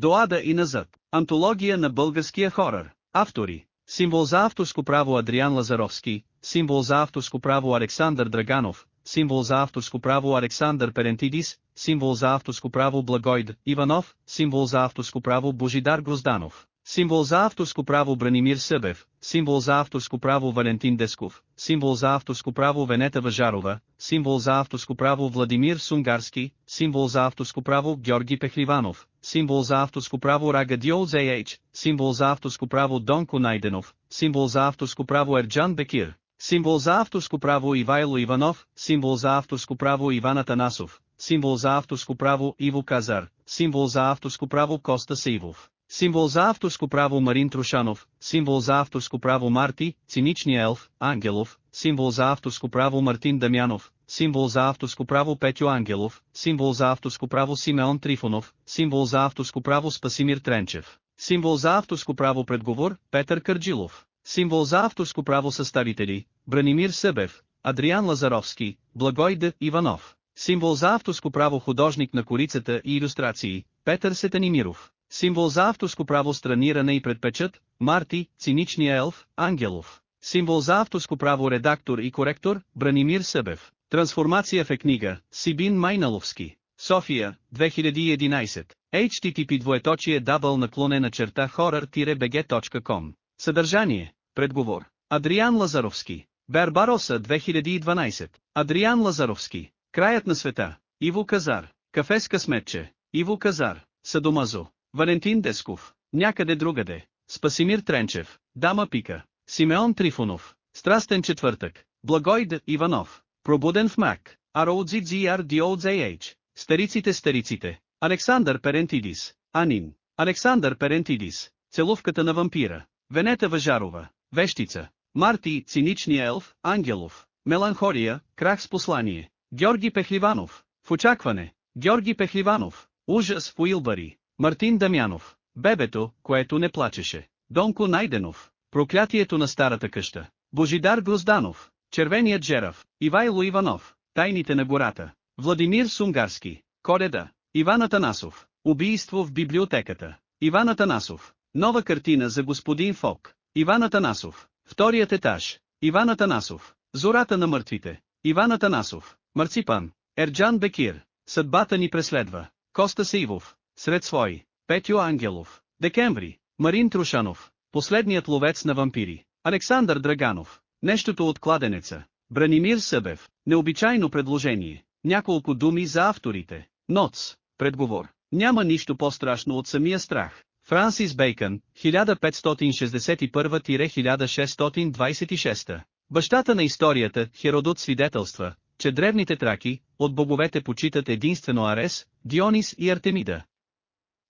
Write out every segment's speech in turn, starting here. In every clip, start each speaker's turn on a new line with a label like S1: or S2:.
S1: До ада и назад. Антология на българския хорър. Автори. Символ за авторско право Адриан Лазаровски, символ за авторско право Александър Драганов, символ за авторско право Александър Перентидис, символ за авторско право Благойд Иванов, символ за авторско право Божидар Грозданов. Символ за авторско право Бранимир Събев, символ за авторско право Валентин Десков, символ за авторско право Венета Въжарова, символ за авторско право Владимир Сунгарски, символ за авторско право Георги Пехливанов, символ за авторско право Рага Зейч, символ за авторско право Донко Найденов, символ за авторско право Ерджан Бекир, символ за авторско право Ивайло Иванов, символ за авторско право Ивана Танасов, символ за авторско право Иво Казар, символ за авторско право Коста Сейвов. Символ за авторско право Марин Трушанов, символ за авторско право Марти, Циничния елф, Ангелов, символ за авторско право Мартин Дамянов, символ за авторско право Петю Ангелов, символ за авторско право Симеон Трифонов, символ за авторско право Спасимир Тренчев, символ за авторско право Предговор Петър Кърджилов, символ за авторско право Съставители Бранимир Събев, Адриан Лазаровски, Благойда Иванов, символ за авторско право Художник на корицата и иллюстрации Петър Сетанимиров. Символ за авторско право страниране и предпечат, Марти, циничния елф, Ангелов. Символ за авторско право редактор и коректор, Бранимир Събев. Трансформация в книга, Сибин Майналовски. София, 2011. HTTP двоеточие дабъл наклонена черта horror-bg.com. Съдържание. Предговор. Адриан Лазаровски. Барбароса 2012. Адриан Лазаровски. Краят на света. Иво Казар. Кафе с късметче. Иво Казар. Садомазо. Валентин Десков, някъде другаде, Спасимир Тренчев, Дама Пика, Симеон Трифонов, Страстен четвъртък, Благойд Иванов, Пробуден в МАК, Ароудзи Диоудзейч, Стариците Стариците, Александър Перентидис, Анин, Александър Перентидис, Целувката на вампира, Венета Въжарова, Вещица, Марти, Циничния елф, Ангелов, Меланхория, Крах с послание, Георги Пехливанов, В очакване, Георги Пехливанов, Ужас в Уилбари, Мартин Дамянов. Бебето, което не плачеше. Донко Найденов. Проклятието на старата къща. Божидар Грозданов. Червеният жерав. Ивайло Иванов. Тайните на гората. Владимир Сунгарски. Кореда. Иван Атанасов. Убийство в библиотеката. Иван Атанасов. Нова картина за господин Фок. Иван Атанасов. Вторият етаж. Иван Атанасов. Зората на мъртвите. Иван Атанасов. Марципан. Ерджан Бекир. Съдбата ни преследва. Коста Сейвов. Сред свои, Петю Ангелов, Декември, Марин Трушанов, последният ловец на вампири, Александър Драганов, нещото от кладенеца, Бранимир Събев, необичайно предложение, няколко думи за авторите, ноц, предговор, няма нищо по-страшно от самия страх. Франсис Бейкън, 1561-1626, бащата на историята Херодот свидетелства, че древните траки, от боговете почитат единствено Арес, Дионис и Артемида,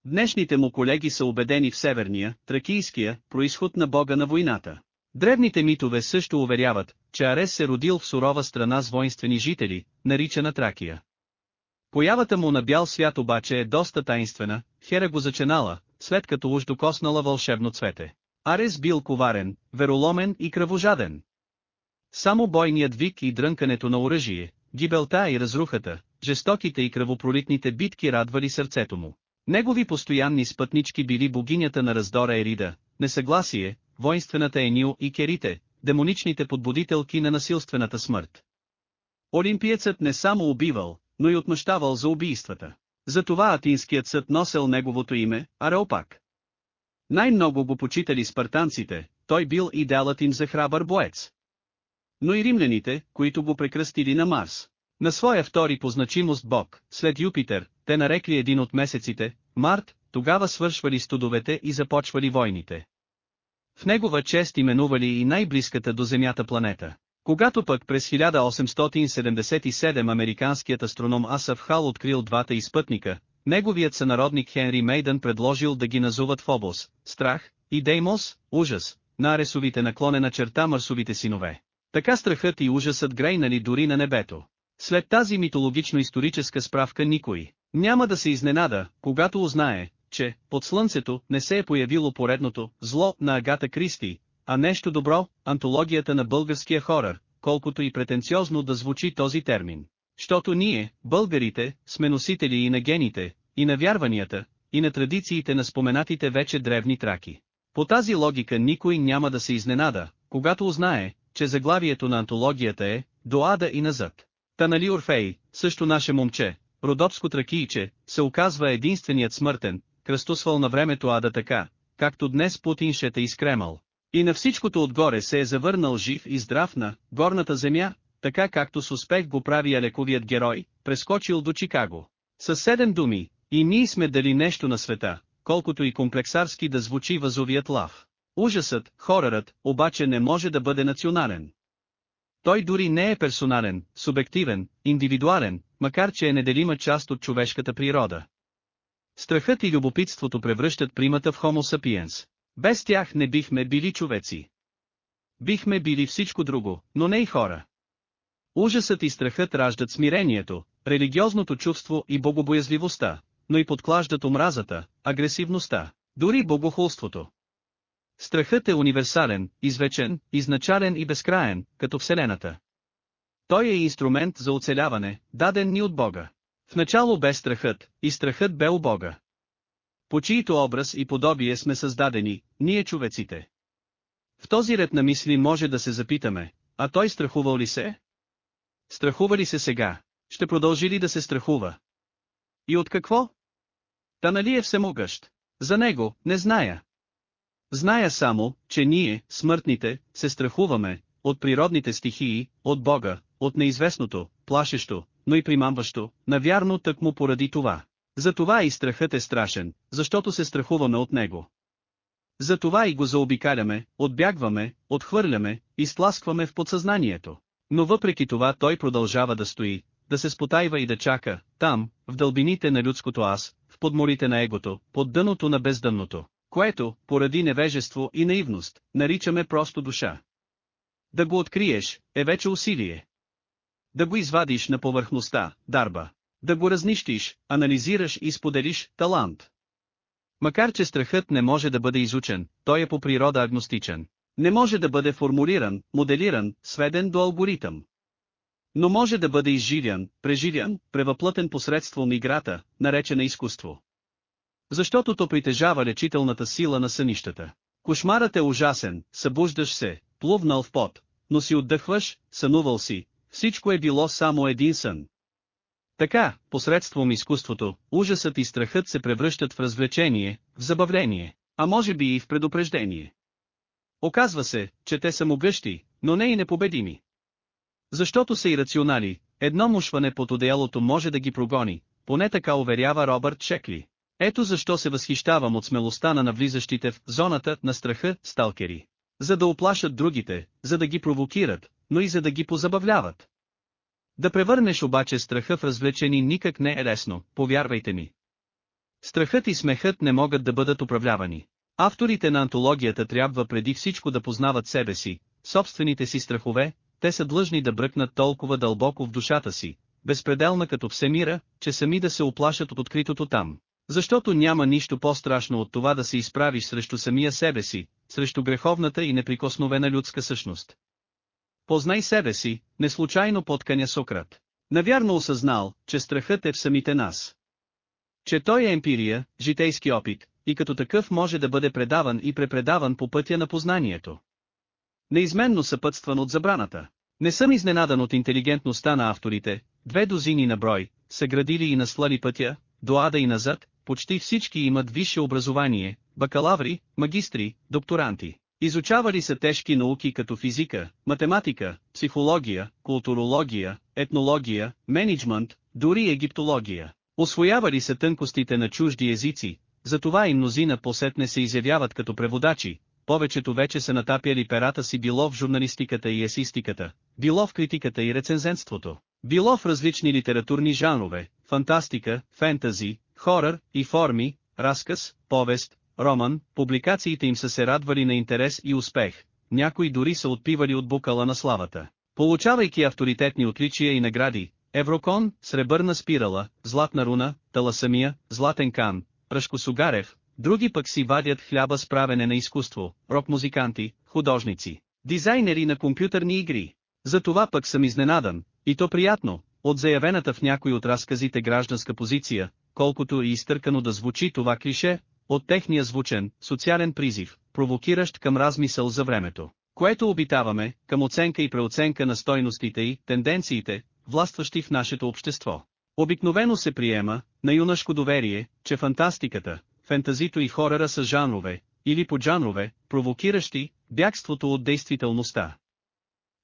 S1: Днешните му колеги са убедени в северния, тракийския, происход на бога на войната. Древните митове също уверяват, че Арес се родил в сурова страна с воинствени жители, наричана Тракия. Появата му на бял свят обаче е доста тайнствена, Хера го заченала, след като уж докоснала вълшебно цвете. Арес бил коварен, вероломен и кръвожаден. Само бойният вик и дрънкането на оръжие, гибелта и разрухата, жестоките и кръвопролитните битки радвали сърцето му. Негови постоянни спътнички били богинята на раздора Ерида, несъгласие, воинствената Енил и Керите, демоничните подбудителки на насилствената смърт. Олимпиецът не само убивал, но и отмъщавал за убийствата. Затова атинският съд носел неговото име, Ареопак. Най-много го почитали спартанците, той бил идеалът им за храбър боец. Но и римляните, които го прекръстили на Марс. На своя втори по значимост бог, след Юпитер, те нарекли един от месеците, март, тогава свършвали студовете и започвали войните. В негова чест именували и най-близката до Земята планета. Когато пък през 1877 американският астроном Асав Хал открил двата изпътника, неговият сънародник Хенри Мейдън предложил да ги назуват Фобос, страх, и Деймос, ужас, на аресовите наклонена черта марсовите синове. Така страхът и ужасът грейнали дори на небето. След тази митологично-историческа справка никой, няма да се изненада, когато узнае, че, под слънцето, не се е появило поредното «зло» на Агата Кристи, а нещо добро, антологията на българския хорър, колкото и претенциозно да звучи този термин. Щото ние, българите, сме носители и на гените, и на вярванията, и на традициите на споменатите вече древни траки. По тази логика никой няма да се изненада, когато узнае, че заглавието на антологията е «До ада и назад». Та нали Орфей, също наше момче, Родопско тракийче, се оказва единственият смъртен, кръстосвал на времето ада така, както днес Путиншета изкремал. И на всичкото отгоре се е завърнал жив и здрав на горната земя, така както с успех го прави Алековият герой, прескочил до Чикаго. С седем думи, и ние сме дали нещо на света, колкото и комплексарски да звучи възовият лав. Ужасът, хорърът, обаче не може да бъде национален. Той дори не е персонален, субективен, индивидуален, макар че е неделима част от човешката природа. Страхът и любопитството превръщат примата в Homo sapiens. Без тях не бихме били човеци. Бихме били всичко друго, но не и хора. Ужасът и страхът раждат смирението, религиозното чувство и богобоязливостта, но и подклаждат омразата, агресивността, дори богохулството. Страхът е универсален, извечен, изначален и безкраен, като Вселената. Той е инструмент за оцеляване, даден ни от Бога. В начало бе страхът, и страхът бе у Бога. По чието образ и подобие сме създадени, ние човеците. В този ред на мисли може да се запитаме, а той страхувал ли се? Страхува ли се сега? Ще продължи ли да се страхува? И от какво? Та нали е всемогъщ? За него, не зная. Зная само, че ние, смъртните, се страхуваме, от природните стихии, от Бога, от неизвестното, плашещо, но и примамващо, навярно тък му поради това. Затова и страхът е страшен, защото се страхуваме от него. Затова и го заобикаляме, отбягваме, отхвърляме, изтласкваме в подсъзнанието. Но въпреки това той продължава да стои, да се спотайва и да чака, там, в дълбините на людското аз, в подморите на егото, под дъното на бездънното което, поради невежество и наивност, наричаме просто душа. Да го откриеш, е вече усилие. Да го извадиш на повърхността, дарба. Да го разнищиш, анализираш и споделиш талант. Макар че страхът не може да бъде изучен, той е по природа агностичен. Не може да бъде формулиран, моделиран, сведен до алгоритъм. Но може да бъде изживян, преживян, превъплътен посредством играта, наречена изкуство. Защото то притежава лечителната сила на сънищата. Кошмарът е ужасен, събуждаш се, плувнал в пот, но си отдъхваш, сънувал си, всичко е било само един сън. Така, посредством изкуството, ужасът и страхът се превръщат в развлечение, в забавление, а може би и в предупреждение. Оказва се, че те са могъщи, но не и непобедими. Защото са ирационали, едно мушване под одеялото може да ги прогони, поне така уверява Робърт Шекли. Ето защо се възхищавам от смелостта на навлизащите в зоната на страха сталкери. За да оплашат другите, за да ги провокират, но и за да ги позабавляват. Да превърнеш обаче страха в развлечени никак не е лесно, повярвайте ми. Страхът и смехът не могат да бъдат управлявани. Авторите на антологията трябва преди всичко да познават себе си, собствените си страхове, те са длъжни да бръкнат толкова дълбоко в душата си, безпределна като всемира, че сами да се оплашат от откритото там. Защото няма нищо по-страшно от това да се изправиш срещу самия себе си, срещу греховната и неприкосновена людска същност. Познай себе си, неслучайно подканя Сократ. Навярно осъзнал, че страхът е в самите нас. Че той е емпирия, житейски опит, и като такъв може да бъде предаван и препредаван по пътя на познанието. Неизменно съпътстван от забраната. Не съм изненадан от интелигентността на авторите, две дозини на брой, са градили и наслали пътя, до ада и назад, почти всички имат висше образование, бакалаври, магистри, докторанти. Изучавали са тежки науки като физика, математика, психология, културология, етнология, менеджмент, дори египтология. Освоявали са тънкостите на чужди езици, затова и мнозина посетне се изявяват като преводачи, повечето вече са натапяли перата си било в журналистиката и есистиката, било в критиката и рецензентството, било в различни литературни жанрове, фантастика, фентази, хорър и форми, разказ, повест, роман, публикациите им са се радвали на интерес и успех, някои дори са отпивали от букала на славата. Получавайки авторитетни отличия и награди, Еврокон, Сребърна спирала, Златна руна, Таласамия, Златен кан, Прашкосугарев, други пък си вадят хляба с правене на изкуство, рок-музиканти, художници, дизайнери на компютърни игри. За това пък съм изненадан, и то приятно, от заявената в някой от разказите гражданска позиция, колкото и изтъркано да звучи това клише, от техния звучен, социален призив, провокиращ към размисъл за времето, което обитаваме, към оценка и преоценка на стойностите и тенденциите, властващи в нашето общество. Обикновено се приема, на юнашко доверие, че фантастиката, фентазито и хорера са жанрове, или поджанрове, провокиращи бягството от действителността.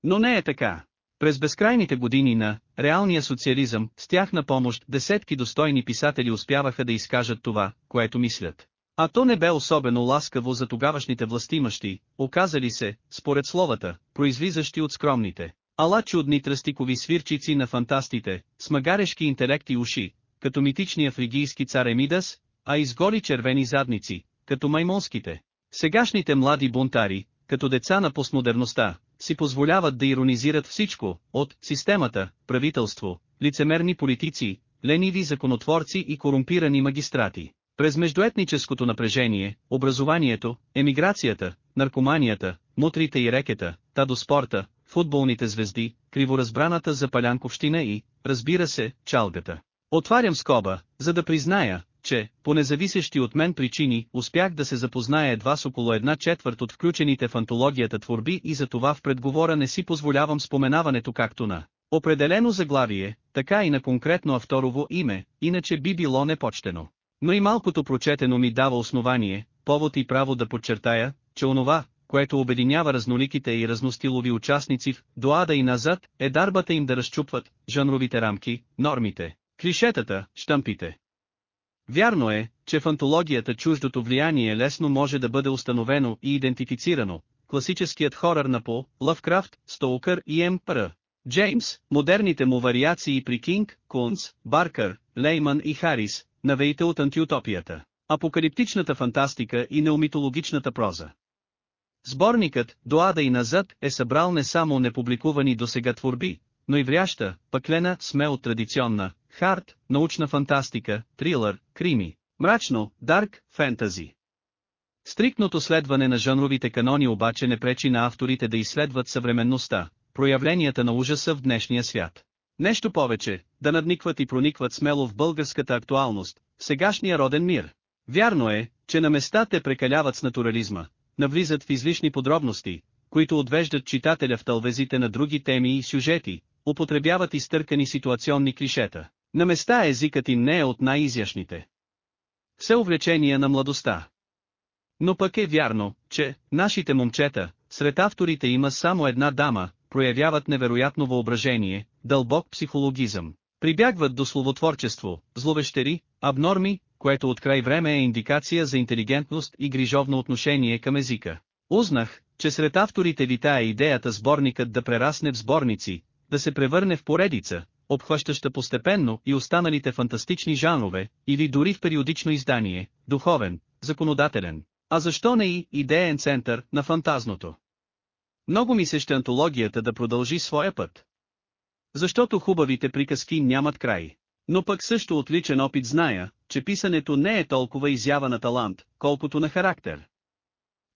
S1: Но не е така. През безкрайните години на реалния социализъм, с тях на помощ десетки достойни писатели успяваха да изкажат това, което мислят. А то не бе особено ласкаво за тогавашните властимащи, оказали се, според словата, произлизащи от скромните, ала чудни тръстикови свирчици на фантастите, с магарешки интелект и уши, като митичния фригийски цар Емидас, а изголи червени задници, като маймонските. Сегашните млади бунтари, като деца на постмодерността, си позволяват да иронизират всичко, от системата, правителство, лицемерни политици, лениви законотворци и корумпирани магистрати. През междуетническото напрежение, образованието, емиграцията, наркоманията, мутрите и рекета, та до спорта, футболните звезди, криворазбраната за палянковщина и, разбира се, чалгата. Отварям скоба, за да призная, че, по независещи от мен причини, успях да се запозная едва с около една четвърт от включените в антологията творби и за това в предговора не си позволявам споменаването както на определено заглавие, така и на конкретно авторово име, иначе би било непочтено. Но и малкото прочетено ми дава основание, повод и право да подчертая, че онова, което обединява разноликите и разностилови участници в доада и назад, е дарбата им да разчупват жанровите рамки, нормите, клишетата, штампите, Вярно е, че в антологията чуждото влияние лесно може да бъде установено и идентифицирано. Класическият хорър на По, Лавкрафт, Столкър и М.П.Р. Джеймс, модерните му вариации при Кинг, Кунц, Баркър, Лейман и Харис, навеите от антиутопията, апокалиптичната фантастика и неомитологичната проза. Сборникът «Доада и назад» е събрал не само непубликувани досега творби, но и вряща, пъклена смело традиционна, хард, научна фантастика, трилър, крими, мрачно, дарк, фентази. Стрикното следване на жанровите канони обаче не пречи на авторите да изследват съвременността, проявленията на ужаса в днешния свят. Нещо повече, да надникват и проникват смело в българската актуалност, в сегашния роден мир. Вярно е, че на места те прекаляват с натурализма, навлизат в излишни подробности, които отвеждат читателя в тълвезите на други теми и сюжети, употребяват изтъркани ситуационни клишета. На места езикът им не е от най-изящните. Все увлечения на младостта. Но пък е вярно, че, нашите момчета, сред авторите има само една дама, проявяват невероятно въображение, дълбок психологизъм. Прибягват до словотворчество, зловещери, абнорми, което от край време е индикация за интелигентност и грижовно отношение към езика. Узнах, че сред авторите витая идеята сборникът да прерасне в сборници, да се превърне в поредица, обхващаща постепенно и останалите фантастични жанрове, или дори в периодично издание, духовен, законодателен. А защо не и идеен център на фантазното? Много ми се ще антологията да продължи своя път. Защото хубавите приказки нямат край. Но пък също от личен опит зная, че писането не е толкова изява на талант, колкото на характер.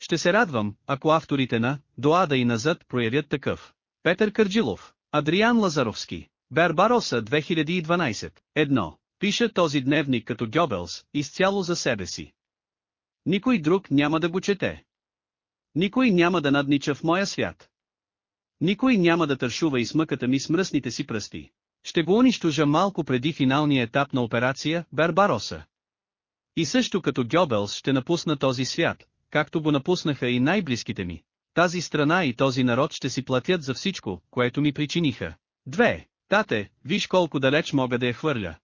S1: Ще се радвам, ако авторите на «Доада и назад» проявят такъв. Петър Кърджилов, Адриан Лазаровски Барбароса 2012. Едно. Пиша този дневник като Гьобелс, изцяло за себе си. Никой друг няма да го чете. Никой няма да наднича в моя свят. Никой няма да тършува и смъката ми с мръсните си пръсти. Ще го унищожа малко преди финалния етап на операция Барбароса. И също като Гьобелс ще напусна този свят, както го напуснаха и най-близките ми. Тази страна и този народ ще си платят за всичко, което ми причиниха. 2. Тате, виж колко далеч мога да я хвърля.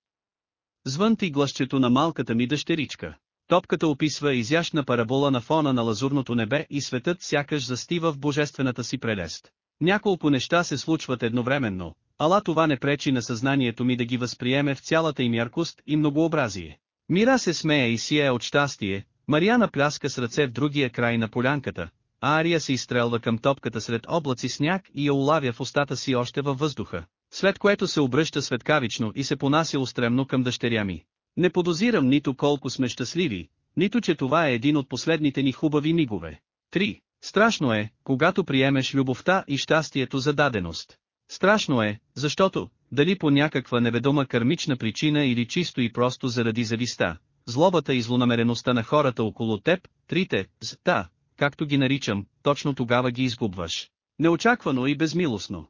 S1: Звън ти гласчето на малката ми дъщеричка. Топката описва изящна парабола на фона на лазурното небе и светът сякаш застива в божествената си прелест. Няколко неща се случват едновременно, ала това не пречи на съзнанието ми да ги възприеме в цялата им яркост и многообразие. Мира се смее и сие от щастие, Марияна пляска с ръце в другия край на полянката, а Ария се изстрелва към топката сред облаци сняг и я улавя в устата си още във въздуха. След което се обръща светкавично и се понася устремно към дъщеря ми. Не подозирам нито колко сме щастливи, нито че това е един от последните ни хубави мигове. 3. Страшно е, когато приемеш любовта и щастието за даденост. Страшно е, защото, дали по някаква неведома кармична причина или чисто и просто заради зависта, злобата и злонамереността на хората около теб, трите, зта, както ги наричам, точно тогава ги изгубваш. Неочаквано и безмилостно.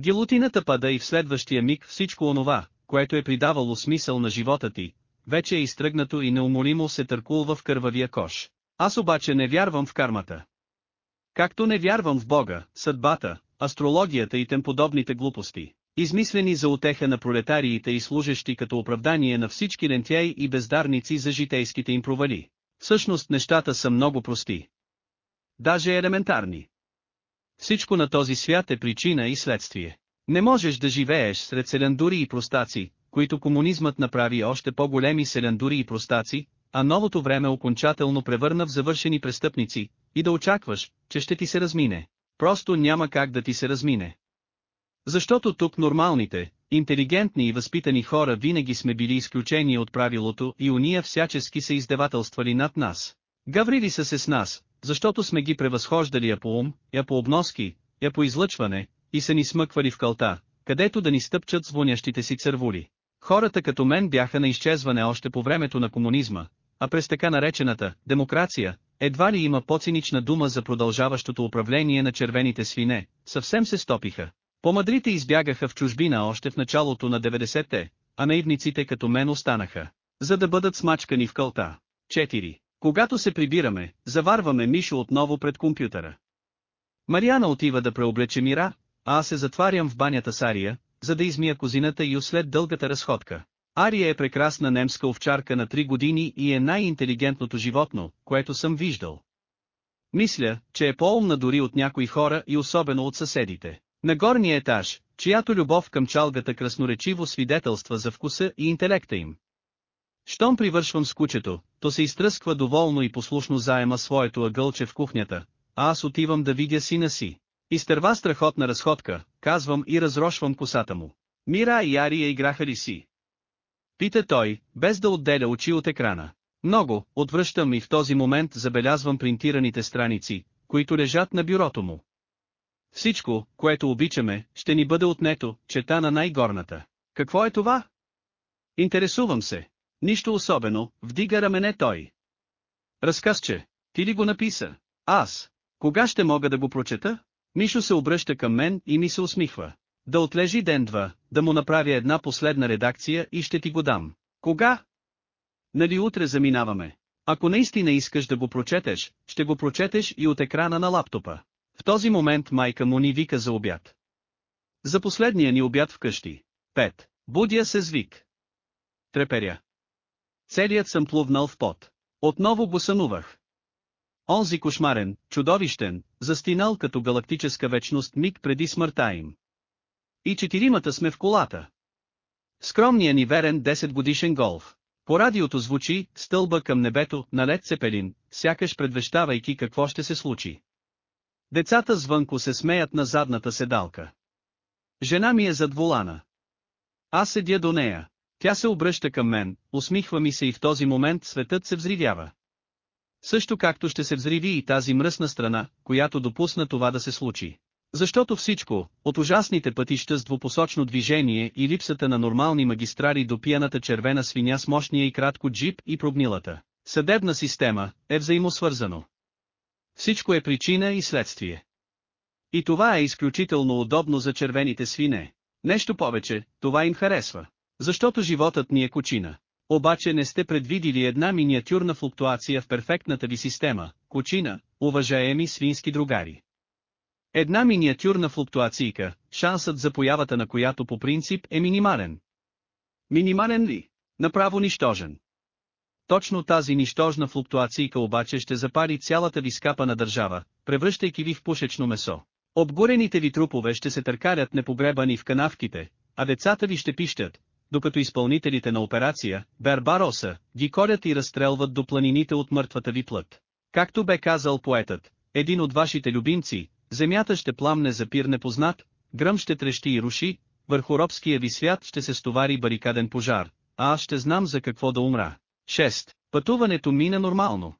S1: Гилотината пада и в следващия миг всичко онова, което е придавало смисъл на живота ти, вече е изтръгнато и неумолимо се търкулва в кървавия кош. Аз обаче не вярвам в кармата. Както не вярвам в Бога, съдбата, астрологията и тем подобните глупости, измислени за отеха на пролетариите и служещи като оправдание на всички лентяи и бездарници за житейските им провали. Всъщност нещата са много прости. Даже елементарни. Всичко на този свят е причина и следствие. Не можеш да живееш сред селендури и простаци, които комунизмът направи още по-големи селендури и простаци, а новото време окончателно превърна в завършени престъпници, и да очакваш, че ще ти се размине. Просто няма как да ти се размине. Защото тук нормалните, интелигентни и възпитани хора винаги сме били изключени от правилото и уния всячески се издевателствали над нас. Гаврили са се с нас, защото сме ги превъзхождали я по ум, я по обноски, я по излъчване, и са ни смъквали в кълта, където да ни стъпчат звонящите си цървули. Хората като мен бяха на изчезване още по времето на комунизма, а през така наречената «демокрация», едва ли има по-цинична дума за продължаващото управление на червените свине, съвсем се стопиха. Помадрите избягаха в чужбина още в началото на 90-те, а наивниците като мен останаха, за да бъдат смачкани в кълта. Когато се прибираме, заварваме Мишо отново пред компютъра. Мариана отива да преоблече мира, а аз се затварям в банята с Ария, за да измия козината и след дългата разходка. Ария е прекрасна немска овчарка на 3 години и е най-интелигентното животно, което съм виждал. Мисля, че е по-умна дори от някои хора и особено от съседите. На горния етаж, чиято любов към чалгата красноречиво свидетелства за вкуса и интелекта им. Щом привършвам с кучето, то се изтръсква доволно и послушно заема своето ъгълче в кухнята, а аз отивам да видя сина си. Изтърва страхотна разходка, казвам и разрошвам косата му. Мира и Ария играха ли си? Пита той, без да отделя очи от екрана. Много, отвръщам и в този момент забелязвам принтираните страници, които лежат на бюрото му. Всичко, което обичаме, ще ни бъде отнето, чета на най-горната. Какво е това? Интересувам се. Нищо особено, вдига рамене той. Разказче, ти ли го написа? Аз. Кога ще мога да го прочета? Мишо се обръща към мен и ми се усмихва. Да отлежи ден-два, да му направя една последна редакция и ще ти го дам. Кога? Нали утре заминаваме. Ако наистина искаш да го прочетеш, ще го прочетеш и от екрана на лаптопа. В този момент майка му ни вика за обяд. За последния ни обяд вкъщи. 5. Будя се звик. Треперя. Целият съм плувнал в пот. Отново го сънувах. Онзи кошмарен, чудовищен, застинал като галактическа вечност миг преди смъртта им. И четиримата сме в колата. Скромния ни верен 10 годишен голф. По радиото звучи, стълба към небето, налет цепелин, сякаш предвещавайки какво ще се случи. Децата звънко се смеят на задната седалка. Жена ми е зад волана. Аз седя до нея. Тя се обръща към мен, усмихва ми се и в този момент светът се взривява. Също както ще се взриви и тази мръсна страна, която допусна това да се случи. Защото всичко, от ужасните пътища с двупосочно движение и липсата на нормални магистрали до пияната червена свиня с мощния и кратко джип и прогнилата, съдебна система, е взаимосвързано. Всичко е причина и следствие. И това е изключително удобно за червените свине. Нещо повече, това им харесва. Защото животът ни е кучина. Обаче не сте предвидили една миниатюрна флуктуация в перфектната ви система, кочина, уважаеми свински другари. Една миниатюрна флуктуацийка, шансът за появата на която по принцип е минимален. Минимален ли? Направо нищожен. Точно тази нищожна флуктуацийка обаче ще запари цялата ви скапана държава, превръщайки ви в пушечно месо. Обгорените ви трупове ще се търкарят непогребани в канавките, а децата ви ще пищат докато изпълнителите на операция, Бербароса, ги корят и разстрелват до планините от мъртвата ви плът. Както бе казал поетът, един от вашите любимци, земята ще пламне за пир непознат, гръм ще трещи и руши, върху робския ви свят ще се стовари барикаден пожар, а аз ще знам за какво да умра. 6. Пътуването мина нормално.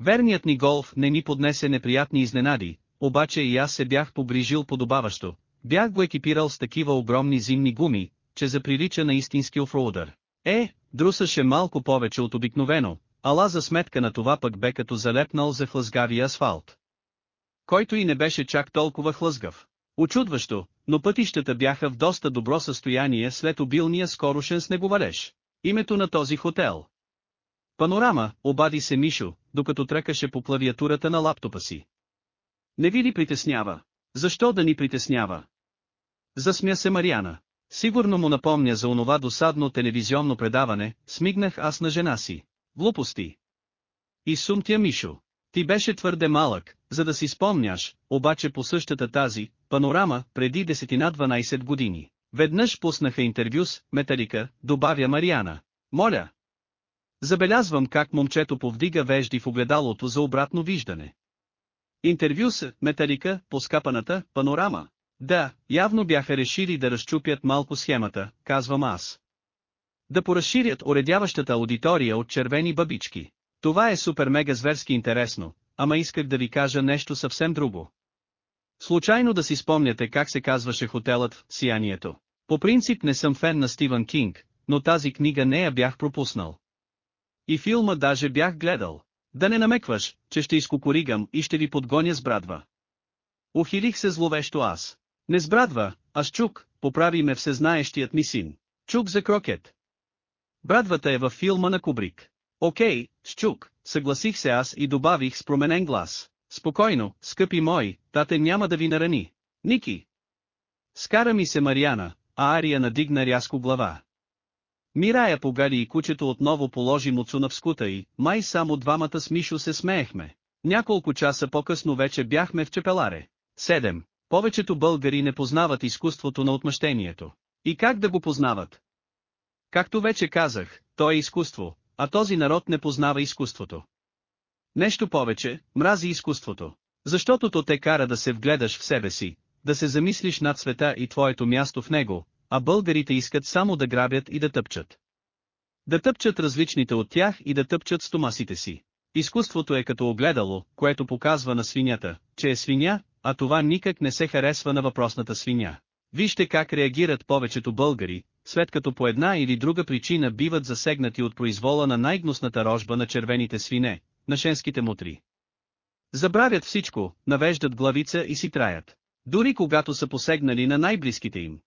S1: Верният ни голф не ни поднесе неприятни изненади, обаче и аз се бях погрижил подобаващо. Бях го екипирал с такива огромни зимни гуми, че заприлича на истински офроудър. Е, друсаше малко повече от обикновено, ала за сметка на това пък бе като залепнал за хлъзгавия асфалт. Който и не беше чак толкова хлъзгав. Очудващо, но пътищата бяха в доста добро състояние след обилния скорошен снеговалеж. Името на този хотел. Панорама, обади се Мишо, докато тръкаше по клавиатурата на лаптопа си. Не ви ли притеснява? Защо да ни притеснява? Засмя се Мариана. Сигурно му напомня за онова досадно телевизионно предаване, смигнах аз на жена си. Глупости. И сумтя Мишо. Ти беше твърде малък, за да си спомняш, обаче по същата тази, панорама, преди 10-12 години. Веднъж пуснаха интервю с Металика, добавя Мариана. Моля. Забелязвам как момчето повдига вежди в огледалото за обратно виждане. Интервю с Металика по скапаната панорама. Да, явно бяха решили да разчупят малко схемата, казвам аз. Да поразширят уредяващата аудитория от червени бабички. Това е супер-мега зверски интересно, ама исках да ви кажа нещо съвсем друго. Случайно да си спомняте как се казваше хотелът в Сиянието. По принцип не съм фен на Стивън Кинг, но тази книга не я бях пропуснал. И филма даже бях гледал. Да не намекваш, че ще изкукоригам и ще ви подгоня с брадва. Ухилих се зловещо аз. Не сбрадва, аз чук, поправи ме всезнаещият ми син. Чук за крокет. Брадвата е във филма на Кубрик. Окей, с чук, съгласих се аз и добавих с променен глас. Спокойно, скъпи мой, тате няма да ви нарани. Ники. Скара ми се Мариана, а Ария надигна рязко глава. Мирая погали и кучето отново положи муцу на вскута и, май само двамата с Мишо се смеехме. Няколко часа по-късно вече бяхме в Чепеларе. Повечето българи не познават изкуството на отмъщението. И как да го познават? Както вече казах, то е изкуство, а този народ не познава изкуството. Нещо повече, мрази изкуството. Защото то те кара да се вгледаш в себе си, да се замислиш над света и твоето място в него, а българите искат само да грабят и да тъпчат. Да тъпчат различните от тях и да тъпчат стомасите си. Изкуството е като огледало, което показва на свинята, че е свиня, а това никак не се харесва на въпросната свиня. Вижте как реагират повечето българи, след като по една или друга причина биват засегнати от произвола на най-гнусната рожба на червените свине, на шенските мутри. Забравят всичко, навеждат главица и си траят. Дори когато са посегнали на най-близките им.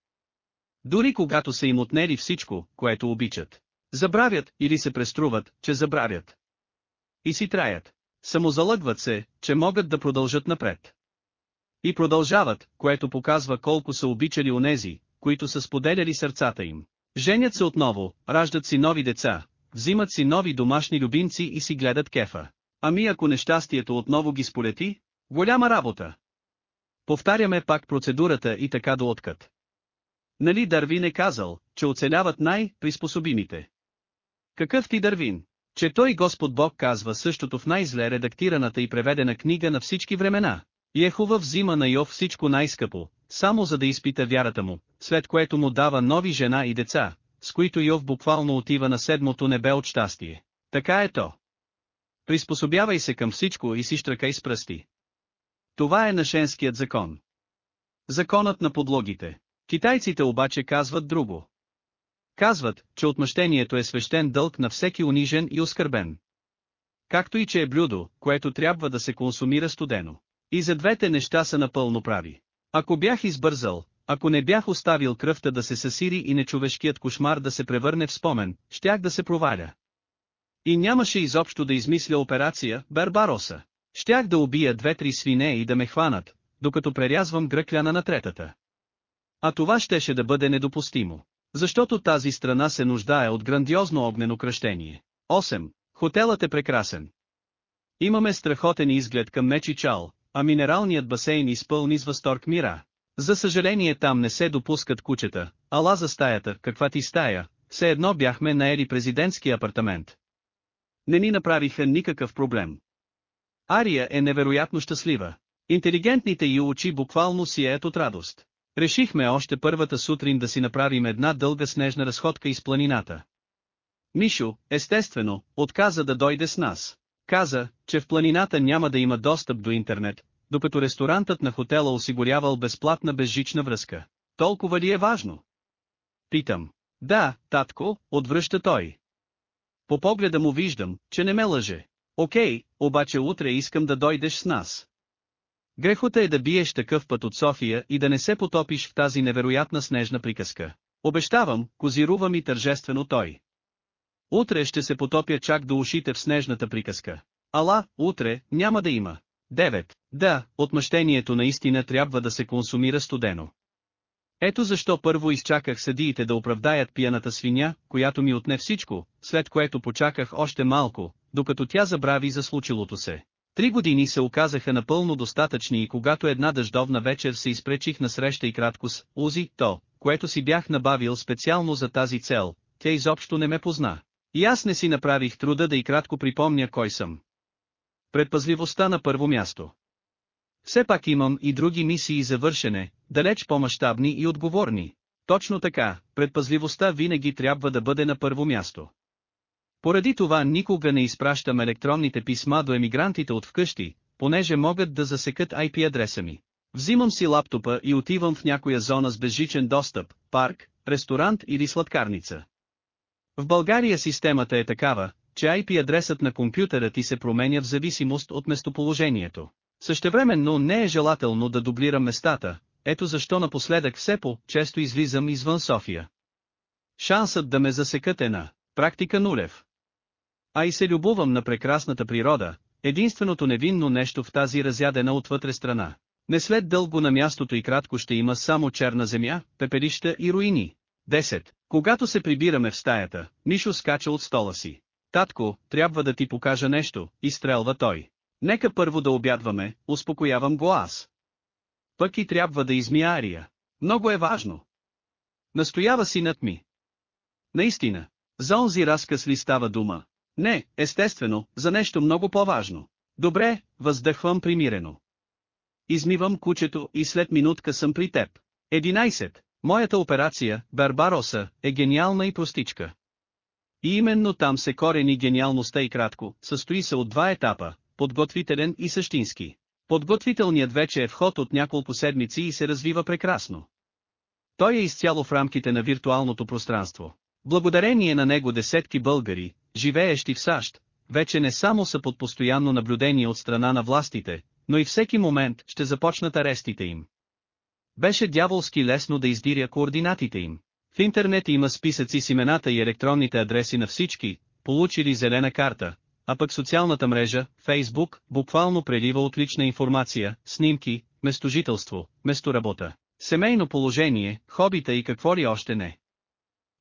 S1: Дори когато са им отнели всичко, което обичат. Забравят или се преструват, че забравят. И си траят. Самозалъгват се, че могат да продължат напред. И продължават, което показва колко са обичали онези, които са споделяли сърцата им. Женят се отново, раждат си нови деца, взимат си нови домашни любимци и си гледат кефа. Ами ако нещастието отново ги сполети, голяма работа. Повтаряме пак процедурата и така до откат. Нали Дървин е казал, че оцеляват най-приспособимите. Какъв ти Дървин? Че той Господ Бог казва същото в най-зле редактираната и преведена книга на всички времена. Йехова взима на Йов всичко най-скъпо, само за да изпита вярата му, след което му дава нови жена и деца, с които Йов буквално отива на седмото небе от щастие. Така е то. Приспособявай се към всичко и си штракай с пръсти. Това е нашенският закон. Законът на подлогите. Китайците обаче казват друго. Казват, че отмъщението е свещен дълг на всеки унижен и оскърбен. Както и че е блюдо, което трябва да се консумира студено. И за двете неща са напълно прави. Ако бях избързал, ако не бях оставил кръвта да се съсири и нечовешкият кошмар да се превърне в спомен, щях да се проваля. И нямаше изобщо да измисля операция Барбароса. Щях да убия две-три свине и да ме хванат, докато прерязвам гръкляна на третата. А това щеше да бъде недопустимо, защото тази страна се нуждае от грандиозно огнено кръщение. 8. Хотелът е прекрасен. Имаме страхотен изглед към Мечи Чал, а минералният басейн изпълни с възторг мира. За съжаление там не се допускат кучета, ала за стаята, каква ти стая, все едно бяхме на ери президентски апартамент. Не ни направиха никакъв проблем. Ария е невероятно щастлива. Интелигентните й очи буквално сияят от радост. Решихме още първата сутрин да си направим една дълга снежна разходка из планината. Мишо, естествено, отказа да дойде с нас. Каза, че в планината няма да има достъп до интернет, докато ресторантът на хотела осигурявал безплатна безжична връзка. Толкова ли е важно? Питам. Да, татко, отвръща той. По погледа му виждам, че не ме лъже. Окей, обаче утре искам да дойдеш с нас. Грехота е да биеш такъв път от София и да не се потопиш в тази невероятна снежна приказка. Обещавам, козирува ми тържествено той. Утре ще се потопя чак до ушите в снежната приказка. Ала, утре, няма да има. 9. Да, отмъщението наистина трябва да се консумира студено. Ето защо първо изчаках съдиите да оправдаят пияната свиня, която ми отне всичко, след което почаках още малко, докато тя забрави за случилото се. Три години се оказаха напълно достатъчни и когато една дъждовна вечер се изпречих на среща и кратко с Узи, то, което си бях набавил специално за тази цел, тя изобщо не ме позна. И аз не си направих труда да и кратко припомня кой съм. Предпазливостта на първо място. Все пак имам и други мисии за вършене, далеч по-масштабни и отговорни. Точно така, предпазливостта винаги трябва да бъде на първо място. Поради това никога не изпращам електронните писма до емигрантите от вкъщи, понеже могат да засекат IP адреса ми. Взимам си лаптопа и отивам в някоя зона с безжичен достъп, парк, ресторант или сладкарница. В България системата е такава, че IP адресът на компютъра ти се променя в зависимост от местоположението. Същевременно не е желателно да дублирам местата, ето защо напоследък все по-често излизам извън София. Шансът да ме засекат е на практика нулев. А и се любовам на прекрасната природа, единственото невинно нещо в тази разядена отвътре страна. Не след дълго на мястото и кратко ще има само черна земя, пепелища и руини. 10. Когато се прибираме в стаята, Мишо скача от стола си. Татко, трябва да ти покажа нещо, изстрелва той. Нека първо да обядваме, успокоявам го аз. Пък и трябва да измия Ария. Много е важно. Настоява синът ми. Наистина, за онзи разказ ли става дума? Не, естествено, за нещо много по-важно. Добре, въздъхвам примирено. Измивам кучето и след минутка съм при теб. 11. Моята операция, Барбароса, е гениална и простичка. И именно там се корени гениалността и кратко, състои се от два етапа, подготвителен и същински. Подготвителният вече е вход от няколко седмици и се развива прекрасно. Той е изцяло в рамките на виртуалното пространство. Благодарение на него десетки българи, живеещи в САЩ, вече не само са под постоянно наблюдение от страна на властите, но и всеки момент ще започнат арестите им. Беше дяволски лесно да издиря координатите им. В интернет има списъци с имената и електронните адреси на всички, получили зелена карта, а пък социалната мрежа, Facebook буквално прелива отлична информация, снимки, местожителство, месторабота, семейно положение, хобита и какво ли още не.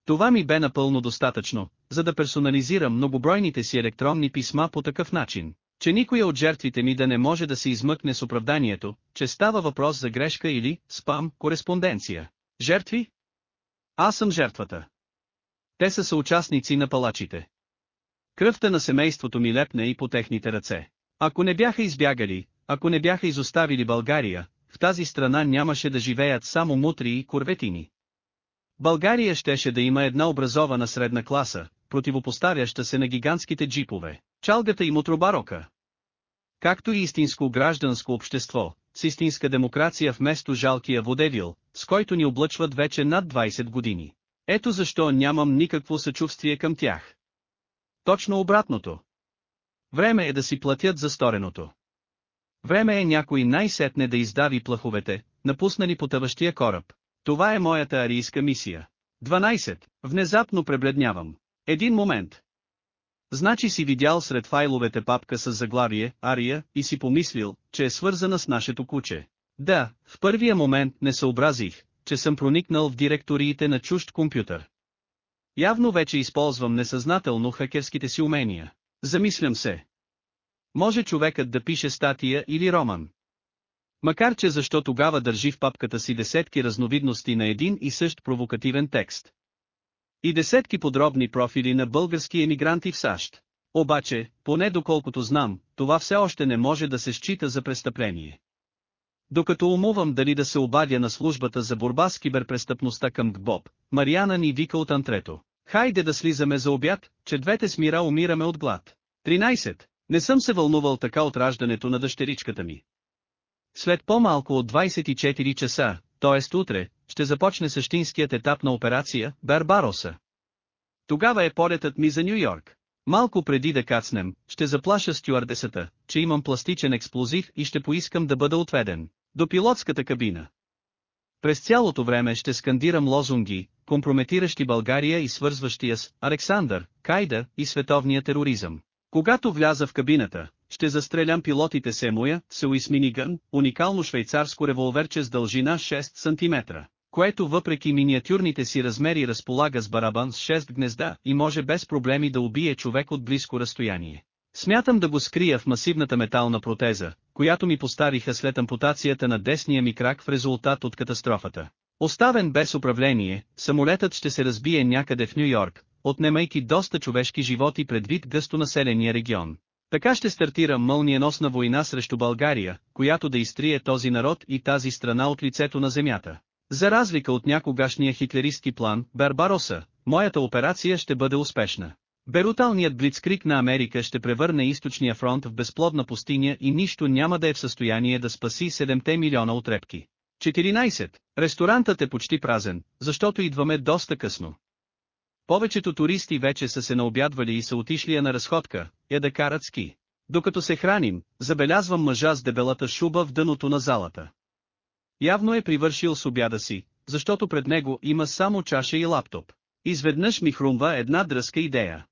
S1: Това ми бе напълно достатъчно, за да персонализирам многобройните си електронни писма по такъв начин, че никоя от жертвите ми да не може да се измъкне с оправданието, че става въпрос за грешка или спам кореспонденция. Жертви? Аз съм жертвата. Те са съучастници на палачите. Кръвта на семейството ми лепне и по техните ръце. Ако не бяха избягали, ако не бяха изоставили България, в тази страна нямаше да живеят само мутри и корветини. България щеше да има една образована средна класа, противопоставяща се на гигантските джипове, чалгата и мутробарока. Както и истинско гражданско общество, с истинска демокрация вместо жалкия водевил, с който ни облъчват вече над 20 години. Ето защо нямам никакво съчувствие към тях. Точно обратното. Време е да си платят за стореното. Време е някой най-сетне да издави плаховете, напуснали потъващия кораб. Това е моята арийска мисия. 12. Внезапно пребледнявам. Един момент. Значи си видял сред файловете папка с заглавие «Ария» и си помислил, че е свързана с нашето куче. Да, в първия момент не съобразих, че съм проникнал в директориите на чужд компютър. Явно вече използвам несъзнателно хакерските си умения. Замислям се. Може човекът да пише статия или роман. Макар че защо тогава държи в папката си десетки разновидности на един и същ провокативен текст и десетки подробни профили на български емигранти в САЩ. Обаче, поне доколкото знам, това все още не може да се счита за престъпление. Докато умувам дали да се обадя на службата за борба с киберпрестъпността към ГБОП, Мариана ни вика от антрето. Хайде да слизаме за обяд, че двете смира умираме от глад. 13. Не съм се вълнувал така от раждането на дъщеричката ми. След по-малко от 24 часа, т.е. утре, ще започне същинският етап на операция Барбароса. Тогава е полетът ми за Нью Йорк. Малко преди да кацнем, ще заплаша стюардесата, че имам пластичен експлозив и ще поискам да бъда отведен до пилотската кабина. През цялото време ще скандирам лозунги, компрометиращи България и свързващия с Александър, Кайда и световния тероризъм. Когато вляза в кабината, ще застрелям пилотите Семуя, Сеуисминиган, уникално швейцарско револверче с дължина 6 см което въпреки миниатюрните си размери разполага с барабан с 6 гнезда и може без проблеми да убие човек от близко разстояние. Смятам да го скрия в масивната метална протеза, която ми постариха след ампутацията на десния ми крак в резултат от катастрофата. Оставен без управление, самолетът ще се разбие някъде в Нью-Йорк, отнемайки доста човешки животи предвид гъстонаселения регион. Така ще стартира мълниеносна война срещу България, която да изтрие този народ и тази страна от лицето на земята. За разлика от някогашния хитлеристки план, Барбароса, моята операция ще бъде успешна. Беруталният блицкрик на Америка ще превърне източния фронт в безплодна пустиня и нищо няма да е в състояние да спаси 7 милиона отрепки. 14. Ресторантът е почти празен, защото идваме доста късно. Повечето туристи вече са се наобядвали и са отишли на разходка, я да карат ски. Докато се храним, забелязвам мъжа с дебелата шуба в дъното на залата. Явно е привършил с обяда си, защото пред него има само чаша и лаптоп. Изведнъж ми хрумва една дръска идея.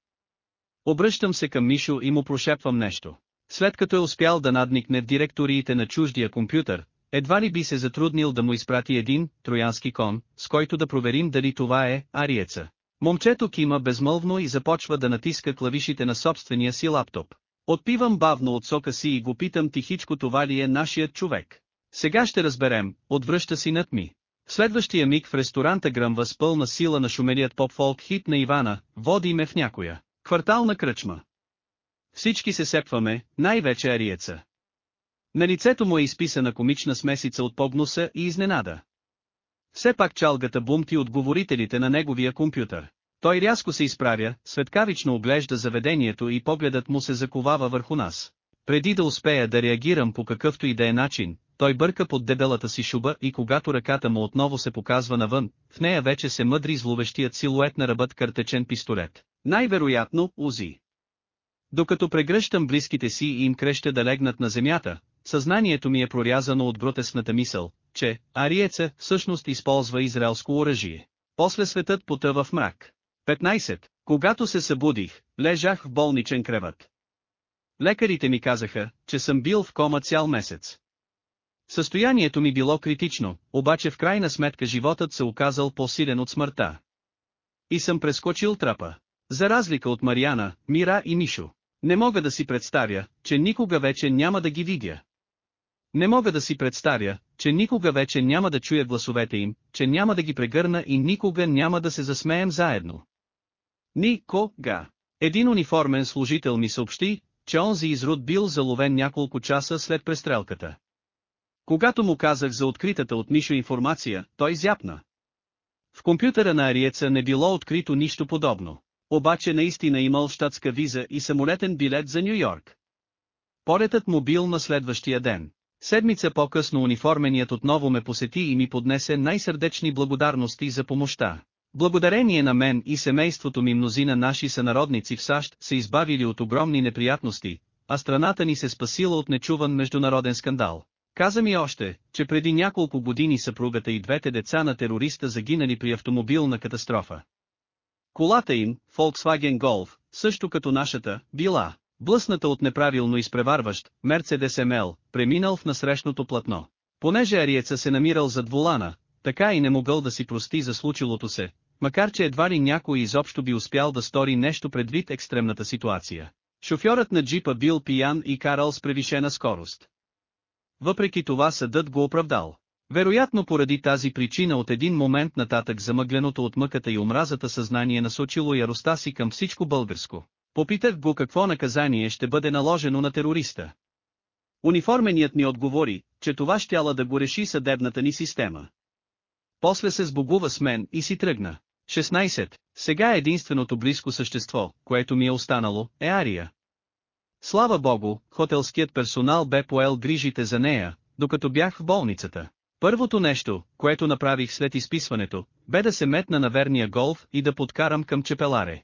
S1: Обръщам се към Мишо и му прошепвам нещо. След като е успял да надникне в директориите на чуждия компютър, едва ли би се затруднил да му изпрати един троянски кон, с който да проверим дали това е ариеца. Момчето кима безмълвно и започва да натиска клавишите на собствения си лаптоп. Отпивам бавно от сока си и го питам тихичко това ли е нашият човек. Сега ще разберем, отвръща си над ми. В следващия миг в ресторанта гръмва с пълна сила на шумелият поп-фолк хит на Ивана, води ме в някоя квартална кръчма. Всички се сепваме, най-вече ариеца. На лицето му е изписана комична смесица от погнуса и изненада. Все пак чалгата бумти от говорителите на неговия компютър. Той рязко се изправя, светкавично оглежда заведението и погледът му се заковава върху нас. Преди да успея да реагирам по какъвто и да е начин, той бърка под дебелата си шуба и когато ръката му отново се показва навън, в нея вече се мъдри зловещият силует на ръбът картечен пистолет. Най-вероятно, Узи. Докато прегръщам близките си и им креща да легнат на земята, съзнанието ми е прорязано от брутесната мисъл, че Ариеца всъщност използва израелско оръжие. После светът потъва в мрак. 15. Когато се събудих, лежах в болничен креват. Лекарите ми казаха, че съм бил в кома цял месец. Състоянието ми било критично, обаче в крайна сметка животът се оказал по-силен от смъртта. И съм прескочил трапа. За разлика от Мариана, Мира и Мишо. Не мога да си представя, че никога вече няма да ги видя. Не мога да си представя, че никога вече няма да чуя гласовете им, че няма да ги прегърна и никога няма да се засмеем заедно. Никога. Един униформен служител ми съобщи, че онзи изрод бил заловен няколко часа след престрелката. Когато му казах за откритата от Мишо информация, той зяпна. В компютъра на Ариеца не било открито нищо подобно. Обаче наистина имал щатска виза и самолетен билет за Нью Йорк. Полетът му бил на следващия ден. Седмица по-късно униформеният отново ме посети и ми поднесе най-сърдечни благодарности за помощта. Благодарение на мен и семейството ми мнозина наши сънародници в САЩ се избавили от огромни неприятности, а страната ни се спасила от нечуван международен скандал. Каза ми още, че преди няколко години съпругата и двете деца на терориста загинали при автомобилна катастрофа. Колата им, Volkswagen Golf, също като нашата, била, блъсната от неправилно изпреварващ, Mercedes ML, преминал в насрещното платно. Понеже Ариеца се намирал зад вулана, така и не могъл да си прости за случилото се, макар че едва ли някой изобщо би успял да стори нещо предвид екстремната ситуация. Шофьорът на джипа бил пиян и карал с превишена скорост. Въпреки това съдът го оправдал. Вероятно поради тази причина от един момент нататък замъгленото от мъката и омразата съзнание насочило яроста си към всичко българско. Попитах го какво наказание ще бъде наложено на терориста. Униформеният ми отговори, че това щяла да го реши съдебната ни система. После се сбогува с мен и си тръгна. 16. Сега единственото близко същество, което ми е останало, е Ария. Слава богу, хотелският персонал бе поел грижите за нея, докато бях в болницата. Първото нещо, което направих след изписването, бе да се метна на верния голф и да подкарам към чепеларе.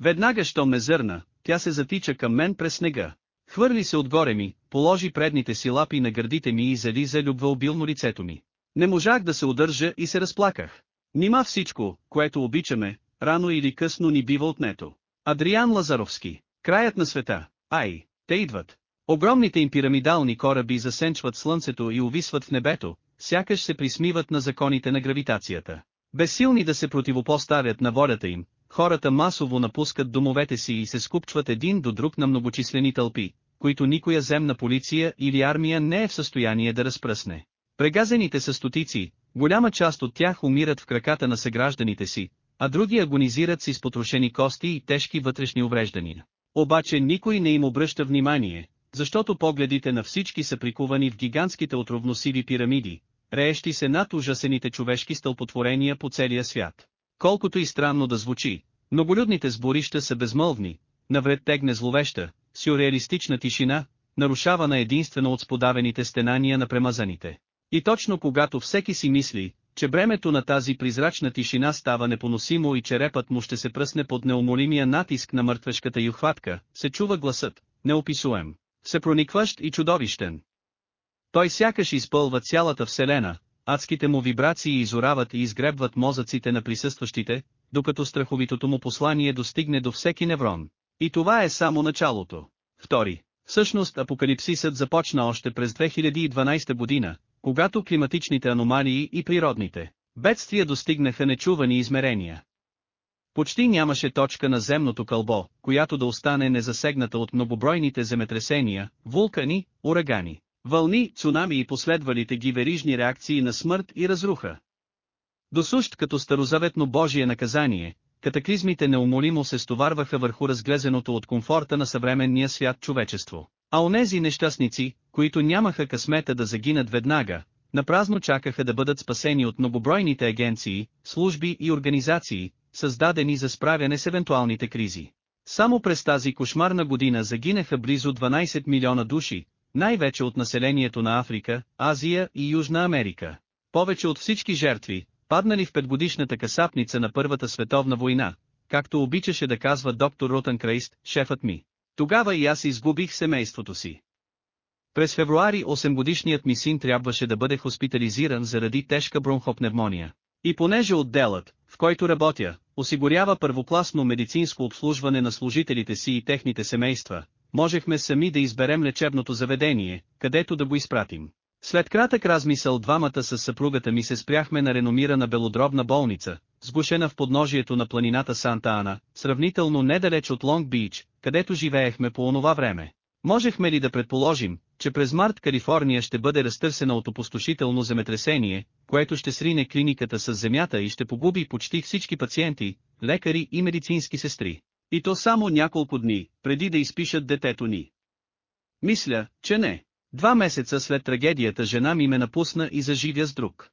S1: Веднага що ме зърна, тя се затича към мен през снега. Хвърли се отгоре ми, положи предните си лапи на гърдите ми и зализа обилно лицето ми. Не можах да се удържа и се разплаках. Нима всичко, което обичаме, рано или късно ни бива отнето. Адриан Лазаровски. Краят на света. Ай, те идват. Огромните им пирамидални кораби засенчват слънцето и увисват в небето, сякаш се присмиват на законите на гравитацията. Безсилни да се противопоставят на волята им, хората масово напускат домовете си и се скупчват един до друг на многочислени тълпи, които никоя земна полиция или армия не е в състояние да разпръсне. Прегазените са стотици, голяма част от тях умират в краката на съгражданите си, а други агонизират с изпотрошени кости и тежки вътрешни увреждания. Обаче никой не им обръща внимание, защото погледите на всички са прикувани в гигантските отровносиви пирамиди, реещи се над ужасените човешки стълпотворения по целия свят. Колкото и странно да звучи, многолюдните сборища са безмълвни, навред тегне зловеща, сюрреалистична тишина, нарушавана единствено от сподавените стенания на премазаните. И точно когато всеки си мисли, че бремето на тази призрачна тишина става непоносимо и черепът му ще се пръсне под неумолимия натиск на мъртвешката юхватка, се чува гласът, неописуем, се проникващ и чудовищен. Той сякаш изпълва цялата вселена, адските му вибрации изорават и изгребват мозъците на присъстващите, докато страховитото му послание достигне до всеки неврон. И това е само началото. Втори. Всъщност апокалипсисът започна още през 2012 година, когато климатичните аномалии и природните бедствия достигнаха нечувани измерения. Почти нямаше точка на земното кълбо, която да остане незасегната от многобройните земетресения, вулкани, урагани, вълни, цунами и последвалите ги верижни реакции на смърт и разруха. Досущ като старозаветно Божие наказание, катаклизмите неумолимо се стоварваха върху разглезеното от комфорта на съвременния свят човечество. А онези нещастници, които нямаха късмета да загинат веднага, напразно чакаха да бъдат спасени от многобройните агенции, служби и организации, създадени за справяне с евентуалните кризи. Само през тази кошмарна година загинаха близо 12 милиона души, най-вече от населението на Африка, Азия и Южна Америка. Повече от всички жертви, паднали в петгодишната касапница на Първата световна война, както обичаше да казва доктор Ротен Крейст, шефът ми. Тогава и аз изгубих семейството си. През февруари 8-годишният ми син трябваше да бъде хоспитализиран заради тежка бронхопневмония. И понеже отделът, в който работя, осигурява първокласно медицинско обслужване на служителите си и техните семейства, можехме сами да изберем лечебното заведение, където да го изпратим. След кратък размисъл двамата с съпругата ми се спряхме на реномирана белодробна болница, сгушена в подножието на планината Санта Ана, сравнително недалеч от Лонг Бич, където живеехме по онова време. Можехме ли да предположим, че през март Калифорния ще бъде разтърсена от опустошително земетресение, което ще срине клиниката с земята и ще погуби почти всички пациенти, лекари и медицински сестри. И то само няколко дни, преди да изпишат детето ни. Мисля, че не. Два месеца след трагедията жена ми ме напусна и заживя с друг.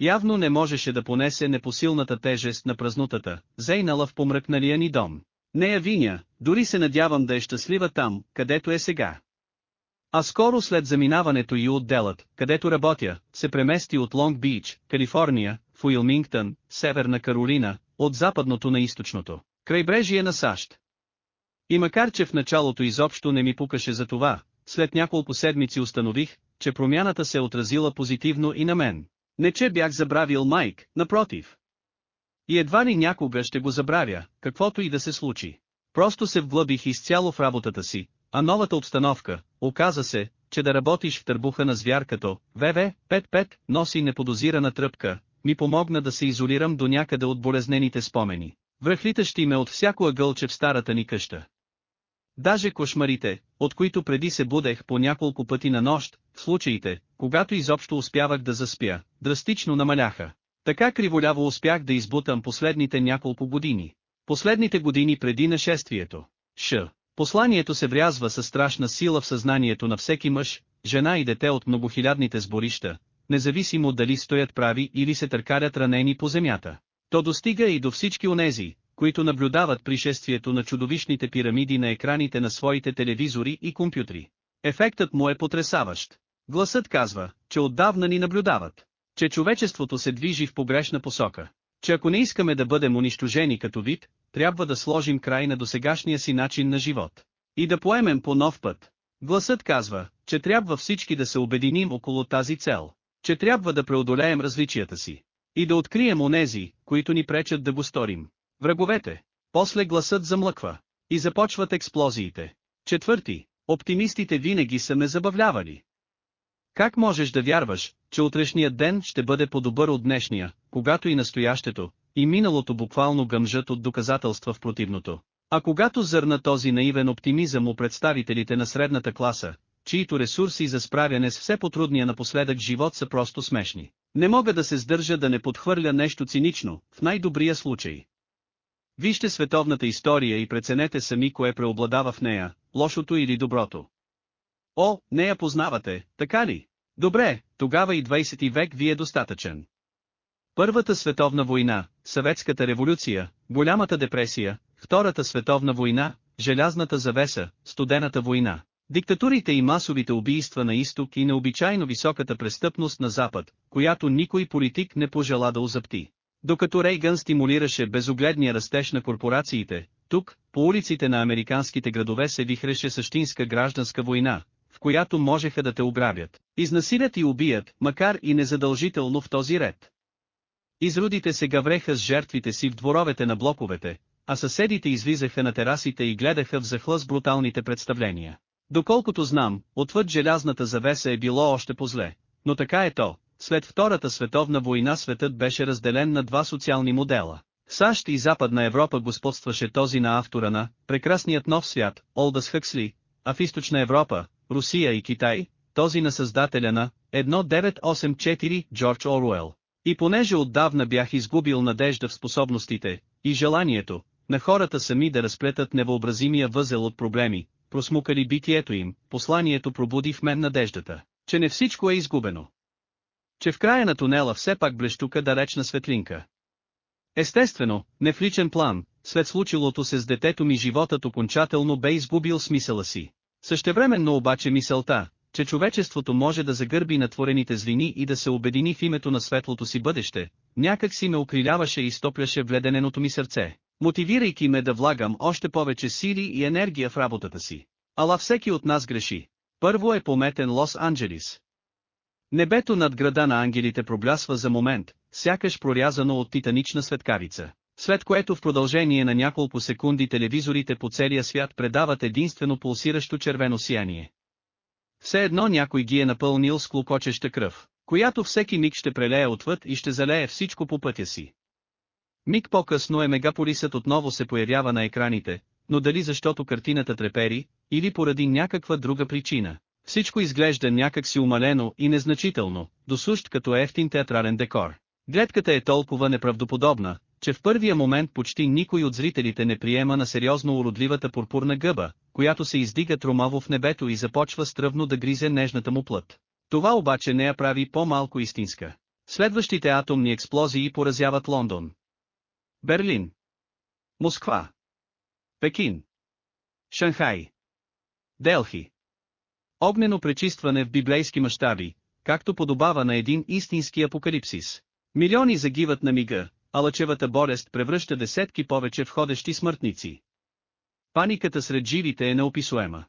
S1: Явно не можеше да понесе непосилната тежест на празнутата, зейнала в помръкналия ни дом. Не я виня, дори се надявам да е щастлива там, където е сега. А скоро след заминаването и отделът, където работя, се премести от Лонг Бич, Калифорния, в Уилмингтън, Северна Каролина, от западното на източното, крайбрежие на САЩ. И макар че в началото изобщо не ми пукаше за това, след няколко седмици установих, че промяната се отразила позитивно и на мен. Не че бях забравил Майк, напротив. И едва ли някога ще го забравя, каквото и да се случи. Просто се вглъбих изцяло в работата си, а новата обстановка, Оказа се, че да работиш в търбуха на звяркато, ВВ-55, носи неподозирана тръпка, ми помогна да се изолирам до някъде от болезнените спомени. Връхлитащи ме от всяко ъгълче в старата ни къща. Даже кошмарите, от които преди се будех по няколко пъти на нощ, в случаите, когато изобщо успявах да заспя, драстично намаляха. Така криволяво успях да избутам последните няколко години. Последните години преди нашествието. Ш. Посланието се врязва със страшна сила в съзнанието на всеки мъж, жена и дете от многохилядните сборища, независимо дали стоят прави или се търкарят ранени по земята. То достига и до всички онези, които наблюдават пришествието на чудовищните пирамиди на екраните на своите телевизори и компютри. Ефектът му е потрясаващ. Гласът казва, че отдавна ни наблюдават, че човечеството се движи в погрешна посока че ако не искаме да бъдем унищожени като вид, трябва да сложим край на досегашния си начин на живот. И да поемем по нов път. Гласът казва, че трябва всички да се обединим около тази цел, че трябва да преодолеем различията си и да открием онези, които ни пречат да го сторим. Враговете. После гласът замлъква и започват експлозиите. Четвърти. Оптимистите винаги са ме забавлявали. Как можеш да вярваш, че утрешният ден ще бъде по-добър от днешния, когато и настоящето, и миналото буквално гъмжат от доказателства в противното? А когато зърна този наивен оптимизъм у представителите на средната класа, чието ресурси за справяне с все потрудния напоследък живот са просто смешни. Не мога да се сдържа да не подхвърля нещо цинично, в най-добрия случай. Вижте световната история и преценете сами кое преобладава в нея, лошото или доброто. О, не я познавате, така ли? Добре, тогава и 20 век ви е достатъчен. Първата световна война, съветската революция, голямата депресия, Втората световна война, Желязната завеса, Студената война. Диктатурите и масовите убийства на изток и необичайно високата престъпност на запад, която никой политик не пожела да озапти. Докато Рейгън стимулираше безогледния растеж на корпорациите, тук, по улиците на американските градове се вихреше същинска гражданска война, която можеха да те ограбят, изнасилят и убият, макар и незадължително в този ред. Изрудите се гавреха с жертвите си в дворовете на блоковете, а съседите излизаха на терасите и гледаха в с бруталните представления. Доколкото знам, отвъд желязната завеса е било още по-зле, но така е то, след Втората световна война светът беше разделен на два социални модела. САЩ и Западна Европа господстваше този на автора на «Прекрасният нов свят» Олдъс Хъксли, а в Източна Европа, Русия и Китай, този на създателя на 1984 Джордж Оруел. И понеже отдавна бях изгубил надежда в способностите и желанието на хората сами да разплетат невъобразимия възел от проблеми, просмукали битието им, посланието пробуди в мен надеждата, че не всичко е изгубено. Че в края на тунела все пак блещука далечна светлинка. Естествено, не в личен план, след случилото се с детето ми животът окончателно бе изгубил смисъла си. Същевременно обаче мисълта, че човечеството може да загърби натворените звини и да се обедини в името на светлото си бъдеще, някак си ме укриляваше и стопляше вледененото ми сърце, мотивирайки ме да влагам още повече сили и енергия в работата си. Ала всеки от нас греши. Първо е пометен Лос-Анджелис. Небето над града на ангелите проблясва за момент, сякаш прорязано от титанична светкавица след което в продължение на няколко секунди телевизорите по целия свят предават единствено пулсиращо червено сияние. Все едно някой ги е напълнил с клокочеща кръв, която всеки миг ще прелее отвъд и ще залее всичко по пътя си. Миг по-късно е мегаполисът отново се появява на екраните, но дали защото картината трепери, или поради някаква друга причина. Всичко изглежда някак си умалено и незначително, досущ като ефтин театрален декор. Гледката е толкова неправдоподобна, че в първия момент почти никой от зрителите не приема на сериозно уродливата пурпурна гъба, която се издига тромаво в небето и започва стръвно да гризе нежната му плът. Това обаче не я прави по-малко истинска. Следващите атомни експлозии поразяват Лондон. Берлин. Москва. Пекин. Шанхай. Делхи. Огнено пречистване в библейски мащаби, както подобава на един истински апокалипсис. Милиони загиват на мига, а лъчевата болест превръща десетки повече входещи смъртници. Паниката сред живите е неописуема.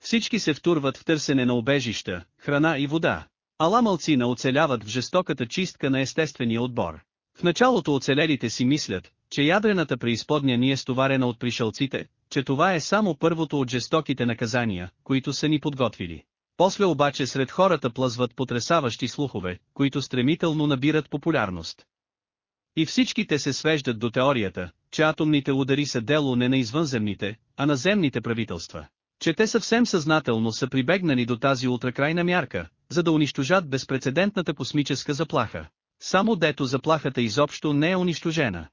S1: Всички се втурват в търсене на обежища, храна и вода. Ала мълцина оцеляват в жестоката чистка на естествения отбор. В началото оцелелите си мислят, че ядрената преизподня ни е стоварена от пришелците, че това е само първото от жестоките наказания, които са ни подготвили. После обаче сред хората плъзват потрясаващи слухове, които стремително набират популярност. И всичките се свеждат до теорията, че атомните удари са дело не на извънземните, а на земните правителства. Че те съвсем съзнателно са прибегнали до тази ултракрайна мярка, за да унищожат безпредседентната космическа заплаха. Само дето заплахата изобщо не е унищожена.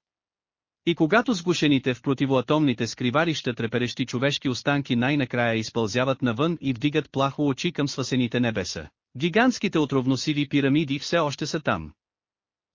S1: И когато сгушените в противоатомните скриварища треперещи човешки останки най-накрая изпълзяват навън и вдигат плахо очи към свасените небеса, гигантските отровносиви пирамиди все още са там.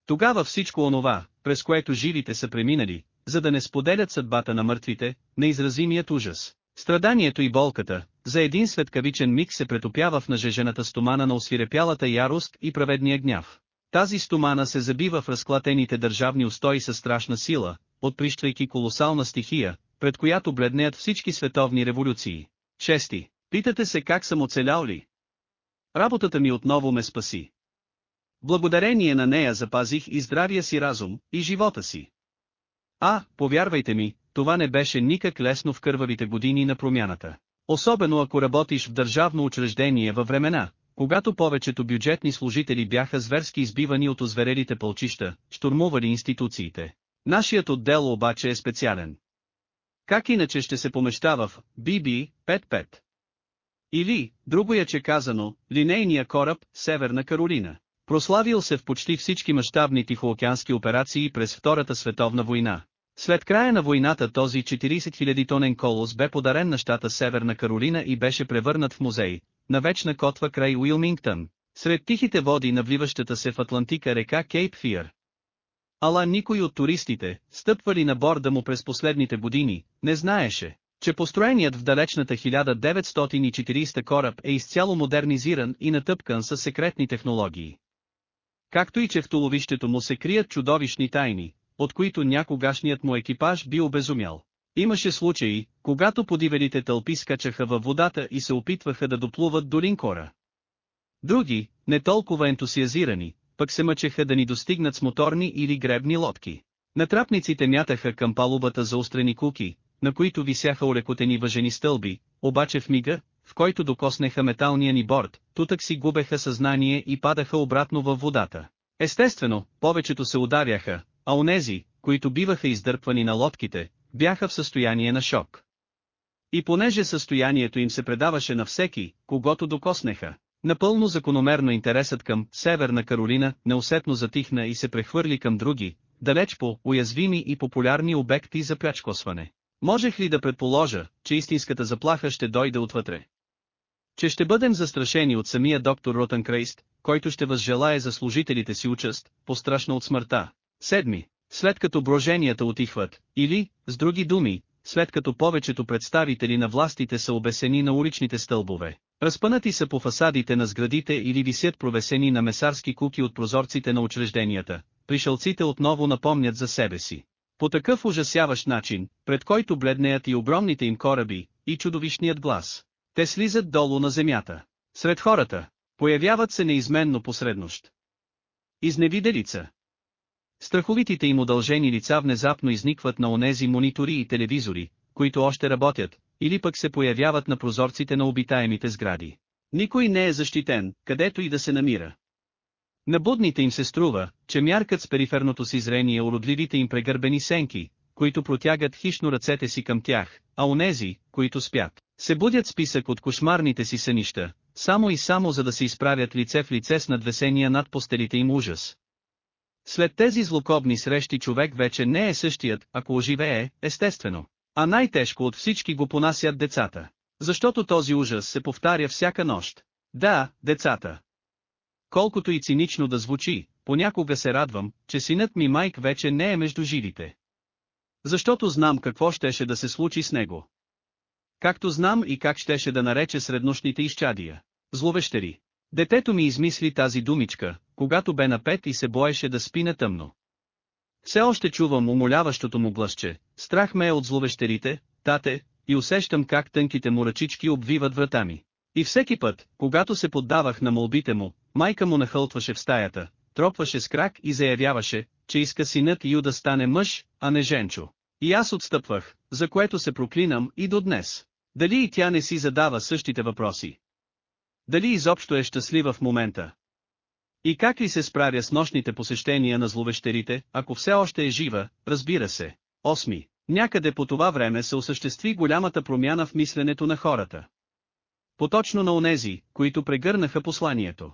S1: Тогава всичко онова, през което живите са преминали, за да не споделят съдбата на мъртвите, неизразимият ужас, страданието и болката, за един светкавичен миг се претопява в нажежената стомана на освирепялата ярост и праведния гняв. Тази стомана се забива в разклатените държавни устои със страшна сила, отприщвайки колосална стихия, пред която бледнеят всички световни революции. Чести, питате се как съм оцелял ли? Работата ми отново ме спаси. Благодарение на нея запазих и здравия си разум, и живота си. А, повярвайте ми, това не беше никак лесно в кървавите години на промяната. Особено ако работиш в държавно учреждение във времена, когато повечето бюджетни служители бяха зверски избивани от озверелите пълчища, штурмували институциите. Нашият отдел обаче е специален. Как иначе ще се помещава в BB 55? Или, че казано, линейния кораб Северна Каролина. Прославил се в почти всички мащабни тихоокеански операции през Втората световна война. След края на войната този 40 000 тонен колос бе подарен на щата Северна Каролина и беше превърнат в музей, на вечна котва край Уилмингтън, сред тихите води на вливащата се в Атлантика река Кейп Фиер. Ала никой от туристите, стъпвали на борда му през последните години, не знаеше, че построеният в далечната 1940 кораб е изцяло модернизиран и натъпкан със секретни технологии. Както и че в туловището му се крият чудовищни тайни, от които някогашният му екипаж би обезумял. Имаше случаи, когато подивелите тълпи скачаха във водата и се опитваха да доплуват до линкора. Други, не толкова ентусиазирани, пък се мъчеха да ни достигнат с моторни или гребни лодки. Натрапниците мятаха към палубата заострени куки, на които висяха олекотени въжени стълби, обаче в мига, в който докоснеха металния ни борт, тутък си губеха съзнание и падаха обратно във водата. Естествено, повечето се ударяха, а онези, които биваха издърпвани на лодките, бяха в състояние на шок. И понеже състоянието им се предаваше на всеки, когато докоснеха, напълно закономерно интересът към Северна Каролина неусетно затихна и се прехвърли към други, далеч по уязвими и популярни обекти за плячкосване. Можех ли да предположа, че истинската заплаха ще дойде отвътре? че ще бъдем застрашени от самия доктор Ротенкрейст, който ще възжелае за служителите си участ, пострашна от смъртта. Седми, след като броженията отихват, или, с други думи, след като повечето представители на властите са обесени на уличните стълбове, разпънати са по фасадите на сградите или висят провесени на месарски куки от прозорците на учрежденията, пришелците отново напомнят за себе си. По такъв ужасяващ начин, пред който бледнеят и огромните им кораби, и чудовищният глас, те слизат долу на земята. Сред хората, появяват се неизменно посреднощ. Изневиделица. Страховитите им удължени лица внезапно изникват на онези монитори и телевизори, които още работят, или пък се появяват на прозорците на обитаемите сгради. Никой не е защитен, където и да се намира. На будните им се струва, че мяркат с периферното си зрение уродливите им прегърбени сенки, които протягат хищно ръцете си към тях, а онези, които спят, се будят списък от кошмарните си сънища, само и само за да се изправят лице в лице с надвесения над постелите им ужас. След тези злокобни срещи човек вече не е същият, ако оживее, естествено. А най-тежко от всички го понасят децата. Защото този ужас се повтаря всяка нощ. Да, децата. Колкото и цинично да звучи, понякога се радвам, че синът ми Майк вече не е между живите. Защото знам какво щеше да се случи с него. Както знам и как щеше да нарече среднощните изчадия. Зловещери. Детето ми измисли тази думичка, когато бе на пет и се боеше да спи на тъмно. Все още чувам умоляващото му гласче, страх ме е от зловещерите, тате, и усещам как тънките му ръчички обвиват врата ми. И всеки път, когато се поддавах на молбите му, майка му нахълтваше в стаята, тропваше с крак и заявяваше, че иска синът Ю да стане мъж, а не женчо. И аз отстъпвах, за което се проклинам и до днес. Дали и тя не си задава същите въпроси? Дали изобщо е щастлива в момента? И как ли се справя с нощните посещения на зловещерите, ако все още е жива, разбира се. 8. Някъде по това време се осъществи голямата промяна в мисленето на хората. Поточно на онези, които прегърнаха посланието.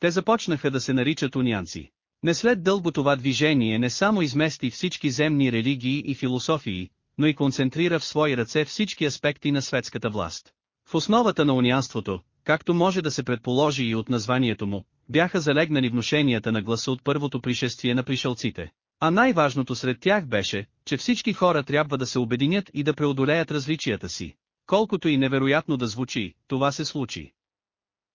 S1: Те започнаха да се наричат унианци. Не след дълго това движение не само измести всички земни религии и философии, но и концентрира в свои ръце всички аспекти на светската власт. В основата на унианството, както може да се предположи и от названието му, бяха залегнали внушенията на гласа от първото пришествие на пришелците. А най-важното сред тях беше, че всички хора трябва да се обединят и да преодолеят различията си. Колкото и невероятно да звучи, това се случи.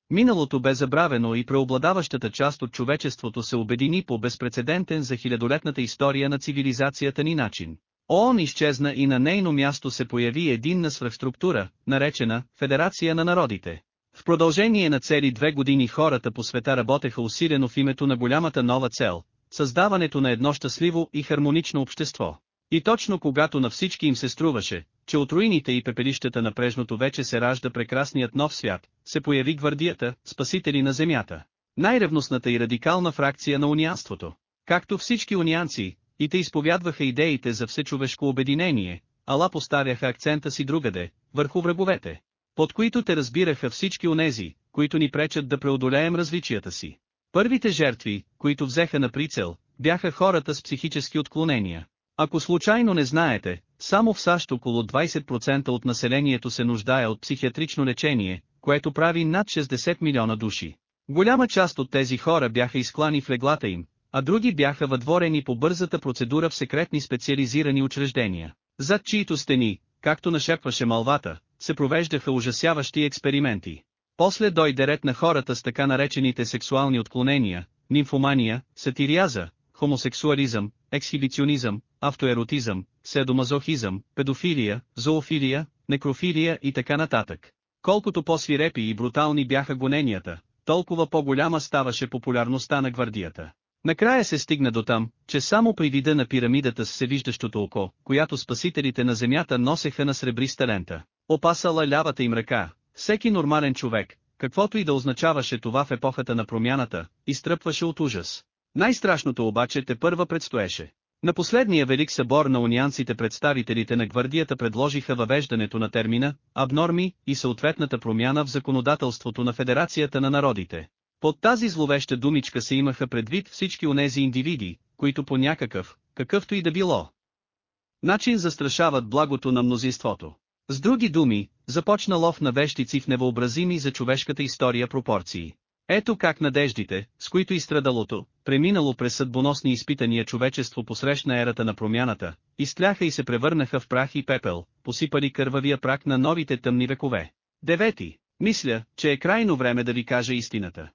S1: Миналото бе забравено и преобладаващата част от човечеството се обедини по безпредседентен за хилядолетната история на цивилизацията ни начин. ООН изчезна и на нейно място се появи единна свръхструктура, наречена Федерация на народите. В продължение на цели две години хората по света работеха усилено в името на голямата нова цел – създаването на едно щастливо и хармонично общество. И точно когато на всички им се струваше, че от руините и пепелищата на прежното вече се ражда прекрасният нов свят, се появи гвардията, спасители на земята. Най-ревностната и радикална фракция на унианството. Както всички унианци, и те изповядваха идеите за всечовешко обединение, ала поставяха акцента си другаде, върху враговете, под които те разбираха всички онези, които ни пречат да преодолеем различията си. Първите жертви, които взеха на прицел, бяха хората с психически отклонения. Ако случайно не знаете, само в САЩ около 20% от населението се нуждае от психиатрично лечение, което прави над 60 милиона души. Голяма част от тези хора бяха изклани в леглата им, а други бяха въдворени по бързата процедура в секретни специализирани учреждения, зад чието стени, както нашепваше малвата, се провеждаха ужасяващи експерименти. После дойде ред на хората с така наречените сексуални отклонения, нимфомания, сатириаза, хомосексуализъм, ексхибиционизъм, автоеротизъм, седомазохизъм, педофилия, зоофилия, некрофилия и така нататък. Колкото по-свирепи и брутални бяха гоненията, толкова по-голяма ставаше популярността на гвардията. Накрая се стигна до там, че само при вида на пирамидата с всевиждащото око, която спасителите на земята носеха на сребриста лента, опасала лявата им ръка, всеки нормален човек, каквото и да означаваше това в епохата на промяната, изтръпваше от ужас. Най-страшното обаче те първа предстоеше. На последния Велик събор на унианците представителите на гвардията предложиха въвеждането на термина «абнорми» и съответната промяна в законодателството на Федерацията на народите. Под тази зловеща думичка се имаха предвид всички онези индивиди, които по някакъв, какъвто и да било, начин застрашават благото на мнозинството. С други думи, започна лов на вещици в невъобразими за човешката история пропорции. Ето как надеждите, с които изстрадалото, преминало през съдбоносни изпитания човечество посрещна ерата на промяната, изтляха и се превърнаха в прах и пепел, посипали кървавия прак на новите тъмни векове. Девети, мисля, че е крайно време да ви кажа истината.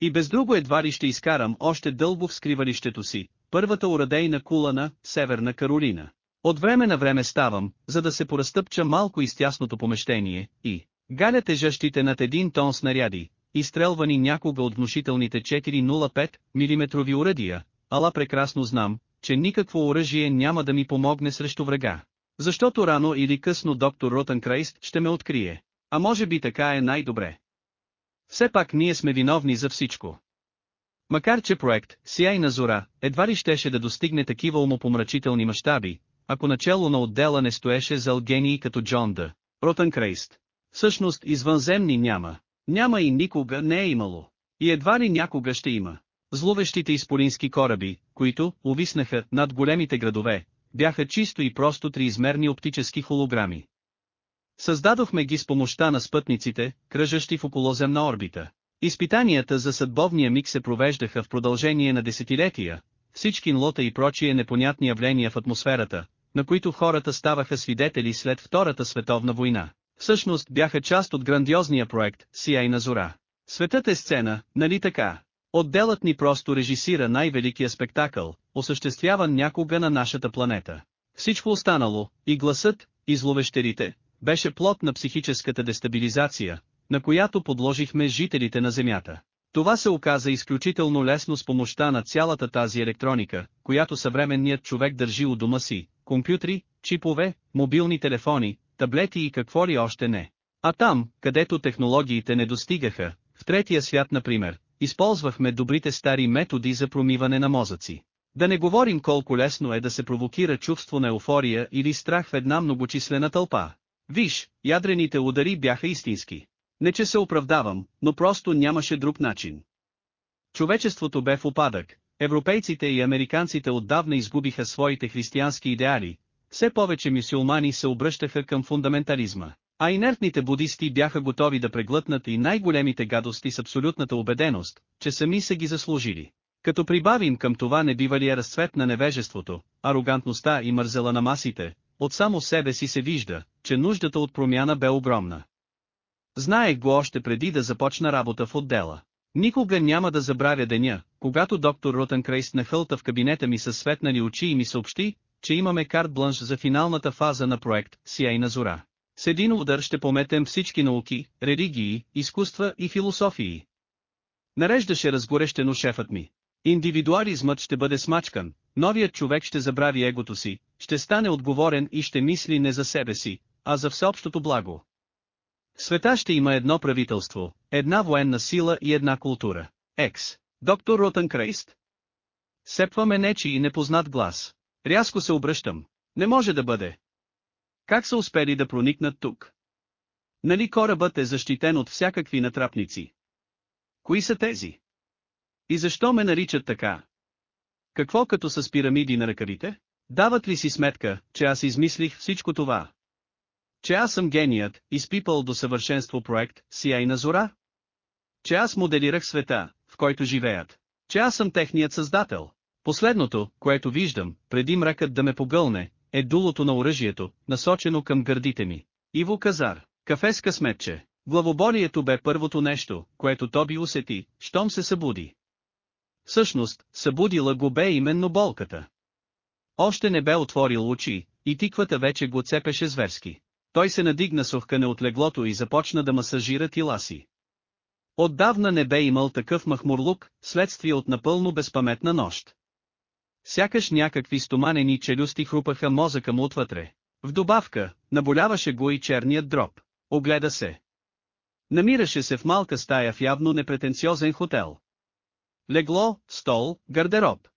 S1: И без друго едва ли ще изкарам още дълго в скривалището си, първата урадейна кула на Северна Каролина. От време на време ставам, за да се поразтъпча малко из тясното помещение, и галя тежащите над един тон снаряди, изстрелвани някога от внушителните 405 мм урадия, ала прекрасно знам, че никакво оръжие няма да ми помогне срещу врага. Защото рано или късно доктор Ротенкрейст ще ме открие. А може би така е най-добре. Все пак ние сме виновни за всичко. Макар че проект «Сияйна зора» едва ли щеше да достигне такива умопомрачителни мащаби, ако начало на отдела не стоеше за алгении като Джон Д. Ротенкрейст. Всъщност извънземни няма. Няма и никога не е имало. И едва ли някога ще има. Зловещите изполински кораби, които увиснаха над големите градове, бяха чисто и просто триизмерни оптически холограми. Създадохме ги с помощта на спътниците, кръжащи в околоземна орбита. Изпитанията за съдбовния миг се провеждаха в продължение на десетилетия, всички нлота и прочие непонятни явления в атмосферата, на които хората ставаха свидетели след Втората световна война. Всъщност бяха част от грандиозния проект «Сияйна зора». Светът е сцена, нали така? Отделът ни просто режисира най-великия спектакъл, осъществяван някога на нашата планета. Всичко останало, и гласът, и зловещерите, беше плод на психическата дестабилизация, на която подложихме жителите на Земята. Това се оказа изключително лесно с помощта на цялата тази електроника, която съвременният човек държи у дома си, компютри, чипове, мобилни телефони, таблети и какво ли още не. А там, където технологиите не достигаха, в третия свят например, използвахме добрите стари методи за промиване на мозъци. Да не говорим колко лесно е да се провокира чувство на еуфория или страх в една многочислена тълпа. Виж, ядрените удари бяха истински. Не че се оправдавам, но просто нямаше друг начин. Човечеството бе в опадък, европейците и американците отдавна изгубиха своите християнски идеали, все повече мисюлмани се обръщаха към фундаментализма, а инертните будисти бяха готови да преглътнат и най-големите гадости с абсолютната убеденост, че сами са ги заслужили. Като прибавим към това небивалия разцвет на невежеството, арогантността и мързела на масите, от само себе си се вижда, че нуждата от промяна бе огромна. Знаех го още преди да започна работа в отдела. Никога няма да забравя деня, когато доктор Ротен на нахълта в кабинета ми със светнали очи и ми съобщи, че имаме карт бланш за финалната фаза на проект Сияйна зора. С един удар ще пометем всички науки, религии, изкуства и философии. Нареждаше разгорещено шефът ми. Индивидуализмът ще бъде смачкан, новият човек ще забрави егото си, ще стане отговорен и ще мисли не за себе си, а за всеобщото благо. В света ще има едно правителство, една военна сила и една култура. Екс. Доктор Ротън Крейст. Сепва нечи и непознат глас. Рязко се обръщам. Не може да бъде. Как са успели да проникнат тук? Нали корабът е защитен от всякакви натрапници? Кои са тези? И защо ме наричат така? Какво като с пирамиди на ръкавите? Дават ли си сметка, че аз измислих всичко това? Че аз съм геният, изпипал до съвършенство проект на зора? Че аз моделирах света, в който живеят. Че аз съм техният създател. Последното, което виждам, преди мракът да ме погълне, е дулото на оръжието, насочено към гърдите ми. Иво Казар, кафе с късметче. Главоборието бе първото нещо, което Тоби усети, щом се събуди. Всъщност, събудила го бе именно болката. Още не бе отворил очи, и тиквата вече го цепеше зверски. Той се надигна сухкане от леглото и започна да масажира тила си. Отдавна не бе имал такъв махмурлук, следствие от напълно безпаметна нощ. Сякаш някакви стоманени челюсти хрупаха мозъка му отвътре. В добавка, наболяваше го и черният дроб. Огледа се. Намираше се в малка стая в явно непретенциозен хотел. Легло, стол, гардероб.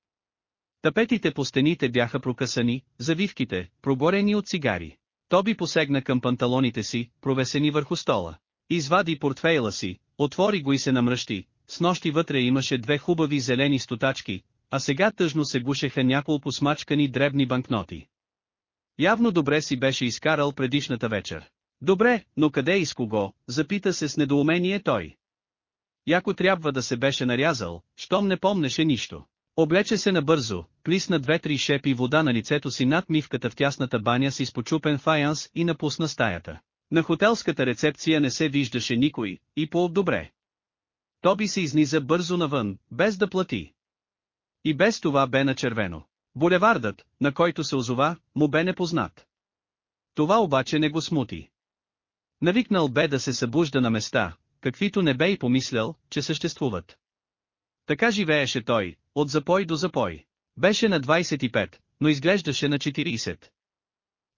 S1: Тапетите по стените бяха прокъсани, завивките, прогорени от цигари. Тоби посегна към панталоните си, провесени върху стола. Извади портфейла си, отвори го и се намръщи, с нощи вътре имаше две хубави зелени стотачки, а сега тъжно се гушеха няколко смачкани дребни банкноти. Явно добре си беше изкарал предишната вечер. Добре, но къде и с кого, запита се с недоумение той. Яко трябва да се беше нарязал, щом не помнеше нищо. Облече се набързо, плисна две-три шепи вода на лицето си над мивката в тясната баня с изпочупен фаянс и напусна стаята. На хотелската рецепция не се виждаше никой, и по-добре. Тоби се изниза бързо навън, без да плати. И без това бе на червено. Булевардът, на който се озова, му бе непознат. Това обаче не го смути. Навикнал бе да се събужда на места, каквито не бе и помислял, че съществуват. Така живееше той, от запой до запой. Беше на 25, но изглеждаше на 40.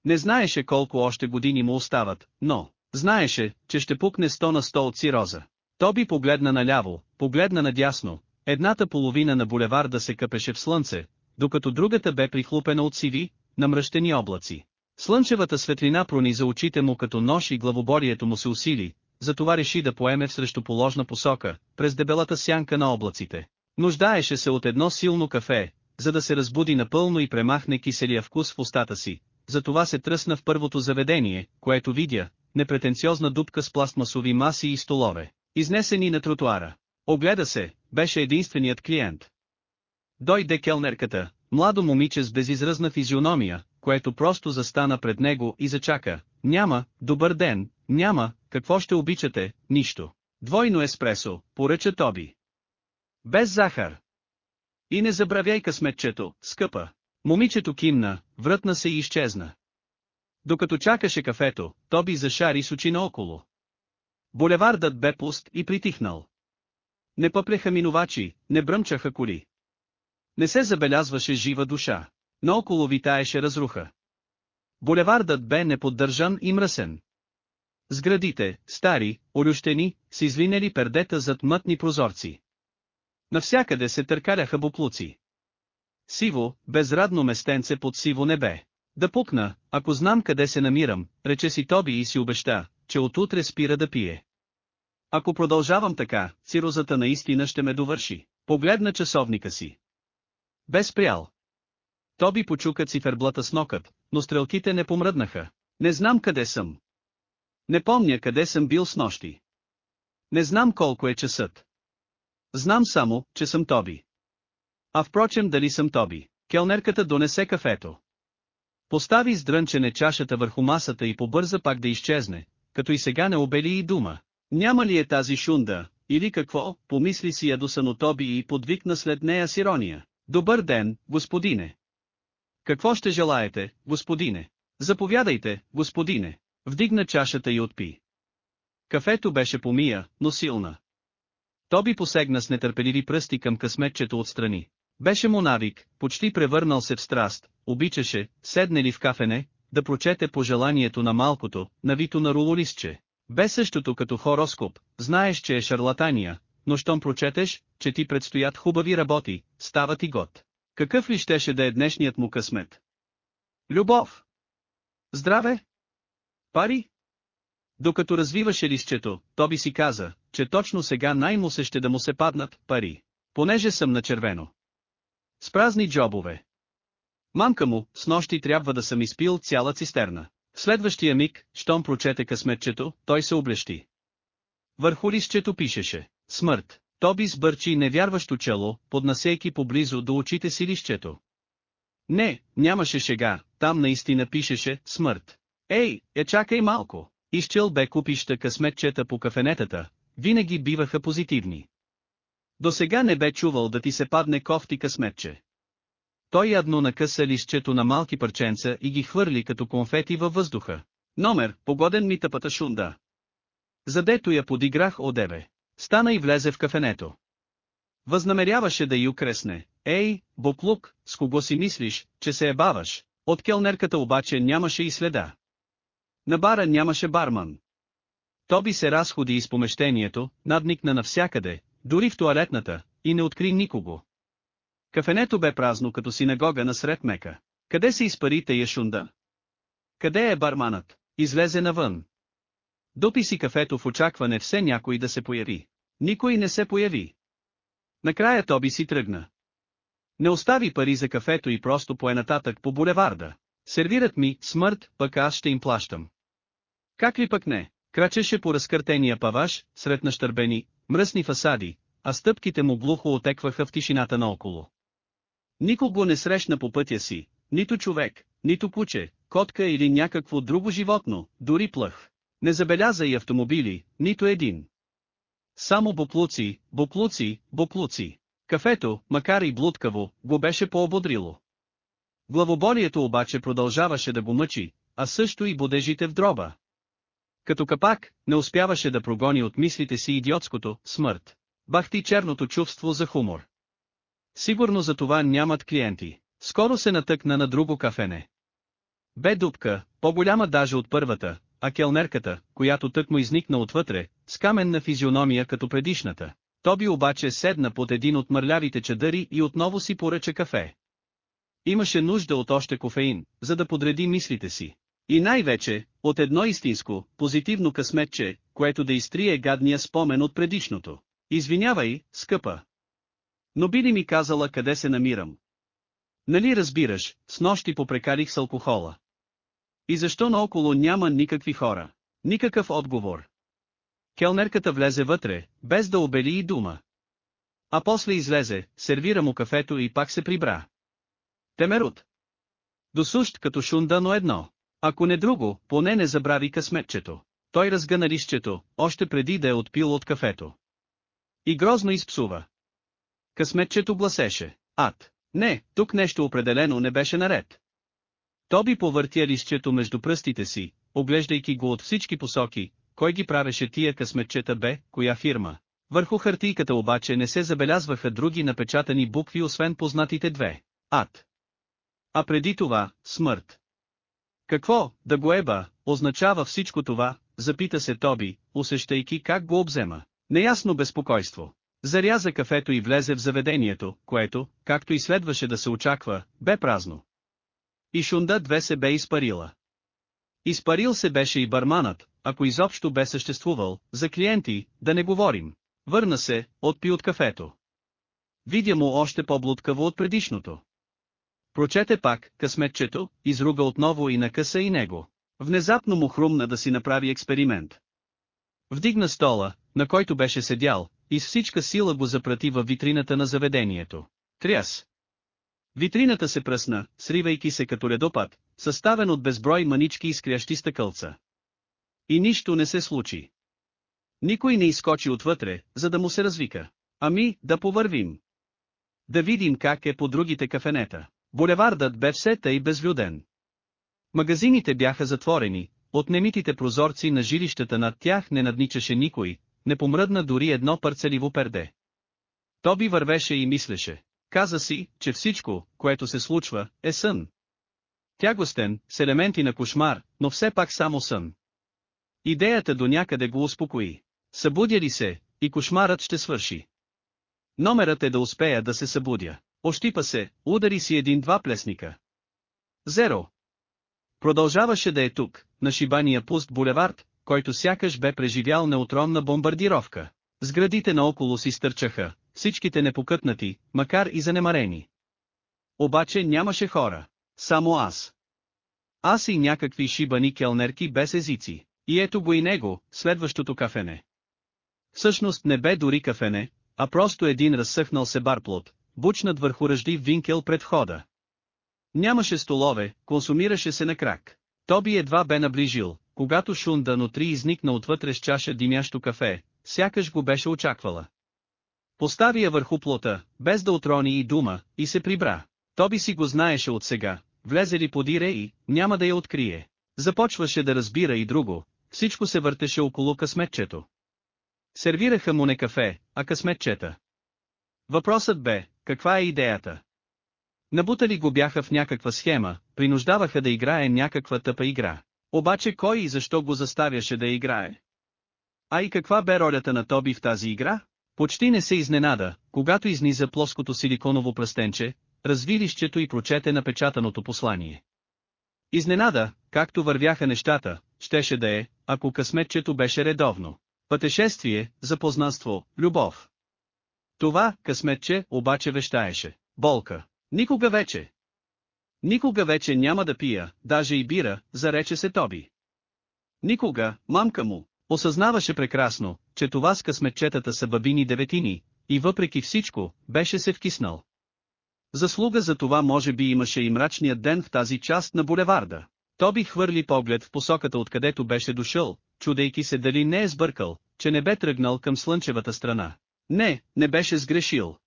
S1: Не знаеше колко още години му остават, но знаеше, че ще пукне 100 на 100 от сироза. Тоби погледна наляво, погледна надясно, едната половина на булеварда се къпеше в слънце, докато другата бе прихлупена от сиви, намръщени облаци. Слънчевата светлина прониза очите му като нож и главоборието му се усили, затова реши да поеме в срещу положна посока, през дебелата сянка на облаците. Нуждаеше се от едно силно кафе, за да се разбуди напълно и премахне киселия вкус в устата си, затова се тръсна в първото заведение, което видя, непретенциозна дупка с пластмасови маси и столове, изнесени на тротуара. Огледа се, беше единственият клиент. Дойде келнерката, младо момиче с безизразна физиономия, което просто застана пред него и зачака. Няма, добър ден, няма, какво ще обичате, нищо. Двойно еспресо, поръча Тоби. Без захар. И не забравяй късметчето, скъпа. Момичето кимна, врътна се и изчезна. Докато чакаше кафето, Тоби зашари с очи наоколо. Булевардът бе пуст и притихнал. Не пъплеха минувачи, не бръмчаха коли. Не се забелязваше жива душа. Наоколо витаеше разруха. Булевардът бе неподдържан и мръсен. Сградите, стари, олющени, с извинели пердета зад мътни прозорци. Навсякъде се търкаляха буклуци. Сиво, безрадно местенце под сиво небе. Да пукна, ако знам къде се намирам, рече си Тоби и си обеща, че отутре спира да пие. Ако продължавам така, цирозата наистина ще ме довърши. Погледна часовника си. Без прял. Тоби почука циферблата с нокът, но стрелките не помръднаха. Не знам къде съм. Не помня къде съм бил с нощи. Не знам колко е часът. Знам само, че съм Тоби. А впрочем дали съм Тоби, келнерката донесе кафето. Постави здрънчене чашата върху масата и побърза пак да изчезне, като и сега не обели и дума. Няма ли е тази шунда, или какво, помисли си ядосано Тоби и подвикна след нея с ирония. Добър ден, господине! Какво ще желаете, господине? Заповядайте, господине! Вдигна чашата и отпи. Кафето беше помия, но силна. Тоби посегна с нетърпеливи пръсти към късметчето отстрани. Беше му навик, почти превърнал се в страст, обичаше, седнели в кафене, да прочете пожеланието на малкото, навито на рулолистче. Бе същото като хороскоп, знаеш, че е шарлатания, но щом прочетеш, че ти предстоят хубави работи, става ти год. Какъв ли щеше да е днешният му късмет? Любов! Здраве! Пари! Докато развиваше листчето, Тоби си каза, че точно сега най-му се ще да му се паднат пари. Понеже съм на червено. С празни джобове. Мамка му, с нощи трябва да съм изпил цяла цистерна. В следващия миг, щом прочете късметчето, той се облещи. Върху листчето пишеше «Смърт». Тоби сбърчи невярващо чело, поднасейки поблизо до очите си листчето. Не, нямаше шега, там наистина пишеше «Смърт». Ей, е чакай малко. Изчел бе купища късметчета по кафенетата, винаги биваха позитивни. До сега не бе чувал да ти се падне кофти късметче. Той ядно накъса листчето на малки парченца и ги хвърли като конфети във въздуха. Номер, погоден ми тъпата шунда. Задето я подиграх одебе. Стана и влезе в кафенето. Възнамеряваше да ю кресне. Ей, Боклук, с кого си мислиш, че се е баваш? От келнерката обаче нямаше и следа. На бара нямаше барман. Тоби се разходи из помещението, надникна навсякъде, дори в туалетната, и не откри никого. Кафенето бе празно като синагога насред Мека. Къде се изпари тая шунда? Къде е барманът? Излезе навън. Допи си кафето в очакване все някой да се появи. Никой не се появи. Накрая Тоби си тръгна. Не остави пари за кафето и просто поенататък по булеварда. Сервират ми смърт, пък аз ще им плащам. Как ли пък не, крачеше по разкъртения паваж, сред нащърбени, мръсни фасади, а стъпките му глухо отекваха в тишината наоколо. Никого не срещна по пътя си, нито човек, нито куче, котка или някакво друго животно, дори плъх. Не забеляза и автомобили, нито един. Само буклуци, буклуци, буплуци. Кафето, макар и блудкаво, го беше поободрило. Главоболието обаче продължаваше да го мъчи, а също и бодежите в дроба, като капак, не успяваше да прогони от мислите си идиотското «смърт». Бахти черното чувство за хумор. Сигурно за това нямат клиенти. Скоро се натъкна на друго кафене. Бе дупка, по-голяма даже от първата, а келнерката, която тък му изникна отвътре, с каменна физиономия като предишната. Тоби обаче седна под един от мърлявите чадъри и отново си поръча кафе. Имаше нужда от още кофеин, за да подреди мислите си. И най-вече, от едно истинско, позитивно късметче, което да изтрие гадния спомен от предишното. Извинявай, скъпа. Но би ли ми казала къде се намирам? Нали разбираш, с нощи попрекарих с алкохола. И защо наоколо няма никакви хора? Никакъв отговор. Келнерката влезе вътре, без да обели и дума. А после излезе, сервира му кафето и пак се прибра. Темерут. Досущ като шунда, но едно. Ако не друго, поне не забрави късметчето. Той разгъна лището, още преди да е отпил от кафето. И грозно изпсува. Късметчето гласеше, ад, не, тук нещо определено не беше наред. Тоби повъртя лището между пръстите си, оглеждайки го от всички посоки, кой ги правеше тия късметчета бе, коя фирма. Върху хартийката обаче не се забелязваха други напечатани букви освен познатите две. Ад. А преди това, смърт. Какво, да го еба, означава всичко това, запита се Тоби, усещайки как го обзема. Неясно безпокойство. Заряза кафето и влезе в заведението, което, както и следваше да се очаква, бе празно. И шунда две се бе изпарила. Изпарил се беше и барманът, ако изобщо бе съществувал, за клиенти, да не говорим. Върна се, отпи от кафето. Видя му още по-блудкаво от предишното. Прочете пак, късметчето, изруга отново и накъса и него. Внезапно му хрумна да си направи експеримент. Вдигна стола, на който беше седял, и с всичка сила го запрати във витрината на заведението. Тряс. Витрината се пръсна, сривайки се като ледопад, съставен от безброй манички скрящи стъкълца. И нищо не се случи. Никой не изкочи отвътре, за да му се развика. Ами, да повървим. Да видим как е по другите кафенета. Булевардът бе все тъй безлюден. Магазините бяха затворени, от немитите прозорци на жилищата над тях не надничаше никой, не помръдна дори едно парцеливо перде. Тоби вървеше и мислеше. Каза си, че всичко, което се случва, е сън. Тягостен, с елементи на кошмар, но все пак само сън. Идеята до някъде го успокои. Събудя ли се, и кошмарът ще свърши. Номерът е да успея да се събудя. Ощипа се, удари си един-два плесника. Зеро. Продължаваше да е тук, на шибания пуст булевард, който сякаш бе преживял неутронна бомбардировка. Сградите наоколо си стърчаха, всичките непокътнати, макар и занемарени. Обаче нямаше хора. Само аз. Аз и някакви шибани келнерки без езици. И ето го и него, следващото кафене. Всъщност не бе дори кафене, а просто един разсъхнал се барплот, бучнат върху в винкел пред входа. Нямаше столове, консумираше се на крак. Тоби едва бе наближил, когато шунда нотри изникна отвътре с чаша димящо кафе, сякаш го беше очаквала. Постави я върху плота, без да отрони и дума, и се прибра. Тоби си го знаеше от сега, влезе ли подире и, няма да я открие. Започваше да разбира и друго, всичко се въртеше около късметчето. Сервираха му не кафе, а късметчета. Въпросът бе, каква е идеята? Набутали го бяха в някаква схема, принуждаваха да играе някаква тъпа игра. Обаче кой и защо го заставяше да играе? А и каква бе ролята на Тоби в тази игра? Почти не се изненада, когато изниза плоското силиконово пръстенче, развилището и прочете напечатаното послание. Изненада, както вървяха нещата, щеше да е, ако късметчето беше редовно. Пътешествие, запознанство, любов. Това, късметче, обаче вещаеше. Болка. Никога вече. Никога вече няма да пия, даже и бира, зарече се Тоби. Никога, мамка му, осъзнаваше прекрасно, че това с късметчетата са бабини деветини, и въпреки всичко, беше се вкиснал. Заслуга за това може би имаше и мрачният ден в тази част на булеварда. Тоби хвърли поглед в посоката откъдето беше дошъл, чудейки се дали не е сбъркал, че не бе тръгнал към слънчевата страна. Не, не беше сгрешил.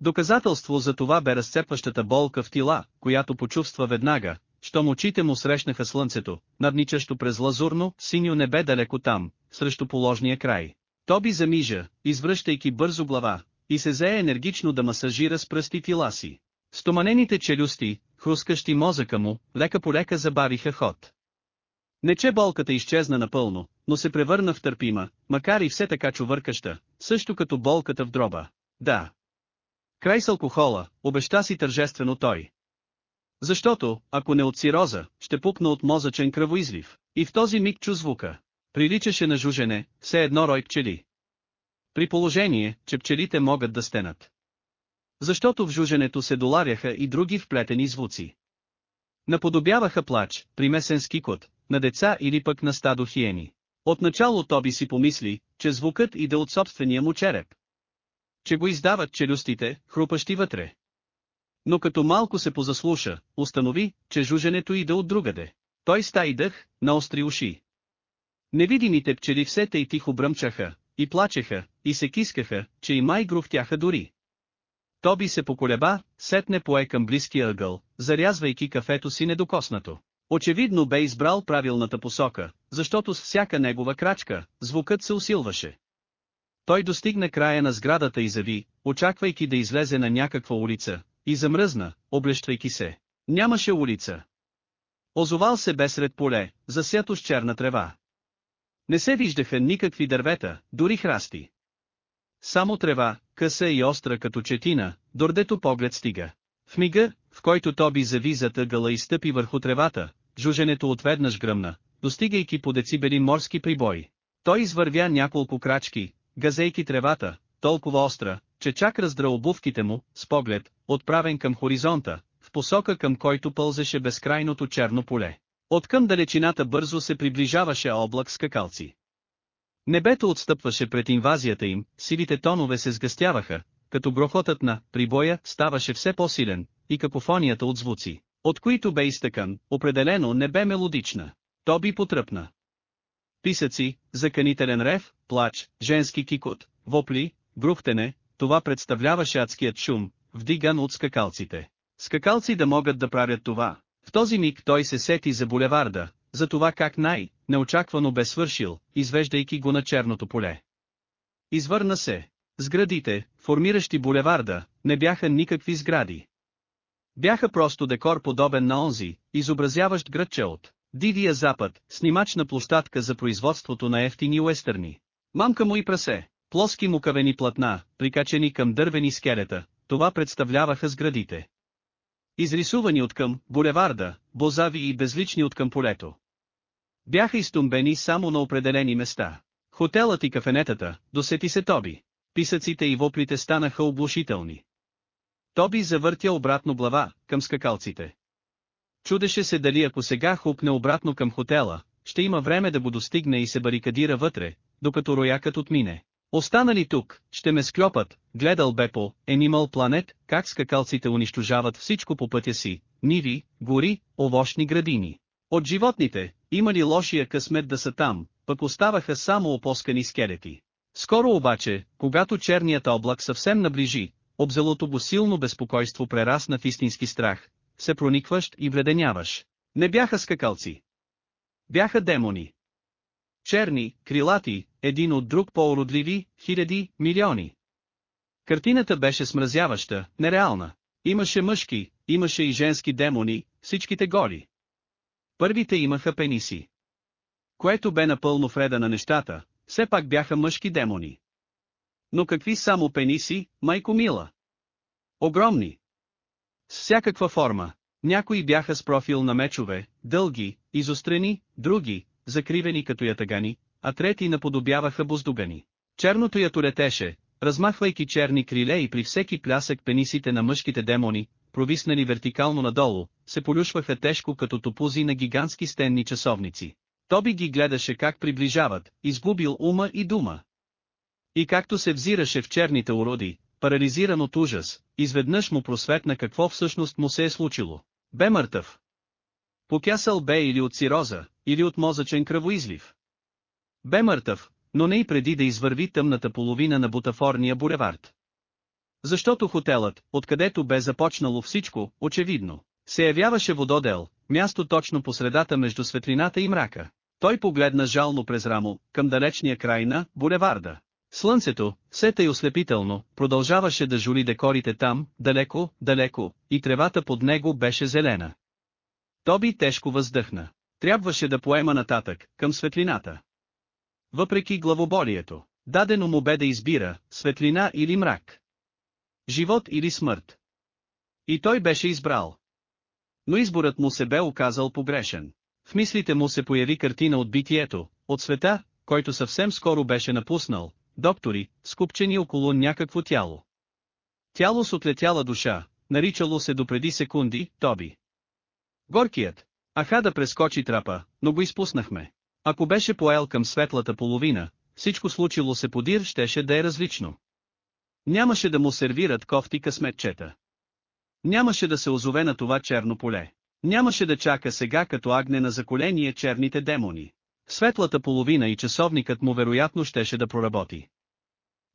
S1: Доказателство за това бе разцепващата болка в тила, която почувства веднага, щом очите му срещнаха слънцето, надничащо през лазурно, синьо небе далеко там, срещу положния край. Тоби замижа, извръщайки бързо глава, и се зае енергично да масажира с пръсти тила си. Стоманените челюсти, хрускащи мозъка му, лека по лека забавиха ход. Не че болката изчезна напълно, но се превърна в търпима, макар и все така човъркаща, също като болката в дроба. Да. Край с алкохола, обеща си тържествено той. Защото, ако не от сироза, ще пукна от мозъчен кръвоизлив. И в този миг чу звука. Приличаше на жужене, все едно рой пчели. При положение, че пчелите могат да стенат. Защото в жуженето се доларяха и други вплетени звуци. Наподобяваха плач, примесен с кикот, на деца или пък на стадо хиени. Отначало Тоби си помисли, че звукът иде от собствения му череп. Че го издават челюстите, хрупащи вътре. Но като малко се позаслуша, установи, че жуженето иде от другаде. Той ста и дъх, на остри уши. Невидимите пчели все и тихо бръмчаха, и плачеха, и се кискаха, че и май грувтяха дори. Тоби се поколеба, сетне пое към близкия ъгъл, зарязвайки кафето си недокоснато. Очевидно бе избрал правилната посока, защото с всяка негова крачка, звукът се усилваше. Той достигна края на сградата и зави, очаквайки да излезе на някаква улица, и замръзна, облещвайки се. Нямаше улица. Озовал се бе сред поле, засято с черна трева. Не се виждаха никакви дървета, дори храсти. Само трева, къса и остра като четина, дордето поглед стига. В мига, в който Тоби зави зад ъгъла и стъпи върху тревата, жуженето отведнъж гръмна, достигайки по децибели морски прибой. Той извървя няколко крачки, газейки тревата, толкова остра, че чак раздра обувките му, с поглед, отправен към хоризонта, в посока към който пълзеше безкрайното черно поле. Откъм далечината бързо се приближаваше облак с какалци. Небето отстъпваше пред инвазията им, силите тонове се сгъстяваха, като грохотът на прибоя ставаше все по-силен, и какофонията от звуци, от които бе изтъкан, определено не бе мелодична. То би потръпна. Писъци, заканителен рев, плач, женски кикот, вопли, брухтене, това представляваше адският шум, вдиган от скакалците. Скакалци да могат да правят това. В този миг той се сети за булеварда, за това как най, неочаквано бе свършил, извеждайки го на черното поле. Извърна се. Сградите, формиращи булеварда, не бяха никакви сгради. Бяха просто декор подобен на онзи, изобразяващ градче от Дивия Запад, снимачна площадка за производството на ефтини уестърни. Мамка му и прасе, плоски мукавени платна, прикачени към дървени скелета, това представляваха сградите. Изрисувани от към булеварда, бозави и безлични от към полето. Бяха изтумбени само на определени места. Хотелът и кафенетата, досети се Тоби. Писъците и воплите станаха облушителни. Тоби завъртя обратно глава, към скакалците. Чудеше се дали ако сега хупне обратно към хотела, ще има време да го достигне и се барикадира вътре, докато роякът отмине. Останали тук, ще ме склепат, гледал Бепо, е нимал планет, как скакалците унищожават всичко по пътя си, ниви, гори, овощни градини. От животните, имали лошия късмет да са там, пък оставаха само опоскани скелети. Скоро обаче, когато черният облак съвсем наближи, Обзелото го силно безпокойство прерасна в истински страх, се проникващ и вледеняваш. Не бяха скакалци. Бяха демони. Черни, крилати, един от друг по-уродливи, хиляди, милиони. Картината беше смразяваща, нереална. Имаше мъжки, имаше и женски демони, всичките голи. Първите имаха пениси. Което бе напълно вреда на нещата, все пак бяха мъжки демони но какви само пениси, майко мила. Огромни. С всякаква форма. Някои бяха с профил на мечове, дълги, изострени, други, закривени като ятагани, а трети наподобяваха буздугани. Черното я туретеше, размахвайки черни криле и при всеки плясък пенисите на мъжките демони, провиснали вертикално надолу, се полюшваха тежко като топузи на гигантски стенни часовници. Тоби ги гледаше как приближават, изгубил ума и дума. И както се взираше в черните уроди, парализиран от ужас, изведнъж му просветна какво всъщност му се е случило. Бе мъртъв. Покясал бе или от сироза, или от мозъчен кръвоизлив. Бе мъртъв, но не и преди да извърви тъмната половина на бутафорния буревард. Защото хотелът, откъдето бе започнало всичко, очевидно, се явяваше вододел, място точно по средата между светлината и мрака. Той погледна жално през рамо, към далечния край на булеварда. Слънцето, сета и ослепително, продължаваше да жули декорите там, далеко, далеко, и тревата под него беше зелена. Тоби тежко въздъхна. Трябваше да поема нататък, към светлината. Въпреки главоболието, дадено му бе да избира, светлина или мрак. Живот или смърт. И той беше избрал. Но изборът му се бе оказал погрешен. В мислите му се появи картина от битието, от света, който съвсем скоро беше напуснал, доктори, скупчени около някакво тяло. Тяло с отлетяла душа, наричало се допреди секунди, Тоби. Горкият, Ахада прескочи трапа, но го изпуснахме. Ако беше поел към светлата половина, всичко случило се подир щеше да е различно. Нямаше да му сервират кофти късметчета. Нямаше да се озове на това черно поле. Нямаше да чака сега като агне на заколение черните демони. Светлата половина и часовникът му вероятно щеше да проработи.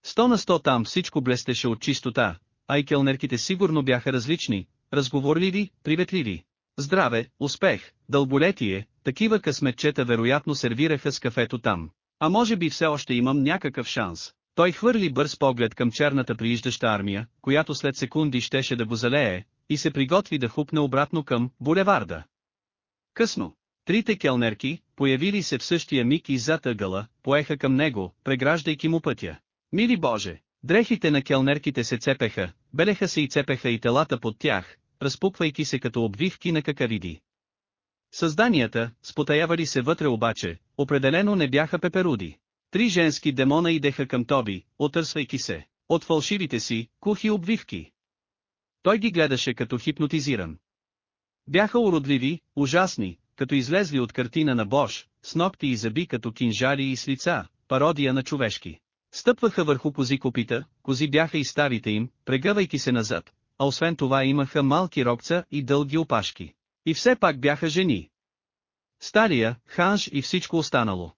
S1: Сто на сто там всичко блестеше от чистота, а и келнерките сигурно бяха различни, разговорливи, приветливи. Здраве, успех, дълболетие, такива късметчета вероятно сервираха с кафето там. А може би все още имам някакъв шанс. Той хвърли бърз поглед към черната прииждаща армия, която след секунди щеше да го залее, и се приготви да хупне обратно към булеварда. Късно. Трите келнерки, появили се в същия миг и зад ъгъла, поеха към него, преграждайки му пътя. Мили Боже! Дрехите на келнерките се цепеха, белеха се и цепеха и телата под тях, разпуквайки се като обвивки на какавиди. Създанията, спотаявали се вътре обаче, определено не бяха пеперуди. Три женски демона идеха към Тоби, отърсвайки се, от фалшивите си, кухи обвивки. Той ги гледаше като хипнотизиран. Бяха уродливи, ужасни, като излезли от картина на Бош, с ногти и зъби като кинжали и с лица, пародия на човешки. Стъпваха върху кози копита, кози бяха и старите им, прегъвайки се назад, а освен това имаха малки рокца и дълги опашки. И все пак бяха жени. Стария, ханш и всичко останало.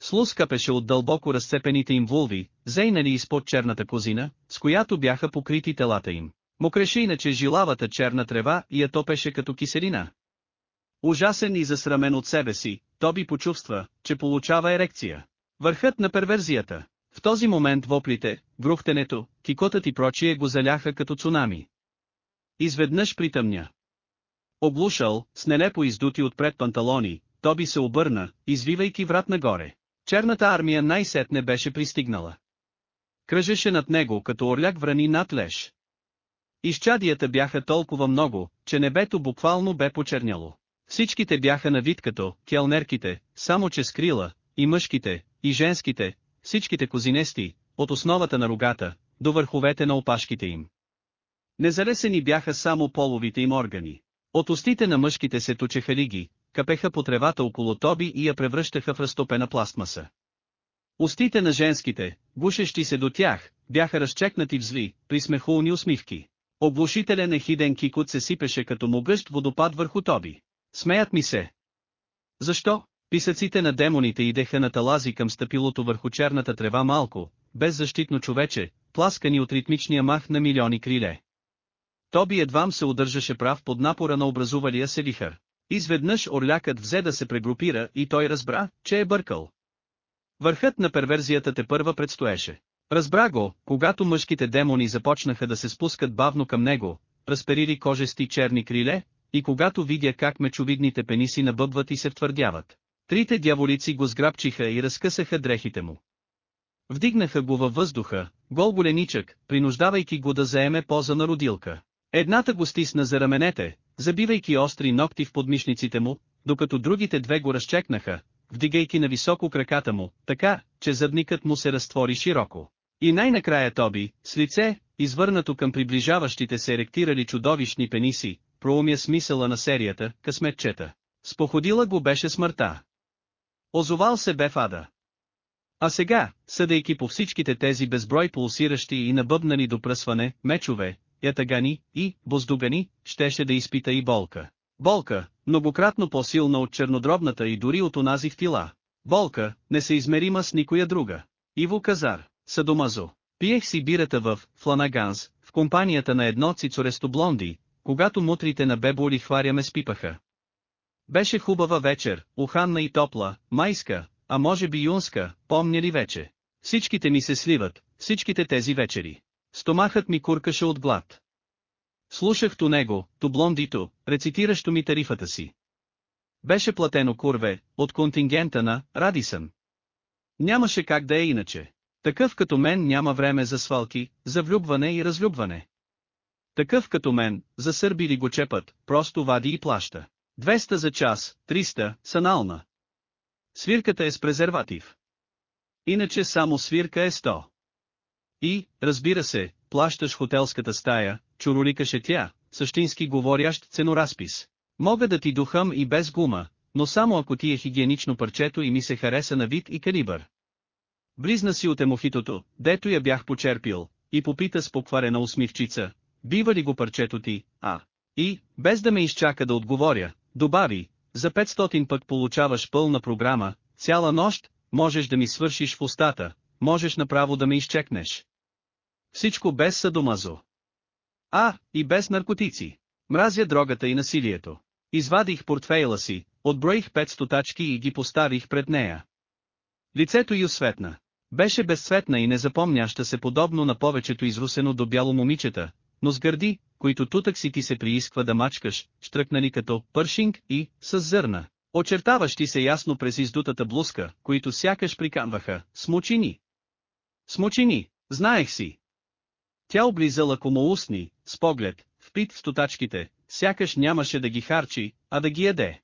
S1: Слуз капеше от дълбоко разцепените им вулви, зейнали изпод черната козина, с която бяха покрити телата им. Мокреше иначе жилавата черна трева и я топеше като киселина. Ужасен и засрамен от себе си, Тоби почувства, че получава ерекция. Върхът на перверзията. В този момент воплите, врухтенето, кикотът и прочие го заляха като цунами. Изведнъж притъмня. Облушал, с нелепо издути отпред панталони, Тоби се обърна, извивайки врат нагоре. Черната армия най-сетне беше пристигнала. Кръжеше над него като орляк врани над леш. Изчадията бяха толкова много, че небето буквално бе почерняло. Всичките бяха на вид като келнерките, само че скрила, и мъжките, и женските, всичките козинести, от основата на рогата, до върховете на опашките им. Незалесени бяха само половите им органи. От устите на мъжките се точеха лиги, капеха по тревата около тоби и я превръщаха в разтопена пластмаса. Устите на женските, гушещи се до тях, бяха разчекнати в зли, при смехулни усмивки. Оглушителен ехиден кикот се сипеше като могъщ водопад върху тоби. Смеят ми се. Защо? Писъците на демоните идеха на талази към стъпилото върху черната трева малко, беззащитно човече, пласкани от ритмичния мах на милиони криле. Тоби едвам се удържаше прав под напора на образувалия се вихър. Изведнъж орлякът взе да се прегрупира и той разбра, че е бъркал. Върхът на перверзията те първа предстоеше. Разбра го, когато мъжките демони започнаха да се спускат бавно към него, разперили кожести черни криле, и когато видя как мечовидните пениси набъбват и се втвърдяват, трите дяволици го сграбчиха и разкъсаха дрехите му. Вдигнаха го във въздуха, гол голеничък, принуждавайки го да заеме поза на родилка. Едната го стисна за раменете, забивайки остри ногти в подмишниците му, докато другите две го разчекнаха, вдигайки на високо краката му, така, че задникът му се разтвори широко. И най-накрая Тоби, с лице, извърнато към приближаващите се ректирали чудовищни пениси, проумя смисъла на серията «Късметчета». Споходила го беше смъртта. Озовал се бе в ада. А сега, съдейки по всичките тези безброй пулсиращи и набъбнани до пръсване, мечове, ятагани и боздугани, щеше да изпита и болка. Болка, многократно по-силна от чернодробната и дори от онази в тила. Болка, несъизмерима с никоя друга. Иво Казар, Садомазо. Пиех си бирата в Фланаганс, в компанията на едно цицоресто блонди, когато мутрите на беболи хваря ме спипаха. Беше хубава вечер, уханна и топла, майска, а може би юнска, помня ли вече. Всичките ми се сливат, всичките тези вечери. Стомахът ми куркаше от глад. Слушах то него, то блондито, рецитиращо ми тарифата си. Беше платено курве, от контингента на Радисън. Нямаше как да е иначе. Такъв като мен няма време за свалки, за влюбване и разлюбване. Такъв като мен, за сърби ли го чепат, просто вади и плаща. 200 за час, 300, санална. Свирката е с презерватив. Иначе само свирка е 100. И, разбира се, плащаш хотелската стая, чуроликаше тя, същински говорящ ценоразпис. Мога да ти духам и без гума, но само ако ти е хигиенично парчето и ми се хареса на вид и калибър. Близна си от емохитото, дето я бях почерпил, и попита с покварена усмивчица, бива ли го парчето ти, а? И, без да ме изчака да отговоря, добави, за 500 пък получаваш пълна програма, цяла нощ, можеш да ми свършиш в устата, можеш направо да ме изчекнеш. Всичко без съдомазо. А, и без наркотици. Мразя дрогата и насилието. Извадих портфейла си, отброих 500 тачки и ги поставих пред нея. Лицето й осветна. Беше безцветна и незапомняща се подобно на повечето изрусено до бяло момичета, но с гърди, които тутък си ти се приисква да мачкаш, штръкнали като пършинг и с зърна, очертаващи се ясно през издутата блузка, които сякаш приканваха, смучини. Смучини, знаех си. Тя облизала комоустни, с поглед, впит в стотачките, сякаш нямаше да ги харчи, а да ги яде.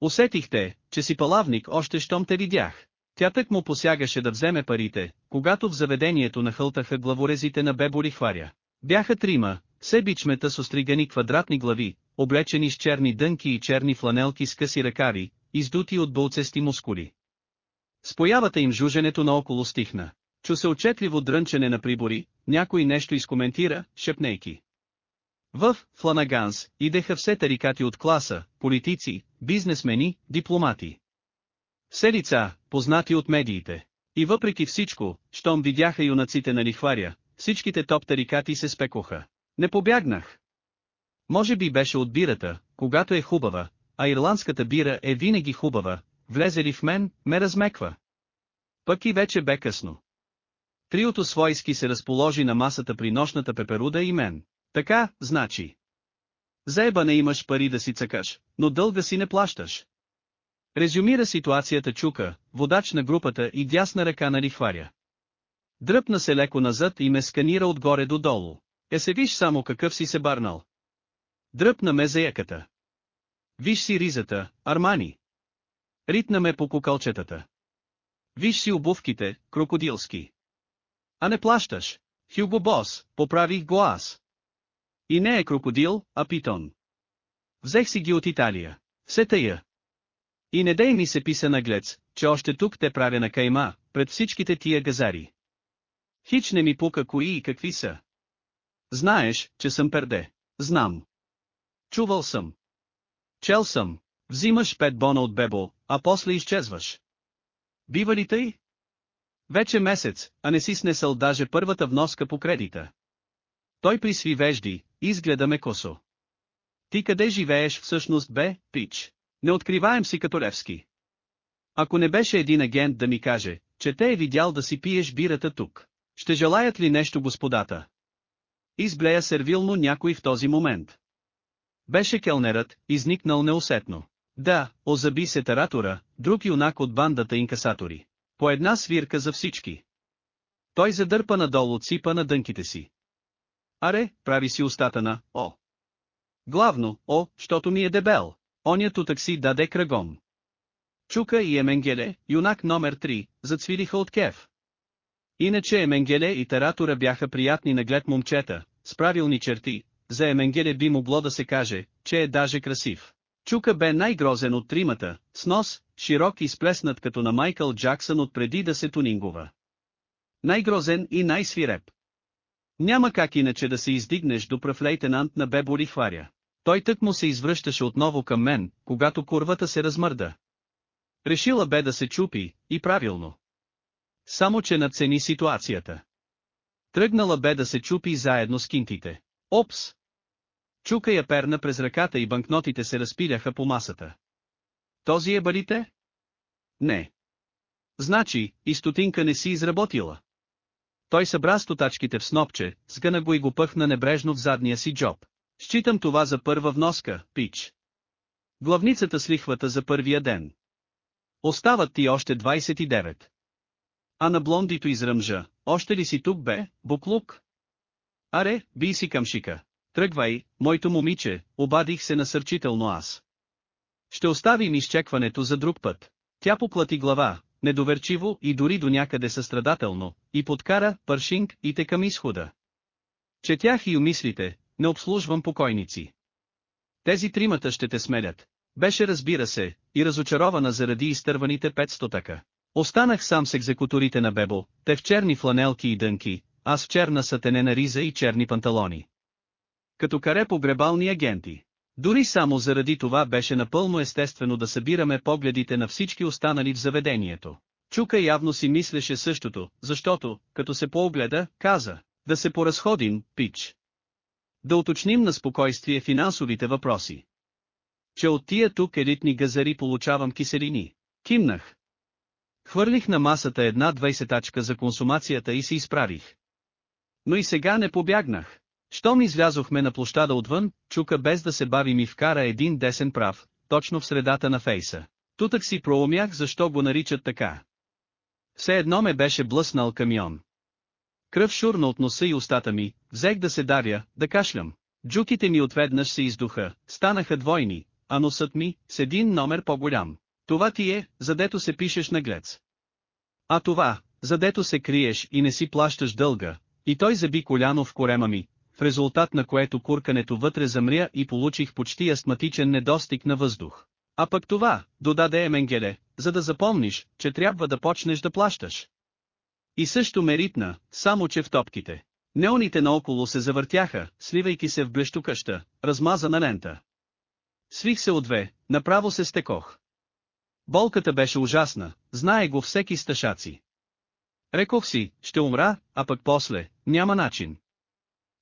S1: Усетихте, че си палавник още щом те видях. Тя тък му посягаше да вземе парите, когато в заведението нахълтаха главорезите на Бебори хваря. Бяха трима, себичмета с остригани квадратни глави, облечени с черни дънки и черни фланелки с къси ръкави, издути от бълцести мускули. С появата им жуженето наоколо стихна. Чу се отчетливо дрънчене на прибори, някой нещо изкоментира, шепнейки. В Фланаганс идеха все тарикати от класа, политици, бизнесмени, дипломати. Все лица, познати от медиите. И въпреки всичко, щом видяха юнаците на лихваря, всичките топтарикати се спекоха. Не побягнах. Може би беше от бирата, когато е хубава, а ирландската бира е винаги хубава, влезе ли в мен, ме размеква. Пък и вече бе късно. Триото свойски се разположи на масата при нощната пеперуда и мен. Така, значи. Заеба не имаш пари да си цъкаш, но дълга си не плащаш. Резюмира ситуацията Чука, водач на групата и дясна ръка на рихваря. Дръпна се леко назад и ме сканира отгоре до долу. Е се виж само какъв си се барнал. Дръпна ме за яката. Виж си ризата, Армани. Ритна ме по кукълчетата. Виж си обувките, крокодилски. А не плащаш. Хюго Бос, поправих го аз. И не е крокодил, а питон. Взех си ги от Италия. Все тая. И не дей ми се писа на глец, че още тук те правя на кайма, пред всичките тия газари. Хич не ми пука кои и какви са. Знаеш, че съм перде. Знам. Чувал съм. Чел съм. Взимаш пет бона от Бебо, а после изчезваш. Бива ли тъй? Вече месец, а не си снесъл даже първата вноска по кредита. Той присви вежди, изгледа ме косо. Ти къде живееш всъщност бе, пич? Не откриваем си като Левски. Ако не беше един агент да ми каже, че те е видял да си пиеш бирата тук. Ще желаят ли нещо господата? Изблея сервилно някой в този момент. Беше келнерът, изникнал неусетно. Да, озаби се таратора, друг юнак от бандата инкасатори. По една свирка за всички. Той задърпа надолу ципа на дънките си. Аре, прави си устата на, о. Главно, о, щото ми е дебел. онято такси даде кръгом. Чука и Еменгеле, юнак номер 3, зацвилиха от кеф. Иначе Еменгеле и Таратура бяха приятни на глед момчета, с правилни черти, за Еменгеле би могло да се каже, че е даже красив. Чука бе най-грозен от тримата, с нос, широк и сплеснат като на Майкъл Джаксън от преди да се тунингува. Най-грозен и най-свиреп. Няма как иначе да се издигнеш до прав лейтенант на Бебори Хваря. Той тък му се извръщаше отново към мен, когато курвата се размърда. Решила бе да се чупи, и правилно. Само че надцени ситуацията. Тръгнала бе да се чупи заедно с кинтите. Опс! Чука я перна през ръката и банкнотите се разпиляха по масата. Този е барите? Не. Значи, и стотинка не си изработила. Той събра стотачките в снопче, сгъна го и го пъхна небрежно в задния си джоб. Считам това за първа вноска, пич. Главницата с лихвата за първия ден. Остават ти още 29 а на блондито изръмжа, още ли си тук бе, буклук? Аре, бий си към шика. Тръгвай, моето момиче, обадих се насърчително аз. Ще оставим изчекването за друг път. Тя поплати глава, недоверчиво и дори до някъде състрадателно, и подкара пършинг и те към изхода. Четях и умислите, не обслужвам покойници. Тези тримата ще те смелят. Беше разбира се, и разочарована заради изтърваните петстотъка. Останах сам с екзекуторите на Бебо, те в черни фланелки и дънки, аз в черна сатенена риза и черни панталони. Като каре погребални агенти. Дори само заради това беше напълно естествено да събираме погледите на всички останали в заведението. Чука явно си мислеше същото, защото, като се поогледа, каза, да се поразходим, пич. Да уточним на спокойствие финансовите въпроси. Че от тия тук елитни газари получавам киселини. Кимнах, Хвърлих на масата една двайсетачка за консумацията и се изправих. Но и сега не побягнах. Щом излязохме на площада отвън, Чука без да се бави ми вкара един десен прав, точно в средата на фейса. Тутък си проумях защо го наричат така. Все едно ме беше блъснал камион. Кръв шурна от носа и устата ми, взех да се даря, да кашлям. Джуките ми отведнъж се издуха, станаха двойни, а носът ми, с един номер по-голям. Това ти е, задето се пишеш на глец. А това, задето се криеш и не си плащаш дълга, и той заби коляно в корема ми, в резултат на което куркането вътре замря и получих почти астматичен недостиг на въздух. А пък това, додаде Еменгеле, за да запомниш, че трябва да почнеш да плащаш. И също меритна, само че в топките. Неоните наоколо се завъртяха, сливайки се в блещукаща, размазана лента. Свих се от две, направо се стекох. Болката беше ужасна, знае го всеки стъшаци. Рекох си, ще умра, а пък после, няма начин.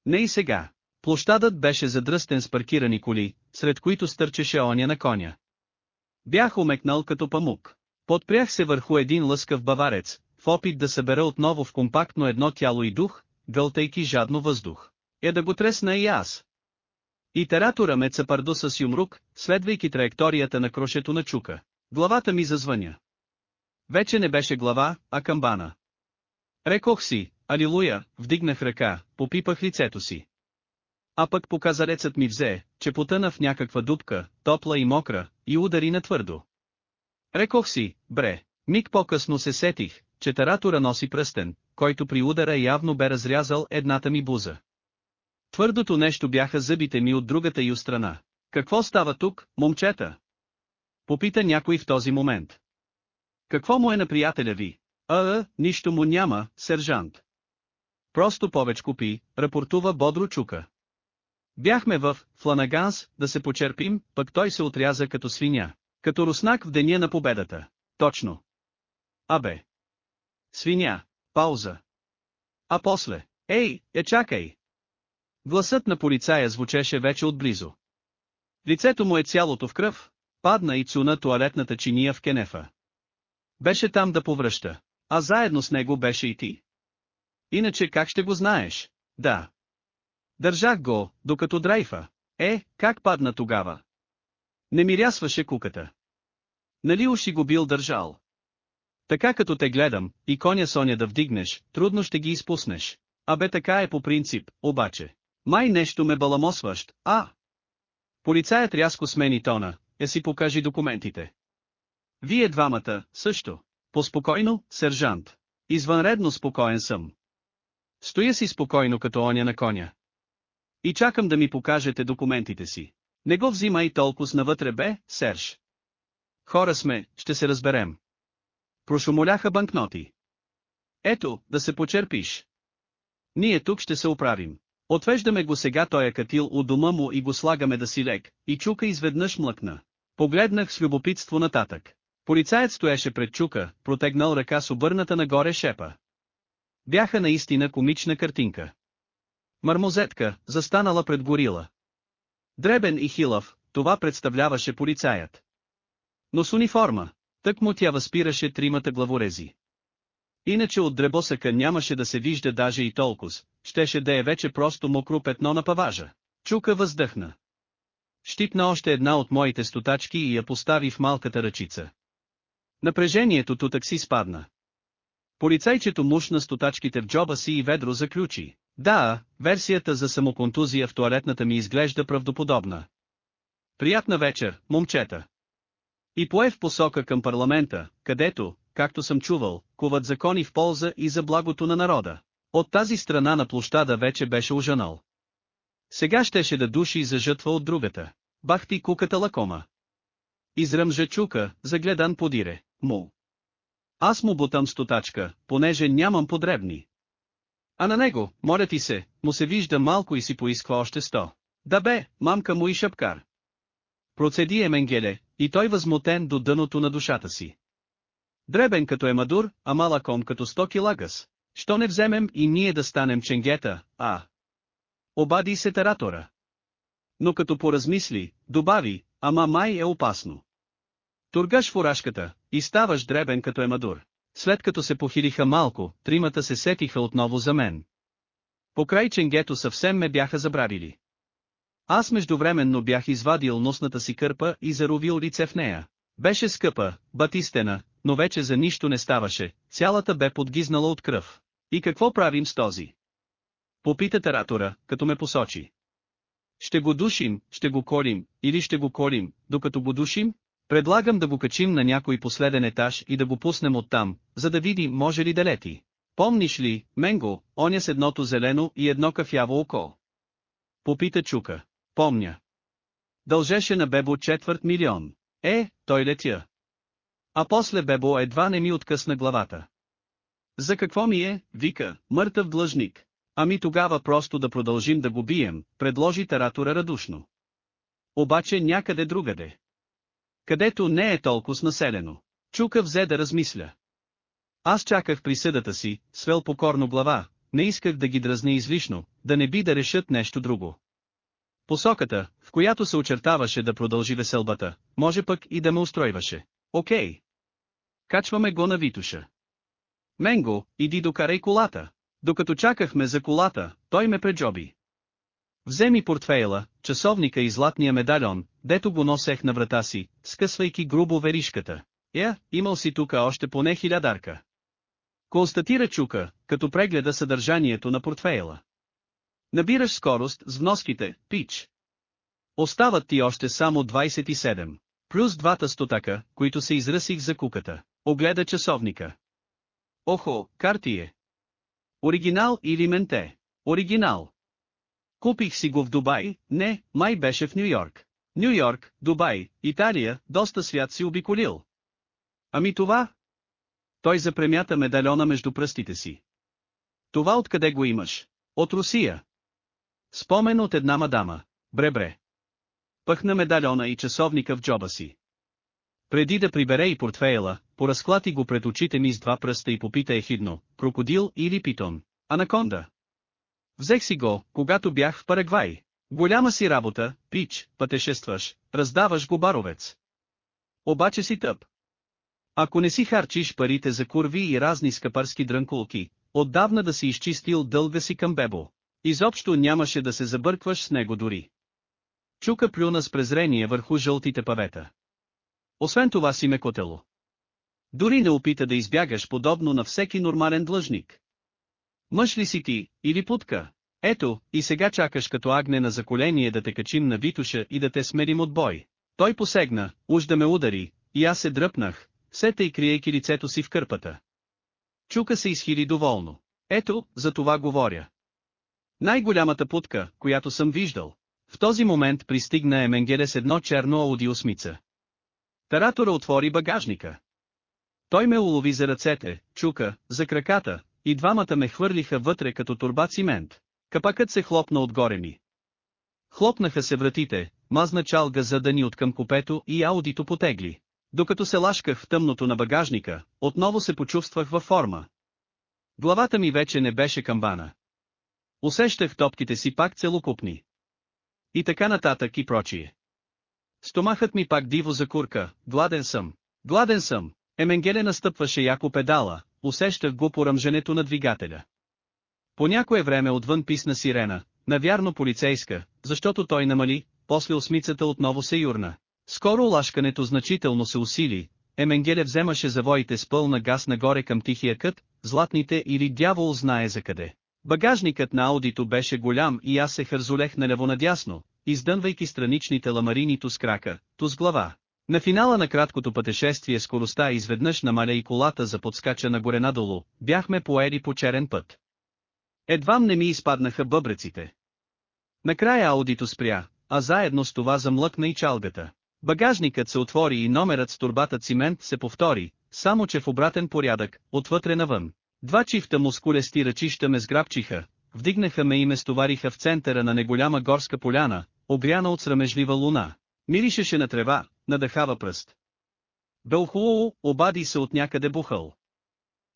S1: Не и сега. Площадът беше задръстен с паркирани коли, сред които стърчеше оня на коня. Бях омекнал като памук. Подпрях се върху един лъскав баварец, в опит да събера отново в компактно едно тяло и дух, гълтайки жадно въздух. Е да го тресна и аз. Итератора ме цапардо с юмрук, следвайки траекторията на крошето на чука. Главата ми зазвъня. Вече не беше глава, а камбана. Рекох си, алилуя, вдигнах ръка, попипах лицето си. А пък показарецът ми взе, че потъна в някаква дупка, топла и мокра, и удари на твърдо. Рекох си, бре, миг по-късно се сетих, че таратора носи пръстен, който при удара явно бе разрязал едната ми буза. Твърдото нещо бяха зъбите ми от другата ю страна. Какво става тук, момчета? Попита някой в този момент. Какво му е на приятеля ви? А, а нищо му няма, сержант. Просто повече купи, рапортува бодро чука. Бяхме в Фланаганс да се почерпим, пък той се отряза като свиня, като руснак в деня на победата. Точно. Абе. Свиня. Пауза. А после. Ей, е, чакай. Гласът на полицая звучеше вече отблизо. Лицето му е цялото в кръв, Падна и цуна туалетната чиния в кенефа. Беше там да повръща, а заедно с него беше и ти. Иначе как ще го знаеш? Да. Държах го, докато драйфа. Е, как падна тогава? Не мирясваше куката. Нали уши го бил държал? Така като те гледам, и коня Соня да вдигнеш, трудно ще ги изпуснеш. Абе така е по принцип, обаче. Май нещо ме баламосващ, а? Полицаят рязко смени тона, да си покажи документите. Вие двамата, също. Поспокойно, сержант. Извънредно спокоен съм. Стоя си спокойно като оня на коня. И чакам да ми покажете документите си. Не го взимай толкова с навътре бе, Серж. Хора сме, ще се разберем. Прошумоляха банкноти. Ето, да се почерпиш. Ние тук ще се оправим. Отвеждаме го сега тоя е катил у дома му и го слагаме да си лек, и чука изведнъж млъкна. Погледнах с любопитство нататък. Полицаят стоеше пред чука, протегнал ръка с обърната нагоре шепа. Бяха наистина комична картинка. Мармозетка, застанала пред горила. Дребен и хилав, това представляваше полицаят. Но с униформа, тък му тя възпираше тримата главорези. Иначе от дребосъка нямаше да се вижда даже и толкова, щеше да е вече просто мокро петно на паважа. Чука въздъхна. Щипна още една от моите стотачки и я постави в малката ръчица. Напрежението тутък си спадна. Полицайчето мушна стотачките в джоба си и ведро заключи. Да, версията за самоконтузия в туалетната ми изглежда правдоподобна. Приятна вечер, момчета. И пое в посока към парламента, където, както съм чувал, куват закони в полза и за благото на народа. От тази страна на площада вече беше ужанал. Сега щеше да души за жътва от другата. Бахти куката лакома. Изръмжа чука, загледан подире, му. Аз му бутам стотачка, понеже нямам подребни. А на него, моля ти се, му се вижда малко и си поисква още сто. Да бе, мамка му и шапкар. Процеди Еменгеле, и той възмутен до дъното на душата си. Дребен като е мадур, а малаком като стоки лагас. Що не вземем и ние да станем ченгета, а, обади се таратора. Но като поразмисли, добави, ама май е опасно. Тургаш фуражката и ставаш дребен като емадур. След като се похилиха малко, тримата се сетиха отново за мен. Покрай ченгето съвсем ме бяха забравили. Аз междувременно бях извадил носната си кърпа и заровил лице в нея. Беше скъпа, батистена, но вече за нищо не ставаше, цялата бе подгизнала от кръв. И какво правим с този? Попита таратора, като ме посочи. Ще го душим, ще го корим, или ще го корим, докато го душим? Предлагам да го качим на някой последен етаж и да го пуснем оттам, за да видим може ли да лети. Помниш ли, Менго, оня с едното зелено и едно кафяво око? Попита Чука. Помня. Дължеше на Бебо четвърт милион. Е, той летя. А после Бебо едва не ми откъсна главата. За какво ми е, вика, мъртъв длъжник, Ами тогава просто да продължим да го бием, предложи таратора радушно. Обаче някъде другаде. Където не е толкова населено. Чука взе да размисля. Аз чаках присъдата си, свел покорно глава, не исках да ги дразни излишно, да не би да решат нещо друго. Посоката, в която се очертаваше да продължи веселбата, може пък и да ме устройваше. Окей. Качваме го на Витуша. Менго, иди докарай колата. Докато чакахме за колата, той ме преджоби. Вземи портфейла, часовника и златния медальон, дето го носех на врата си, скъсвайки грубо веришката. Я, е, имал си тука още поне хилядарка. Констатира Чука, като прегледа съдържанието на портфейла. Набираш скорост с вноските, пич. Остават ти още само 27. Плюс двата стотака, които се изръсих за куката. Огледа часовника. Охо, карти е. Оригинал или менте? Оригинал. Купих си го в Дубай, не, май беше в Нью Йорк. Нью Йорк, Дубай, Италия, доста свят си обиколил. Ами това? Той запремята медальона между пръстите си. Това откъде го имаш? От Русия. Спомен от една мадама. Бре-бре. Пъхна медальона и часовника в джоба си. Преди да прибере и портфейла, поразклати го пред очите ми с два пръста и попита ехидно, крокодил или питон. Анаконда. Взех си го, когато бях в Парагвай. Голяма си работа, пич, пътешестваш, раздаваш го баровец. Обаче си тъп. Ако не си харчиш парите за курви и разни скапарски дрънкулки, отдавна да си изчистил дълга си към бебо. Изобщо нямаше да се забъркваш с него дори. Чука плюна с презрение върху жълтите павета. Освен това си мекотело. Дори не опита да избягаш подобно на всеки нормален длъжник. Мъж ли си ти, или путка? Ето, и сега чакаш като агне на заколение да те качим на Витуша и да те смерим от бой. Той посегна, уж да ме удари, и аз се дръпнах, сета и криейки лицето си в кърпата. Чука се изхили доволно. Ето, за това говоря. Най-голямата путка, която съм виждал. В този момент пристигна Еменгере с едно черно аудиосмица. Таратора отвори багажника. Той ме улови за ръцете, чука, за краката, и двамата ме хвърлиха вътре като турба цимент. Капакът се хлопна отгоре ми. Хлопнаха се вратите, мазна чалга за дъни от към купето и аудито потегли. Докато се лашках в тъмното на багажника, отново се почувствах във форма. Главата ми вече не беше камбана. Усещах топките си пак целокупни. И така нататък и прочие. Стомахът ми пак диво закурка, гладен съм, гладен съм, Еменгеле настъпваше яко педала, усещах го по ръмженето на двигателя. По някое време отвън писна сирена, навярно полицейска, защото той намали, после осмицата отново се юрна. Скоро лашкането значително се усили, Еменгеле вземаше завоите с пълна газ нагоре към тихия кът, златните или дявол знае за къде. Багажникът на аудито беше голям и аз се хързолех налево надясно, издънвайки страничните ламарини с крака, то с глава. На финала на краткото пътешествие скоростта изведнъж намаля и колата за подскача нагоре надолу, бяхме поели по черен път. Едвам не ми изпаднаха бъбреците. Накрая аудито спря, а заедно с това замлъкна и чалгата. Багажникът се отвори и номерът с турбата цимент се повтори, само че в обратен порядък, отвътре навън. Два чифта мускулести ръчища ме сграбчиха, вдигнаха ме и ме стовариха в центъра на неголяма горска поляна, обряна от срамежлива луна. Миришеше на трева, надъхава пръст. Белхуу, обади се от някъде бухъл.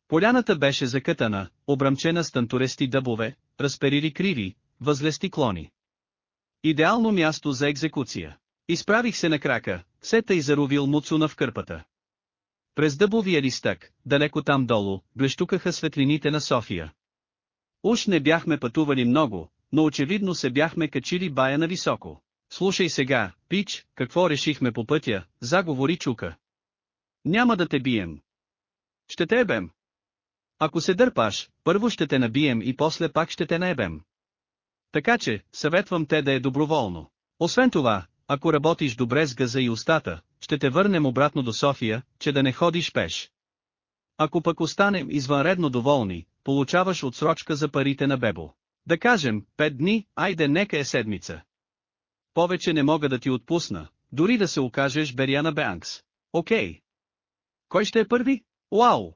S1: Поляната беше закътана, обрамчена с тантурести дъбове, разперили криви, възлести клони. Идеално място за екзекуция. Изправих се на крака, сета и заровил муцуна в кърпата. През дъбовия листък, далеко там долу, блещукаха светлините на София. Уж не бяхме пътували много, но очевидно се бяхме качили бая на високо. Слушай сега, Пич, какво решихме по пътя, заговори Чука. Няма да те бием. Ще те ебем. Ако се дърпаш, първо ще те набием и после пак ще те наебем. Така че, съветвам те да е доброволно. Освен това, ако работиш добре с газа и устата, ще те върнем обратно до София, че да не ходиш пеш. Ако пък останем извънредно доволни, получаваш отсрочка за парите на Бебо. Да кажем, пет дни, айде нека е седмица. Повече не мога да ти отпусна, дори да се окажеш Бериана Бянкс. Окей. Кой ще е първи? Уау!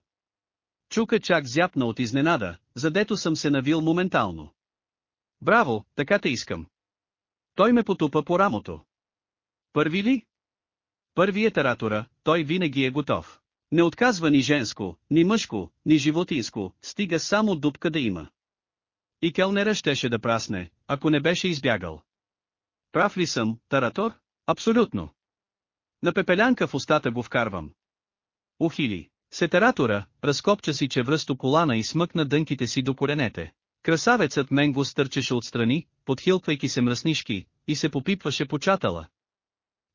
S1: Чука чак зяпна от изненада, задето съм се навил моментално. Браво, така те искам. Той ме потупа по рамото. Първи ли? Първи е таратора, той винаги е готов. Не отказва ни женско, ни мъжко, ни животинско, стига само дупка да има. И келнера щеше да прасне, ако не беше избягал. Прав ли съм, Таратор? Абсолютно. На пепелянка в устата го вкарвам. Ухили. Сетератора, разкопча си чевръсто колана и смъкна дънките си до коленете. Красавецът мен го стърчеше отстрани, подхилквайки се мръснишки, и се попипваше по чатала.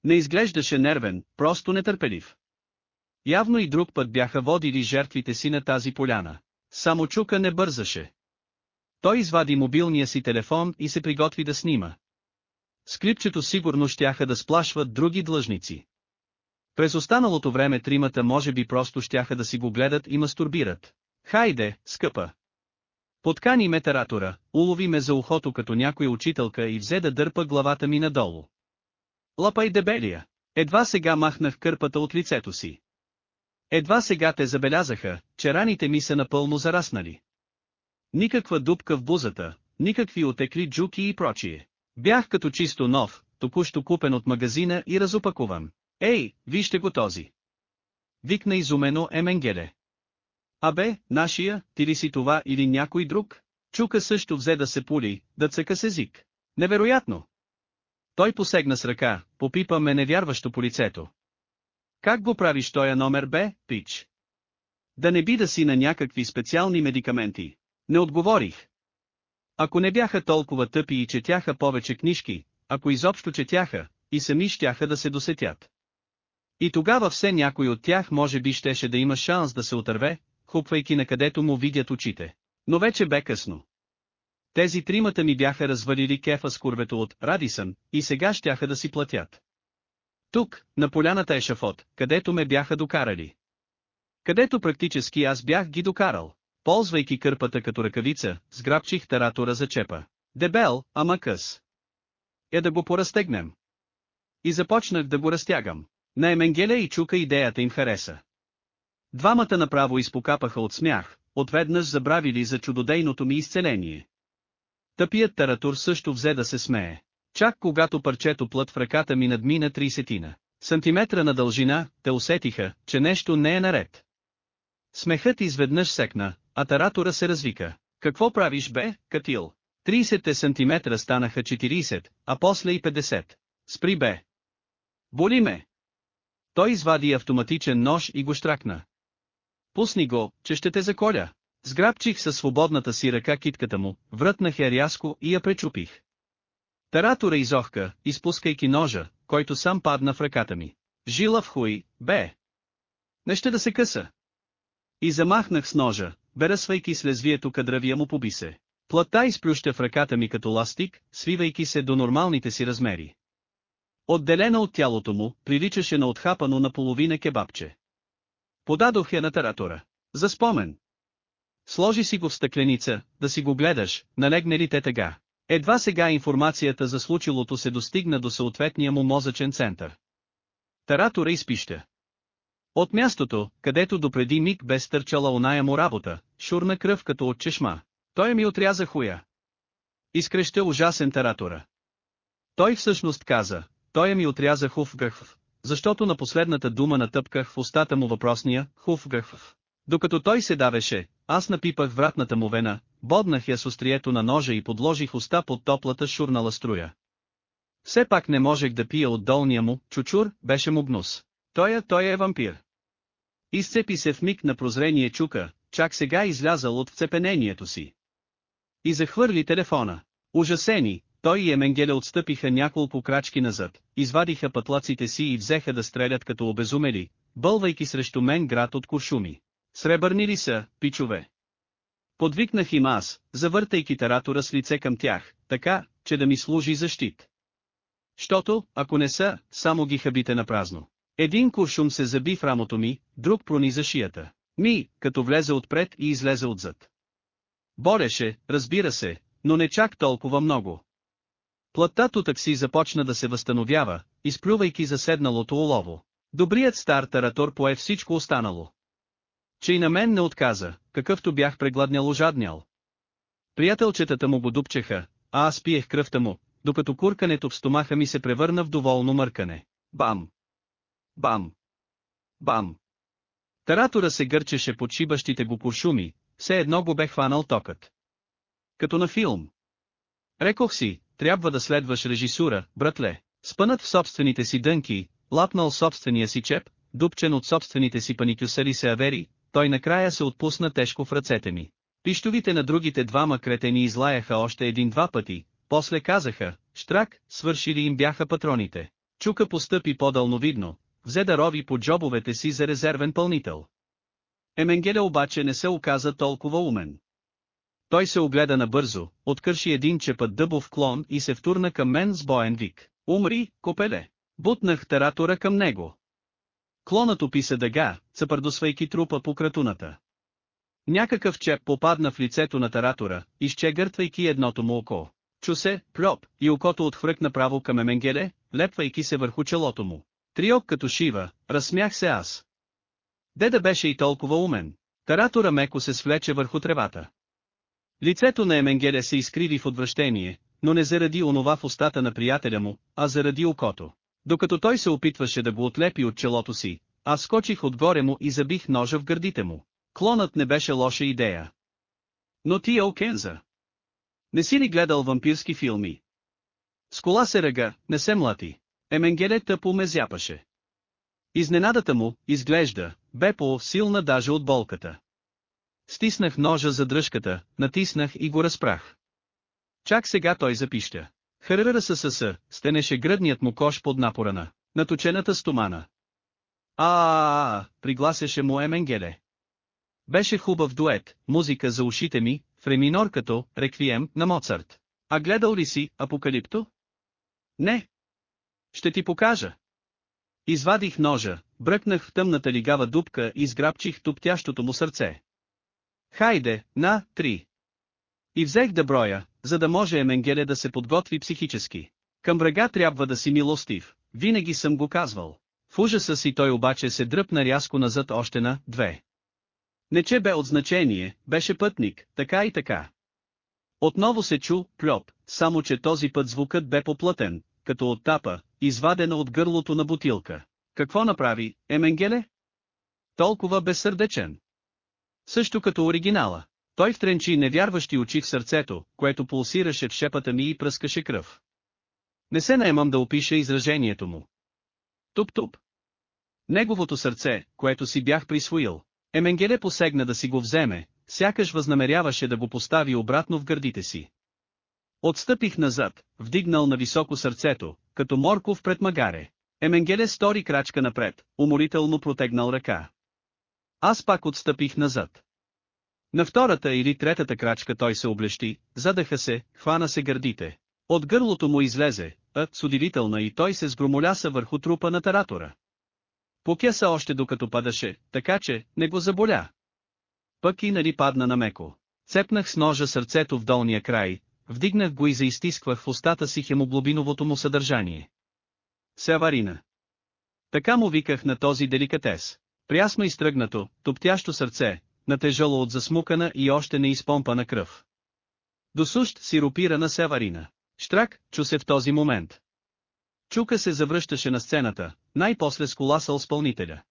S1: Не изглеждаше нервен, просто нетърпелив. Явно и друг път бяха водили жертвите си на тази поляна. Само Чука не бързаше. Той извади мобилния си телефон и се приготви да снима. Скрипчето сигурно щяха да сплашват други длъжници. През останалото време тримата може би просто щяха да си го гледат и мастурбират. Хайде, скъпа! Поткани ме таратора, улови ме за ухото като някоя учителка и взе да дърпа главата ми надолу. Лапай дебелия! Едва сега махнах кърпата от лицето си. Едва сега те забелязаха, че раните ми са напълно зараснали. Никаква дупка в бузата, никакви отекли джуки и прочие. Бях като чисто нов, току-що купен от магазина и разопакуван. Ей, вижте го този! Викна изумено Еменгеле. Абе, нашия, ти ли си това или някой друг? Чука също взе да се пули, да цъка с език. Невероятно! Той посегна с ръка, попипа ме невярващо по лицето. Как го правиш тоя номер Б, пич? Да не би да си на някакви специални медикаменти. Не отговорих, ако не бяха толкова тъпи и четяха повече книжки, ако изобщо четяха, и сами щяха да се досетят. И тогава все някой от тях може би щеше да има шанс да се отърве, хупвайки на където му видят очите. Но вече бе късно. Тези тримата ми бяха развалили кефа с курвето от Радисън, и сега щяха да си платят. Тук, на поляната е шафот, където ме бяха докарали. Където практически аз бях ги докарал. Ползвайки кърпата като ръкавица, сграбчих таратора за чепа. Дебел, ама къс. Е да го поразтегнем. И започнах да го разтягам. На Еменгеля и Чука идеята им хареса. Двамата направо изпокапаха от смях, отведнъж забравили за чудодейното ми изцеление. Тъпият таратур също взе да се смее. Чак когато парчето плът в ръката ми надмина трисетина, сантиметра на дължина, те усетиха, че нещо не е наред. Смехът изведнъж секна, Атаратора се развика. Какво правиш бе, Катил? 30 сантиметра станаха 40, а после и 50. Спри бе. Боли ме. Той извади автоматичен нож и го штракна. Пусни го, че ще те заколя. Сграбчих със свободната си ръка китката му, врътнах я рязко и я пречупих. Таратора изохка, изпускайки ножа, който сам падна в ръката ми. Жила в хуй, бе. Не ще да се къса. И замахнах с ножа, берасвайки с лезвието кадравия му побисе. Плата изплюща в ръката ми като ластик, свивайки се до нормалните си размери. Отделена от тялото му, приличаше на отхапано наполовина кебабче. Подадох я на таратора. За спомен. Сложи си го в стъкленица, да си го гледаш, налегне ли те тъга. Едва сега информацията за случилото се достигна до съответния му мозъчен център. Таратора изпища. От мястото, където допреди миг бе стърчала оная му работа, шурна кръв като от чешма. Той ми отряза хуя. Изкреща ужасен таратора. Той всъщност каза, той ми отряза гъхв, защото на последната дума натъпках в устата му въпросния гъхв. Докато той се давеше, аз напипах вратната му вена, боднах я с острието на ножа и подложих уста под топлата шурнала струя. Все пак не можех да пия от долния му, чучур, беше му гнус. е, той е вампир. Изцепи се в миг на прозрение чука, чак сега излязал от вцепенението си. И захвърли телефона. Ужасени, той и Еменгеле отстъпиха няколко крачки назад, извадиха пътлаците си и взеха да стрелят като обезумели, бълвайки срещу мен град от куршуми. Сребърни ли са, пичове? Подвикнах им аз, завъртайки таратора с лице към тях, така, че да ми служи за щит. Щото, ако не са, само ги хабите на празно. Един куршум се заби в рамото ми, друг прониза шията. Ми, като влезе отпред и излезе отзад. Бореше, разбира се, но не чак толкова много. Платтато такси започна да се възстановява, изплювайки заседналото олово. Добрият стар таратор пое всичко останало. Че и на мен не отказа, какъвто бях прегладнял ожаднял. Приятелчетата му го дупчеха, а аз пиех кръвта му, докато куркането в стомаха ми се превърна в доволно мъркане. Бам! Бам! Бам! Таратора се гърчеше под шибащите го куршуми, все едно го бе хванал токът. Като на филм. Рекох си, трябва да следваш режисура, братле, спънат в собствените си дънки, лапнал собствения си чеп, дупчен от собствените си паникюсари се авери, той накрая се отпусна тежко в ръцете ми. Пищовите на другите двама кретени излаяха още един-два пъти, после казаха, штрак, свършили им бяха патроните. Чука постъпи по-дълновидно, взе да рови по джобовете си за резервен пълнител. Еменгеле обаче не се оказа толкова умен. Той се огледа набързо, откърши един чепът дъбов клон и се втурна към мен с боен вик. Умри, копеле! Бутнах тератора към него. Клонът описа дъга, цъпърдосвайки трупа по кратуната. Някакъв чеп попадна в лицето на таратора, изчегъртвайки едното му око. Чу се, плоп, и окото отхвръкна право към Еменгеле, лепвайки се върху челото му. Триок като Шива, разсмях се аз. Деда беше и толкова умен. Таратора меко се свлече върху тревата. Лицето на Еменгеле се изкриви в отвращение, но не заради онова в устата на приятеля му, а заради окото. Докато той се опитваше да го отлепи от челото си, аз скочих отгоре му и забих ножа в гърдите му. Клонът не беше лоша идея. Но ти е Окенза. Не си ли гледал вампирски филми? С кола се ръга, не се млати. Еменгеле тъпо ме зяпаше. Изненадата му, изглежда, бе по-силна даже от болката. Стиснах ножа за дръжката, натиснах и го разпрах. Чак сега той запища. Харъра ССС, стенеше гръдният му кош под напора на наточената стомана. а пригласяше му Еменгеле. Беше хубав дует, музика за ушите ми, фреминор като реквием на Моцарт. А гледал ли си Апокалипто? Не, ще ти покажа. Извадих ножа, бръкнах в тъмната лигава дупка и сграбчих туптящото му сърце. Хайде, на, три. И взех да броя, за да може Еменгеле да се подготви психически. Към врага трябва да си милостив, винаги съм го казвал. В ужаса си той обаче се дръпна рязко назад още на две. Не че бе от значение, беше пътник, така и така. Отново се чу плеп, само че този път звукът бе поплътен, като от тапа, извадена от гърлото на бутилка. Какво направи, Еменгеле? Толкова безсърдечен. Също като оригинала. Той втренчи невярващи очи в сърцето, което пулсираше в шепата ми и пръскаше кръв. Не се наемам да опиша изражението му. Туп-туп. Неговото сърце, което си бях присвоил. Еменгеле посегна да си го вземе, сякаш възнамеряваше да го постави обратно в гърдите си. Отстъпих назад, вдигнал на високо сърцето, като морков пред магаре. Еменгеле стори крачка напред, уморително протегнал ръка. Аз пак отстъпих назад. На втората или третата крачка той се облещи, задаха се, хвана се гърдите. От гърлото му излезе, а, с удивителна и той се сгромоляса върху трупа на таратора. Покеса още докато падаше, така че, не го заболя. Пък и нали падна на меко. Цепнах с ножа сърцето в долния край, Вдигнах го и заистисквах в устата си хемоглобиновото му съдържание. Севарина. Така му виках на този деликатес. Прясно изтръгнато, топтящо сърце, натежало от засмукана и още не изпомпана кръв. Досущ на севарина. Штрак, чу се в този момент. Чука се завръщаше на сцената, най-после с коласал спълнителя.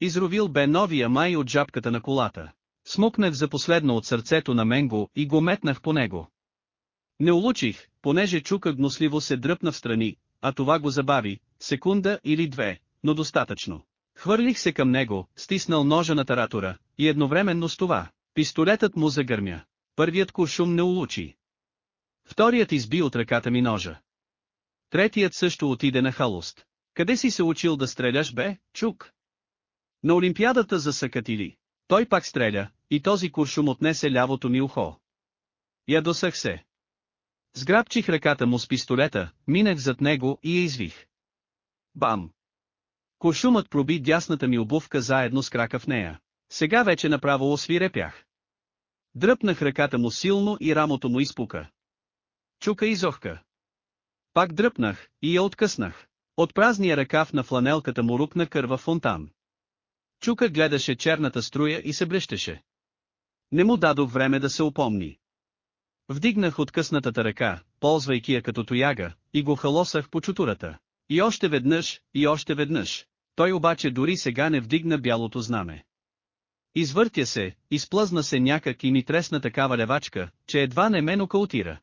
S1: Изровил бе новия май от жабката на колата. Смукнах за последно от сърцето на Менго и го метнах по него. Не улучих, понеже чука гносливо се дръпна в страни, а това го забави, секунда или две, но достатъчно. Хвърлих се към него, стиснал ножа на таратора, и едновременно с това, пистолетът му загърмя. Първият куршум не улучи. Вторият изби от ръката ми ножа. Третият също отиде на халост. Къде си се учил да стреляш бе, чук? На Олимпиадата за Сакатили. Той пак стреля, и този куршум отнесе лявото ми ухо. Ядосах се. Сграбчих ръката му с пистолета, минах зад него и я извих. Бам! Кошумът проби дясната ми обувка заедно с крака в нея. Сега вече направо освирепях. Дръпнах ръката му силно и рамото му изпука. Чука изохка. Пак дръпнах и я откъснах. От празния ръкав на фланелката му рукна кърва фонтан. Чука гледаше черната струя и се блещеше. Не му дадох време да се опомни. Вдигнах от къснатата ръка, ползвайки я като тояга, и го халосах по чутурата. И още веднъж, и още веднъж. Той обаче дори сега не вдигна бялото знаме. Извъртя се, изплъзна се някак и ми тресна такава левачка, че едва не мен окалтира.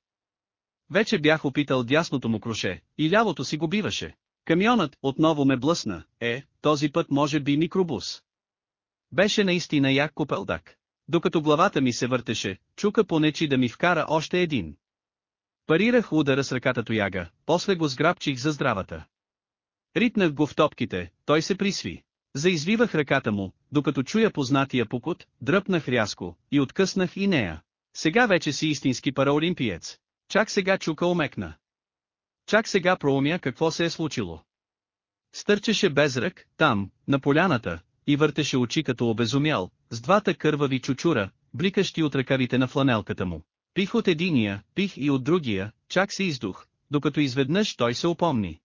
S1: Вече бях опитал дясното му круше, и лявото си го биваше. Камионът отново ме блъсна, е, този път може би микробус. Беше наистина як купелдак. Докато главата ми се въртеше, чука понечи да ми вкара още един. Парирах удара с ръката тояга, после го сграбчих за здравата. Ритнах го в топките, той се присви. Заизвивах ръката му, докато чуя познатия покот, дръпнах рязко, и откъснах и нея. Сега вече си истински параолимпиец. Чак сега чука омекна. Чак сега проумя какво се е случило. Стърчеше без рък, там, на поляната, и въртеше очи като обезумял, с двата кървави чучура, бликащи от ръкавите на фланелката му. Пих от единия, пих и от другия, чак се издух, докато изведнъж той се опомни.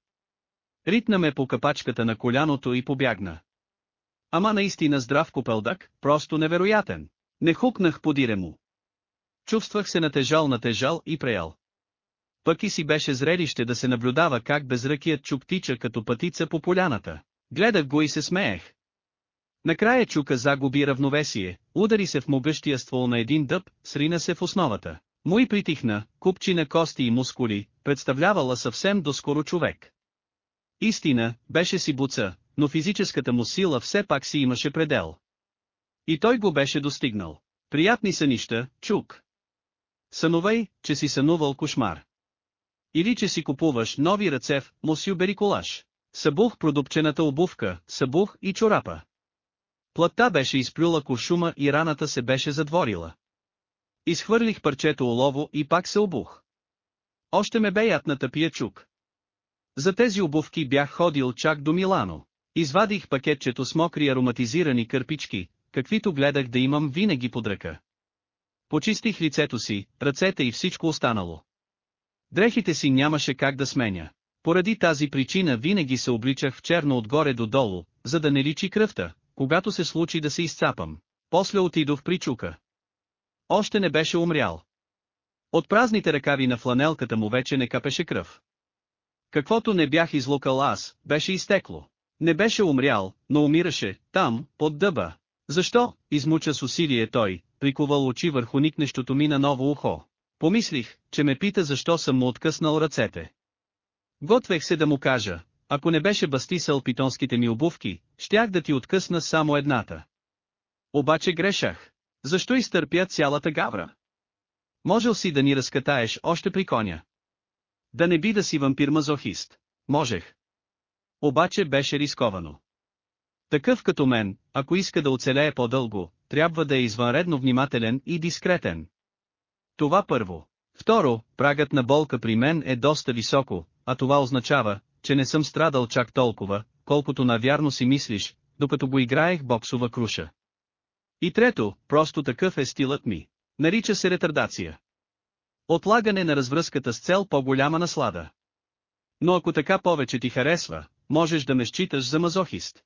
S1: Ритна ме по капачката на коляното и побягна. Ама наистина здрав купелдак, просто невероятен. Не хукнах подире му. Чувствах се натежал натежал и преял. Пък и си беше зрелище да се наблюдава как безръкият чуптича като пътица по поляната. Гледах го и се смеех, Накрая Чука загуби равновесие, удари се в могъщия ствол на един дъб, срина се в основата. Му и притихна, на кости и мускули, представлявала съвсем доскоро човек. Истина, беше си буца, но физическата му сила все пак си имаше предел. И той го беше достигнал. Приятни сънища, Чук. Сънувай, че си сънувал кошмар. Или че си купуваш нови ръце в Бериколаш. Събух продупчената обувка, събух и чорапа. Плата беше изплюла кошума и раната се беше задворила. Изхвърлих парчето олово и пак се обух. Още ме бе ятната пиячук. За тези обувки бях ходил чак до Милано. Извадих пакетчето с мокри ароматизирани кърпички, каквито гледах да имам винаги под ръка. Почистих лицето си, ръцете и всичко останало. Дрехите си нямаше как да сменя. Поради тази причина винаги се обличах в черно отгоре до долу, за да не личи кръвта, когато се случи да се изцапам. После отидох при чука. Още не беше умрял. От празните ръкави на фланелката му вече не капеше кръв. Каквото не бях излукал аз, беше изтекло. Не беше умрял, но умираше, там, под дъба. Защо, измуча с усилие той, приковал очи върху никнещото ми на ново ухо. Помислих, че ме пита защо съм му откъснал ръцете. Готвех се да му кажа, ако не беше бастисал питонските ми обувки, щях да ти откъсна само едната. Обаче грешах. Защо изтърпя цялата гавра? Можел си да ни разкатаеш още при коня. Да не би да си вампир-мазохист. Можех. Обаче беше рисковано. Такъв като мен, ако иска да оцелее по-дълго, трябва да е извънредно внимателен и дискретен. Това първо. Второ, прагът на болка при мен е доста високо, а това означава, че не съм страдал чак толкова, колкото навярно си мислиш, докато го играех боксова круша. И трето, просто такъв е стилът ми. Нарича се ретардация. Отлагане на развръзката с цел по-голяма наслада. Но ако така повече ти харесва, можеш да ме считаш за мазохист.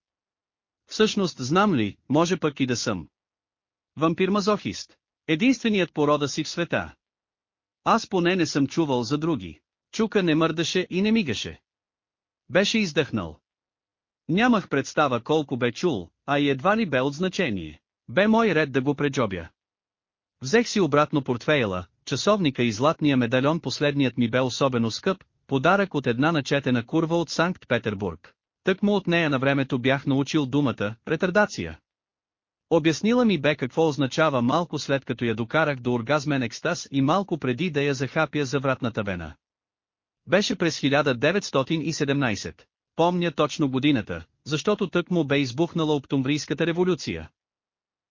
S1: Всъщност знам ли, може пък и да съм. Вампир-мазохист. Единственият порода си в света. Аз поне не съм чувал за други. Чука не мърдаше и не мигаше. Беше издъхнал. Нямах представа колко бе чул, а и едва ли бе от значение. Бе мой ред да го преджобя. Взех си обратно портфейла, часовника и златния медальон последният ми бе особено скъп, подарък от една начетена курва от Санкт Петербург. Тък му от нея на времето бях научил думата «ретардация». Обяснила ми бе какво означава малко след като я докарах до оргазмен екстаз и малко преди да я захапя за вратната вена. Беше през 1917. Помня точно годината, защото тък му бе избухнала Октомврийската революция.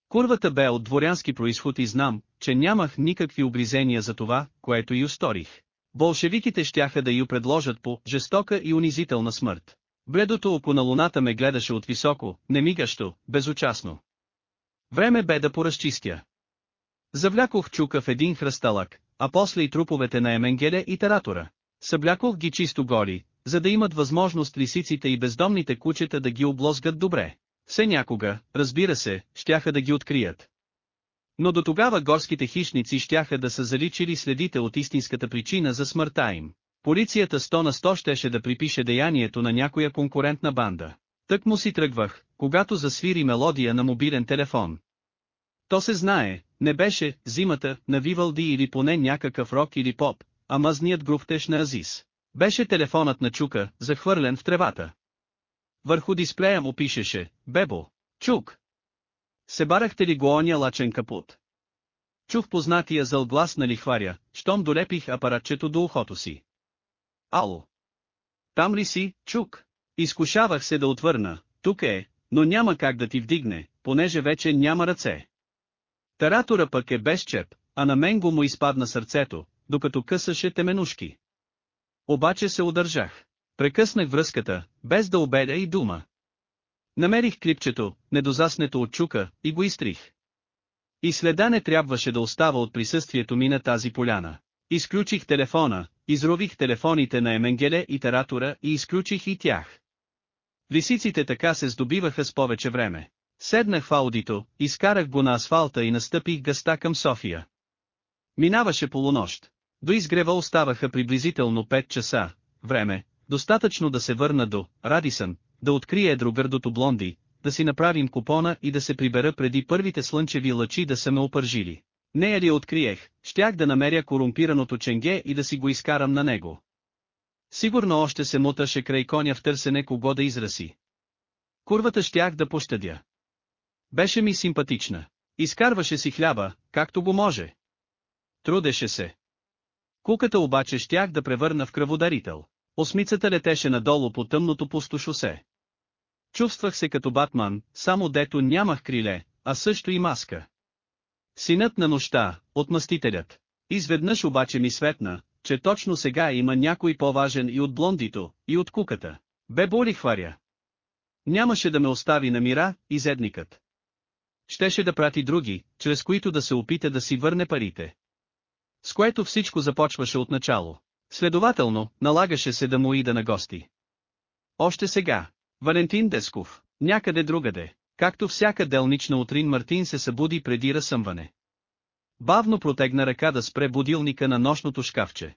S1: Курвата бе от дворянски происход и знам, че нямах никакви обризения за това, което и усторих. Болшевиките щяха да ю предложат по жестока и унизителна смърт. Бледото око на луната ме гледаше от високо, немигащо, безучастно. Време бе да поразчистя. Завлякох чука в един хръсталък, а после и труповете на Еменгеле и Таратора. Съблякох ги чисто голи, за да имат възможност лисиците и бездомните кучета да ги облозгат добре. Все някога, разбира се, щяха да ги открият. Но до тогава горските хищници щяха да са заличили следите от истинската причина за смъртта им. Полицията 100 на 100 щеше да припише деянието на някоя конкурентна банда. Тък му си тръгвах, когато засвири мелодия на мобилен телефон. То се знае, не беше «Зимата» на Вивалди или поне някакъв рок или поп, а мъзният грувтеж на Азис. Беше телефонът на Чука, захвърлен в тревата. Върху дисплея му пишеше, Бебо, Чук. Себарахте ли го оня лачен капут? Чух познатия зъл глас на лихваря, щом долепих апаратчето до ухото си. Ало! Там ли си, Чук? Изкушавах се да отвърна, тук е, но няма как да ти вдигне, понеже вече няма ръце. Таратора пък е без чеп, а на мен го му изпадна сърцето, докато късаше теменушки. Обаче се удържах. Прекъснах връзката, без да обеда и дума. Намерих клипчето, недозаснето от чука, и го изтрих. И следа не трябваше да остава от присъствието ми на тази поляна. Изключих телефона, изрових телефоните на Еменгеле и Таратура и изключих и тях. Лисиците така се здобиваха с повече време. Седнах в аудито, изкарах го на асфалта и настъпих гъста към София. Минаваше полунощ. До изгрева оставаха приблизително 5 часа, време, достатъчно да се върна до Радисън, да открие едрогърдото блонди, да си направим купона и да се прибера преди първите слънчеви лъчи да са ме опържили. Нея ли откриех, щях да намеря корумпираното ченге и да си го изкарам на него. Сигурно още се муташе край коня в търсене кого да израси. Курвата щях да пощадя. Беше ми симпатична. Изкарваше си хляба, както го може. Трудеше се. Куката обаче щях да превърна в кръводарител. Осмицата летеше надолу по тъмното пусто шосе. Чувствах се като Батман, само дето нямах криле, а също и маска. Синът на нощта, отмъстителят. Изведнъж обаче ми светна, че точно сега има някой по-важен и от блондито, и от куката. Бе боли хваря. Нямаше да ме остави на мира, изедникът. Щеше да прати други, чрез които да се опита да си върне парите с което всичко започваше от начало. Следователно, налагаше се да му ида на гости. Още сега, Валентин Десков, някъде другаде, както всяка делнична утрин Мартин се събуди преди разсъмване. Бавно протегна ръка да спре будилника на нощното шкафче.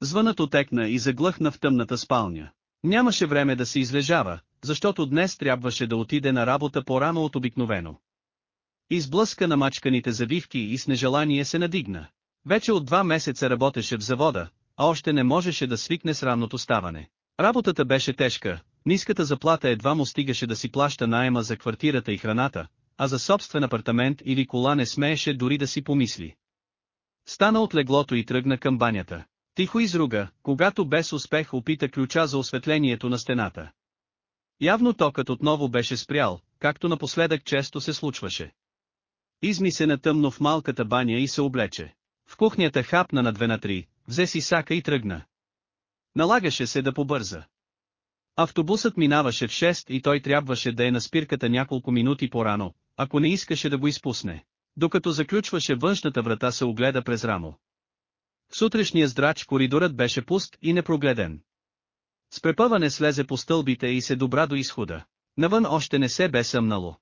S1: Звънът отекна и заглъхна в тъмната спалня. Нямаше време да се излежава, защото днес трябваше да отиде на работа по-рано от обикновено. Изблъска на мачканите завивки и с нежелание се надигна. Вече от два месеца работеше в завода, а още не можеше да свикне с ранното ставане. Работата беше тежка, ниската заплата едва му стигаше да си плаща найема за квартирата и храната, а за собствен апартамент или кола не смееше дори да си помисли. Стана от леглото и тръгна към банята. Тихо изруга, когато без успех опита ключа за осветлението на стената. Явно токът отново беше спрял, както напоследък често се случваше. Изми се на тъмно в малката баня и се облече. В кухнята хапна на две на три, взе си сака и тръгна. Налагаше се да побърза. Автобусът минаваше в 6 и той трябваше да е на спирката няколко минути по-рано, ако не искаше да го изпусне. Докато заключваше външната врата се огледа през рамо. В сутрешния здрач коридорът беше пуст и непрогледен. С препъване слезе по стълбите и се добра до изхода. Навън още не се бе съмнало.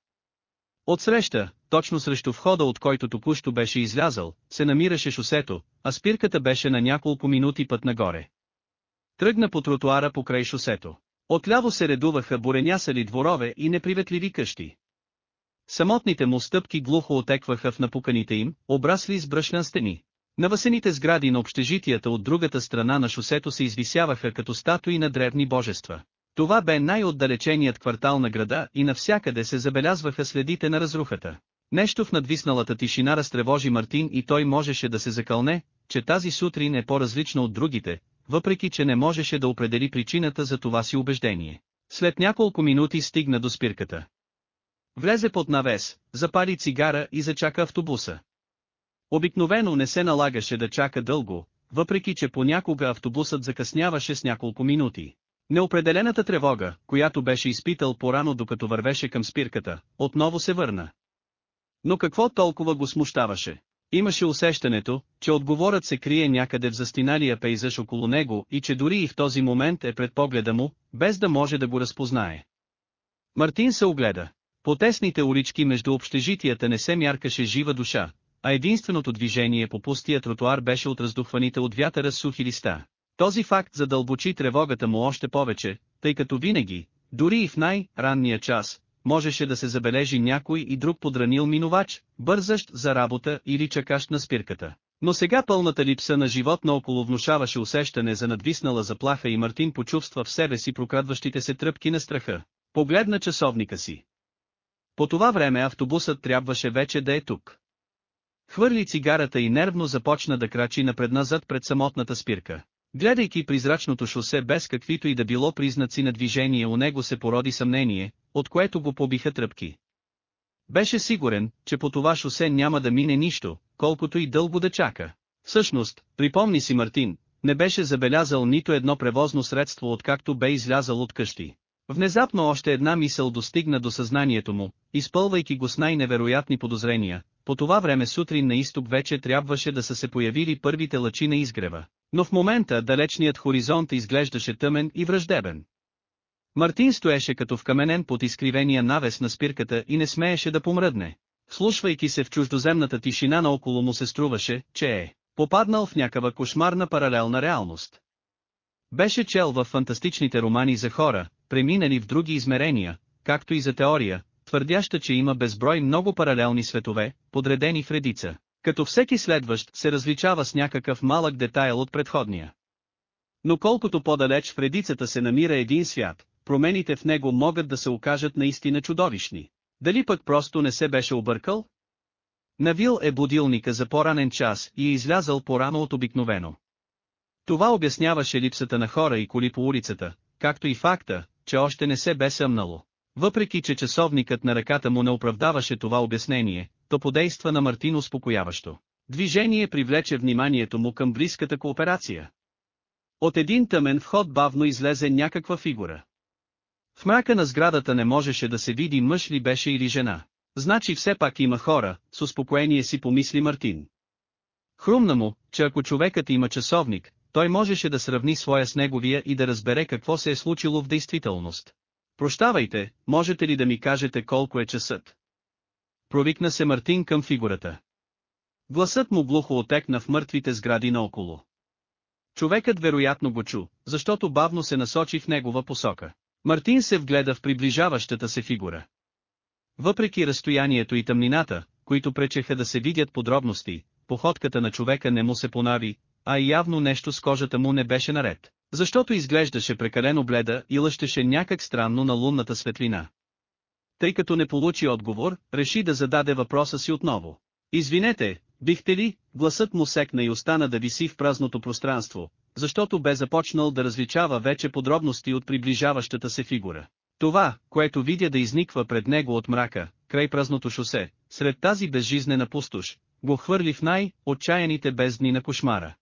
S1: Отсреща, точно срещу входа от който току-що беше излязъл, се намираше шосето, а спирката беше на няколко минути път нагоре. Тръгна по тротуара покрай шосето. Отляво се редуваха буренясали дворове и неприветливи къщи. Самотните му стъпки глухо отекваха в напуканите им, обрасли с брашна стени. Навасените сгради на общежитията от другата страна на шосето се извисяваха като статуи на древни божества. Това бе най-отдалеченият квартал на града и навсякъде се забелязваха следите на разрухата. Нещо в надвисналата тишина разтревожи Мартин и той можеше да се закълне, че тази сутрин е по-различна от другите, въпреки че не можеше да определи причината за това си убеждение. След няколко минути стигна до спирката. Влезе под навес, запали цигара и зачака автобуса. Обикновено не се налагаше да чака дълго, въпреки че понякога автобусът закъсняваше с няколко минути. Неопределената тревога, която беше изпитал порано докато вървеше към спирката, отново се върна. Но какво толкова го смущаваше? Имаше усещането, че отговорът се крие някъде в застиналия пейзаж около него и че дори и в този момент е пред погледа му, без да може да го разпознае. Мартин се огледа. По тесните улички между общежитията не се мяркаше жива душа, а единственото движение по пустия тротуар беше от раздухваните от вятъра сухи листа. Този факт задълбочи тревогата му още повече, тъй като винаги, дори и в най-ранния час, можеше да се забележи някой и друг подранил минувач, бързащ за работа или чакащ на спирката. Но сега пълната липса на живот наоколо внушаваше усещане за надвиснала заплаха и Мартин почувства в себе си прокрадващите се тръпки на страха. Погледна часовника си. По това време автобусът трябваше вече да е тук. Хвърли цигарата и нервно започна да крачи напредназад пред самотната спирка. Гледайки призрачното шосе без каквито и да било признаци на движение у него се породи съмнение, от което го побиха тръпки. Беше сигурен, че по това шосе няма да мине нищо, колкото и дълго да чака. Всъщност, припомни си Мартин, не беше забелязал нито едно превозно средство откакто бе излязал от къщи. Внезапно още една мисъл достигна до съзнанието му, изпълвайки го с най-невероятни подозрения, по това време сутрин на изток вече трябваше да са се появили първите лъчи на изгрева. Но в момента далечният хоризонт изглеждаше тъмен и враждебен. Мартин стоеше като вкаменен под изкривения навес на спирката и не смееше да помръдне. Слушвайки се в чуждоземната тишина наоколо му се струваше, че е попаднал в някаква кошмарна паралелна реалност. Беше чел в фантастичните романи за хора, преминали в други измерения, както и за теория, твърдяща, че има безброй много паралелни светове, подредени в редица като всеки следващ се различава с някакъв малък детайл от предходния. Но колкото по-далеч в редицата се намира един свят, промените в него могат да се окажат наистина чудовищни. Дали пък просто не се беше объркал? Навил е будилника за по-ранен час и е излязал по-рано от обикновено. Това обясняваше липсата на хора и коли по улицата, както и факта, че още не се бе съмнало. Въпреки че часовникът на ръката му не оправдаваше това обяснение, то подейства на Мартин успокояващо. Движение привлече вниманието му към близката кооперация. От един тъмен вход бавно излезе някаква фигура. В мрака на сградата не можеше да се види мъж ли беше или жена. Значи все пак има хора, с успокоение си помисли Мартин. Хрумна му, че ако човекът има часовник, той можеше да сравни своя с неговия и да разбере какво се е случило в действителност. Прощавайте, можете ли да ми кажете колко е часът? провикна се Мартин към фигурата. Гласът му глухо отекна в мъртвите сгради наоколо. Човекът вероятно го чу, защото бавно се насочи в негова посока. Мартин се вгледа в приближаващата се фигура. Въпреки разстоянието и тъмнината, които пречеха да се видят подробности, походката на човека не му се понави, а и явно нещо с кожата му не беше наред, защото изглеждаше прекалено бледа и лъщеше някак странно на лунната светлина тъй като не получи отговор, реши да зададе въпроса си отново. Извинете, бихте ли, гласът му секна и остана да виси в празното пространство, защото бе започнал да различава вече подробности от приближаващата се фигура. Това, което видя да изниква пред него от мрака, край празното шосе, сред тази безжизнена пустош, го хвърли в най-отчаяните бездни на кошмара.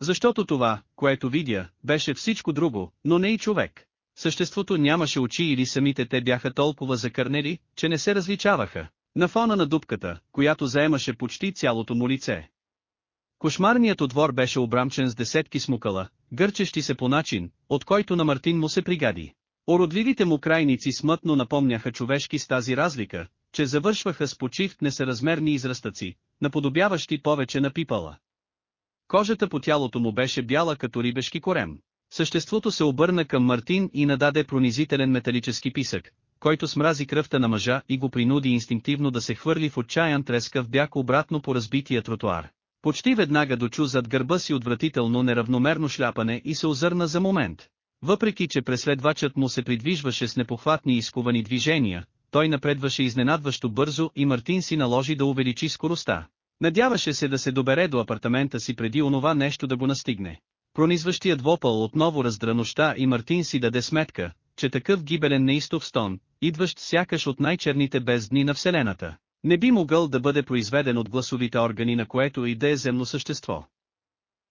S1: Защото това, което видя, беше всичко друго, но не и човек. Съществото нямаше очи или самите те бяха толкова закърнели, че не се различаваха. На фона на дупката, която заемаше почти цялото му лице. Кошмарният отвор беше обрамчен с десетки смукала, гърчещи се по начин, от който на Мартин му се пригади. Ородливите му крайници смътно напомняха човешки с тази разлика, че завършваха с почивт несъразмерни израстъци, наподобяващи повече на пипала. Кожата по тялото му беше бяла като рибешки корем. Съществото се обърна към Мартин и нададе пронизителен металически писък, който смрази кръвта на мъжа и го принуди инстинктивно да се хвърли в отчаян трескав бяг обратно по разбития тротуар. Почти веднага дочу зад гърба си отвратително неравномерно шляпане и се озърна за момент. Въпреки че преследвачът му се придвижваше с непохватни изкувани движения, той напредваше изненадващо бързо и Мартин си наложи да увеличи скоростта. Надяваше се да се добере до апартамента си преди онова нещо да го настигне. Пронизващият вопъл отново раздра нощта и Мартин си даде сметка, че такъв гибелен неистов стон, идващ сякаш от най-черните бездни на Вселената, не би могъл да бъде произведен от гласовите органи на което и да е земно същество.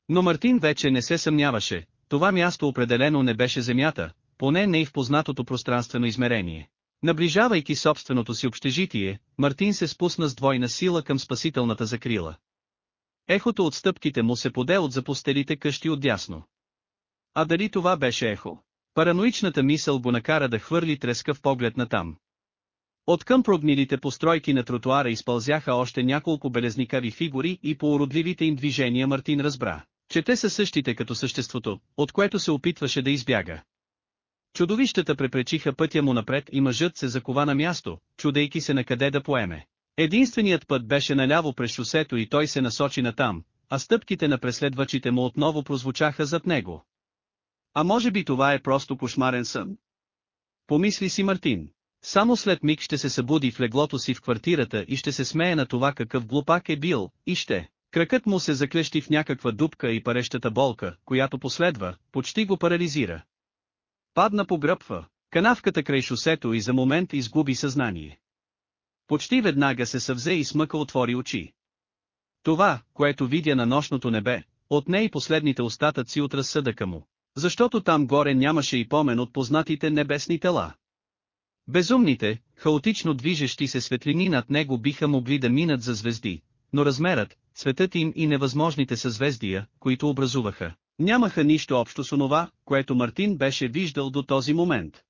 S1: Но Мартин вече не се съмняваше, това място определено не беше Земята, поне не и в познатото пространствено измерение. Наближавайки собственото си общежитие, Мартин се спусна с двойна сила към спасителната закрила. Ехото от стъпките му се поде от запостелите къщи отдясно. А дали това беше ехо? Параноичната мисъл го накара да хвърли трескав поглед на От Откъм прогнилите постройки на тротуара изпълзяха още няколко белезникави фигури и по уродливите им движения Мартин разбра, че те са същите като съществото, от което се опитваше да избяга. Чудовищата препречиха пътя му напред и мъжът се закова на място, чудейки се на къде да поеме. Единственият път беше наляво през шосето и той се насочи натам, а стъпките на преследвачите му отново прозвучаха зад него. А може би това е просто кошмарен сън? Помисли си Мартин. Само след миг ще се събуди в леглото си в квартирата и ще се смее на това какъв глупак е бил, и ще. Кракът му се заклещи в някаква дупка и парещата болка, която последва, почти го парализира. Падна по гръбва, канавката край шосето и за момент изгуби съзнание. Почти веднага се съвзе и смъка отвори очи. Това, което видя на нощното небе, от и последните остатъци от разсъдъка му, защото там горе нямаше и помен от познатите небесни тела. Безумните, хаотично движещи се светлини над него биха могли да минат за звезди, но размерът, светът им и невъзможните съзвездия, които образуваха, нямаха нищо общо с онова, което Мартин беше виждал до този момент.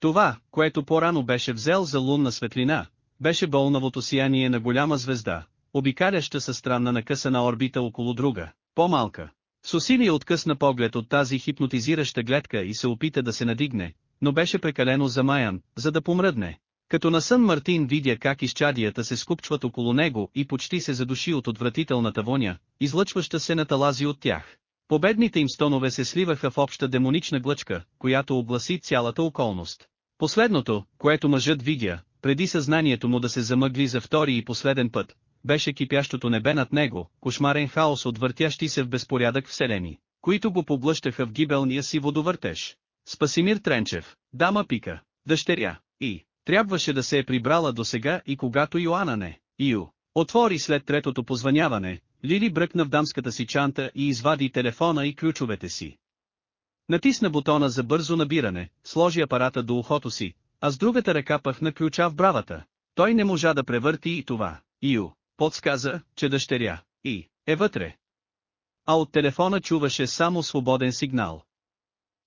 S1: Това, което по-рано беше взел за лунна светлина, беше болнавото сияние на голяма звезда, обикаляща със странна накъсана орбита около друга, по-малка. С усилие откъсна поглед от тази хипнотизираща гледка и се опита да се надигне, но беше прекалено замаян, за да помръдне. Като на сън Мартин видя как изчадията се скупчват около него и почти се задуши от отвратителната воня, излъчваща се на талази от тях. Победните им стонове се сливаха в обща демонична глъчка, която обласи цялата околност. Последното, което мъжът видя, преди съзнанието му да се замъгли за втори и последен път, беше кипящото небе над него, кошмарен хаос от въртящи се в безпорядък вселени, които го поблъщаха в гибелния си водовъртеж. Спасимир Тренчев, дама пика, дъщеря, и, трябваше да се е прибрала до сега и когато Йоанна не, Ио, отвори след третото позваняване, Лили бръкна в дамската си чанта и извади телефона и ключовете си. Натисна бутона за бързо набиране, сложи апарата до ухото си, а с другата ръка пъхна ключа в бравата. Той не можа да превърти и това. Ио, подсказа, че дъщеря, и, е вътре. А от телефона чуваше само свободен сигнал.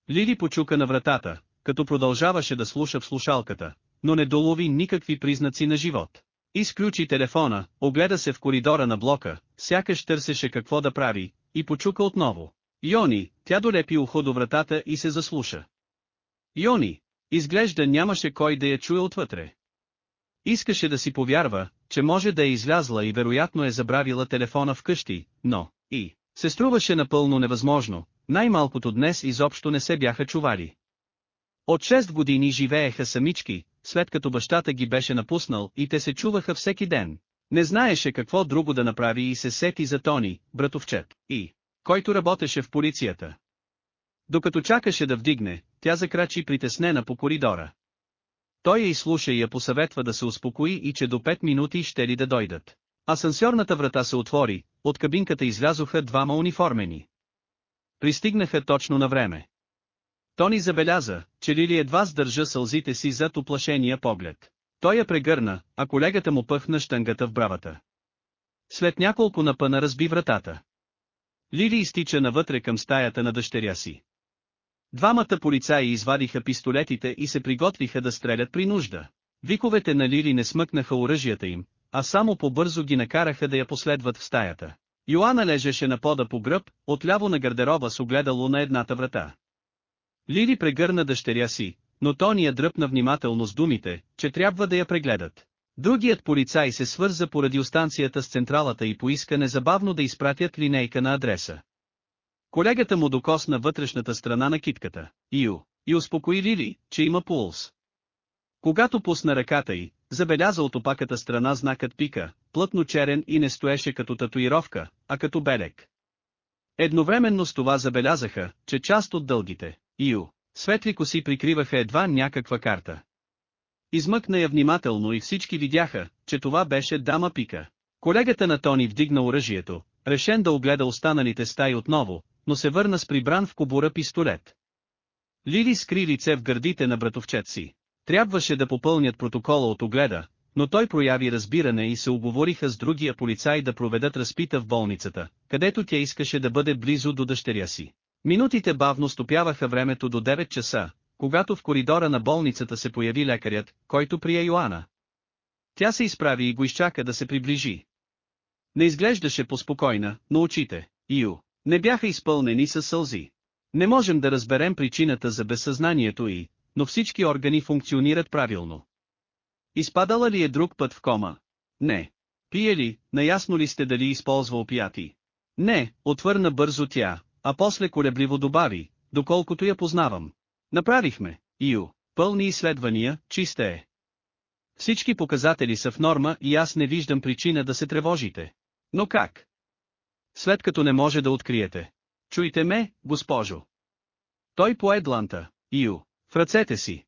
S1: Лили почука на вратата, като продължаваше да слуша в слушалката, но не долови никакви признаци на живот. Изключи телефона, огледа се в коридора на блока, сякаш търсеше какво да прави, и почука отново. Йони, тя долепи ухо до вратата и се заслуша. Йони, Изглежда нямаше кой да я чуе отвътре. Искаше да си повярва, че може да е излязла и вероятно е забравила телефона вкъщи, но, и, се струваше напълно невъзможно, най-малкото днес изобщо не се бяха чували. От 6 години живееха самички, след като бащата ги беше напуснал и те се чуваха всеки ден. Не знаеше какво друго да направи и се сети за Тони, братовчет, и, който работеше в полицията. Докато чакаше да вдигне, тя закрачи притеснена по коридора. Той я изслуша и я посъветва да се успокои и че до 5 минути ще ли да дойдат. Асансьорната врата се отвори, от кабинката излязоха двама униформени. Пристигнаха точно на време. Тони забеляза, че Лили едва сдържа сълзите си зад оплашения поглед. Той я прегърна, а колегата му пъхна щангата в бравата. След няколко напъна разби вратата. Лили изтича навътре към стаята на дъщеря си. Двамата полицаи извадиха пистолетите и се приготвиха да стрелят при нужда. Виковете на Лили не смъкнаха оръжията им, а само побързо ги накараха да я последват в стаята. Йоанна лежеше на пода по гръб, отляво на гардероба с огледало на едната врата. Лили прегърна дъщеря си, но Тони я дръпна внимателно с думите, че трябва да я прегледат. Другият полицай се свърза по радиостанцията с централата и поиска незабавно да изпратят линейка на адреса. Колегата му докосна вътрешната страна на китката, Ио, и успокои Лили, че има пулс. Когато пусна ръката й, забеляза от опаката страна знакът пика, плътно черен и не стоеше като татуировка, а като белек. Едновременно с това забелязаха, че част от дългите, Ио, светли коси прикриваха едва някаква карта. Измъкна я внимателно и всички видяха, че това беше дама пика. Колегата на Тони вдигна оръжието, решен да огледа останалите стаи отново, но се върна с прибран в кобура пистолет. Лили скри лице в гърдите на братовчет си. Трябваше да попълнят протокола от огледа, но той прояви разбиране и се оговориха с другия полицай да проведат разпита в болницата, където тя искаше да бъде близо до дъщеря си. Минутите бавно стопяваха времето до 9 часа, когато в коридора на болницата се появи лекарят, който прие Йоана. Тя се изправи и го изчака да се приближи. Не изглеждаше поспокойна, но очите, Ио, не бяха изпълнени със сълзи. Не можем да разберем причината за безсъзнанието и, но всички органи функционират правилно. Изпадала ли е друг път в кома? Не. Пие ли, наясно ли сте дали използва опияти? Не, отвърна бързо тя, а после колебливо добави, доколкото я познавам. Направихме, Ио, пълни изследвания, чиста е. Всички показатели са в норма и аз не виждам причина да се тревожите. Но как? след като не може да откриете. Чуйте ме, госпожо. Той пое дланта, Ио, в ръцете си.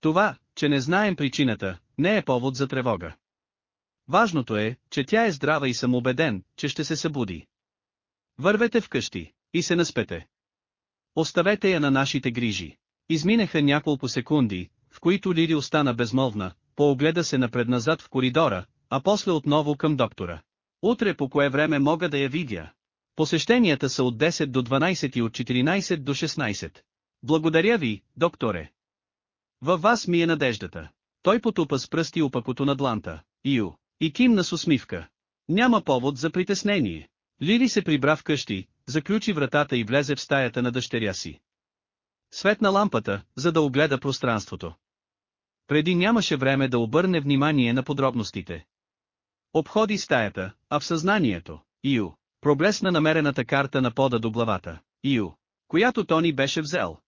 S1: Това, че не знаем причината, не е повод за тревога. Важното е, че тя е здрава и съм убеден, че ще се събуди. Вървете вкъщи и се наспете. Оставете я на нашите грижи. Изминаха няколко секунди, в които Лири остана безмолвна, поогледа се напред-назад в коридора, а после отново към доктора. Утре по кое време мога да я видя? Посещенията са от 10 до 12 и от 14 до 16. Благодаря ви, докторе. Във вас ми е надеждата. Той потупа с пръсти опакото на дланта, Ио, и кимна с усмивка. Няма повод за притеснение. Лили се прибра в къщи, заключи вратата и влезе в стаята на дъщеря си. Светна лампата, за да огледа пространството. Преди нямаше време да обърне внимание на подробностите. Обходи стаята, а в съзнанието, Ио, проблесна намерената карта на пода до главата, Ио, която Тони беше взел.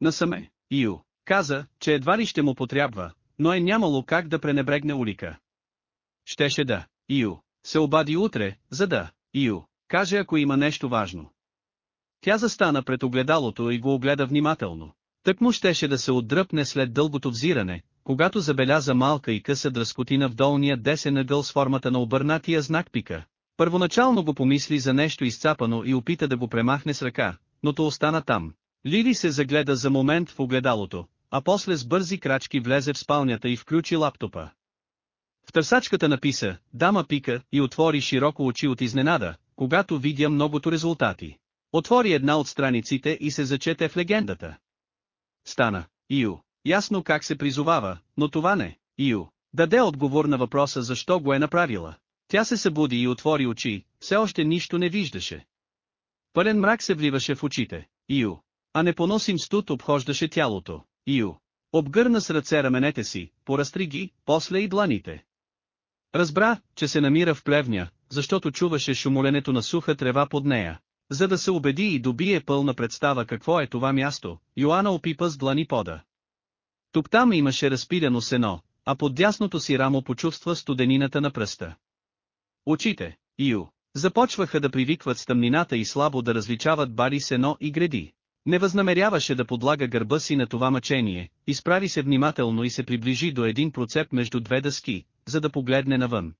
S1: Насаме, Ио, каза, че едва ли ще му потрябва, но е нямало как да пренебрегне улика. Щеше да, Ио, се обади утре, за да, Ио, каже ако има нещо важно. Тя застана пред огледалото и го огледа внимателно. Тък му щеше да се отдръпне след дългото взиране, когато забеляза малка и къса дръскотина в долния десен ъгъл с формата на обърнатия знак пика. Първоначално го помисли за нещо изцапано и опита да го премахне с ръка, но то остана там. Лили се загледа за момент в огледалото, а после с бързи крачки влезе в спалнята и включи лаптопа. В търсачката написа «Дама пика» и отвори широко очи от изненада, когато видя многото резултати. Отвори една от страниците и се зачете в легендата. Стана, Ио, ясно как се призовава, но това не, Ио, даде отговор на въпроса защо го е направила. Тя се събуди и отвори очи, все още нищо не виждаше. Пълен мрак се вливаше в очите, Ио, а непоносим студ обхождаше тялото, Ио. Обгърна с ръце раменете си, порастри ги, после и дланите. Разбра, че се намира в плевня, защото чуваше шумоленето на суха трева под нея. За да се убеди и добие пълна представа какво е това място, Йоанна опипа с длани пода. Тук-там имаше разпилено сено, а под дясното си рамо почувства студенината на пръста. Очите, Ю, започваха да привикват стъмнината и слабо да различават бари сено и гради. Не възнамеряваше да подлага гърба си на това мъчение, изправи се внимателно и се приближи до един процеп между две дъски, за да погледне навън.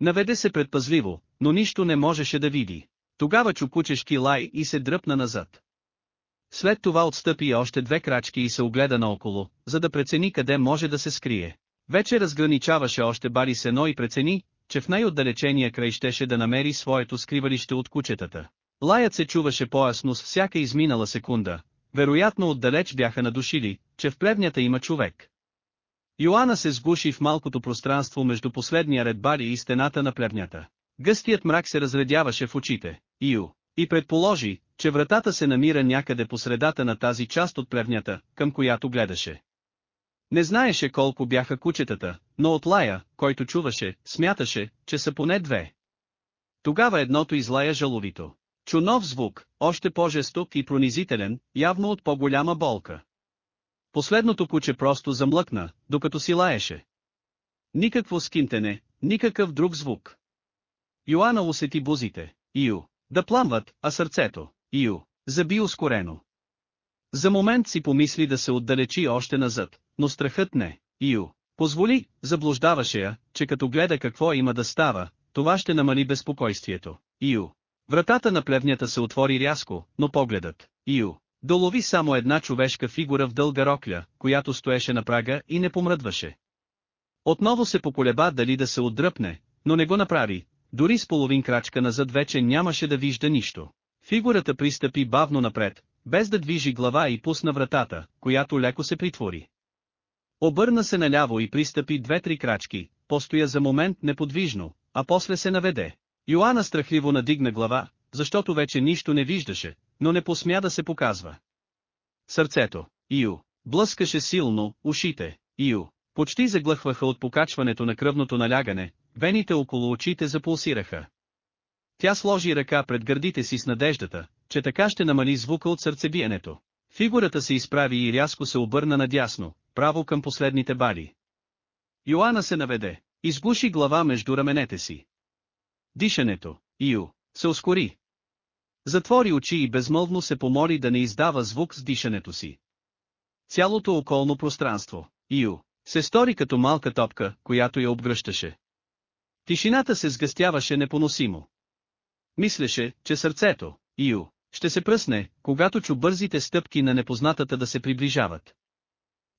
S1: Наведе се предпазливо, но нищо не можеше да види. Тогава чукучешки лай и се дръпна назад. След това отстъпи още две крачки и се огледа наоколо, за да прецени къде може да се скрие. Вече разграничаваше още бари сено и прецени, че в най-отдалечения край щеше да намери своето скривалище от кучетата. Лаят се чуваше по-ясно с всяка изминала секунда. Вероятно отдалеч бяха надушили, че в плевнята има човек. Йоанна се сгуши в малкото пространство между последния ред бари и стената на плевнята. Гъстият мрак се разредяваше в очите, Ио, и предположи, че вратата се намира някъде по средата на тази част от плевнята, към която гледаше. Не знаеше колко бяха кучетата, но от лая, който чуваше, смяташе, че са поне две. Тогава едното излая жаловито. Чу нов звук, още по-жесток и пронизителен, явно от по-голяма болка. Последното куче просто замлъкна, докато си лаеше. Никакво скинтене, никакъв друг звук. Йоанна усети бузите, Ио, да пламват, а сърцето. Ю, заби ускорено. За момент си помисли да се отдалечи още назад, но страхът не, Ю, позволи, заблуждаваше я, че като гледа какво има да става, това ще намали безпокойствието, Ю. Вратата на плевнята се отвори рязко, но погледът, Ю, долови само една човешка фигура в дълга рокля, която стоеше на прага и не помръдваше. Отново се поколеба дали да се отдръпне, но не го направи, дори с половин крачка назад вече нямаше да вижда нищо. Фигурата пристъпи бавно напред, без да движи глава и пусна вратата, която леко се притвори. Обърна се наляво и пристъпи две-три крачки, постоя за момент неподвижно, а после се наведе. Йоанна страхливо надигна глава, защото вече нищо не виждаше, но не посмя да се показва. Сърцето, Ио, блъскаше силно, ушите, Ио, почти заглъхваха от покачването на кръвното налягане, вените около очите запулсираха, тя сложи ръка пред гърдите си с надеждата, че така ще намали звука от сърцебиенето. Фигурата се изправи и рязко се обърна надясно, право към последните бали. Йоанна се наведе, изгуши глава между раменете си. Дишането, Ио, се ускори. Затвори очи и безмълвно се помоли да не издава звук с дишането си. Цялото околно пространство, Ио, се стори като малка топка, която я обгръщаше. Тишината се сгъстяваше непоносимо. Мислеше, че сърцето, Ио, ще се пръсне, когато чу бързите стъпки на непознатата да се приближават.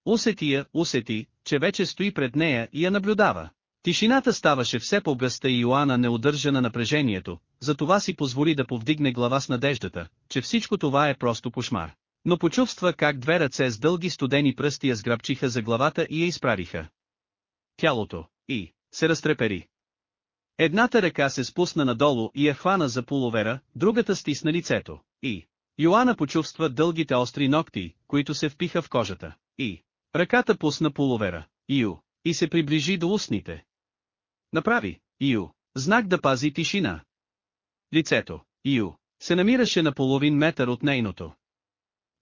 S1: Усети я, усети, че вече стои пред нея и я наблюдава. Тишината ставаше все по-гъста и Йоанна не удържа на напрежението, затова си позволи да повдигне глава с надеждата, че всичко това е просто кошмар. Но почувства как две ръце с дълги студени пръсти я сграбчиха за главата и я изправиха. Тялото и се разтрепери. Едната ръка се спусна надолу и я хвана за половера, другата стисна лицето. И. Йоана почувства дългите остри ногти, които се впиха в кожата. И. Ръката пусна половера. Ю. И се приближи до устните. Направи. Ю. Знак да пази тишина. Лицето. Ю. Се намираше на половин метър от нейното.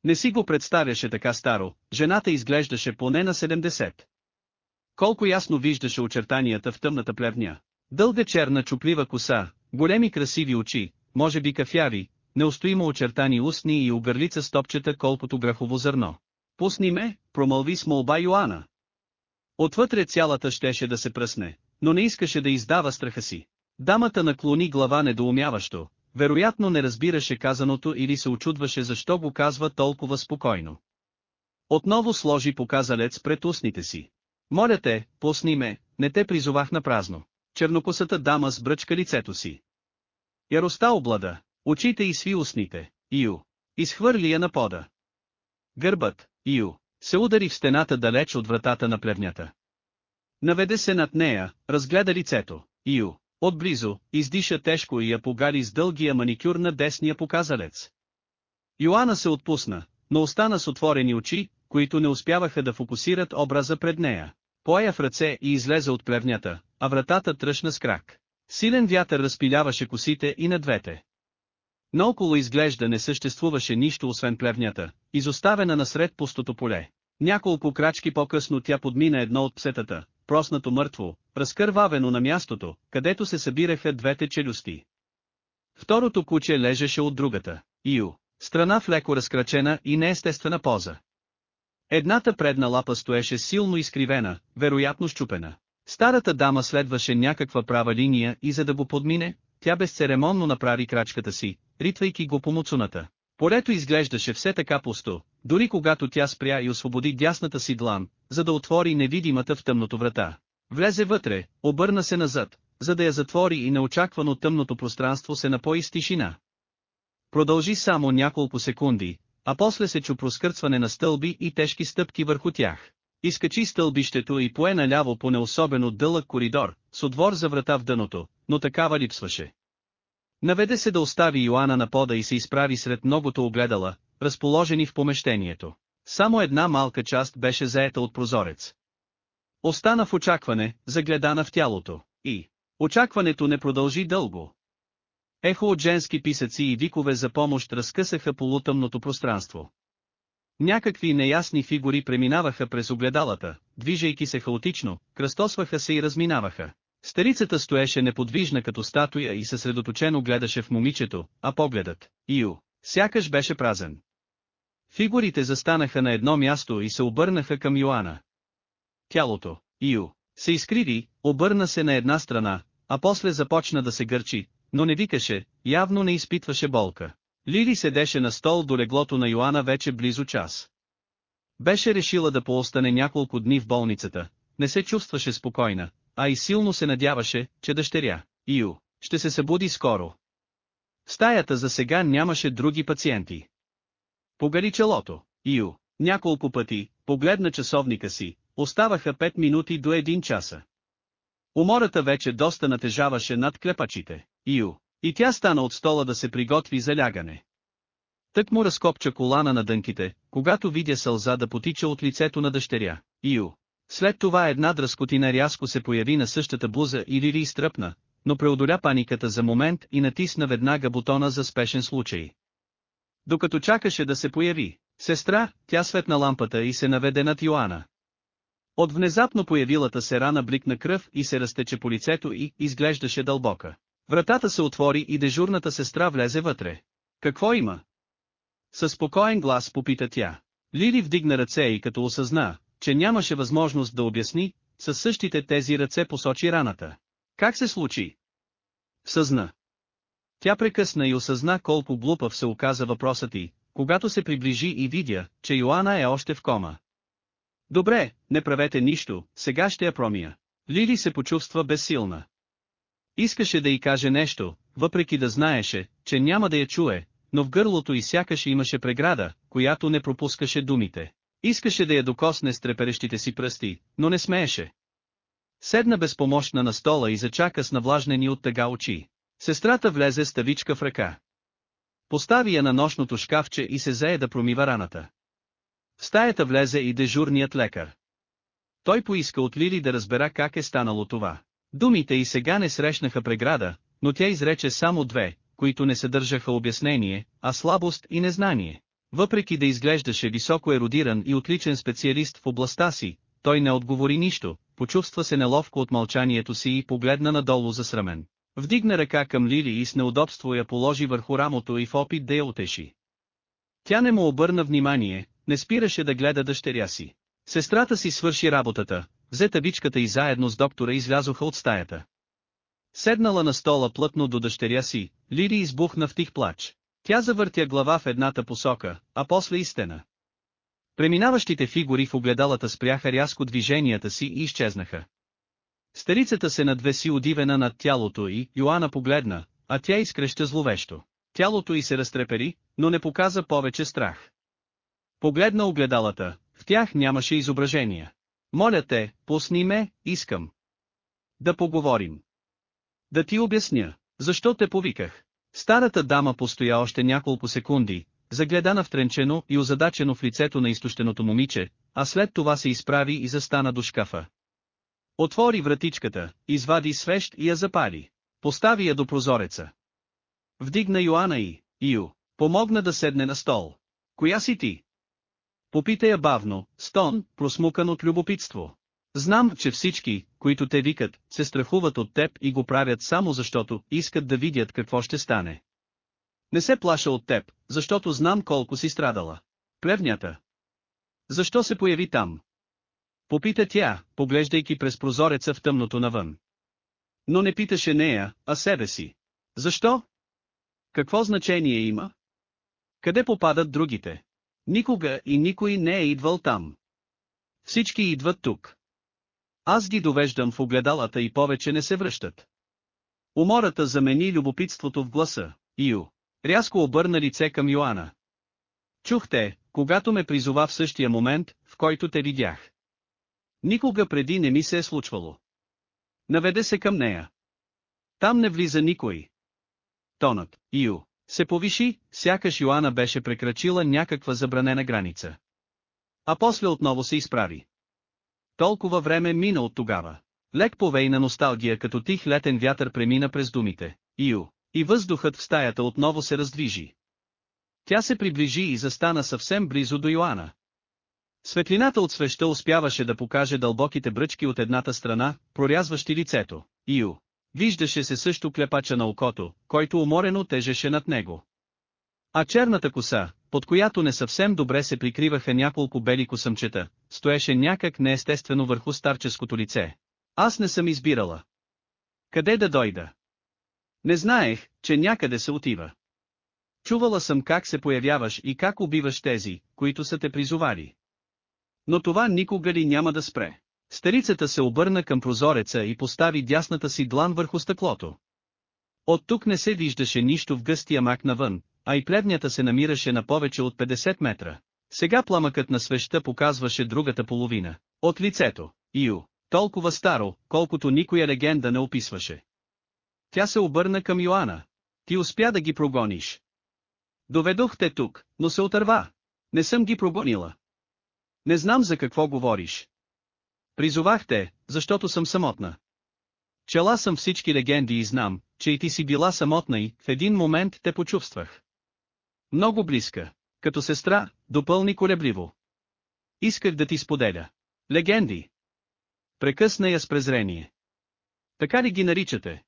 S1: Не си го представяше така старо, жената изглеждаше поне на 70. Колко ясно виждаше очертанията в тъмната плевня, Дълга черна чуплива коса, големи красиви очи, може би кафяви, неустоимо очертани устни и обърлица с топчета колкото грахово зърно. Пусни ме, промълви с молба Йоанна. Отвътре цялата щеше да се пръсне, но не искаше да издава страха си. Дамата наклони глава недоумяващо, вероятно не разбираше казаното или се очудваше защо го казва толкова спокойно. Отново сложи показалец пред устните си. Моля те, пусни ме, не те призовах на празно чернокосата дама сбръчка лицето си. Яроста облада, очите и сви устните, Ио, изхвърли я на пода. Гърбът, Ио, се удари в стената далеч от вратата на плевнята. Наведе се над нея, разгледа лицето, Ио, отблизо, издиша тежко и я погали с дългия маникюр на десния показалец. Йоанна се отпусна, но остана с отворени очи, които не успяваха да фокусират образа пред нея. Поя в ръце и излезе от плевнята, а вратата тръщна с крак. Силен вятър разпиляваше косите и на двете. Наоколо изглежда не съществуваше нищо освен плевнята, изоставена насред пустото поле. Няколко крачки по-късно тя подмина едно от псетата, проснато мъртво, разкървавено на мястото, където се събираха двете челюсти. Второто куче лежеше от другата, Ио, страна в леко разкрачена и неестествена поза. Едната предна лапа стоеше силно изкривена, вероятно щупена. Старата дама следваше някаква права линия и за да го подмине, тя безцеремонно направи крачката си, ритвайки го по муцуната. Полето изглеждаше все така пусто, дори когато тя спря и освободи дясната си длан, за да отвори невидимата в тъмното врата. Влезе вътре, обърна се назад, за да я затвори и неочаквано тъмното пространство се напои с тишина. Продължи само няколко секунди, а после се чу проскърцване на стълби и тежки стъпки върху тях. Изкачи стълбището и пое наляво по неособено дълъг коридор, с отвор за врата в дъното, но такава липсваше. Наведе се да остави Йоанна на пода и се изправи сред многото огледала, разположени в помещението. Само една малка част беше заета от прозорец. Остана в очакване, загледана в тялото, и очакването не продължи дълго. Ехо от женски писъци и викове за помощ разкъсаха полутъмното пространство. Някакви неясни фигури преминаваха през огледалата, движейки се хаотично, кръстосваха се и разминаваха. Старицата стоеше неподвижна като статуя и съсредоточено гледаше в момичето, а погледът, Ио, сякаш беше празен. Фигурите застанаха на едно място и се обърнаха към Йоана. Тялото, Ио, се изкриви, обърна се на една страна, а после започна да се гърчи, но не викаше, явно не изпитваше болка. Лили седеше на стол до леглото на Йоана вече близо час. Беше решила да поостане няколко дни в болницата, не се чувстваше спокойна, а и силно се надяваше, че дъщеря, Ю, ще се събуди скоро. В стаята за сега нямаше други пациенти. Погали челото, Ю, няколко пъти, погледна часовника си, оставаха 5 минути до 1 часа. Умората вече доста натежаваше над клепачите, Ю, и тя стана от стола да се приготви за лягане. Тък му разкопча колана на дънките, когато видя сълза да потича от лицето на дъщеря, Ио. След това една дръскотина рязко се появи на същата блуза и Лири изтръпна, но преодоля паниката за момент и натисна веднага бутона за спешен случай. Докато чакаше да се появи, сестра, тя светна лампата и се наведе над Йоана. От внезапно появилата се рана бликна кръв и се разтече по лицето и изглеждаше дълбока. Вратата се отвори и дежурната сестра влезе вътре. Какво има? Със спокоен глас попита тя. Лили вдигна ръце и като осъзна, че нямаше възможност да обясни, със същите тези ръце посочи раната. Как се случи? Съзна. Тя прекъсна и осъзна колко глупав се оказа въпросът ти, когато се приближи и видя, че Йоана е още в кома. Добре, не правете нищо, сега ще я промия. Лили се почувства безсилна. Искаше да й каже нещо, въпреки да знаеше, че няма да я чуе, но в гърлото и сякаш имаше преграда, която не пропускаше думите. Искаше да я докосне с треперещите си пръсти, но не смееше. Седна безпомощна на стола и зачака с навлажнени от тъга очи. Сестрата влезе с тавичка в ръка. Постави я на нощното шкафче и се зае да промива раната. В стаята влезе и дежурният лекар. Той поиска от Лили да разбера как е станало това. Думите и сега не срещнаха преграда, но тя изрече само две, които не съдържаха обяснение, а слабост и незнание. Въпреки да изглеждаше високо еродиран и отличен специалист в областта си, той не отговори нищо, почувства се неловко от мълчанието си и погледна надолу засрамен. Вдигна ръка към Лили и с неудобство я положи върху рамото и в опит да я отеши. Тя не му обърна внимание, не спираше да гледа дъщеря си. Сестрата си свърши работата, Взе табичката и заедно с доктора излязоха от стаята. Седнала на стола плътно до дъщеря си, Лири избухна в тих плач. Тя завъртя глава в едната посока, а после истина. Преминаващите фигури в огледалата спряха рязко движенията си и изчезнаха. Старицата се надвеси удивена над тялото и Йоанна погледна, а тя изкреща зловещо. Тялото й се разтрепери, но не показа повече страх. Погледна огледалата, в тях нямаше изображения. Моля те, пусни ме, искам. Да поговорим. Да ти обясня, защо те повиках. Старата дама постоя още няколко секунди, загледана втренчено и озадачено в лицето на изтощеното момиче, а след това се изправи и застана до шкафа. Отвори вратичката, извади свещ и я запали. Постави я до прозореца. Вдигна Йоана и, Ио, помогна да седне на стол. Коя си ти? Попита я бавно, стон, просмукан от любопитство. Знам, че всички, които те викат, се страхуват от теб и го правят само защото искат да видят какво ще стане. Не се плаша от теб, защото знам колко си страдала. Плевнята. Защо се появи там? Попита тя, поглеждайки през прозореца в тъмното навън. Но не питаше нея, а себе си. Защо? Какво значение има? Къде попадат другите? Никога и никой не е идвал там. Всички идват тук. Аз ги довеждам в огледалата и повече не се връщат. Умората замени любопитството в гласа, Ю. Рязко обърна лице към Йоана. Чухте, когато ме призова в същия момент, в който те видях. Никога преди не ми се е случвало. Наведе се към нея. Там не влиза никой. Тонът, Ю, се повиши, сякаш Йоанна беше прекрачила някаква забранена граница. А после отново се изправи. Толкова време мина от тогава. Лек повей на носталгия като тих летен вятър премина през думите, Ио, и въздухът в стаята отново се раздвижи. Тя се приближи и застана съвсем близо до Йоанна. Светлината от свеща успяваше да покаже дълбоките бръчки от едната страна, прорязващи лицето, Ио, Виждаше се също клепача на окото, който уморено тежеше над него. А черната коса, под която не съвсем добре се прикриваха няколко бели косъмчета, стоеше някак неестествено върху старческото лице. Аз не съм избирала. Къде да дойда? Не знаех, че някъде се отива. Чувала съм как се появяваш и как убиваш тези, които са те призовали. Но това никога ли няма да спре? Старицата се обърна към прозореца и постави дясната си длан върху стъклото. От тук не се виждаше нищо в гъстия мак навън, а и плевнята се намираше на повече от 50 метра. Сега пламъкът на свеща показваше другата половина. От лицето, Ио, толкова старо, колкото никоя легенда не описваше. Тя се обърна към Йоанна. Ти успя да ги прогониш. Доведох те тук, но се отърва. Не съм ги прогонила. Не знам за какво говориш. Призовахте, защото съм самотна. Чела съм всички легенди и знам, че и ти си била самотна и в един момент те почувствах. Много близка, като сестра, допълни колебливо. Исках да ти споделя. Легенди. Прекъсна я с презрение. Така ли ги наричате?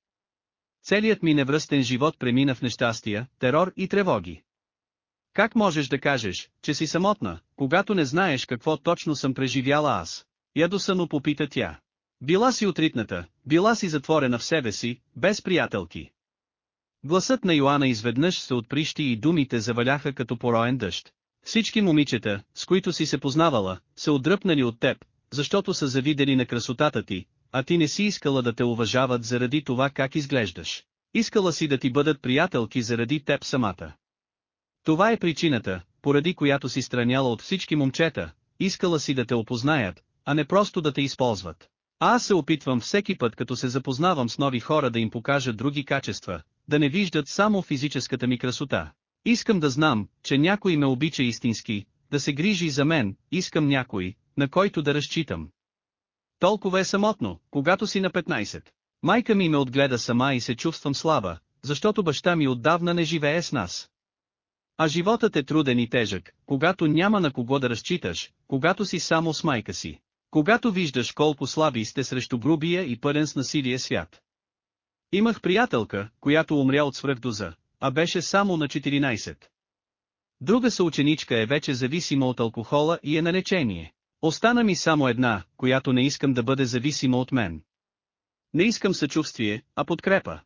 S1: Целият ми невръстен живот премина в нещастия, терор и тревоги. Как можеш да кажеш, че си самотна, когато не знаеш какво точно съм преживяла аз? ядосано попита тя. Била си отритната, била си затворена в себе си, без приятелки. Гласът на Йоана изведнъж се отприщи и думите заваляха като пороен дъжд. Всички момичета, с които си се познавала, се отдръпнали от теб, защото са завидели на красотата ти, а ти не си искала да те уважават заради това как изглеждаш. Искала си да ти бъдат приятелки заради теб самата. Това е причината, поради която си страняла от всички момчета, искала си да те опознаят, а не просто да те използват. А аз се опитвам всеки път като се запознавам с нови хора да им покажа други качества, да не виждат само физическата ми красота. Искам да знам, че някой ме обича истински, да се грижи за мен, искам някой, на който да разчитам. Толкова е самотно, когато си на 15. Майка ми ме отгледа сама и се чувствам слаба, защото баща ми отдавна не живее с нас. А животът е труден и тежък, когато няма на кого да разчиташ, когато си само с майка си. Когато виждаш колко слаби сте срещу грубия и пълен с насилие свят. Имах приятелка, която умря от свръхдоза, а беше само на 14. Друга съученичка е вече зависима от алкохола и е на лечение. Остана ми само една, която не искам да бъде зависима от мен. Не искам съчувствие, а подкрепа.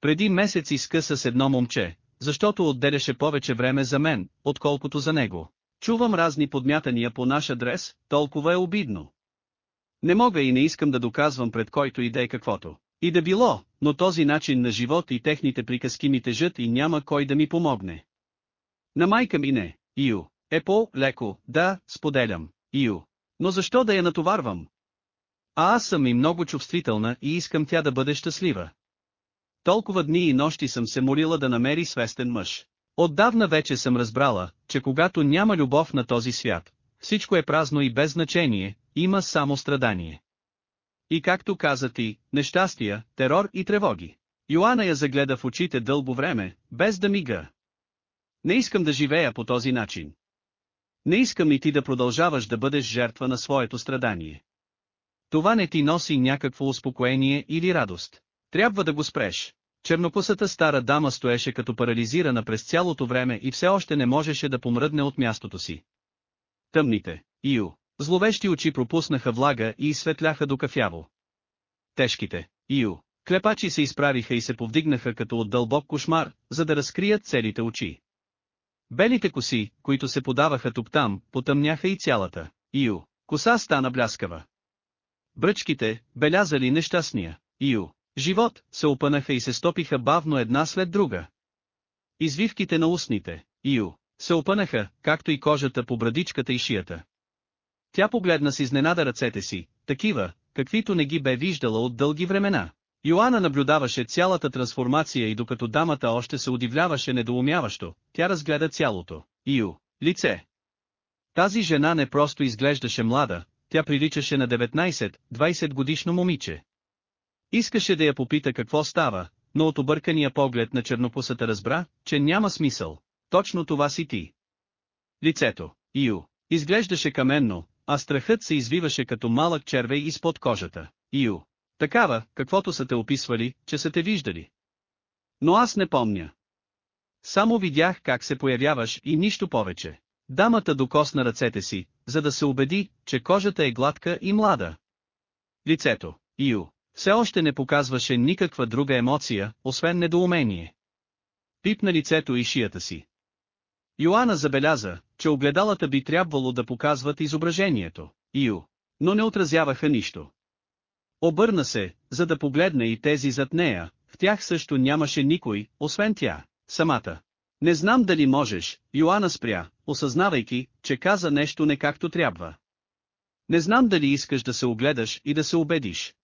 S1: Преди месец изкъса с едно момче, защото отделяше повече време за мен, отколкото за него. Чувам разни подмятания по наш адрес, толкова е обидно. Не мога и не искам да доказвам пред който идея каквото. И да било, но този начин на живот и техните приказки ми тежат и няма кой да ми помогне. На майка ми не, Ио, е по-леко, да, споделям, Ио. Но защо да я натоварвам? А аз съм и много чувствителна и искам тя да бъде щастлива. Толкова дни и нощи съм се молила да намери свестен мъж. Отдавна вече съм разбрала, че когато няма любов на този свят, всичко е празно и без значение, има само страдание. И както каза ти, нещастия, терор и тревоги. Йоанна я загледа в очите дълго време, без да мига. Не искам да живея по този начин. Не искам и ти да продължаваш да бъдеш жертва на своето страдание. Това не ти носи някакво успокоение или радост. Трябва да го спреш. Чернопусата стара дама стоеше като парализирана през цялото време и все още не можеше да помръдне от мястото си. Тъмните, Ио, зловещи очи пропуснаха влага и изсветляха до кафяво. Тежките, Ио, клепачи се изправиха и се повдигнаха като от дълбок кошмар, за да разкрият целите очи. Белите коси, които се подаваха тук-там, потъмняха и цялата, Ио, коса стана бляскава. Бръчките, белязали нещастния, Ио, Живот, се опънаха и се стопиха бавно една след друга. Извивките на устните, Ио, се опънаха, както и кожата по брадичката и шията. Тя погледна с изненада ръцете си, такива, каквито не ги бе виждала от дълги времена. Йоанна наблюдаваше цялата трансформация и докато дамата още се удивляваше недоумяващо, тя разгледа цялото, Ио, лице. Тази жена не просто изглеждаше млада, тя приличаше на 19-20 годишно момиче. Искаше да я попита какво става, но от объркания поглед на чернокосата разбра, че няма смисъл. Точно това си ти. Лицето, Ю, изглеждаше каменно, а страхът се извиваше като малък червей изпод кожата. Ю, такава, каквото са те описвали, че са те виждали. Но аз не помня. Само видях как се появяваш и нищо повече. Дамата докосна ръцете си, за да се убеди, че кожата е гладка и млада. Лицето, Ю, все още не показваше никаква друга емоция, освен недоумение. Пипна лицето и шията си. Йоанна забеляза, че огледалата би трябвало да показват изображението, Ио, но не отразяваха нищо. Обърна се, за да погледне и тези зад нея, в тях също нямаше никой, освен тя, самата. Не знам дали можеш, Йоанна спря, осъзнавайки, че каза нещо не както трябва. Не знам дали искаш да се огледаш и да се убедиш.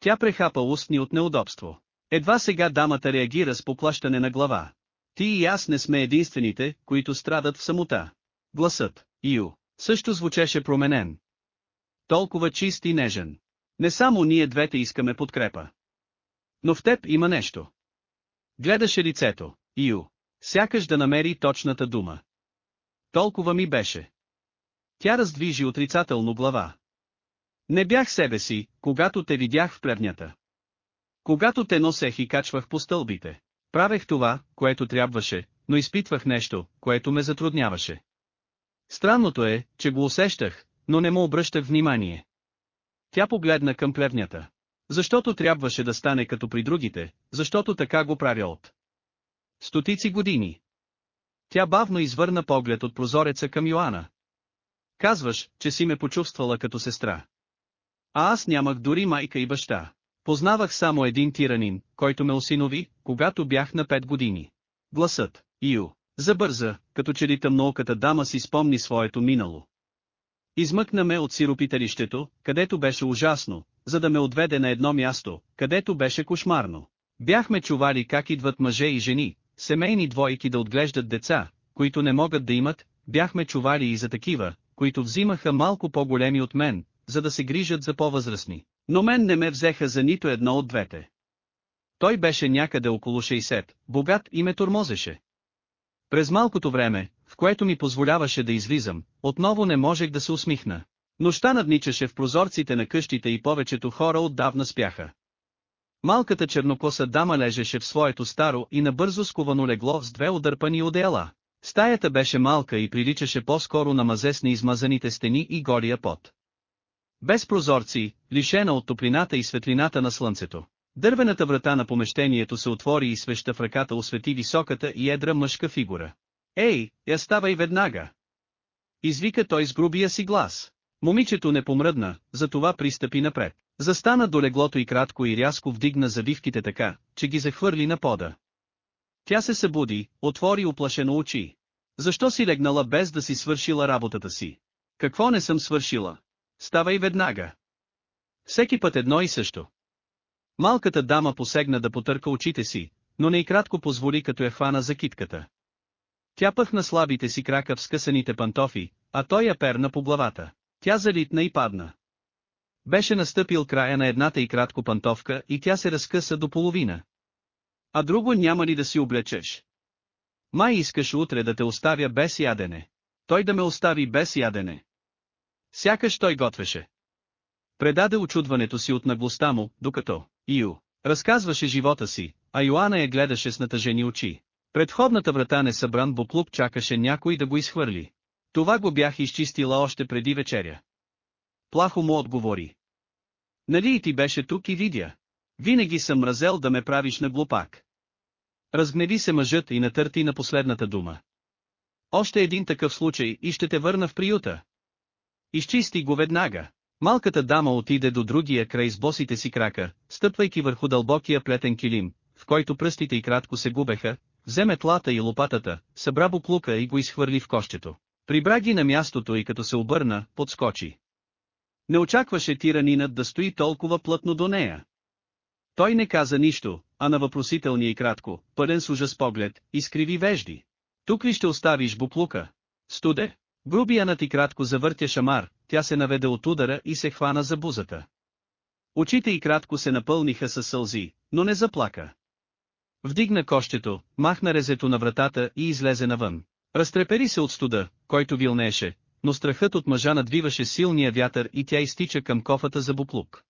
S1: Тя прехапа устни от неудобство. Едва сега дамата реагира с поплащане на глава. Ти и аз не сме единствените, които страдат в самота. Гласът, Ю, също звучеше променен. Толкова чист и нежен. Не само ние двете искаме подкрепа. Но в теб има нещо. Гледаше лицето, Ю, сякаш да намери точната дума. Толкова ми беше. Тя раздвижи отрицателно глава. Не бях себе си, когато те видях в плевнята. Когато те носех и качвах по стълбите. Правех това, което трябваше, но изпитвах нещо, което ме затрудняваше. Странното е, че го усещах, но не му обръщах внимание. Тя погледна към плевнята. Защото трябваше да стане като при другите, защото така го правя от стотици години. Тя бавно извърна поглед от прозореца към Йоана. Казваш, че си ме почувствала като сестра. А аз нямах дори майка и баща. Познавах само един тиранин, който ме осинови, когато бях на 5 години. Гласът, Ио, забърза, като че ли тъмноуката дама си спомни своето минало. Измъкна ме от сиропителището, където беше ужасно, за да ме отведе на едно място, където беше кошмарно. Бяхме чували как идват мъже и жени, семейни двойки да отглеждат деца, които не могат да имат, бяхме чували и за такива, които взимаха малко по-големи от мен, за да се грижат за по-възрастни. Но мен не ме взеха за нито едно от двете. Той беше някъде около 60, богат и ме тормозеше. През малкото време, в което ми позволяваше да излизам, отново не можех да се усмихна. Нощта надничаше в прозорците на къщите и повечето хора отдавна спяха. Малката чернокоса дама лежеше в своето старо и набързо сковано легло с две удърпани одеяла. Стаята беше малка и приличаше по-скоро на мазесни с неизмазаните стени и гория пот. Без прозорци, лишена от топлината и светлината на слънцето. Дървената врата на помещението се отвори и свеща в ръката освети високата и едра мъжка фигура. Ей, я ставай веднага! Извика той с грубия си глас. Момичето не помръдна, затова пристъпи напред. Застана до леглото и кратко и рязко вдигна завивките така, че ги захвърли на пода. Тя се събуди, отвори оплашено очи. Защо си легнала без да си свършила работата си? Какво не съм свършила? Ставай веднага. Всеки път едно и също. Малката дама посегна да потърка очите си, но не и кратко позволи като е фана за китката. Тя пъхна слабите си крака в скъсаните пантофи, а той я перна по главата. Тя залитна и падна. Беше настъпил края на едната и кратко пантовка и тя се разкъса до половина. А друго няма ли да си облечеш? Май искаш утре да те оставя без ядене. Той да ме остави без ядене. Сякаш той готвеше. Предаде очудването си от наглостта му, докато Ио разказваше живота си, а Йоанна я гледаше с натъжени очи. Предходната врата не събран буклук чакаше някой да го изхвърли. Това го бях изчистила още преди вечеря. Плахо му отговори. Нали и ти беше тук и видя. Винаги съм мразел да ме правиш на глупак. Разгневи се мъжът и натърти на последната дума. Още един такъв случай и ще те върна в приюта. Изчисти го веднага. Малката дама отиде до другия край с босите си крака, стъпвайки върху дълбокия плетен килим, в който пръстите и кратко се губеха, взе метлата и лопатата, събра буклука и го изхвърли в кощето. Прибра ги на мястото и като се обърна, подскочи. Не очакваше тиранинът да стои толкова плътно до нея. Той не каза нищо, а на въпросителния и кратко, пълен с ужас поглед, изкриви вежди. Тук ли ще оставиш буклука? Студе? Грубиянът и кратко завъртя шамар, тя се наведе от удара и се хвана за бузата. Очите и кратко се напълниха със сълзи, но не заплака. Вдигна кощето, махна резето на вратата и излезе навън. Разтрепери се от студа, който вилнеше, но страхът от мъжа надвиваше силния вятър и тя изтича към кофата за буклук.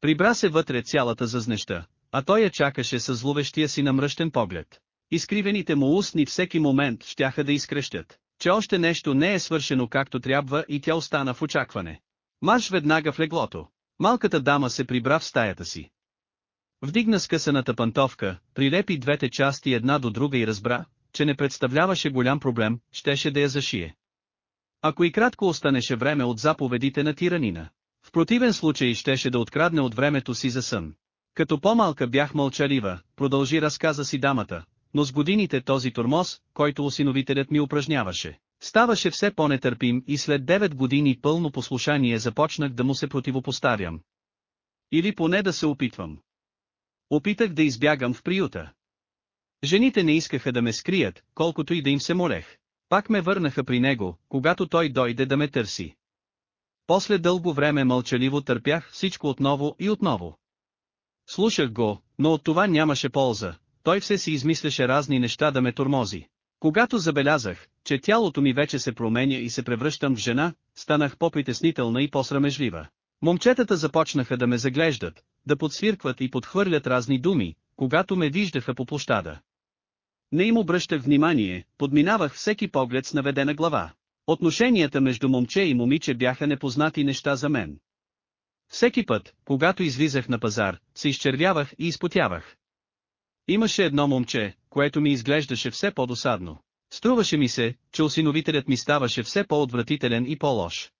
S1: Прибра се вътре цялата зазнеща, а той я чакаше със зловещия си намръщен поглед. Изкривените му устни всеки момент щяха да изкрещят че още нещо не е свършено както трябва и тя остана в очакване. Марш веднага в леглото. Малката дама се прибра в стаята си. Вдигна скъсаната пантовка, прилепи двете части една до друга и разбра, че не представляваше голям проблем, щеше да я зашие. Ако и кратко останеше време от заповедите на тиранина. В противен случай щеше да открадне от времето си за сън. Като по-малка бях мълчалива, продължи разказа си дамата, но с годините този тормоз, който осиновителят ми упражняваше, ставаше все по-нетърпим и след 9 години пълно послушание започнах да му се противопоставям. Или поне да се опитвам. Опитах да избягам в приюта. Жените не искаха да ме скрият, колкото и да им се молех. Пак ме върнаха при него, когато той дойде да ме търси. После дълго време мълчаливо търпях всичко отново и отново. Слушах го, но от това нямаше полза, той все си измисляше разни неща да ме тормози. Когато забелязах, че тялото ми вече се променя и се превръщам в жена, станах по-притеснителна и по-срамежлива. Момчетата започнаха да ме заглеждат, да подсвиркват и подхвърлят разни думи, когато ме виждаха по площада. Не им обръщах внимание, подминавах всеки поглед с наведена глава. Отношенията между момче и момиче бяха непознати неща за мен. Всеки път, когато излизах на пазар, се изчервявах и изпотявах. Имаше едно момче, което ми изглеждаше все по-досадно. Струваше ми се, че осиновителят ми ставаше все по-отвратителен и по-лош.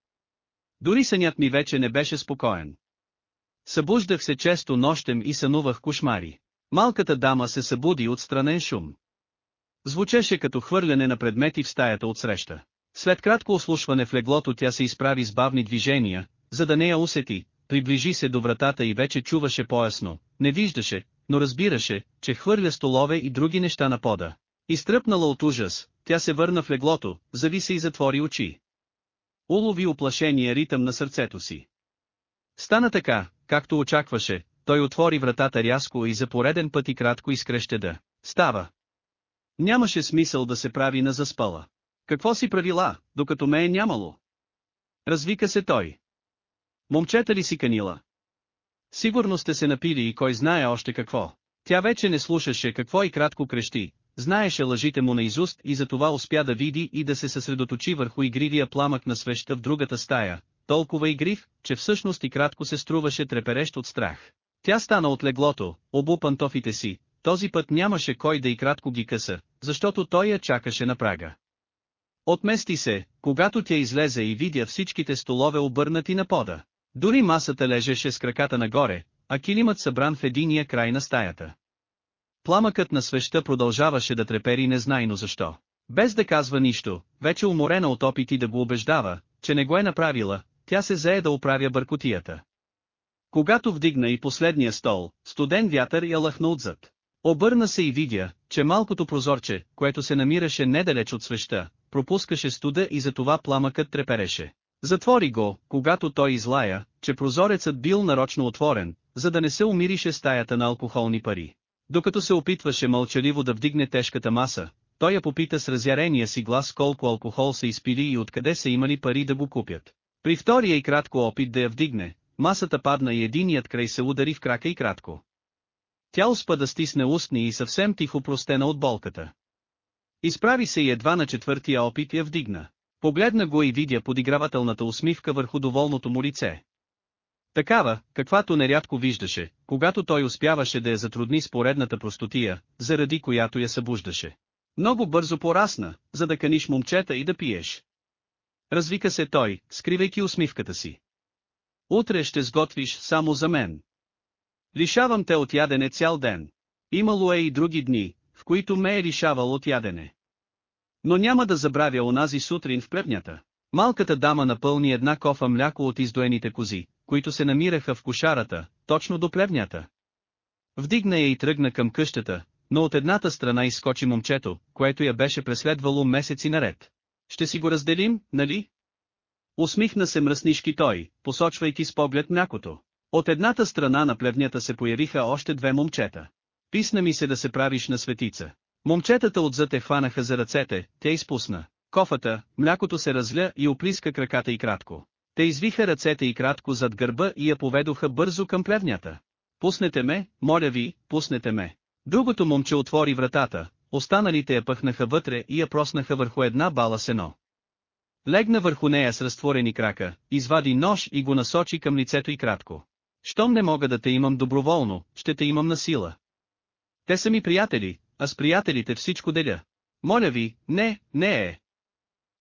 S1: Дори сънят ми вече не беше спокоен. Събуждах се често нощем и сънувах кошмари. Малката дама се събуди от странен шум. Звучеше като хвърляне на предмети в стаята отсреща. След кратко ослушване в леглото тя се изправи с бавни движения, за да не я усети, приближи се до вратата и вече чуваше по-ясно, не виждаше, но разбираше, че хвърля столове и други неща на пода. Изтръпнала от ужас, тя се върна в леглото, зави се и затвори очи. Улови оплашения ритъм на сърцето си. Стана така, както очакваше, той отвори вратата рязко и за пореден път и кратко изкреща да става. Нямаше смисъл да се прави на заспала. Какво си правила, докато ме е нямало? Развика се той. Момчета ли си канила, Сигурно сте се напили и кой знае още какво. Тя вече не слушаше какво и кратко крещи, знаеше лъжите му наизуст и затова успя да види и да се съсредоточи върху игривия пламък на свеща в другата стая, толкова игрив, че всъщност и кратко се струваше треперещ от страх. Тя стана от леглото, обу пантофите си, този път нямаше кой да и кратко ги къса, защото той я чакаше на прага. Отмести се, когато тя излезе и видя всичките столове обърнати на пода. Дори масата лежеше с краката нагоре, а килимът събран в единия край на стаята. Пламъкът на свеща продължаваше да трепери незнайно защо. Без да казва нищо, вече уморена от опити да го убеждава, че не го е направила, тя се зае да оправя бъркотията. Когато вдигна и последния стол, студен вятър я лъхна отзад. Обърна се и видя, че малкото прозорче, което се намираше недалеч от свеща, пропускаше студа и затова пламъкът трепереше. Затвори го, когато той излая, че прозорецът бил нарочно отворен, за да не се умирише стаята на алкохолни пари. Докато се опитваше мълчаливо да вдигне тежката маса, той я попита с разярения си глас колко алкохол са изпили и откъде са имали пари да го купят. При втория и кратко опит да я вдигне, масата падна и единият край се удари в крака и кратко. Тя успа да стисне устни и съвсем тихо простена от болката. Изправи се и едва на четвъртия опит я вдигна. Погледна го и видя подигравателната усмивка върху доволното му лице. Такава, каквато нерядко виждаше, когато той успяваше да я затрудни с поредната простотия, заради която я събуждаше. Много бързо порасна, за да каниш момчета и да пиеш. Развика се той, скривайки усмивката си. Утре ще сготвиш само за мен. Лишавам те от ядене цял ден. Имало е и други дни, в които ме е лишавал от ядене. Но няма да забравя онази сутрин в плевнята. Малката дама напълни една кофа мляко от издоените кози, които се намираха в кошарата, точно до плевнята. Вдигна я и тръгна към къщата, но от едната страна изскочи момчето, което я беше преследвало месеци наред. Ще си го разделим, нали? Усмихна се мръснишки той, посочвайки с поглед млякото. От едната страна на плевнята се появиха още две момчета. Писна ми се да се правиш на светица. Момчетата отзад е хванаха за ръцете, те изпусна. Кофата, млякото се разля и оплиска краката и кратко. Те извиха ръцете и кратко зад гърба и я поведоха бързо към плевнята. Пуснете ме, моля ви, пуснете ме. Другото момче отвори вратата, останалите я пъхнаха вътре и я проснаха върху една бала сено. Легна върху нея с разтворени крака, извади нож и го насочи към лицето и кратко. Щом не мога да те имам доброволно, ще те имам на сила. Те са ми приятели, а с приятелите всичко деля. Моля ви, не, не е.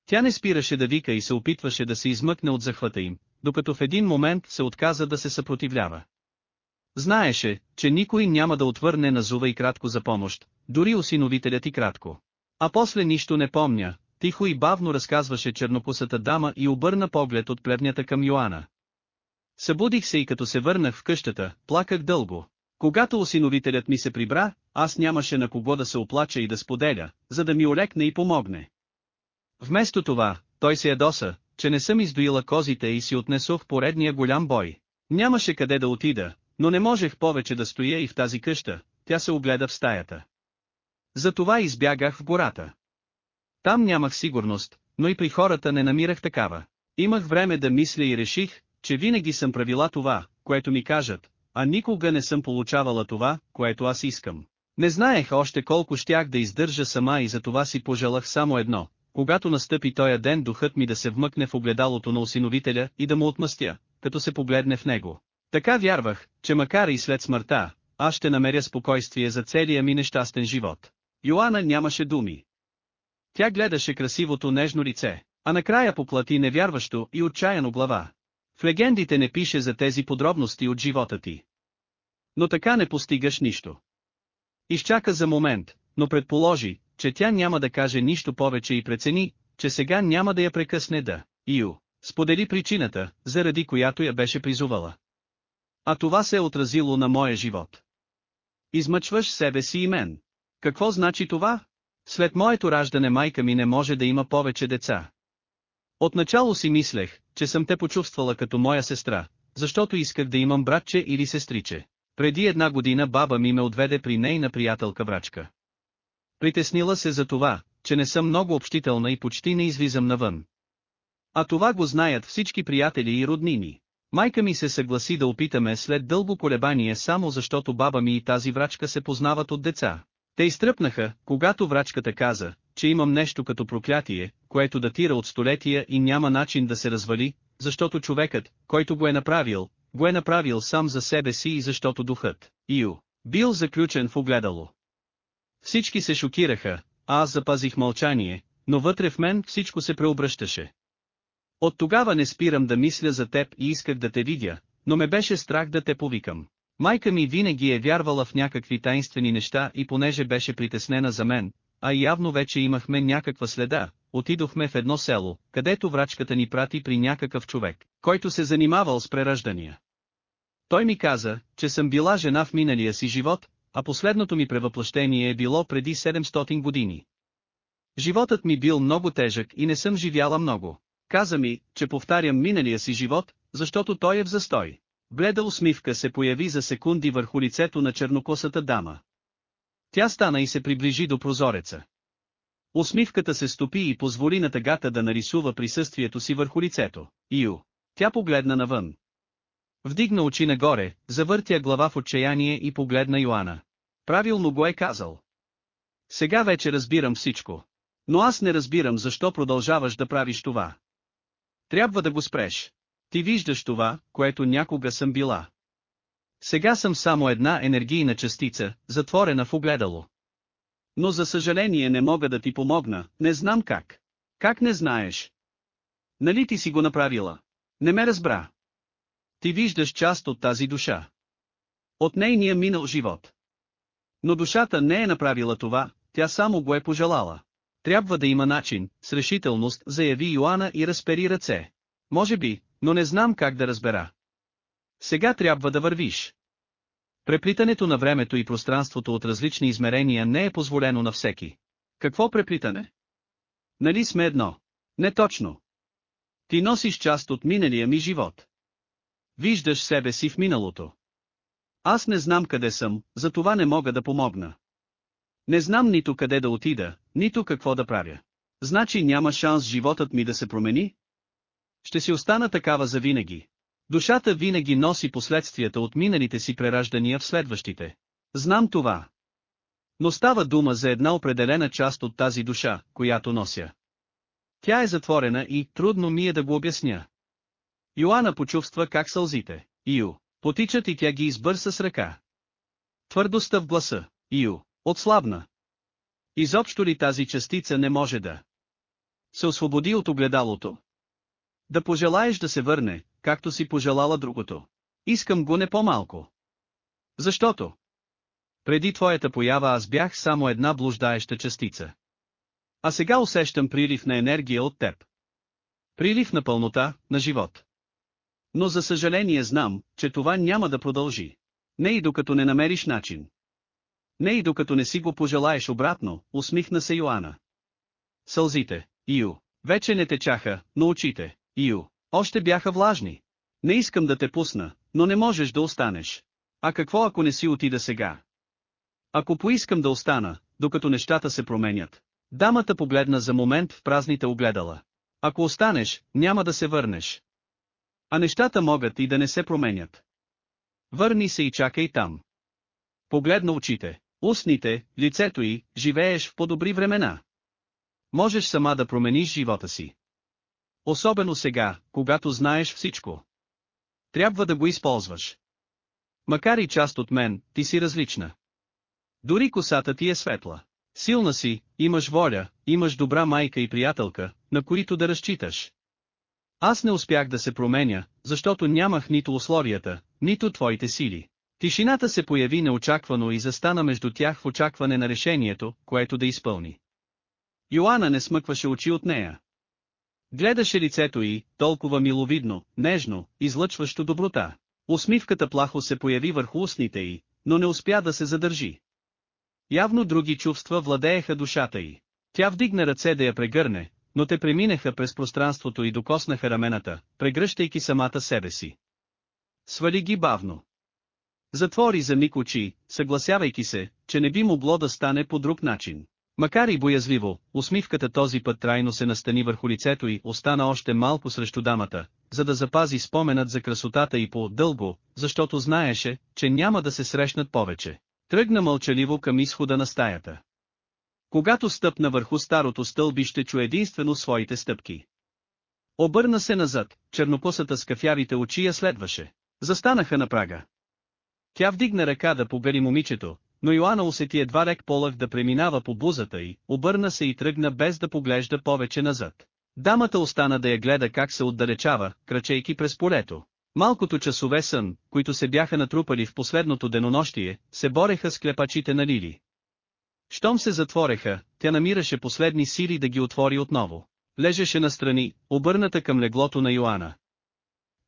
S1: Тя не спираше да вика и се опитваше да се измъкне от захвата им, докато в един момент се отказа да се съпротивлява. Знаеше, че никой няма да отвърне на зува и кратко за помощ, дори осиновителят и кратко. А после нищо не помня, тихо и бавно разказваше чернокосата дама и обърна поглед от плевнята към Йоана. Събудих се и като се върнах в къщата, плаках дълго. Когато осиновителят ми се прибра, аз нямаше на кого да се оплача и да споделя, за да ми олекне и помогне. Вместо това, той се ядоса, че не съм издоила козите и си отнесох поредния голям бой. Нямаше къде да отида, но не можех повече да стоя и в тази къща, тя се огледа в стаята. Затова избягах в гората. Там нямах сигурност, но и при хората не намирах такава. Имах време да мисля и реших, че винаги съм правила това, което ми кажат, а никога не съм получавала това, което аз искам. Не знаех още колко щях да издържа сама и за това си пожелах само едно, когато настъпи тоя ден духът ми да се вмъкне в огледалото на осиновителя и да му отмъстя, като се погледне в него. Така вярвах, че макар и след смъртта, аз ще намеря спокойствие за целия ми нещастен живот. Йоанна нямаше думи. Тя гледаше красивото нежно лице, а накрая поплати невярващо и отчаяно глава. В легендите не пише за тези подробности от живота ти. Но така не постигаш нищо. Изчака за момент, но предположи, че тя няма да каже нищо повече и прецени, че сега няма да я прекъсне да, Ио, сподели причината, заради която я беше призувала. А това се е отразило на моя живот. Измъчваш себе си и мен. Какво значи това? След моето раждане майка ми не може да има повече деца, Отначало си мислех, че съм те почувствала като моя сестра, защото исках да имам братче или сестриче. Преди една година баба ми ме отведе при нейна приятелка врачка. Притеснила се за това, че не съм много общителна и почти не излизам навън. А това го знаят всички приятели и роднини. Майка ми се съгласи да опитаме след дълго колебание само защото баба ми и тази врачка се познават от деца. Те изтръпнаха, когато врачката каза, че имам нещо като проклятие, което датира от столетия и няма начин да се развали, защото човекът, който го е направил, го е направил сам за себе си и защото духът, Ио, бил заключен в огледало. Всички се шокираха, а аз запазих мълчание, но вътре в мен всичко се преобръщаше. От тогава не спирам да мисля за теб и исках да те видя, но ме беше страх да те повикам. Майка ми винаги е вярвала в някакви тайнствени неща и понеже беше притеснена за мен, а явно вече имахме някаква следа, отидохме в едно село, където врачката ни прати при някакъв човек, който се занимавал с прераждания. Той ми каза, че съм била жена в миналия си живот, а последното ми превъплъщение е било преди 700 години. Животът ми бил много тежък и не съм живяла много. Каза ми, че повтарям миналия си живот, защото той е в застой. Бледа усмивка се появи за секунди върху лицето на чернокосата дама. Тя стана и се приближи до прозореца. Усмивката се стопи и позволи на тъгата да нарисува присъствието си върху лицето. Ио. Тя погледна навън. Вдигна очи нагоре, завъртя глава в отчаяние и погледна Йоана. Правилно го е казал. Сега вече разбирам всичко. Но аз не разбирам защо продължаваш да правиш това. Трябва да го спреш. Ти виждаш това, което някога съм била. Сега съм само една енергийна частица, затворена в огледало но за съжаление не мога да ти помогна, не знам как. Как не знаеш? Нали ти си го направила? Не ме разбра. Ти виждаш част от тази душа. От нейния минал живот. Но душата не е направила това, тя само го е пожелала. Трябва да има начин, с решителност заяви Йоанна и разпери ръце. Може би, но не знам как да разбера. Сега трябва да вървиш. Преплитането на времето и пространството от различни измерения не е позволено на всеки. Какво преплитане? Нали сме едно? Не точно. Ти носиш част от миналия ми живот. Виждаш себе си в миналото. Аз не знам къде съм, за това не мога да помогна. Не знам нито къде да отида, нито какво да правя. Значи няма шанс животът ми да се промени? Ще си остана такава завинаги. Душата винаги носи последствията от миналите си прераждания в следващите. Знам това. Но става дума за една определена част от тази душа, която нося. Тя е затворена и трудно ми е да го обясня. Йоанна почувства как сълзите, Ио, потичат и тя ги избърса с ръка. Твърдостта в гласа, Ю, отслабна. Изобщо ли тази частица не може да се освободи от огледалото? Да пожелаеш да се върне, както си пожелала другото. Искам го не по-малко. Защото? Преди твоята поява аз бях само една блуждаеща частица. А сега усещам прилив на енергия от теб. Прилив на пълнота, на живот. Но за съжаление знам, че това няма да продължи. Не и докато не намериш начин. Не и докато не си го пожелаеш обратно, усмихна се Йоанна. Сълзите, Ио, вече не течаха, но очите, Ио, още бяха влажни. Не искам да те пусна, но не можеш да останеш. А какво ако не си отида сега? Ако поискам да остана, докато нещата се променят. Дамата погледна за момент в празните огледала. Ако останеш, няма да се върнеш. А нещата могат и да не се променят. Върни се и чакай там. Погледна очите, устните, лицето й, живееш в по-добри времена. Можеш сама да промениш живота си. Особено сега, когато знаеш всичко. Трябва да го използваш. Макар и част от мен, ти си различна. Дори косата ти е светла. Силна си, имаш воля, имаш добра майка и приятелка, на които да разчиташ. Аз не успях да се променя, защото нямах нито условията, нито твоите сили. Тишината се появи неочаквано и застана между тях в очакване на решението, което да изпълни. Йоанна не смъкваше очи от нея. Гледаше лицето й, толкова миловидно, нежно, излъчващо доброта. Усмивката плахо се появи върху устните й, но не успя да се задържи. Явно други чувства владееха душата й. Тя вдигна ръце да я прегърне, но те преминаха през пространството и докоснаха рамената, прегръщайки самата себе си. Свали ги бавно. Затвори за миг очи, съгласявайки се, че не би могло да стане по друг начин. Макар и боязливо, усмивката този път трайно се настани върху лицето й, остана още малко срещу дамата, за да запази споменът за красотата й по-дълго, защото знаеше, че няма да се срещнат повече. Тръгна мълчаливо към изхода на стаята. Когато стъпна върху старото стълбище чу единствено своите стъпки. Обърна се назад, чернопосата с кафявите очи я следваше. Застанаха на прага. Тя вдигна ръка да побери момичето, но Йоанна усети едва рек полъх да преминава по бузата й, обърна се и тръгна без да поглежда повече назад. Дамата остана да я гледа как се отдалечава, крачейки през полето. Малкото часове сън, които се бяха натрупали в последното денонощие, се бореха с клепачите на Лили. Щом се затвореха, тя намираше последни сили да ги отвори отново. Лежеше настрани, обърната към леглото на Йоанна.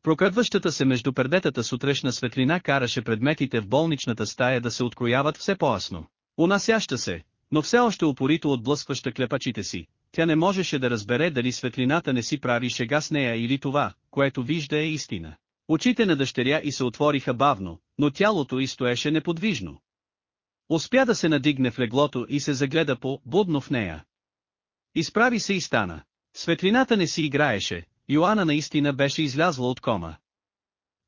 S1: Прокрадващата се между пердетата сутрешна светлина караше предметите в болничната стая да се открояват все по-асно. Унасяща се, но все още упорито отблъскваща клепачите си, тя не можеше да разбере дали светлината не си прави шега с нея или това, което вижда е истина. Очите на дъщеря и се отвориха бавно, но тялото й стоеше неподвижно. Успя да се надигне в леглото и се загледа по-будно в нея. Изправи се и стана. Светлината не си играеше, Йоанна наистина беше излязла от кома.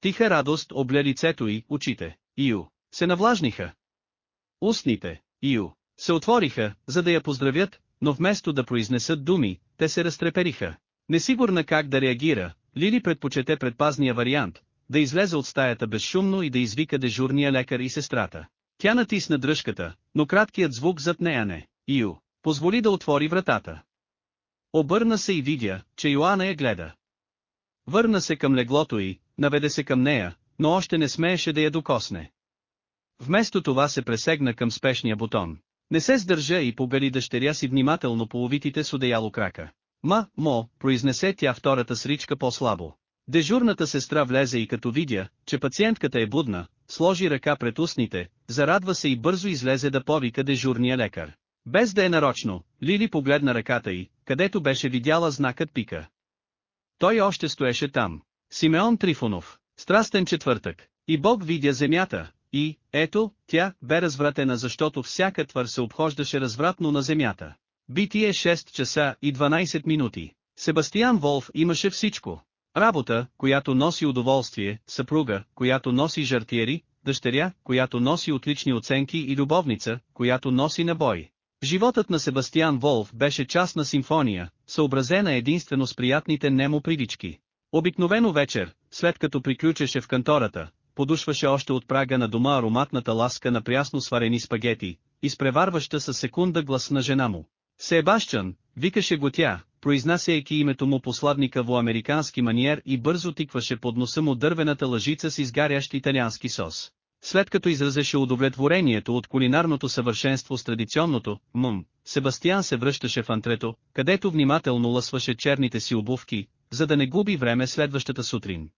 S1: Тиха радост обля лицето й, очите, Ио, се навлажниха. Устните, Ио, се отвориха, за да я поздравят, но вместо да произнесат думи, те се разтрепериха. Несигурна как да реагира, Лили предпочете предпазния вариант, да излезе от стаята безшумно и да извика дежурния лекар и сестрата. Тя натисна дръжката, но краткият звук зад нея не, Ио, позволи да отвори вратата. Обърна се и видя, че Йоанна я гледа. Върна се към леглото й, наведе се към нея, но още не смееше да я докосне. Вместо това се пресегна към спешния бутон. Не се сдържа и побели дъщеря си внимателно половитите с одеяло крака. Ма, мо, произнесе тя втората сричка по-слабо. Дежурната сестра влезе и като видя, че пациентката е будна, сложи ръка пред устните, зарадва се и бързо излезе да повика дежурния лекар. Без да е нарочно, Лили погледна ръката й, където беше видяла знакът пика. Той още стоеше там. Симеон Трифонов, страстен четвъртък, и Бог видя земята, и, ето, тя бе развратена защото всяка твър се обхождаше развратно на земята. Битие 6 часа и 12 минути. Себастиан Волф имаше всичко. Работа, която носи удоволствие, съпруга, която носи жартиери, дъщеря, която носи отлични оценки и любовница, която носи набой. Животът на Себастиан Волф беше частна симфония, съобразена единствено с приятните немо привички. Обикновено вечер, след като приключеше в кантората, подушваше още от прага на дома ароматната ласка на прясно сварени спагети, изпреварваща със секунда глас на жена му. Себащан, викаше го тя, произнасяйки името му посладника во американски маниер и бързо тикваше под носа му дървената лъжица с изгарящ италиански сос. След като изразеше удовлетворението от кулинарното съвършенство с традиционното «мум», Себастиан се връщаше в антрето, където внимателно лъсваше черните си обувки, за да не губи време следващата сутрин.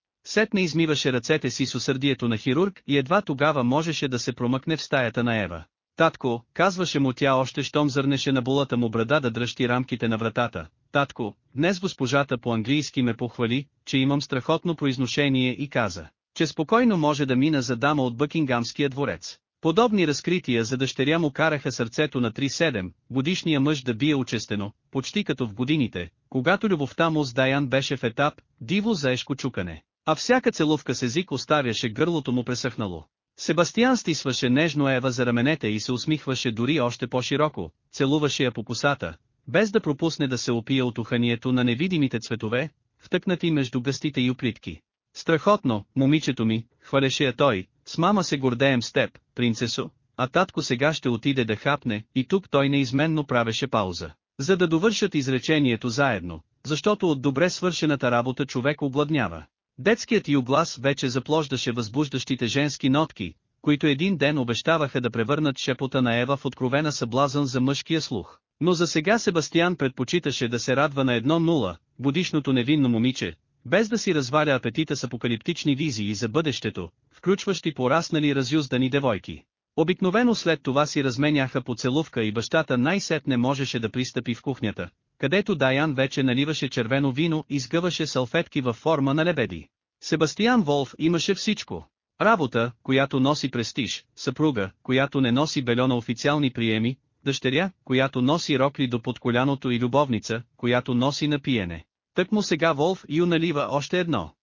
S1: не измиваше ръцете си с усърдието на хирург и едва тогава можеше да се промъкне в стаята на Ева. Татко, казваше му тя още щом зърнеше на болата му брада да дръжти рамките на вратата. Татко, днес госпожата по-английски ме похвали, че имам страхотно произношение и каза, че спокойно може да мина за дама от Бъкингамския дворец. Подобни разкрития за дъщеря му караха сърцето на 3-7 годишния мъж да бие учестено, почти като в годините, когато любовта му с Даян беше в етап диво заешко чукане, а всяка целувка с език оставяше гърлото му пресъхнало. Себастиан стисваше нежно Ева за раменете и се усмихваше дори още по-широко, целуваше я по косата, без да пропусне да се опие от уханието на невидимите цветове, втъкнати между гъстите и оплитки. Страхотно, момичето ми, хвалеше я той, с мама се гордеем с теб, принцесо, а татко сега ще отиде да хапне, и тук той неизменно правеше пауза, за да довършат изречението заедно, защото от добре свършената работа човек обладнява. Детският й облас вече заплождаше възбуждащите женски нотки, които един ден обещаваха да превърнат шепота на Ева в откровена съблазън за мъжкия слух. Но за сега Себастиан предпочиташе да се радва на едно нула, годишното невинно момиче, без да си разваля апетита с апокалиптични визии за бъдещето, включващи пораснали разюздани девойки. Обикновено след това си разменяха поцелувка и бащата най-сетне можеше да пристъпи в кухнята, където Даян вече наливаше червено вино и сгъваше салфетки във форма на лебеди. Себастиан Волф имаше всичко. Работа, която носи престиж, съпруга, която не носи бельо на официални приеми, дъщеря, която носи рокли до подколяното и любовница, която носи напиене. Тък му сега Волф Ю налива още едно.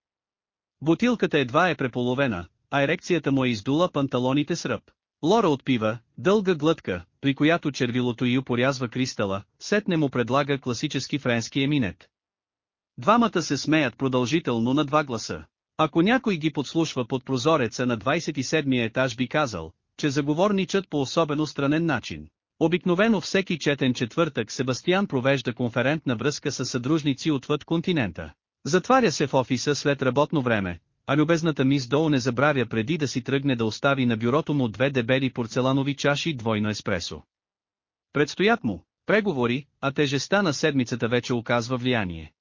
S1: Бутилката едва е преполовена, а ерекцията му е издула панталоните с ръб. Лора отпива, дълга глътка, при която червилото Ю порязва кристала, сетне му предлага класически френски еминет. Двамата се смеят продължително на два гласа. Ако някой ги подслушва под прозореца на 27-я етаж би казал, че заговорничат по особено странен начин. Обикновено всеки четен четвъртък Себастиан провежда конферентна връзка с съдружници отвъд континента. Затваря се в офиса след работно време, а любезната мис Доу не забравя преди да си тръгне да остави на бюрото му две дебели порцеланови чаши двойно еспресо. Предстоят му преговори, а тежеста на седмицата вече оказва влияние.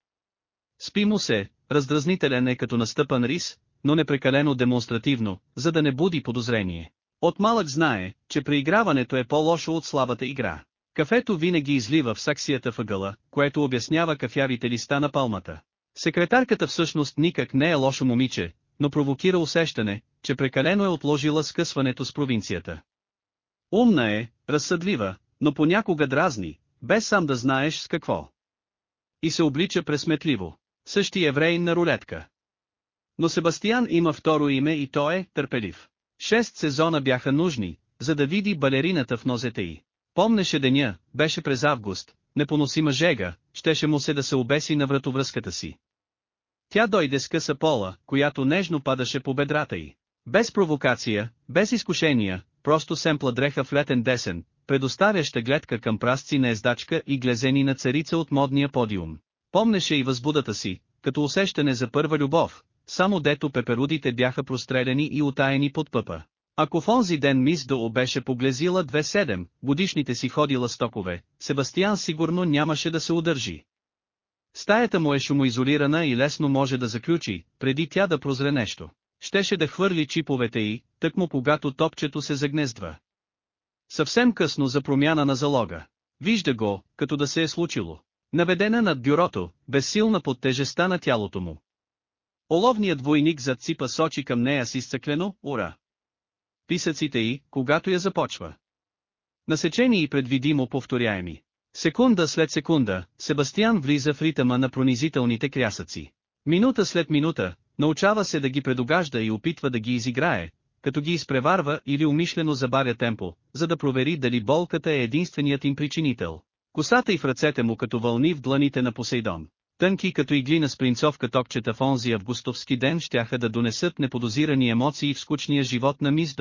S1: Спи му се, раздразнителен е като настъпан рис, но непрекалено демонстративно, за да не буди подозрение. От малък знае, че преиграването е по-лошо от слабата игра. Кафето винаги излива в саксията въгъла, което обяснява кафявите листа на палмата. Секретарката всъщност никак не е лошо момиче, но провокира усещане, че прекалено е отложила скъсването с провинцията. Умна е, разсъдлива, но понякога дразни, без сам да знаеш с какво. И се облича пресметливо. Същи еврей на рулетка. Но Себастиян има второ име и той е търпелив. Шест сезона бяха нужни, за да види балерината в нозете й. Помнеше деня, беше през август, непоносима жега, щеше му се да се обеси на вратовръзката си. Тя дойде с къса пола, която нежно падаше по бедрата й. Без провокация, без изкушения, просто семпла дреха в летен десен, предоставяща гледка към прасци на ездачка и глезени на царица от модния подиум. Помнеше и възбудата си, като усещане за първа любов, само дето пеперудите бяха простреляни и отаяни под пъпа. Ако в онзи ден мис Доо беше поглезила 2-7 годишните си ходила стокове, Себастиан сигурно нямаше да се удържи. Стаята му е шумоизолирана и лесно може да заключи, преди тя да прозре нещо. Щеше да хвърли чиповете й, тъкмо когато топчето се загнездва. Съвсем късно за промяна на залога. Вижда го, като да се е случило. Наведена над бюрото, безсилна под тежеста на тялото му, Оловният войник затсипа ципа сочи към нея с изцъклено «Ура!» Писъците й, когато я започва. Насечени и предвидимо повторяеми. Секунда след секунда, Себастиан влиза в ритъма на пронизителните крясъци. Минута след минута, научава се да ги предогажда и опитва да ги изиграе, като ги изпреварва или умишлено забавя темпо, за да провери дали болката е единственият им причинител. Косата и в ръцете му като вълни в дланите на Посейдон. Тънки като игли на спринцовка токчета в онзи августовски ден щяха да донесат неподозирани емоции в скучния живот на мис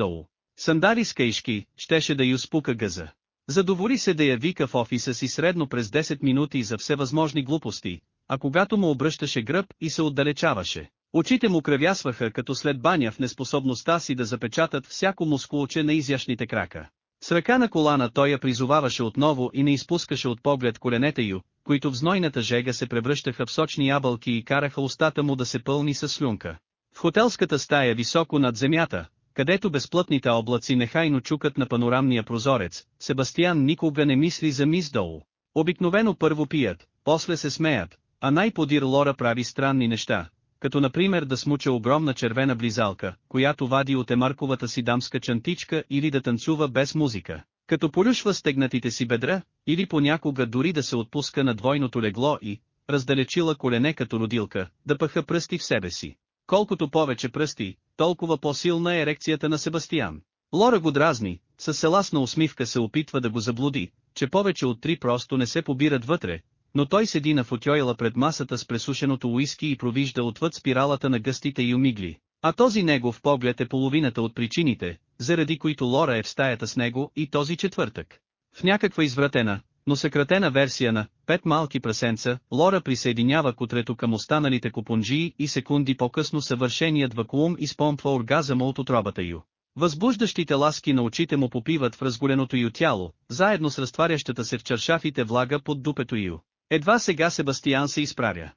S1: Сандари с кайшки, щеше да й спука гъза. Задовори се да я вика в офиса си средно през 10 минути за всевъзможни глупости, а когато му обръщаше гръб и се отдалечаваше, очите му кръвясваха като след баня в неспособността си да запечатат всяко мускулче на изящните крака. С ръка на колана той я призоваваше отново и не изпускаше от поглед коленете ю, които в знойната жега се превръщаха в сочни ябълки и караха устата му да се пълни с слюнка. В хотелската стая високо над земята, където безплътните облаци нехайно чукат на панорамния прозорец, Себастиан никога не мисли за мис долу. Обикновено първо пият, после се смеят, а най-подир Лора прави странни неща, като например да смуча огромна червена близалка, която вади от емарковата си дамска чантичка или да танцува без музика, като полюшва стегнатите си бедра, или понякога дори да се отпуска на двойното легло и, раздалечила колене като родилка, да пъха пръсти в себе си. Колкото повече пръсти, толкова по-силна е ерекцията на Себастиян. Лора го дразни, със селасна усмивка се опитва да го заблуди, че повече от три просто не се побират вътре, но той седи на футьойла пред масата с пресушеното уиски и провижда отвъд спиралата на гъстите и умигли. А този негов поглед е половината от причините, заради които Лора е в стаята с него и този четвъртък. В някаква извратена, но съкратена версия на «Пет малки прасенца», Лора присъединява кутрето към останалите купунжии и секунди по-късно съвършеният вакуум изпомпва оргазъма от отробата ю. Възбуждащите ласки на очите му попиват в разголеното ю тяло, заедно с разтварящата се в чаршафите влага под дупето ю. Едва сега Себастиян се изправя.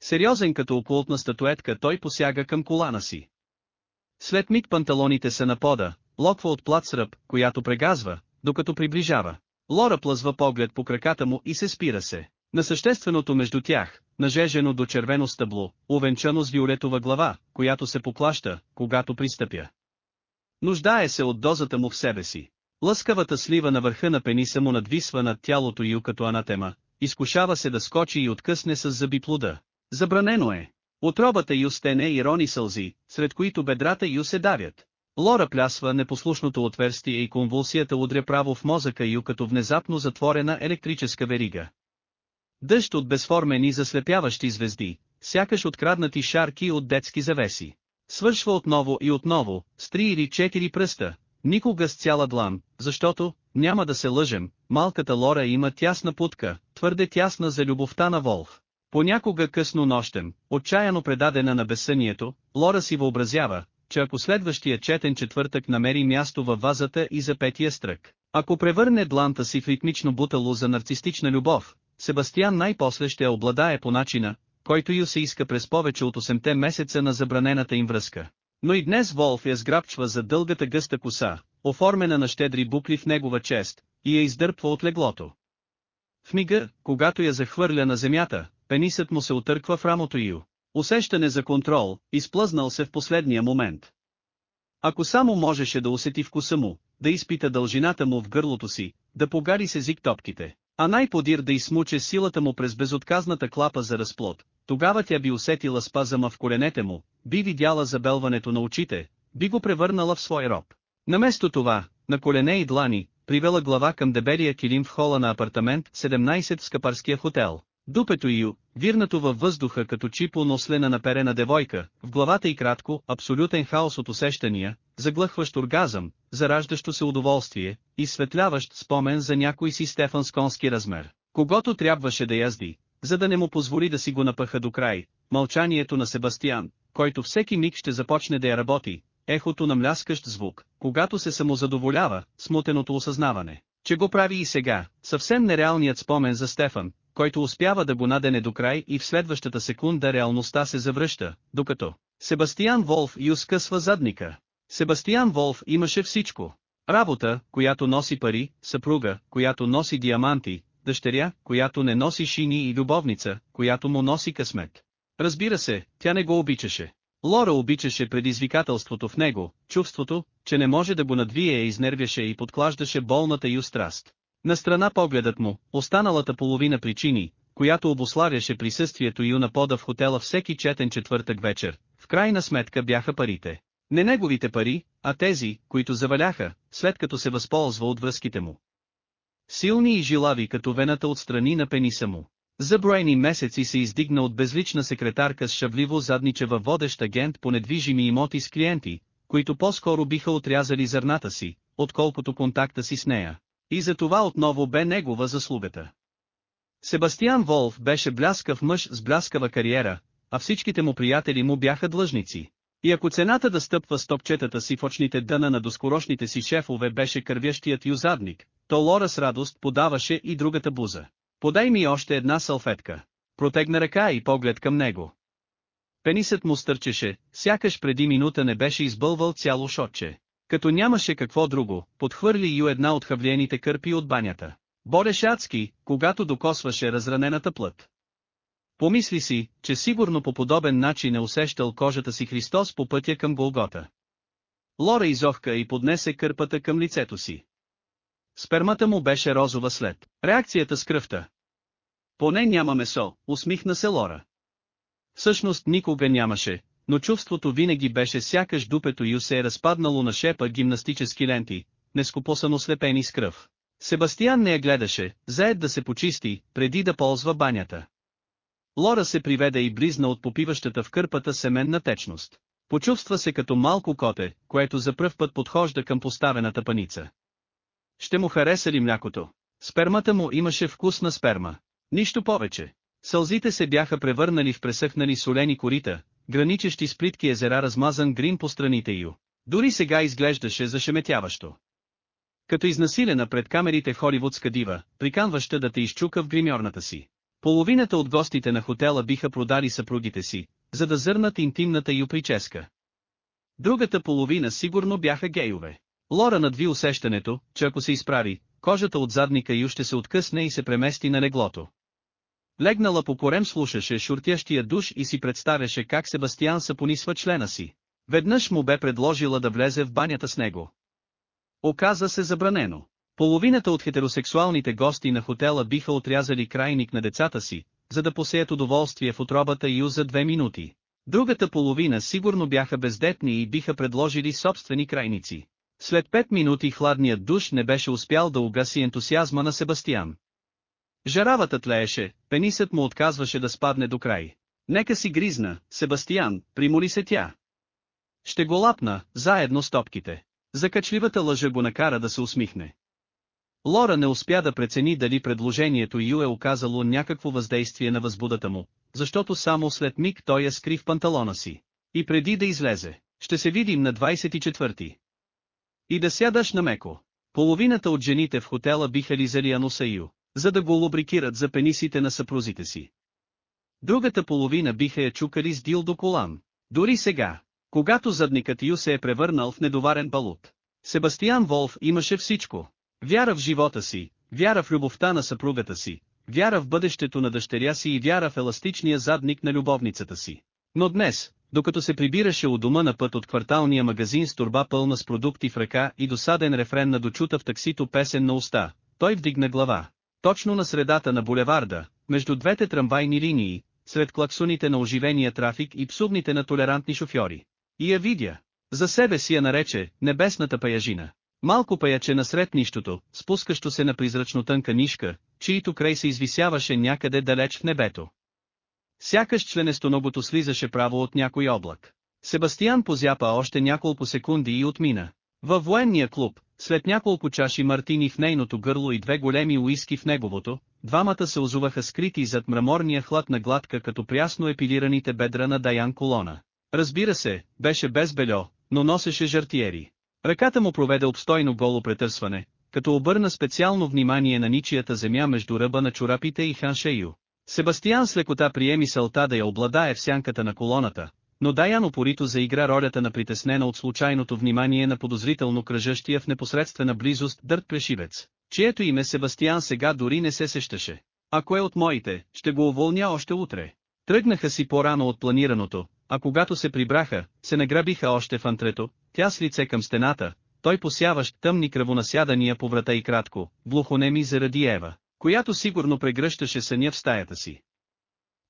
S1: Сериозен като окултна статуетка той посяга към колана си. След миг панталоните са на пода, локва от сръб, която прегазва, докато приближава. Лора плъзва поглед по краката му и се спира се. На същественото между тях, нажежено до червено стъбло, увенчано с виолетова глава, която се поклаща, когато пристъпя. Нуждае се от дозата му в себе си. Лъскавата слива на върха на пениса му надвисва над тялото и като анатема, изкушава се да скочи и откъсне с зъби плуда. Забранено е. Отробата ю стене и рони сълзи, сред които бедрата ю се давят. Лора плясва непослушното отверстие и конвулсията удря право в мозъка ю като внезапно затворена електрическа верига. Дъжд от безформени заслепяващи звезди, сякаш откраднати шарки от детски завеси. Свършва отново и отново, с три или четири пръста, никога с цяла длан, защото, няма да се лъжем, малката Лора има тясна путка, твърде тясна за любовта на Волф. Понякога късно нощем, отчаяно предадена на безсънието, Лора си въобразява, че ако следващия четен четвъртък намери място във вазата и за петия стрък, ако превърне дланта си в ритмично бутало за нарцистична любов, Себастиан най-после ще обладае по начина, който ю се иска през повече от 8-те месеца на забранената им връзка. Но и днес Волф я сграбчва за дългата гъста коса, оформена на щедри букли в негова чест, и я издърпва от леглото. В мига, когато я захвърля на земята, пенисът му се отърква в рамото ю. Усещане за контрол, изплъзнал се в последния момент. Ако само можеше да усети вкуса му, да изпита дължината му в гърлото си, да погари с език топките, а най-подир да измуче силата му през безотказната клапа за разплод, тогава тя би усетила спазама в коленете му, би видяла забелването на очите, би го превърнала в свой роб. Наместо това, на колене и длани, привела глава към дебелия килим в хола на апартамент 17 в Скапарския хотел. Дупето ю, вирнато във въздуха като чипо нослена на перена девойка, в главата и кратко, абсолютен хаос от усещания, заглъхващ оргазъм, зараждащо се удоволствие, и светляващ спомен за някой си Стефан с конски размер, когато трябваше да язди, за да не му позволи да си го напъха до край, мълчанието на Себастиан, който всеки миг ще започне да я работи, ехото на мляскащ звук, когато се самозадоволява, смутеното осъзнаване, че го прави и сега, съвсем нереалният спомен за Стефан, който успява да го надене до край и в следващата секунда реалността се завръща, докато Себастиан Волф ю скъсва задника. Себастиан Волф имаше всичко. Работа, която носи пари, съпруга, която носи диаманти, дъщеря, която не носи шини и любовница, която му носи късмет. Разбира се, тя не го обичаше. Лора обичаше предизвикателството в него, чувството, че не може да го надвие изнервяше и подклаждаше болната ю страст. На страна погледът му, останалата половина причини, която обославяше присъствието ю на пода в хотела всеки четен четвъртък вечер, в крайна сметка бяха парите. Не неговите пари, а тези, които заваляха, след като се възползва от връзките му. Силни и жилави като вената отстрани на пениса му. За броени месеци се издигна от безлична секретарка с шабливо задничева водещ агент по недвижими имоти с клиенти, които по-скоро биха отрязали зърната си, отколкото контакта си с нея. И за това отново бе негова заслугата. Себастиан Волф беше бляскав мъж с бляскава кариера, а всичките му приятели му бяха длъжници. И ако цената да стъпва с топчетата си в очните дъна на доскорошните си шефове беше кървящият юзадник, то Лора с радост подаваше и другата буза. Подай ми още една салфетка. Протегна ръка и поглед към него. Пенисът му стърчеше, сякаш преди минута не беше избълвал цяло шотче. Като нямаше какво друго, подхвърли Ю една от хавлените кърпи от банята. Бореше адски, когато докосваше разранената плът. Помисли си, че сигурно по подобен начин е усещал кожата си Христос по пътя към Голгота. Лора изохка и поднесе кърпата към лицето си. Спермата му беше розова след реакцията с кръвта. Поне няма месо, усмихна се Лора. Всъщност никога нямаше, но чувството винаги беше сякаш дупето ю се е разпаднало на шепа гимнастически ленти, нескопосано слепени с кръв. Себастиан не я гледаше, заед да се почисти, преди да ползва банята. Лора се приведе и бризна от попиващата в кърпата семенна течност. Почувства се като малко коте, което за пръв път подхожда към поставената паница. Ще му хареса ли млякото? Спермата му имаше вкус на сперма. Нищо повече. Сълзите се бяха превърнали в пресъхнали солени корита, граничещи с плитки езера размазан грим по страните ю. Дори сега изглеждаше зашеметяващо. Като изнасилена пред камерите в холивудска дива, приканваща да те изчука в гримьорната си. Половината от гостите на хотела биха продали съпругите си, за да зърнат интимната ю прическа. Другата половина сигурно бяха гейове. Лора надви усещането, че ако се изправи, кожата от задника ю ще се откъсне и се премести на леглото. Легнала по корем слушаше шуртящия душ и си представяше как Себастиан сапонисва члена си. Веднъж му бе предложила да влезе в банята с него. Оказа се забранено. Половината от хетеросексуалните гости на хотела биха отрязали крайник на децата си, за да посеят удоволствие в отробата ю за две минути. Другата половина сигурно бяха бездетни и биха предложили собствени крайници. След пет минути хладният душ не беше успял да угаси ентусиазма на Себастиан. Жаравата тлееше, пенисът му отказваше да спадне до край. Нека си гризна, Себастиян, примоли се тя. Ще го лапна, заедно с топките. Закачливата лъжа го накара да се усмихне. Лора не успя да прецени дали предложението ю е оказало някакво въздействие на възбудата му, защото само след миг той я скри в панталона си. И преди да излезе, ще се видим на 24-ти. И да сядаш на меко. Половината от жените в хотела биха лизали ануса ю, за да го лубрикират за пенисите на съпрузите си. Другата половина биха я чукали с дил до колан. Дори сега, когато задникът Ю се е превърнал в недоварен балут. Себастиан Волф имаше всичко. Вяра в живота си, вяра в любовта на съпругата си, вяра в бъдещето на дъщеря си и вяра в еластичния задник на любовницата си. Но днес, докато се прибираше у дома на път от кварталния магазин с турба пълна с продукти в ръка и досаден рефрен на дочута в таксито песен на уста, той вдигна глава. Точно на средата на булеварда, между двете трамвайни линии, сред клаксоните на оживения трафик и псувните на толерантни шофьори. И я видя. За себе си я нарече «небесната паяжина». Малко паяче насред нищото, спускащо се на призрачно тънка нишка, чието край се извисяваше някъде далеч в небето. Сякаш членестоногото слизаше право от някой облак. Себастиян позяпа още няколко секунди и отмина. Във военния клуб, след няколко чаши мартини в нейното гърло и две големи уиски в неговото, двамата се озуваха скрити зад мраморния хлад на гладка като прясно епилираните бедра на Даян Колона. Разбира се, беше без бельо, но носеше жартиери. Ръката му проведе обстойно голо претърсване, като обърна специално внимание на ничията земя между ръба на чорапите и ханшею. Себастиян с лекота приеми салта да я обладае в сянката на колоната, но Даян опорито заигра ролята на притеснена от случайното внимание на подозрително кръжащия в непосредствена близост дърт плешивец, чието име Себастиан сега дори не се сещаше. Ако е от моите, ще го уволня още утре. Тръгнаха си по-рано от планираното, а когато се прибраха, се награбиха още в антрето, тя с лице към стената, той посяващ тъмни кръвонасядания по врата и кратко, глухонеми заради Ева, която сигурно прегръщаше съня в стаята си.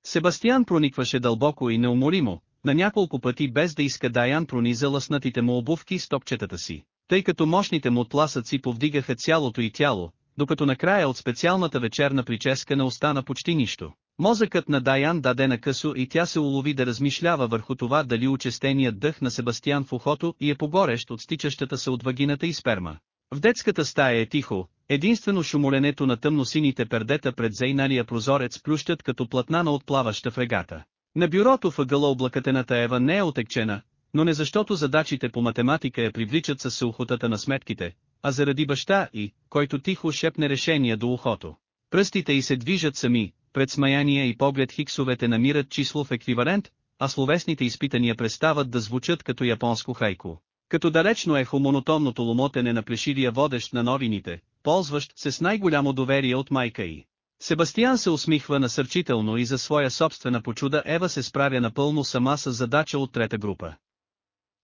S1: Себастиан проникваше дълбоко и неуморимо, на няколко пъти без да иска Даян прониза лъснатите му обувки с топчетата си, тъй като мощните му тласъци повдигаха цялото и тяло, докато накрая от специалната вечерна прическа не остана почти нищо. Мозъкът на Даян даде на късо и тя се улови да размишлява върху това дали учестеният дъх на Себастиан в ухото и е погорещ от стичащата се от вагината и сперма. В детската стая е тихо, единствено шумоленето на тъмносините пердета пред зейналия прозорец плющат като платнана от плаваща фрегата. На бюрото ъгъла облакатената Ева не е отекчена, но не защото задачите по математика я привличат с съухотата на сметките, а заради баща и, който тихо шепне решение до ухото. Пръстите й се движат сами, пред смаяние и поглед хиксовете намират числов еквивалент, а словесните изпитания престават да звучат като японско хайко. Като далечно ехо монотонното ломотене на плешилия водещ на новините, ползващ се с най-голямо доверие от майка й. Себастиян се усмихва насърчително и за своя собствена почуда Ева се справя напълно сама с задача от трета група.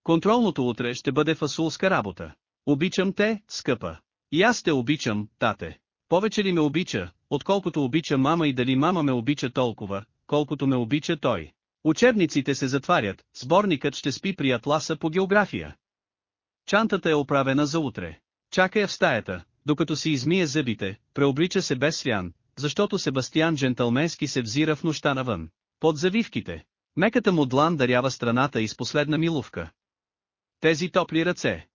S1: Контролното утре ще бъде фасулска работа. Обичам те, скъпа. И аз те обичам, тате. Повече ли ме обича, отколкото обича мама и дали мама ме обича толкова, колкото ме обича той. Учебниците се затварят, сборникът ще спи при атласа по география. Чантата е оправена за утре. Чакай в стаята, докато си измие зъбите, преоблича се без свян, защото Себастиан джентълменски се взира в нощта навън. Под завивките, меката му длан дарява страната и с последна миловка. Тези топли ръце,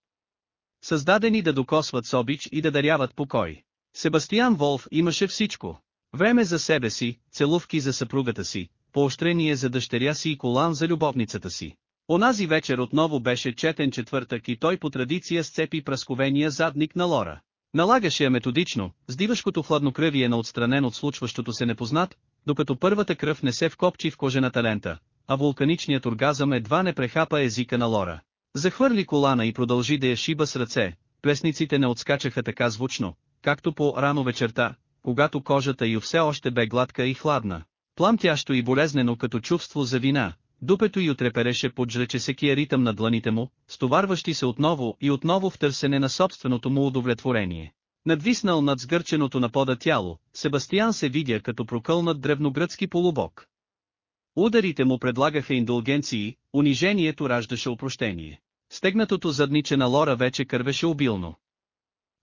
S1: създадени да докосват с обич и да даряват покой. Себастиан Волф имаше всичко. Време за себе си, целувки за съпругата си, поощрение за дъщеря си и колан за любовницата си. Онази вечер отново беше четен четвъртък и той по традиция сцепи прасковения задник на Лора. Налагаше я методично, с дивашкото хладнокръвие на отстранен от случващото се непознат, докато първата кръв не се вкопчи в кожената лента, а вулканичният оргазъм едва не прехапа езика на Лора. Захвърли колана и продължи да я шиба с ръце, плесниците не отскачаха така звучно, както по-рано вечерта, когато кожата й все още бе гладка и хладна. Пламтящо и болезнено като чувство за вина, Дупето й отрепереше под жречесекия ритъм на дланите му, стоварващи се отново и отново в търсене на собственото му удовлетворение. Надвиснал над сгърченото на пода тяло, Себастиан се видя като прокълнат древногръцки полубок. Ударите му предлагаха индулгенции, унижението раждаше опрощение. Стегнатото задниче на Лора вече кървеше обилно.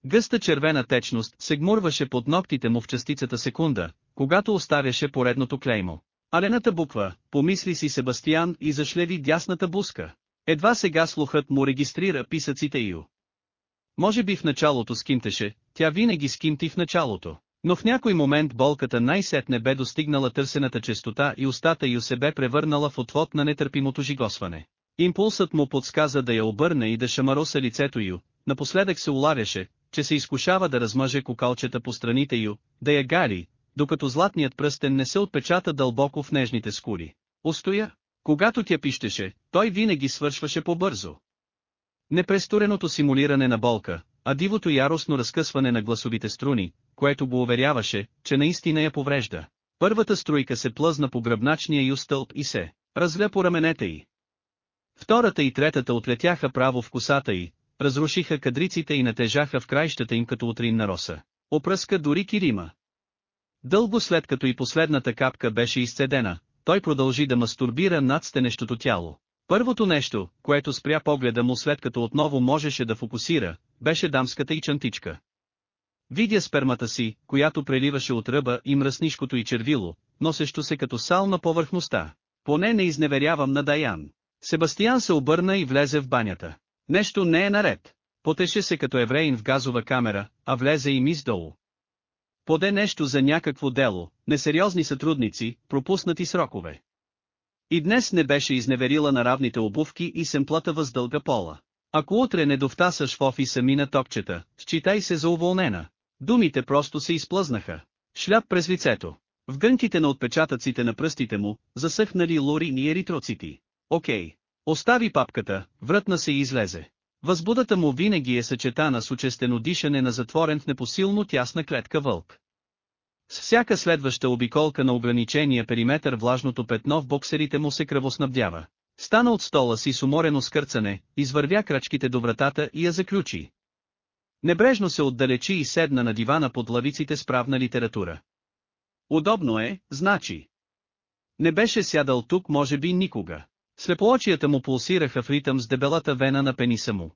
S1: Гъста червена течност се гмурваше под ногтите му в частицата секунда, когато оставяше поредното клеймо. Алената буква, помисли си Себастиян и зашлеви дясната буска. Едва сега слухът му регистрира писъците Ю. Може би в началото скимтеше, тя винаги скимти в началото. Но в някой момент болката най-сетне бе достигнала търсената честота и устата й се бе превърнала в отвод на нетърпимото жигосване. Импулсът му подсказа да я обърне и да шамароса лицето й, напоследък се улавяше, че се изкушава да размъже кокалчета по страните й, да я гали, докато златният пръстен не се отпечата дълбоко в нежните скури. Устоя, когато тя пищеше, той винаги свършваше по-бързо. Непрестореното симулиране на болка, а дивото яростно разкъсване на гласовите струни, което го уверяваше, че наистина я поврежда. Първата струйка се плъзна по гръбначния ю стълб и се разля по раменете й. Втората и третата отлетяха право в косата й, разрушиха кадриците и натежаха в краищата им като утринна роса. Опръска дори кирима. Дълго след като и последната капка беше изцедена, той продължи да мастурбира над стенещото тяло. Първото нещо, което спря погледа му след като отново можеше да фокусира, беше дамската и чантичка. Видя спермата си, която преливаше от ръба и мръснишкото и червило, носещо се като сал на повърхността. Поне не изневерявам на Даян. Себастиян се обърна и влезе в банята. Нещо не е наред. Потеше се като евреин в газова камера, а влезе и мис долу. Поде нещо за някакво дело, несериозни сътрудници, пропуснати срокове. И днес не беше изневерила на равните обувки и семплата въздълга пола. Ако утре не довтасаш в офиса ми на топчета, считай се за уволнена. Думите просто се изплъзнаха. Шляп през лицето. В гънките на отпечатъците на пръстите му, засъхнали лорини еритроцити. Окей. Остави папката, вратна се и излезе. Възбудата му винаги е съчетана с учестено дишане на затворен в непосилно тясна клетка вълк. С всяка следваща обиколка на ограничения периметър влажното петно в боксерите му се кръвоснабдява. Стана от стола си с уморено скърцане, извървя крачките до вратата и я заключи. Небрежно се отдалечи и седна на дивана под лавиците с правна литература. Удобно е, значи. Не беше сядал тук може би никога. Слепоочията му пулсираха в ритъм с дебелата вена на пениса му.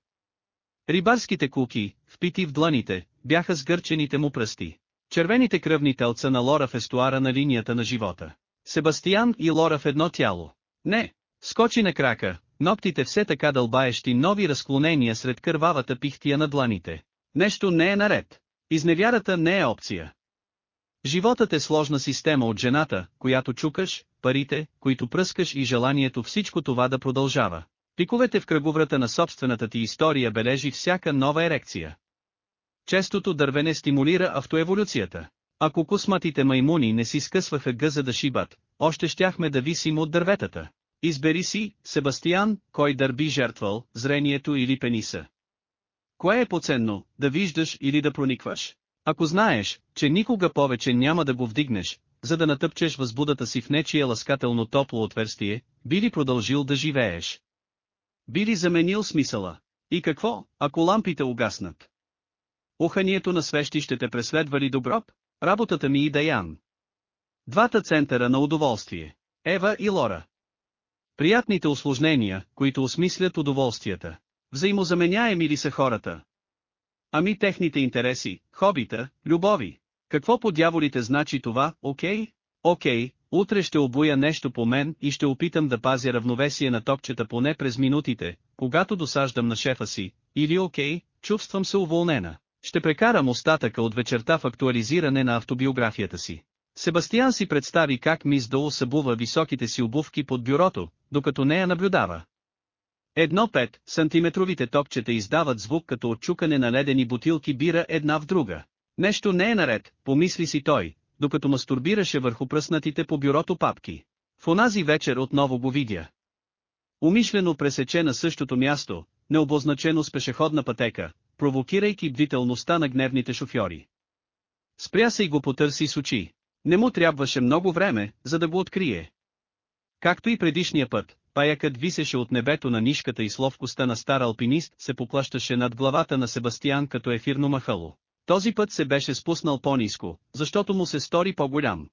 S1: Рибарските кулки, впити в дланите, бяха сгърчените му пръсти. Червените кръвни телца на Лора в естуара на линията на живота. Себастиян и Лора в едно тяло. Не, скочи на крака, ногтите все така дълбаещи нови разклонения сред кървавата пихтия на дланите. Нещо не е наред. Изневярата не е опция. Животът е сложна система от жената, която чукаш, парите, които пръскаш и желанието всичко това да продължава. Пиковете в кръговрата на собствената ти история бележи всяка нова ерекция. Честото дървене стимулира автоеволюцията. Ако косматите маймуни не си скъсваха гъза да шибат, още щяхме да висим от дърветата. Избери си, Себастиян, кой дърби жертвал, зрението или пениса. Кое е поценно, да виждаш или да проникваш? Ако знаеш, че никога повече няма да го вдигнеш, за да натъпчеш възбудата си в нечие ласкателно топло отверстие, би ли продължил да живееш? Би ли заменил смисъла? И какво, ако лампите угаснат? Уханието на свещи ще те преследва ли доброб? Работата ми и Даян. Двата центъра на удоволствие. Ева и Лора. Приятните осложнения, които осмислят удоволствията. Взаимозаменяеми ли са хората? Ами техните интереси, хобита, любови, какво по дяволите значи това, окей? Окей, утре ще обуя нещо по мен и ще опитам да пазя равновесие на топчета поне през минутите, когато досаждам на шефа си, или окей, чувствам се уволнена. Ще прекарам остатъка от вечерта в актуализиране на автобиографията си. Себастиан си представи как мис Доу събува високите си обувки под бюрото, докато нея наблюдава. Едно пет, сантиметровите топчета издават звук като отчукане на ледени бутилки бира една в друга. Нещо не е наред, помисли си той, докато мастурбираше върху пръснатите по бюрото папки. В онази вечер отново го видя. Умишлено пресече на същото място, необозначено с пешеходна пътека, провокирайки бдителността на гневните шофьори. Спря се и го потърси с очи. Не му трябваше много време, за да го открие. Както и предишния път, паякът висеше от небето на нишката и словкостта на стар алпинист се поплащаше над главата на Себастиан като ефирно махало. Този път се беше спуснал по-низко, защото му се стори по-голям.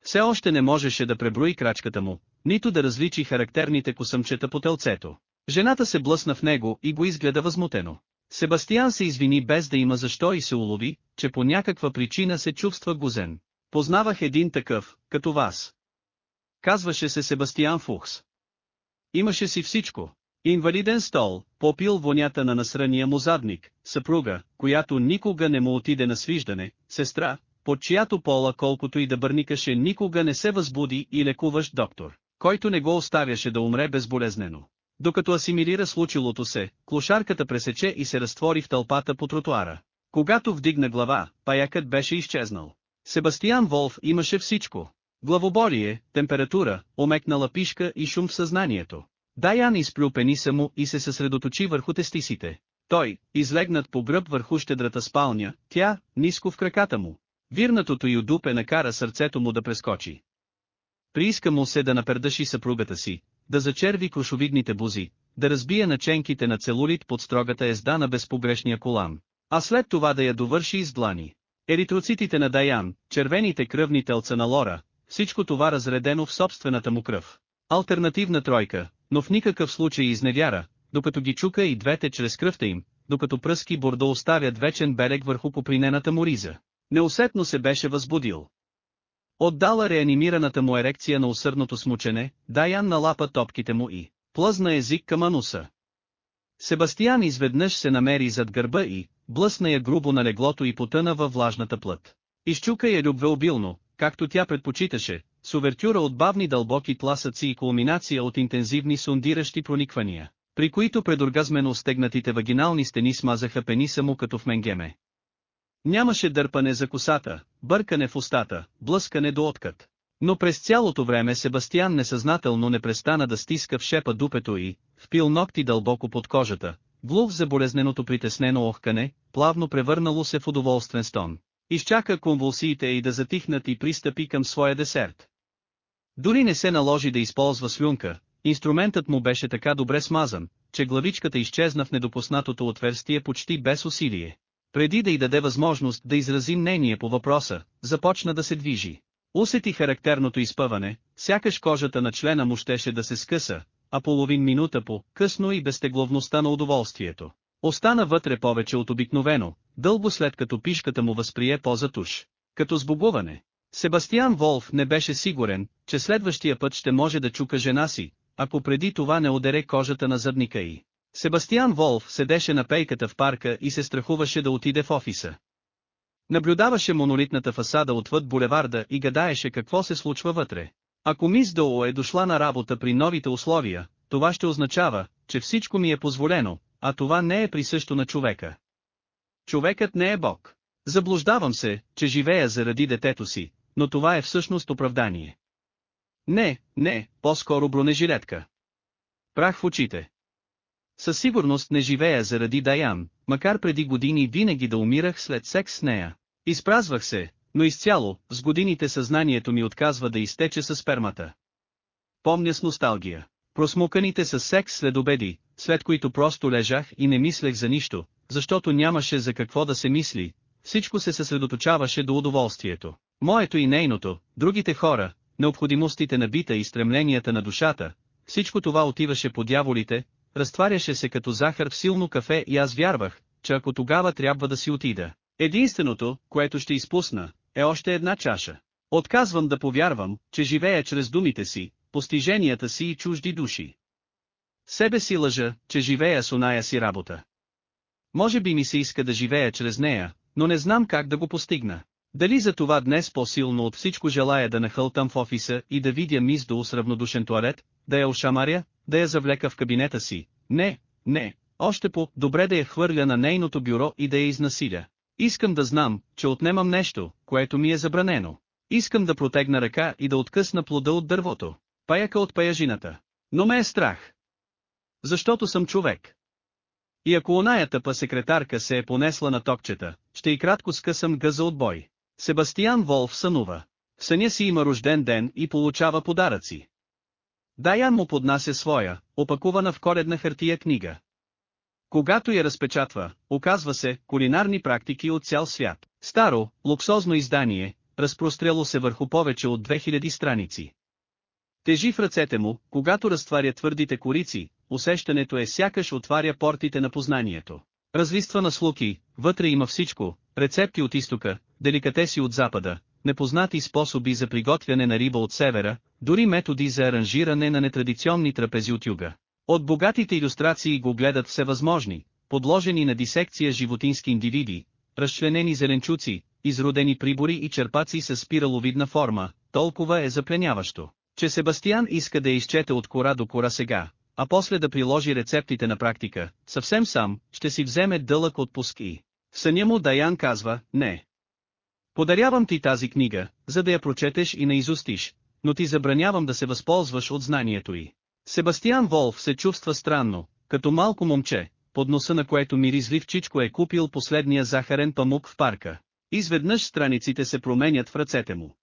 S1: Все още не можеше да преброи крачката му, нито да различи характерните косъмчета по телцето. Жената се блъсна в него и го изгледа възмутено. Себастиян се извини без да има защо и се улови, че по някаква причина се чувства гузен. Познавах един такъв, като вас. Казваше се Себастиян Фухс. Имаше си всичко, Инвалиден стол, попил вонята на насрания му задник, съпруга, която никога не му отиде на свиждане, сестра, под чиято пола колкото и да бърникаше никога не се възбуди и лекуващ доктор, който не го оставяше да умре безболезнено. Докато асимилира случилото се, клошарката пресече и се разтвори в тълпата по тротуара. Когато вдигна глава, паякът беше изчезнал. Себастиан Волф имаше всичко. Главоборие, температура, омекнала пишка и шум в съзнанието. Даян изплю пениса му и се съсредоточи върху тестисите. Той, излегнат по гръб върху щедрата спалня, тя, ниско в краката му. Вирнатото й удупе накара сърцето му да прескочи. Прииска му се да напердаши съпругата си, да зачерви кошовидните бузи, да разбие наченките на целулит под строгата езда на безпогрешния колан, а след това да я довърши из длани. Еритроцитите на Даян, червените кръвни телца на Лора, всичко това разредено в собствената му кръв. Алтернативна тройка, но в никакъв случай изневяра, докато ги чука и двете чрез кръвта им, докато пръски бордо оставят вечен белег върху попринената му риза. Неусетно се беше възбудил. Отдала реанимираната му ерекция на усърдното смучене, Даян налапа топките му и плъзна език към ануса. Себастиян изведнъж се намери зад гърба и, блъсна я грубо на леглото и потъна във влажната плът. Изчука я любвеобилно, както тя предпочиташе, с овертюра от бавни дълбоки тласъци и кулминация от интензивни сундиращи прониквания, при които предоргазмено стегнатите вагинални стени смазаха пениса му като в менгеме. Нямаше дърпане за косата, бъркане в устата, блъскане до откът. Но през цялото време Себастиан несъзнателно не престана да стиска в шепа дупето и, впил ногти дълбоко под кожата, глух за болезненото притеснено охкане, плавно превърнало се в удоволствен стон. Изчака конвулсиите и да затихнат и пристъпи към своя десерт. Дори не се наложи да използва слюнка, инструментът му беше така добре смазан, че главичката изчезна в недопуснатото отверстие почти без усилие. Преди да й даде възможност да изрази мнение по въпроса, започна да се движи. Усети характерното изпъване, сякаш кожата на члена му щеше да се скъса, а половин минута по, късно и безтегловността на удоволствието. Остана вътре повече от обикновено, дълго след като пишката му възприе поза туш, като сбогуване. Себастиан Волф не беше сигурен, че следващия път ще може да чука жена си, ако преди това не ударе кожата на задника. й. Себастиан Волф седеше на пейката в парка и се страхуваше да отиде в офиса. Наблюдаваше монолитната фасада отвъд булеварда и гадаеше какво се случва вътре. Ако мис Доу е дошла на работа при новите условия, това ще означава, че всичко ми е позволено, а това не е присъщо на човека. Човекът не е Бог. Заблуждавам се, че живея заради детето си, но това е всъщност оправдание. Не, не, по-скоро бронежилетка. Прах в очите. Със сигурност не живея заради Даян, макар преди години винаги да умирах след секс с нея. Изпразвах се, но изцяло, с годините съзнанието ми отказва да изтече със спермата. Помня с носталгия. Просмуканите с секс след обеди, след които просто лежах и не мислех за нищо, защото нямаше за какво да се мисли, всичко се съсредоточаваше до удоволствието. Моето и нейното, другите хора, необходимостите на бита и стремленията на душата, всичко това отиваше по дяволите, разтваряше се като захар в силно кафе и аз вярвах, че ако тогава трябва да си отида, единственото, което ще изпусна, е още една чаша. Отказвам да повярвам, че живея чрез думите си, постиженията си и чужди души. Себе си лъжа, че живея с оная си работа. Може би ми се иска да живея чрез нея, но не знам как да го постигна. Дали за това днес по-силно от всичко желая да нахълтам в офиса и да видя мис до равнодушен туалет, да я ошамаря, да я завлека в кабинета си? Не, не, още по-добре да я хвърля на нейното бюро и да я изнасиля. Искам да знам, че отнемам нещо, което ми е забранено. Искам да протегна ръка и да откъсна плода от дървото, паяка от паяжината. Но ме е страх. Защото съм човек. И ако оная тъпа секретарка се е понесла на токчета, ще и кратко скъсам гъза от бой. Себастиан Волф сънува. В съня си има рожден ден и получава подаръци. Даян му поднася своя, опакувана в коледна хартия книга. Когато я разпечатва, оказва се кулинарни практики от цял свят. Старо, луксозно издание, разпростряло се върху повече от 2000 страници. Тежи в ръцете му, когато разтваря твърдите корици, усещането е сякаш отваря портите на познанието. Разлиства на слуки, вътре има всичко, рецепти от изтока, деликатеси от запада, непознати способи за приготвяне на риба от севера, дори методи за аранжиране на нетрадиционни трапези от юга. От богатите иллюстрации го гледат всевъзможни, подложени на дисекция животински индивиди, разчленени зеленчуци, изродени прибори и черпаци с спираловидна форма, толкова е запленяващо, че Себастиан иска да изчете от кора до кора сега, а после да приложи рецептите на практика, съвсем сам, ще си вземе дълъг отпуск и. съня му Даян казва, не, Подарявам ти тази книга, за да я прочетеш и не изустиш, но ти забранявам да се възползваш от знанието й. Себастиан Волф се чувства странно, като малко момче, под носа на което миризливчичко е купил последния захарен памук в парка. Изведнъж страниците се променят в ръцете му.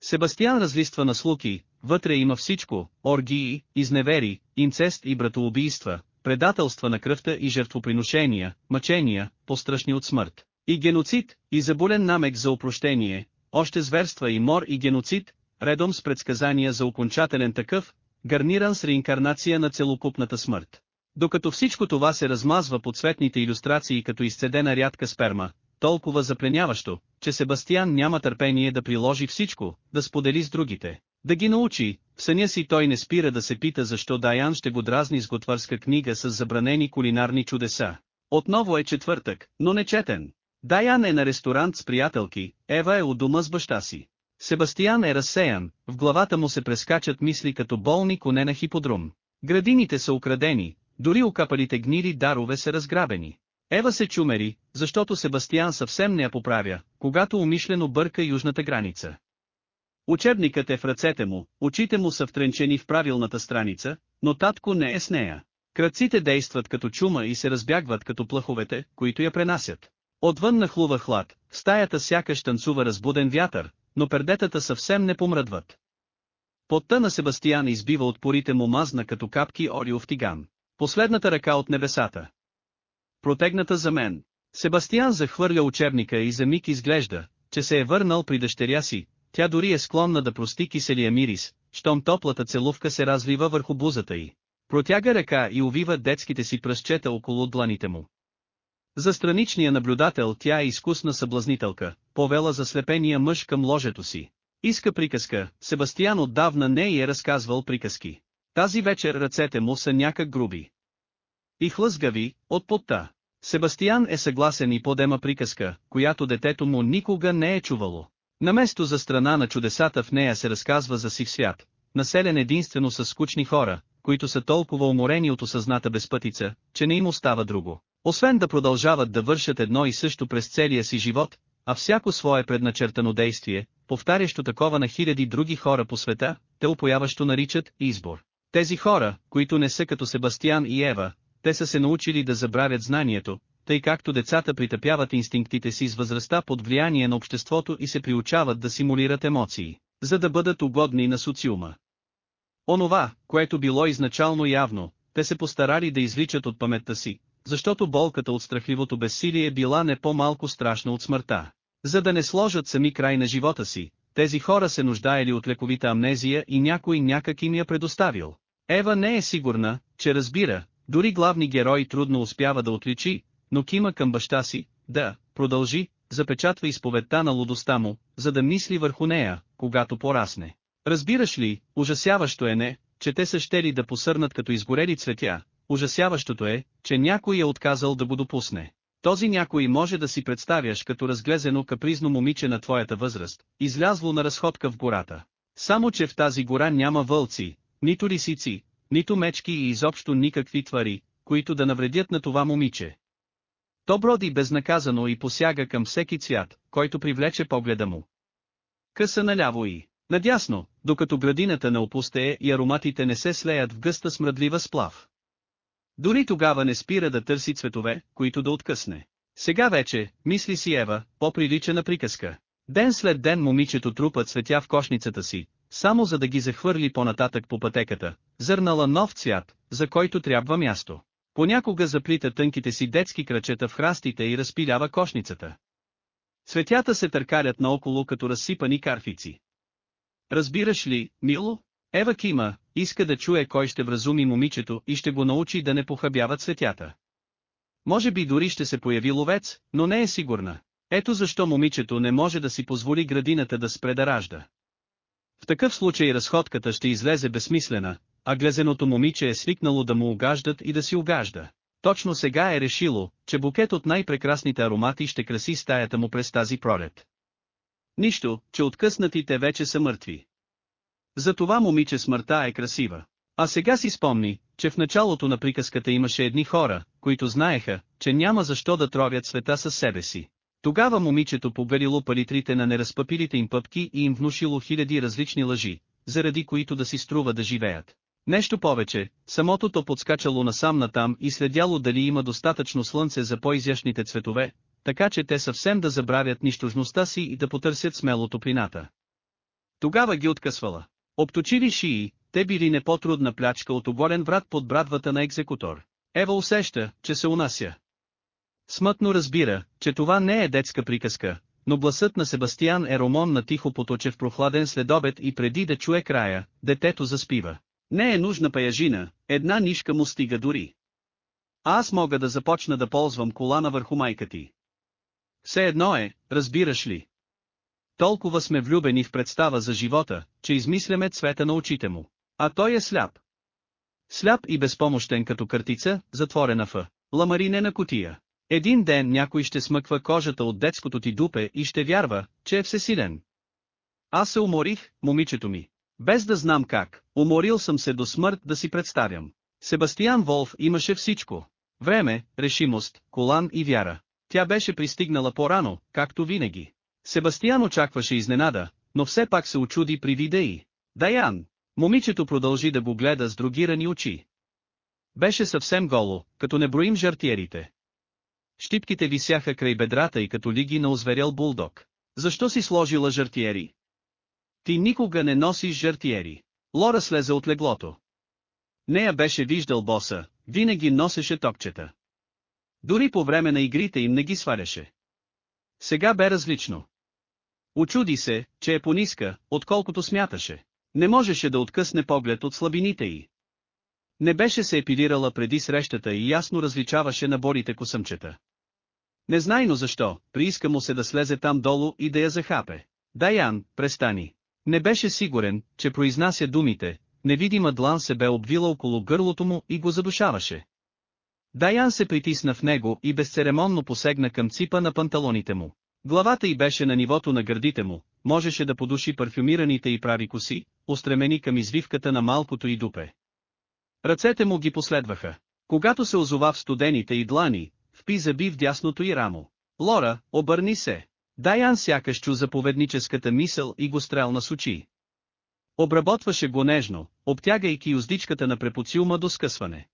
S1: Себастиан разлиства на слуки, вътре има всичко, оргии, изневери, инцест и братоубийства, предателства на кръвта и жертвоприношения, мъчения, пострашни от смърт. И геноцид, и заболен намек за опрощение, още зверства и мор и геноцид, редом с предсказания за окончателен такъв, гарниран с реинкарнация на целокупната смърт. Докато всичко това се размазва по цветните иллюстрации като изцедена рядка сперма, толкова запленяващо, че Себастиан няма търпение да приложи всичко, да сподели с другите, да ги научи, в съня си той не спира да се пита защо Даян ще го дразни с готварска книга с забранени кулинарни чудеса. Отново е четвъртък, но не четен. Даян е на ресторант с приятелки, Ева е у дома с баща си. Себастиян е разсеян, в главата му се прескачат мисли като болни коне на хиподром. Градините са украдени, дори окапалите гнили дарове са разграбени. Ева се чумери, защото Себастиян съвсем не я поправя, когато умишлено бърка южната граница. Учебникът е в ръцете му, очите му са втренчени в правилната страница, но татко не е с нея. Кръците действат като чума и се разбягват като плаховете, които я пренасят. Отвън нахлува хлад, стаята сякаш танцува разбуден вятър, но пердетата съвсем не помръдват. Потта на Себастиян избива от порите му мазна като капки ориов тиган. Последната ръка от небесата. Протегната за мен. Себастиян захвърля учебника и за миг изглежда, че се е върнал при дъщеря си, тя дори е склонна да прости киселия мирис, щом топлата целувка се разлива върху бузата й. Протяга ръка и увива детските си пръсчета около дланите му. За страничния наблюдател тя е изкусна съблазнителка, повела заслепения мъж към ложето си. Иска приказка, Себастиян отдавна не й е разказвал приказки. Тази вечер ръцете му са някак груби. И хлъзгави, от потта. Себастиян е съгласен и подема приказка, която детето му никога не е чувало. Наместо за страна на чудесата в нея се разказва за сив свят, населен единствено с скучни хора, които са толкова уморени от осъзната безпътица, че не им остава друго, освен да продължават да вършат едно и също през целия си живот, а всяко свое предначертано действие, повтарящо такова на хиляди други хора по света, те упояващо наричат избор. Тези хора, които не са като Себастиан и Ева, те са се научили да забравят знанието, тъй както децата притъпяват инстинктите си с възрастта под влияние на обществото и се приучават да симулират емоции, за да бъдат угодни на социума. Онова, което било изначално явно, те се постарали да извличат от паметта си, защото болката от страхливото безсилие била не по-малко страшна от смъртта. За да не сложат сами край на живота си, тези хора се нуждаели от лековита амнезия и някой някак им я предоставил. Ева не е сигурна, че разбира, дори главни герой трудно успява да отличи, но кима към баща си, да, продължи, запечатва изповедта на лудостта му, за да мисли върху нея, когато порасне. Разбираш ли, ужасяващо е не, че те са щели да посърнат като изгорели цветя, Ужасяващото е, че някой е отказал да го допусне. Този някой може да си представяш като разглезено капризно момиче на твоята възраст, излязло на разходка в гората. Само че в тази гора няма вълци, нито рисици, нито мечки и изобщо никакви твари, които да навредят на това момиче. То броди безнаказано и посяга към всеки цвят, който привлече погледа му. Къса наляво и надясно, докато градината не опустее и ароматите не се слеят в гъста смръдлива сплав. Дори тогава не спира да търси цветове, които да откъсне. Сега вече, мисли си Ева, по-прилича на приказка. Ден след ден момичето трупа цветя в кошницата си, само за да ги захвърли по-нататък по пътеката, зърнала нов цвят, за който трябва място. Понякога заплита тънките си детски крачета в храстите и разпилява кошницата. Цветята се търкалят наоколо като разсипани карфици. Разбираш ли, мило? Ева кима, иска да чуе кой ще вразуми момичето и ще го научи да не похабяват светята. Може би дори ще се появи ловец, но не е сигурна. Ето защо момичето не може да си позволи градината да спре да ражда. В такъв случай разходката ще излезе безсмислена, а глезеното момиче е свикнало да му огаждат и да си огажда. Точно сега е решило, че букет от най-прекрасните аромати ще краси стаята му през тази пролет. Нищо, че откъснатите вече са мъртви. Затова момиче смъртта е красива. А сега си спомни, че в началото на приказката имаше едни хора, които знаеха, че няма защо да тровят света със себе си. Тогава момичето поверило паритрите на неразпъпилите им пъпки и им внушило хиляди различни лъжи, заради които да си струва да живеят. Нещо повече, самото то подскачало насам натам и следяло дали има достатъчно слънце за по-изящните цветове, така че те съвсем да забравят нищожността си и да потърсят смело топлината. Тогава ги откъсвала. Обточили шии, те били не по-трудна плячка от оболен врат под брадвата на екзекутор. Ева усеща, че се унася. Смътно разбира, че това не е детска приказка, но гласът на Себастиан е ромон на тихо поточе в прохладен следобед и преди да чуе края, детето заспива. Не е нужна паяжина, една нишка му стига дори. А аз мога да започна да ползвам колана върху майка ти. Все едно е, разбираш ли. Толкова сме влюбени в представа за живота, че измисляме цвета на очите му. А той е сляп. Сляп и безпомощен като картица, затворена в ламаринена котия. Един ден някой ще смъква кожата от детското ти дупе и ще вярва, че е всесилен. Аз се уморих, момичето ми. Без да знам как, уморил съм се до смърт да си представям. Себастиан Волф имаше всичко. Време, решимост, колан и вяра. Тя беше пристигнала по-рано, както винаги. Себастиан очакваше изненада, но все пак се очуди при вида и. Даян! Момичето продължи да го гледа с другирани очи. Беше съвсем голо, като не броим жартиерите. Щипките висяха край бедрата и като лиги на озверял булдог. Защо си сложила жартиери? Ти никога не носиш жартиери. Лора слезе от леглото. Нея беше виждал боса, винаги носеше топчета. Дори по време на игрите им не ги сваляше. Сега бе различно. Очуди се, че е пониска, отколкото смяташе. Не можеше да откъсне поглед от слабините й. Не беше се епилирала преди срещата и ясно различаваше наборите косъмчета. Незнайно защо, прииска му се да слезе там долу и да я захапе. Даян, престани. Не беше сигурен, че произнася думите, невидима длан се бе обвила около гърлото му и го задушаваше. Даян се притисна в него и безцеремонно посегна към ципа на панталоните му. Главата й беше на нивото на гърдите му, можеше да подуши парфюмираните и прави коси, устремени към извивката на малкото и дупе. Ръцете му ги последваха. Когато се озова в студените и длани, впи заби в дясното и рамо. Лора, обърни се. Дайан сякаш чу заповедническата мисъл и го стрелна с очи. Обработваше го нежно, обтягайки уздичката на препоциума до скъсване.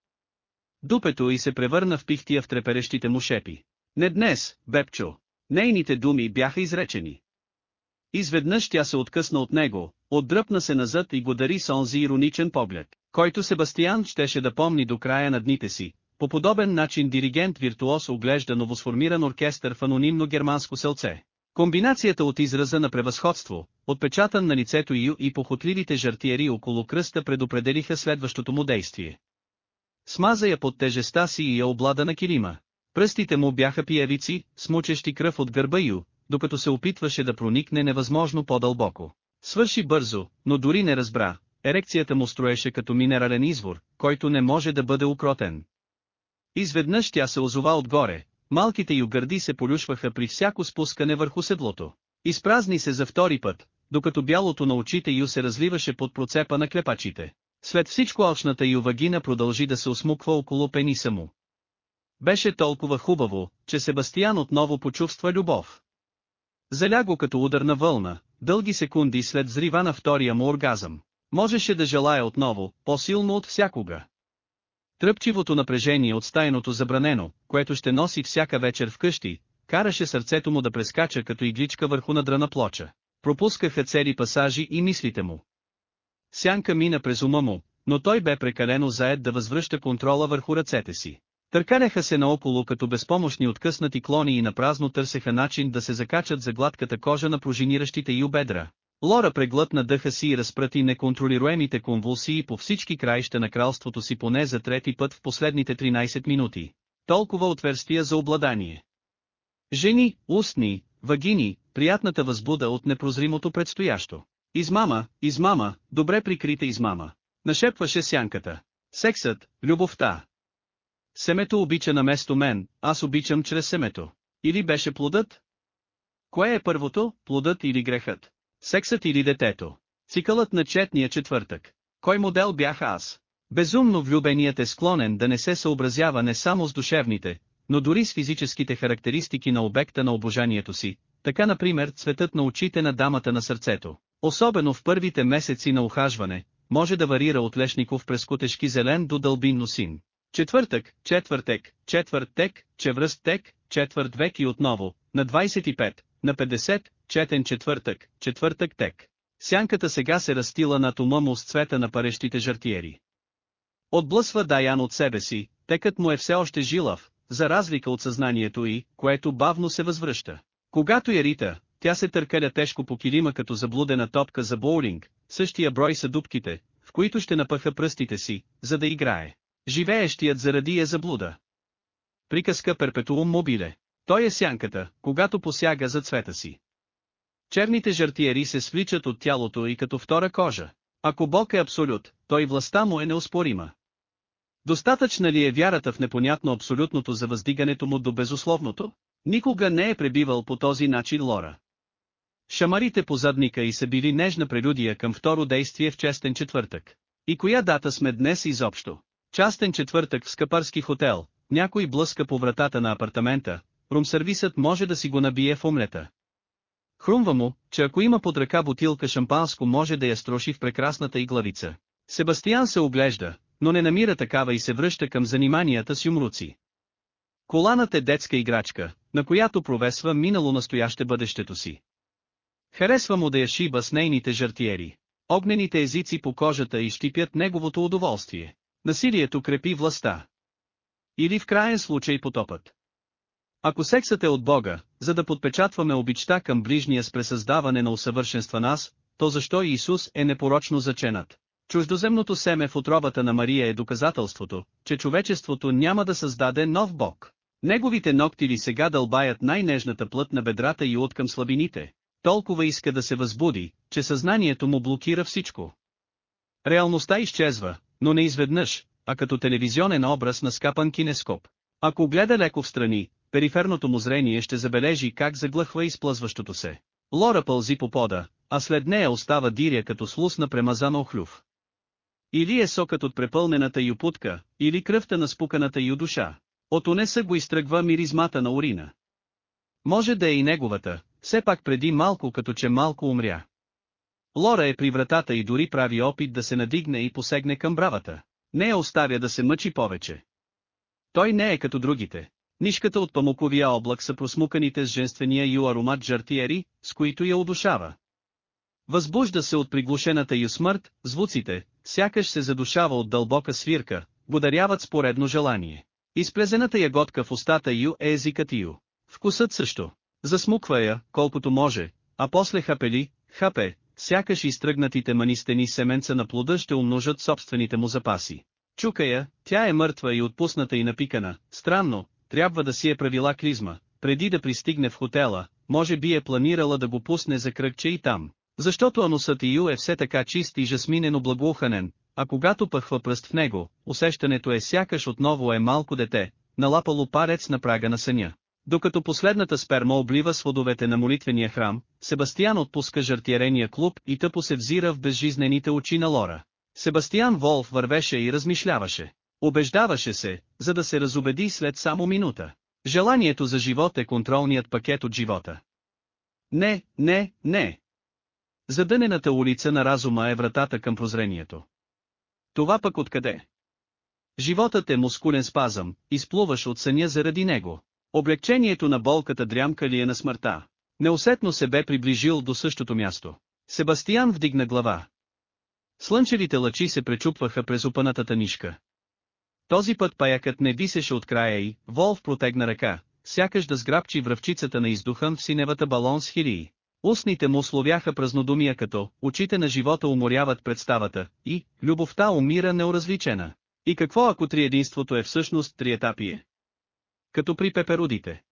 S1: Дупето и се превърна в пихтия в треперещите му шепи. Не днес, бепчо. Нейните думи бяха изречени. Изведнъж тя се откъсна от него, отдръпна се назад и го дари с онзи ироничен поглед, който Себастиян щеше да помни до края на дните си. По подобен начин диригент-виртуоз оглежда новосформиран оркестър в анонимно германско селце. Комбинацията от израза на превъзходство, отпечатан на лицето Ю и похотливите жартиери около кръста предопределиха следващото му действие. Смаза я под тежеста си и я облада на килима. Пръстите му бяха пиявици, смучещи кръв от гърба ю, докато се опитваше да проникне невъзможно по-дълбоко. Свърши бързо, но дори не разбра, ерекцията му строеше като минерален извор, който не може да бъде укротен. Изведнъж тя се озова отгоре, малките ю гърди се полюшваха при всяко спускане върху седлото. Изпразни се за втори път, докато бялото на очите ю се разливаше под процепа на клепачите. След всичко очната ю вагина продължи да се осмуква около пениса му. Беше толкова хубаво, че Себастиян отново почувства любов. Заля го като ударна вълна, дълги секунди след взрива на втория му оргазъм. Можеше да желая отново, по-силно от всякога. Тръпчивото напрежение от стайното забранено, което ще носи всяка вечер вкъщи, караше сърцето му да прескача като игличка върху надрана плоча. Пропускаха цели пасажи и мислите му. Сянка мина през ума му, но той бе прекалено заед да възвръща контрола върху ръцете си. Търкаляха се наоколо като безпомощни откъснати клони и напразно търсеха начин да се закачат за гладката кожа на пружиниращите й обедра. Лора преглътна дъха си и разпрати неконтролируемите конвулсии по всички краища на кралството си поне за трети път в последните 13 минути. Толкова отверстия за обладание. Жени, устни, вагини, приятната възбуда от непрозримото предстоящо. Измама, измама, добре прикрита измама. Нашепваше сянката. Сексът, любовта, Семето обича на место мен, аз обичам чрез семето. Или беше плодът? Кое е първото, плодът или грехът? Сексът или детето? Цикълът на четния четвъртък. Кой модел бях аз? Безумно влюбеният е склонен да не се съобразява не само с душевните, но дори с физическите характеристики на обекта на обожанието си, така например цветът на очите на дамата на сърцето. Особено в първите месеци на ухажване, може да варира от лешников през кутешки зелен до дълбинно син. Четвъртък, четвъртек, четвъртек, чевръстек, четвърт век и отново, на 25, на 50, четен четвъртък, четвъртък тек. Сянката сега се растила над ума му с цвета на парещите жартиери. Отблъсва Даян от себе си, текът му е все още жилав, за разлика от съзнанието й, което бавно се възвръща. Когато я рита, тя се търкаля тежко по килима като заблудена топка за боулинг, същия брой са дубките, в които ще напъха пръстите си, за да играе живеещият заради е заблуда. Приказка перпетуум мобиле. Той е сянката, когато посяга за цвета си. Черните жартиери се свличат от тялото и като втора кожа. Ако Бог е абсолют, той властта му е неоспорима. Достатъчна ли е вярата в непонятно абсолютното за въздигането му до безусловното? Никога не е пребивал по този начин Лора. Шамарите по задника и са били нежна прелюдия към второ действие в честен четвъртък. И коя дата сме днес изобщо? Частен четвъртък в скъпарски хотел, някой блъска по вратата на апартамента, румсервисът може да си го набие в омлета. Хрумва му, че ако има под ръка бутилка шампанско може да я строши в прекрасната иглавица. Себастиян се оглежда, но не намира такава и се връща към заниманията с юмруци. Коланът е детска играчка, на която провесва минало настояще бъдещето си. Харесва му да я шиба с нейните жартиери. Огнените езици по кожата изщипят неговото удоволствие. Насилието крепи властта. Или в крайен случай потопът. Ако сексът е от Бога, за да подпечатваме обичта към ближния с пресъздаване на усъвършенства нас, то защо Исус е непорочно заченат? Чуждоземното семе в отровата на Мария е доказателството, че човечеството няма да създаде нов Бог. Неговите ли сега дълбаят най-нежната плът на бедрата и откъм слабините. Толкова иска да се възбуди, че съзнанието му блокира всичко. Реалността изчезва, но не изведнъж, а като телевизионен образ на скапан кинескоп. Ако гледа леко в страни, периферното му зрение ще забележи как заглъхва изплъзващото се. Лора пълзи по пода, а след нея остава диря като слус на премазан охлюв. Или е сокът от препълнената юпутка, или кръвта на спуканата ю душа. От унеса го изтръгва миризмата на урина. Може да е и неговата, все пак преди малко като че малко умря. Лора е при вратата и дори прави опит да се надигне и посегне към бравата. Не я оставя да се мъчи повече. Той не е като другите. Нишката от памуковия облак са просмуканите с женствения ю аромат жартиери, с които я удушава. Възбужда се от приглушената ю смърт, звуците, сякаш се задушава от дълбока свирка, го даряват споредно желание. Изплезената ягодка в устата ю е езикът ю. Вкусът също. Засмуква я, колкото може, а после хапели, хапе, сякаш изтръгнатите манистени семенца на плода ще умножат собствените му запаси. Чука я, тя е мъртва и отпусната и напикана, странно, трябва да си е правила клизма, преди да пристигне в хотела, може би е планирала да го пусне за кръгче и там. Защото анусът Ю е все така чист и жасминено благоуханен, а когато пъхва пръст в него, усещането е сякаш отново е малко дете, налапало парец на прага на съня. Докато последната сперма облива с водовете на молитвения храм, Себастиан отпуска жартиерения клуб и тъпо се взира в безжизнените очи на Лора. Себастиан Волф вървеше и размишляваше. Обеждаваше се, за да се разобеди след само минута. Желанието за живот е контролният пакет от живота. Не, не, не. Задънената улица на разума е вратата към прозрението. Това пък откъде? Животът е мускулен спазъм, изплуваш от съня заради него. Облегчението на болката дрямка ли е на смъртта? Неусетно се бе приближил до същото място. Себастиян вдигна глава. Слънчевите лъчи се пречупваха през опанатата нишка. Този път паякът не висеше от края и Волф протегна ръка, сякаш да сграбчи връвчицата на издухан в синевата балон с хирии. Устните му словяха празнодумия като, очите на живота уморяват представата, и, любовта умира неоразличена. И какво ако триединството е всъщност триетапие? като при пеперудите.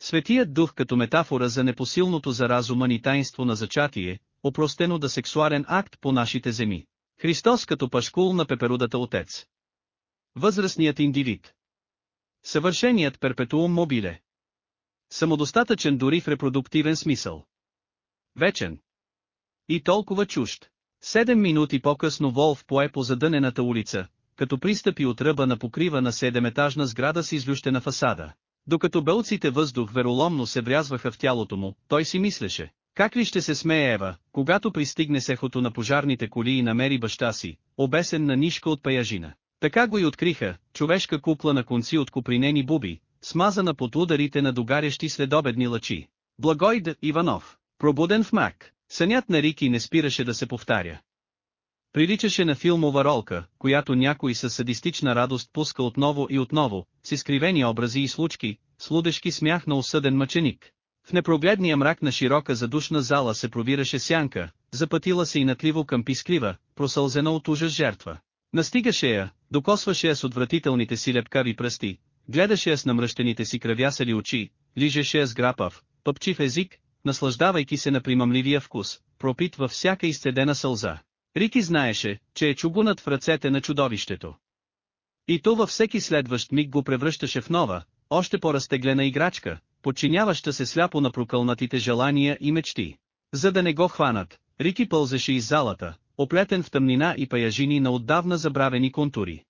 S1: Светият дух като метафора за непосилното за разума ни таинство на зачатие, опростено да сексуарен акт по нашите земи. Христос като пашкул на пеперудата Отец. Възрастният индивид. Съвършеният перпетуум мобиле. Самодостатъчен дори в репродуктивен смисъл. Вечен. И толкова чужд. Седем минути по-късно Волф пое по задънената улица, като пристъпи от ръба на покрива на седеметажна сграда с излющена фасада. Докато бълците въздух вероломно се врязваха в тялото му, той си мислеше, как ли ще се смее Ева, когато пристигне сехото на пожарните коли и намери баща си, обесен на нишка от паяжина. Така го и откриха, човешка кукла на конци от копринени буби, смазана под ударите на догарящи следобедни лъчи. Благойд Иванов, пробуден в мак, сънят на Рики не спираше да се повтаря. Приличаше на филмова ролка, която някой със садистична радост пуска отново и отново, с изкривени образи и случки, с лудешки смях на осъден мъченик. В непрогледния мрак на широка задушна зала се провираше сянка, запътила се и натливо към пискрива, просълзена от ужас жертва. Настигаше я, докосваше я с отвратителните си лепкави пръсти, гледаше я с намръщените си кръвясали очи, лижеше я с грапав, пъпчив език, наслаждавайки се на примамливия вкус, пропитва всяка изцедена сълза. Рики знаеше, че е чугунът в ръцете на чудовището. И то във всеки следващ миг го превръщаше в нова, още по-разтеглена играчка, подчиняваща се сляпо на прокълнатите желания и мечти. За да не го хванат, Рики пълзеше из залата, оплетен в тъмнина и паяжини на отдавна забравени контури.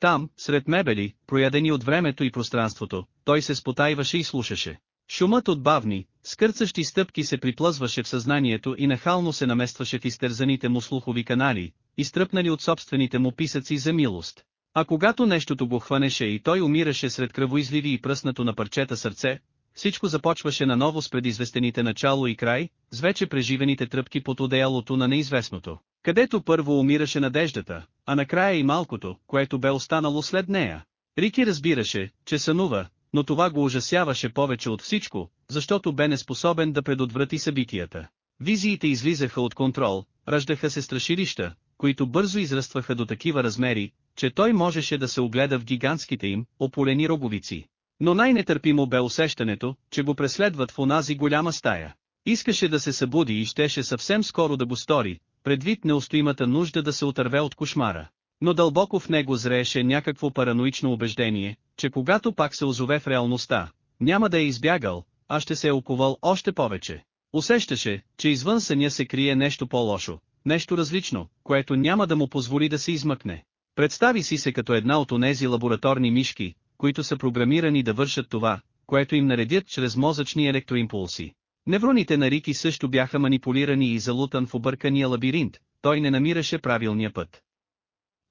S1: Там, сред мебели, проядени от времето и пространството, той се спотайваше и слушаше. Шумът от бавни, Скърцащи стъпки се приплъзваше в съзнанието и нахално се наместваше в изтързаните му слухови канали, изтръпнали от собствените му писъци за милост. А когато нещото го хванеше и той умираше сред кръвоизливи и пръснато на парчета сърце, всичко започваше наново с предизвестените начало и край, с вече преживените тръпки под одеялото на неизвестното, където първо умираше надеждата, а накрая и малкото, което бе останало след нея. Рики разбираше, че сънува, но това го ужасяваше повече от всичко, защото бе неспособен да предотврати събитията. Визиите излизаха от контрол, раждаха се страшилища, които бързо израстваха до такива размери, че той можеше да се огледа в гигантските им, ополени роговици. Но най-нетърпимо бе усещането, че го преследват в онази голяма стая. Искаше да се събуди и щеше съвсем скоро да го стори, предвид неустоимата нужда да се отърве от кошмара. Но дълбоко в него зрееше някакво параноично убеждение, че когато пак се озове в реалността, няма да е избягал, а ще се е оковал още повече. Усещаше, че извън съня се крие нещо по-лошо, нещо различно, което няма да му позволи да се измъкне. Представи си се като една от онези лабораторни мишки, които са програмирани да вършат това, което им наредят чрез мозъчни електроимпулси. Невроните на Рики също бяха манипулирани и залутан в объркания лабиринт, той не намираше правилния път.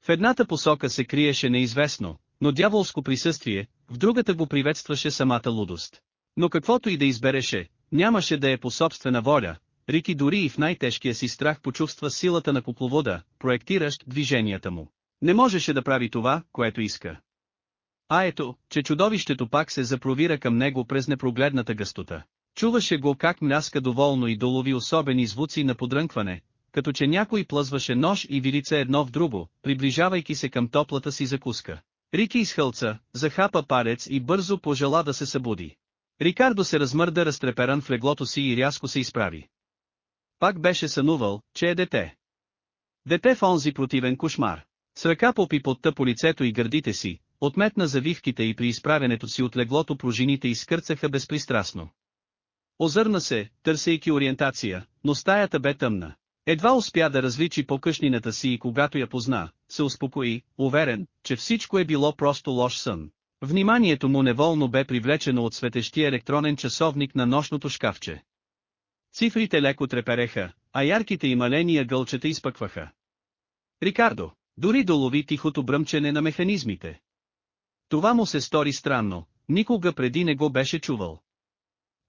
S1: В едната посока се криеше неизвестно, но дяволско присъствие, в другата го приветстваше самата лудост. Но каквото и да избереше, нямаше да е по собствена воля, Рики дори и в най-тежкия си страх почувства силата на кукловода, проектиращ движенията му. Не можеше да прави това, което иска. А ето, че чудовището пак се запровира към него през непрогледната гъстота. Чуваше го как мляска доволно и долови особени звуци на подрънкване, като че някой плъзваше нож и вилица едно в друго, приближавайки се към топлата си закуска. Рики изхълца, захапа парец и бързо пожела да се събуди. Рикардо се размърда разтреперан в леглото си и рязко се изправи. Пак беше сънувал, че е дете. Дете в онзи противен кошмар. С ръка попи под тъпо лицето и гърдите си, отметна завивките и при изправенето си от леглото пружините изкърцаха безпристрастно. Озърна се, търсейки ориентация, но стаята бе тъмна. Едва успя да различи покъшнината си и когато я позна, се успокои, уверен, че всичко е било просто лош сън. Вниманието му неволно бе привлечено от светещия електронен часовник на нощното шкафче. Цифрите леко трепереха, а ярките и маления гълчета изпъкваха. Рикардо, дори долови тихото бръмчене на механизмите. Това му се стори странно, никога преди не го беше чувал.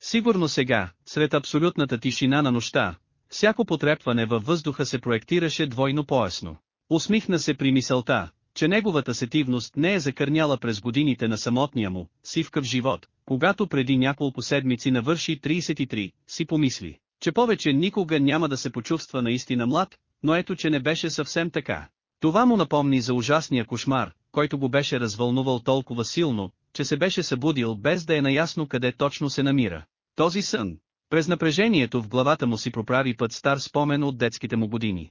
S1: Сигурно сега, сред абсолютната тишина на нощта, всяко потрепване във въздуха се проектираше двойно поясно. Усмихна се при мисълта, че неговата сетивност не е закърняла през годините на самотния му, сивкав живот, когато преди няколко седмици навърши 33, си помисли, че повече никога няма да се почувства наистина млад, но ето че не беше съвсем така. Това му напомни за ужасния кошмар, който го беше развълнувал толкова силно, че се беше събудил без да е наясно къде точно се намира. Този сън, през напрежението в главата му си проправи път стар спомен от детските му години.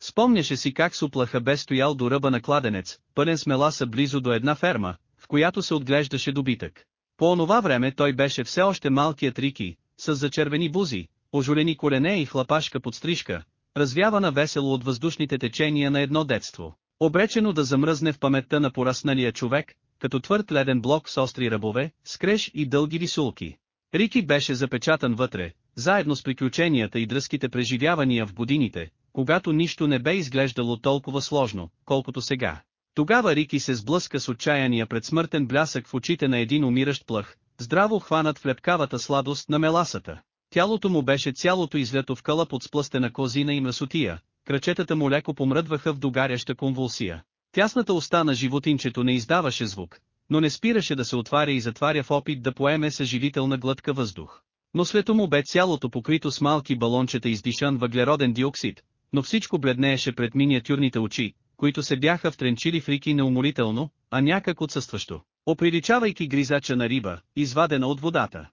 S1: Спомняше си как суплаха бе стоял до ръба на кладенец, пълен с меласа близо до една ферма, в която се отглеждаше добитък. По онова време той беше все още малкият Рики, с зачервени бузи, ожолени колене и хлапашка подстрижка, развявана весело от въздушните течения на едно детство. Обречено да замръзне в паметта на порасналия човек, като твърд леден блок с остри ръбове, скреж и дълги рисулки. Рики беше запечатан вътре, заедно с приключенията и дръзките преживявания в годините, когато нищо не бе изглеждало толкова сложно, колкото сега. Тогава Рики се сблъска с отчаяния пред смъртен блясък в очите на един умиращ плъх, здраво хванат в лепкавата сладост на меласата. Тялото му беше цялото излято в кълъп от сплъстена козина и мръсотия, кръчетата му леко помръдваха в догаряща конвулсия. Тясната уста на животинчето не издаваше звук, но не спираше да се отваря и затваря в опит да поеме съживителна глътка въздух. Но след му бе цялото покрито с малки балончета издишан въглероден диоксид, но всичко бледнееше пред миниатюрните очи, които се бяха втренчили в Рики неумолително, а някак отсъстващо, оприличавайки гризача на риба, извадена от водата.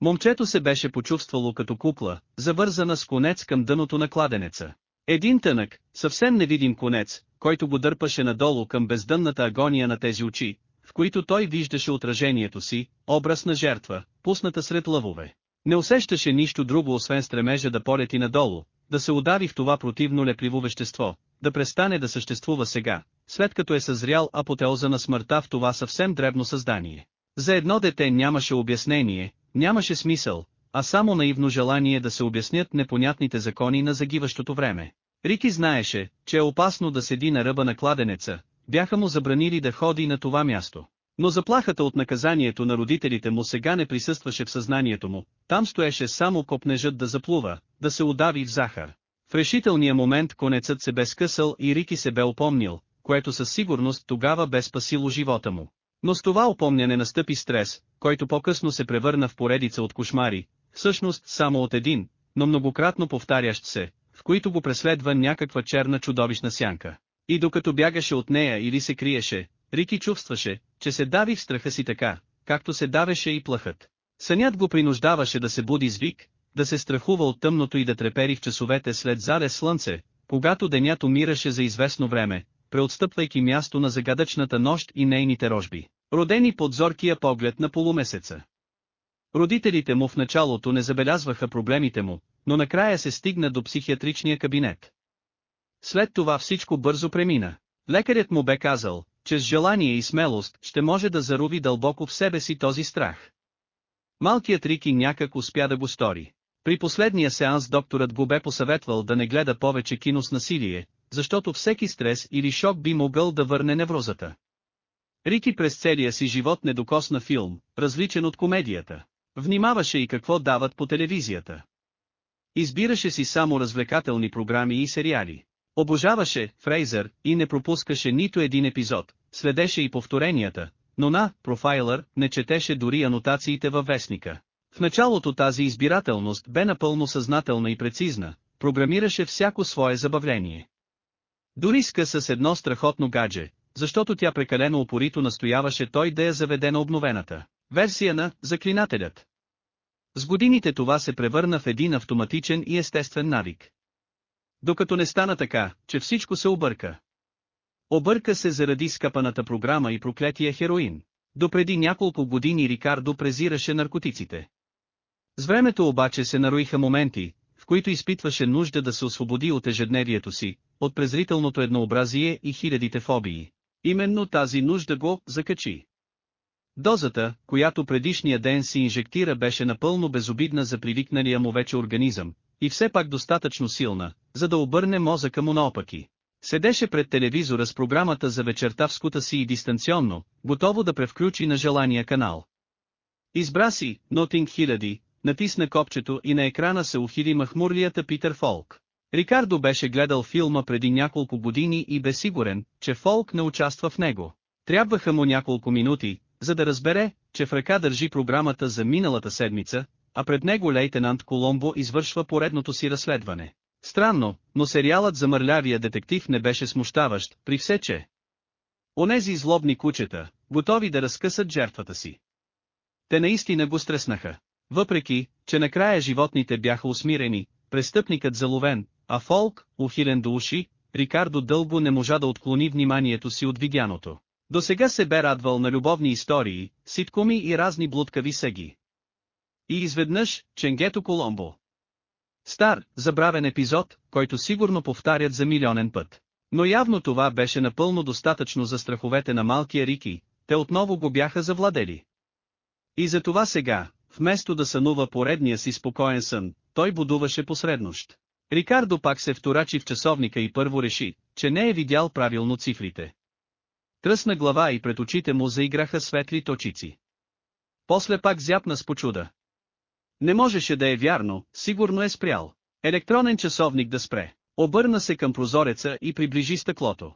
S1: Момчето се беше почувствало като кукла, завързана с конец към дъното на кладенеца. Един тънък, съвсем невидим конец, който го дърпаше надолу към бездънната агония на тези очи, в които той виждаше отражението си, образ на жертва, пусната сред лъвове. Не усещаше нищо друго освен стремежа да полети надолу, да се удари в това противно лепливо вещество, да престане да съществува сега, след като е съзрял апотеоза на смъртта в това съвсем дребно създание. За едно дете нямаше обяснение, нямаше смисъл, а само наивно желание да се обяснят непонятните закони на загиващото време. Рики знаеше, че е опасно да седи на ръба на кладенеца, бяха му забранили да ходи на това място. Но заплахата от наказанието на родителите му сега не присъстваше в съзнанието му, там стоеше само копнежът да заплува, да се удави в захар. В решителния момент конецът се бе скъсал и Рики се бе опомнил, което със сигурност тогава бе спасило живота му. Но с това опомняне настъпи стрес, който по-късно се превърна в поредица от кошмари, всъщност само от един, но многократно повтарящ се, в които го преследва някаква черна чудовищна сянка. И докато бягаше от нея или се криеше, Рики чувстваше, че се дави в страха си така, както се давеше и плахът. Сънят го принуждаваше да се буди звик, да се страхува от тъмното и да трепери в часовете след заре слънце, когато денят умираше за известно време, преотстъпвайки място на загадъчната нощ и нейните рожби, родени под зоркия поглед на полумесеца. Родителите му в началото не забелязваха проблемите му, но накрая се стигна до психиатричния кабинет. След това всичко бързо премина. Лекарят му бе казал, че с желание и смелост ще може да заруви дълбоко в себе си този страх. Малкият Рики някак успя да го стори. При последния сеанс докторът го бе посъветвал да не гледа повече кино с насилие, защото всеки стрес или шок би могъл да върне неврозата. Рики през целия си живот не докосна филм, различен от комедията. Внимаваше и какво дават по телевизията. Избираше си само развлекателни програми и сериали. Обожаваше Фрейзър и не пропускаше нито един епизод, следеше и повторенията, но на профайлър не четеше дори анотациите във вестника. В началото тази избирателност бе напълно съзнателна и прецизна, програмираше всяко свое забавление. Дори скъса с едно страхотно гадже, защото тя прекалено опорито настояваше той да я заведе на обновената версия на «Заклинателят». С годините това се превърна в един автоматичен и естествен навик. Докато не стана така, че всичко се обърка. Обърка се заради скъпаната програма и проклетия хероин. Допреди няколко години Рикардо презираше наркотиците. С времето обаче се нароиха моменти, в които изпитваше нужда да се освободи от ежедневието си, от презрителното еднообразие и хилядите фобии. Именно тази нужда го закачи. Дозата, която предишния ден си инжектира беше напълно безобидна за привикналия му вече организъм, и все пак достатъчно силна, за да обърне мозъка му наопаки. Седеше пред телевизора с програмата за вечерта в скута си и дистанционно, готово да превключи на желания канал. Избра си Нотинг хиляди, натисна копчето и на екрана се ухили махмурлията Питър Фолк. Рикардо беше гледал филма преди няколко години и бе сигурен, че Фолк не участва в него. Трябваха му няколко минути, за да разбере, че в ръка държи програмата за миналата седмица, а пред него лейтенант Коломбо извършва поредното си разследване. Странно, но сериалът за мърлявия детектив не беше смущаващ, при все че. Онези злобни кучета, готови да разкъсат жертвата си. Те наистина го стреснаха. Въпреки, че накрая животните бяха усмирени, престъпникът заловен, а Фолк, ухилен до уши, Рикардо дълго не можа да отклони вниманието си от видяното. До сега се бе радвал на любовни истории, ситкоми и разни блудкави сеги. И изведнъж, Ченгето Коломбо, Стар, забравен епизод, който сигурно повтарят за милионен път. Но явно това беше напълно достатъчно за страховете на малкия Рики, те отново го бяха завладели. И затова сега, вместо да сънува поредния си спокоен сън, той будуваше посреднощ. Рикардо пак се вторачи в часовника и първо реши, че не е видял правилно цифрите. Тръсна глава и пред очите му заиграха светли точици. После пак зяпна с почуда. Не можеше да е вярно, сигурно е спрял. Електронен часовник да спре. Обърна се към прозореца и приближи стъклото.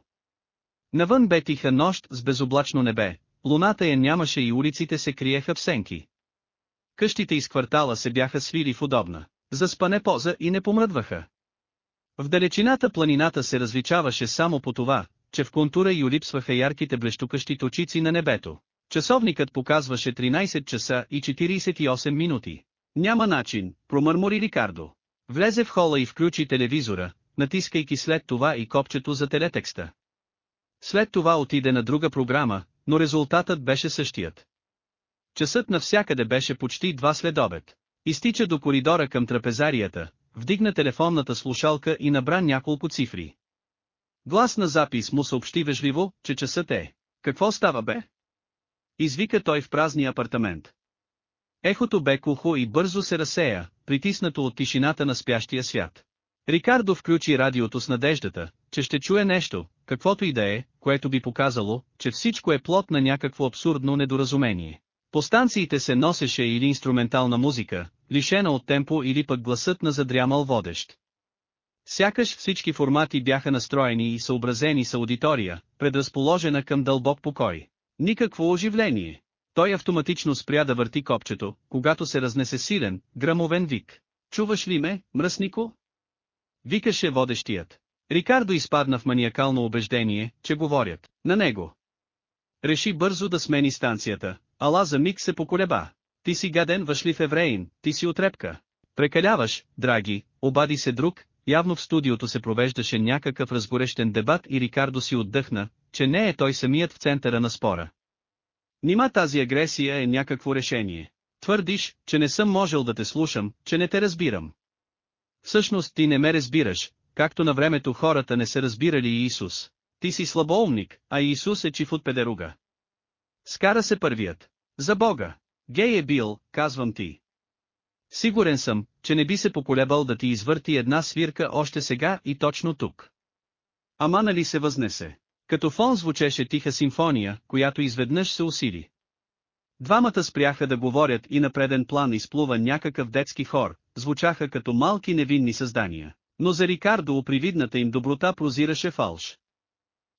S1: Навън бе тиха нощ с безоблачно небе, луната я нямаше и улиците се криеха в сенки. Къщите из квартала се бяха свили в удобна, Заспане поза и не помръдваха. В далечината планината се различаваше само по това, че в контура и улипсваха ярките блещукащи точици на небето. Часовникът показваше 13 часа и 48 минути. Няма начин, промърмори Рикардо. Влезе в хола и включи телевизора, натискайки след това и копчето за телетекста. След това отиде на друга програма, но резултатът беше същият. Часът навсякъде беше почти два след обед. Изтича до коридора към трапезарията, вдигна телефонната слушалка и набра няколко цифри. Глас на запис му съобщи вежливо, че часът е. Какво става бе? Извика той в празния апартамент. Ехото бе кухо и бързо се разсея, притиснато от тишината на спящия свят. Рикардо включи радиото с надеждата, че ще чуе нещо, каквото и да е, което би показало, че всичко е плод на някакво абсурдно недоразумение. По станциите се носеше или инструментална музика, лишена от темпо или пък гласът на задрямал водещ. Сякаш всички формати бяха настроени и съобразени с аудитория, предразположена към дълбок покой. Никакво оживление. Той автоматично спря да върти копчето, когато се разнесе силен, грамовен вик. Чуваш ли ме, мръснико? Викаше водещият. Рикардо изпадна в маниакално убеждение, че говорят на него. Реши бързо да смени станцията, ала за миг се поколеба. Ти си гаден въшлив евреин, ти си отрепка. Прекаляваш, драги, обади се друг, явно в студиото се провеждаше някакъв разгорещен дебат и Рикардо си отдъхна, че не е той самият в центъра на спора. Нима тази агресия е някакво решение. Твърдиш, че не съм можел да те слушам, че не те разбирам. Всъщност ти не ме разбираш, както на времето хората не са разбирали Исус. Ти си слабоумник, а Исус е чифут педеруга. Скара се първият. За Бога. Гей е бил, казвам ти. Сигурен съм, че не би се поколебал да ти извърти една свирка още сега и точно тук. Ама нали се възнесе? Като фон звучеше тиха симфония, която изведнъж се усили. Двамата спряха да говорят и на преден план изплува някакъв детски хор, звучаха като малки невинни създания, но за Рикардо опривидната им доброта прозираше фалш.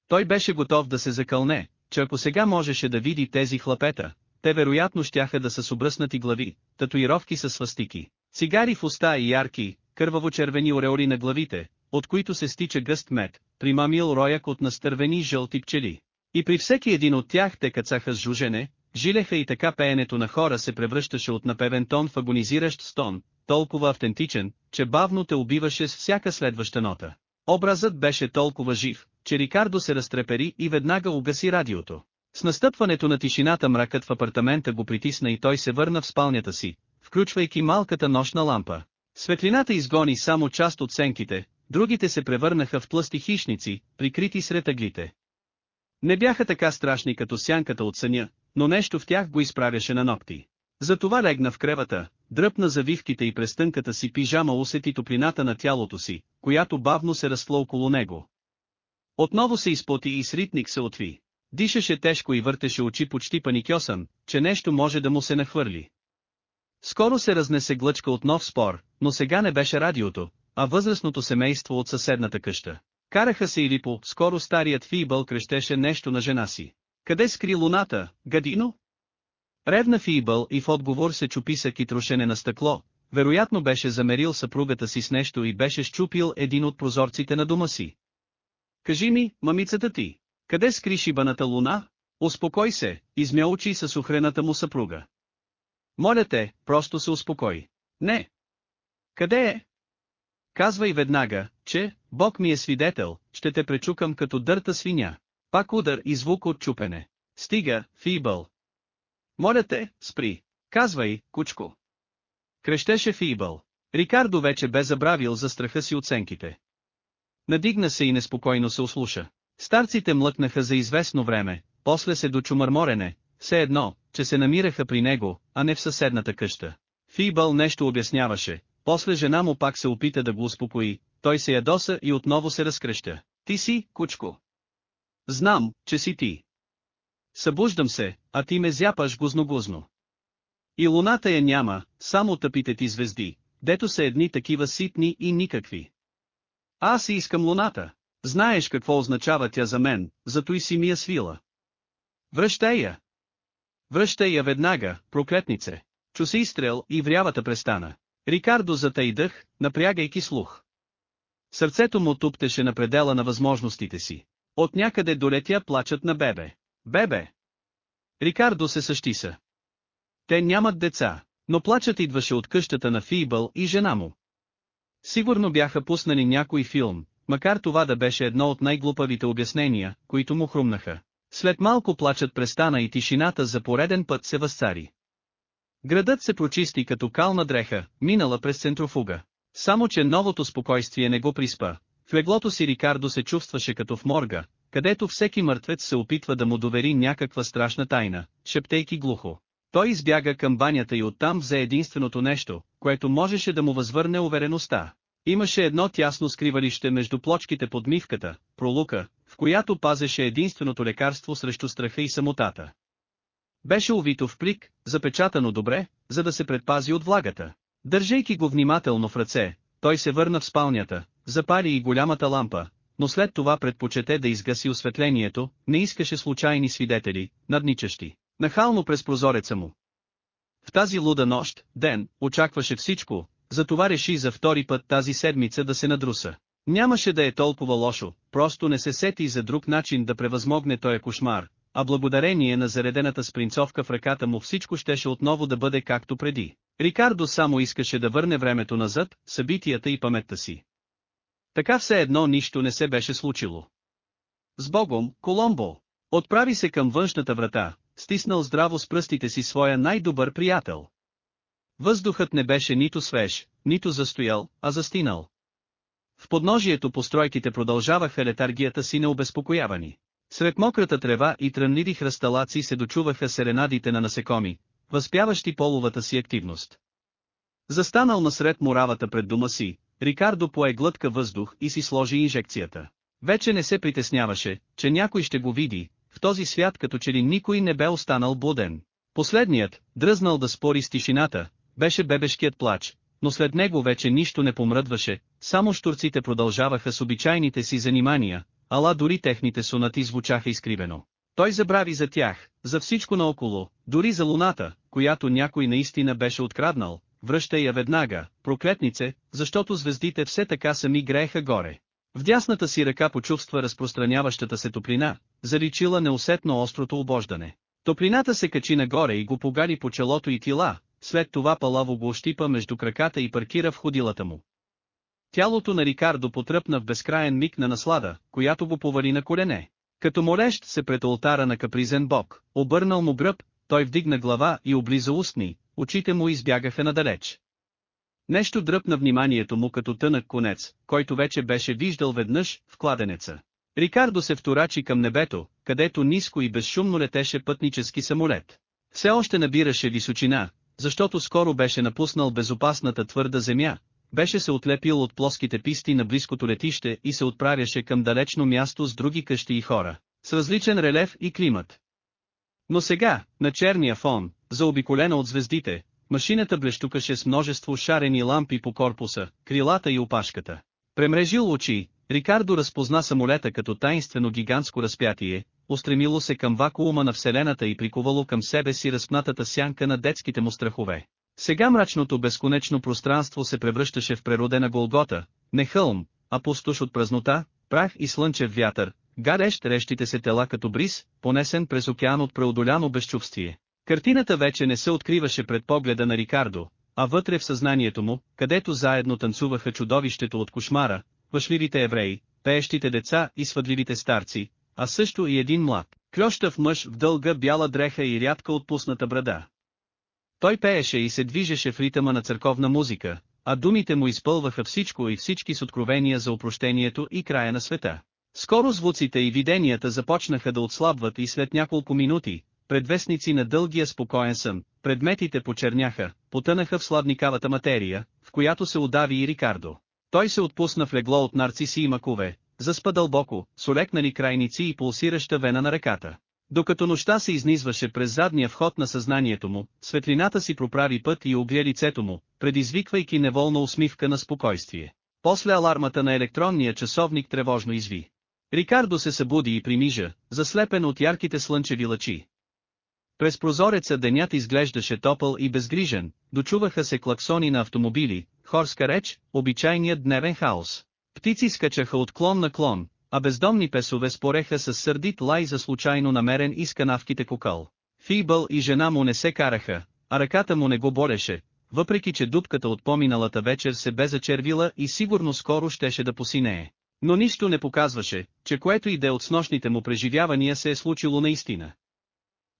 S1: Той беше готов да се закълне, че ако сега можеше да види тези хлапета, те вероятно щяха да са с обръснати глави, татуировки с свастики, цигари в уста и ярки, кърваво-червени ореори на главите, от които се стича гъст мед, примамил рояк от настървени жълти пчели. И при всеки един от тях те кацаха с жужене, жилеха и така пеенето на хора се превръщаше от напевен тон в агонизиращ стон, толкова автентичен, че бавно те убиваше с всяка следваща нота. Образът беше толкова жив, че Рикардо се разтрепери и веднага угаси радиото. С настъпването на тишината мракът в апартамента го притисна и той се върна в спалнята си, включвайки малката нощна лампа. Светлината изгони само част от сенките, другите се превърнаха в тлъсти хищници, прикрити сред аглите. Не бяха така страшни като сянката от съня, но нещо в тях го изправяше на ногти. Затова легна в кревата, дръпна завивките и през тънката си пижама усети топлината на тялото си, която бавно се разтла около него. Отново се изпоти и сритник се отви. Дишаше тежко и въртеше очи почти паникьосан, че нещо може да му се нахвърли. Скоро се разнесе глъчка от нов спор, но сега не беше радиото, а възрастното семейство от съседната къща. Караха се или по, скоро старият фибъл крещеше нещо на жена си. Къде скри луната, гадино? Ревна фибъл, и в отговор се чупи са китрошене на стъкло, вероятно беше замерил съпругата си с нещо и беше щупил един от прозорците на дома си. Кажи ми, мамицата ти, къде скри шибаната луна? Успокой се, измя очи с охрената му съпруга. Моля те, просто се успокой. Не. Къде е? Казвай веднага, че, Бог ми е свидетел, ще те пречукам като дърта свиня. Пак удар и звук от чупене. Стига, Фибъл. Моля те, спри. Казвай, кучко. Крещеше Фибъл. Рикардо вече бе забравил за страха си оценките. Надигна се и неспокойно се услуша. Старците млъкнаха за известно време, после се дочумърморене, все едно, че се намираха при него, а не в съседната къща. Фибъл нещо обясняваше, после жена му пак се опита да го успокои, той се ядоса и отново се разкръща. Ти си, кучко. Знам, че си ти. Събуждам се, а ти ме зяпаш гузно-гузно. И луната я няма, само тъпите ти звезди, дето са едни такива ситни и никакви. Аз си искам луната. Знаеш какво означава тя за мен, зато и си ми я свила. Връщай я. Връщай я веднага, проклетнице. Чу се изстрел и врявата престана. Рикардо затаидах, напрягайки слух. Сърцето му туптеше на предела на възможностите си. От някъде долетя плачат на бебе. Бебе! Рикардо се същиса. Те нямат деца, но плачът идваше от къщата на Фибъл и жена му. Сигурно бяха пуснали някой филм, макар това да беше едно от най-глупавите обяснения, които му хрумнаха. След малко плачът престана и тишината за пореден път се възцари. Градът се прочисти като кална дреха, минала през центрофуга. Само че новото спокойствие не го приспа. В леглото си Рикардо се чувстваше като в морга, където всеки мъртвец се опитва да му довери някаква страшна тайна, шептейки глухо. Той избяга към банята и оттам взе единственото нещо, което можеше да му възвърне увереността. Имаше едно тясно скривалище между плочките под мивката, пролука, в която пазеше единственото лекарство срещу страха и самотата. Беше увито в плик, запечатано добре, за да се предпази от влагата. Държейки го внимателно в ръце, той се върна в спалнята, запали и голямата лампа, но след това предпочете да изгаси осветлението, не искаше случайни свидетели, надничащи, нахално през прозореца му. В тази луда нощ, ден, очакваше всичко, затова реши за втори път тази седмица да се надруса. Нямаше да е толкова лошо, просто не се сети за друг начин да превъзмогне този кошмар, а благодарение на заредената спринцовка в ръката му всичко щеше отново да бъде както преди. Рикардо само искаше да върне времето назад, събитията и паметта си. Така все едно нищо не се беше случило. С Богом, Коломбо! Отправи се към външната врата, стиснал здраво с пръстите си своя най-добър приятел. Въздухът не беше нито свеж, нито застоял, а застинал. В подножието постройките продължаваха летаргията си необезпокоявани. Сред мократа трева и тръмливи хръсталаци се дочуваха серенадите на насекоми, възпяващи половата си активност. Застанал насред муравата пред дома си, Рикардо пое глътка въздух и си сложи инжекцията. Вече не се притесняваше, че някой ще го види, в този свят като че ли никой не бе останал буден. Последният, дръзнал да спори с тишината, беше бебешкият плач, но след него вече нищо не помръдваше, само штурците продължаваха с обичайните си занимания, ала дори техните сонати звучаха изкривено. Той забрави за тях, за всичко наоколо, дори за луната, която някой наистина беше откраднал, връща я веднага, проклетнице, защото звездите все така сами грееха горе. В дясната си ръка почувства разпространяващата се топлина, заличила неусетно острото обождане. Топлината се качи нагоре и го погари по челото и тила, след това палаво го ощипа между краката и паркира в ходилата му. Тялото на Рикардо потръпна в безкраен миг на наслада, която го повали на колене. Като молещ се пред ултара на капризен бог, обърнал му гръб, той вдигна глава и облиза устни, очите му избягаха надалеч. Нещо дръпна вниманието му като тънък конец, който вече беше виждал веднъж в кладенеца. Рикардо се вторачи към небето, където ниско и безшумно летеше пътнически самолет. Все още набираше височина, защото скоро беше напуснал безопасната твърда земя, беше се отлепил от плоските писти на близкото летище и се отправяше към далечно място с други къщи и хора, с различен релеф и климат. Но сега, на черния фон, заобиколена от звездите, машината блещукаше с множество шарени лампи по корпуса, крилата и опашката. Премрежил очи, Рикардо разпозна самолета като таинствено гигантско разпятие, устремило се към вакуума на Вселената и приковало към себе си разпнатата сянка на детските му страхове. Сега мрачното безконечно пространство се превръщаше в преродена голгота, не хълм, а пустош от празнота, прах и слънчев вятър, гарещ рещите се тела като бриз, понесен през океан от преодоляно безчувствие. Картината вече не се откриваше пред погледа на Рикардо, а вътре в съзнанието му, където заедно танцуваха чудовището от кошмара, въшлирите евреи, пеещите деца и свъдливите старци, а също и един млад, клющав мъж в дълга бяла дреха и рядка отпусната брада. Той пееше и се движеше в ритъма на църковна музика, а думите му изпълваха всичко и всички с откровения за опрощението и края на света. Скоро звуците и виденията започнаха да отслабват и след няколко минути, предвестници на дългия спокоен сън, предметите почерняха, потънаха в сладникавата материя, в която се удави и Рикардо. Той се отпусна в легло от нарциси и макове, заспа дълбоко, солекнали крайници и пулсираща вена на ръката. Докато нощта се изнизваше през задния вход на съзнанието му, светлината си проправи път и облие лицето му, предизвиквайки неволна усмивка на спокойствие. После алармата на електронния часовник тревожно изви. Рикардо се събуди и примижа, заслепен от ярките слънчеви лъчи. През прозореца денят изглеждаше топъл и безгрижен, дочуваха се клаксони на автомобили, хорска реч, обичайният дневен хаос. Птици скачаха от клон на клон, а бездомни песове спореха с сърдит лай за случайно намерен из канавките кокал. Фибъл и жена му не се караха, а ръката му не го болеше, въпреки че дупката от поминалата вечер се бе зачервила и сигурно скоро щеше да посинее. Но нищо не показваше, че което иде от снощните му преживявания се е случило наистина.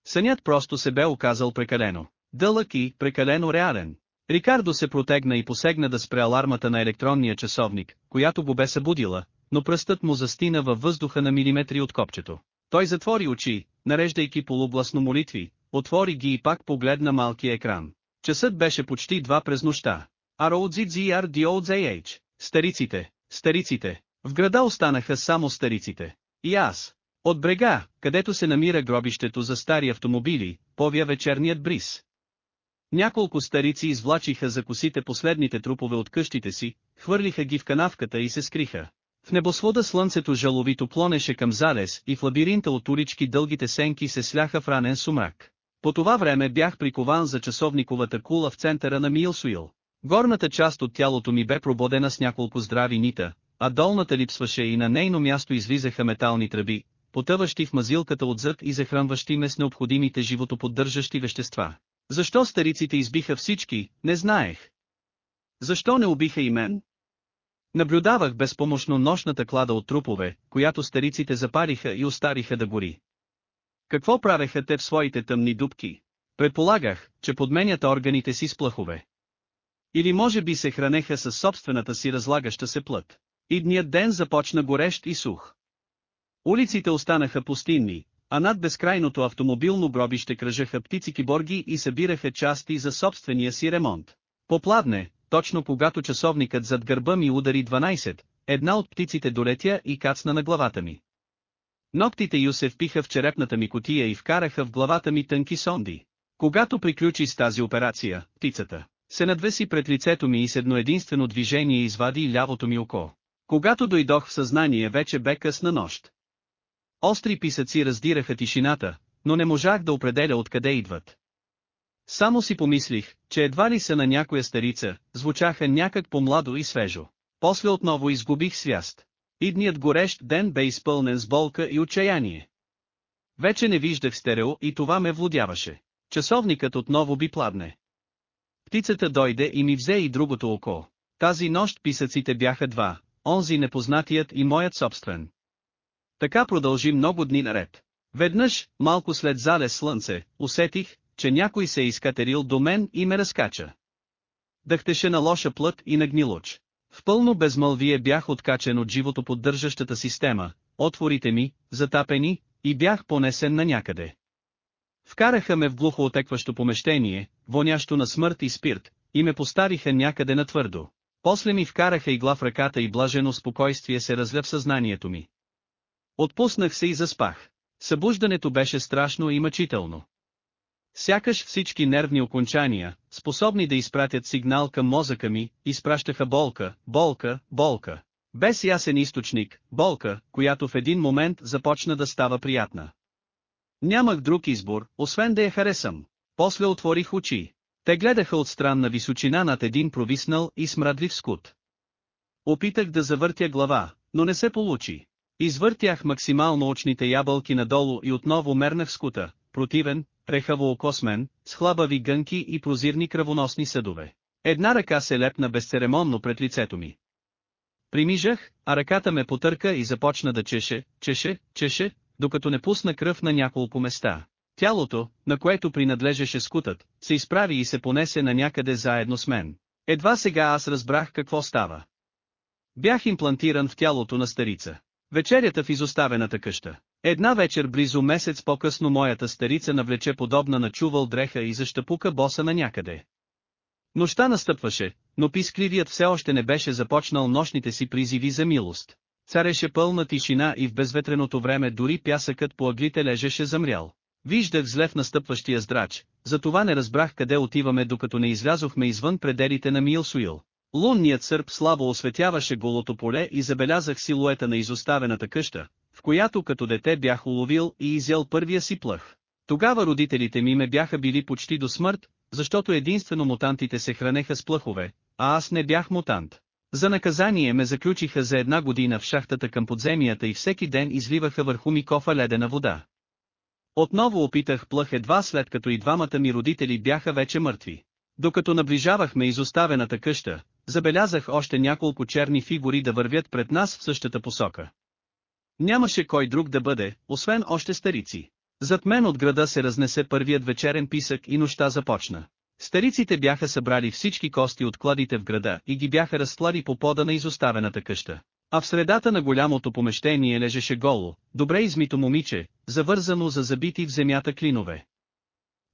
S1: Сънят просто се бе оказал прекалено дълъг и прекалено реален. Рикардо се протегна и посегна да спре алармата на електронния часовник, която го бе събудила, но пръстът му застина във въздуха на милиметри от копчето. Той затвори очи, нареждайки полубласно молитви, отвори ги и пак погледна малкия екран. Часът беше почти два през нощта. R-O-Z-Z-R-D-O-Z-H. Стариците, стариците. В града останаха само стариците. И аз. От брега, където се намира гробището за стари автомобили, повя вечерният бриз. Няколко старици извлачиха за косите последните трупове от къщите си, хвърлиха ги в канавката и се скриха. В небосвода слънцето жаловито плонеше към залез и в лабиринта от улички дългите сенки се сляха в ранен сумрак. По това време бях прикован за часовниковата кула в центъра на Милсуил. Горната част от тялото ми бе прободена с няколко здрави нита, а долната липсваше и на нейно място излизаха метални тръби, потъващи в мазилката отзад и захранващи ме с необходимите животоподдържащи вещества. Защо стариците избиха всички, не знаех. Защо не убиха и мен? Наблюдавах безпомощно нощната клада от трупове, която стариците запариха и остариха да гори. Какво правеха те в своите тъмни дубки? Предполагах, че подменят органите си с плъхове. Или може би се хранеха със собствената си разлагаща се плът. Идният ден започна горещ и сух. Улиците останаха пустинни, а над безкрайното автомобилно гробище кръжаха птици киборги и събираха части за собствения си ремонт. Попладне, точно когато часовникът зад гърба ми удари 12, една от птиците долетя и кацна на главата ми. Ноктите ю се впиха в черепната ми котия и вкараха в главата ми тънки сонди. Когато приключи с тази операция, птицата се надвеси пред лицето ми и с едно единствено движение извади лявото ми око. Когато дойдох в съзнание вече бе късна нощ. Остри писъци раздираха тишината, но не можах да определя откъде идват. Само си помислих, че едва ли са на някоя старица, звучаха някак по-младо и свежо. После отново изгубих свяст. Идният горещ ден бе изпълнен с болка и отчаяние. Вече не виждах стерео и това ме владяваше. Часовникът отново би пладне. Птицата дойде и ми взе и другото око. Тази нощ писъците бяха два, онзи непознатият и моят собствен. Така продължи много дни наред. Веднъж, малко след зале слънце, усетих, че някой се е изкатерил до мен и ме разкача. Дъхтеше на лоша плът и на гнилоч. В пълно безмълвие бях откачен от живото поддържащата система, отворите ми, затапени, и бях понесен на някъде. Вкараха ме в глухо отекващо помещение, вонящо на смърт и спирт, и ме постариха някъде на твърдо. После ми вкараха игла в ръката и блажено спокойствие се разля в съзнанието ми. Отпуснах се и заспах. Събуждането беше страшно и мъчително. Сякаш всички нервни окончания, способни да изпратят сигнал към мозъка ми, изпращаха болка, болка, болка. Без ясен източник, болка, която в един момент започна да става приятна. Нямах друг избор, освен да я харесам. После отворих очи. Те гледаха от странна височина над един провиснал и смрадлив скут. Опитах да завъртя глава, но не се получи. Извъртях максимално очните ябълки надолу и отново мернах скута, противен, рехаво окосмен, с хлабави гънки и прозирни кръвоносни съдове. Една ръка се лепна безцеремонно пред лицето ми. Примижах, а ръката ме потърка и започна да чеше, чеше, чеше, докато не пусна кръв на няколко места. Тялото, на което принадлежеше скутът, се изправи и се понесе на някъде заедно с мен. Едва сега аз разбрах какво става. Бях имплантиран в тялото на старица. Вечерята в изоставената къща. Една вечер близо месец по-късно моята старица навлече подобна на чувал дреха и защапука боса на някъде. Нощта настъпваше, но пискливият все още не беше започнал нощните си призиви за милост. Цареше пълна тишина и в безветреното време дори пясъкът по аглите лежеше замрял. Виждах злев настъпващия здрач, затова не разбрах къде отиваме докато не излязохме извън пределите на Милсуил. Лунният сърп слабо осветяваше голото поле и забелязах силуета на изоставената къща, в която като дете бях уловил и изял първия си плъх. Тогава родителите ми ме бяха били почти до смърт, защото единствено мутантите се хранеха с плъхове, а аз не бях мутант. За наказание ме заключиха за една година в шахтата към подземията и всеки ден изливаха върху ми кофа ледена вода. Отново опитах плъх едва след като и двамата ми родители бяха вече мъртви. Докато наближавахме изоставената къща, забелязах още няколко черни фигури да вървят пред нас в същата посока. Нямаше кой друг да бъде, освен още старици. Зад мен от града се разнесе първият вечерен писък и нощта започна. Стариците бяха събрали всички кости от кладите в града и ги бяха разклали по пода на изоставената къща. А в средата на голямото помещение лежеше голо, добре измито момиче, завързано за забити в земята клинове.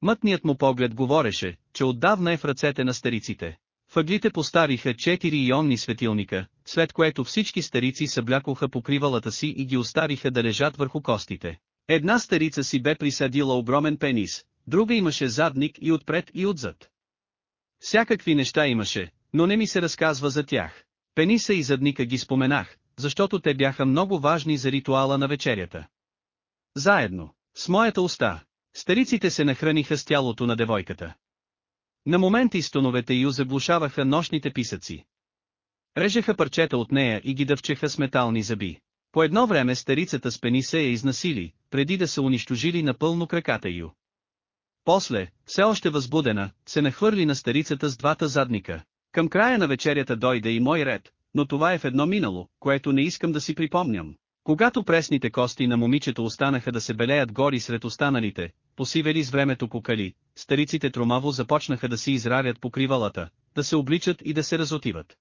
S1: Мътният му поглед говореше, че отдавна е в ръцете на стариците. Фъглите поставиха четири ионни светилника, след което всички старици съблякоха покривалата си и ги оставиха да лежат върху костите. Една старица си бе присадила огромен пенис, друга имаше задник и отпред и отзад. Всякакви неща имаше, но не ми се разказва за тях. Пениса и задника ги споменах, защото те бяха много важни за ритуала на вечерята. Заедно, с моята уста, стариците се нахраниха с тялото на девойката. На моменти стоновете й заглушаваха нощните писъци. Режеха парчета от нея и ги дъвчеха с метални зъби. По едно време старицата с пени се я изнасили, преди да са унищожили напълно краката ю. После, все още възбудена, се нахвърли на старицата с двата задника. Към края на вечерята дойде и мой ред, но това е в едно минало, което не искам да си припомням. Когато пресните кости на момичето останаха да се белеят гори сред останалите, посивели с времето кукали, стариците тромаво започнаха да си израрят покривалата, да се обличат и да се разотиват.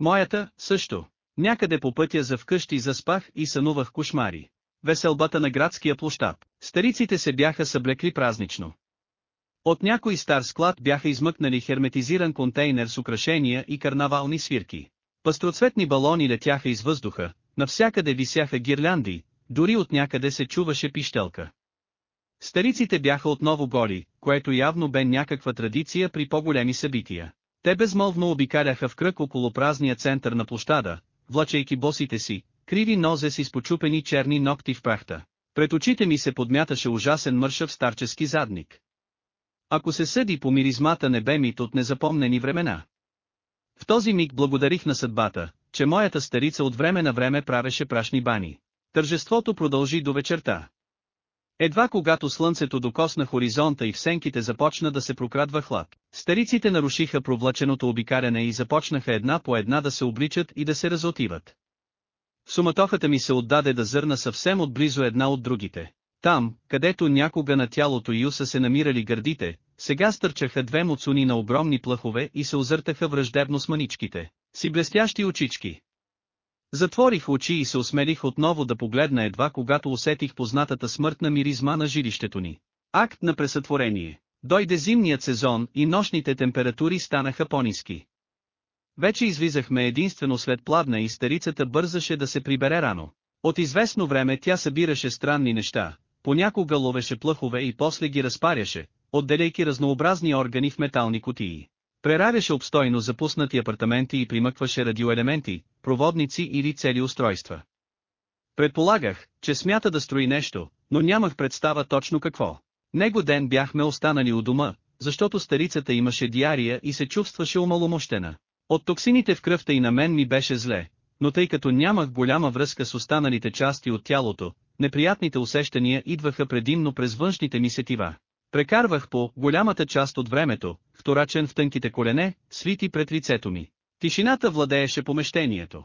S1: Моята, също. Някъде по пътя за вкъщи заспах и сънувах кошмари. Веселбата на градския площад, стариците се бяха съблекли празнично. От някой стар склад бяха измъкнали херметизиран контейнер с украшения и карнавални свирки. Пастроцветни балони летяха из въздуха, Навсякъде висяха гирлянди, дори от някъде се чуваше пищелка. Стариците бяха отново голи, което явно бе някаква традиция при по-големи събития. Те безмолвно обикаляха в кръг около празния център на площада, влачейки босите си, криви нозе си с почупени черни ногти в прахта. Пред очите ми се подмяташе ужасен мършав старчески задник. Ако се съди по миризмата не бе мит от незапомнени времена. В този миг благодарих на съдбата, че моята старица от време на време правеше прашни бани. Тържеството продължи до вечерта. Едва когато слънцето докосна хоризонта и в сенките започна да се прокрадва хлад, стариците нарушиха провлаченото обикаряне и започнаха една по една да се обличат и да се разотиват. Суматохата ми се отдаде да зърна съвсем отблизо една от другите. Там, където някога на тялото Юса се намирали гърдите, сега стърчаха две муцуни на огромни плъхове и се озъртаха враждебно с маничките си блестящи очички. Затворих очи и се усмелих отново да погледна едва когато усетих познатата смъртна миризма на жилището ни. Акт на пресътворение. Дойде зимният сезон и нощните температури станаха по-низки. Вече излизахме единствено след пладна и старицата бързаше да се прибере рано. От известно време тя събираше странни неща, понякога ловеше плъхове и после ги разпаряше, отделяйки разнообразни органи в метални кутии. Преравяше обстойно запуснати апартаменти и примъкваше радиоелементи, проводници или цели устройства. Предполагах, че смята да строи нещо, но нямах представа точно какво. Него ден бяхме останали у дома, защото старицата имаше диария и се чувстваше умаломощена. От токсините в кръвта и на мен ми беше зле, но тъй като нямах голяма връзка с останалите части от тялото, неприятните усещания идваха предимно през външните ми сетива. Прекарвах по голямата част от времето, вторачен в тънките колене, свити пред лицето ми. Тишината владееше помещението.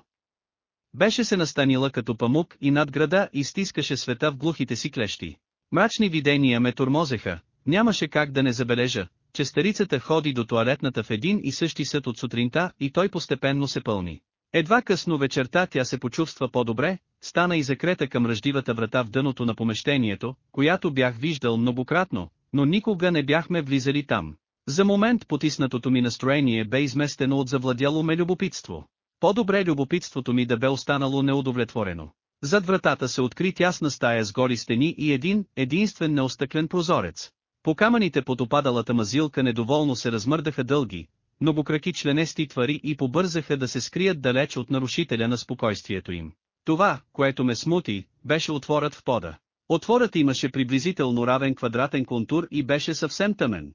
S1: Беше се настанила като памук и над града и стискаше света в глухите си клещи. Мрачни видения ме тормозеха, нямаше как да не забележа, че старицата ходи до туалетната в един и същи съд от сутринта и той постепенно се пълни. Едва късно вечерта тя се почувства по-добре, стана и закрета към ръждивата врата в дъното на помещението, която бях виждал многократно, но никога не бяхме влизали там. За момент потиснатото ми настроение бе изместено от завладяло ме любопитство. По-добре любопитството ми да бе останало неудовлетворено. Зад вратата се откри тясна стая с гори стени и един, единствен неостъклен прозорец. По камъните под опадалата мазилка недоволно се размърдаха дълги, многокраки членести твари и побързаха да се скрият далеч от нарушителя на спокойствието им. Това, което ме смути, беше отворът в пода. Отворът имаше приблизително равен квадратен контур и беше съвсем тъмен.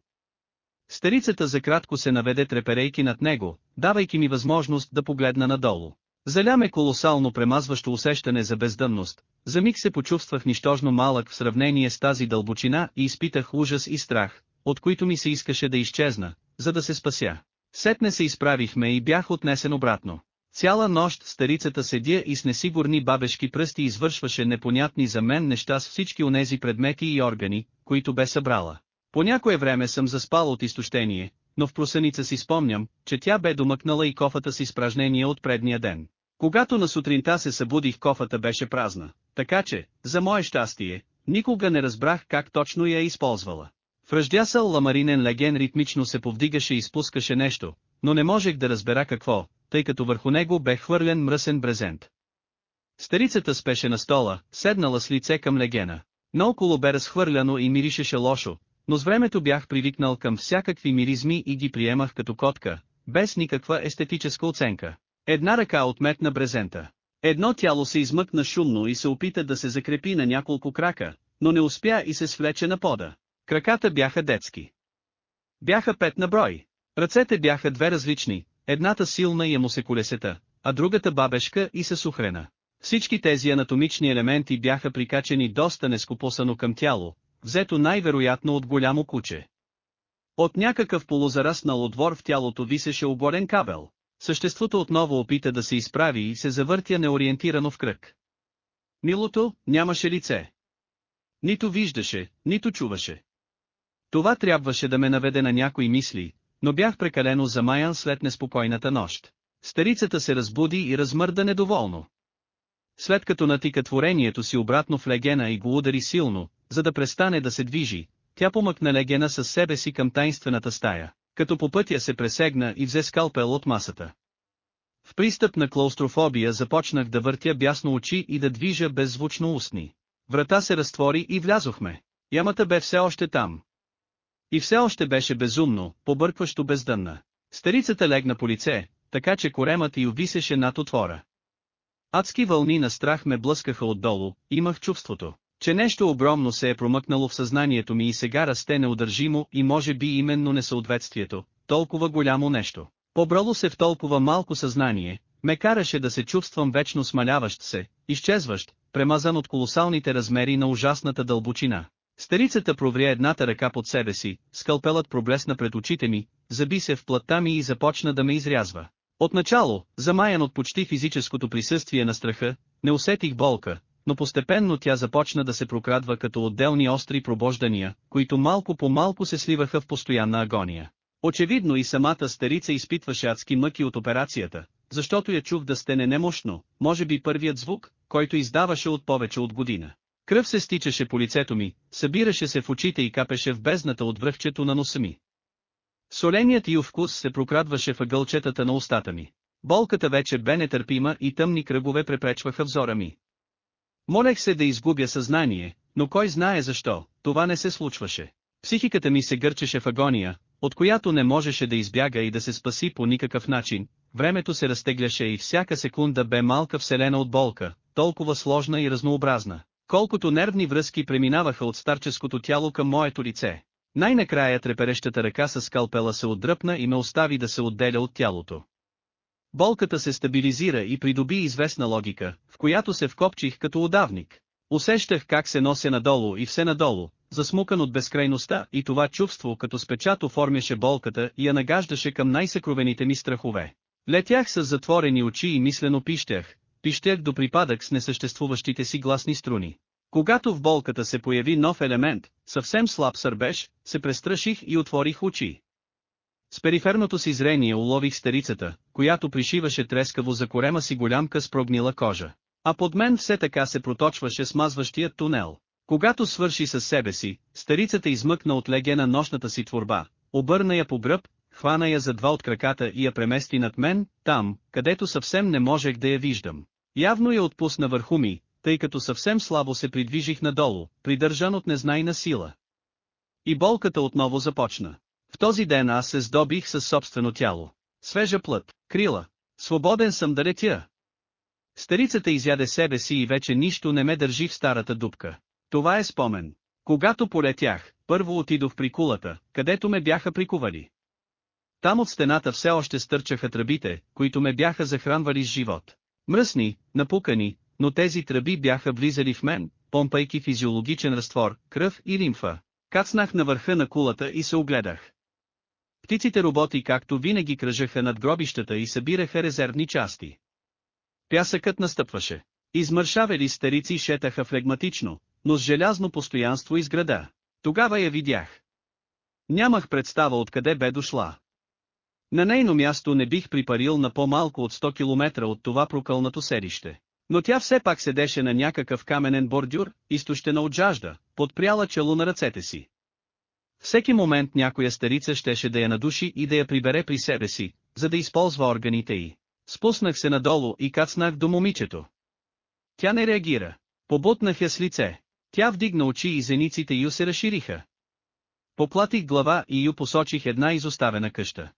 S1: Старицата за кратко се наведе треперейки над него, давайки ми възможност да погледна надолу. Заляме колосално премазващо усещане за бездъмност. за миг се почувствах нищожно малък в сравнение с тази дълбочина и изпитах ужас и страх, от които ми се искаше да изчезна, за да се спася. Сетне се изправихме и бях отнесен обратно. Цяла нощ старицата седя и с несигурни бабешки пръсти извършваше непонятни за мен неща с всички онези предмети и органи, които бе събрала. По някое време съм заспал от изтощение, но в просъница си спомням, че тя бе домъкнала и кофата си с изпражнения от предния ден. Когато на сутринта се събудих кофата беше празна, така че, за мое щастие, никога не разбрах как точно я е използвала. В ръждясъл ламаринен леген ритмично се повдигаше и спускаше нещо, но не можех да разбера какво, тъй като върху него бе хвърлен мръсен брезент. Старицата спеше на стола, седнала с лице към легена. Наоколо бе разхвърляно и миришеше лошо, но с времето бях привикнал към всякакви миризми и ги приемах като котка, без никаква естетическа оценка. Една ръка отметна брезента. Едно тяло се измъкна шумно и се опита да се закрепи на няколко крака, но не успя и се свлече на пода. Краката бяха детски. Бяха пет на брой. Ръцете бяха две различни, Едната силна я му се колесета, а другата бабешка и се сухрена. Всички тези анатомични елементи бяха прикачени доста нескопосано към тяло, взето най-вероятно от голямо куче. От някакъв полузараснал отвор в тялото висеше оборен кабел. Съществото отново опита да се изправи и се завъртя неориентирано в кръг. Милото нямаше лице. Нито виждаше, нито чуваше. Това трябваше да ме наведе на някои мисли, но бях прекалено замаян след неспокойната нощ. Старицата се разбуди и размърда недоволно. След като натика творението си обратно в легена и го удари силно, за да престане да се движи, тя помъкна легена със себе си към тайнствената стая, като по пътя се пресегна и взе скалпел от масата. В пристъп на клаустрофобия започнах да въртя бясно очи и да движа беззвучно устни. Врата се разтвори и влязохме. Ямата бе все още там, и все още беше безумно, побъркващо бездънна. Старицата легна по лице, така че коремът й увисеше над отвора. Адски вълни на страх ме блъскаха отдолу, имах чувството, че нещо огромно се е промъкнало в съзнанието ми и сега расте неудържимо и може би именно несъответствието, толкова голямо нещо. Побрало се в толкова малко съзнание, ме караше да се чувствам вечно смаляващ се, изчезващ, премазан от колосалните размери на ужасната дълбочина. Старицата провря едната ръка под себе си, скалпелът проблесна пред очите ми, заби се в плътта ми и започна да ме изрязва. Отначало, замаян от почти физическото присъствие на страха, не усетих болка, но постепенно тя започна да се прокрадва като отделни остри пробождания, които малко по малко се сливаха в постоянна агония. Очевидно и самата старица изпитваше адски мъки от операцията, защото я чух да стене немощно, може би първият звук, който издаваше от повече от година. Кръв се стичаше по лицето ми, събираше се в очите и капеше в бездната от връхчето на носа ми. Соленият ю вкус се прокрадваше в ъгълчетата на устата ми. Болката вече бе нетърпима и тъмни кръгове препречваха взора ми. Молех се да изгубя съзнание, но кой знае защо, това не се случваше. Психиката ми се гърчеше в агония, от която не можеше да избяга и да се спаси по никакъв начин, времето се разтегляше и всяка секунда бе малка вселена от болка, толкова сложна и разнообразна. Колкото нервни връзки преминаваха от старческото тяло към моето лице. Най-накрая треперещата ръка с скалпела се отдръпна и ме остави да се отделя от тялото. Болката се стабилизира и придоби известна логика, в която се вкопчих като удавник. Усещах как се нося надолу и все надолу, засмукан от безкрайността и това чувство като с оформяше болката и я нагаждаше към най-съкровените ми страхове. Летях с затворени очи и мислено пищях, пищях до припадък с несъществуващите си гласни струни. Когато в болката се появи нов елемент, съвсем слаб сърбеж, се престраших и отворих очи. С периферното си зрение улових старицата, която пришиваше трескаво за корема си голямка с прогнила кожа. А под мен все така се проточваше смазващият тунел. Когато свърши със себе си, старицата измъкна от легена нощната си творба, обърна я по гръб, хвана я за два от краката и я премести над мен, там, където съвсем не можех да я виждам. Явно я отпусна върху ми, тъй като съвсем слабо се придвижих надолу, придържан от незнайна сила. И болката отново започна. В този ден аз се здобих със собствено тяло. Свежа плът, крила. Свободен съм да летя. Старицата изяде себе си и вече нищо не ме държи в старата дупка. Това е спомен. Когато полетях, първо отидох при кулата, където ме бяха прикували. Там от стената все още стърчаха тръбите, които ме бяха захранвали с живот. Мръсни, напукани, но тези тръби бяха влизали в мен, помпайки физиологичен разтвор, кръв и лимфа. Кацнах на върха на кулата и се огледах. Птиците роботи както винаги кръжаха над гробищата и събираха резервни части. Пясъкът настъпваше. Измършавели старици шетаха флегматично, но с желязно постоянство изграда. Тогава я видях. Нямах представа откъде бе дошла. На нейно място не бих припарил на по-малко от 100 км от това прокълнато селище. Но тя все пак седеше на някакъв каменен бордюр, изтощена от жажда, подпряла чело на ръцете си. Всеки момент някоя старица щеше да я надуши и да я прибере при себе си, за да използва органите й. Спуснах се надолу и кацнах до момичето. Тя не реагира. Побутнах я с лице. Тя вдигна очи и зениците й се разшириха. Поплатих глава и ю посочих една изоставена къща.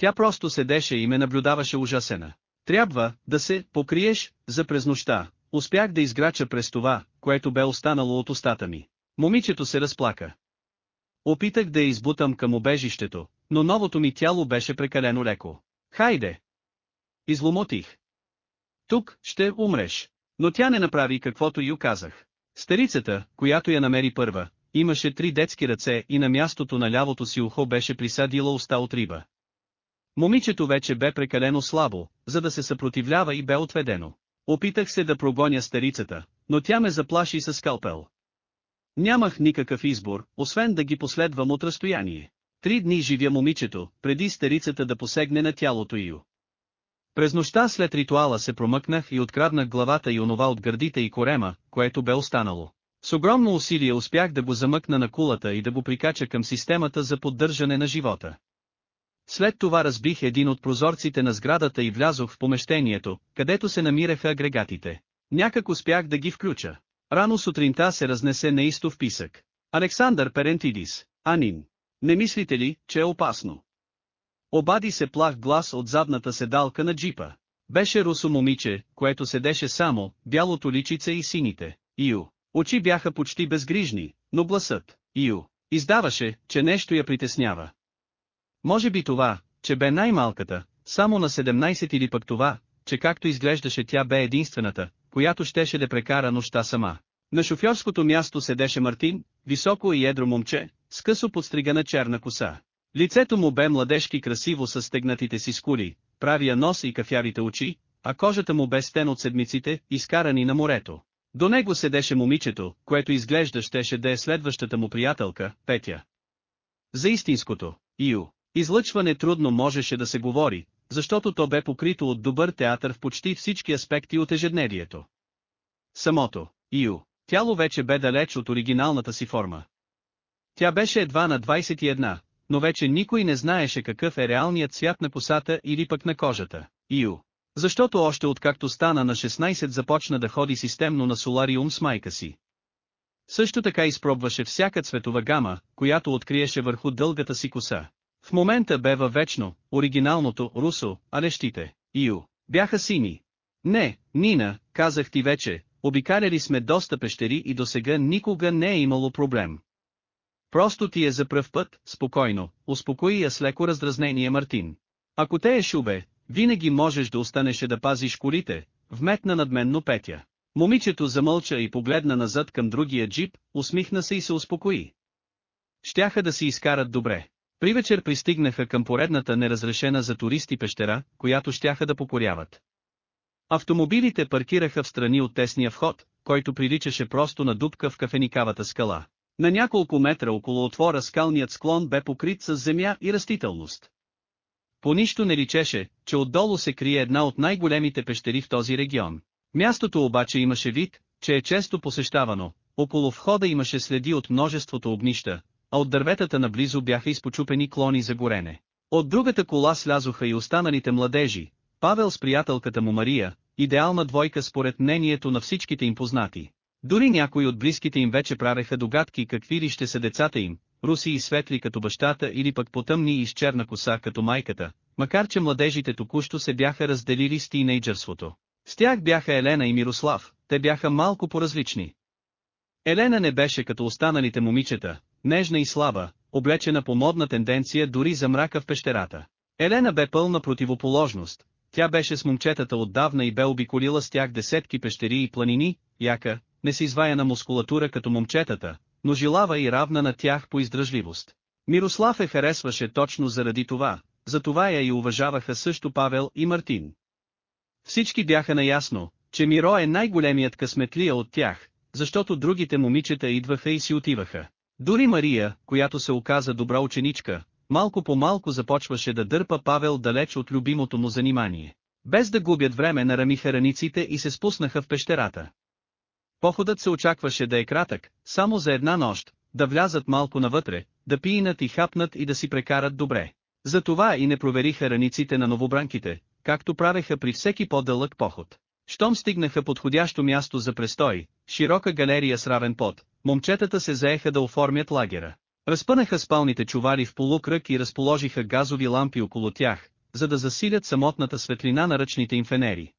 S1: Тя просто седеше и ме наблюдаваше ужасена. Трябва да се покриеш за през нощта. Успях да изграча през това, което бе останало от устата ми. Момичето се разплака. Опитах да я избутам към обежището, но новото ми тяло беше прекалено леко. Хайде! Изломотих. Тук ще умреш. Но тя не направи каквото и казах. Старицата, която я намери първа, имаше три детски ръце и на мястото на лявото си ухо беше присадила уста от риба. Момичето вече бе прекалено слабо, за да се съпротивлява и бе отведено. Опитах се да прогоня старицата, но тя ме заплаши с скалпел. Нямах никакъв избор, освен да ги последвам от разстояние. Три дни живя момичето, преди старицата да посегне на тялото ю. През нощта след ритуала се промъкнах и откраднах главата и онова от гърдите и корема, което бе останало. С огромно усилие успях да го замъкна на кулата и да го прикача към системата за поддържане на живота. След това разбих един от прозорците на сградата и влязох в помещението, където се намираха агрегатите. Някак успях да ги включа. Рано сутринта се разнесе неистов писък. Александър Перентидис, Анин. Не мислите ли, че е опасно? Обади се плах глас от задната седалка на джипа. Беше русо момиче, което седеше само, бялото личице и сините. Ио. Очи бяха почти безгрижни, но гласът, Ио, издаваше, че нещо я притеснява. Може би това, че бе най-малката, само на 17 или пък това, че както изглеждаше тя бе единствената, която щеше да прекара нощта сама. На шофьорското място седеше Мартин, високо и едро момче, с късо подстригана черна коса. Лицето му бе младежки красиво с стегнатите си скули, правия нос и кафярите очи, а кожата му бе стен от седмиците, изкарани на морето. До него седеше момичето, което изглежда щеше да е следващата му приятелка, Петя. За истинското, Ио. Излъчване трудно можеше да се говори, защото то бе покрито от добър театър в почти всички аспекти от ежедневието. Самото, Ио, тяло вече бе далеч от оригиналната си форма. Тя беше едва на 21, но вече никой не знаеше какъв е реалният цвят на косата или пък на кожата, Ио. Защото още откакто стана на 16 започна да ходи системно на солариум с майка си. Също така изпробваше всяка цветова гама, която откриеше върху дългата си коса. В момента бе във вечно, оригиналното Русо, алещите, Ио, бяха сини. Не, Нина, казах ти вече, обикаляли сме доста пещери и досега никога не е имало проблем. Просто ти е за пръв път, спокойно, успокои я с леко раздразнение Мартин. Ако те е шубе, винаги можеш да останеше да пазиш колите, вметна надменно Петя. Момичето замълча и погледна назад към другия джип, усмихна се и се успокои. Щяха да си изкарат добре. При вечер пристигнаха към поредната неразрешена за туристи пещера, която щяха да покоряват. Автомобилите паркираха в страни от тесния вход, който приличаше просто на дупка в кафеникавата скала. На няколко метра около отвора скалният склон бе покрит с земя и растителност. По нищо не личеше, че отдолу се крие една от най-големите пещери в този регион. Мястото обаче имаше вид, че е често посещавано, около входа имаше следи от множеството огнища, а от дърветата наблизо бяха изпочупени клони за горене. От другата кола слязоха и останалите младежи, Павел с приятелката му Мария, идеална двойка според мнението на всичките им познати. Дори някои от близките им вече прареха догадки какви ли ще са децата им, руси и светли като бащата или пък потъмни и с черна коса като майката, макар че младежите току-що се бяха разделили с тинейджърството. С тях бяха Елена и Мирослав, те бяха малко поразлични. Елена не беше като останалите момичета, нежна и слаба, облечена по модна тенденция дори за мрака в пещерата. Елена бе пълна противоположност, тя беше с момчетата отдавна и бе обиколила с тях десетки пещери и планини, яка, на мускулатура като момчетата, но жилава и равна на тях по издръжливост. Мирослав е харесваше точно заради това, затова я и уважаваха също Павел и Мартин. Всички бяха наясно, че Миро е най-големият късметлия от тях, защото другите момичета идваха и си отиваха. Дори Мария, която се оказа добра ученичка, малко по малко започваше да дърпа Павел далеч от любимото му занимание. Без да губят време нарамиха раниците и се спуснаха в пещерата. Походът се очакваше да е кратък, само за една нощ, да влязат малко навътре, да пиинат и хапнат и да си прекарат добре. Затова и не провериха раниците на новобранките, както правеха при всеки по-дълъг поход. Щом стигнаха подходящо място за престой, широка галерия с равен пот, Момчетата се заеха да оформят лагера. Разпънаха спалните чували в полукръг и разположиха газови лампи около тях, за да засилят самотната светлина на ръчните им фенери.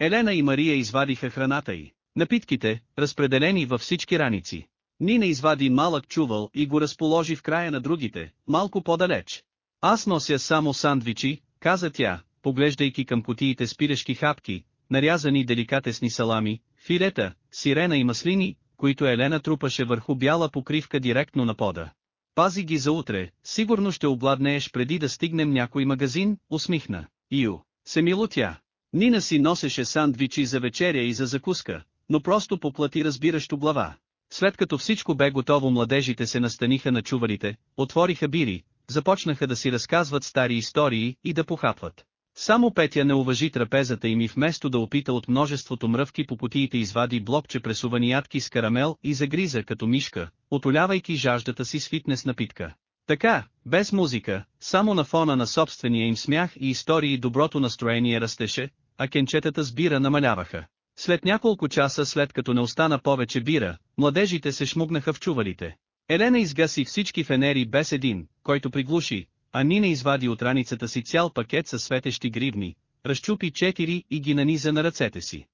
S1: Елена и Мария извадиха храната й, напитките, разпределени във всички раници. Нина извади малък чувал и го разположи в края на другите, малко по-далеч. Аз нося само сандвичи, каза тя, поглеждайки към кутиите с пирешки хапки, нарязани деликатесни салами, филета, сирена и маслини, които Елена трупаше върху бяла покривка директно на пода. Пази ги за утре, сигурно ще обладнееш преди да стигнем някой магазин, усмихна. Ио, се мило тя. Нина си носеше сандвичи за вечеря и за закуска, но просто поплати разбиращо глава. След като всичко бе готово младежите се настаниха на чуварите, отвориха бири, започнаха да си разказват стари истории и да похапват. Само Петя не уважи трапезата им и вместо да опита от множеството мръвки по кутиите извади блокче пресувани ядки с карамел и загриза като мишка, отолявайки жаждата си с фитнес напитка. Така, без музика, само на фона на собствения им смях и истории доброто настроение растеше, а кенчетата с бира намаляваха. След няколко часа след като не остана повече бира, младежите се шмугнаха в чувалите. Елена изгаси всички фенери без един, който приглуши, а Нина извади от раницата си цял пакет със светещи гривни, разчупи четири и ги наниза на ръцете си.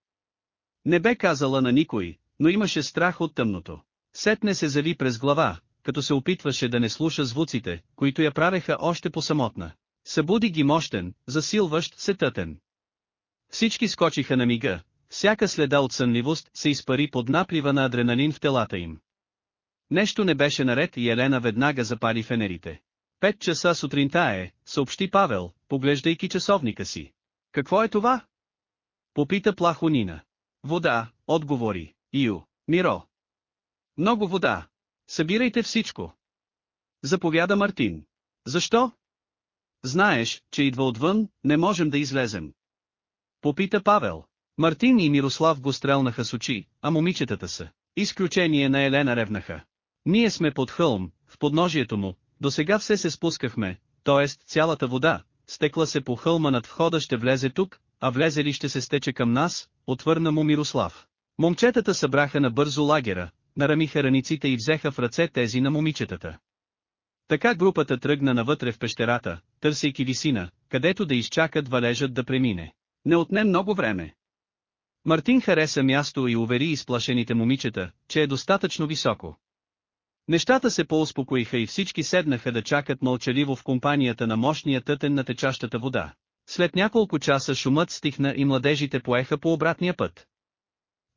S1: Не бе казала на никой, но имаше страх от тъмното. Сетне се зави през глава, като се опитваше да не слуша звуците, които я правеха още по самотна. Събуди ги мощен, засилващ се тътен. Всички скочиха на мига, всяка следа от сънливост се изпари под наплива на адреналин в телата им. Нещо не беше наред и Елена веднага запали фенерите. Пет часа сутринта е, съобщи Павел, поглеждайки часовника си. Какво е това? Попита плахо Нина. Вода, отговори, Ио, Миро. Много вода. Събирайте всичко. Заповяда Мартин. Защо? Знаеш, че идва отвън, не можем да излезем. Попита Павел. Мартин и Мирослав го стрелнаха с очи, а момичетата са. Изключение на Елена ревнаха. Ние сме под хълм, в подножието му, до сега все се спускахме, т.е. цялата вода, стекла се по хълма над входа ще влезе тук, а влезе ли ще се стече към нас, отвърна му Мирослав. Момчетата събраха набързо лагера, нарамиха раниците и взеха в ръце тези на момичетата. Така групата тръгна навътре в пещерата, търсейки висина, където да изчакат валежът да премине. Не отне много време. Мартин хареса място и увери изплашените момичета, че е достатъчно високо. Нещата се по-успокоиха и всички седнаха да чакат мълчаливо в компанията на мощния тътен на течащата вода. След няколко часа шумът стихна и младежите поеха по обратния път.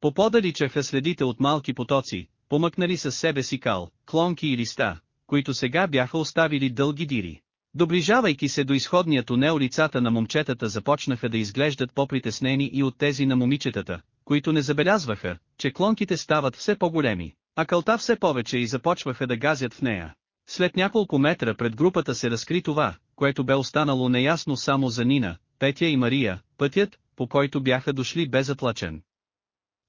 S1: По подаличаха следите от малки потоци, помъкнали със себе си кал, клонки и листа, които сега бяха оставили дълги дири. Доближавайки се до изходния тунел лицата на момчетата започнаха да изглеждат по-притеснени и от тези на момичетата, които не забелязваха, че клонките стават все по-големи. А кълта все повече и започваха да газят в нея. След няколко метра пред групата се разкри това, което бе останало неясно само за Нина, Петя и Мария, пътят, по който бяха дошли бе затлачен.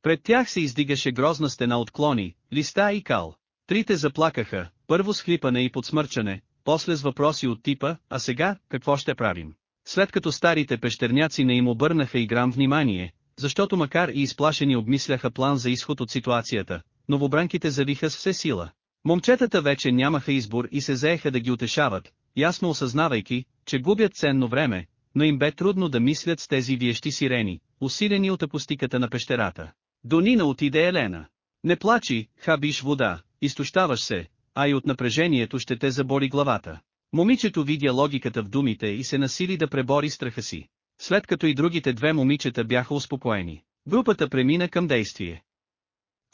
S1: Пред тях се издигаше грозна стена от клони, листа и кал. Трите заплакаха, първо с хлипане и подсмърчане, после с въпроси от типа, а сега, какво ще правим? След като старите пещерняци не им обърнаха и грам внимание, защото макар и изплашени обмисляха план за изход от ситуацията, новобранките завиха с все сила. Момчетата вече нямаха избор и се заеха да ги утешават, ясно осъзнавайки, че губят ценно време, но им бе трудно да мислят с тези виещи сирени, усилени от акустиката на пещерата. До Нина отиде Елена. Не плачи, хабиш вода, изтощаваш се, а и от напрежението ще те забори главата. Момичето видя логиката в думите и се насили да пребори страха си. След като и другите две момичета бяха успокоени, групата премина към действие.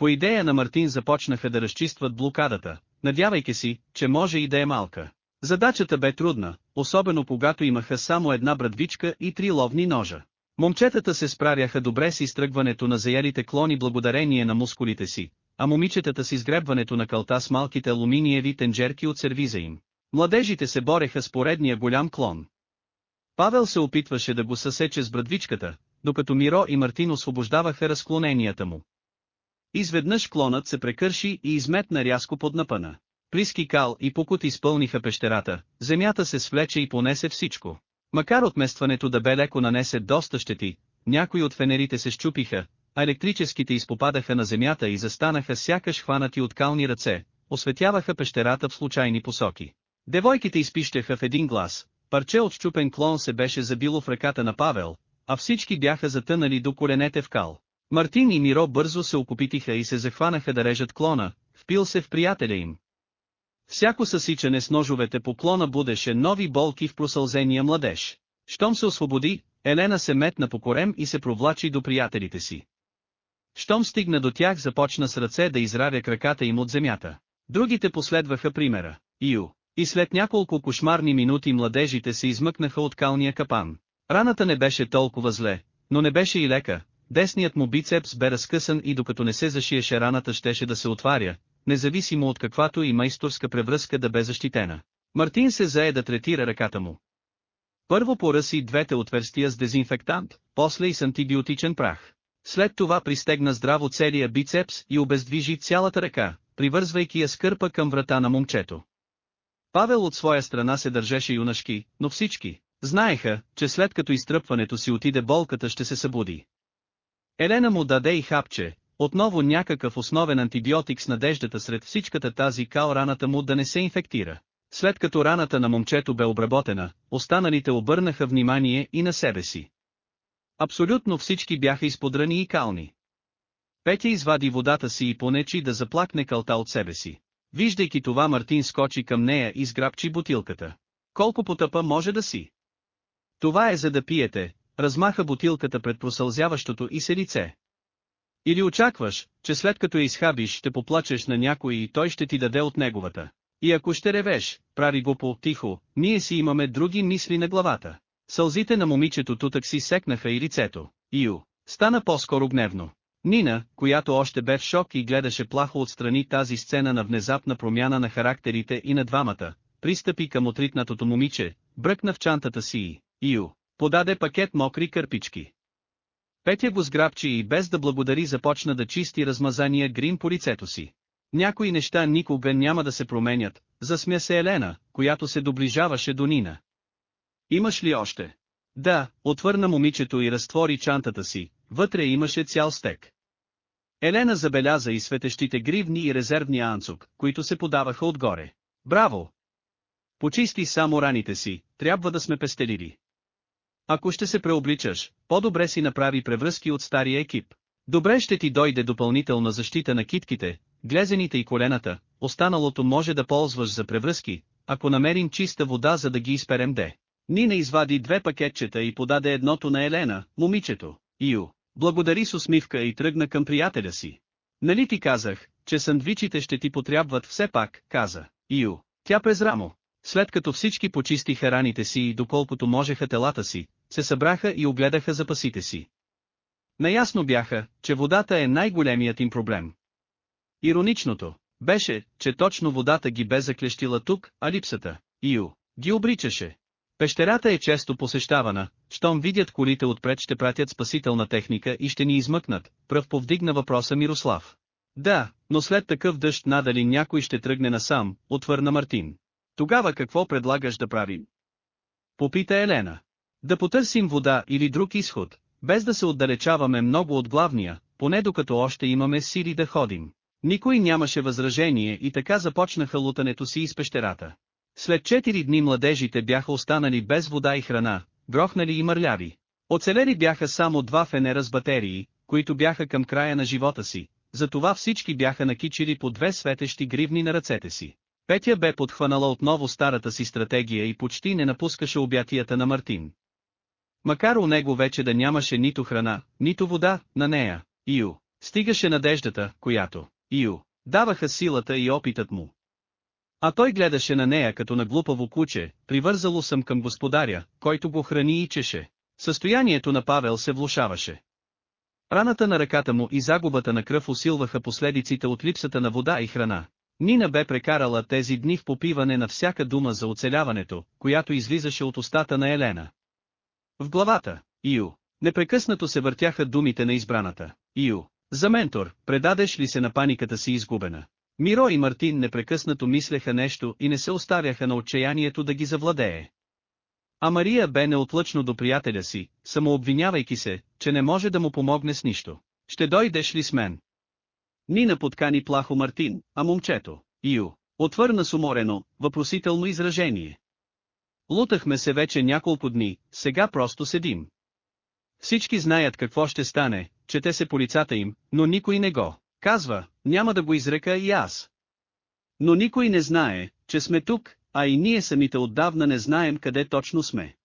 S1: По идея на Мартин започнаха да разчистват блокадата, надявайки си, че може и да е малка. Задачата бе трудна, особено когато имаха само една брадвичка и три ловни ножа. Момчетата се справяха добре с изтръгването на заярите клони благодарение на мускулите си, а момичетата с изгребването на кълта с малките алуминиеви тенджерки от сервиза им. Младежите се бореха с поредния голям клон. Павел се опитваше да го съсече с брадвичката, докато Миро и Мартин освобождаваха разклоненията му. Изведнъж клонът се прекърши и изметна рязко под напъна. Плиски кал и покут изпълниха пещерата, земята се свлече и понесе всичко. Макар отместването да бе леко нанесе доста щети, някои от фенерите се щупиха, а електрическите изпопадаха на земята и застанаха сякаш хванати от кални ръце, осветяваха пещерата в случайни посоки. Девойките изпищаха в един глас, парче от щупен клон се беше забило в ръката на Павел, а всички бяха затънали до коленете в кал. Мартин и Миро бързо се окупитиха и се захванаха да режат клона, впил се в приятеля им. Всяко съсичане с ножовете по клона будеше нови болки в просълзения младеж. Щом се освободи, Елена се метна по корем и се провлачи до приятелите си. Щом стигна до тях започна с ръце да изравя краката им от земята. Другите последваха примера, Ио, и след няколко кошмарни минути младежите се измъкнаха от калния капан. Раната не беше толкова зле, но не беше и лека, Десният му бицепс бе разкъсан и докато не се зашиеше раната щеше да се отваря, независимо от каквато и майсторска превръзка да бе защитена. Мартин се зае да третира ръката му. Първо поръси двете отверстия с дезинфектант, после и с антибиотичен прах. След това пристегна здраво целия бицепс и обездвижи цялата ръка, привързвайки я скърпа към врата на момчето. Павел от своя страна се държеше юнашки, но всички знаеха, че след като изтръпването си отиде болката ще се събуди. Елена му даде и хапче, отново някакъв основен антибиотик с надеждата сред всичката тази као раната му да не се инфектира. След като раната на момчето бе обработена, останалите обърнаха внимание и на себе си. Абсолютно всички бяха изподрани и кални. Петя извади водата си и понечи да заплакне калта от себе си. Виждайки това Мартин скочи към нея и сграбчи бутилката. Колко потъпа може да си? Това е за да пиете, размаха бутилката пред просълзяващото и се лице. Или очакваш, че след като я изхабиш ще поплачеш на някой и той ще ти даде от неговата. И ако ще ревеш, прави го по-тихо, ние си имаме други мисли на главата. Сълзите на момичето тутък си секнаха и лицето. Ио, стана по-скоро гневно. Нина, която още бе в шок и гледаше плахо отстрани тази сцена на внезапна промяна на характерите и на двамата, пристъпи към отритнатото момиче, бръкна в чантата си и, Ио, Подаде пакет мокри кърпички. Петя го сграбчи и без да благодари започна да чисти размазания грим по лицето си. Някои неща никога няма да се променят, засмя се Елена, която се доближаваше до Нина. Имаш ли още? Да, отвърна момичето и разтвори чантата си, вътре имаше цял стек. Елена забеляза и светещите гривни и резервни анцук, които се подаваха отгоре. Браво! Почисти само раните си, трябва да сме пестелили. Ако ще се преобличаш, по-добре си направи превръзки от стария екип. Добре ще ти дойде допълнителна защита на китките, глезените и колената, останалото може да ползваш за превръзки, ако намерим чиста вода за да ги изперем де. Нина извади две пакетчета и подаде едното на Елена, момичето, Ио. Благодари с усмивка и тръгна към приятеля си. Нали ти казах, че сандвичите ще ти потрябват все пак, каза, Ио. Тя през рамо. След като всички почистиха раните си и доколкото можеха телата си, се събраха и огледаха запасите си. Наясно бяха, че водата е най-големият им проблем. Ироничното беше, че точно водата ги бе заклещила тук, а липсата, Ио, ги обричаше. Пещерата е често посещавана, щом видят колите отпред ще пратят спасителна техника и ще ни измъкнат, пръв повдигна въпроса Мирослав. Да, но след такъв дъжд надали някой ще тръгне насам, отвърна Мартин. Тогава какво предлагаш да правим? Попита Елена. Да потърсим вода или друг изход, без да се отдалечаваме много от главния, поне докато още имаме сили да ходим. Никой нямаше възражение и така започнаха лутането си из пещерата. След 4 дни младежите бяха останали без вода и храна, грохнали и мърляви. Оцелели бяха само два фенера с батерии, които бяха към края на живота си, затова всички бяха накичили по две светещи гривни на ръцете си. Петя бе подхванала отново старата си стратегия и почти не напускаше обятията на Мартин. Макар у него вече да нямаше нито храна, нито вода, на нея, Ио, стигаше надеждата, която, Ио, даваха силата и опитът му. А той гледаше на нея като на глупаво куче, привързало съм към господаря, който го храни и чеше. Състоянието на Павел се влушаваше. Раната на ръката му и загубата на кръв усилваха последиците от липсата на вода и храна. Нина бе прекарала тези дни в попиване на всяка дума за оцеляването, която излизаше от устата на Елена. В главата, Ио, непрекъснато се въртяха думите на избраната, Ио, за ментор, предадеш ли се на паниката си изгубена? Миро и Мартин непрекъснато мислеха нещо и не се оставяха на отчаянието да ги завладее. А Мария бе неотлъчно до приятеля си, самообвинявайки се, че не може да му помогне с нищо. Ще дойдеш ли с мен? Нина подкани плахо Мартин, а момчето, Ио, отвърна с уморено, въпросително изражение. Лутахме се вече няколко дни, сега просто седим. Всички знаят какво ще стане, чете се по лицата им, но никой не го казва, няма да го изрека и аз. Но никой не знае, че сме тук, а и ние самите отдавна не знаем къде точно сме.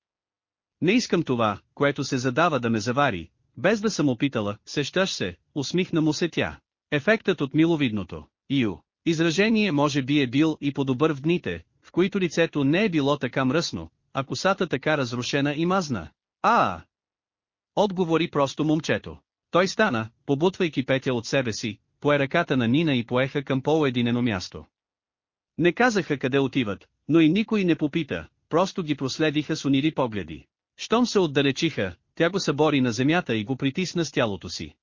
S1: Не искам това, което се задава да ме завари, без да съм опитала, сещаш се, усмихна му се тя. Ефектът от миловидното, Ю, изражение може би е бил и по-добър в дните, които лицето не е било така мръсно, а косата така разрушена и мазна. А! Отговори просто момчето. Той стана, побутвайки петя от себе си, пое ръката на Нина и поеха към по-единено място. Не казаха къде отиват, но и никой не попита, просто ги проследиха с унири погледи. Щом се отдалечиха, тя го събори на земята и го притисна с тялото си.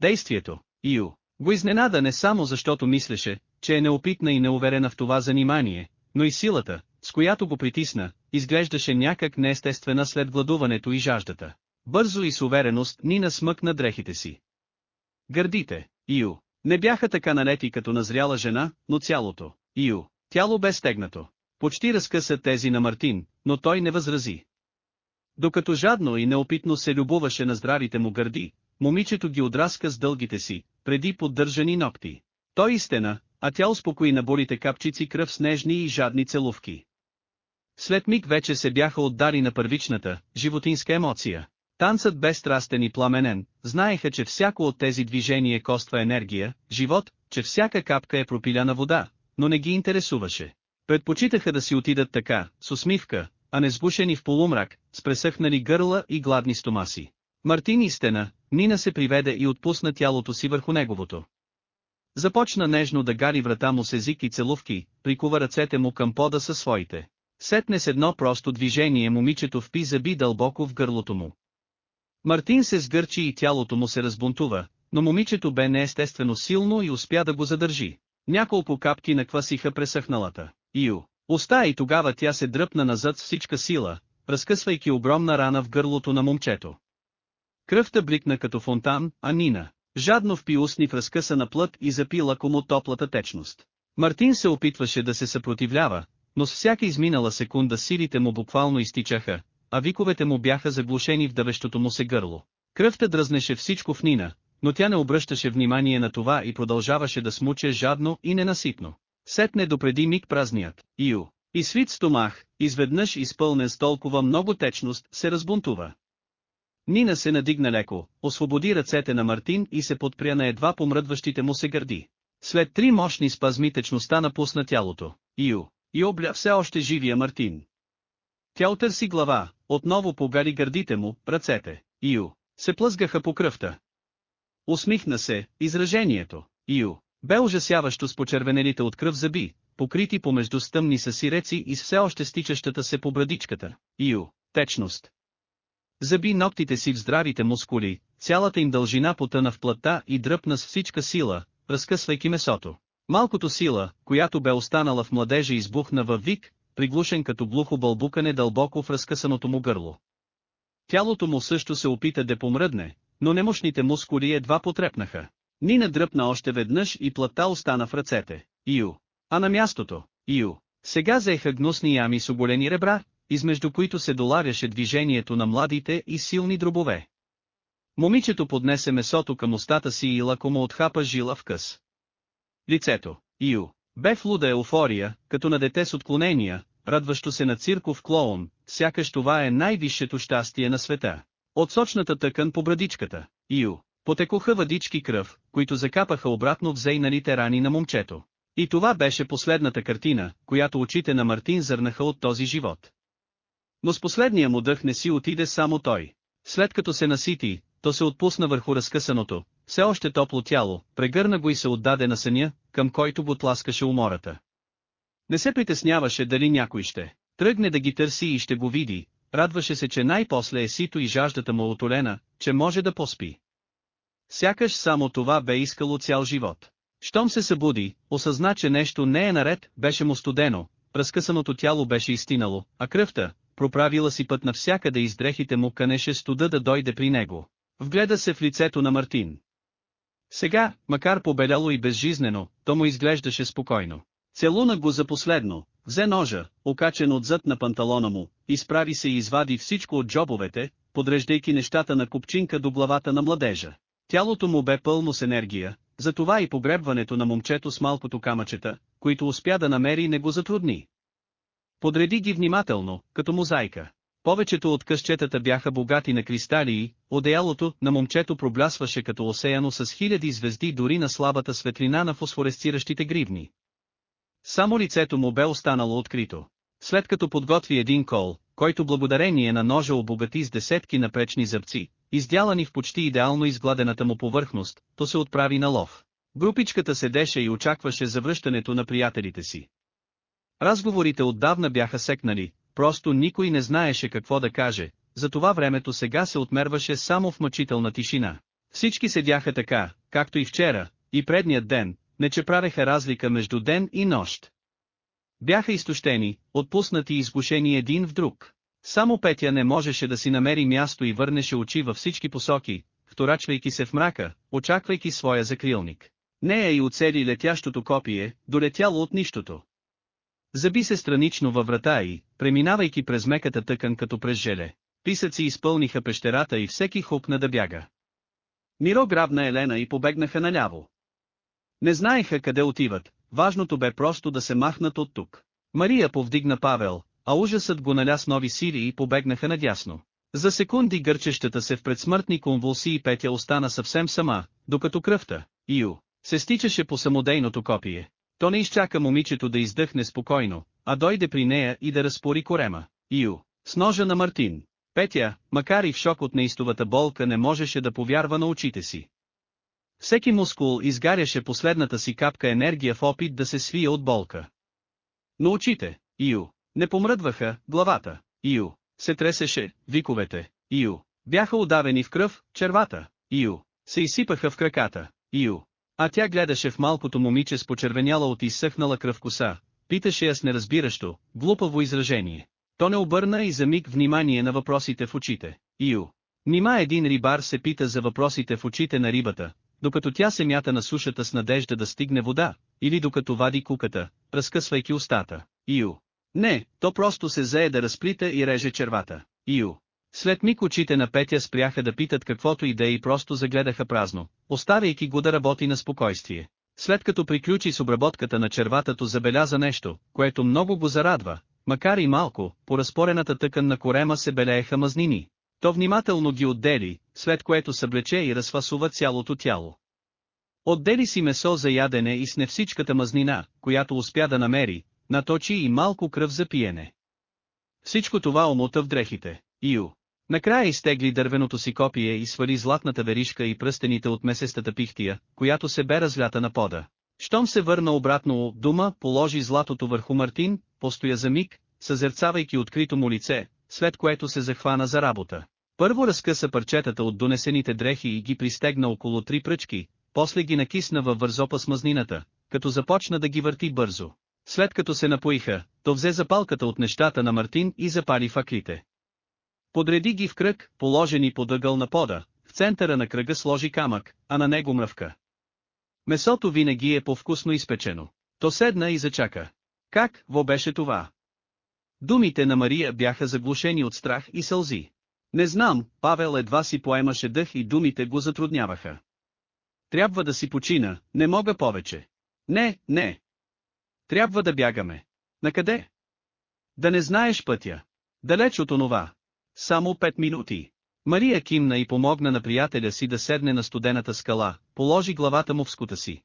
S1: Действието, Ио, го изненада не само защото мислеше, че е неопитна и неуверена в това занимание, но и силата, с която го притисна, изглеждаше някак неестествена след гладуването и жаждата. Бързо и с увереност Нина смъкна дрехите си. Гърдите, Ио, не бяха така налети като назряла жена, но цялото, Ио, тяло бе стегнато. Почти разкъса тези на Мартин, но той не възрази. Докато жадно и неопитно се любоваше на здравите му гърди, момичето ги отраска с дългите си, преди поддържани ногти. Той истина, а тя успокои на болите капчици кръв с нежни и жадни целувки. След миг вече се бяха отдари на първичната, животинска емоция. Танцът бе страстен и пламенен, знаеха че всяко от тези движения коства енергия, живот, че всяка капка е пропиляна вода, но не ги интересуваше. Предпочитаха да си отидат така, с усмивка, а не сгушени в полумрак, с пресъхнали гърла и гладни стомаси. Мартин истина, Нина се приведе и отпусна тялото си върху неговото. Започна нежно да гари врата му с език и целувки, прикува ръцете му към пода със своите. Сетне с едно просто движение момичето впи заби дълбоко в гърлото му. Мартин се сгърчи и тялото му се разбунтува, но момичето бе неестествено силно и успя да го задържи. Няколко капки наквасиха пресъхналата. Ио. Оста и тогава тя се дръпна назад с всичка сила, разкъсвайки огромна рана в гърлото на момчето. Кръвта бликна като фонтан, а Нина, Жадно впи устни в разкъсана плът и запи лакомо топлата течност. Мартин се опитваше да се съпротивлява, но с всяка изминала секунда силите му буквално изтичаха, а виковете му бяха заглушени в дъвещото му се гърло. Кръвта дръзнеше всичко в Нина, но тя не обръщаше внимание на това и продължаваше да смуче жадно и ненаситно. Сетне допреди миг празният, Ио, и свит стомах, изведнъж изпълнен с толкова много течност, се разбунтува. Нина се надигна леко, освободи ръцете на Мартин и се подпря на едва помръдващите му се гърди. След три мощни спазми течността напусна тялото. Ио, и обля все още живия Мартин. Тя отърси глава, отново погари гърдите му, ръцете, Ио, се плъзгаха по кръвта. Усмихна се, изражението, Ио, бе ужасяващо с почервенелите от кръв зъби, покрити помежду стъмни съсиреци и с все още стичащата се по брадичката, Ио, течност, Заби ногтите си в здравите мускули, цялата им дължина потъна в плътта и дръпна с всичка сила, разкъсвайки месото. Малкото сила, която бе останала в младежа избухна във вик, приглушен като глухо бълбукане дълбоко в разкъсаното му гърло. Тялото му също се опита да помръдне, но немощните мускули едва потрепнаха. Нина дръпна още веднъж и плътта остана в ръцете, Ио. А на мястото, Ио, сега заеха гнусни ями с оголени ребра, измежду които се доларяше движението на младите и силни дробове. Момичето поднесе месото към устата си и лако му отхапа жила в къс. Лицето, Ю. бе в луда еуфория, като на дете с отклонения, радващо се на цирков клоун, сякаш това е най-висшето щастие на света. От сочната тъкан по брадичката, Ю. потекоха въдички кръв, които закапаха обратно в зейналите рани на момчето. И това беше последната картина, която очите на Мартин зърнаха от този живот. Но с последния му дъх не си отиде само той. След като се насити, то се отпусна върху разкъсаното, все още топло тяло, прегърна го и се отдаде на съня, към който го тласкаше умората. Не се притесняваше дали някой ще тръгне да ги търси и ще го види, радваше се, че най-после е сито и жаждата му отолена, че може да поспи. Сякаш само това бе искало цял живот. Щом се събуди, осъзна, че нещо не е наред, беше му студено, разкъсаното тяло беше изтинало, а кръвта, проправила си път навсякъде из дрехите му канеше студа да дойде при него. Вгледа се в лицето на Мартин. Сега, макар побеляло и безжизнено, то му изглеждаше спокойно. Целуна го за последно, взе ножа, окачен отзад на панталона му, изправи се и извади всичко от джобовете, подреждайки нещата на купчинка до главата на младежа. Тялото му бе пълно с енергия, затова и погребването на момчето с малкото камъчета, които успя да намери не го затрудни. Подреди ги внимателно, като мозайка. Повечето от къщетата бяха богати на кристали одеялото на момчето проблясваше като осеяно с хиляди звезди дори на слабата светлина на фосфорестиращите гривни. Само лицето му бе останало открито. След като подготви един кол, който благодарение на ножа обогати с десетки напречни зъбци, издялани в почти идеално изгладената му повърхност, то се отправи на лов. Групичката седеше и очакваше завръщането на приятелите си. Разговорите отдавна бяха секнали, просто никой не знаеше какво да каже, За това времето сега се отмерваше само в мъчителна тишина. Всички седяха така, както и вчера, и предният ден, не че правеха разлика между ден и нощ. Бяха изтощени, отпуснати и изгушени един в друг. Само Петя не можеше да си намери място и върнеше очи във всички посоки, вторачвайки се в мрака, очаквайки своя закрилник. Нея и оцели летящото копие, долетяло от нищото. Заби се странично във врата и, преминавайки през меката тъкан като през желе, писъци изпълниха пещерата и всеки хупна да бяга. Миро грабна Елена и побегнаха наляво. Не знаеха къде отиват, важното бе просто да се махнат от тук. Мария повдигна Павел, а ужасът го наля с нови сили и побегнаха надясно. За секунди гърчещата се в предсмъртни конвулсии Петя остана съвсем сама, докато кръвта, Ио, се стичаше по самодейното копие. То не изчака момичето да издъхне спокойно, а дойде при нея и да разпори корема. Ио, с ножа на Мартин. Петя, макар и в шок от неистовата болка не можеше да повярва на очите си. Всеки мускул изгаряше последната си капка енергия в опит да се свие от болка. Но очите, Ио, не помръдваха, главата, Ио, се тресеше, виковете, Ио, бяха удавени в кръв, червата, Ио, се изсипаха в краката, Ио, а тя гледаше в малкото момиче с почервеняла от изсъхнала кръв коса, питаше я с неразбиращо, глупаво изражение. То не обърна и за миг внимание на въпросите в очите. Ио. Нима един рибар се пита за въпросите в очите на рибата, докато тя се мята на сушата с надежда да стигне вода, или докато вади куката, разкъсвайки устата. Ио. Не, то просто се зае да разплита и реже червата. Ио. След миг очите на Петя спряха да питат каквото и да е и просто загледаха празно, оставяйки го да работи на спокойствие. След като приключи с обработката на черватато забеляза нещо, което много го зарадва, макар и малко, по разпорената тъкан на корема се белееха мазнини. То внимателно ги отдели, след което съблече и разфасува цялото тяло. Отдели си месо за ядене и сне всичката мазнина, която успя да намери, наточи и малко кръв за пиене. Всичко това омота в дрехите. Ио. Накрая изтегли дървеното си копие и свали златната веришка и пръстените от месестата пихтия, която се бе разлята на пода. Щом се върна обратно от дума, положи златото върху Мартин, постоя за миг, съзерцавайки открито му лице, след което се захвана за работа. Първо разкъса парчетата от донесените дрехи и ги пристегна около три пръчки, после ги накисна във вързопа с мазнината, като започна да ги върти бързо. След като се напоиха, то взе запалката от нещата на Мартин и запали факлите. Подреди ги в кръг, положени под ъгъл на пода, в центъра на кръга сложи камък, а на него мръвка. Месото винаги е повкусно изпечено. То седна и зачака. Как, во беше това? Думите на Мария бяха заглушени от страх и сълзи. Не знам, Павел едва си поемаше дъх и думите го затрудняваха. Трябва да си почина, не мога повече. Не, не. Трябва да бягаме. Накъде? Да не знаеш пътя. Далеч от онова, само пет минути. Мария кимна и помогна на приятеля си да седне на студената скала, положи главата му в скута си.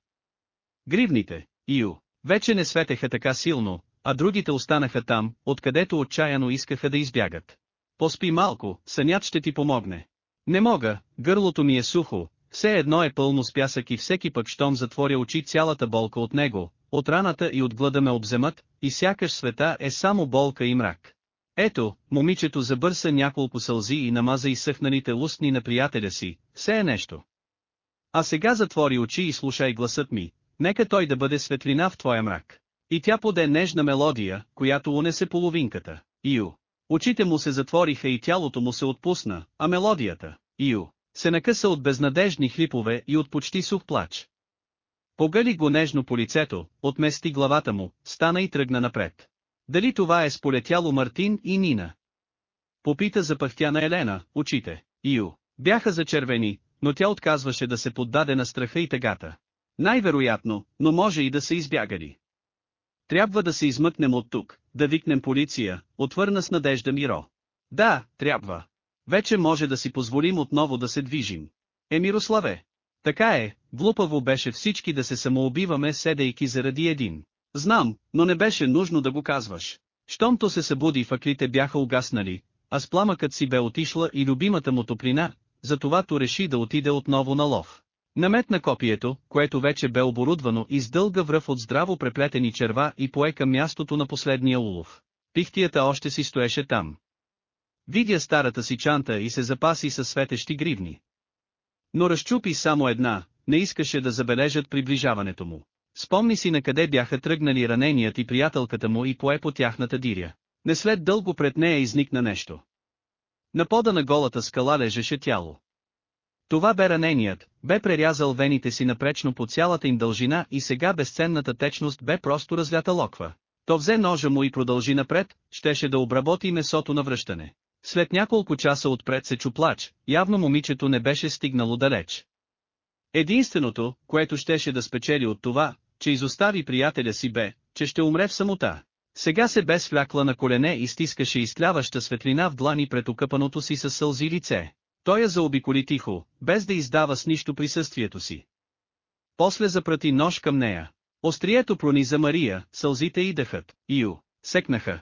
S1: Гривните, Ио, вече не светеха така силно, а другите останаха там, откъдето отчаяно искаха да избягат. Поспи малко, сънят ще ти помогне. Не мога, гърлото ми е сухо, все едно е пълно с пясък и всеки пък щом затворя очи цялата болка от него, от раната и от глада ме обземат, и сякаш света е само болка и мрак. Ето, момичето забърса няколко сълзи и намаза изсъхналите устни на приятеля си, все е нещо. А сега затвори очи и слушай гласът ми, нека той да бъде светлина в твоя мрак. И тя поде нежна мелодия, която унесе половинката, Ио. Очите му се затвориха и тялото му се отпусна, а мелодията, Ио, се накъса от безнадежни хлипове и от почти сух плач. Погъли го нежно по лицето, отмести главата му, стана и тръгна напред. Дали това е сполетяло Мартин и Нина? Попита запахтя на Елена, очите, Ио, бяха зачервени, но тя отказваше да се поддаде на страха и тъгата. Най-вероятно, но може и да се избягали. Трябва да се измъкнем от тук, да викнем полиция, отвърна с надежда Миро. Да, трябва. Вече може да си позволим отново да се движим. Е Мирославе. Така е, глупаво беше всички да се самоубиваме седейки заради един. Знам, но не беше нужно да го казваш. Щомто се събуди факлите бяха угаснали, а с пламъкът си бе отишла и любимата му топлина, затова то реши да отиде отново на лов. Наметна копието, което вече бе оборудвано и с дълга връв от здраво преплетени черва и пое към мястото на последния улов. Пихтията още си стоеше там. Видя старата си чанта и се запаси със светещи гривни. Но разчупи само една, не искаше да забележат приближаването му. Спомни си на къде бяха тръгнали раненият и приятелката му и пое по тяхната диря. Не след дълго пред нея изникна нещо. На пода на голата скала лежеше тяло. Това бе раненият, бе прерязал вените си напречно по цялата им дължина и сега безценната течност бе просто разлята локва. То взе ножа му и продължи напред, щеше да обработи месото на връщане. След няколко часа отпред се чуплач, явно момичето не беше стигнало далеч. Единственото, което щеше да спечели от това, че изостави приятеля си бе, че ще умре в самота. Сега се бе свлякла на колене и стискаше изтляваща светлина в длани пред окъпаното си със сълзи лице. Той я заобиколи тихо, без да издава с нищо присъствието си. После запрати нож към нея. Острието прониза Мария, сълзите и дъхът, Ио, секнаха.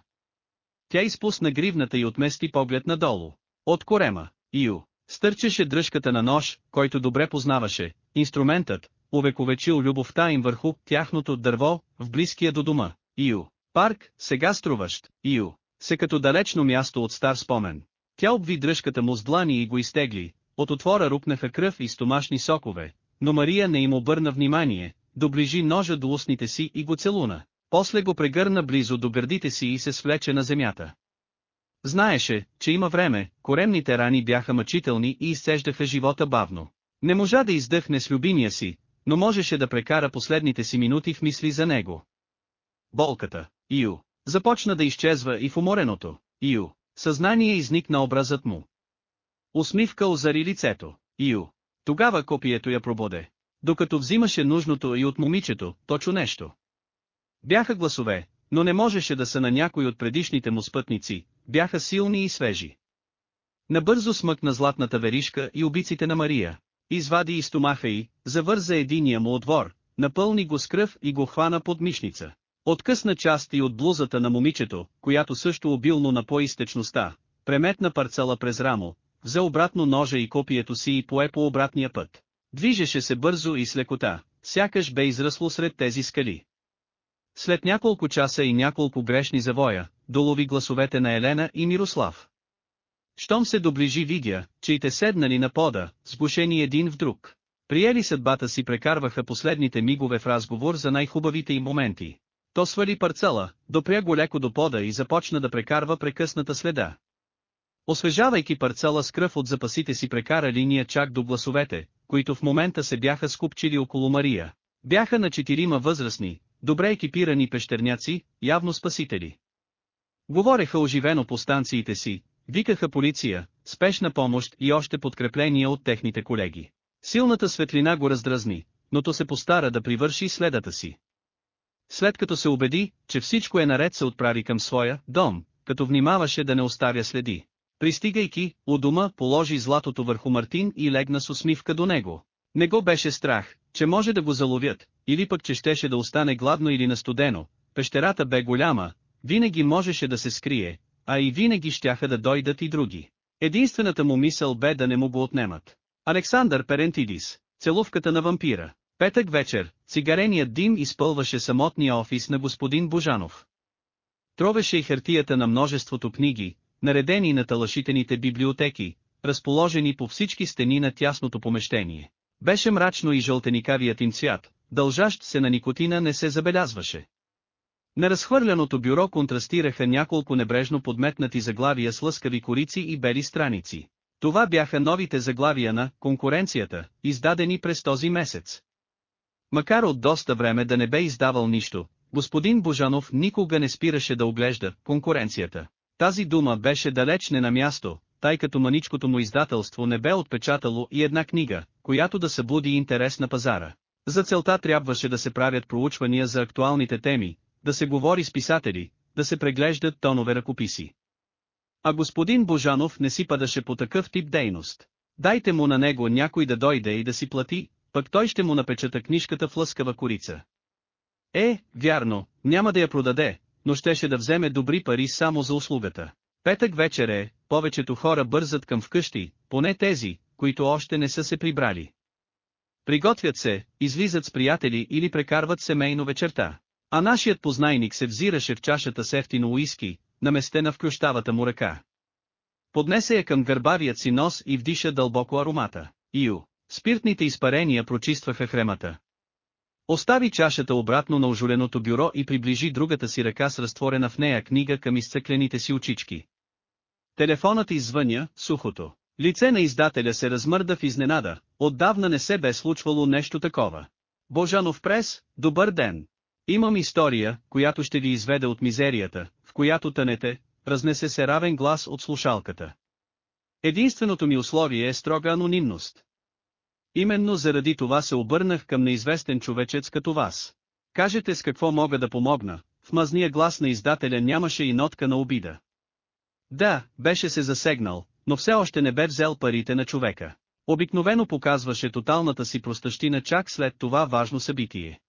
S1: Тя изпусна гривната и отмести поглед надолу. От корема, Ио, стърчеше дръжката на нож, който добре познаваше, инструментът, увековечил любовта им върху тяхното дърво, в близкия до дома, Ио. Парк, сега струващ, Ио, се като далечно място от стар спомен. Тя обви дръжката му с длани и го изтегли, от отвора рупнаха кръв и стомашни сокове, но Мария не им обърна внимание, доближи ножа до устните си и го целуна. После го прегърна близо до гърдите си и се свлече на земята. Знаеше, че има време, коремните рани бяха мъчителни и изсеждаха живота бавно. Не можа да издъхне с любимия си, но можеше да прекара последните си минути в мисли за него. Болката, Ио, започна да изчезва и в умореното, Ио, съзнание изникна образът му. Усмивка озари лицето, Ио. Тогава копието я прободе. Докато взимаше нужното и от момичето, точо нещо. Бяха гласове, но не можеше да са на някой от предишните му спътници, бяха силни и свежи. Набързо смъкна златната веришка и убиците на Мария, извади из стомаха й, завърза единия му отвор, напълни го с кръв и го хвана под мишница. Откъсна части от блузата на момичето, която също обилно напо изтечността, преметна парцела през рамо, взе обратно ножа и копието си и пое по обратния път. Движеше се бързо и с лекота, сякаш бе израсло сред тези скали. След няколко часа и няколко грешни завоя, долови гласовете на Елена и Мирослав. Щом се доближи видя, че и те седнали на пода, сгушени един в друг. Приели съдбата си прекарваха последните мигове в разговор за най-хубавите им моменти. То свали парцела, допря го леко до пода и започна да прекарва прекъсната следа. Освежавайки парцела с кръв от запасите си прекара линия чак до гласовете, които в момента се бяха скупчили около Мария. Бяха на четирима възрастни, добре екипирани пещерняци, явно спасители. Говореха оживено по станциите си, Викаха полиция, спешна помощ и още подкрепления от техните колеги. Силната светлина го раздразни, но то се постара да привърши следата си. След като се убеди, че всичко е наред се отправи към своя дом, като внимаваше да не оставя следи. Пристигайки, у дома положи златото върху Мартин и легна с усмивка до него. Не го беше страх, че може да го заловят, или пък че щеше да остане гладно или настудено, пещерата бе голяма, винаги можеше да се скрие, а и винаги щяха да дойдат и други. Единствената му мисъл бе да не му го отнемат. Александър Перентидис, целувката на вампира. Петък вечер, цигареният дим изпълваше самотния офис на господин Божанов. Тровеше и хартията на множеството книги, наредени на талашитените библиотеки, разположени по всички стени на тясното помещение. Беше мрачно и жълтеникавият им цвят, дължащ се на никотина не се забелязваше. На разхвърляното бюро контрастираха няколко небрежно подметнати заглавия с лъскави корици и бели страници. Това бяха новите заглавия на «Конкуренцията», издадени през този месец. Макар от доста време да не бе издавал нищо, господин Божанов никога не спираше да оглежда «конкуренцията». Тази дума беше далеч не на място, тъй като маничкото му издателство не бе отпечатало и една книга, която да събуди интерес на пазара. За целта трябваше да се правят проучвания за актуалните теми, да се говори с писатели, да се преглеждат тонове ръкописи. А господин Божанов не си падаше по такъв тип дейност. Дайте му на него някой да дойде и да си плати, пък той ще му напечата книжката в лъскава корица. Е, вярно, няма да я продаде, но щеше да вземе добри пари само за услугата. Петък вечер е, повечето хора бързат към вкъщи, поне тези, които още не са се прибрали. Приготвят се, излизат с приятели или прекарват семейно вечерта. А нашият познайник се взираше в чашата с ефтино уиски, наместена в кръщавата му ръка. Поднесе я към гърбавият си нос и вдиша дълбоко аромата. Ио, спиртните изпарения прочистваха хремата. Остави чашата обратно на ожуленото бюро и приближи другата си ръка с разтворена в нея книга към изцъклените си очички. Телефонът извъня, сухото. Лице на издателя се размърда в изненада, отдавна не се бе случвало нещо такова. Божанов прес, добър ден! Имам история, която ще ви изведе от мизерията, в която тънете, разнесе се равен глас от слушалката. Единственото ми условие е строга анонимност. Именно заради това се обърнах към неизвестен човечец като вас. Кажете с какво мога да помогна, в мазния глас на издателя нямаше и нотка на обида. Да, беше се засегнал, но все още не бе взел парите на човека. Обикновено показваше тоталната си простащина чак след това важно събитие.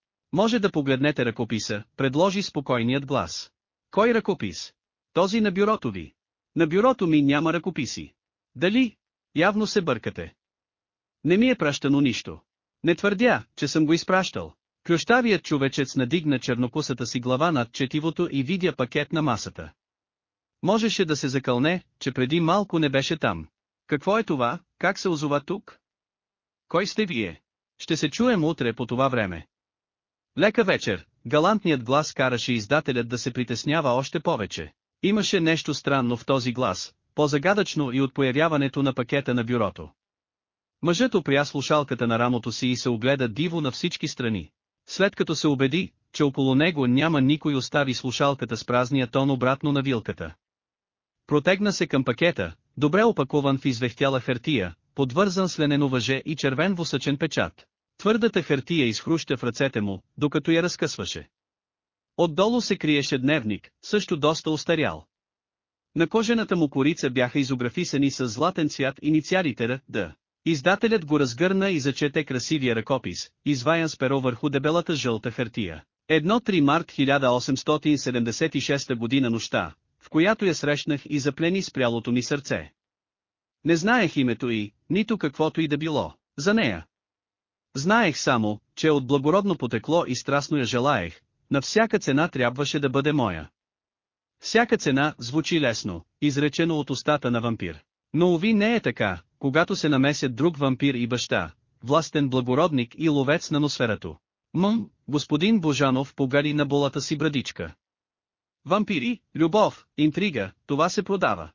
S1: Може да погледнете ръкописа, предложи спокойният глас. Кой ръкопис? Този на бюрото ви. На бюрото ми няма ръкописи. Дали? Явно се бъркате. Не ми е пращано нищо. Не твърдя, че съм го изпращал. Кръщавият човечец надигна чернокусата си глава над четивото и видя пакет на масата. Можеше да се закълне, че преди малко не беше там. Какво е това, как се озова тук? Кой сте вие? Ще се чуем утре по това време. Лека вечер, галантният глас караше издателят да се притеснява още повече. Имаше нещо странно в този глас, по-загадъчно и от появяването на пакета на бюрото. Мъжът опря слушалката на рамото си и се огледа диво на всички страни. След като се убеди, че около него няма никой остави слушалката с празния тон обратно на вилката. Протегна се към пакета, добре опакован в извехтяла хартия, подвързан с ленено въже и червен восъчен печат. Твърдата хартия изхруща в ръцете му, докато я разкъсваше. Отдолу се криеше дневник, също доста устарял. На кожената му корица бяха изографисани с златен цвят инициалите Д. Издателят го разгърна и зачете красивия ръкопис, изваян с перо върху дебелата жълта хартия. Едно 3 март 1876 година нощта, в която я срещнах и заплени спрялото ми сърце. Не знаех името и, нито каквото и да било, за нея. Знаех само, че от благородно потекло и страстно я желаех, на всяка цена трябваше да бъде моя. Всяка цена звучи лесно, изречено от устата на вампир. Но ови не е така, когато се намесят друг вампир и баща, властен благородник и ловец на носферато. Мм, господин Божанов погари на болата си брадичка. Вампири, любов, интрига, това се продава.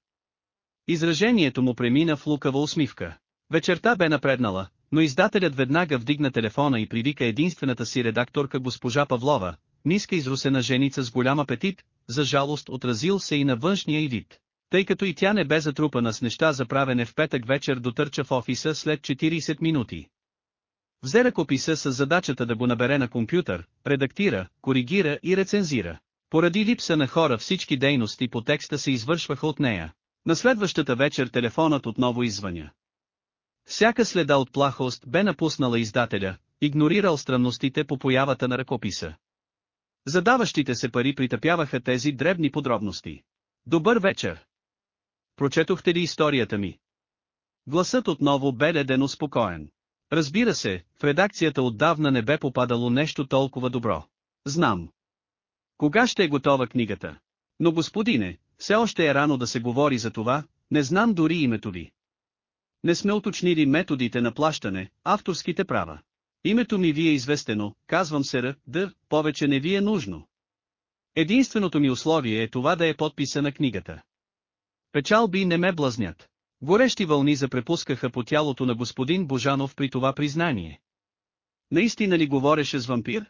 S1: Изражението му премина в лукава усмивка. Вечерта бе напреднала, но издателят веднага вдигна телефона и привика единствената си редакторка госпожа Павлова, ниска изрусена женица с голям апетит, за жалост отразил се и на външния и вид. Тъй като и тя не бе затрупана с неща за правене в петък вечер дотърча в офиса след 40 минути. Взе ръкописа с задачата да го набере на компютър, редактира, коригира и рецензира. Поради липса на хора всички дейности по текста се извършваха от нея. На следващата вечер телефонът отново извъня. Всяка следа от плахост бе напуснала издателя, игнорирал странностите по появата на ръкописа. Задаващите се пари притъпяваха тези дребни подробности. Добър вечер! Прочетохте ли историята ми? Гласът отново бе ледено спокоен. Разбира се, в редакцията отдавна не бе попадало нещо толкова добро. Знам. Кога ще е готова книгата? Но господине, все още е рано да се говори за това, не знам дори името ви. Не сме уточнили методите на плащане, авторските права. Името ми ви е известено, казвам се Р, Д, повече не ви е нужно. Единственото ми условие е това да е подписа на книгата. Печалби не ме блазнят. Горещи вълни запрепускаха по тялото на господин Божанов при това признание. Наистина ли говореше с вампир?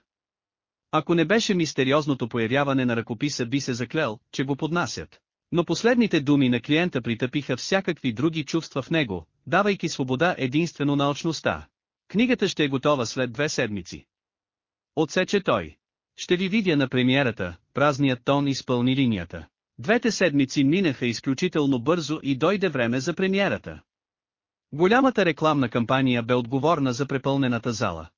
S1: Ако не беше мистериозното появяване на ръкописа би се заклел, че го поднасят. Но последните думи на клиента притъпиха всякакви други чувства в него, давайки свобода единствено на очността. Книгата ще е готова след две седмици. Отсече той. Ще ви видя на премиерата, празният тон изпълни линията. Двете седмици минаха изключително бързо и дойде време за премиерата. Голямата рекламна кампания бе отговорна за препълнената зала.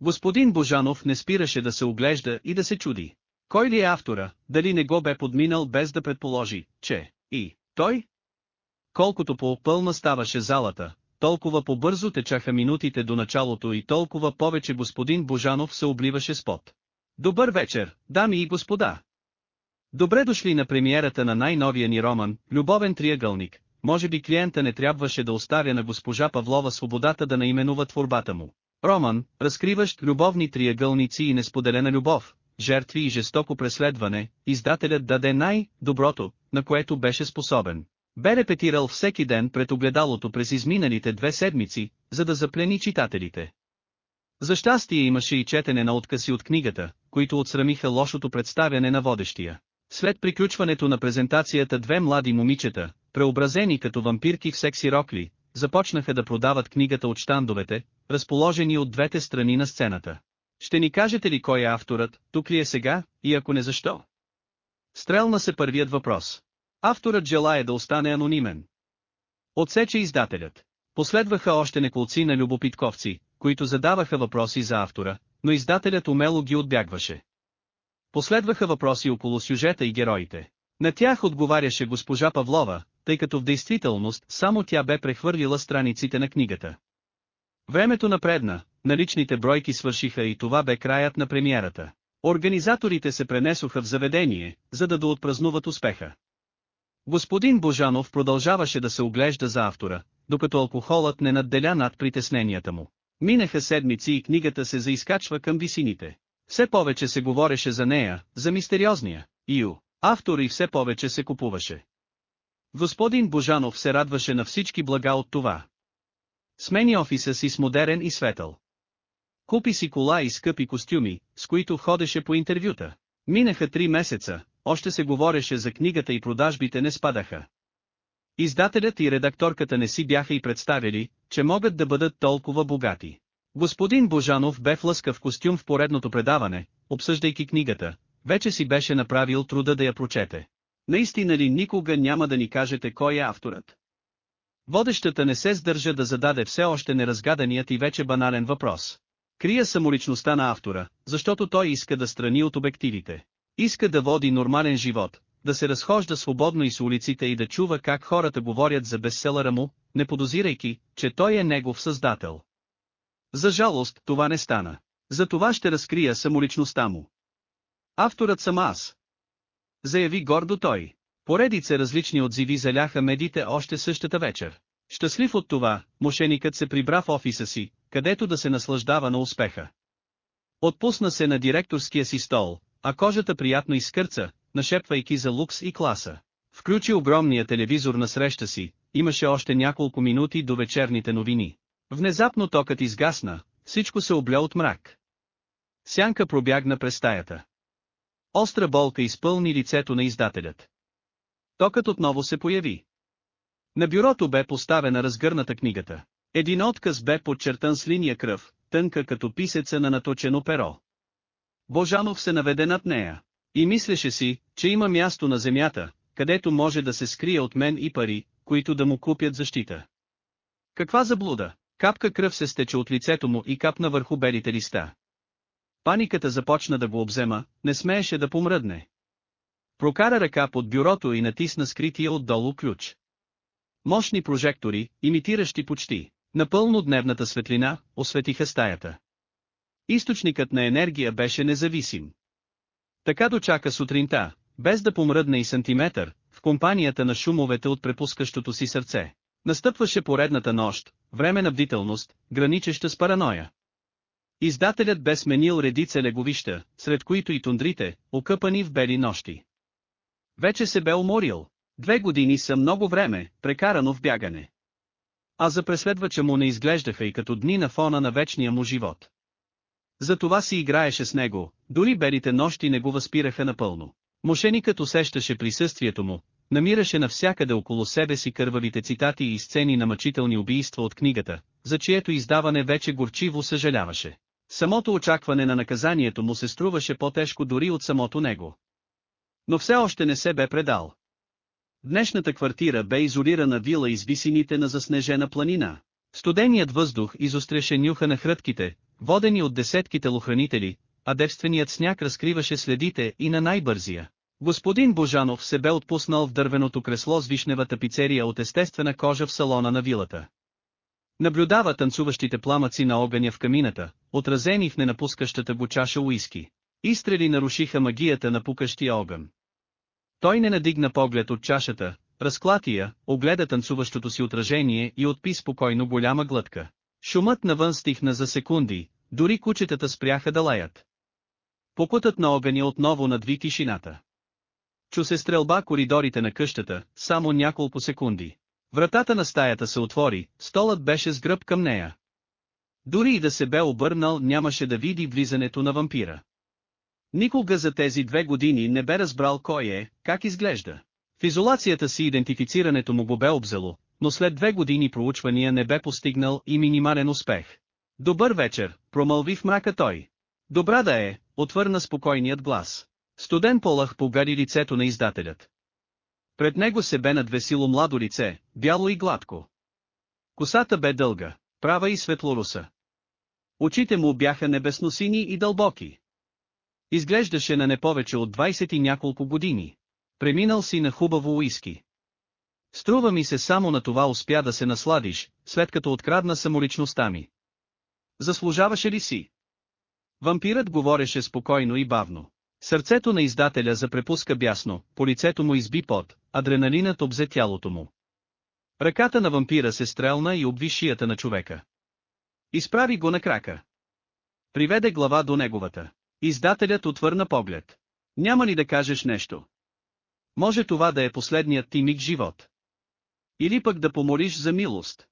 S1: Господин Божанов не спираше да се оглежда и да се чуди. Кой ли е автора, дали не го бе подминал без да предположи, че и той колкото по-пълна ставаше залата, толкова по-бързо течаха минутите до началото и толкова повече господин Божанов се обливаше с пот. Добър вечер, дами и господа! Добре дошли на премиерата на най-новия ни роман, Любовен триъгълник, може би клиента не трябваше да оставя на госпожа Павлова свободата да наименува творбата му. Роман, разкриващ любовни триъгълници и несподелена любов, жертви и жестоко преследване, издателят даде най-доброто, на което беше способен. Бе репетирал всеки ден пред огледалото през изминалите две седмици, за да заплени читателите. За щастие имаше и четене на откази от книгата, които отсрамиха лошото представяне на водещия. След приключването на презентацията две млади момичета, преобразени като вампирки в секси рокли, започнаха да продават книгата от штандовете, разположени от двете страни на сцената. Ще ни кажете ли кой е авторът, тук ли е сега, и ако не защо? Стрелна се първият въпрос. Авторът желая да остане анонимен. Отсече издателят. Последваха още неколци на любопитковци, които задаваха въпроси за автора, но издателят умело ги отбягваше. Последваха въпроси около сюжета и героите. На тях отговаряше госпожа Павлова, тъй като в действителност само тя бе прехвърлила страниците на книгата. Времето напредна, наличните бройки свършиха и това бе краят на премиерата. Организаторите се пренесоха в заведение, за да доотпразнуват успеха. Господин Божанов продължаваше да се оглежда за автора, докато алкохолът не надделя над притесненията му. Минаха седмици и книгата се заискачва към висините. Все повече се говореше за нея, за мистериозния, Ю, автор и все повече се купуваше. Господин Божанов се радваше на всички блага от това. Смени офиса си с модерен и светъл. Купи си кола и скъпи костюми, с които ходеше по интервюта. Минаха три месеца, още се говореше за книгата и продажбите не спадаха. Издателят и редакторката не си бяха и представили, че могат да бъдат толкова богати. Господин Божанов бе флъскав костюм в поредното предаване, обсъждайки книгата, вече си беше направил труда да я прочете. Наистина ли никога няма да ни кажете кой е авторът? Водещата не се сдържа да зададе все още неразгаданият и вече банален въпрос. Крия самоличността на автора, защото той иска да страни от обективите. Иска да води нормален живот, да се разхожда свободно из улиците и да чува как хората говорят за бестселъра му, не подозирайки, че той е негов създател. За жалост това не стана. За това ще разкрия самоличността му. Авторът съм аз. Заяви гордо той. Поредица различни отзиви заляха медите още същата вечер. Щастлив от това, мошеникът се прибра в офиса си, където да се наслаждава на успеха. Отпусна се на директорския си стол, а кожата приятно изкърца, нашепвайки за лукс и класа. Включи огромния телевизор на среща си, имаше още няколко минути до вечерните новини. Внезапно токът изгасна, всичко се обля от мрак. Сянка пробягна през стаята. Остра болка изпълни лицето на издателят. Токът отново се появи. На бюрото бе поставена разгърната книгата. Един отказ бе подчертан с линия кръв, тънка като писеца на наточено перо. Божанов се наведе над нея. И мислеше си, че има място на земята, където може да се скрие от мен и пари, които да му купят защита. Каква заблуда! Капка кръв се стече от лицето му и капна върху белите листа. Паниката започна да го обзема, не смееше да помръдне. Прокара ръка под бюрото и натисна скрития отдолу ключ. Мощни прожектори, имитиращи почти, напълно дневната светлина, осветиха стаята. Източникът на енергия беше независим. Така дочака сутринта, без да помръдне и сантиметър, в компанията на шумовете от препускащото си сърце. Настъпваше поредната нощ, време на бдителност, граничеща с параноя. Издателят бе сменил редица леговища, сред които и тундрите, окъпани в бели нощи. Вече се бе уморил. Две години са много време, прекарано в бягане. А за преследвача му не изглеждаха и като дни на фона на вечния му живот. Затова си играеше с него, дори белите нощи не го възпираха напълно. Мошеникът усещаше присъствието му, намираше навсякъде около себе си кървавите цитати и сцени на мъчителни убийства от книгата, за чието издаване вече горчиво съжаляваше. Самото очакване на наказанието му се струваше по-тежко дори от самото него. Но все още не се бе предал. Днешната квартира бе изолирана вила из висините на заснежена планина. Студеният въздух изостреше нюха на хрътките, водени от десетките лохранители, а девственият сняг разкриваше следите и на най-бързия. Господин Божанов се бе отпуснал в дървеното кресло с вишнева тапицерия от естествена кожа в салона на вилата. Наблюдава танцуващите пламъци на огъня в камината, отразени в ненапускащата го чаша уиски. Изстрели нарушиха магията на пукащия огън. Той не надигна поглед от чашата, разклатия, огледа танцуващото си отражение и отпи спокойно голяма глътка. Шумът навън стихна за секунди, дори кучетата спряха да лаят. Покутът на огъня отново надви тишината. Чу се стрелба коридорите на къщата, само няколко секунди. Вратата на стаята се отвори, столът беше с гръб към нея. Дори и да се бе обърнал нямаше да види влизането на вампира. Никога за тези две години не бе разбрал кой е, как изглежда. В изолацията си идентифицирането му го бе обзело, но след две години проучвания не бе постигнал и минимален успех. Добър вечер, промълви в мрака той. Добра да е, отвърна спокойният глас. Студен полах погади лицето на издателят. Пред него се бе надвесило младо лице, бяло и гладко. Косата бе дълга, права и светлоруса. Очите му бяха небесносини и дълбоки. Изглеждаше на не повече от 20 и няколко години. Преминал си на хубаво уиски. Струва ми се само на това успя да се насладиш, след като открадна самоличността ми. Заслужаваше ли си? Вампирът говореше спокойно и бавно. Сърцето на издателя запрепуска бясно, по лицето му изби пот, адреналинът обзе тялото му. Ръката на вампира се стрелна и обви шията на човека. Изправи го на крака. Приведе глава до неговата. Издателят отвърна поглед. Няма ли да кажеш нещо? Може това да е последният ти миг живот. Или пък да помолиш за милост.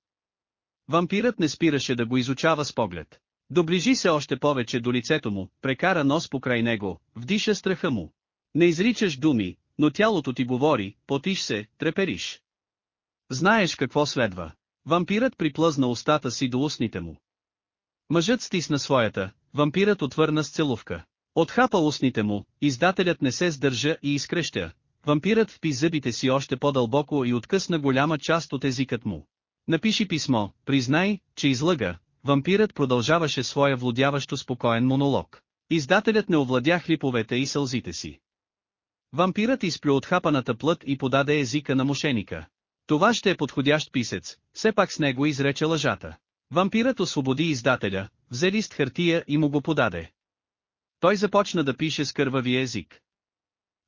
S1: Вампирът не спираше да го изучава с поглед. Доближи се още повече до лицето му, прекара нос покрай него, вдиша страха му. Не изричаш думи, но тялото ти говори, потиш се, трепериш. Знаеш какво следва. Вампирът приплъзна устата си до устните му. Мъжът стисна своята, вампирът отвърна с целувка. Отхапа устните му, издателят не се сдържа и изкръща, Вампирът впи зъбите си още по-дълбоко и откъсна голяма част от езикът му. Напиши писмо, признай, че излъга, вампирът продължаваше своя владяващо спокоен монолог. Издателят не овладя хриповете и сълзите си. Вампирът изплю от хапаната плът и подаде езика на мошеника. Това ще е подходящ писец, все пак с него изрече лъжата. Вампирът освободи издателя, взе лист хартия и му го подаде. Той започна да пише с кървавия език.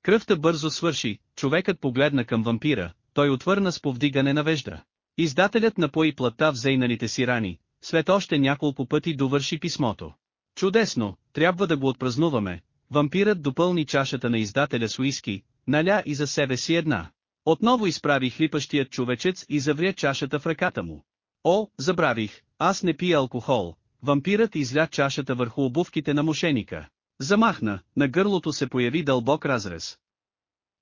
S1: Кръвта бързо свърши, човекът погледна към вампира, той отвърна с повдигане на вежда. Издателят напои плата в зейнаните си рани, след още няколко пъти довърши писмото. Чудесно, трябва да го отпразнуваме. Вампирът допълни чашата на издателя с уиски, наля и за себе си една. Отново изправи хлипащият човечец и завря чашата в ръката му. О, забравих, аз не пия алкохол. Вампирът изля чашата върху обувките на мошеника. Замахна, на гърлото се появи дълбок разрез.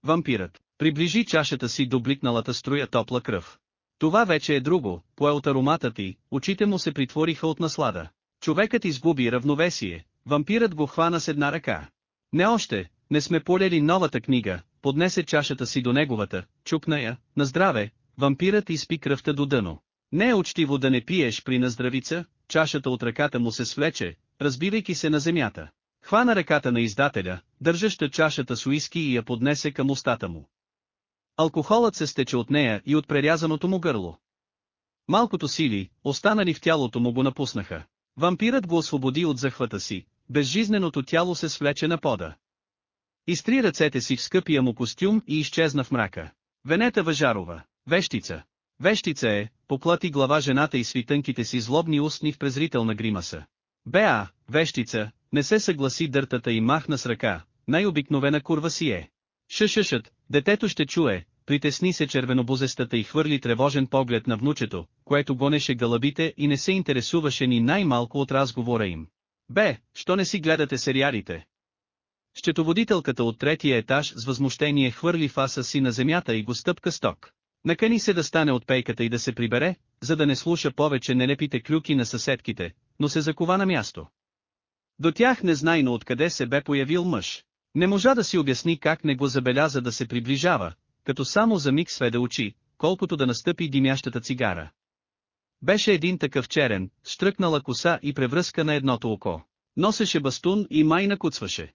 S1: Вампирът приближи чашата си до бликналата струя топла кръв. Това вече е друго, пое от аромата ти, очите му се притвориха от наслада. Човекът изгуби равновесие, вампирът го хвана с една ръка. Не още, не сме полели новата книга, поднесе чашата си до неговата, чупна я, на здраве, вампирът изпи кръвта до дъно. Не е учтиво да не пиеш при наздравица, чашата от ръката му се свлече, разбивайки се на земята. Хвана ръката на издателя, държаща чашата с уиски и я поднесе към устата му. Алкохолът се стече от нея и от прерязаното му гърло. Малкото сили, останали в тялото му го напуснаха. Вампирът го освободи от захвата си, безжизненото тяло се свлече на пода. Изтри ръцете си в скъпия му костюм и изчезна в мрака. Венета Въжарова, вещица. Вещица е, поклати глава жената и свитънките си злобни устни в презрителна гримаса. Беа, вещица, не се съгласи дъртата и махна с ръка, най-обикновена курва си е. Шъшъшът, детето ще чуе, притесни се червенобузестата и хвърли тревожен поглед на внучето, което гонеше гълъбите и не се интересуваше ни най-малко от разговора им. Бе, що не си гледате сериалите? Щетоводителката от третия етаж с възмущение хвърли фаса си на земята и го стъпка сток. Накани се да стане от пейката и да се прибере, за да не слуша повече нелепите клюки на съседките, но се закова на място. До тях незнайно откъде се бе появил мъж. Не можа да си обясни как не го забеляза да се приближава, като само за миг сведе очи, колкото да настъпи димящата цигара. Беше един такъв черен, штръкнала коса и превръзка на едното око. Носеше бастун и май накуцваше.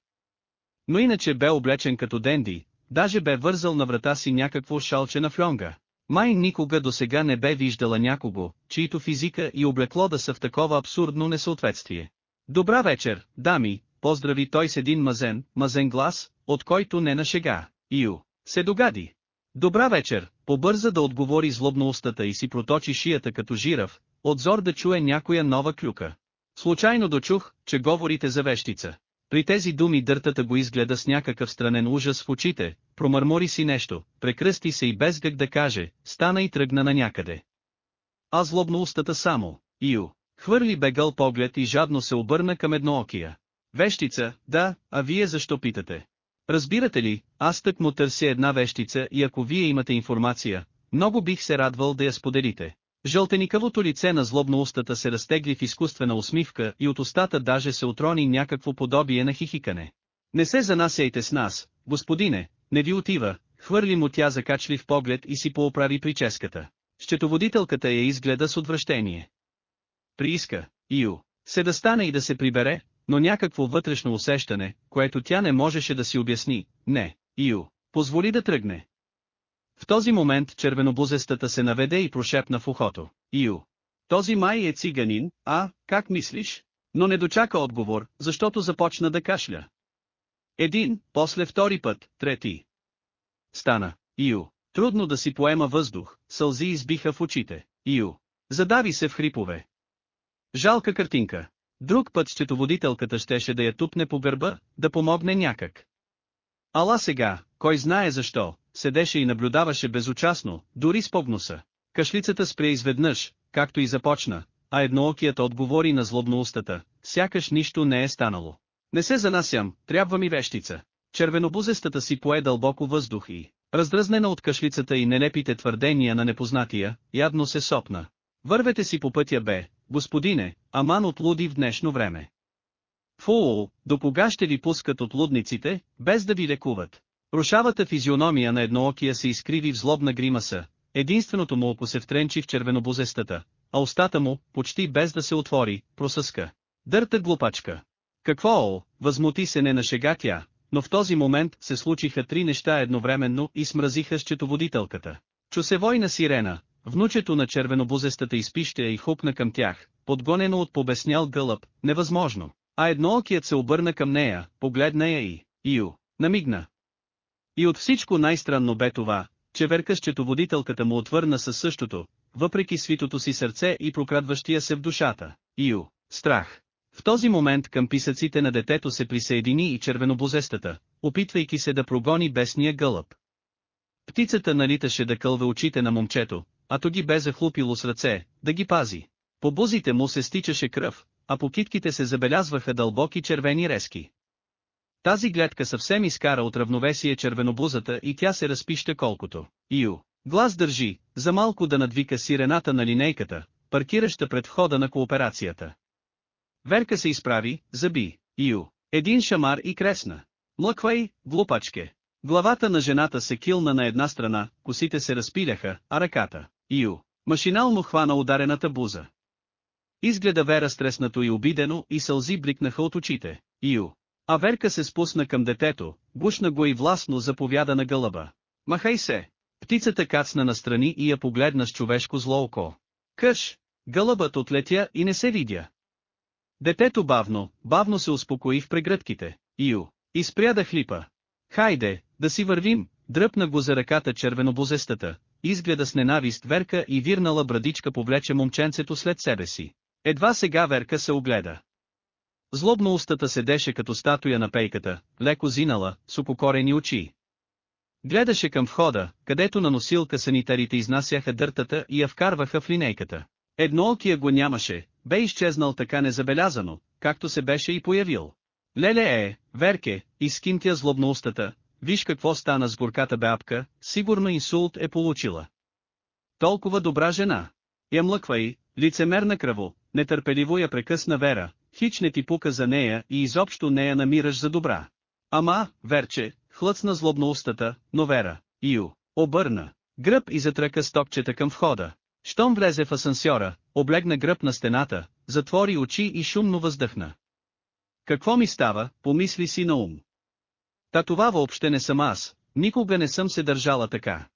S1: Но иначе бе облечен като денди, даже бе вързал на врата си някакво шалче на флонга. Май никога до сега не бе виждала някого, чието физика и облекло да са в такова абсурдно несъответствие. Добра вечер, дами, поздрави той с един мазен, мазен глас, от който не на шега, Ио, се догади. Добра вечер, побърза да отговори злобно устата и си проточи шията като жирав, отзор да чуе някоя нова клюка. Случайно дочух, че говорите за вещица. При тези думи дъртата го изгледа с някакъв странен ужас в очите, промърмори си нещо, прекръсти се и без гък да каже, стана и тръгна на някъде. А злобно устата само, Ио, Хвърли бегъл поглед и жадно се обърна към едно окия. Вещица, да, а вие защо питате? Разбирате ли, аз тък му търся една вещица и ако вие имате информация, много бих се радвал да я споделите. Жълтеникавото лице на злобно устата се разтегли в изкуствена усмивка и от устата даже се отрони някакво подобие на хихикане. Не се занасяйте с нас, господине, не ви отива, хвърли му тя закачлив поглед и си поуправи прическата. Счетоводителката я изгледа с отвращение прииска, Ио, се да стане и да се прибере, но някакво вътрешно усещане, което тя не можеше да си обясни, не, Ио, позволи да тръгне. В този момент червенобузестата се наведе и прошепна в ухото, Ио. Този май е циганин, а, как мислиш? Но не дочака отговор, защото започна да кашля. Един, после втори път, трети. Стана, Ио. Трудно да си поема въздух, сълзи избиха в очите, Ио. Задави се в хрипове, Жалка картинка. Друг път счетоводителката щеше да я тупне по гърба, да помогне някак. Ала сега, кой знае защо, седеше и наблюдаваше безучастно, дори с погноса. Кашлицата спря изведнъж, както и започна, а едноокият отговори на злобно устата, сякаш нищо не е станало. Не се занасям, трябва ми вещица. Червенобузестата си пое дълбоко въздух и, раздразнена от кашлицата и нелепите твърдения на непознатия, ядно се сопна. Вървете си по пътя бе, господине, аман от луди в днешно време. Фу, до кога ще ви пускат от лудниците, без да ви лекуват? Рушавата физиономия на едноокия се изкриви в злобна гримаса, единственото му око се втренчи в червенобозестата, а устата му, почти без да се отвори, просъска. Дърта глупачка. Какво о, възмути се не на шега тя, но в този момент се случиха три неща едновременно и смразиха счетоводителката. Чу се война сирена, Внучето на червенобузестата изпища и хукна към тях, подгонено от побеснял гълъб, невъзможно. А едноокият се обърна към нея, погледна я и, Ио, намигна. И от всичко най-странно бе това, че веркъсчето водителката му отвърна със същото, въпреки свитото си сърце и прокрадващия се в душата, Ио, страх. В този момент към писъците на детето се присъедини и червенобузестата, опитвайки се да прогони бесния гълъб. Птицата налиташе да кълва очите на момчето, а то ги бе захлупило с ръце, да ги пази. По бузите му се стичаше кръв, а по китките се забелязваха дълбоки червени резки. Тази гледка съвсем изкара от равновесие червенобузата и тя се разпища колкото. Ио, глас държи, за малко да надвика сирената на линейката, паркираща пред входа на кооперацията. Верка се изправи, заби, Ио, един шамар и кресна. Млъквай, глупачке. Главата на жената се килна на една страна, косите се разпиляха, а ръката, Ио, машинално хвана ударената буза. Изгледа Вера стреснато и обидено и сълзи бликнаха от очите. Ио. А Верка се спусна към детето, гушна го и властно заповяда на гълъба. Махай се! Птицата кацна настрани и я погледна с човешко зло око. Къш! Гълъбът отлетя и не се видя. Детето бавно, бавно се успокои в прегръдките. Ио. Изпря да хлипа. Хайде, да си вървим, дръпна го за ръката червено бозестата изгледа с ненавист Верка и вирнала брадичка повлече момченцето след себе си. Едва сега Верка се огледа. Злобно устата седеше като статуя на пейката, леко зинала, с упокорени очи. Гледаше към входа, където на носилка санитарите изнасяха дъртата и я вкарваха в линейката. Едноокия го нямаше, бе изчезнал така незабелязано, както се беше и появил. Леле е, Верке, изкинтя злобно устата, виж какво стана с горката бабка, сигурно инсулт е получила. Толкова добра жена. Я млъква и лицемерна кръво, нетърпеливо я прекъсна Вера, хич не ти пука за нея и изобщо не я намираш за добра. Ама, Верче, хлъцна злобно устата, но Вера, Ю, обърна, гръб и затръка стопчета към входа. Щом влезе в асансьора, облегна гръб на стената, затвори очи и шумно въздъхна. Какво ми става, помисли си на ум. Та това въобще не съм аз, никога не съм се държала така.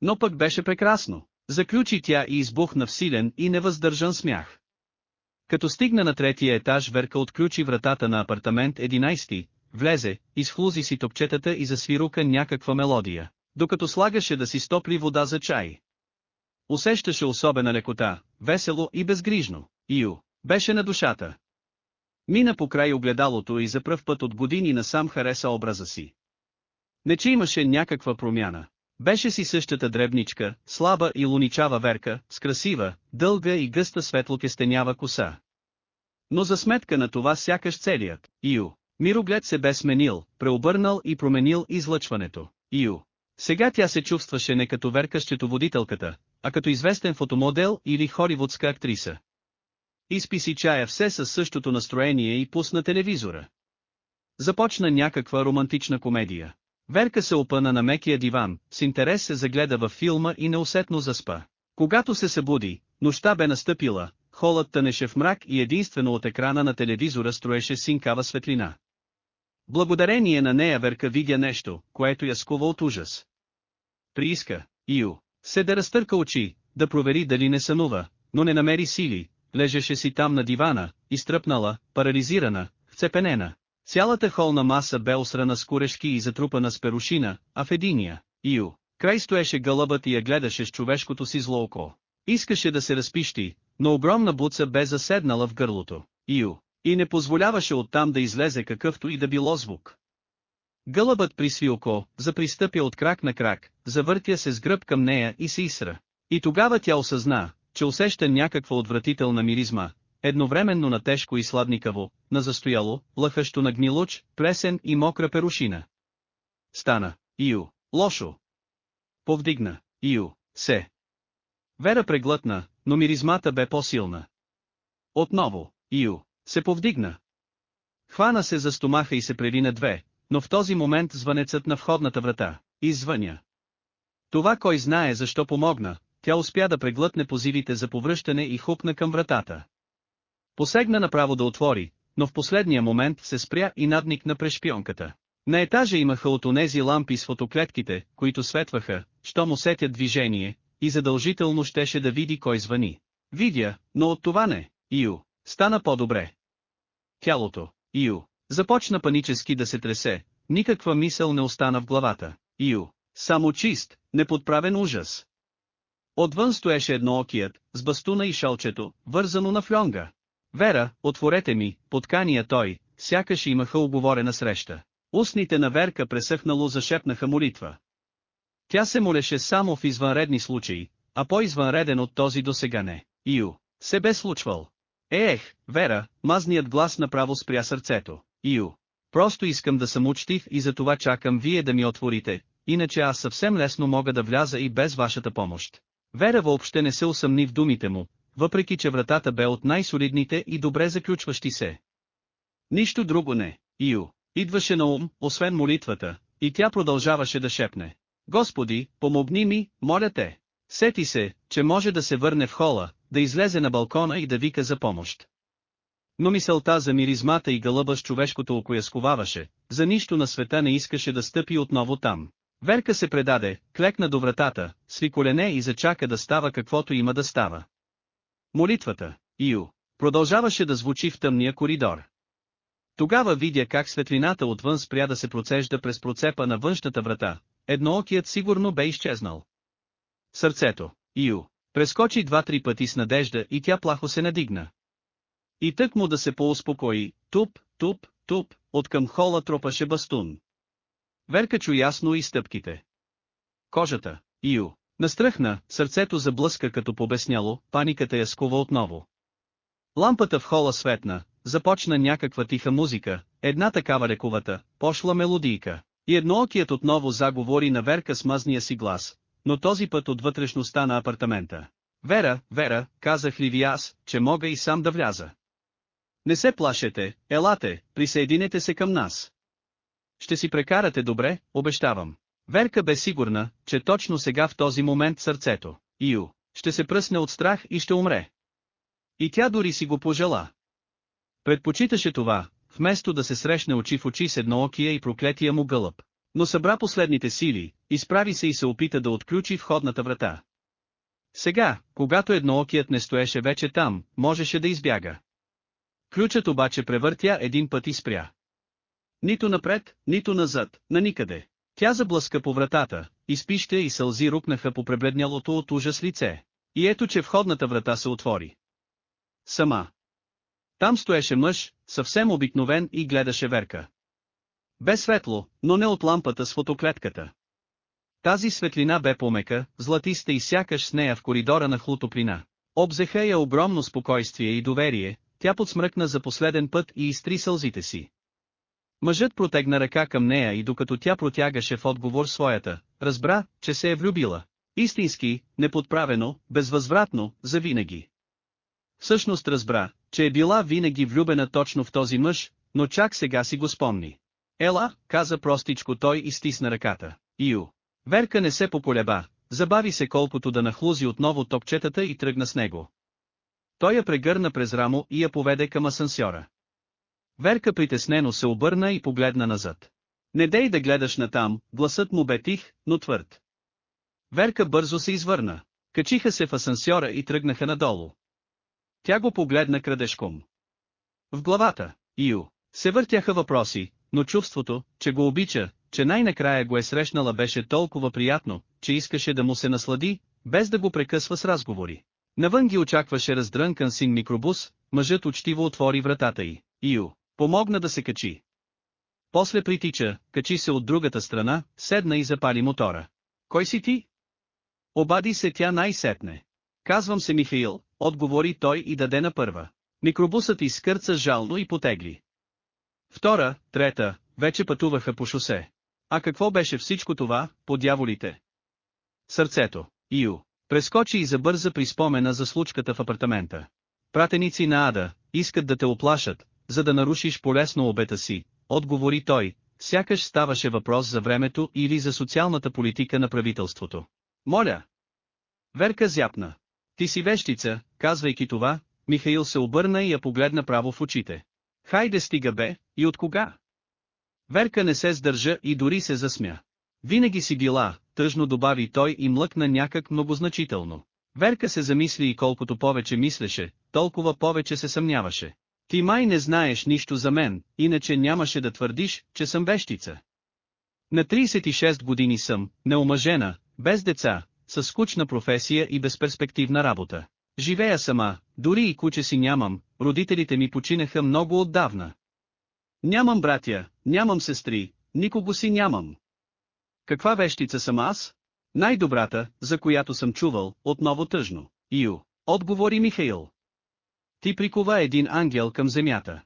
S1: Но пък беше прекрасно, заключи тя и избухна в силен и невъздържан смях. Като стигна на третия етаж Верка отключи вратата на апартамент 11, влезе, изхлузи си топчетата и засвирука някаква мелодия, докато слагаше да си стопли вода за чай. Усещаше особена лекота, весело и безгрижно, Ио, беше на душата. Мина покрай огледалото и за пръв път от години насам хареса образа си. Не че имаше някаква промяна. Беше си същата дребничка, слаба и луничава верка, с красива, дълга и гъста светлокестенява коса. Но за сметка на това сякаш целият, Ио, мироглед се бе сменил, преобърнал и променил излъчването, Ио. Сега тя се чувстваше не като верка счетоводителката, а като известен фотомодел или хоривудска актриса. Изпи си чая все със същото настроение и пусна телевизора. Започна някаква романтична комедия. Верка се опъна на мекия диван, с интерес се загледа във филма и неусетно заспа. Когато се събуди, нощта бе настъпила, холът тънеше в мрак и единствено от екрана на телевизора строеше синкава светлина. Благодарение на нея Верка видя нещо, което я скува от ужас. Прииска, Ио, се да разтърка очи, да провери дали не сънува, но не намери сили, лежеше си там на дивана, изтръпнала, парализирана, вцепенена. Цялата холна маса бе осрана с курешки и затрупана с перушина, а в единия, Ю, край стоеше гълъбът и я гледаше с човешкото си зло око. Искаше да се разпищи, но огромна буца бе заседнала в гърлото, Ю, и не позволяваше оттам да излезе какъвто и да било звук. Гълъбът присви око, запристъпя от крак на крак, завъртя се с гръб към нея и се изсра. И тогава тя осъзна, че усеща някаква отвратителна миризма, едновременно на тежко и сладникаво, на застояло, лъхащо на гнилуч, пресен и мокра перушина. Стана, Ио, лошо. Повдигна, Ио, се. Вера преглътна, но миризмата бе по-силна. Отново, Ио, се повдигна. Хвана се за стомаха и се прелина две, но в този момент звънецът на входната врата, извъня. Това кой знае защо помогна, тя успя да преглътне позивите за повръщане и хукна към вратата. Посегна направо да отвори, но в последния момент се спря и надникна през шпионката. На етажа имаха от онези лампи с фотоклетките, които светваха, щом усетят движение, и задължително щеше да види кой звъни. Видя, но от това не, Ио, стана по-добре. Тялото, Ио, започна панически да се тресе, никаква мисъл не остана в главата, Ио, само чист, неподправен ужас. Отвън стоеше едно окият, с бастуна и шалчето, вързано на флюнга. Вера, отворете ми, поткания той, сякаш имаха оговорена среща. Устните на Верка пресъхнало зашепнаха молитва. Тя се молеше само в извънредни случаи, а по-извънреден от този до сега не. Ио, се бе случвал. Ех, Вера, мазният глас направо спря сърцето. Ио, просто искам да съм учтив и за това чакам вие да ми отворите, иначе аз съвсем лесно мога да вляза и без вашата помощ. Вера въобще не се усъмни в думите му, въпреки че вратата бе от най-солидните и добре заключващи се. Нищо друго не, Ио, идваше на ум, освен молитвата, и тя продължаваше да шепне. Господи, помогни ми, моля те. Сети се, че може да се върне в хола, да излезе на балкона и да вика за помощ. Но мисълта за миризмата и гълъба с човешкото око я сковаваше, за нищо на света не искаше да стъпи отново там. Верка се предаде, клекна до вратата, сви колене и зачака да става каквото има да става. Молитвата, Ио, продължаваше да звучи в тъмния коридор. Тогава видя как светлината отвън спря да се процежда през процепа на външната врата, едноокият сигурно бе изчезнал. Сърцето, Ио, прескочи два-три пъти с надежда и тя плахо се надигна. И тък му да се поуспокои, туп, туп, туп, откъм хола тропаше бастун. Верка чу ясно и стъпките. Кожата, Ио, настръхна, сърцето заблъска като побесняло, паниката я скува отново. Лампата в хола светна, започна някаква тиха музика, една такава рековата, пошла мелодийка. И едноокият отново заговори на Верка с мазния си глас, но този път от вътрешността на апартамента. Вера, Вера, казах ли ви аз, че мога и сам да вляза. Не се плашете, елате, присъединете се към нас. Ще си прекарате добре, обещавам. Верка бе сигурна, че точно сега в този момент сърцето, Ио, ще се пръсне от страх и ще умре. И тя дори си го пожела. Предпочиташе това, вместо да се срещне очи в очи с едноокия и проклетия му гълъб. Но събра последните сили, изправи се и се опита да отключи входната врата. Сега, когато едноокият не стоеше вече там, можеше да избяга. Ключът обаче превъртя един път и спря. Нито напред, нито назад, на никъде. Тя заблъска по вратата, изпища и сълзи рукнаха по пребледнялото от ужас лице. И ето че входната врата се отвори. Сама. Там стоеше мъж, съвсем обикновен и гледаше Верка. Бе светло, но не от лампата с фотоклетката. Тази светлина бе помека, златиста и сякаш с нея в коридора на хлутоплина. Обзеха я огромно спокойствие и доверие, тя подсмръкна за последен път и изтри сълзите си. Мъжът протегна ръка към нея и докато тя протягаше в отговор своята, разбра, че се е влюбила. Истински, неподправено, безвъзвратно, завинаги. Всъщност разбра, че е била винаги влюбена точно в този мъж, но чак сега си го спомни. Ела, каза простичко той и стисна ръката. Ио. Верка не се поколеба, забави се колкото да нахлузи отново топчетата и тръгна с него. Той я прегърна през рамо и я поведе към асансьора. Верка притеснено се обърна и погледна назад. Не дей да гледаш натам, гласът му бе тих, но твърд. Верка бързо се извърна. Качиха се в асансьора и тръгнаха надолу. Тя го погледна крадешком. В главата, Ио, се въртяха въпроси, но чувството, че го обича, че най-накрая го е срещнала беше толкова приятно, че искаше да му се наслади, без да го прекъсва с разговори. Навън ги очакваше раздрънкан син микробус, мъжът учтиво отвори вратата й. Ио, Помогна да се качи. После притича, качи се от другата страна, седна и запали мотора. Кой си ти? Обади се тя най-сетне. Казвам се Михаил, отговори той и даде на първа. Микробусът изкърца жално и потегли. Втора, трета, вече пътуваха по шосе. А какво беше всичко това, по дяволите? Сърцето, Ио, прескочи и забърза при спомена за случката в апартамента. Пратеници на Ада, искат да те оплашат, за да нарушиш полесно обета си, отговори той, сякаш ставаше въпрос за времето или за социалната политика на правителството. Моля! Верка зяпна. Ти си вещица, казвайки това, Михаил се обърна и я погледна право в очите. Хайде стига бе, и от кога? Верка не се сдържа и дори се засмя. Винаги си била, тъжно добави той и млъкна някак многозначително. Верка се замисли и колкото повече мислеше, толкова повече се съмняваше. Ти май не знаеш нищо за мен, иначе нямаше да твърдиш, че съм вещица. На 36 години съм, неомъжена, без деца, със скучна професия и безперспективна работа. Живея сама, дори и куче си нямам, родителите ми починаха много отдавна. Нямам братя, нямам сестри, никого си нямам. Каква вещица съм аз? Най-добрата, за която съм чувал, отново тъжно. Ю, отговори Михаил ти прикова един ангел към земята.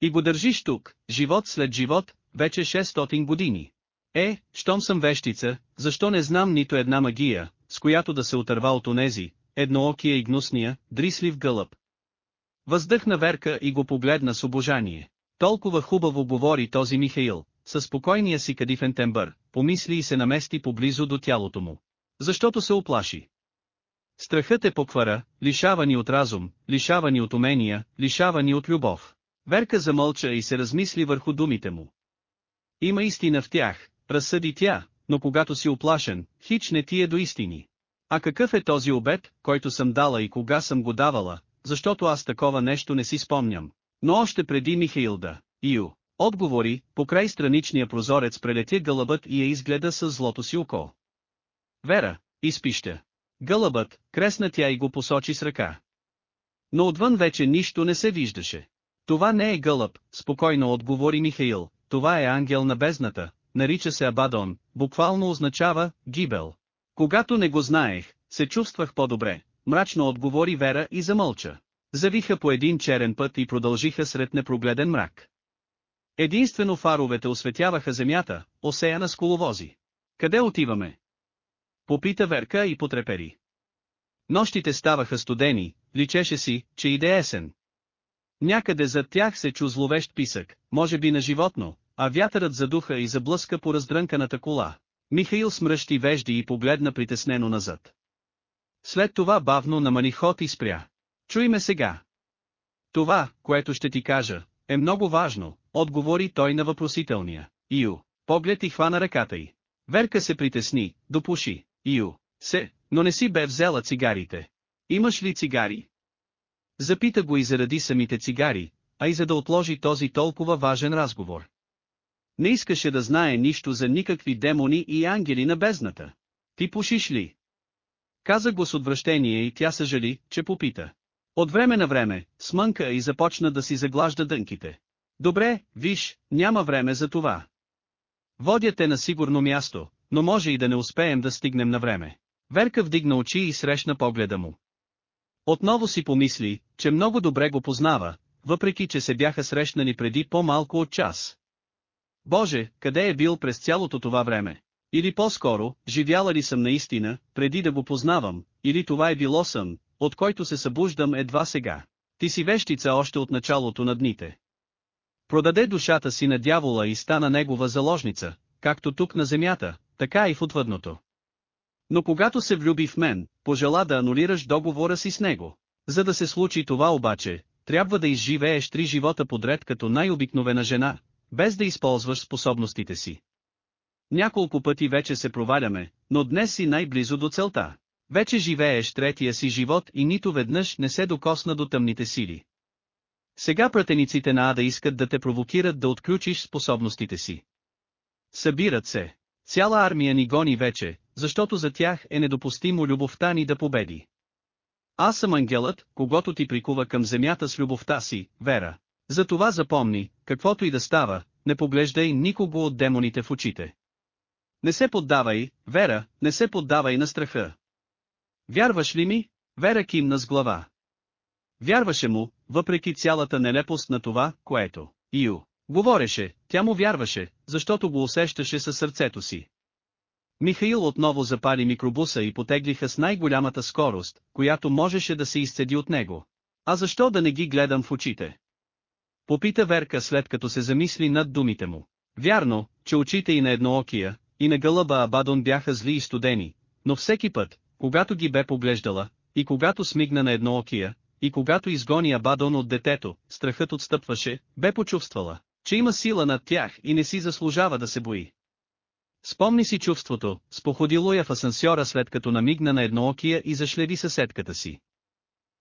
S1: И го държиш тук, живот след живот, вече 600 години. Е, щом съм вещица, защо не знам нито една магия, с която да се отърва от онези, едноокия и гнусния, дрислив гълъб. Въздъхна Верка и го погледна с обожание. Толкова хубаво говори този Михаил, със спокойния си кадифен тембър, помисли и се намести поблизо до тялото му. Защото се оплаши. Страхът е поквара, лишавани от разум, лишавани от умения, лишавани от любов. Верка замълча и се размисли върху думите му. Има истина в тях, разсъди тя, но когато си оплашен, хич не ти е до истини. А какъв е този обед, който съм дала и кога съм го давала, защото аз такова нещо не си спомням. Но още преди Михаилда, Ио, отговори, покрай страничния прозорец прелетя гълъбът и я изгледа с злото си око. Вера, изпища. Гълъбът, кресна тя и го посочи с ръка. Но отвън вече нищо не се виждаше. Това не е гълъб, спокойно отговори Михаил, това е ангел на бездната, нарича се Абадон, буквално означава гибел. Когато не го знаех, се чувствах по-добре, мрачно отговори Вера и замълча. Завиха по един черен път и продължиха сред непрогледен мрак. Единствено фаровете осветяваха земята, осеяна с коловози. Къде отиваме? Попита Верка и потрепери. Нощите ставаха студени, личеше си, че иде есен. Някъде зад тях се чу зловещ писък, може би на животно, а вятърът задуха и заблъска по раздрънканата кола. Михаил смръщи вежди и погледна притеснено назад. След това бавно на манихот и спря. Чуй ме сега. Това, което ще ти кажа, е много важно, отговори той на въпросителния. Ио, поглед и хвана ръката й. Верка се притесни, допуши. Ю, се, но не си бе взела цигарите. Имаш ли цигари? Запита го и заради самите цигари, а и за да отложи този толкова важен разговор. Не искаше да знае нищо за никакви демони и ангели на бездната. Ти пушиш ли? Каза го с отвращение и тя съжали, че попита. От време на време, смънка и започна да си заглажда дънките. Добре, виж, няма време за това. Водя те на сигурно място, но може и да не успеем да стигнем на време. Верка вдигна очи и срещна погледа му. Отново си помисли, че много добре го познава, въпреки че се бяха срещнали преди по-малко от час. Боже, къде е бил през цялото това време? Или по-скоро, живяла ли съм наистина, преди да го познавам, или това е било сън, от който се събуждам едва сега. Ти си вещица още от началото на дните. Продаде душата си на дявола и стана негова заложница, както тук на земята, така и в отвъдното. Но когато се влюби в мен, пожела да анулираш договора си с него. За да се случи това обаче, трябва да изживееш три живота подред като най-обикновена жена, без да използваш способностите си. Няколко пъти вече се проваляме, но днес си най-близо до целта. Вече живееш третия си живот и нито веднъж не се докосна до тъмните сили. Сега пратениците на Ада искат да те провокират да отключиш способностите си. Събират се. Цяла армия ни гони вече, защото за тях е недопустимо любовта ни да победи. Аз съм ангелът, когато ти прикува към земята с любовта си, вера. Затова запомни, каквото и да става, не поглеждай никого от демоните в очите. Не се поддавай, Вера, не се поддавай на страха. Вярваш ли ми? Вера кимна с глава. Вярваше му, въпреки цялата нелепост на това, което, Ио, Говореше, тя му вярваше, защото го усещаше със сърцето си. Михаил отново запали микробуса и потеглиха с най-голямата скорост, която можеше да се изцеди от него. А защо да не ги гледам в очите? Попита Верка след като се замисли над думите му. Вярно, че очите и на едноокия, и на гълъба Абадон бяха зли и студени, но всеки път, когато ги бе поглеждала, и когато смигна на едноокия, и когато изгони Абадон от детето, страхът отстъпваше, бе почувствала, че има сила над тях и не си заслужава да се бои. Спомни си чувството, споходило я в асансьора след като намигна на едноокия и зашлеви съседката си.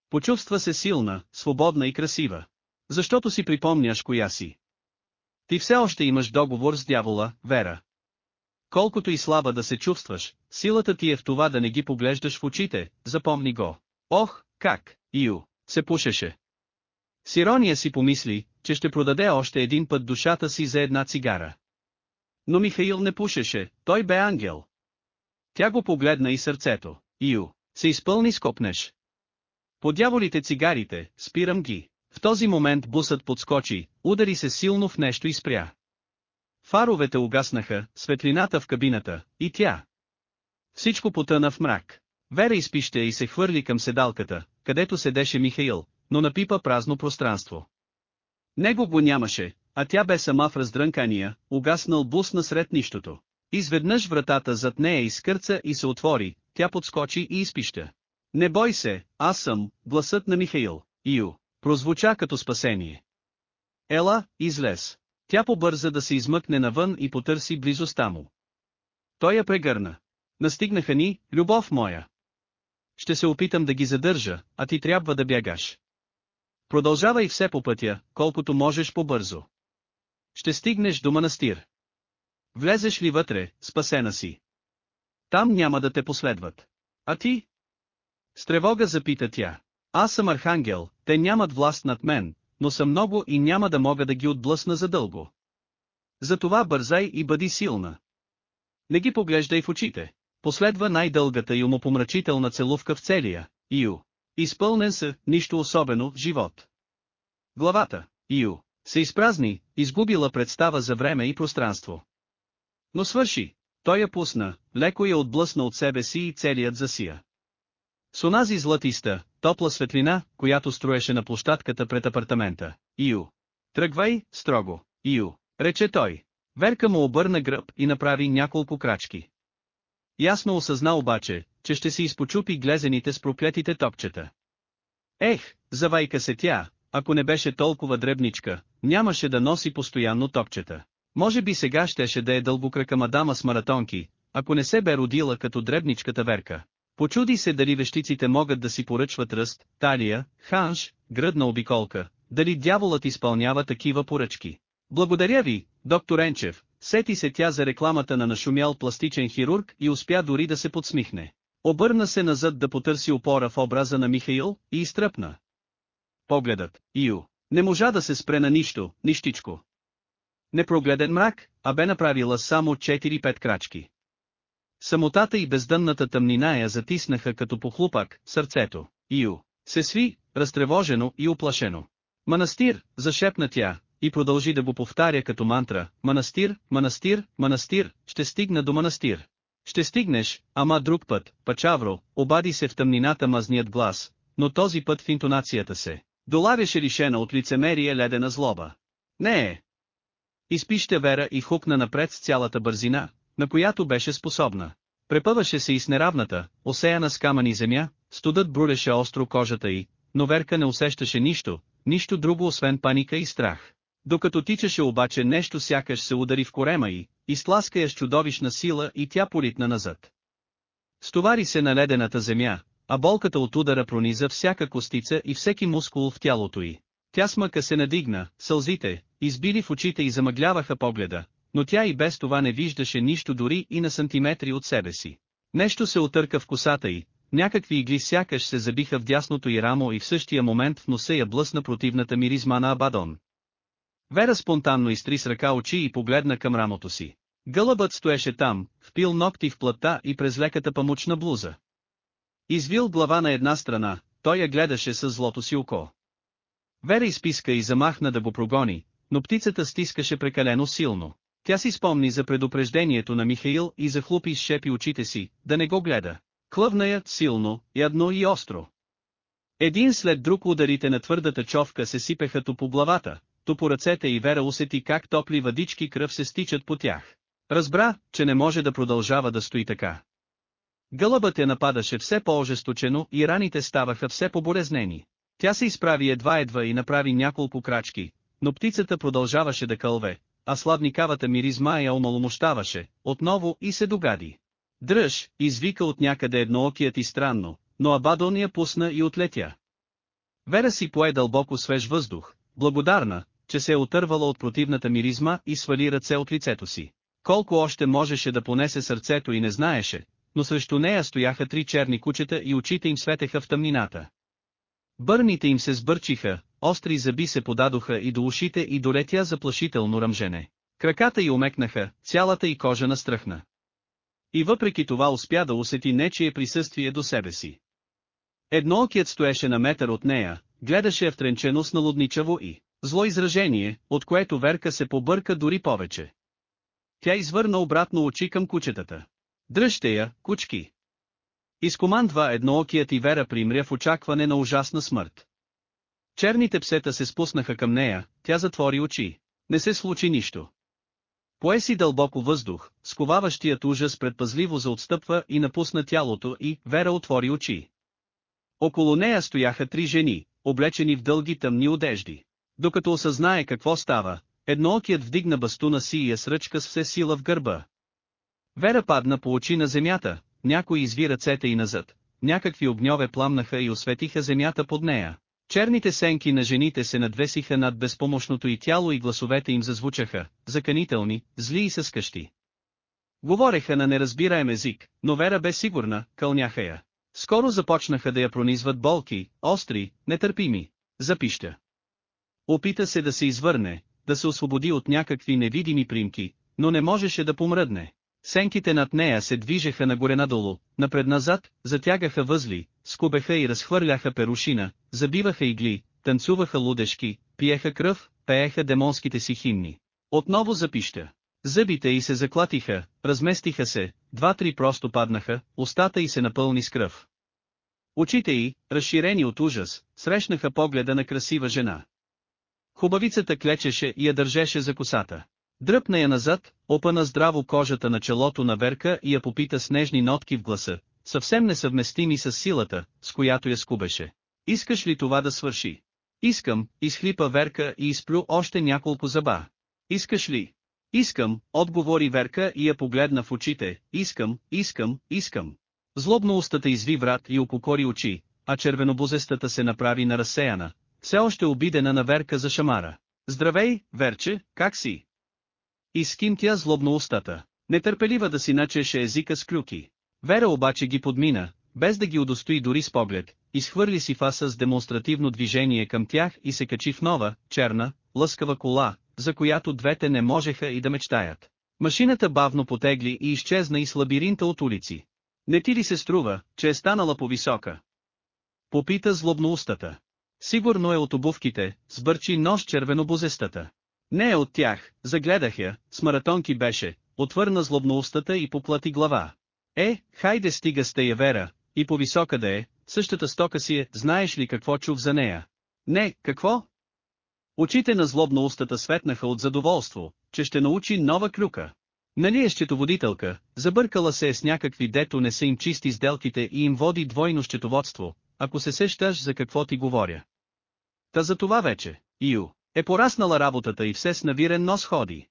S1: Почувства се силна, свободна и красива. Защото си припомняш коя си. Ти все още имаш договор с дявола, Вера. Колкото и слаба да се чувстваш, силата ти е в това да не ги поглеждаш в очите, запомни го. Ох, как, Ю, се пушеше. Сирония си помисли, че ще продаде още един път душата си за една цигара. Но Михаил не пушеше, той бе ангел. Тя го погледна и сърцето, Ио, се изпълни скопнеш. Подяволите цигарите, спирам ги. В този момент бусът подскочи, удари се силно в нещо и спря. Фаровете угаснаха, светлината в кабината, и тя. Всичко потъна в мрак. Вера изпище и се хвърли към седалката, където седеше Михаил, но напипа празно пространство. Него го нямаше, а тя бе сама в раздрънкания, угаснал бус насред нищото. Изведнъж вратата зад нея изкърца и се отвори, тя подскочи и изпища. Не бой се, аз съм, гласът на Михаил, Ио, прозвуча като спасение. Ела, излез. Тя побърза да се измъкне навън и потърси близостта му. Той я прегърна. Настигнаха ни, любов моя. Ще се опитам да ги задържа, а ти трябва да бягаш. Продължавай все по пътя, колкото можеш по-бързо. Ще стигнеш до манастир. Влезеш ли вътре, спасена си. Там няма да те последват. А ти? С тревога запита тя. Аз съм архангел, те нямат власт над мен, но съм много и няма да мога да ги отблъсна задълго. Затова бързай и бъди силна. Не ги поглеждай в очите. Последва най-дългата и умопомрачителна целувка в целия, Ю. Изпълнен са, нищо особено живот. Главата, Ио, се изпразни, изгубила представа за време и пространство. Но свърши, той я пусна, леко я отблъсна от себе си и целият засия. С онази златиста, топла светлина, която строеше на площадката пред апартамента, Ио. Тръгвай, строго, Ио, рече той. Верка му обърна гръб и направи няколко крачки. Ясно осъзна обаче, че ще си изпочупи глезените с проклетите топчета. Ех, завайка се тя, ако не беше толкова дребничка, нямаше да носи постоянно топчета. Може би сега щеше да е дълбокръка мадама с маратонки, ако не се бе родила като дребничката верка. Почуди се дали вещиците могат да си поръчват ръст, талия, ханш, гръдна обиколка, дали дяволът изпълнява такива поръчки. Благодаря ви, доктор Енчев, сети се тя за рекламата на нашумял пластичен хирург и успя дори да се подсмихне. Обърна се назад да потърси опора в образа на Михаил и изтръпна. Погледът, Ио, не можа да се спре на нищо, нищичко. Непрогледен мрак, а бе направила само 4-5 крачки. Самотата и бездънната тъмнина я затиснаха като похлупак, сърцето, Ио, се сви, разтревожено и оплашено. Манастир, зашепна тя, и продължи да го повтаря като мантра, манастир, манастир, манастир, ще стигна до манастир. Ще стигнеш, ама друг път, Пачавро, обади се в тъмнината мазният глас, но този път в интонацията се. долавяше решена от лицемерие ледена злоба. Не е. Изпища Вера и хукна напред с цялата бързина, на която беше способна. Препъваше се и с неравната, осеяна с камъни земя, студът бруляше остро кожата й, но Верка не усещаше нищо, нищо друго освен паника и страх. Докато тичаше обаче нещо сякаш се удари в корема й, изтласка я с чудовищна сила и тя поритна назад. Стовари се на ледената земя, а болката от удара прониза всяка костица и всеки мускул в тялото й. Тя смъка се надигна, сълзите, избили в очите и замъгляваха погледа, но тя и без това не виждаше нищо дори и на сантиметри от себе си. Нещо се отърка в косата й, някакви игли сякаш се забиха в дясното й рамо и в същия момент в носа я блъсна противната миризма на Абадон. Вера спонтанно изтри с ръка очи и погледна към рамото си. Гълъбът стоеше там, впил ногти в плътта и през леката памучна блуза. Извил глава на една страна, той я гледаше с злото си око. Вера изписка и замахна да го прогони, но птицата стискаше прекалено силно. Тя си спомни за предупреждението на Михаил и захлупи с шепи очите си, да не го гледа. Клъвна я, силно, ядно и остро. Един след друг ударите на твърдата човка се сипеха по главата, то по ръцете и Вера усети как топли въдички кръв се стичат по тях. Разбра, че не може да продължава да стои така. Гълъбът я нападаше все по-ожесточено и раните ставаха все по-болезнени. Тя се изправи едва-едва и направи няколко крачки, но птицата продължаваше да кълве, а славникавата миризма я омаломощаваше, отново и се догади. Дръж, извика от някъде едноокият и странно, но Абадон я пусна и отлетя. Вера си пое дълбоко свеж въздух, благодарна, че се е отървала от противната миризма и свали ръце от лицето си. Колко още можеше да понесе сърцето и не знаеше, но срещу нея стояха три черни кучета и очите им светеха в тъмнината. Бърните им се сбърчиха, остри зъби се подадоха и до ушите и долетя заплашително ръмжене. Краката й омекнаха, цялата й кожа настръхна. И въпреки това успя да усети нечие присъствие до себе си. Едноокият стоеше на метър от нея, гледаше втренчено с налудничаво и Зло изражение, от което Верка се побърка дори повече. Тя извърна обратно очи към кучетата. Дръжте я, кучки! Изкомандва едноокият и Вера примря в очакване на ужасна смърт. Черните псета се спуснаха към нея, тя затвори очи. Не се случи нищо. Пое си дълбоко въздух, сковаващият ужас предпазливо заотстъпва и напусна тялото и Вера отвори очи. Около нея стояха три жени, облечени в дълги тъмни одежди докато осъзнае какво става, едноокият вдигна бастуна си и я сръчка с все сила в гърба. Вера падна по очи на земята, някой изви ръцете и назад, някакви огньове пламнаха и осветиха земята под нея. Черните сенки на жените се надвесиха над безпомощното и тяло и гласовете им зазвучаха, заканителни, зли и съскащи. Говореха на неразбираем език, но Вера бе сигурна, кълняха я. Скоро започнаха да я пронизват болки, остри, нетърпими. Запища. Опита се да се извърне, да се освободи от някакви невидими примки, но не можеше да помръдне. Сенките над нея се движеха нагоре-надолу, напред-назад, затягаха възли, скубеха и разхвърляха перушина, забиваха игли, танцуваха лудешки, пиеха кръв, пееха демонските си химни. Отново запища. Зъбите й се заклатиха, разместиха се, два-три просто паднаха, устата й се напълни с кръв. Очите й, разширени от ужас, срещнаха погледа на красива жена. Хубавицата клечеше и я държеше за косата. Дръпна я назад, опана здраво кожата на челото на Верка и я попита с нежни нотки в гласа, съвсем несъвместими с силата, с която я скубеше. Искаш ли това да свърши? Искам, изхлипа Верка и изплю още няколко зъба. Искаш ли? Искам, отговори Верка и я погледна в очите, искам, искам, искам. Злобно устата изви врат и упокори очи, а червенобузестата се направи на разсеяна, все още обидена на Верка за шамара. Здравей, Верче, как си? ким тя злобно устата, нетърпелива да си начеше езика с клюки. Вера обаче ги подмина, без да ги удостои дори с поглед, изхвърли си фаса с демонстративно движение към тях и се качи в нова, черна, лъскава кола, за която двете не можеха и да мечтаят. Машината бавно потегли и изчезна из лабиринта от улици. Не ти ли се струва, че е станала повисока? Попита злобно устата. Сигурно е от обувките, сбърчи нож червено бозестата. Не е от тях, загледах я, с маратонки беше, отвърна злобно устата и поплати глава. Е, хайде стига сте я вера, и по-висока да е, същата стока си е, знаеш ли какво чув за нея? Не, какво? Очите на злобно устата светнаха от задоволство, че ще научи нова клюка. Нали е счетоводителка, забъркала се е с някакви дето не са им чисти сделките и им води двойно счетоводство, ако се сещаш за какво ти говоря. Та за това вече, Ио, е пораснала работата и все с навирен нос ходи.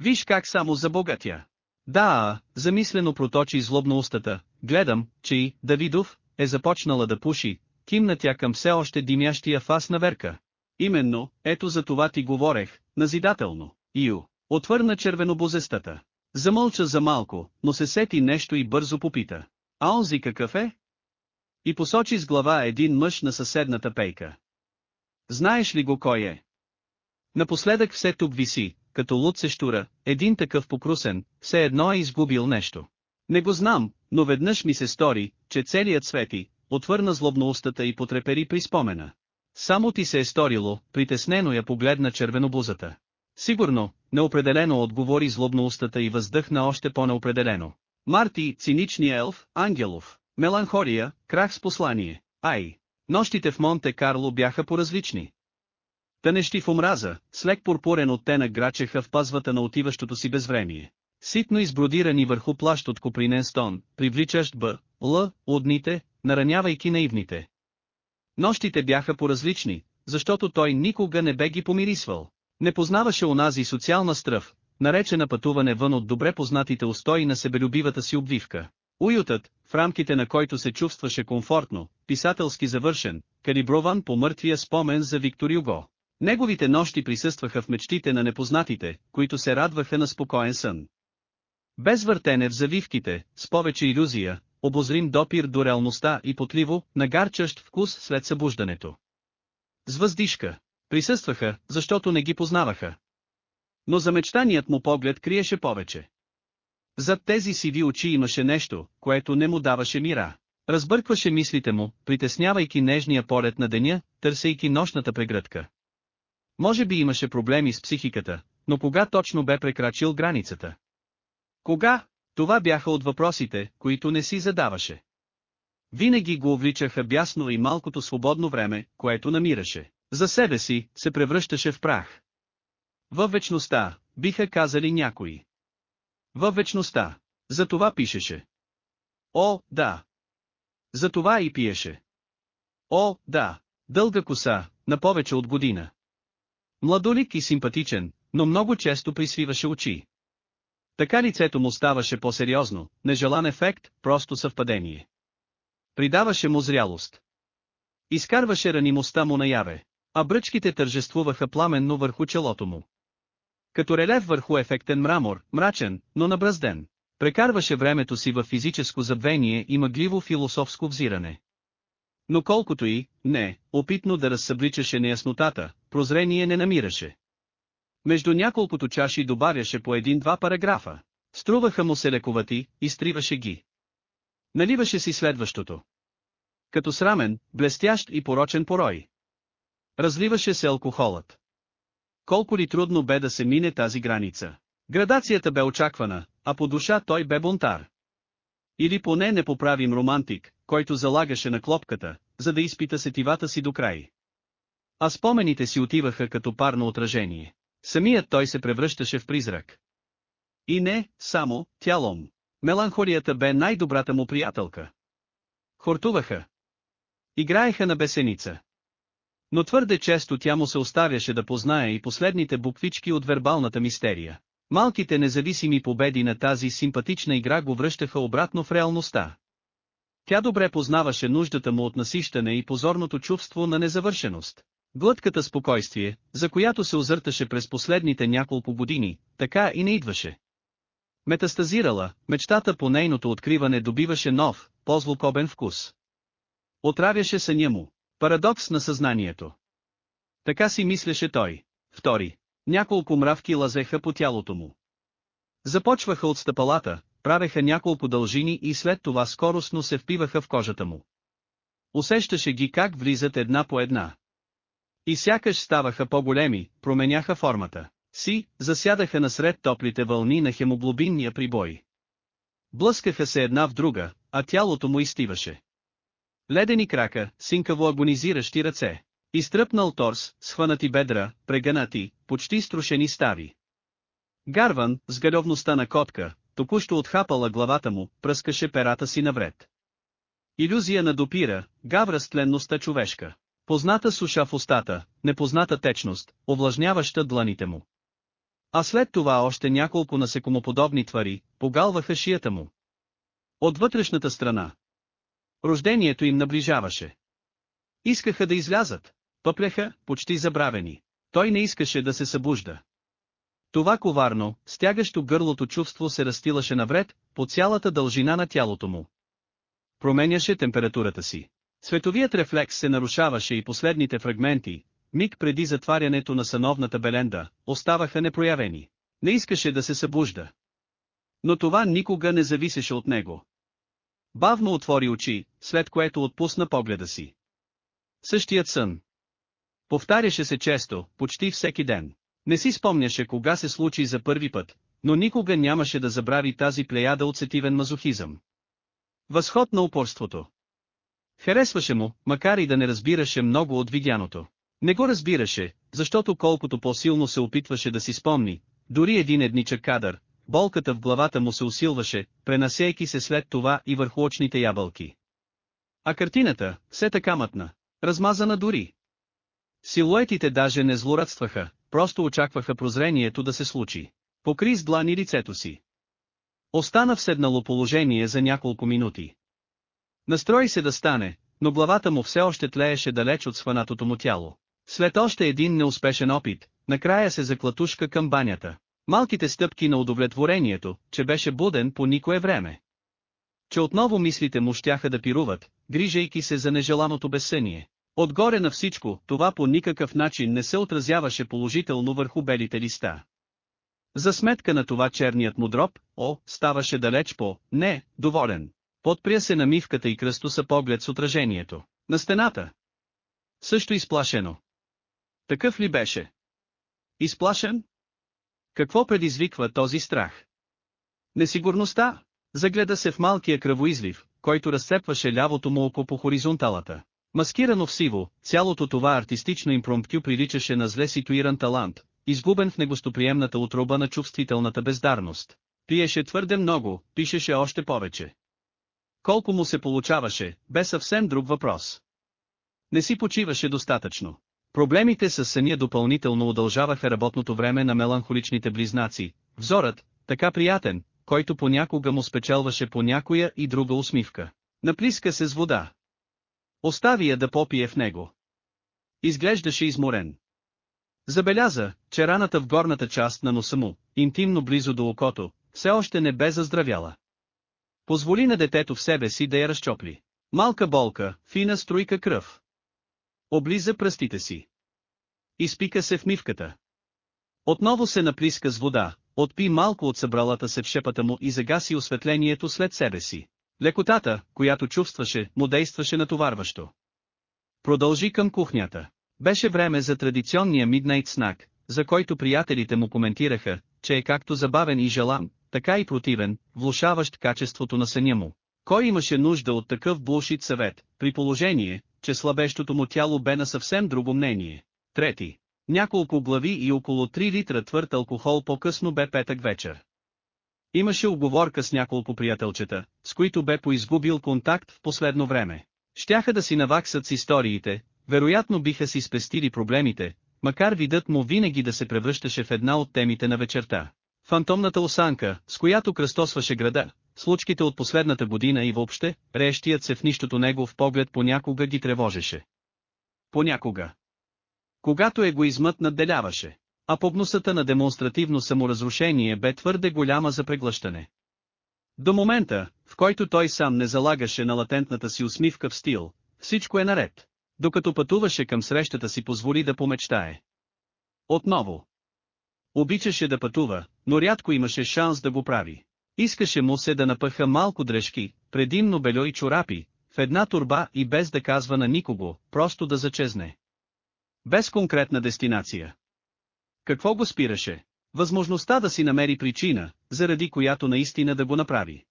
S1: Виж как само забогатя. Да, замислено проточи злобно устата, гледам, че и Давидов е започнала да пуши, кимна тя към все още димящия фас на верка. Именно, ето за това ти говорех, назидателно, Ио, отвърна червено бозестата. Замълча за малко, но се сети нещо и бързо попита. А онзи какъв е? И посочи с глава един мъж на съседната пейка. Знаеш ли го кой е? Напоследък все тук виси, като луд се штура, един такъв покрусен, все едно е изгубил нещо. Не го знам, но веднъж ми се стори, че целият свети, отвърна злобно устата и потрепери при спомена. Само ти се е сторило, притеснено я погледна червенобузата. Сигурно, неопределено отговори злобно устата и въздъхна още по-неопределено. Марти, циничния елф, Ангелов. Меланхория, крах с послание, ай! Нощите в Монте-Карло бяха поразлични. Тънещи в омраза, с лек пурпурен оттенък грачеха в пазвата на отиващото си безвремие. Ситно избродирани върху плащ от купринен стон, привличащ б, л, одните, наранявайки наивните. Нощите бяха поразлични, защото той никога не бе ги помирисвал. Не познаваше онази социална стръв, наречена пътуване вън от добре познатите устои на себелюбивата си обвивка. Уютът, в рамките на който се чувстваше комфортно, писателски завършен, калиброван по мъртвия спомен за Виктор Юго. Неговите нощи присъстваха в мечтите на непознатите, които се радваха на спокоен сън. Без въртене в завивките, с повече иллюзия, обозрим допир до реалността и потливо, нагарчащ вкус след събуждането. С въздишка. Присъстваха, защото не ги познаваха. Но за мечтаният му поглед криеше повече. Зад тези сиви очи имаше нещо, което не му даваше мира. Разбъркваше мислите му, притеснявайки нежния полет на деня, търсейки нощната прегръдка. Може би имаше проблеми с психиката, но кога точно бе прекрачил границата? Кога? Това бяха от въпросите, които не си задаваше. Винаги го увличаха бясно и малкото свободно време, което намираше. За себе си, се превръщаше в прах. Във вечността, биха казали някои. Във вечността. За това пишеше. О, да. За това и пиеше. О, да. Дълга коса, на повече от година. Младолик и симпатичен, но много често присвиваше очи. Така лицето му ставаше по-сериозно, нежелан ефект, просто съвпадение. Придаваше му зрялост. Изкарваше ранимостта му наяве, а бръчките тържествуваха пламенно върху челото му като релеф върху ефектен мрамор, мрачен, но набръзден. Прекарваше времето си в физическо забвение и мъгливо философско взиране. Но колкото и, не, опитно да разсъбличаше неяснотата, прозрение не намираше. Между няколкото чаши добавяше по един-два параграфа. Струваха му се лековати, изтриваше ги. Наливаше си следващото. Като срамен, блестящ и порочен порой. Разливаше се алкохолът колко ли трудно бе да се мине тази граница. Градацията бе очаквана, а по душа той бе бунтар. Или поне непоправим романтик, който залагаше на клопката, за да изпита сетивата си до край. А спомените си отиваха като парно отражение. Самият той се превръщаше в призрак. И не, само, тялом. Меланхолията бе най-добрата му приятелка. Хортуваха. Играеха на бесеница. Но твърде често тя му се оставяше да познае и последните буквички от вербалната мистерия. Малките независими победи на тази симпатична игра го връщаха обратно в реалността. Тя добре познаваше нуждата му от насищане и позорното чувство на незавършеност. Глътката спокойствие, за която се озърташе през последните няколко години, така и не идваше. Метастазирала, мечтата по нейното откриване добиваше нов, по-злокобен вкус. Отравяше съня му. Парадокс на съзнанието. Така си мислеше той. Втори. Няколко мравки лазеха по тялото му. Започваха от стъпалата, правеха няколко дължини и след това скоростно се впиваха в кожата му. Усещаше ги как влизат една по една. И сякаш ставаха по-големи, променяха формата си, засядаха насред топлите вълни на хемоглобинния прибой. Блъскаха се една в друга, а тялото му изтиваше. Ледени крака, синкаво агонизиращи ръце. Изтръпнал торс, схванати бедра, прегънати, почти струшени стави. Гарван, с гадовността на котка, току-що отхапала главата му, пръскаше перата си навред. Иллюзия на допира, гавра стленността човешка. Позната суша в устата, непозната течност, овлажняваща дланите му. А след това още няколко насекомоподобни твари, погалваха шията му. От вътрешната страна, Рождението им наближаваше. Искаха да излязат, пъплеха, почти забравени. Той не искаше да се събужда. Това коварно, стягащо гърлото чувство се разтилаше навред, по цялата дължина на тялото му. Променяше температурата си. Световият рефлекс се нарушаваше и последните фрагменти, миг преди затварянето на съновната беленда, оставаха непроявени. Не искаше да се събужда. Но това никога не зависеше от него. Бавно отвори очи, след което отпусна погледа си. Същият сън. Повтаряше се често, почти всеки ден. Не си спомняше кога се случи за първи път, но никога нямаше да забрави тази плеяда от сетивен мазохизъм. Възход на упорството. Харесваше му, макар и да не разбираше много от видяното. Не го разбираше, защото колкото по-силно се опитваше да си спомни, дори един едничък кадър, болката в главата му се усилваше, пренасейки се след това и върху очните ябълки. А картината, все така мътна, размазана дори. Силуетите даже не злорадстваха, просто очакваха прозрението да се случи. Покри с длани лицето си. Остана в седнало положение за няколко минути. Настрои се да стане, но главата му все още тлееше далеч от сванатото му тяло. След още един неуспешен опит, накрая се заклатушка към банята. Малките стъпки на удовлетворението, че беше буден по никое време. Че отново мислите му щяха да пируват, грижейки се за нежеланото безсъние. Отгоре на всичко, това по никакъв начин не се отразяваше положително върху белите листа. За сметка на това черният му дроб, о, ставаше далеч по, не, доволен. Подпря се на мивката и кръстоса поглед с отражението. На стената. Също изплашено. Такъв ли беше? Изплашен? Какво предизвиква този страх? Несигурността. Загледа се в малкия кръвоизлив, който разцепваше лявото му око по хоризонталата. Маскирано в сиво, цялото това артистично импромптю приличаше на зле ситуиран талант, изгубен в негостоприемната отроба на чувствителната бездарност. Пиеше твърде много, пишеше още повече. Колко му се получаваше, бе съвсем друг въпрос. Не си почиваше достатъчно. Проблемите с съня допълнително удължаваха работното време на меланхоличните близнаци. Взорът, така приятен, който понякога му спечелваше по някоя и друга усмивка. Наплиска се с вода. Остави я да попие в него. Изглеждаше изморен. Забеляза, че раната в горната част на носа му, интимно близо до окото, все още не бе заздравяла. Позволи на детето в себе си да я разчопли. Малка болка, фина струйка кръв. Облиза пръстите си. Изпика се в мивката. Отново се наплиска с вода, отпи малко от събралата се в шепата му и загаси осветлението след себе си. Лекотата, която чувстваше, му действаше натоварващо. Продължи към кухнята. Беше време за традиционния миднайт снак, за който приятелите му коментираха, че е както забавен и желан, така и противен, влушаващ качеството на съня му. Кой имаше нужда от такъв булшит съвет, при положение, че слабещото му тяло бе на съвсем друго мнение. Трети. Няколко глави и около 3 литра твърд алкохол по-късно бе петък вечер. Имаше оговорка с няколко приятелчета, с които бе поизгубил контакт в последно време. Щяха да си наваксат с историите, вероятно биха си спестили проблемите, макар видът му винаги да се превръщаше в една от темите на вечерта. Фантомната осанка, с която кръстосваше града, случките от последната година и въобще, рещият се в нищото негов поглед понякога ги тревожеше. Понякога. Когато егоизмът надделяваше, а погносата на демонстративно саморазрушение бе твърде голяма за преглъщане. До момента, в който той сам не залагаше на латентната си усмивка в стил, всичко е наред. Докато пътуваше към срещата си позволи да помечтае. Отново. Обичаше да пътува, но рядко имаше шанс да го прави. Искаше му се да напъха малко дръжки, предимно бельо и чорапи, в една турба и без да казва на никого, просто да зачезне. Без конкретна дестинация. Какво го спираше? Възможността да си намери причина, заради която наистина да го направи.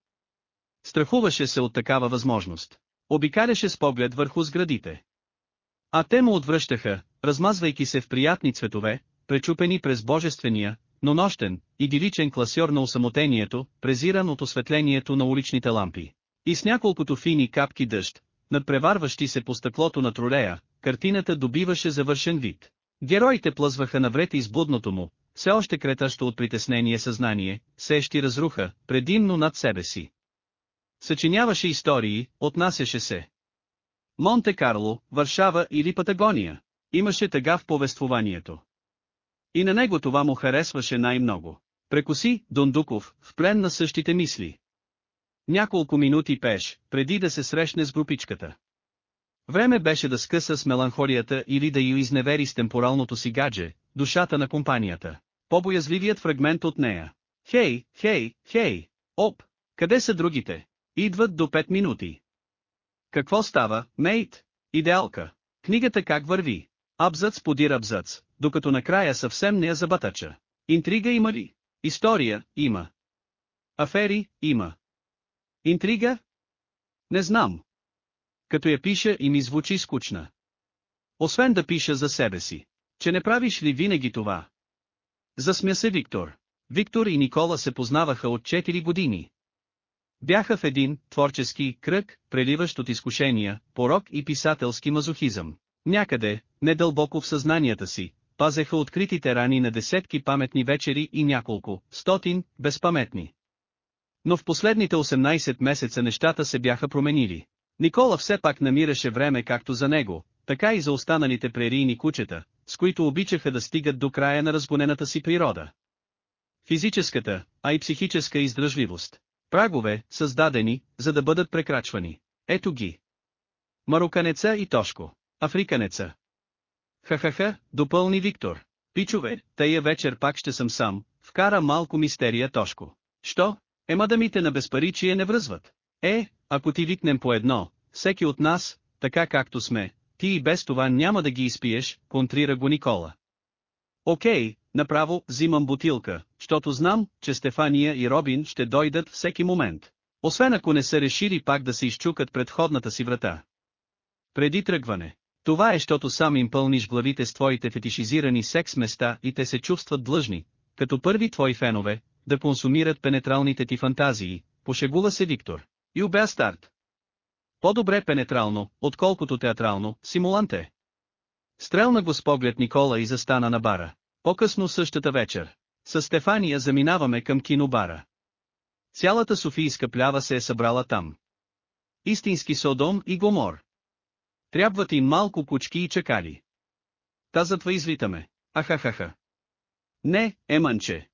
S1: Страхуваше се от такава възможност. Обикаляше с поглед върху сградите. А те му отвръщаха, размазвайки се в приятни цветове, пречупени през божествения, но нощен, идиличен класьор на осамотението, презиран от осветлението на уличните лампи. И с няколкото фини капки дъжд, надпреварващи се по стъклото на тролея, картината добиваше завършен вид. Героите плъзваха навред из будното му, все още кретащо от притеснение съзнание, сещи разруха, предимно над себе си. Съчиняваше истории, отнасяше се. Монте Карло, Варшава или Патагония. Имаше тъга в повествованието. И на него това му харесваше най-много. Прекоси, Дондуков, в плен на същите мисли. Няколко минути пеш, преди да се срещне с групичката. Време беше да скъса с меланхолията или да ю изневери с темпоралното си гадже, душата на компанията. По-боязливият фрагмент от нея. Хей, хей, хей! Оп! Къде са другите? Идват до 5 минути. Какво става, мейт? Идеалка. Книгата как върви? Абзац подир абзац, докато накрая съвсем не я забатача. Интрига има ли? История има. Афери има. Интрига? Не знам. Като я пиша и ми звучи скучна. Освен да пиша за себе си. Че не правиш ли винаги това? Засмя се Виктор. Виктор и Никола се познаваха от 4 години. Бяха в един творчески кръг, преливащ от изкушения, порок и писателски мазохизъм. Някъде, недълбоко в съзнанията си, пазеха откритите рани на десетки паметни вечери и няколко, стотин, безпаметни. Но в последните 18 месеца нещата се бяха променили. Никола все пак намираше време както за него, така и за останалите прерийни кучета, с които обичаха да стигат до края на разгонената си природа. Физическата, а и психическа издръжливост. Прагове, създадени, за да бъдат прекрачвани. Ето ги. Мароканеца и Тошко. Африканеца. Хахаха, допълни Виктор. Пичове, тая вечер пак ще съм сам, вкара малко мистерия Тошко. Що? Ема да мите на безпаричие не връзват. Е, ако ти викнем по едно, всеки от нас, така както сме, ти и без това няма да ги изпиеш, контрира го Никола. Окей, направо, взимам бутилка, защото знам, че Стефания и Робин ще дойдат всеки момент. Освен ако не са решили пак да се изчукат предходната си врата. Преди тръгване, това е, защото сам им пълниш главите с твоите фетишизирани секс места и те се чувстват длъжни, като първи твои фенове, да консумират пенетралните ти фантазии, пошегула се Виктор. You старт. По-добре пенетрално, отколкото театрално, симуланте. Стрелна го с поглед Никола и застана на бара. По-късно същата вечер. С Стефания заминаваме към кинобара. Цялата Софийска плява се е събрала там. Истински Содом и Гомор. Трябват им малко кучки и чакали. Та затова извитаме. Ахахаха. Не, еманче.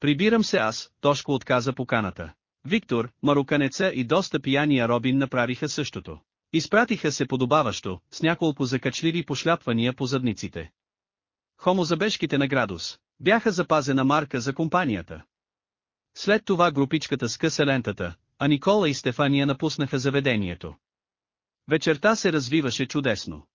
S1: Прибирам се аз, Тошко отказа поканата. Виктор, мароканеца и доста пияния Робин направиха същото. Изпратиха се подобаващо, с няколко закачливи пошляпвания по задниците. Хомозабежките на градус бяха запазена марка за компанията. След това групичката скъса лентата, а Никола и Стефания напуснаха заведението. Вечерта се развиваше чудесно.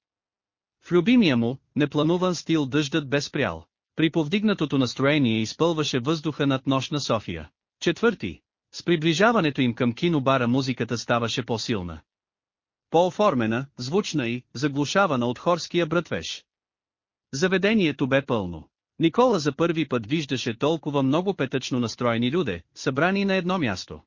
S1: В любимия му, неплануван стил дъждът без прял. При повдигнатото настроение изпълваше въздуха над нощна София. Четвърти. С приближаването им към кинобара музиката ставаше по-силна. По-оформена, звучна и заглушавана от хорския братвеж. Заведението бе пълно. Никола за първи път виждаше толкова много петъчно настроени люде, събрани на едно място.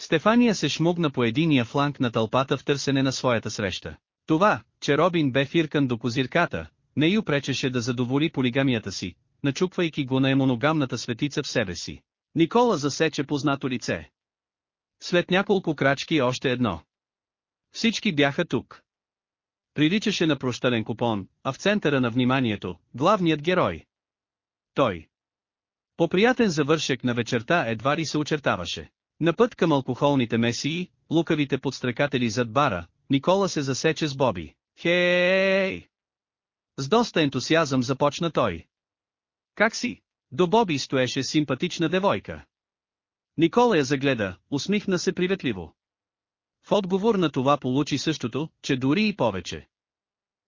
S1: Стефания се шмугна по единия фланг на тълпата в търсене на своята среща. Това, че Робин бе фиркан до козирката, не й упречеше да задоволи полигамията си, начуквайки го на емоногамната светица в себе си. Никола засече познато лице. След няколко крачки още едно. Всички бяха тук. Приличаше на прощален купон, а в центъра на вниманието, главният герой. Той. По приятен завършек на вечерта едва ли се очертаваше. На път към алкохолните месии, лукавите подстрекатели зад бара, Никола се засече с Боби. Хей! С доста ентусиазъм започна той. Как си? До Боби стоеше симпатична девойка. Никола я загледа, усмихна се приветливо. В отговор на това получи същото, че дори и повече.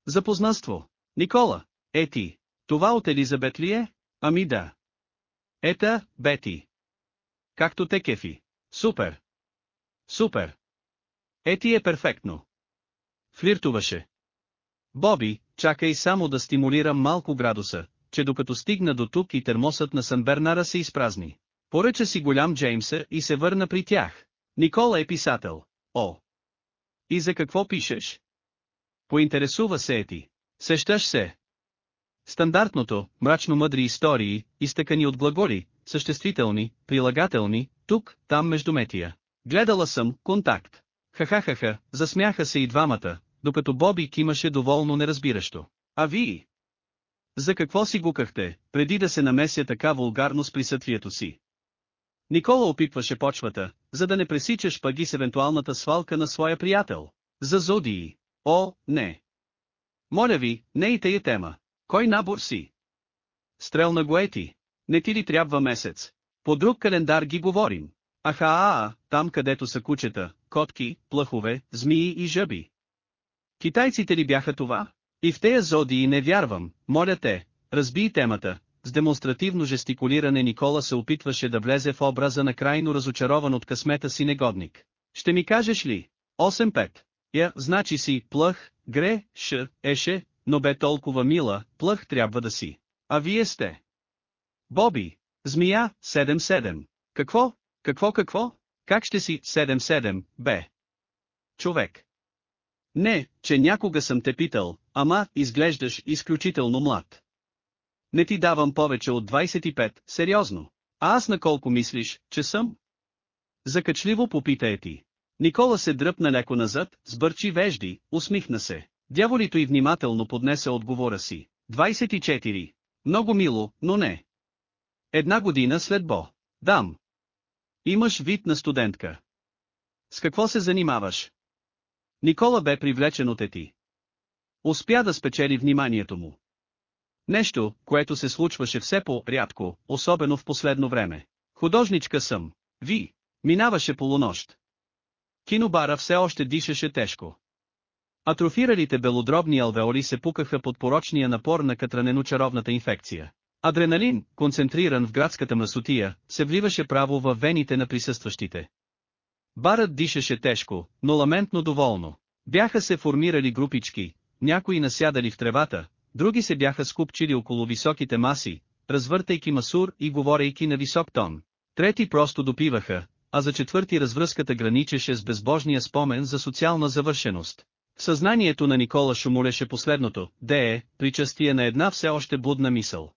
S1: Запознанство. Никола, е ти, това от Елизабет ли е? Ами да. Ета, Бети. Както те кефи. Супер! Супер! Ети е перфектно. Флиртуваше. Боби, чакай само да стимулирам малко градуса, че докато стигна до тук и термосът на сънбернара се изпразни. Поръча си голям Джеймса и се върна при тях. Никола е писател. О! И за какво пишеш? Поинтересува се ети. Сещаш се. Стандартното, мрачно-мъдри истории, изтъкани от глаголи, съществителни, прилагателни, тук, там между метия. Гледала съм, контакт. Ха-ха-ха-ха, засмяха се и двамата, докато Боби кимаше доволно неразбиращо. А вие? За какво си гукахте, преди да се намеся така вулгарно с присъствието си? Никола опитваше почвата, за да не пресичаш паги с евентуалната свалка на своя приятел. За зодии. О, не. Моля ви, не и те е тема. Кой набор си? Стрелна Гоети. Не ти ли трябва месец? По друг календар ги говорим. Аха, а, а, там където са кучета, котки, плъхове, змии и жъби. Китайците ли бяха това? И в тея зодии не вярвам, моля те, разби темата. С демонстративно жестикулиране Никола се опитваше да влезе в образа на крайно разочарован от късмета си негодник. Ще ми кажеш ли? 8-5. Я, значи си, плъх, гре, ш, еше, но бе толкова мила, плъх трябва да си. А вие сте. Боби, Змия, 7-7. Какво? Какво какво? Как ще си 7-7, бе? Човек. Не, че някога съм те питал, ама изглеждаш изключително млад. Не ти давам повече от 25, сериозно. А аз на колко мислиш, че съм? Закачливо попита е ти. Никола се дръпна леко назад, сбърчи вежди, усмихна се. Дяволито и внимателно поднесе отговора си. 24. Много мило, но не. Една година след Бо. Дам. Имаш вид на студентка. С какво се занимаваш? Никола бе привлечен от ети. Успя да спечели вниманието му. Нещо, което се случваше все по-рядко, особено в последно време. Художничка съм. Ви. Минаваше полунощ. Кинобара все още дишаше тежко. Атрофиралите белодробни алвеоли се пукаха под порочния напор на катранено-чаровната инфекция. Адреналин, концентриран в градската мръсотия, се вливаше право във вените на присъстващите. Барът дишаше тежко, но ламентно доволно. Бяха се формирали групички, някои насядали в тревата, други се бяха скупчили около високите маси, развъртайки масур и говорейки на висок тон. Трети просто допиваха, а за четвърти развръзката граничеше с безбожния спомен за социална завършеност. В съзнанието на Никола шумолеше последното, де е, причастие на една все още будна мисъл.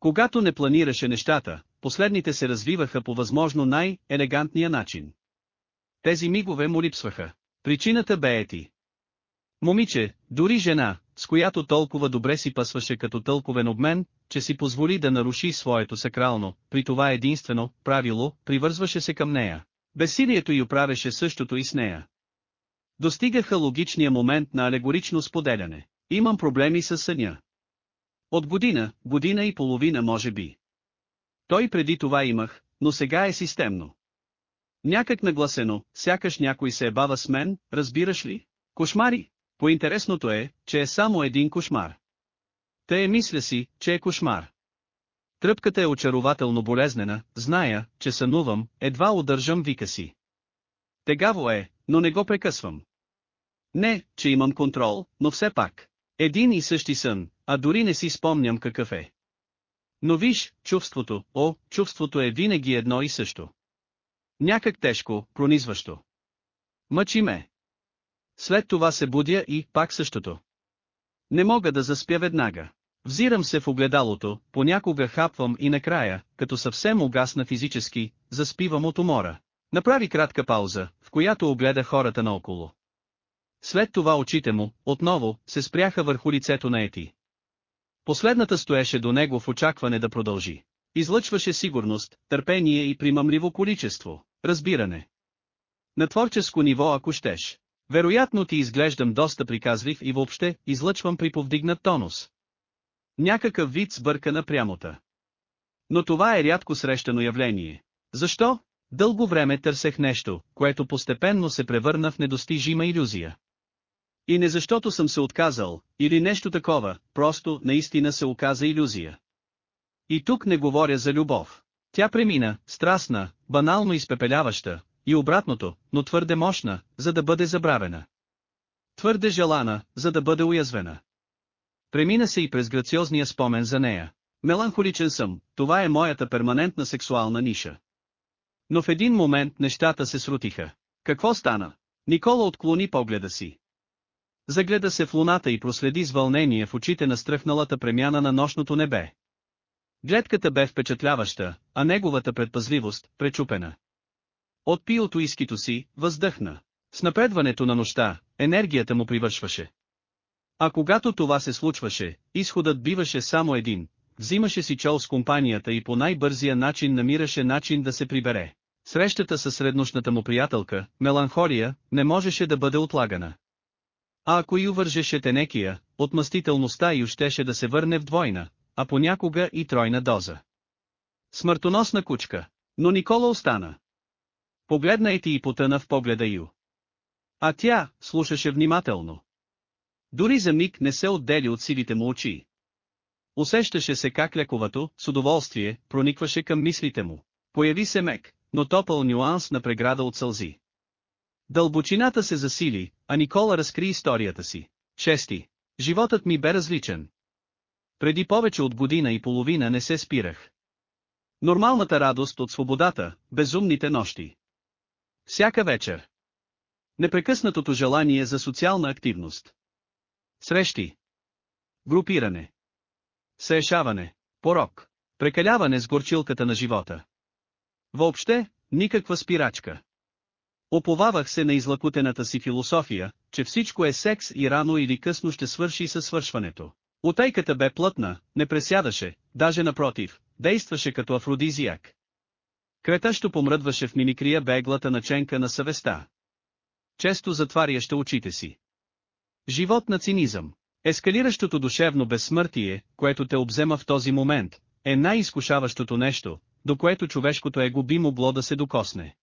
S1: Когато не планираше нещата, последните се развиваха по възможно най-елегантния начин. Тези мигове му липсваха. Причината бе ети. Момиче, дори жена, с която толкова добре си пасваше като тълковен обмен, че си позволи да наруши своето сакрално, при това единствено, правило, привързваше се към нея. Бесилието й оправеше същото и с нея. Достигаха логичния момент на алегорично споделяне. Имам проблеми с съня. От година, година и половина може би. Той преди това имах, но сега е системно. Някак нагласено, сякаш някой се е бава с мен, разбираш ли? Кошмари? Поинтересното е, че е само един кошмар. Те е мисля си, че е кошмар. Тръпката е очарователно болезнена, зная, че сънувам, едва удържам вика си. Тегаво е, но не го прекъсвам. Не, че имам контрол, но все пак. Един и същи сън, а дори не си спомням какъв е. Но виж, чувството, о, чувството е винаги едно и също. Някак тежко, пронизващо. Мъчи ме. След това се будя и, пак същото. Не мога да заспя веднага. Взирам се в огледалото, понякога хапвам и накрая, като съвсем угасна физически, заспивам от умора. Направи кратка пауза, в която огледа хората наоколо. След това очите му, отново, се спряха върху лицето на Ети. Последната стоеше до него в очакване да продължи. Излъчваше сигурност, търпение и примамливо количество, разбиране. На творческо ниво ако щеш. Вероятно ти изглеждам доста приказлив и въобще, излъчвам при повдигнат тонус. Някакъв вид сбърка на прямота. Но това е рядко срещано явление. Защо? Дълго време търсех нещо, което постепенно се превърна в недостижима иллюзия. И не защото съм се отказал, или нещо такова, просто наистина се оказа иллюзия. И тук не говоря за любов. Тя премина, страстна, банално изпепеляваща, и обратното, но твърде мощна, за да бъде забравена. Твърде желана, за да бъде уязвена. Премина се и през грациозния спомен за нея. Меланхоличен съм, това е моята перманентна сексуална ниша. Но в един момент нещата се срутиха. Какво стана? Никола отклони погледа си. Загледа се в луната и проследи с вълнение в очите на стръхналата премяна на нощното небе. Гледката бе впечатляваща, а неговата предпазливост – пречупена. От пилото искито си, въздъхна. С напредването на нощта, енергията му привършваше. А когато това се случваше, изходът биваше само един, взимаше си чол с компанията и по най-бързия начин намираше начин да се прибере. Срещата със среднощната му приятелка, меланхолия, не можеше да бъде отлагана. А ако и увържеше тенекия, отмъстителността и щеше да се върне в двойна, а понякога и тройна доза. Смъртоносна кучка. Но Никола остана. Погледна и ти и потъна в погледа ю. А тя, слушаше внимателно. Дори за миг не се отдели от силите му очи. Усещаше се как лековато, с удоволствие, проникваше към мислите му. Появи се мек, но топъл нюанс на преграда от сълзи. Дълбочината се засили, а Никола разкри историята си. Чести. Животът ми бе различен. Преди повече от година и половина не се спирах. Нормалната радост от свободата, безумните нощи. Всяка вечер. Непрекъснатото желание за социална активност. Срещи. Групиране. Съешаване, Порок. Прекаляване с горчилката на живота. Въобще, никаква спирачка. Оповавах се на излакутената си философия, че всичко е секс и рано или късно ще свърши със свършването. Отайката бе плътна, не пресядаше, даже напротив, действаше като афродизияк. Кретащо помръдваше в миникрия беглата наченка на съвестта. Често затваряща очите си. Живот на цинизъм. Ескалиращото душевно безсмъртие, което те обзема в този момент, е най-изкушаващото нещо, до което човешкото его би могло да се докосне.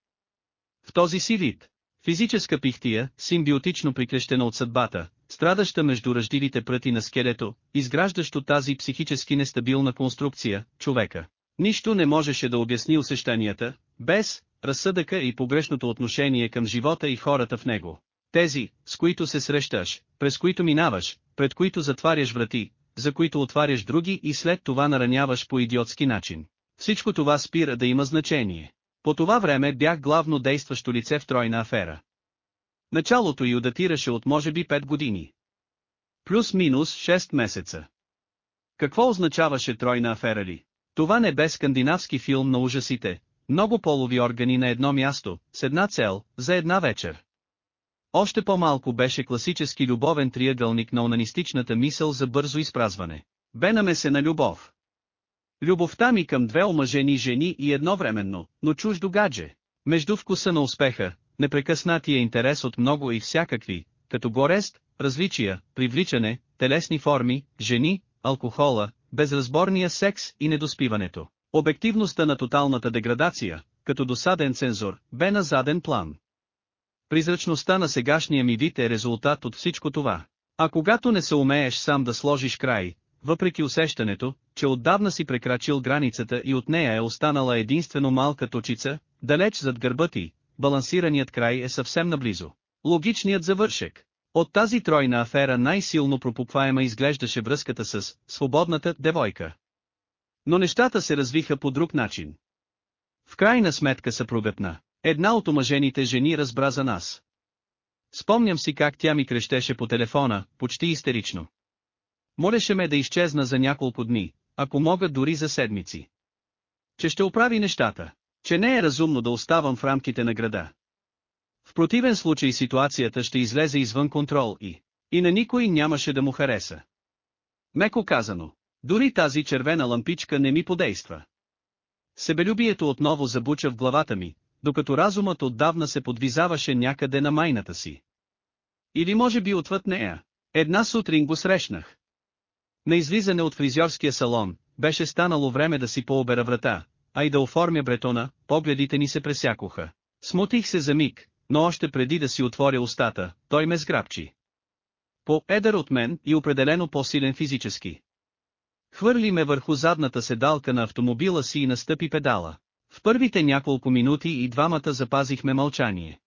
S1: В този си вид, физическа пихтия, симбиотично прикрещена от съдбата, страдаща между ръждилите пръти на скелето, изграждащо тази психически нестабилна конструкция, човека. Нищо не можеше да обясни усещанията, без разсъдъка и погрешното отношение към живота и хората в него. Тези, с които се срещаш, през които минаваш, пред които затваряш врати, за които отваряш други и след това нараняваш по идиотски начин. Всичко това спира да има значение. По това време бях главно действащо лице в тройна афера. Началото й датираше от може би 5 години. Плюс-минус 6 месеца. Какво означаваше тройна афера ли? Това не бе скандинавски филм на ужасите, много полови органи на едно място, с една цел, за една вечер. Още по-малко беше класически любовен триъгълник на унанистичната мисъл за бързо изпразване. Бе намесена любов. Любовта ми към две омъжени жени и едновременно, но чуждо гадже. Между вкуса на успеха, непрекъснатия интерес от много и всякакви, като горест, различия, привличане, телесни форми, жени, алкохола, безразборния секс и недоспиването. Обективността на тоталната деградация, като досаден цензор, бе на заден план. Призрачността на сегашния ми вид е резултат от всичко това. А когато не се умееш сам да сложиш край, въпреки усещането, че отдавна си прекрачил границата и от нея е останала единствено малка точица, далеч зад гърба ти, балансираният край е съвсем наблизо. Логичният завършек. От тази тройна афера най-силно пропукваема изглеждаше връзката с свободната девойка. Но нещата се развиха по друг начин. В крайна сметка съпругът на една от омъжените жени разбра за нас. Спомням си как тя ми крещеше по телефона, почти истерично. Молеше ме да изчезна за няколко дни, ако мога дори за седмици. Че ще оправи нещата, че не е разумно да оставам в рамките на града. В противен случай ситуацията ще излезе извън контрол и, и на никой нямаше да му хареса. Меко казано, дори тази червена лампичка не ми подейства. Себелюбието отново забуча в главата ми, докато разумът отдавна се подвизаваше някъде на майната си. Или може би отвъд нея. Една сутрин го срещнах, на излизане от фризьорския салон, беше станало време да си пообера врата, а и да оформя бретона, погледите ни се пресякоха. Смутих се за миг, но още преди да си отворя устата, той ме сграбчи. По-едър от мен и определено по-силен физически. Хвърли ме върху задната седалка на автомобила си и настъпи педала. В първите няколко минути и двамата запазихме мълчание.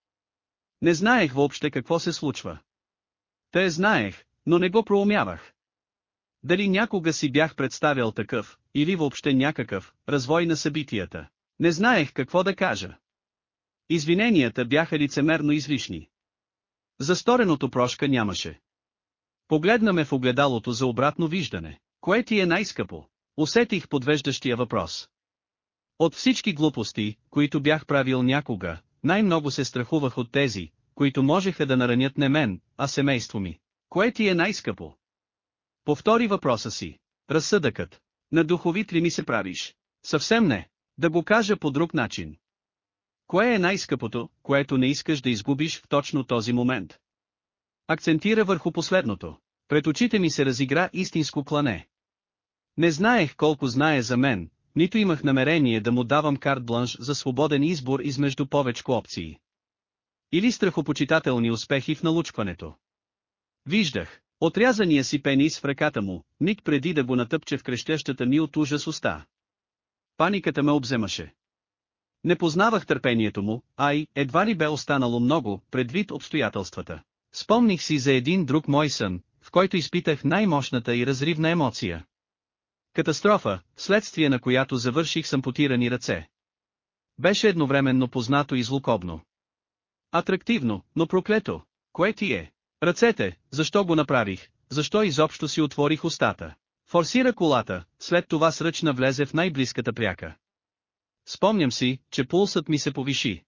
S1: Не знаех въобще какво се случва. Те знаех, но не го проумявах. Дали някога си бях представял такъв, или въобще някакъв, развой на събитията. Не знаех какво да кажа. Извиненията бяха лицемерно излишни. За стореното прошка нямаше. Погледнаме в огледалото за обратно виждане. Кое ти е най-скъпо? Усетих подвеждащия въпрос. От всички глупости, които бях правил някога, най-много се страхувах от тези, които можеха да наранят не мен, а семейство ми. Кое ти е най-скъпо? Повтори въпроса си. Разсъдъкът. На духовит ли ми се правиш? Съвсем не. Да го кажа по друг начин. Кое е най-скъпото, което не искаш да изгубиш в точно този момент? Акцентира върху последното. Пред очите ми се разигра истинско клане. Не знаех колко знае за мен, нито имах намерение да му давам карт бланш за свободен избор измежду повечко опции. Или страхопочитателни успехи в налучването. Виждах, Отрязания си пенис в ръката му, миг преди да го натъпче в крещещата ми от ужас уста. Паниката ме обземаше. Не познавах търпението му, ай, едва ли бе останало много, предвид обстоятелствата. Спомних си за един друг мой сън, в който изпитах най-мощната и разривна емоция. Катастрофа, следствие на която завърших с ампутирани ръце. Беше едновременно познато и злокобно. Атрактивно, но проклето, кое ти е? Ръцете, защо го направих, защо изобщо си отворих устата. Форсира колата, след това сръчна влезе в най-близката пряка. Спомням си, че пулсът ми се повиши.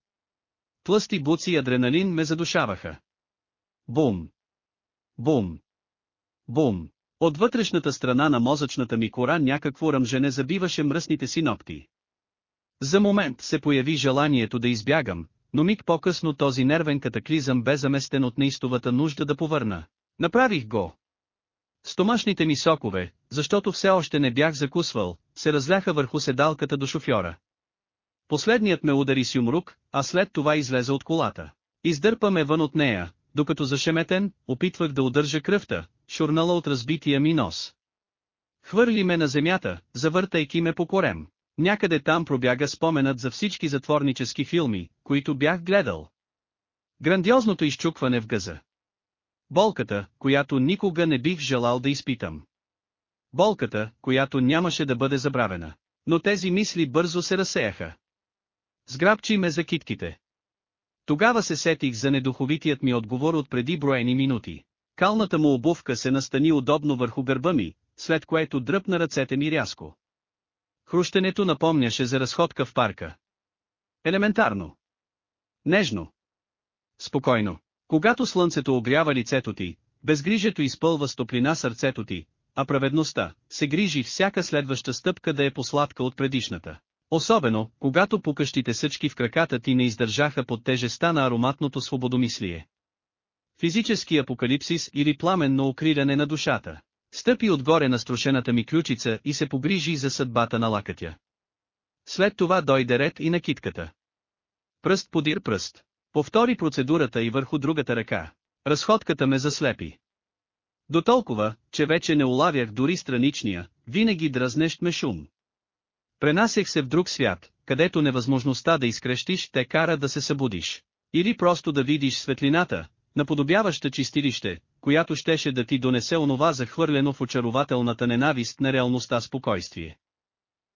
S1: Тлъсти буци и адреналин ме задушаваха. Бум! Бум! Бум! От вътрешната страна на мозъчната ми кора някакво ръмжене забиваше мръсните си ногти. За момент се появи желанието да избягам, но миг по-късно този нервен катаклизъм бе заместен от неистовата нужда да повърна. Направих го. Стомашните ми сокове, защото все още не бях закусвал, се разляха върху седалката до шофьора. Последният ме удари с юмрук, а след това излезе от колата. Издърпа ме вън от нея, докато зашеметен, опитвах да удържа кръвта, шурнала от разбития ми нос. Хвърли ме на земята, завъртайки ме по корем. Някъде там пробяга споменът за всички затворнически филми, които бях гледал. Грандиозното изчукване в газа. Болката, която никога не бих желал да изпитам. Болката, която нямаше да бъде забравена. Но тези мисли бързо се разсеяха. Сграбчи ме за китките. Тогава се сетих за недуховитият ми отговор от преди броени минути. Калната му обувка се настани удобно върху гърба ми, след което дръпна ръцете ми рязко. Хрущенето напомняше за разходка в парка. Елементарно. Нежно. Спокойно. Когато слънцето огрява лицето ти, безгрижието изпълва стоплина сърцето ти, а праведността се грижи всяка следваща стъпка да е посладка от предишната. Особено, когато покъщите съчки в краката ти не издържаха под тежеста на ароматното свободомислие. Физически апокалипсис или пламенно укриране на душата. Стъпи отгоре на струшената ми ключица и се погрижи за съдбата на лакътя. След това дойде ред и на китката. Пръст подир пръст. Повтори процедурата и върху другата ръка. Разходката ме заслепи. До толкова, че вече не улавях дори страничния, винаги дразнещ ме шум. Пренасех се в друг свят, където невъзможността да изкрещиш те кара да се събудиш. Или просто да видиш светлината, наподобяваща чистилище, която щеше да ти донесе онова захвърлено в очарователната ненавист на реалността спокойствие.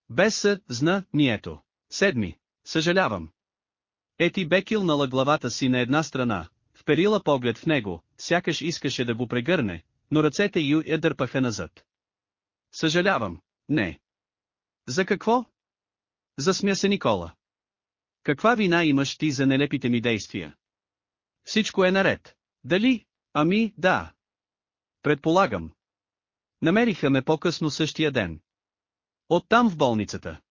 S1: Без съ, зна, нието. Седми. Съжалявам. Ети бе килнала главата си на една страна, вперила поглед в него, сякаш искаше да го прегърне, но ръцете ю я дърпаха назад. Съжалявам, не. За какво? Засмя се Никола. Каква вина имаш ти за нелепите ми действия? Всичко е наред. Дали, Ами, да. Предполагам. Намериха ме по-късно същия ден. Оттам в болницата.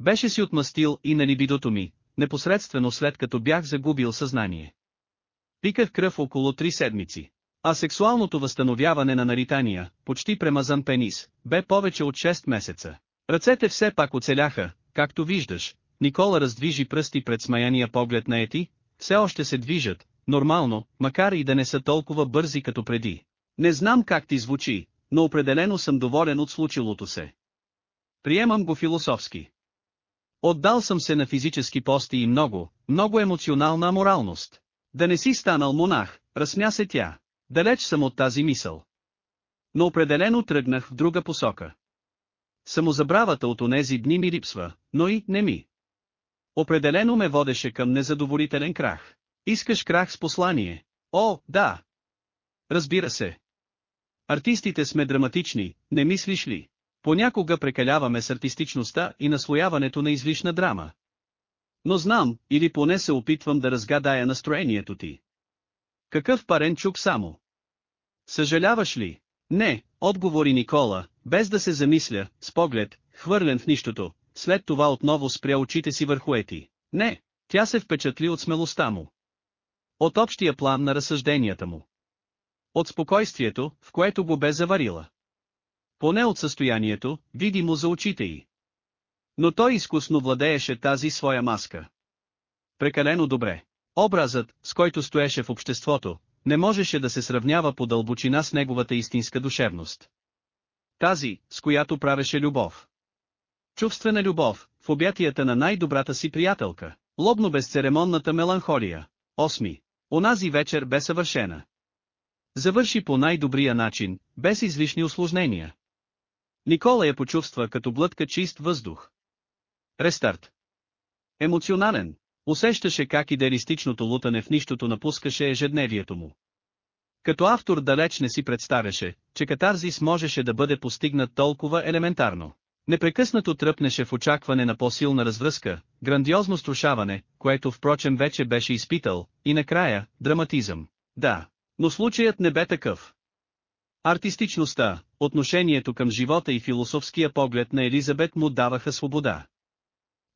S1: Беше си отмъстил и на либидото ми, непосредствено след като бях загубил съзнание. Пиках кръв около три седмици. А сексуалното възстановяване на наритания, почти премазан пенис, бе повече от 6 месеца. Ръцете все пак оцеляха, както виждаш, Никола раздвижи пръсти пред смаяния поглед на Ети, все още се движат, нормално, макар и да не са толкова бързи като преди. Не знам как ти звучи, но определено съм доволен от случилото се. Приемам го философски. Отдал съм се на физически пости и много, много емоционална моралност. Да не си станал монах, разсмя се тя. Далеч съм от тази мисъл. Но определено тръгнах в друга посока. Самозабравата от онези дни ми липсва, но и не ми. Определено ме водеше към незадоволителен крах. Искаш крах с послание? О, да! Разбира се. Артистите сме драматични, не мислиш ли? Понякога прекаляваме с артистичността и наслояването на излишна драма. Но знам, или поне се опитвам да разгадая настроението ти. Какъв парен чук само? Съжаляваш ли? Не, отговори Никола, без да се замисля, с поглед, хвърлен в нищото, след това отново спря очите си върху Ети. Не, тя се впечатли от смелостта му от общия план на разсъжденията му. От спокойствието, в което го бе заварила. Поне от състоянието, видимо за очите й. Но той изкусно владееше тази своя маска. Прекалено добре. Образът, с който стоеше в обществото, не можеше да се сравнява по дълбочина с неговата истинска душевност. Тази, с която правеше любов. Чувствена любов, в обятията на най-добрата си приятелка, лобно безцеремонната меланхолия. Осми. Онази вечер бе съвършена. Завърши по най-добрия начин, без излишни осложнения. Никола я почувства като блътка чист въздух. Рестарт. Емоционален. Усещаше как идеалистичното лутане в нищото напускаше ежедневието му. Като автор далеч не си представяше, че катарзис можеше да бъде постигнат толкова елементарно. Непрекъснато тръпнеше в очакване на по-силна развръзка, грандиозно струшаване, което впрочем вече беше изпитал, и накрая, драматизъм. Да, но случаят не бе такъв. Артистичността, отношението към живота и философския поглед на Елизабет му даваха свобода.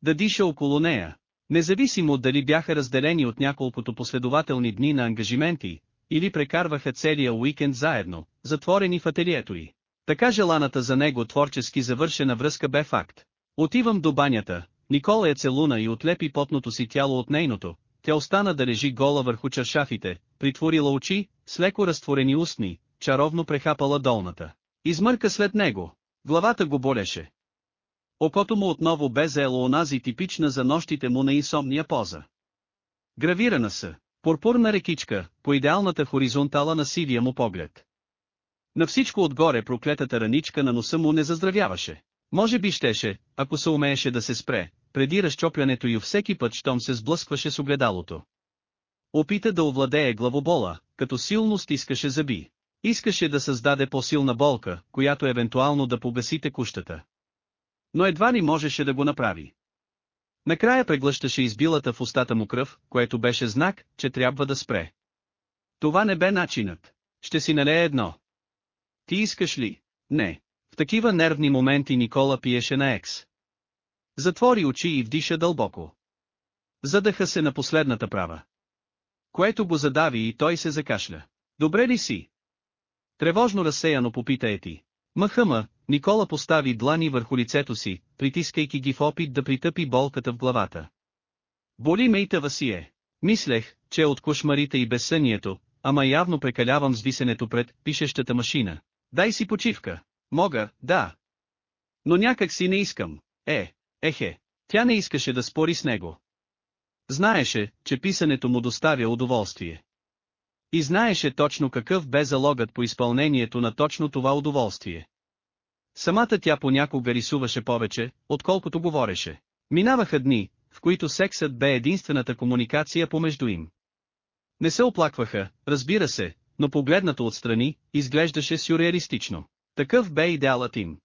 S1: Да диша около нея, независимо дали бяха разделени от няколкото последователни дни на ангажименти, или прекарваха целия уикенд заедно, затворени в ателието й. Така желаната за него творчески завършена връзка бе факт. Отивам до банята, Никола я е целуна и отлепи потното си тяло от нейното, тя остана да лежи гола върху чаршафите, притворила очи, с леко разтворени устни, чаровно прехапала долната. Измърка след него. Главата го болеше. Окото му отново бе заело онази типична за нощите му на инсомния поза. Гравирана са, пурпурна рекичка, по идеалната хоризонтала на сивия му поглед. На всичко отгоре проклетата раничка на носа му не заздравяваше. Може би щеше, ако се умееше да се спре, преди разчоплянето и всеки път, щом се сблъскваше с огледалото. Опита да овладее главобола, като силно стискаше зъби. Искаше да създаде по-силна болка, която евентуално да погаси текущата. Но едва ли можеше да го направи. Накрая преглъщаше избилата в устата му кръв, което беше знак, че трябва да спре. Това не бе начинът. Ще си налее едно. Ти искаш ли? Не. В такива нервни моменти Никола пиеше на екс. Затвори очи и вдиша дълбоко. Задъха се на последната права. Което го задави и той се закашля. Добре ли си? Тревожно разсеяно попита е ти. Махама, Никола постави длани върху лицето си, притискайки ги в опит да притъпи болката в главата. Боли ме и тъва си е. Мислех, че е от кошмарите и безсънието, ама явно прекалявам с висенето пред пишещата машина. Дай си почивка. Мога, да. Но някак си не искам. Е, ехе, тя не искаше да спори с него. Знаеше, че писането му доставя удоволствие. И знаеше точно какъв бе залогът по изпълнението на точно това удоволствие. Самата тя понякога рисуваше повече, отколкото говореше. Минаваха дни, в които сексът бе единствената комуникация помежду им. Не се оплакваха, разбира се, но погледнато отстрани, изглеждаше сюрреалистично. Такъв бе идеалът им.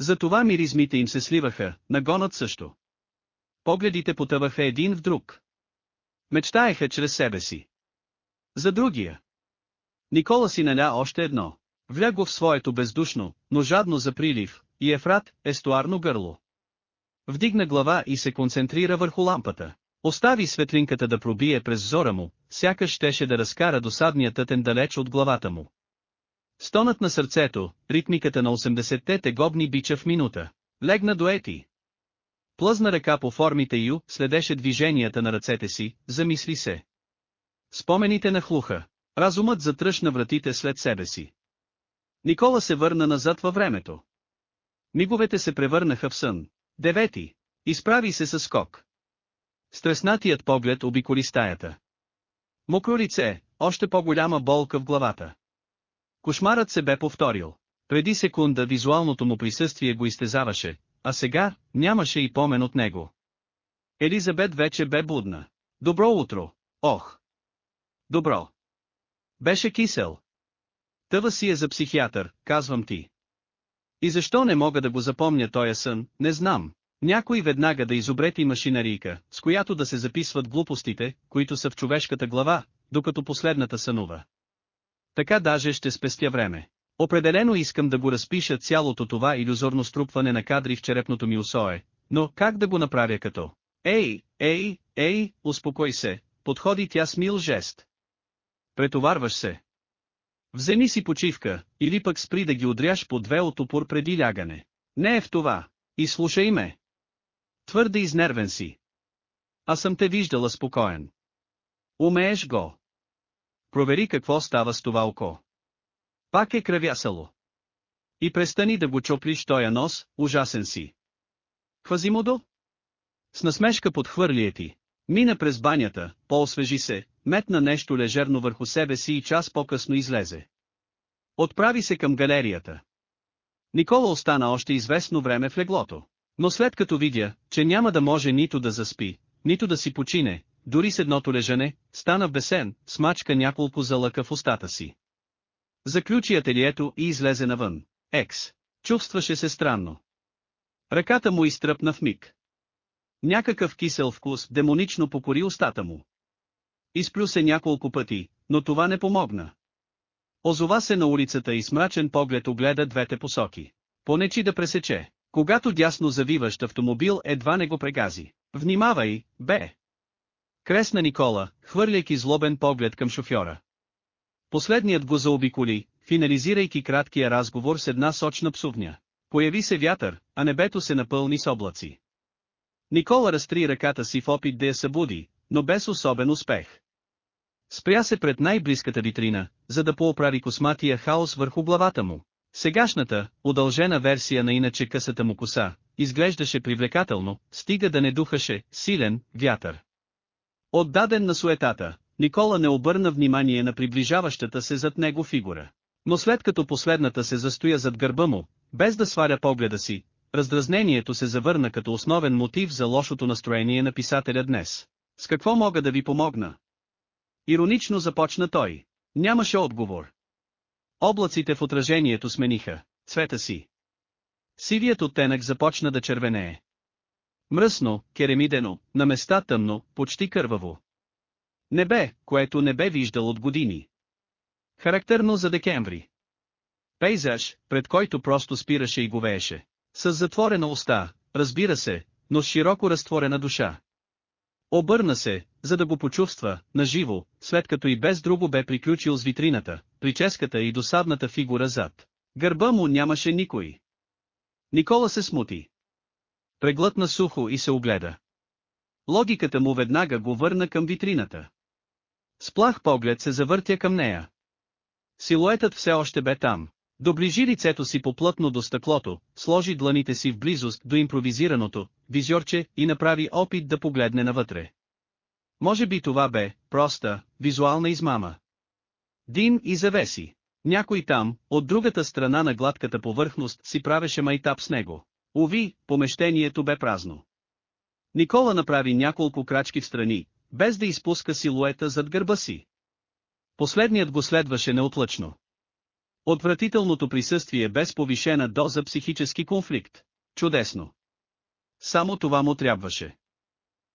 S1: Затова миризмите им се сливаха, нагонът също. Погледите потъваха един в друг. Мечтаеха чрез себе си. За другия. Никола си наля още едно. Вляго в своето бездушно, но жадно за прилив, и ефрат, естуарно гърло. Вдигна глава и се концентрира върху лампата. Остави светлинката да пробие през зора му, сякаш щеше да разкара досадния тътен далеч от главата му. Стонът на сърцето, ритмиката на 80-те тегобни бича в минута. Легна до ети. Плъзна ръка по формите ю, следеше движенията на ръцете си, замисли се. Спомените на хлуха. Разумът затръшна вратите след себе си. Никола се върна назад във времето. Миговете се превърнаха в сън. Девети. Изправи се със скок. Стреснатият поглед обиколи стаята. Мокро лице, още по-голяма болка в главата. Кошмарът се бе повторил. Преди секунда визуалното му присъствие го изтезаваше, а сега нямаше и помен от него. Елизабет вече бе будна. Добро утро, ох! Добро! Беше кисел. Тъва си е за психиатър, казвам ти. И защо не мога да го запомня тоя сън, не знам. Някой веднага да изобрети машинарийка, с която да се записват глупостите, които са в човешката глава, докато последната сънува. Така даже ще спестя време. Определено искам да го разпиша цялото това иллюзорно струпване на кадри в черепното ми усое, но как да го направя като? Ей, ей, ей, успокой се, подходи тя с мил жест. Претоварваш се. Вземи си почивка, или пък спри да ги удряш по две от упор преди лягане. Не е в това. И слушай ме. Твърде изнервен си. Аз съм те виждала спокоен. Умееш го. Провери какво става с това око. Пак е кръвясало. И престани да го чоплиш тоя е нос, ужасен си. Квазимодо? С насмешка подхвърли е ти. Мина през банята, по-освежи се, метна нещо лежерно върху себе си и час по-късно излезе. Отправи се към галерията. Никола остана още известно време в леглото. Но след като видя, че няма да може нито да заспи, нито да си почине, дори с едното лежане, стана бесен, смачка няколко залъка в устата си. Заключи ателието и излезе навън. Екс. Чувстваше се странно. Ръката му изтръпна в миг. Някакъв кисел вкус демонично покори устата му. Изплю се няколко пъти, но това не помогна. Озова се на улицата и с мрачен поглед огледа двете посоки. Понечи да пресече. Когато дясно завиващ автомобил едва не го прегази. Внимавай, бе! Кресна Никола, хвърляйки злобен поглед към шофьора. Последният го заобиколи, финализирайки краткия разговор с една сочна псувня. Появи се вятър, а небето се напълни с облаци. Никола разтри ръката си в опит да я събуди, но без особен успех. Спря се пред най-близката витрина, за да поопрари косматия хаос върху главата му. Сегашната, удължена версия на иначе късата му коса, изглеждаше привлекателно, стига да не духаше силен вятър. Отдаден на суетата, Никола не обърна внимание на приближаващата се зад него фигура. Но след като последната се застоя зад гърба му, без да сваря погледа си, раздразнението се завърна като основен мотив за лошото настроение на писателя днес. С какво мога да ви помогна? Иронично започна той. Нямаше отговор. Облаците в отражението смениха цвета си. Сивият оттенък започна да червенее. Мръсно, керемидено, на места тъмно, почти кърваво. Небе, което не бе виждал от години. Характерно за декември. Пейзаж, пред който просто спираше и говееше. С затворена уста, разбира се, но с широко разтворена душа. Обърна се, за да го почувства, наживо, след като и без друго бе приключил с витрината, прическата и досадната фигура зад. Гърба му нямаше никой. Никола се смути. Преглътна сухо и се огледа. Логиката му веднага го върна към витрината. С плах поглед се завъртя към нея. Силуетът все още бе там. Доближи лицето си поплътно до стъклото, сложи дланите си в близост до импровизираното, визорче, и направи опит да погледне навътре. Може би това бе, проста, визуална измама. Дим и завеси. Някой там, от другата страна на гладката повърхност си правеше майтап с него. Уви, помещението бе празно. Никола направи няколко крачки в страни, без да изпуска силуета зад гърба си. Последният го следваше неотлъчно. Отвратителното присъствие без повишена доза психически конфликт. Чудесно. Само това му трябваше.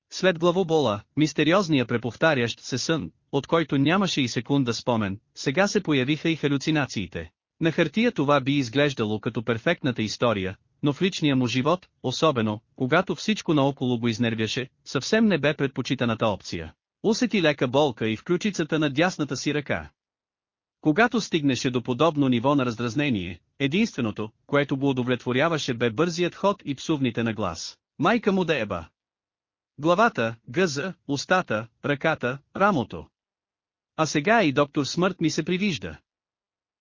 S1: След главобола, мистериозния преповтарящ се сън, от който нямаше и секунда спомен, сега се появиха и халюцинациите. На хартия това би изглеждало като перфектната история, но в личния му живот, особено, когато всичко наоколо го изнервяше, съвсем не бе предпочитаната опция. Усети лека болка и в ключицата на дясната си ръка. Когато стигнеше до подобно ниво на раздразнение, единственото, което го удовлетворяваше бе бързият ход и псувните на глас. Майка му да еба. Главата, гъза, устата, ръката, рамото. А сега и доктор Смърт ми се привижда.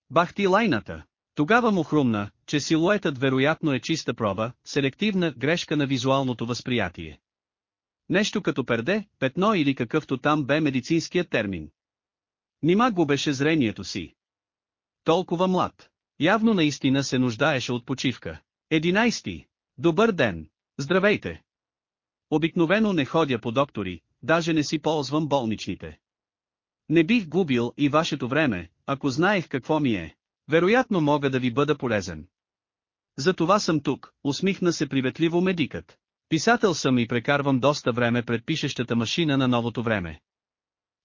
S1: Бахти лайната. Тогава му хрумна, че силуетът вероятно е чиста проба, селективна грешка на визуалното възприятие. Нещо като перде, петно или какъвто там бе медицинският термин. Нима губеше зрението си. Толкова млад. Явно наистина се нуждаеше от почивка. 11. Добър ден. Здравейте. Обикновено не ходя по доктори, даже не си ползвам болничните. Не бих губил и вашето време, ако знаех какво ми е. Вероятно мога да ви бъда полезен. Затова съм тук, усмихна се приветливо медикът. Писател съм и прекарвам доста време пред пишещата машина на новото време.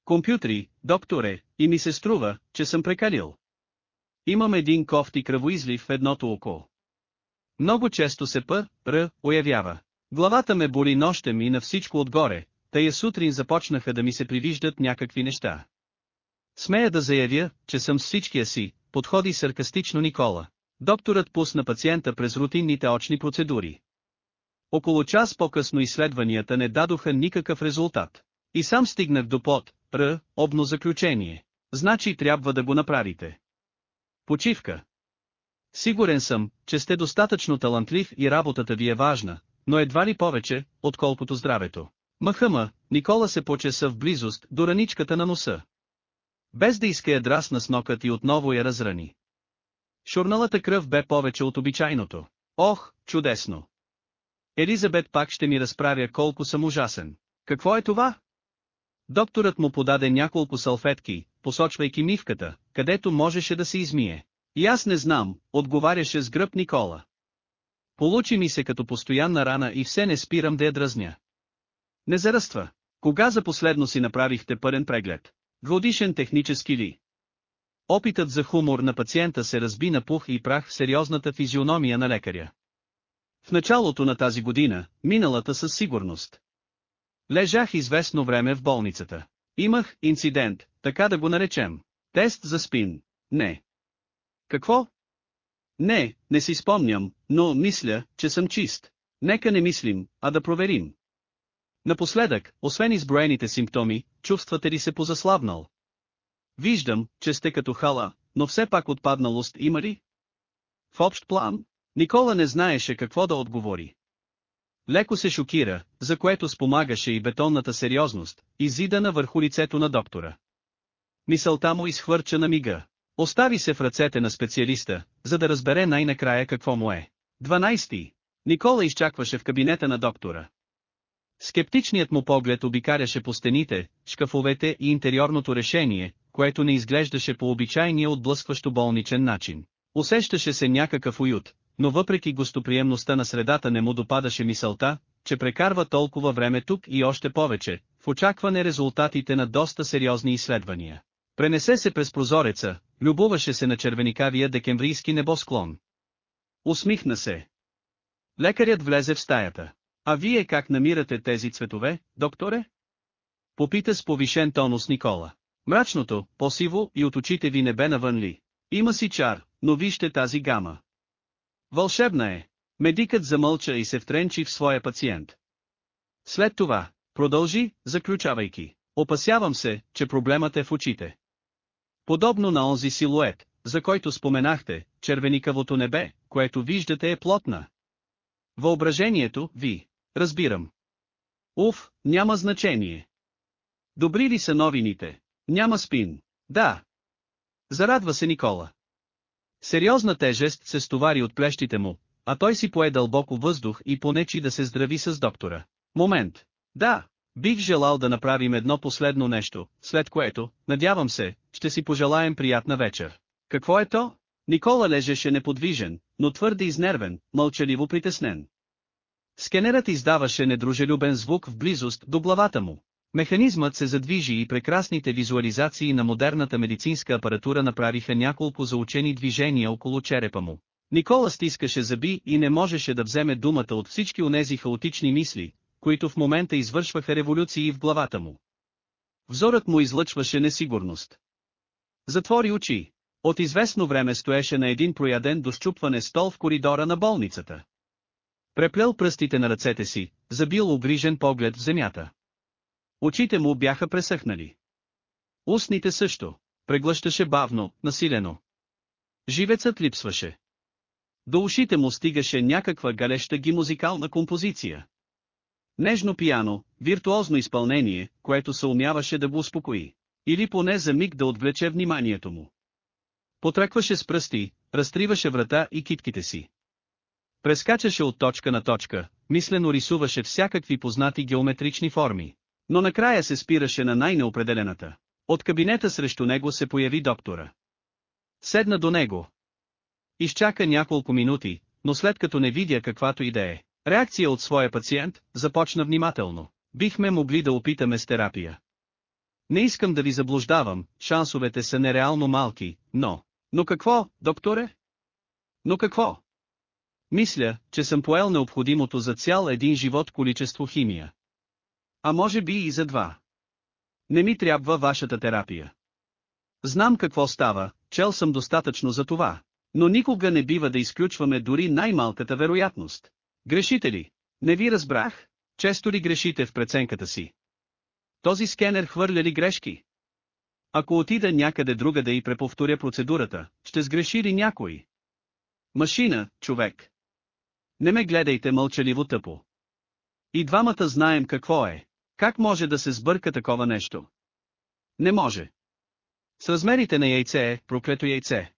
S1: Компютри, докторе, и ми се струва, че съм прекалил. Имам един кофти кръвоизлив в едното око. Много често се пър, р, уявява. Главата ме боли ноще ми на всичко отгоре, тая сутрин започнаха да ми се привиждат някакви неща. Смея да заявя, че съм всичкия си, подходи саркастично Никола. Докторът пусна пациента през рутинните очни процедури. Около час по-късно изследванията не дадоха никакъв резултат. И сам стигнах до пот, Р. Обно заключение. Значи трябва да го направите. Почивка. Сигурен съм, че сте достатъчно талантлив и работата ви е важна, но едва ли повече, отколкото здравето. Махъма, Никола се почеса в близост до раничката на носа. Без да иска я драсна с нокът и отново я разрани. Шурналата кръв бе повече от обичайното. Ох, чудесно! Елизабет пак ще ми разправя колко съм ужасен. Какво е това? Докторът му подаде няколко салфетки, посочвайки мивката, където можеше да се измие. И аз не знам, отговаряше с гръб Никола. Получи ми се като постоянна рана и все не спирам да я дразня. Не заръства. Кога за последно си направихте пърен преглед? Годишен технически ли? Опитът за хумор на пациента се разби на пух и прах в сериозната физиономия на лекаря. В началото на тази година, миналата със сигурност. Лежах известно време в болницата. Имах инцидент, така да го наречем. Тест за спин. Не. Какво? Не, не си спомням, но мисля, че съм чист. Нека не мислим, а да проверим. Напоследък, освен изброените симптоми, чувствате ли се позаславнал? Виждам, че сте като хала, но все пак отпадналост има ли? В общ план, Никола не знаеше какво да отговори. Леко се шокира, за което спомагаше и бетонната сериозност, изидана върху лицето на доктора. Мисълта му изхвърча на мига. Остави се в ръцете на специалиста, за да разбере най-накрая какво му е. 12. Никола изчакваше в кабинета на доктора. Скептичният му поглед обикаряше по стените, шкафовете и интериорното решение, което не изглеждаше по обичайния отблъскващо болничен начин. Усещаше се някакъв уют, но въпреки гостоприемността на средата не му допадаше мисълта, че прекарва толкова време тук и още повече, в очакване резултатите на доста сериозни изследвания. Пренесе се през прозореца, любоваше се на червеникавия декемврийски небосклон. Усмихна се. Лекарят влезе в стаята. А вие как намирате тези цветове, докторе? Попита с повишен тонус Никола. Мрачното, по-сиво и от очите ви небе навън ли. Има си чар, но вижте тази гама. Вълшебна е. Медикът замълча и се втренчи в своя пациент. След това, продължи, заключавайки. Опасявам се, че проблемът е в очите. Подобно на онзи силует, за който споменахте, червеникавото небе, което виждате е плотна. Въображението, ви. Разбирам. Уф, няма значение. Добри ли са новините? Няма спин. Да. Зарадва се Никола. Сериозна тежест се стовари от плещите му, а той си пое дълбоко въздух и понечи да се здрави с доктора. Момент. Да, бих желал да направим едно последно нещо, след което, надявам се, ще си пожелаем приятна вечер. Какво е то? Никола лежеше неподвижен, но твърде изнервен, мълчаливо притеснен. Скенерът издаваше недружелюбен звук в близост до главата му. Механизмът се задвижи и прекрасните визуализации на модерната медицинска апаратура направиха няколко заучени движения около черепа му. Никола стискаше зъби и не можеше да вземе думата от всички онези хаотични мисли, които в момента извършваха революции в главата му. Взорът му излъчваше несигурност. Затвори очи. От известно време стоеше на един прояден до щупване стол в коридора на болницата. Преплел пръстите на ръцете си, забил обрижен поглед в земята. Очите му бяха пресъхнали. Устните също. Преглъщаше бавно, насилено. Живецът липсваше. До ушите му стигаше някаква галеща ги музикална композиция. Нежно пияно, виртуозно изпълнение, което се умяваше да го успокои. Или поне за миг да отвлече вниманието му. Потръкваше с пръсти, разтриваше врата и китките си. Прескачаше от точка на точка, мислено рисуваше всякакви познати геометрични форми. Но накрая се спираше на най-неопределената. От кабинета срещу него се появи доктора. Седна до него. Изчака няколко минути, но след като не видя каквато и да е, реакция от своя пациент, започна внимателно. Бихме могли да опитаме с терапия. Не искам да ви заблуждавам, шансовете са нереално малки, но... Но какво, докторе? Но какво? Мисля, че съм поел необходимото за цял един живот количество химия. А може би и за два. Не ми трябва вашата терапия. Знам какво става, чел съм достатъчно за това, но никога не бива да изключваме дори най-малката вероятност. Грешите ли? Не ви разбрах? Често ли грешите в преценката си? Този скенер хвърля ли грешки? Ако отида някъде друга да и преповторя процедурата, ще сгреши ли някой? Машина, човек. Не ме гледайте мълчаливо тъпо. И двамата знаем какво е. Как може да се сбърка такова нещо? Не може. С размерите на яйце е, проклето яйце.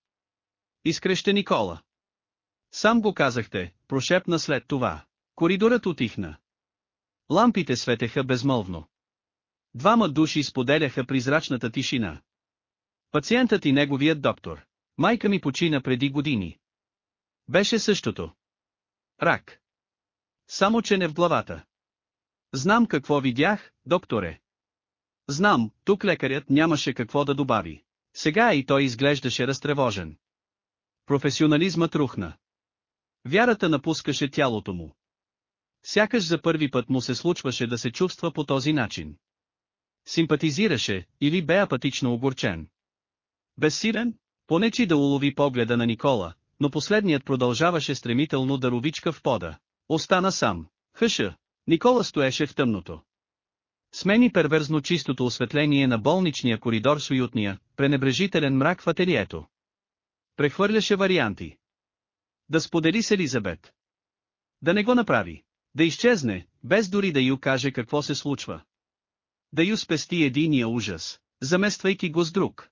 S1: Изкреща Никола. Сам го казахте, прошепна след това. Коридорът отихна. Лампите светеха безмълвно. Двама души споделяха призрачната тишина. Пациентът и неговият доктор. Майка ми почина преди години. Беше същото. Рак. Само че не в главата. Знам какво видях, докторе. Знам, тук лекарят нямаше какво да добави. Сега и той изглеждаше разтревожен. Професионализмът рухна. Вярата напускаше тялото му. Сякаш за първи път му се случваше да се чувства по този начин. Симпатизираше, или бе апатично огорчен. Безсилен, понечи да улови погледа на Никола, но последният продължаваше стремително да ровичка в пода. Остана сам. Хъша, Никола стоеше в тъмното. Смени перверзно чистото осветление на болничния коридор с уютния, пренебрежителен мрак в ателието. Прехвърляше варианти. Да сподели с Елизабет. Да не го направи. Да изчезне, без дори да ю каже какво се случва. Да ю спести единия ужас, замествайки го с друг.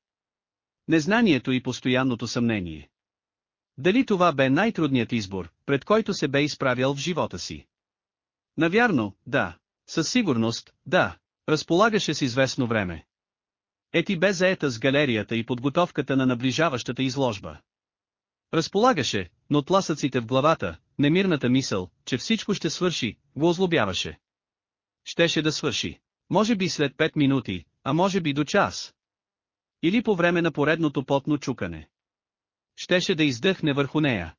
S1: Незнанието и постоянното съмнение. Дали това бе най-трудният избор, пред който се бе изправял в живота си? Навярно, да. Със сигурност, да. Разполагаше с известно време. Ети бе заета с галерията и подготовката на наближаващата изложба. Разполагаше, но тласъците в главата, немирната мисъл, че всичко ще свърши, го озлобяваше. Щеше да свърши. Може би след пет минути, а може би до час. Или по време на поредното потно чукане. Щеше да издъхне върху нея,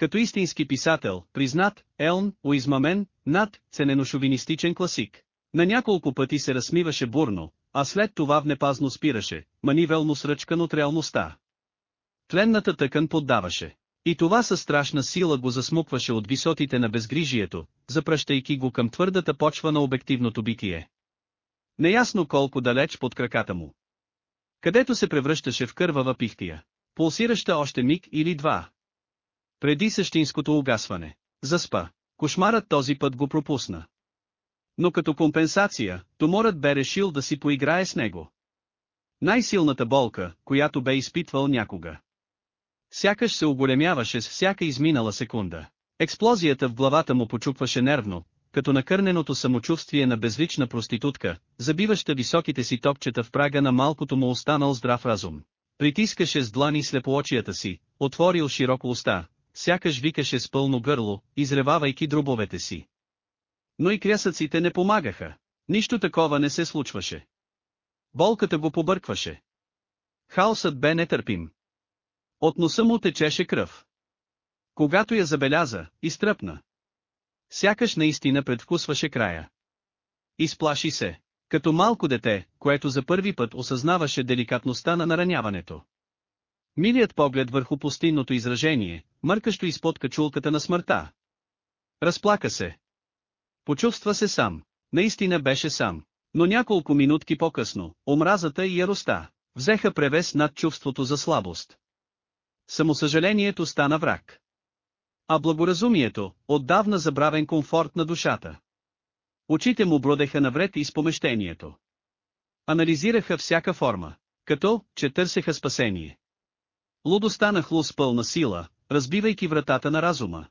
S1: като истински писател, признат, елн, уизмамен, над, цененошовинистичен класик. На няколко пъти се разсмиваше бурно, а след това внепазно спираше, манивелно сръчкан от реалността. Тленната тъкан поддаваше. И това със страшна сила го засмукваше от висотите на безгрижието, запръщайки го към твърдата почва на обективното битие. Неясно колко далеч под краката му. Където се превръщаше в кървава пихтия, пулсираща още миг или два, преди същинското угасване. Заспа. Кошмарът този път го пропусна. Но като компенсация, туморът бе решил да си поиграе с него. Най-силната болка, която бе изпитвал някога. Сякаш се оголемяваше с всяка изминала секунда. Експлозията в главата му почукваше нервно, като накърненото самочувствие на безлична проститутка, забиваща високите си топчета в прага на малкото му останал здрав разум. Притискаше с длани слепоочията си, отворил широко уста, сякаш викаше с пълно гърло, изревавайки дробовете си. Но и крясъците не помагаха. Нищо такова не се случваше. Болката го побъркваше. Хаосът бе нетърпим. От носа му течеше кръв. Когато я забеляза, изтръпна. Сякаш наистина предвкусваше края. Изплаши се, като малко дете, което за първи път осъзнаваше деликатността на нараняването. Милият поглед върху пустинното изражение, мъркащо изпод качулката на смърта. Разплака се. Почувства се сам. Наистина беше сам. Но няколко минутки по-късно, омразата и яроста, взеха превес над чувството за слабост. Самосъжалението стана враг. А благоразумието, отдавна забравен комфорт на душата. Очите му бродеха навред из помещението. Анализираха всяка форма, като, че търсеха спасение. Лудостта нахлу с пълна сила, разбивайки вратата на разума.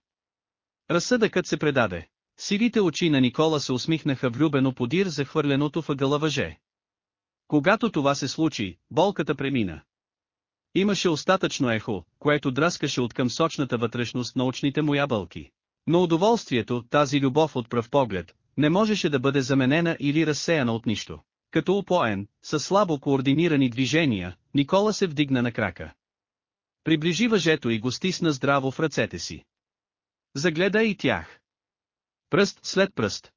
S1: Разсъдъкът се предаде. Сивите очи на Никола се усмихнаха влюбено подир за хвърленото въгъла въже. Когато това се случи, болката премина. Имаше остатъчно ехо, което драскаше от към сочната вътрешност на очните му ябълки. Но удоволствието, тази любов от пръв поглед, не можеше да бъде заменена или разсеяна от нищо. Като опоен, със слабо координирани движения, Никола се вдигна на крака. Приближи въжето и го стисна здраво в ръцете си. Загледа и тях. Пръст след пръст.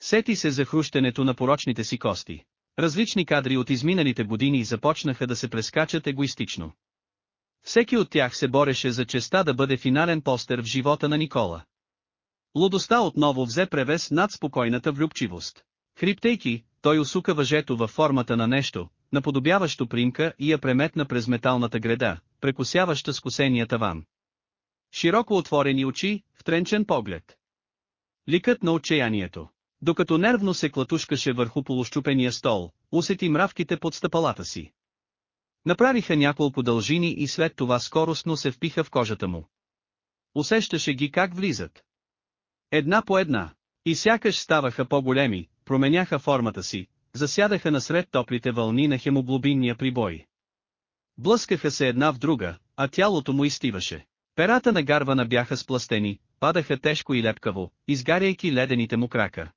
S1: Сети се за хрущенето на порочните си кости. Различни кадри от изминалите години започнаха да се прескачат егоистично. Всеки от тях се бореше за честа да бъде финален постер в живота на Никола. Лудостта отново взе превес над спокойната влюбчивост. Хриптейки, той усука въжето във формата на нещо, наподобяващо примка и я преметна през металната града, прекусяваща скосения таван. Широко отворени очи, втренчен поглед. Ликът на отчаянието. Докато нервно се клатушкаше върху полущупения стол, усети мравките под стъпалата си. Направиха няколко дължини и след това скоростно се впиха в кожата му. Усещаше ги как влизат. Една по една. И сякаш ставаха по-големи, променяха формата си, засядаха насред топлите вълни на хемоглобинния прибой. Блъскаха се една в друга, а тялото му изтиваше. Перата на гарвана бяха спластени, падаха тежко и лепкаво, изгаряйки ледените му крака.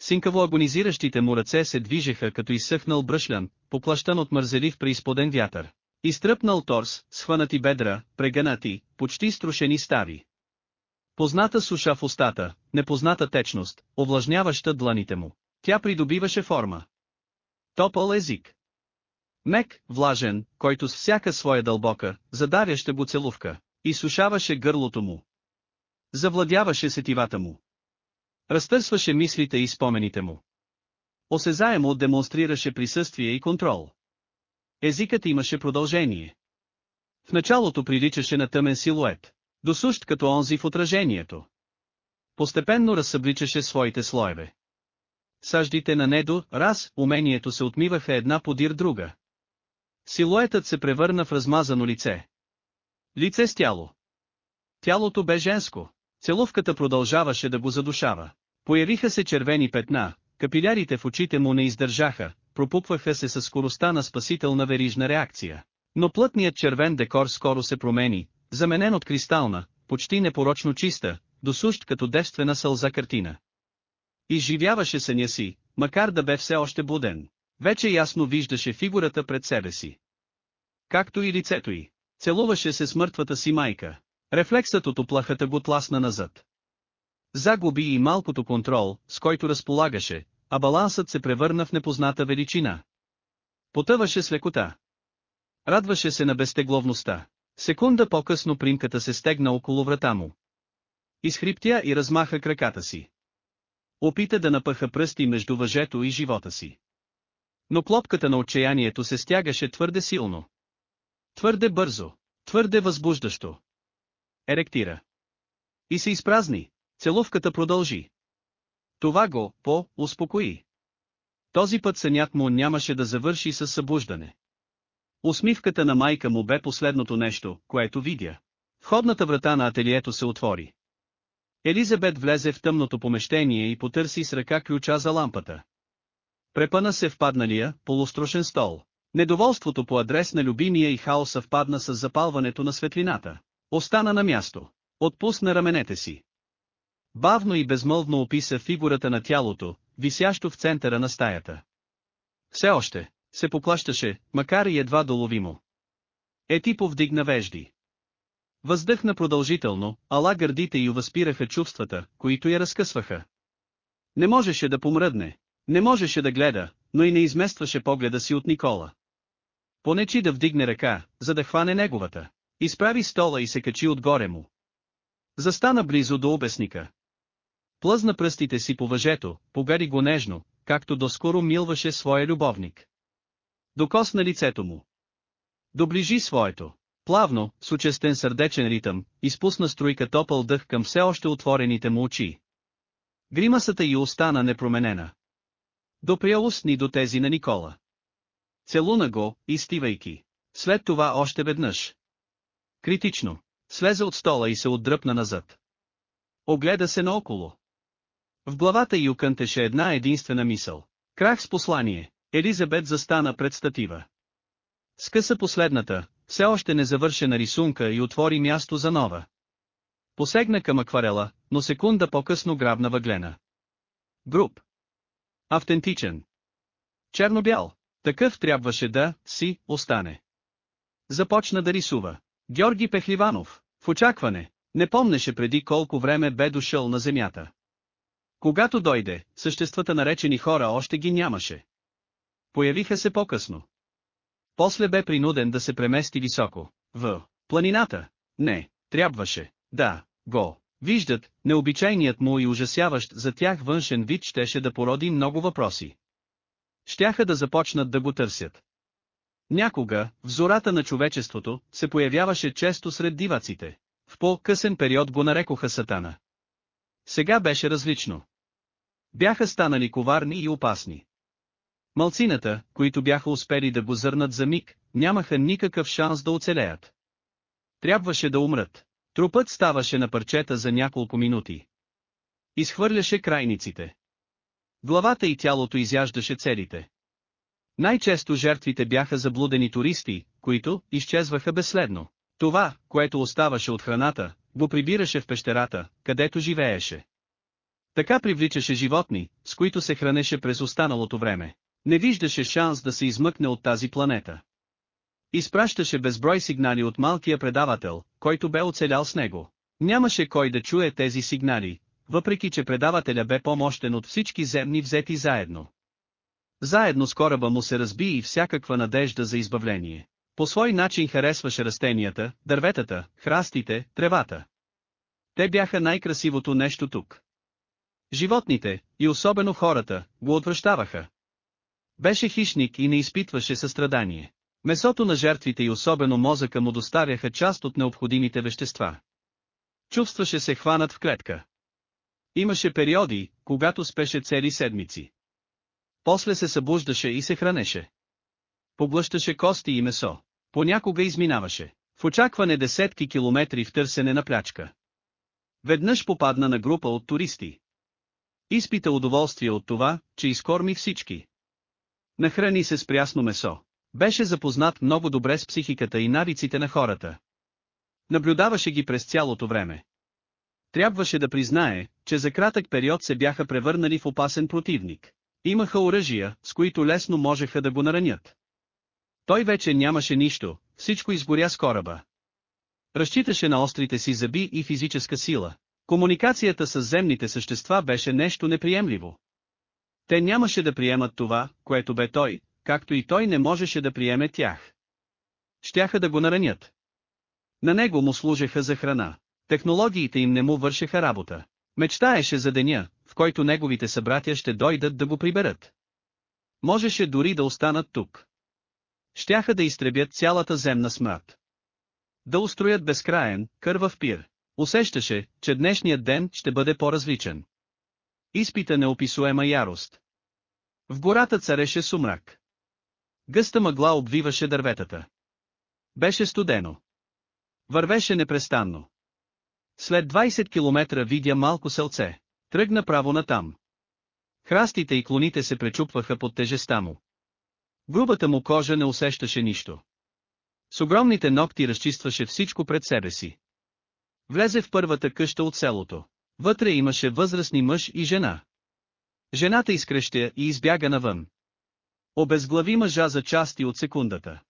S1: Синкаво агонизиращите му ръце се движеха като изсъхнал бръшлян, поплащан от мързелив преизподен вятър. Изтръпнал торс, схванати бедра, прегънати, почти струшени стави. Позната суша в устата, непозната течност, овлажняваща дланите му тя придобиваше форма. Топъл език. Мек, влажен, който с всяка своя дълбока, задаряща го целувка, изсушаваше гърлото му. Завладяваше сетивата му. Разтърсваше мислите и спомените му. Осезаемо демонстрираше присъствие и контрол. Езикът имаше продължение. В началото приличаше на тъмен силует, досущ като онзи в отражението. Постепенно разсъбличаше своите слоеве саждите на Недо, раз, умението се отмиваха една подир друга. Силуетът се превърна в размазано лице. Лице с тяло. Тялото бе женско. Целувката продължаваше да го задушава. Появиха се червени петна, капилярите в очите му не издържаха, пропупваха се със скоростта на спасителна верижна реакция. Но плътният червен декор скоро се промени, заменен от кристална, почти непорочно чиста, досущ като девствена сълза картина. Изживяваше съня си, макар да бе все още буден. Вече ясно виждаше фигурата пред себе си. Както и лицето й. Целуваше се с мъртвата си майка. Рефлексът от оплахата го тласна назад. Загуби и малкото контрол, с който разполагаше, а балансът се превърна в непозната величина. Потъваше с лекота. Радваше се на безтегловността. Секунда по-късно примката се стегна около врата му. Изхриптя и размаха краката си. Опита да напъха пръсти между въжето и живота си. Но клопката на отчаянието се стягаше твърде силно. Твърде бързо, твърде възбуждащо. Еректира. И се изпразни, целувката продължи. Това го, по, успокои. Този път сънят му нямаше да завърши със събуждане. Усмивката на майка му бе последното нещо, което видя. Входната врата на ателието се отвори. Елизабет влезе в тъмното помещение и потърси с ръка ключа за лампата. Препъна се в падналия, полустрошен стол. Недоволството по адрес на любимия и хаоса впадна с запалването на светлината. Остана на място. Отпусна раменете си. Бавно и безмълвно описа фигурата на тялото, висящо в центъра на стаята. Все още, се поплащаше, макар и едва доловимо. Ети повдигна вежди. Въздъхна продължително, ала гърдите й възпираха чувствата, които я разкъсваха. Не можеше да помръдне, не можеше да гледа, но и не изместваше погледа си от Никола. Понечи да вдигне ръка, за да хване неговата. Изправи стола и се качи отгоре му. Застана близо до обясника. Плъзна пръстите си по въжето, погари го нежно, както доскоро милваше своя любовник. Докосна лицето му. Доближи своето. Плавно, с учестен сърдечен ритъм, изпусна струйка топъл дъх към все още отворените му очи. Гримасата й остана непроменена. Допря устни до тези на Никола. Целуна го, изтивайки. След това още веднъж. Критично. Слезе от стола и се отдръпна назад. Огледа се наоколо. В главата й окънтеше една единствена мисъл. Крах с послание. Елизабет застана пред статива. Скъса последната, все още незавършена рисунка и отвори място за нова. Посегна към акварела, но секунда по-късно грабна въглена. Груп. Автентичен. Чернобял. Такъв трябваше да си остане. Започна да рисува. Георги Пехливанов, в очакване, не помнеше преди колко време бе дошъл на земята. Когато дойде, съществата наречени хора още ги нямаше. Появиха се по-късно. После бе принуден да се премести високо. В. Планината. Не. Трябваше. Да. Го. Виждат, необичайният му и ужасяващ за тях външен вид щеше да породи много въпроси. Щяха да започнат да го търсят. Някога, в зората на човечеството, се появяваше често сред диваците. В по-късен период го нарекоха Сатана. Сега беше различно. Бяха станали коварни и опасни. Малцината, които бяха успели да го зърнат за миг, нямаха никакъв шанс да оцелеят. Трябваше да умрат. Трупът ставаше на парчета за няколко минути. Изхвърляше крайниците. Главата и тялото изяждаше целите. Най-често жертвите бяха заблудени туристи, които изчезваха безследно. Това, което оставаше от храната, го прибираше в пещерата, където живееше. Така привличаше животни, с които се хранеше през останалото време. Не виждаше шанс да се измъкне от тази планета. Изпращаше безброй сигнали от малкия предавател, който бе оцелял с него. Нямаше кой да чуе тези сигнали, въпреки че предавателя бе помощен от всички земни взети заедно. Заедно с кораба му се разби и всякаква надежда за избавление. По свой начин харесваше растенията, дърветата, храстите, тревата. Те бяха най-красивото нещо тук. Животните, и особено хората, го отвръщаваха, беше хищник и не изпитваше състрадание. Месото на жертвите и особено мозъка му доставяха част от необходимите вещества. Чувстваше се хванат в клетка. Имаше периоди, когато спеше цели седмици. После се събуждаше и се хранеше. Поглъщаше кости и месо. Понякога изминаваше, в очакване десетки километри в търсене на плячка. Веднъж попадна на група от туристи. Изпита удоволствие от това, че изкорми всички. Нахрани се с прясно месо. Беше запознат много добре с психиката и навиците на хората. Наблюдаваше ги през цялото време. Трябваше да признае, че за кратък период се бяха превърнали в опасен противник. Имаха оръжия, с които лесно можеха да го наранят. Той вече нямаше нищо, всичко изгоря с кораба. Разчиташе на острите си зъби и физическа сила. Комуникацията с земните същества беше нещо неприемливо. Те нямаше да приемат това, което бе той, както и той не можеше да приеме тях. Щяха да го наранят. На него му служеха за храна. Технологиите им не му вършеха работа. Мечтаеше за деня, в който неговите събратя ще дойдат да го приберат. Можеше дори да останат тук. Щяха да изтребят цялата земна смърт. Да устроят безкраен, кървав пир. Усещаше, че днешният ден ще бъде по-различен изпита неописуема ярост. В гората цареше сумрак. Гъста мъгла обвиваше дърветата. Беше студено. Вървеше непрестанно. След 20 км видя малко селце. Тръгна право натам. Храстите и клоните се пречупваха под тежеста му. Грубата му кожа не усещаше нищо. С огромните ногти разчистваше всичко пред себе си. Влезе в първата къща от селото. Вътре имаше възрастни мъж и жена. Жената изкръщя и избяга навън. Обезглави мъжа за части от секундата.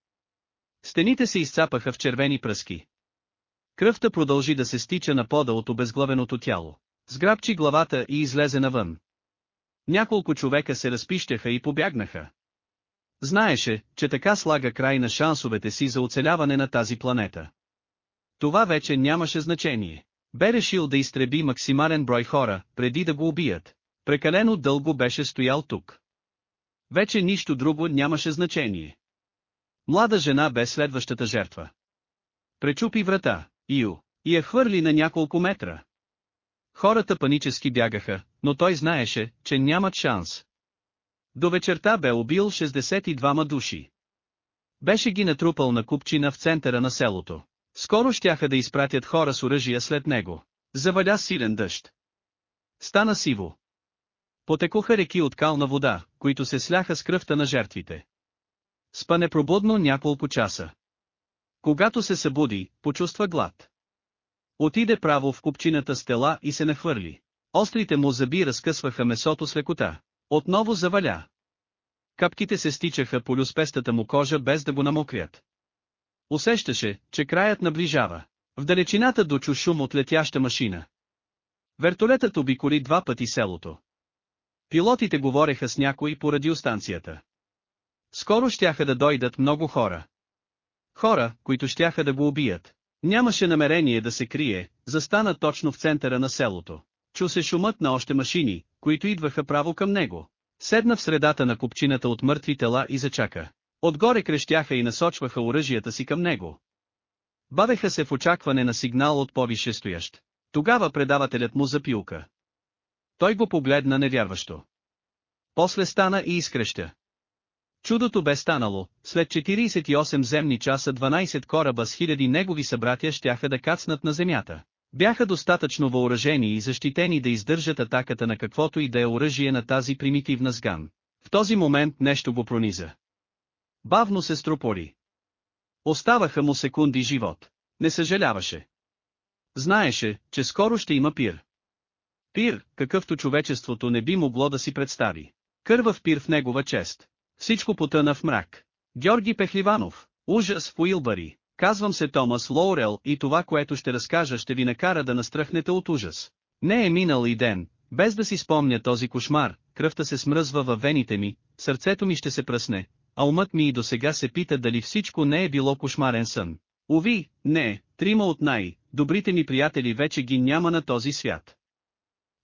S1: Стените се изцапаха в червени пръски. Кръвта продължи да се стича на пода от обезглавеното тяло. Сграбчи главата и излезе навън. Няколко човека се разпищаха и побягнаха. Знаеше, че така слага край на шансовете си за оцеляване на тази планета. Това вече нямаше значение. Бе решил да изтреби максимален брой хора, преди да го убият. Прекалено дълго беше стоял тук. Вече нищо друго нямаше значение. Млада жена бе следващата жертва. Пречупи врата, Ио, и я хвърли на няколко метра. Хората панически бягаха, но той знаеше, че нямат шанс. До вечерта бе убил 62 души. Беше ги натрупал на купчина в центъра на селото. Скоро щяха да изпратят хора с оръжия след него. Заваля силен дъжд. Стана сиво. Потекоха реки от кална вода, които се сляха с кръвта на жертвите. Спа непробудно няколко часа. Когато се събуди, почувства глад. Отиде право в купчината с тела и се нахвърли. Острите му зъби разкъсваха месото с лекота. Отново заваля. Капките се стичаха по люспестата му кожа без да го намокрят. Усещаше, че краят наближава. В далечината дочу шум от летяща машина. Вертолетът обиколи два пъти селото. Пилотите говореха с някой по радиостанцията. Скоро щяха да дойдат много хора. Хора, които щяха да го убият. Нямаше намерение да се крие, застана точно в центъра на селото. Чу се шумът на още машини, които идваха право към него. Седна в средата на купчината от мъртви тела и зачака. Отгоре крещяха и насочваха оръжията си към него. Бавеха се в очакване на сигнал от повише стоящ. Тогава предавателят му запилка. Той го погледна невярващо. После стана и изкреща. Чудото бе станало, след 48 земни часа 12 кораба с хиляди негови събратя щяха да кацнат на земята. Бяха достатъчно въоръжени и защитени да издържат атаката на каквото и да е оръжие на тази примитивна сган. В този момент нещо го прониза. Бавно се струпори. Оставаха му секунди живот. Не съжаляваше. Знаеше, че скоро ще има пир. Пир, какъвто човечеството не би могло да си представи. Кървав пир в негова чест. Всичко потъна в мрак. Георги Пехливанов, ужас в Уилбари, казвам се Томас Лоурел и това което ще разкажа ще ви накара да настръхнете от ужас. Не е минал и ден, без да си спомня този кошмар, кръвта се смръзва във вените ми, сърцето ми ще се пръсне, а умът ми и до сега се пита дали всичко не е било кошмарен сън. Ови, не, трима от най-добрите ми приятели вече ги няма на този свят.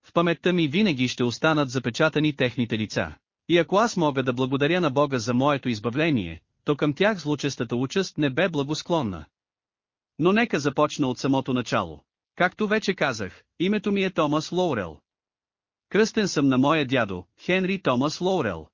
S1: В паметта ми винаги ще останат запечатани техните лица. И ако аз мога да благодаря на Бога за моето избавление, то към тях злочестата участ не бе благосклонна. Но нека започна от самото начало. Както вече казах, името ми е Томас Лоурел. Кръстен съм на моя дядо, Хенри Томас Лоурел.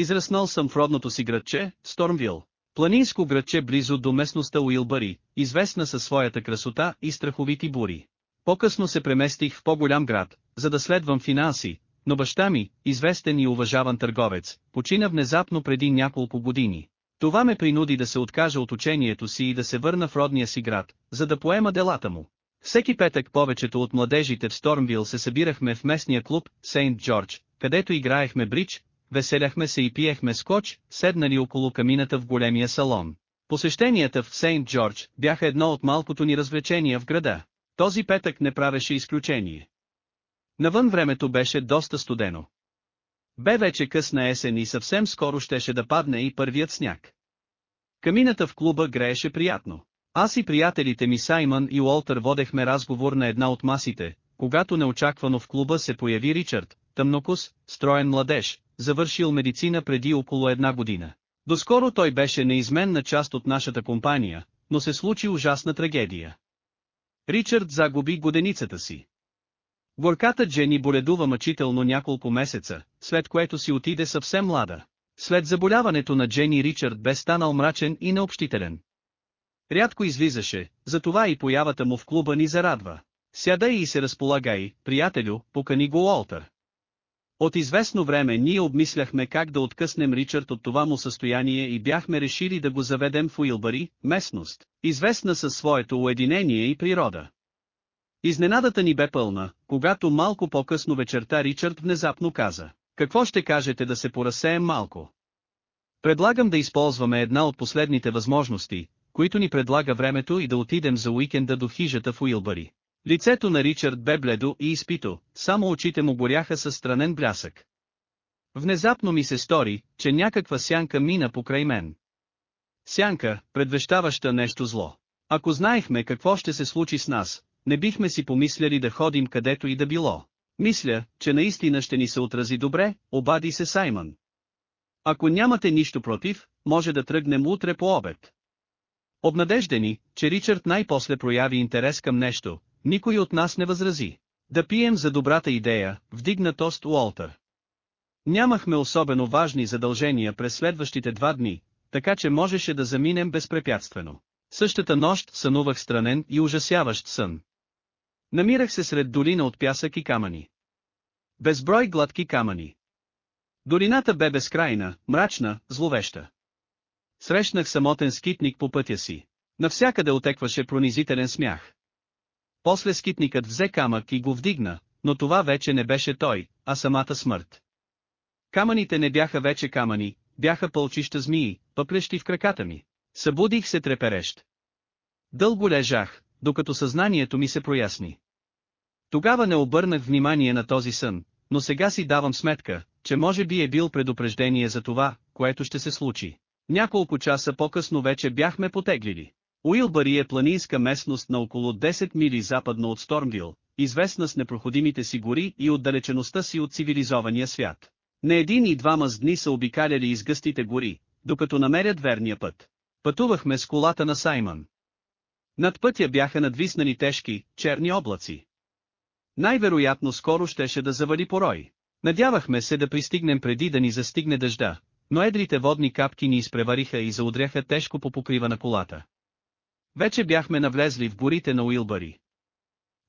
S1: Израснал съм в родното си градче, Стормвил. Планинско градче близо до местността Уилбари, известна със своята красота и страховити бури. По-късно се преместих в по-голям град, за да следвам финанси, но баща ми, известен и уважаван търговец, почина внезапно преди няколко години. Това ме принуди да се откажа от учението си и да се върна в родния си град, за да поема делата му. Всеки петък повечето от младежите в Стормвил се събирахме в местния клуб Сейнт Джордж, където играехме Брич веселяхме се и пиехме скоч, седнали около камината в големия салон. Посещенията в Сейнт Джордж бяха едно от малкото ни развлечения в града. Този петък не правеше изключение. Навън времето беше доста студено. Бе вече късна есен и съвсем скоро щеше да падне и първият сняг. Камината в клуба грееше приятно. Аз и приятелите ми Саймън и Уолтер водехме разговор на една от масите, когато неочаквано в клуба се появи Ричард, тъмнокос, строен младеж, завършил медицина преди около една година. Доскоро той беше неизменна част от нашата компания, но се случи ужасна трагедия. Ричард загуби годеницата си. Горката Джени боледува мъчително няколко месеца, след което си отиде съвсем млада. След заболяването на Джени Ричард бе станал мрачен и необщителен. Рядко излизаше, затова и появата му в клуба ни зарадва. Сядай и се разполагай, приятелю, покани го Уолтър. От известно време ние обмисляхме как да откъснем Ричард от това му състояние и бяхме решили да го заведем в Уилбари, местност, известна със своето уединение и природа. Изненадата ни бе пълна, когато малко по-късно вечерта Ричард внезапно каза, какво ще кажете да се поразсеем малко? Предлагам да използваме една от последните възможности, които ни предлага времето и да отидем за уикенда до хижата в Уилбари. Лицето на Ричард бе бледо и изпито, само очите му горяха със странен блясък. Внезапно ми се стори, че някаква сянка мина покрай мен. Сянка, предвещаваща нещо зло. Ако знаехме какво ще се случи с нас, не бихме си помисляли да ходим където и да било. Мисля, че наистина ще ни се отрази добре, обади се Саймън. Ако нямате нищо против, може да тръгнем утре по обед. Обнадеждени, че Ричард най-после прояви интерес към нещо, никой от нас не възрази. Да пием за добрата идея, вдигна тост Уолтър. Нямахме особено важни задължения през следващите два дни, така че можеше да заминем безпрепятствено. Същата нощ сънувах странен и ужасяващ сън. Намирах се сред долина от пясък и камъни. Безброй гладки камъни. Долината бе безкрайна, мрачна, зловеща. Срещнах самотен скитник по пътя си. Навсякъде отекваше пронизителен смях. После скитникът взе камък и го вдигна, но това вече не беше той, а самата смърт. Камъните не бяха вече камъни, бяха пълчища змии, пъплещи в краката ми. Събудих се треперещ. Дълго лежах, докато съзнанието ми се проясни. Тогава не обърнах внимание на този сън, но сега си давам сметка, че може би е бил предупреждение за това, което ще се случи. Няколко часа по-късно вече бяхме потеглили. Уилбари е планинска местност на около 10 мили западно от Стормвил, известна с непроходимите си гори и отдалечеността си от цивилизования свят. Не един и двама с дни са обикаляли изгъстите гори, докато намерят верния път. Пътувахме с колата на Саймън. Над пътя бяха надвиснани тежки, черни облаци. Най-вероятно скоро щеше да завали порой. Надявахме се да пристигнем преди да ни застигне дъжда, но едрите водни капки ни изпревариха и заудряха тежко по покрива на колата. Вече бяхме навлезли в горите на Уилбари.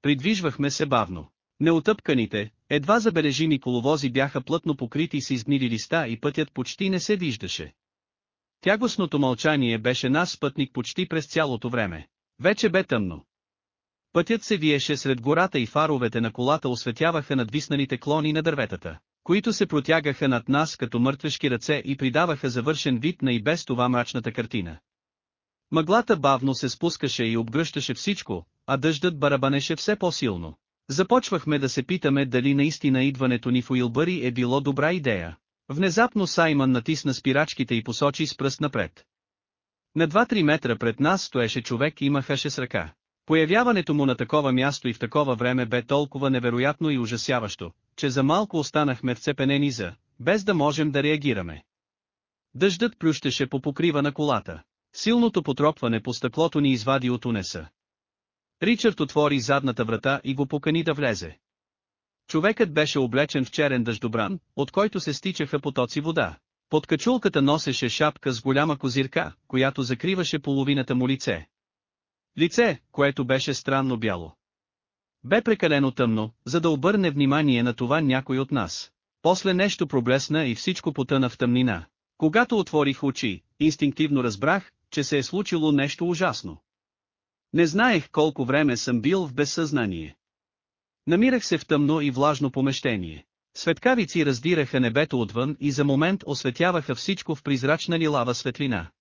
S1: Придвижвахме се бавно. Неотъпканите, едва забележими коловози бяха плътно покрити с изгнили листа и пътят почти не се виждаше. Тягостното мълчание беше нас пътник почти през цялото време. Вече бе тъмно. Пътят се виеше сред гората и фаровете на колата осветяваха надвисналите клони на дърветата, които се протягаха над нас като мъртвешки ръце и придаваха завършен вид на и без това мрачната картина. Мъглата бавно се спускаше и обгръщаше всичко, а дъждът барабанеше все по-силно. Започвахме да се питаме дали наистина идването ни в Уилбъри е било добра идея. Внезапно Саймън натисна спирачките и посочи с пръст напред. На 2-3 метра пред нас стоеше човек и махаше с ръка. Появяването му на такова място и в такова време бе толкова невероятно и ужасяващо, че за малко останахме вцепенени за, без да можем да реагираме. Дъждът плющеше по покрива на колата. Силното потропване по стъклото ни извади от унеса. Ричард отвори задната врата и го покани да влезе. Човекът беше облечен в черен дъждобран, от който се стичаха потоци вода. Под качулката носеше шапка с голяма козирка, която закриваше половината му лице. Лице, което беше странно бяло. Бе прекалено тъмно, за да обърне внимание на това някой от нас. После нещо проблесна и всичко потъна в тъмнина. Когато отворих очи, инстинктивно разбрах, че се е случило нещо ужасно. Не знаех колко време съм бил в безсъзнание. Намирах се в тъмно и влажно помещение. Светкавици раздираха небето отвън и за момент осветяваха всичко в призрачна лилава светлина.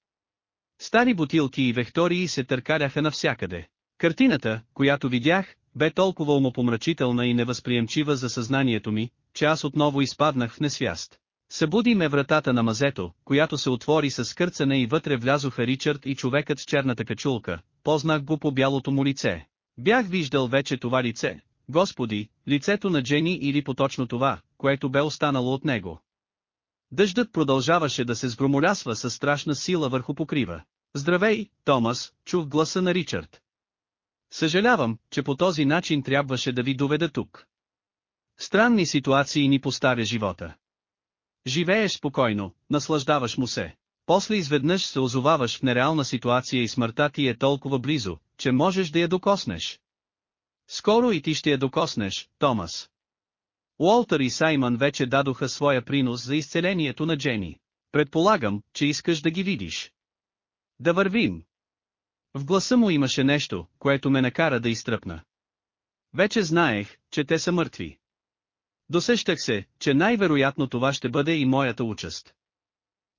S1: Стари бутилки и вектории се търкаляха навсякъде. Картината, която видях, бе толкова умопомрачителна и невъзприемчива за съзнанието ми, че аз отново изпаднах в несвяст. Събуди ме вратата на мазето, която се отвори с кърцане и вътре влязоха Ричард и човекът с черната качулка, познах го по бялото му лице. Бях виждал вече това лице, господи, лицето на Джени или поточно това, което бе останало от него. Дъждът продължаваше да се сгромолясва със страшна сила върху покрива. Здравей, Томас, чух гласа на Ричард. Съжалявам, че по този начин трябваше да ви доведа тук. Странни ситуации ни поставя живота. Живееш спокойно, наслаждаваш му се. После изведнъж се озоваваш в нереална ситуация и смъртта ти е толкова близо, че можеш да я докоснеш. Скоро и ти ще я докоснеш, Томас. Уолтър и Саймън вече дадоха своя принос за изцелението на Джени. Предполагам, че искаш да ги видиш. Да вървим. В гласа му имаше нещо, което ме накара да изтръпна. Вече знаех, че те са мъртви. Досещах се, че най-вероятно това ще бъде и моята участ.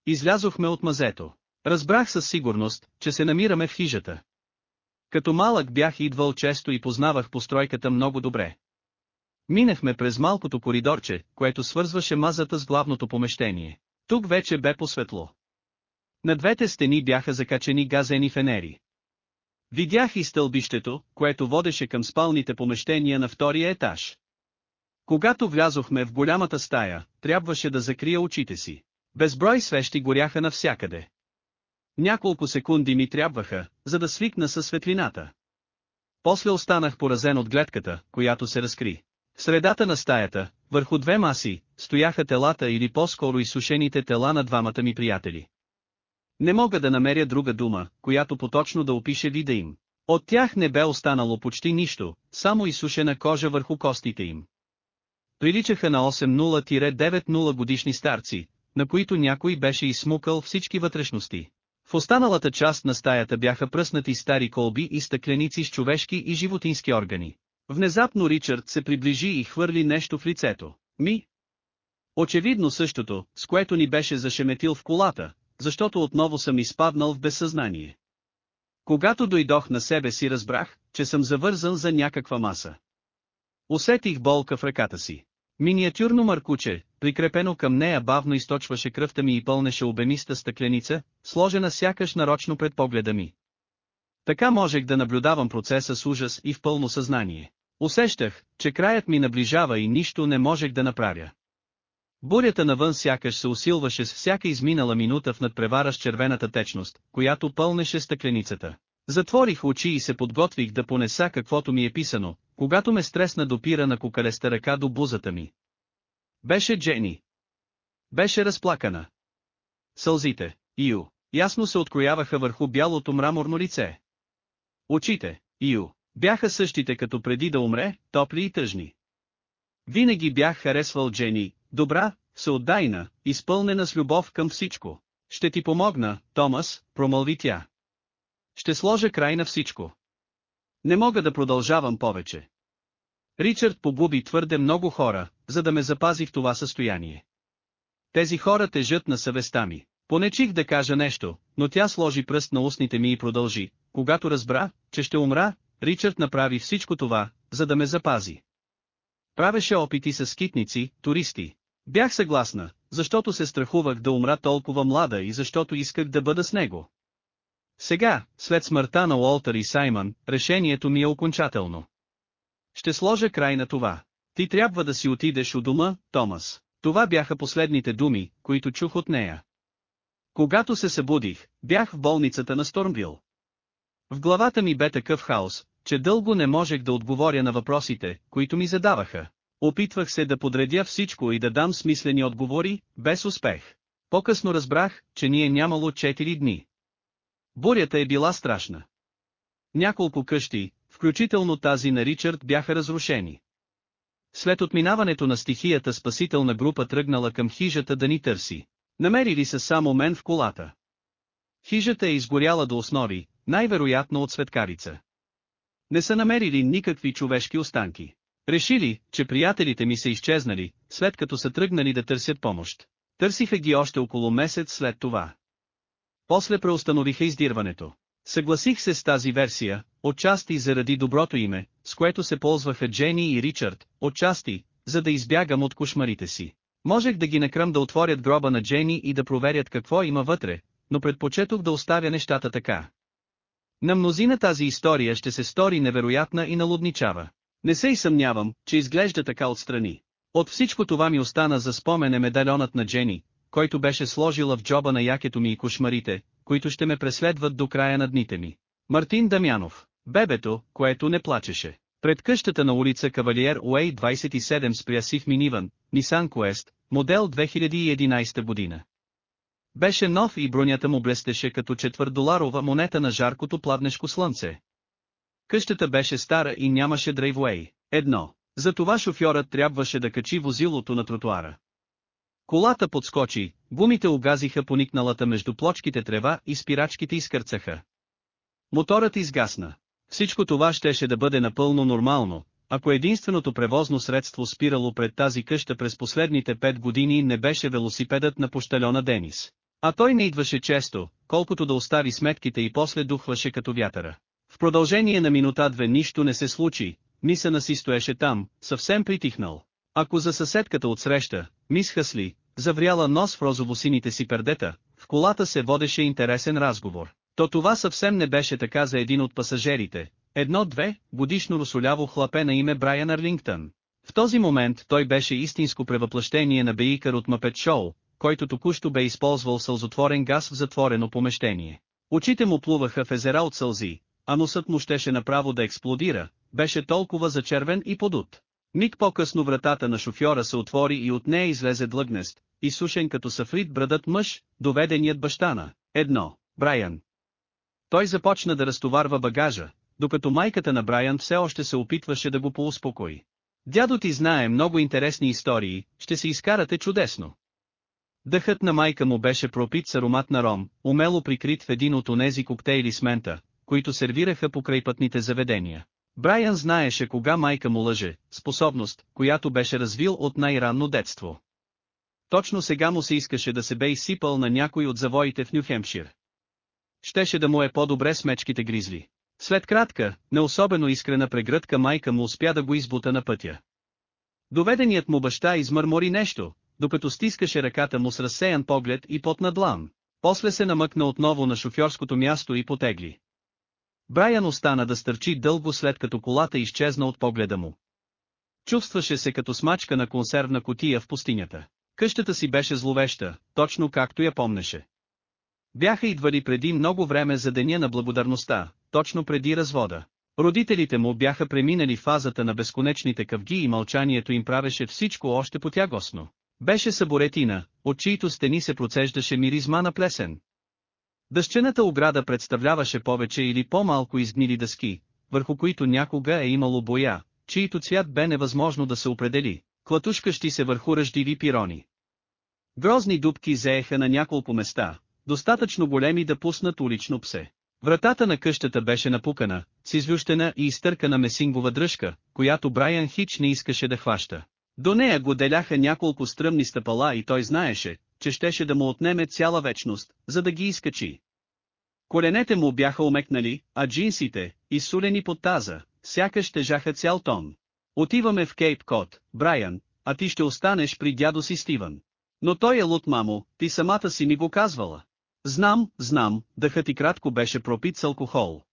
S1: Излязохме от мазето. Разбрах със сигурност, че се намираме в хижата. Като малък бях идвал често и познавах постройката много добре. Минахме през малкото коридорче, което свързваше мазата с главното помещение. Тук вече бе посветло. На двете стени бяха закачени газени фенери. Видях и стълбището, което водеше към спалните помещения на втория етаж. Когато влязохме в голямата стая, трябваше да закрия очите си. Безброй свещи горяха навсякъде. Няколко секунди ми трябваха, за да свикна със светлината. После останах поразен от гледката, която се разкри. В средата на стаята, върху две маси, стояха телата или по-скоро изсушените тела на двамата ми приятели. Не мога да намеря друга дума, която поточно да опише вида им. От тях не бе останало почти нищо, само изсушена кожа върху костите им приличаха на 8-0-9-0 годишни старци, на които някой беше изсмукал всички вътрешности. В останалата част на стаята бяха пръснати стари колби и стъкленици с човешки и животински органи. Внезапно Ричард се приближи и хвърли нещо в лицето. Ми? Очевидно същото, с което ни беше зашеметил в колата, защото отново съм изпаднал в безсъзнание. Когато дойдох на себе си разбрах, че съм завързан за някаква маса. Усетих болка в ръката си. Миниатюрно маркуче, прикрепено към нея бавно източваше кръвта ми и пълнеше обемиста стъкленица, сложена сякаш нарочно пред погледа ми. Така можех да наблюдавам процеса с ужас и в пълно съзнание. Усещах, че краят ми наближава и нищо не можех да направя. Бурята навън сякаш се усилваше с всяка изминала минута в надпревара с червената течност, която пълнеше стъкленицата. Затворих очи и се подготвих да понеса каквото ми е писано, когато ме стресна допира на кукалеста ръка до бузата ми. Беше Джени. Беше разплакана. Сълзите, Ю, ясно се открояваха върху бялото мраморно лице. Очите, Ю, бяха същите като преди да умре, топли и тъжни. Винаги бях харесвал Джени, добра, всеотдайна, изпълнена с любов към всичко. Ще ти помогна, Томас, промълви тя. Ще сложа край на всичко. Не мога да продължавам повече. Ричард погуби твърде много хора, за да ме запази в това състояние. Тези хора тежат на съвестта ми. Понечих да кажа нещо, но тя сложи пръст на устните ми и продължи. Когато разбра, че ще умра, Ричард направи всичко това, за да ме запази. Правеше опити с скитници, туристи. Бях съгласна, защото се страхувах да умра толкова млада и защото исках да бъда с него. Сега, след смъртта на Уолтър и Саймън, решението ми е окончателно. Ще сложа край на това. Ти трябва да си отидеш у дома, Томас. Това бяха последните думи, които чух от нея. Когато се събудих, бях в болницата на Стормвил. В главата ми бе такъв хаос, че дълго не можех да отговоря на въпросите, които ми задаваха. Опитвах се да подредя всичко и да дам смислени отговори, без успех. По-късно разбрах, че ни е нямало 4 дни. Бурята е била страшна. Няколко къщи, включително тази на Ричард бяха разрушени. След отминаването на стихията спасителна група тръгнала към хижата да ни търси. Намерили се само мен в колата. Хижата е изгоряла до основи, най-вероятно от светкарица. Не са намерили никакви човешки останки. Решили, че приятелите ми са изчезнали, след като са тръгнали да търсят помощ. Търсиха ги още около месец след това. После преустановиха издирването. Съгласих се с тази версия, отчасти заради доброто име, с което се ползваха Джени и Ричард, отчасти, за да избягам от кошмарите си. Можех да ги накръм да отворят гроба на Джени и да проверят какво има вътре, но предпочетох да оставя нещата така. На мнозина тази история ще се стори невероятна и налудничава. Не се и съмнявам, че изглежда така отстрани. От всичко това ми остана за спомене медальонът на Джени, който беше сложила в джоба на якето ми и кошмарите, които ще ме преследват до края на дните ми. Мартин Дамянов. Бебето, което не плачеше. Пред къщата на улица Кавалиер Уей 27 спря Сив Миниван, Nissan Quest, модел 2011 година. Беше нов и бронята му блестеше като четвърдоларова монета на жаркото пладнешко слънце. Къщата беше стара и нямаше драйвуей. Едно. Затова шофьорът трябваше да качи возилото на тротуара. Колата подскочи, гумите огазиха поникналата между плочките трева и спирачките изкърцаха. Моторът изгасна. Всичко това щеше да бъде напълно нормално, ако единственото превозно средство спирало пред тази къща през последните пет години не беше велосипедът на пощалена Денис. А той не идваше често, колкото да остави сметките и после духваше като вятъра. В продължение на минута-две нищо не се случи, Мисъна си стоеше там, съвсем притихнал. Ако за съседката отсреща, мис Хасли, завряла нос в розовосините си пердета, в колата се водеше интересен разговор. То това съвсем не беше така за един от пасажерите, едно-две, годишно русоляво хлапе на име Брайан Арлингтън. В този момент той беше истинско превъплъщение на бейкър от Мапет Шоу, който току-що бе използвал сълзотворен газ в затворено помещение. Очите му плуваха в езера от сълзи, а носът му щеше направо да експлодира, беше толкова зачервен и подут. Миг по-късно вратата на шофьора се отвори и от нея излезе длъгнест, изсушен като сафрит брадът мъж, доведеният баща на едно, Брайан. Той започна да разтоварва багажа, докато майката на Брайан все още се опитваше да го поуспокои. Дядо ти знае много интересни истории, ще се изкарате чудесно. Дъхът на майка му беше пропит с аромат на ром, умело прикрит в един от онези коктейли с мента, които сервираха покрай пътните заведения. Брайан знаеше кога майка му лъже, способност, която беше развил от най-ранно детство. Точно сега му се искаше да се бе изсипал на някой от завоите в Нюхемшир. Щеше да му е по-добре с мечките гризли. След кратка, не особено искрена прегръдка майка му успя да го избута на пътя. Доведеният му баща измърмори нещо, докато стискаше ръката му с разсеян поглед и на надлан. После се намъкна отново на шофьорското място и потегли. Брайан остана да стърчи дълго след като колата изчезна от погледа му. Чувстваше се като смачка на консервна котия в пустинята. Къщата си беше зловеща, точно както я помнеше. Бяха идвали преди много време за деня на благодарността, точно преди развода. Родителите му бяха преминали фазата на безконечните къвги и мълчанието им правеше всичко още потягосно. Беше саборетина, от чието стени се процеждаше миризма на плесен, Дъщената ограда представляваше повече или по-малко изгнили дъски, върху които някога е имало боя, чието цвят бе невъзможно да се определи, клатушкащи се върху ръждиви пирони. Грозни дубки зееха на няколко места, достатъчно големи да пуснат улично псе. Вратата на къщата беше напукана, с излющена и изтъркана месингова дръжка, която Брайан Хич не искаше да хваща. До нея го деляха няколко стръмни стъпала и той знаеше, че щеше да му отнеме цяла вечност, за да ги изкачи. Коленете му бяха омекнали, а джинсите, изсулени под таза, сякаш тежаха цял тон. Отиваме в Кейп Кот, Брайан, а ти ще останеш при дядо си Стивън. Но той е лут мамо, ти самата си ми го казвала. Знам, знам, дъхът ти кратко беше пропит с алкохол.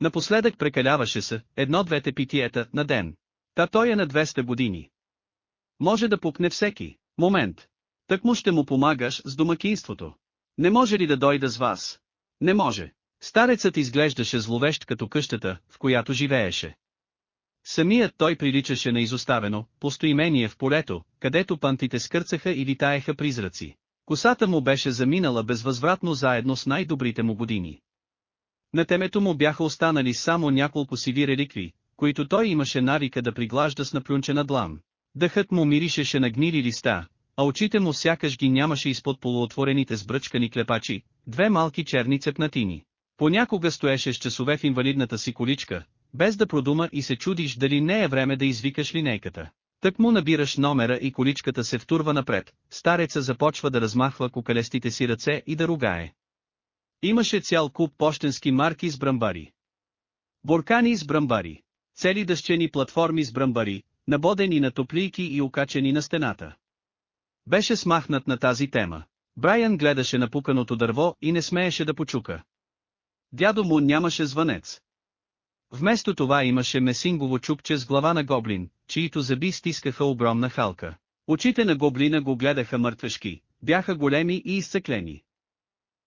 S1: Напоследък прекаляваше се, едно-двете питиета на ден. Та той е на 200 години. Може да пукне всеки момент. Так му ще му помагаш с домакинството. Не може ли да дойда с вас? Не може. Старецът изглеждаше зловещ като къщата, в която живееше. Самият той приличаше на изоставено, постоимение в полето, където пантите скърцаха и витаеха призраци. Косата му беше заминала безвъзвратно заедно с най-добрите му години. На темето му бяха останали само няколко сиви реликви, които той имаше навика да приглажда с наплюнчена длан. Дъхът му миришеше на гнили листа, а очите му сякаш ги нямаше изпод полуотворените сбръчкани клепачи, две малки черни цепнатини. Понякога стоеше с часове в инвалидната си количка, без да продума и се чудиш дали не е време да извикаш линейката. Тък му набираш номера и количката се втурва напред, стареца започва да размахва кукалестите си ръце и да ругае. Имаше цял куп почтенски марки с брамбари. Буркани с брамбари. Цели дъщени платформи с брамбари, набодени на топлийки и окачени на стената беше смахнат на тази тема. Брайан гледаше на пуканото дърво и не смееше да почука. Дядо му нямаше звънец. Вместо това имаше месингово чупче с глава на гоблин, чието зъби стискаха огромна халка. Очите на гоблина го гледаха мъртвешки, бяха големи и изцеклени.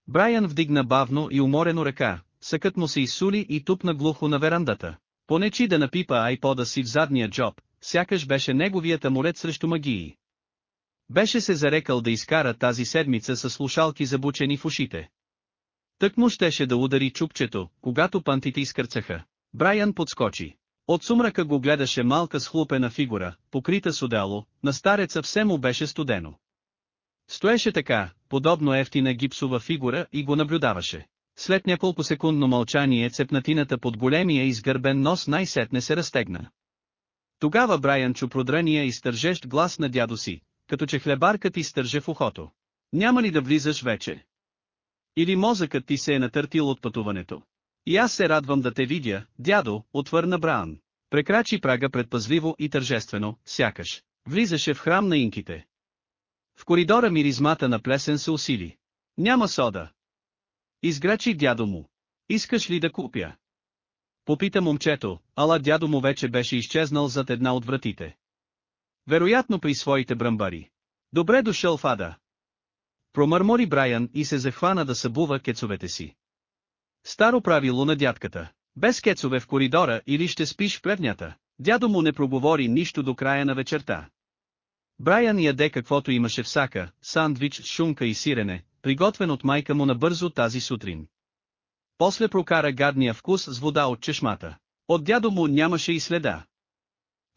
S1: Брайан вдигна бавно и уморено ръка, съкът му се изсули и тупна глухо на верандата. Понечи да напипа айпода си в задния джоб, сякаш беше неговият амулет срещу магии. Беше се зарекал да изкара тази седмица с слушалки забучени в ушите. Тък му щеше да удари чупчето, когато пантите изкърцаха. Брайан подскочи. От сумрака го гледаше малка схлупена фигура, покрита с одело, на стареца все му беше студено. Стоеше така, подобно ефтина гипсова фигура и го наблюдаваше. След няколко секундно мълчание цепнатината под големия изгърбен нос най-сетне се разтегна. Тогава Брайан чу продрения и стържещ глас на дядо си, като че хлебарка ти стърже в ухото. Няма ли да влизаш вече? Или мозъкът ти се е натъртил от пътуването? И аз се радвам да те видя, дядо, отвърна Браан. Прекрачи прага предпазливо и тържествено, сякаш. Влизаше в храм на инките. В коридора миризмата на плесен се усили. Няма сода. Изграчи дядо му. Искаш ли да купя? Попита момчето, ала дядо му вече беше изчезнал зад една от вратите. Вероятно при своите бръмбари. Добре дошъл в ада. Промърмори Брайан и се захвана да събува кецовете си. Старо правило на дядката. Без кецове в коридора или ще спиш в плевнята. Дядо му не проговори нищо до края на вечерта. Брайан яде каквото имаше в сака, сандвич, шунка и сирене, приготвен от майка му набързо тази сутрин. После прокара гадния вкус с вода от чешмата. От дядо му нямаше и следа.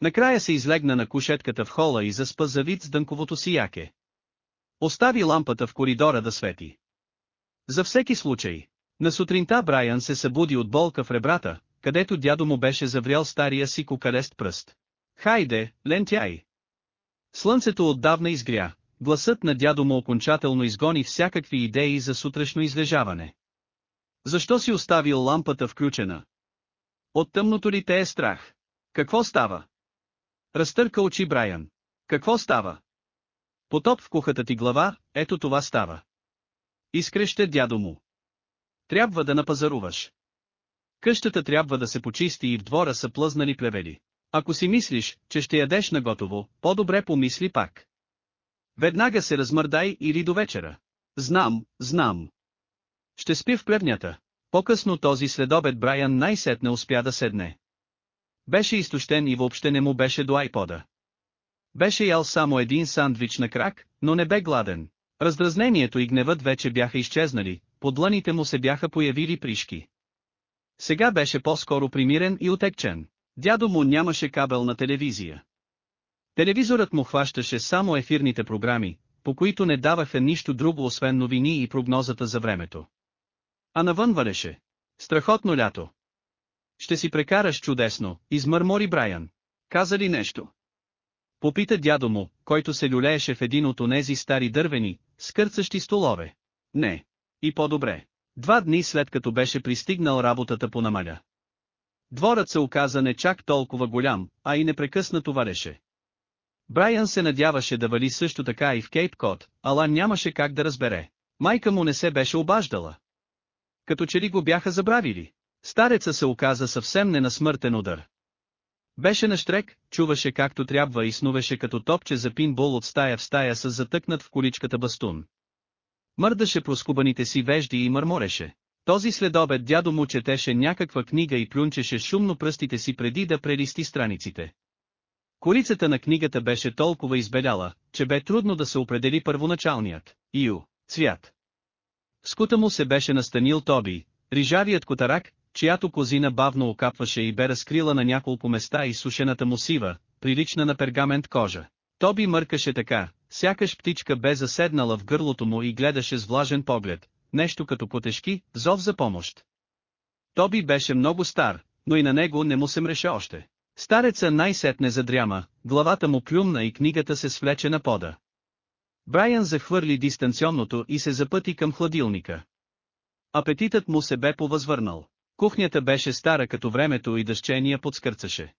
S1: Накрая се излегна на кушетката в хола и заспа завид с дънковото си яке. Остави лампата в коридора да свети. За всеки случай. На сутринта Брайан се събуди от болка в ребрата, където дядо му беше заврял стария си кукалест пръст. Хайде, лентяй! Слънцето отдавна изгря, гласът на дядо му окончателно изгони всякакви идеи за сутрешно излежаване. Защо си оставил лампата включена? От тъмното ли те е страх? Какво става? Разтърка очи Брайан. Какво става? Потоп в кухата ти глава, ето това става. Изкреща дядо му. Трябва да напазаруваш. Къщата трябва да се почисти и в двора са плъзнали плевели. Ако си мислиш, че ще ядеш наготово, по-добре помисли пак. Веднага се размърдай или до вечера. Знам, знам. Ще спи в плевнята. По-късно този следобед Брайан най-сетне успя да седне. Беше изтощен и въобще не му беше до айпода. Беше ял само един сандвич на крак, но не бе гладен. Раздразнението и гневът вече бяха изчезнали, под лъните му се бяха появили пришки. Сега беше по-скоро примирен и отекчен. Дядо му нямаше кабел на телевизия. Телевизорът му хващаше само ефирните програми, по които не даваха нищо друго освен новини и прогнозата за времето. А навън валеше. Страхотно лято. Ще си прекараш чудесно, измърмори Брайан. Каза ли нещо? Попита дядо му, който се люлееше в един от онези стари дървени, скърцащи столове. Не. И по-добре. Два дни след като беше пристигнал работата по намаля. Дворът се оказа не чак толкова голям, а и непрекъснато вареше. Брайан се надяваше да вали също така и в Кейп Кот, ала нямаше как да разбере. Майка му не се беше обаждала. Като че ли го бяха забравили. Стареца се оказа съвсем не на смъртен удар. Беше штрек, чуваше както трябва и снуваше като топче за пинбол от стая в стая с затъкнат в количката бастун. Мърдаше проскубаните си вежди и мърмореше. Този следобед дядо му четеше някаква книга и плюнчеше шумно пръстите си преди да прелисти страниците. Корицата на книгата беше толкова избеляла, че бе трудно да се определи първоначалният, Ю, цвят. Скута му се беше настанил Тоби, рижавият котарак, чиято козина бавно окапваше и бе разкрила на няколко места и сушената му сива, прилична на пергамент кожа. Тоби мъркаше така, сякаш птичка бе заседнала в гърлото му и гледаше с влажен поглед, нещо като потешки, зов за помощ. Тоби беше много стар, но и на него не му се мреше още. Стареца най-сетне задряма, главата му плюмна и книгата се свлече на пода. Брайан захвърли дистанционното и се запъти към хладилника. Апетитът му се бе повъзвърнал. Кухнята беше стара като времето и дъщения подскърцаше.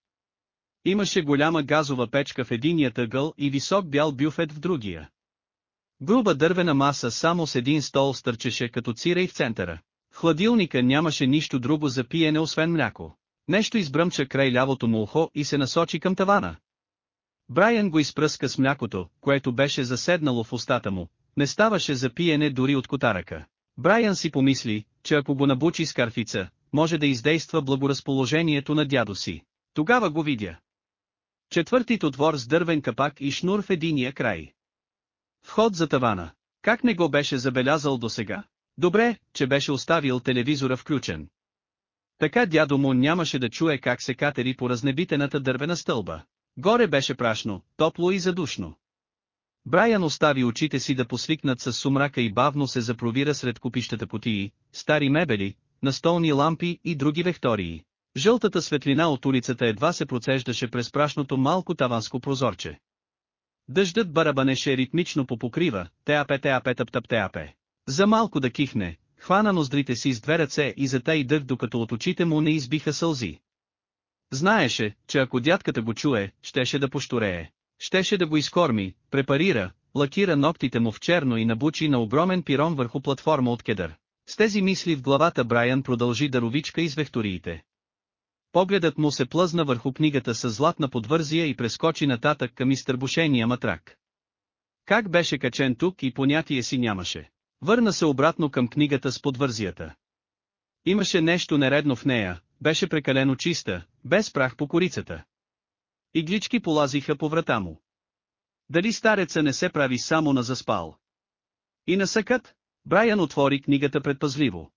S1: Имаше голяма газова печка в единият ъгъл и висок бял бюфет в другия. Груба дървена маса само с един стол стърчеше като цирей в центъра. В хладилника нямаше нищо друго за пиене освен мляко. Нещо избръмча край лявото му ухо и се насочи към тавана. Брайан го изпръска с млякото, което беше заседнало в устата му. Не ставаше за пиене дори от котаръка. Брайан си помисли, че ако го набучи с карфица, може да издейства благоразположението на дядо си. Тогава го видя. Четвъртито двор с дървен капак и шнур в единия край. Вход за тавана. Как не го беше забелязал досега? Добре, че беше оставил телевизора включен. Така дядо му нямаше да чуе как се катери по разнебитената дървена стълба. Горе беше прашно, топло и задушно. Брайан остави очите си да посвикнат с сумрака и бавно се запровира сред купищата потии, стари мебели, настолни лампи и други вектории. Жълтата светлина от улицата едва се процеждаше през прашното малко таванско прозорче. Дъждът барабанеше ритмично по покрива, теапе теапе тъп тъп теапе. За малко да кихне, хвана ноздрите си с две ръце и зата и дъх докато от очите му не избиха сълзи. Знаеше, че ако дядката го чуе, щеше да пошторее. Щеше да го изкорми, препарира, лакира ногтите му в черно и набучи на огромен пирон върху платформа от кедър. С тези мисли в главата Брайан продължи даровичка из вехториите. Погледът му се плъзна върху книгата с златна подвързия и прескочи нататък към изтърбушения матрак. Как беше качен тук и понятие си нямаше. Върна се обратно към книгата с подвързията. Имаше нещо нередно в нея, беше прекалено чиста, без прах по корицата. Иглички полазиха по врата му. Дали стареца не се прави само на заспал? И на съкът? Брайан отвори книгата предпазливо.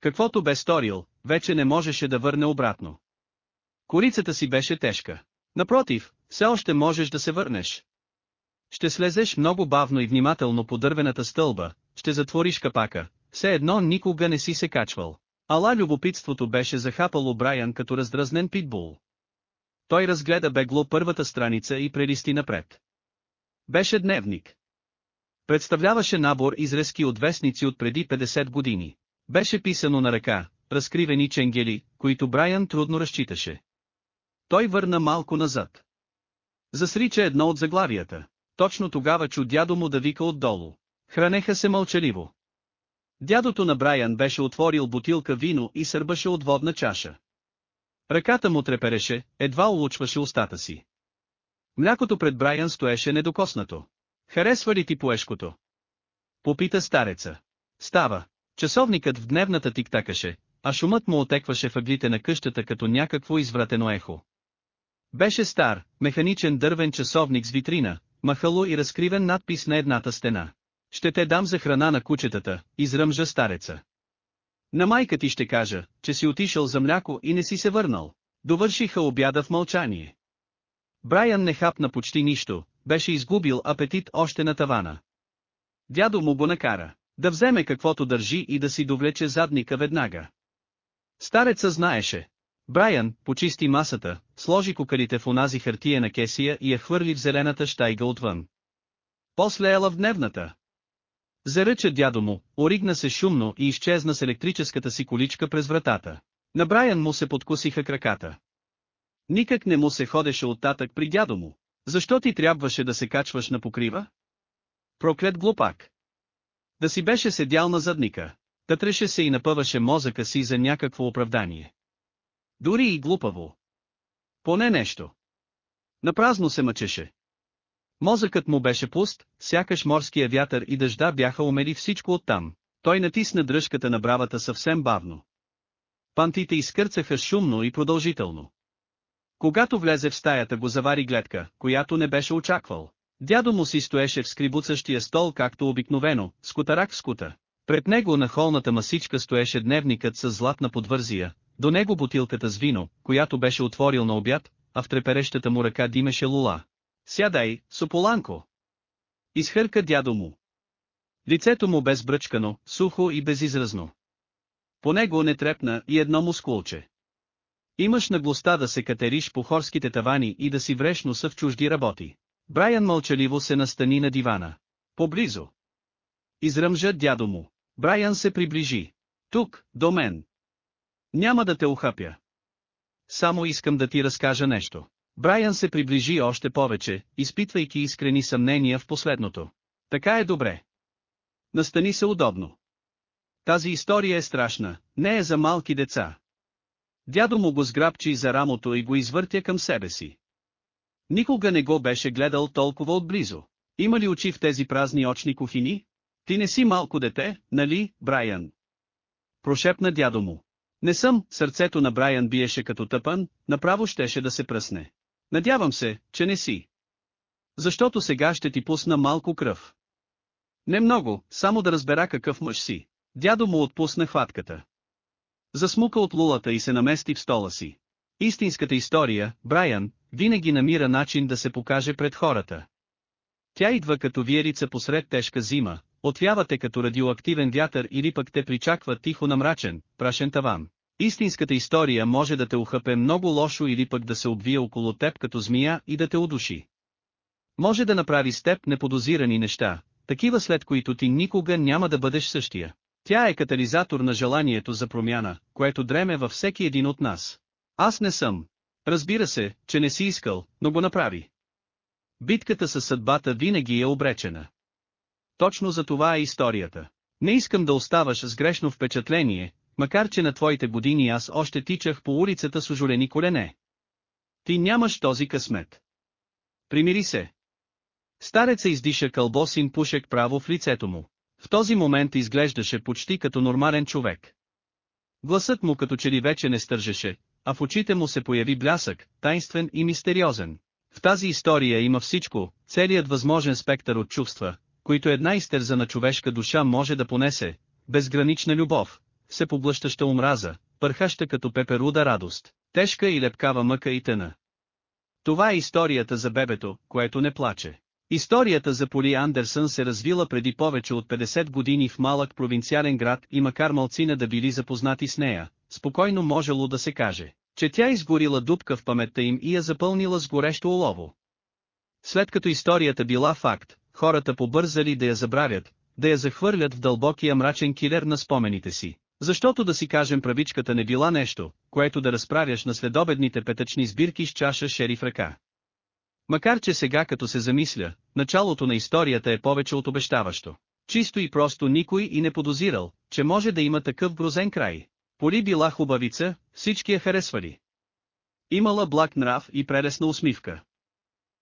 S1: Каквото бе сторил, вече не можеше да върне обратно. Корицата си беше тежка. Напротив, все още можеш да се върнеш. Ще слезеш много бавно и внимателно по дървената стълба, ще затвориш капака, все едно никога не си се качвал. Ала любопитството беше захапало Брайан като раздразнен питбул. Той разгледа бегло първата страница и прелисти напред. Беше дневник. Представляваше набор изрезки от вестници от преди 50 години. Беше писано на ръка, разкривени ченгели, които Брайан трудно разчиташе. Той върна малко назад. Засрича едно от заглавията. Точно тогава чу дядо му да вика отдолу. Хранеха се мълчаливо. Дядото на Брайан беше отворил бутилка вино и сърбаше от водна чаша. Ръката му трепереше, едва улучваше устата си. Млякото пред Брайан стоеше недокоснато. Харесва ли ти поешкото? Попита стареца. Става. Часовникът в дневната тиктакаше, а шумът му отекваше в въглите на къщата като някакво извратено ехо. Беше стар, механичен дървен часовник с витрина, махало и разкривен надпис на едната стена. Ще те дам за храна на кучетата, изръмжа стареца. На майка ти ще кажа, че си отишъл за мляко и не си се върнал. Довършиха обяда в мълчание. Брайан не хапна почти нищо, беше изгубил апетит още на тавана. Дядо му го накара да вземе каквото държи и да си довлече задника веднага. Стареца знаеше. Брайан почисти масата, сложи кукарите в онази хартия на кесия и я хвърли в зелената штайга отвън. После ела в дневната. Заръча дядо му, оригна се шумно и изчезна с електрическата си количка през вратата. На Брайан му се подкусиха краката. Никак не му се ходеше оттатък при дядо му. Защо ти трябваше да се качваш на покрива? Проклет глупак! Да си беше седял на задника, тътреше се и напъваше мозъка си за някакво оправдание. Дори и глупаво. Поне нещо. Напразно се мъчеше. Мозъкът му беше пуст, сякаш морския вятър и дъжда бяха умели всичко оттам. Той натисна дръжката на бравата съвсем бавно. Пантите изкърцаха шумно и продължително. Когато влезе в стаята го завари гледка, която не беше очаквал. Дядо му си стоеше в скрибуцащия стол както обикновено, с кутарак в скута. Пред него на холната масичка стоеше дневникът с златна подвързия, до него бутилката с вино, която беше отворил на обяд, а в треперещата му ръка димеше лула. Сядай, Сополанко! Изхърка дядо му. Лицето му безбръчкано, сухо и безизразно. По него не трепна и едно мускулче. Имаш наглоста да се катериш по хорските тавани и да си вреш носа в чужди работи. Брайан мълчаливо се настани на дивана. Поблизо. Изръмжа дядо му. Брайан се приближи. Тук, до мен. Няма да те ухапя. Само искам да ти разкажа нещо. Брайан се приближи още повече, изпитвайки искрени съмнения в последното. Така е добре. Настани се удобно. Тази история е страшна, не е за малки деца. Дядо му го сграбчи за рамото и го извъртя към себе си. Никога не го беше гледал толкова отблизо. Има ли очи в тези празни очни кухини? Ти не си малко дете, нали, Брайан? Прошепна дядо му. Не съм, сърцето на Брайан биеше като тъпан, направо щеше да се пръсне. Надявам се, че не си. Защото сега ще ти пусна малко кръв. Не много, само да разбера какъв мъж си. Дядо му отпусна хватката. Засмука от лулата и се намести в стола си. Истинската история, Брайан, винаги намира начин да се покаже пред хората. Тя идва като виерица посред тежка зима, отвява те като радиоактивен вятър или пък те причаква тихо на мрачен, прашен таван. Истинската история може да те ухъпе много лошо или пък да се обвие около теб като змия и да те удуши. Може да направи с теб неподозирани неща, такива след които ти никога няма да бъдеш същия. Тя е катализатор на желанието за промяна, което дреме във всеки един от нас. Аз не съм. Разбира се, че не си искал, но го направи. Битката със съдбата винаги е обречена. Точно за това е историята. Не искам да оставаш с грешно впечатление, макар че на твоите години аз още тичах по улицата с ожолени колене. Ти нямаш този късмет. Примири се. Стареца издиша кълбосин пушек право в лицето му. В този момент изглеждаше почти като нормален човек. Гласът му като че ли вече не стържеше, а в очите му се появи блясък, тайнствен и мистериозен. В тази история има всичко, целият възможен спектър от чувства, които една изтерзана човешка душа може да понесе, безгранична любов, всепоглъщаща омраза, пърхаща като пеперуда радост, тежка и лепкава мъка и тъна. Това е историята за бебето, което не плаче. Историята за Поли Андерсън се развила преди повече от 50 години в малък провинциален град и макар малцина да били запознати с нея, спокойно можело да се каже, че тя изгорила дупка в паметта им и я запълнила с горещо олово. След като историята била факт, хората побързали да я забравят, да я захвърлят в дълбокия мрачен килер на спомените си. Защото да си кажем правичката не била нещо, което да разправяш на следобедните петъчни сбирки с чаша шериф ръка. Макар че сега като се замисля, началото на историята е повече от обещаващо. Чисто и просто никой и не подозирал, че може да има такъв грозен край. Поли била хубавица, всички я харесвали. Имала благ нрав и прелесна усмивка.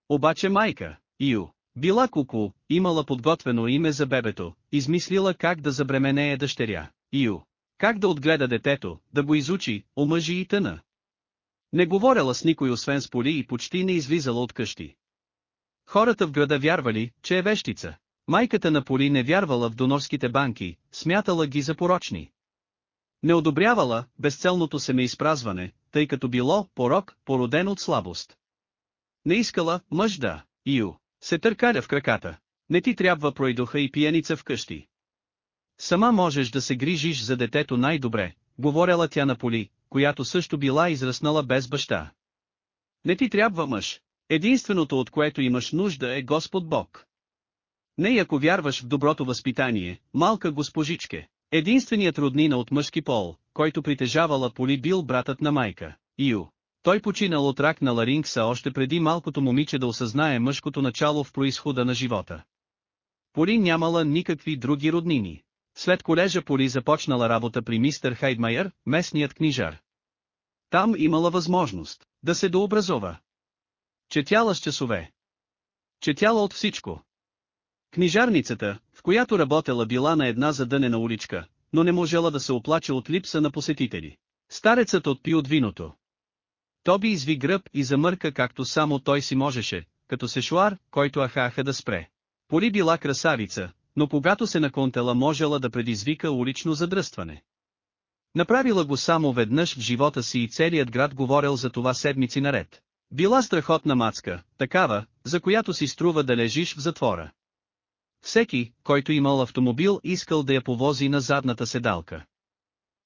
S1: Обаче майка, Ио, била куку, имала подготвено име за бебето, измислила как да забременее дъщеря, Ио. Как да отгледа детето, да го изучи, омъжи и тъна. Не говорела с никой освен с поли и почти не излизала от къщи. Хората в града вярвали, че е вещица. Майката на Поли не вярвала в донорските банки, смятала ги за порочни. Не одобрявала безцелното семеизпразване, тъй като било порок, породен от слабост. Не искала мъж да, Ио, се търкаля в краката. Не ти трябва пройдоха и пиеница вкъщи. Сама можеш да се грижиш за детето най-добре, говорела тя на Поли, която също била израснала без баща. Не ти трябва мъж. Единственото от което имаш нужда е Господ Бог. Не ако вярваш в доброто възпитание, малка госпожичке, единственият роднина от мъжки пол, който притежавала поли бил братът на майка, Ио. Той починал от рак на ларингса още преди малкото момиче да осъзнае мъжкото начало в происхода на живота. Поли нямала никакви други роднини. След колежа Поли започнала работа при мистер Хайдмайер, местният книжар. Там имала възможност да се дообразова. Четяла с часове. Четяла от всичко. Книжарницата, в която работела била на една задънена уличка, но не можела да се оплаче от липса на посетители. Старецът отпи от виното. Тоби изви гръб и замърка както само той си можеше, като сешуар, който ахаха да спре. Поли била красавица, но когато се наконтела можела да предизвика улично задръстване. Направила го само веднъж в живота си и целият град говорил за това седмици наред. Била страхотна мацка, такава, за която си струва да лежиш в затвора. Всеки, който имал автомобил искал да я повози на задната седалка.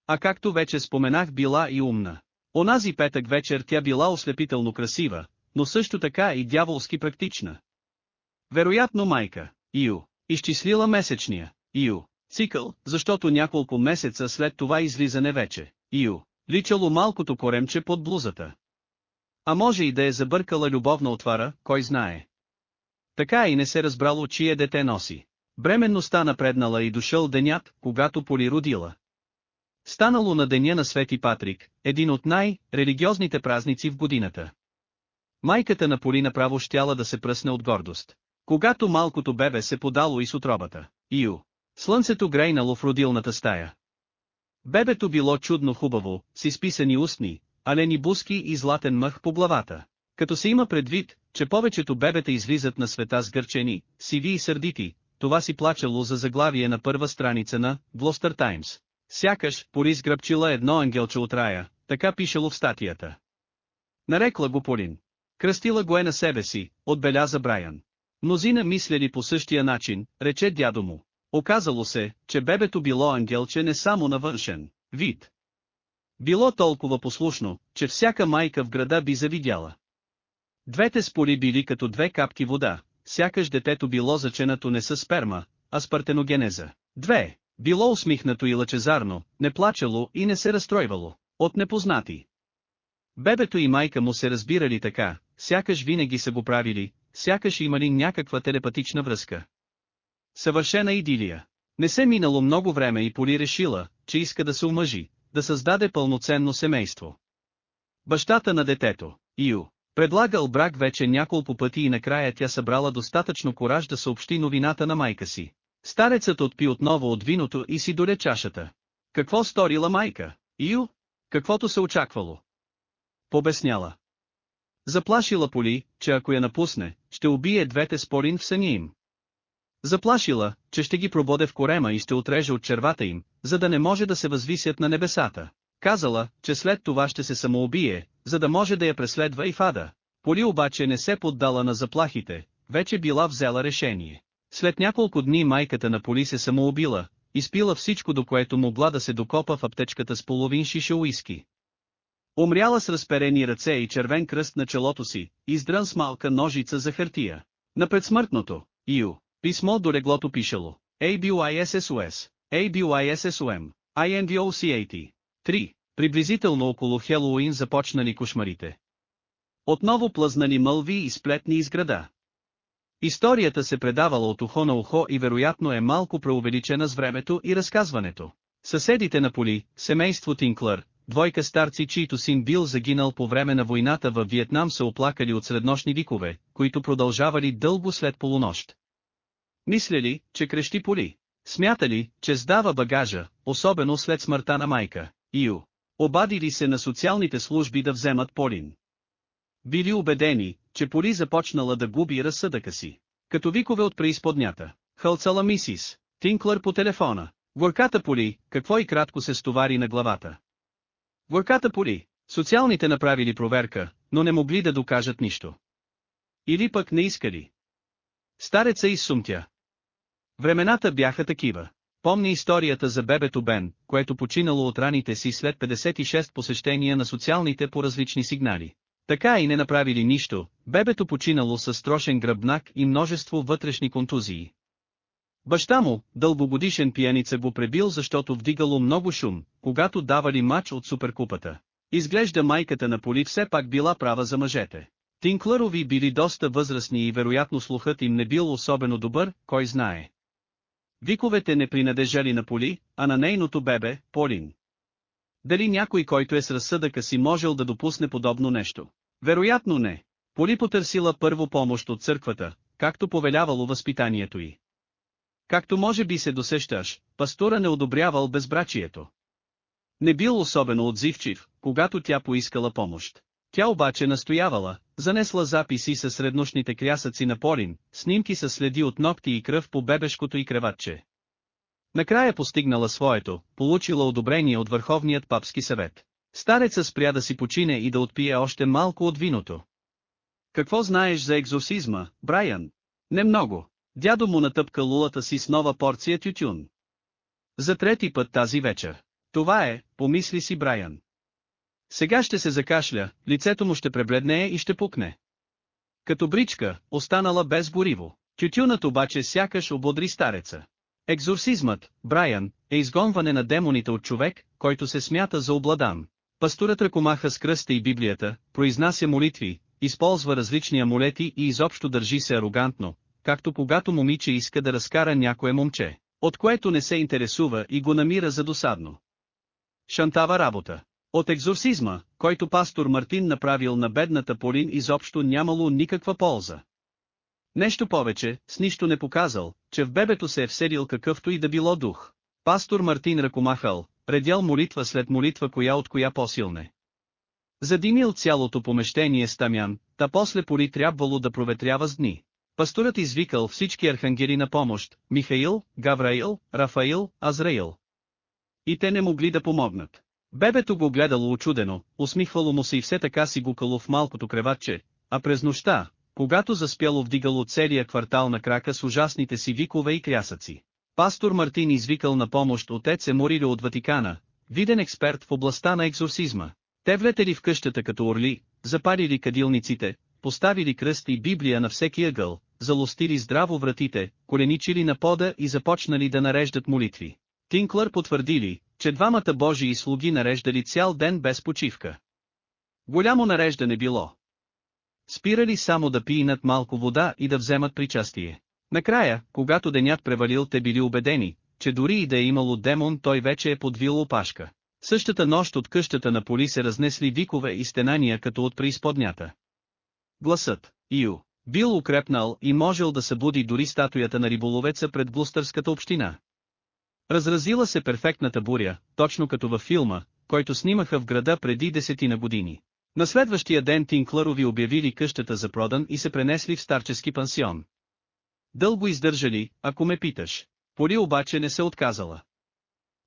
S1: А както вече споменах била и умна. Онази петък вечер тя била ослепително красива, но също така и дяволски практична. Вероятно майка, Ио, изчислила месечния, Ио, Цикъл, защото няколко месеца след това излизане вече, Ио, личало малкото коремче под блузата. А може и да е забъркала любовна отвара, кой знае. Така и не се разбрало чие дете носи. Бременността напреднала и дошъл денят, когато Поли родила. Станало на деня на Свети Патрик, един от най-религиозните празници в годината. Майката на Поли направо щяла да се пръсне от гордост. Когато малкото бебе се подало и с отробата, Ио, Слънцето грейнало в родилната стая. Бебето било чудно хубаво, с изписани устни, алени буски и златен мъх по главата. Като се има предвид, че повечето бебета излизат на света сгърчени, сиви и сърдити, това си плачело за заглавие на първа страница на Глостър Таймс. Сякаш, Пори сгръбчила едно ангелче от рая, така пишело в статията. Нарекла го Полин. Кръстила го е на себе си, отбеляза Брайан. Мнозина мислели по същия начин, рече дядо му. Оказало се, че бебето било ангелче не само на външен вид. Било толкова послушно, че всяка майка в града би завидяла. Двете спори били като две капки вода, сякаш детето било заченато не с сперма, а с партеногенеза. Две, било усмихнато и лъчезарно, не плачело и не се разстройвало, от непознати. Бебето и майка му се разбирали така, сякаш винаги са го правили, сякаш имали някаква телепатична връзка. Съвършена идилия. Не се минало много време и Поли решила, че иска да се омъжи, да създаде пълноценно семейство. Бащата на детето, Ю, предлагал брак вече няколко пъти и накрая тя събрала достатъчно кораж да съобщи новината на майка си. Старецът отпи отново от виното и си доле чашата. Какво сторила майка, Ю? Каквото се очаквало. Побесняла. Заплашила Поли, че ако я напусне, ще убие двете спорин в съня им. Заплашила, че ще ги прободе в корема и ще отреже от червата им, за да не може да се възвисят на небесата. Казала, че след това ще се самоубие, за да може да я преследва и Фада. Поли обаче не се поддала на заплахите, вече била взела решение. След няколко дни майката на Поли се самоубила, изпила всичко до което могла да се докопа в аптечката с половин шише уиски. Умряла с разперени ръце и червен кръст на челото си, издран с малка ножица за хартия. На предсмъртното, Ю. Писмо до леглото пишало. ABUISSOS, ABYSSOM. INVOCAT. 3. Приблизително около Хелоуин започнали кошмарите. Отново плъзнали мълви и сплетни изграда. Историята се предавала от ухо на ухо и вероятно е малко преувеличена с времето и разказването. Съседите на Поли, семейство Тинклър, двойка старци чийто син бил загинал по време на войната във Виетнам са оплакали от среднощни викове, които продължавали дълго след полунощ. Мисля ли, че крещи поли? Смята ли, че сдава багажа, особено след смъртта на майка, Ио? Обадили се на социалните служби да вземат Полин. Били убедени, че Поли започнала да губи разсъдъка си. Като викове от преизподнята, хълцала мисис, Тинклър по телефона. Върката Поли, какво и кратко се стовари на главата. Върката Поли, социалните направили проверка, но не могли да докажат нищо. Или пък не искали. Стареца изсумтя, Времената бяха такива. Помни историята за бебето Бен, което починало от раните си след 56 посещения на социалните по различни сигнали. Така и не направили нищо, бебето починало с трошен гръбнак и множество вътрешни контузии. Баща му, дългогодишен пиеница го пребил защото вдигало много шум, когато давали мач от суперкупата. Изглежда майката на Поли все пак била права за мъжете. Тинклърови били доста възрастни и вероятно слухът им не бил особено добър, кой знае. Виковете не принадлежали на Поли, а на нейното бебе, Полин. Дали някой, който е с разсъдъка си можел да допусне подобно нещо? Вероятно не. Поли потърсила първо помощ от църквата, както повелявало възпитанието й. Както може би се досещаш, пастора не одобрявал безбрачието. Не бил особено отзивчив, когато тя поискала помощ. Тя обаче настоявала, занесла записи със среднощните крясъци на Порин, снимки с следи от ногти и кръв по бебешкото и креватче. Накрая постигнала своето, получила одобрение от Върховният папски съвет. Стареца спря да си почине и да отпие още малко от виното. Какво знаеш за екзорсизма, Брайан? Не много. Дядо му натъпка лулата си с нова порция тютюн. За трети път тази вечер. Това е, помисли си Брайан. Сега ще се закашля, лицето му ще пребледнее и ще пукне. Като бричка, останала без гориво. Тютюнът обаче сякаш ободри стареца. Екзорсизмът, Брайан, е изгонване на демоните от човек, който се смята за обладан. Пасторът ръкомаха с кръста и Библията, произнася молитви, използва различни амулети и изобщо държи се арогантно, както когато момиче иска да разкара някое момче, от което не се интересува и го намира за досадно. Шантава работа. От екзорсизма, който пастор Мартин направил на бедната Полин изобщо нямало никаква полза. Нещо повече, с нищо не показал, че в бебето се е вселил какъвто и да било дух. Пастор Мартин ръкомахал, предял молитва след молитва коя от коя по-силне. Задимил цялото помещение с тамян, та после пори трябвало да проветрява с дни. Пасторът извикал всички архангели на помощ, Михаил, Гавраил, Рафаил, Азраил. И те не могли да помогнат. Бебето го гледало очудено, усмихвало му се и все така си гукало в малкото креватче, а през нощта, когато заспяло вдигало целия квартал на крака с ужасните си викове и крясъци. Пастор Мартин извикал на помощ отец Еморилио от Ватикана, виден експерт в областта на екзорсизма. Те влетели в къщата като орли, запарили кадилниците, поставили кръст и Библия на всеки ъгъл, залостили здраво вратите, коленичили на пода и започнали да нареждат молитви. Тинклър потвърдили, че двамата божии слуги нареждали цял ден без почивка. Голямо нареждане било. Спирали само да пият малко вода и да вземат причастие. Накрая, когато денят превалил те били убедени, че дори и да е имало демон той вече е подвил опашка. Същата нощ от къщата на поли се разнесли викове и стенания като от преизподнята. Гласът, Ио, бил укрепнал и можел да събуди дори статуята на риболовеца пред Блустърската община. Разразила се перфектната буря, точно като във филма, който снимаха в града преди десетина години. На следващия ден Тинклърови обявили къщата за продан и се пренесли в старчески пансион. Дълго издържали, ако ме питаш. Поли обаче не се отказала.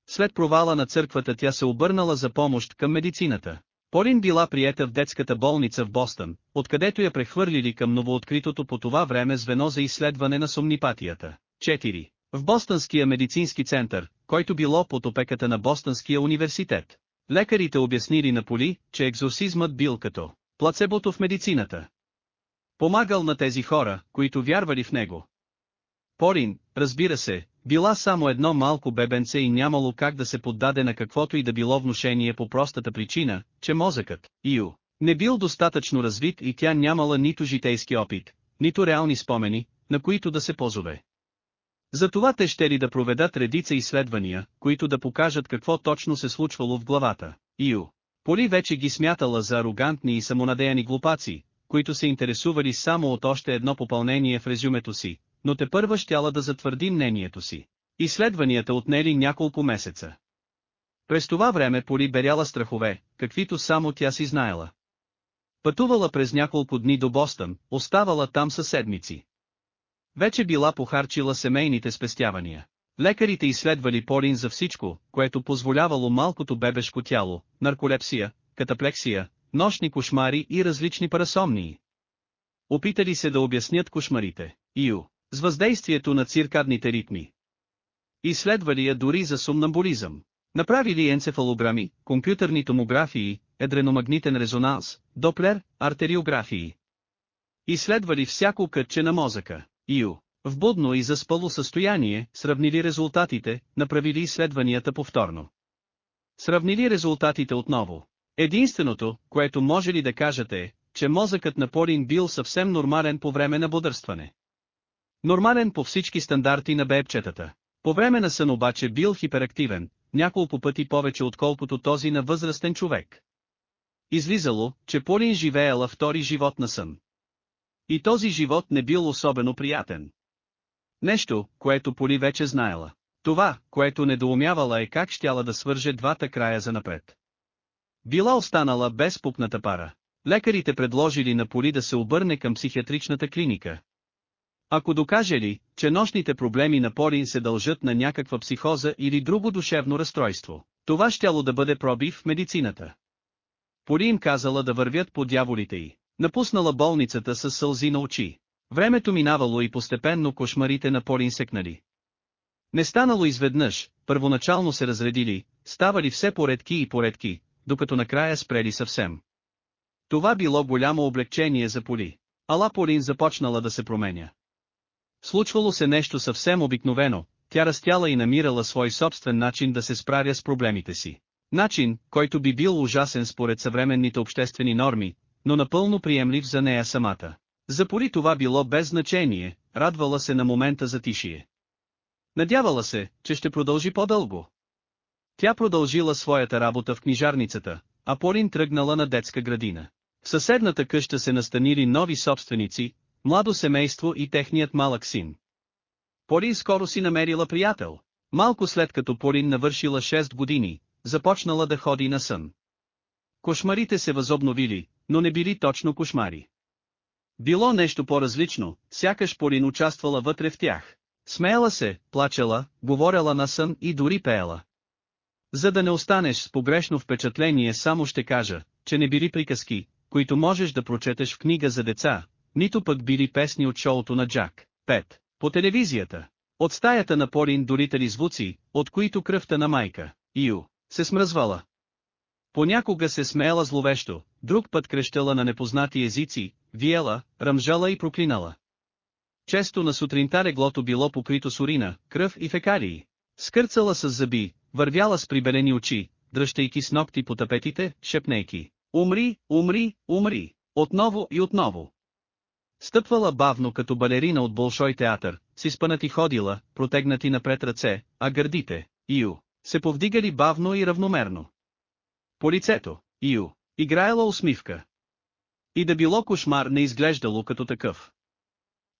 S1: След провала на църквата тя се обърнала за помощ към медицината. Полин била приета в детската болница в Бостън, откъдето я прехвърлили към новооткритото по това време звено за изследване на сомнипатията. 4 в Бостонския медицински център, който било под опеката на Бостонския университет. Лекарите обяснили на Поли, че екзорсизмът бил като плацебото в медицината. Помагал на тези хора, които вярвали в него. Порин, разбира се, била само едно малко бебенце и нямало как да се поддаде на каквото и да било внушение по простата причина, че мозъкът, Ио, не бил достатъчно развит и тя нямала нито житейски опит, нито реални спомени, на които да се позове. Затова те ще ли да проведат редица изследвания, които да покажат какво точно се случвало в главата. Ио. Поли вече ги смятала за арогантни и самонадеяни глупаци, които се интересували само от още едно попълнение в резюмето си, но те първа щяла да затвърди мнението си. Изследванията отнели няколко месеца. През това време Поли беряла страхове, каквито само тя си знаела. Пътувала през няколко дни до Бостън, оставала там със седмици. Вече била похарчила семейните спестявания. Лекарите изследвали Полин за всичко, което позволявало малкото бебешко тяло, нарколепсия, катаплексия, нощни кошмари и различни парасомнии. Опитали се да обяснят кошмарите, Ио, с въздействието на циркадните ритми. Изследвали я дори за сумнамбулизъм. Направили енцефалограми, компютърни томографии, едреномагнитен резонанс, доплер, артериографии. Изследвали всяко кътче на мозъка. Ио. В будно и заспало състояние, сравнили резултатите, направили изследванията повторно. Сравнили резултатите отново. Единственото, което може ли да кажете е, че мозъкът на Полин бил съвсем нормален по време на бодърстване. Нормален по всички стандарти на бебчетата. По време на сън обаче бил хиперактивен, няколко пъти повече отколкото този на възрастен човек. Излизало, че Полин живеела втори живот на сън. И този живот не бил особено приятен. Нещо, което Поли вече знаела. Това, което недоумявала е как щяла да свърже двата края за напред. Била останала без пупната пара. Лекарите предложили на Поли да се обърне към психиатричната клиника. Ако докаже ли, че нощните проблеми на Полин се дължат на някаква психоза или друго душевно разстройство, това щяло да бъде пробив в медицината. Поли им казала да вървят по дяволите й. Напуснала болницата с сълзи на очи. Времето минавало и постепенно кошмарите на Полин секнали. Не станало изведнъж, първоначално се разредили, ставали все поредки и поредки, докато накрая спрели съвсем. Това било голямо облегчение за Поли. Ала Полин започнала да се променя. Случвало се нещо съвсем обикновено, тя растяла и намирала свой собствен начин да се справя с проблемите си. Начин, който би бил ужасен според съвременните обществени норми, но напълно приемлив за нея самата. Запори това било без значение, радвала се на момента за тишие. Надявала се, че ще продължи по-дълго. Тя продължила своята работа в книжарницата, а Порин тръгнала на детска градина. В съседната къща се настанили нови собственици, младо семейство и техният малък син. Порин скоро си намерила приятел. Малко след като Порин навършила 6 години, започнала да ходи на сън. Кошмарите се възобновили, но не били точно кошмари. Било нещо по-различно, сякаш Полин участвала вътре в тях. Смеяла се, плачела, говорела на сън и дори пеела. За да не останеш с погрешно впечатление само ще кажа, че не били приказки, които можеш да прочетеш в книга за деца, нито пък били песни от шоуто на Джак. 5. По телевизията. От стаята на Полин доритали звуци, от които кръвта на майка, Ю, се смръзвала. Понякога се смеела зловещо, друг път крещала на непознати езици, виела, ръмжала и проклинала. Често на сутринта леглото било покрито с урина, кръв и фекарии. Скърцала с зъби, вървяла с прибелени очи, дръщайки с ногти по тапетите, шепнейки. Умри, умри, умри, отново и отново. Стъпвала бавно като балерина от Болшой театър, с изпънати ходила, протегнати напред ръце, а гърдите, Ио, се повдигали бавно и равномерно. По лицето, Ио, Играела усмивка. И да било кошмар не изглеждало като такъв.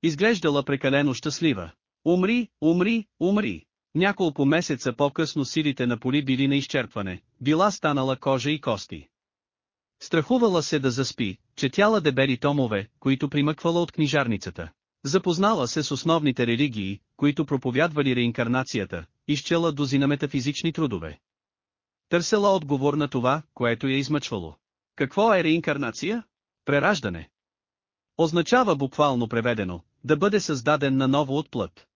S1: Изглеждала прекалено щастлива. Умри, умри, умри. Няколко месеца по-късно силите на поли били на изчерпване, била станала кожа и кости. Страхувала се да заспи, четяла дебели томове, които примъквала от книжарницата. Запознала се с основните религии, които проповядвали реинкарнацията, изчела дози на метафизични трудове. Търсела отговор на това, което я измъчвало. Какво е реинкарнация? Прераждане. Означава буквално преведено, да бъде създаден наново от плът.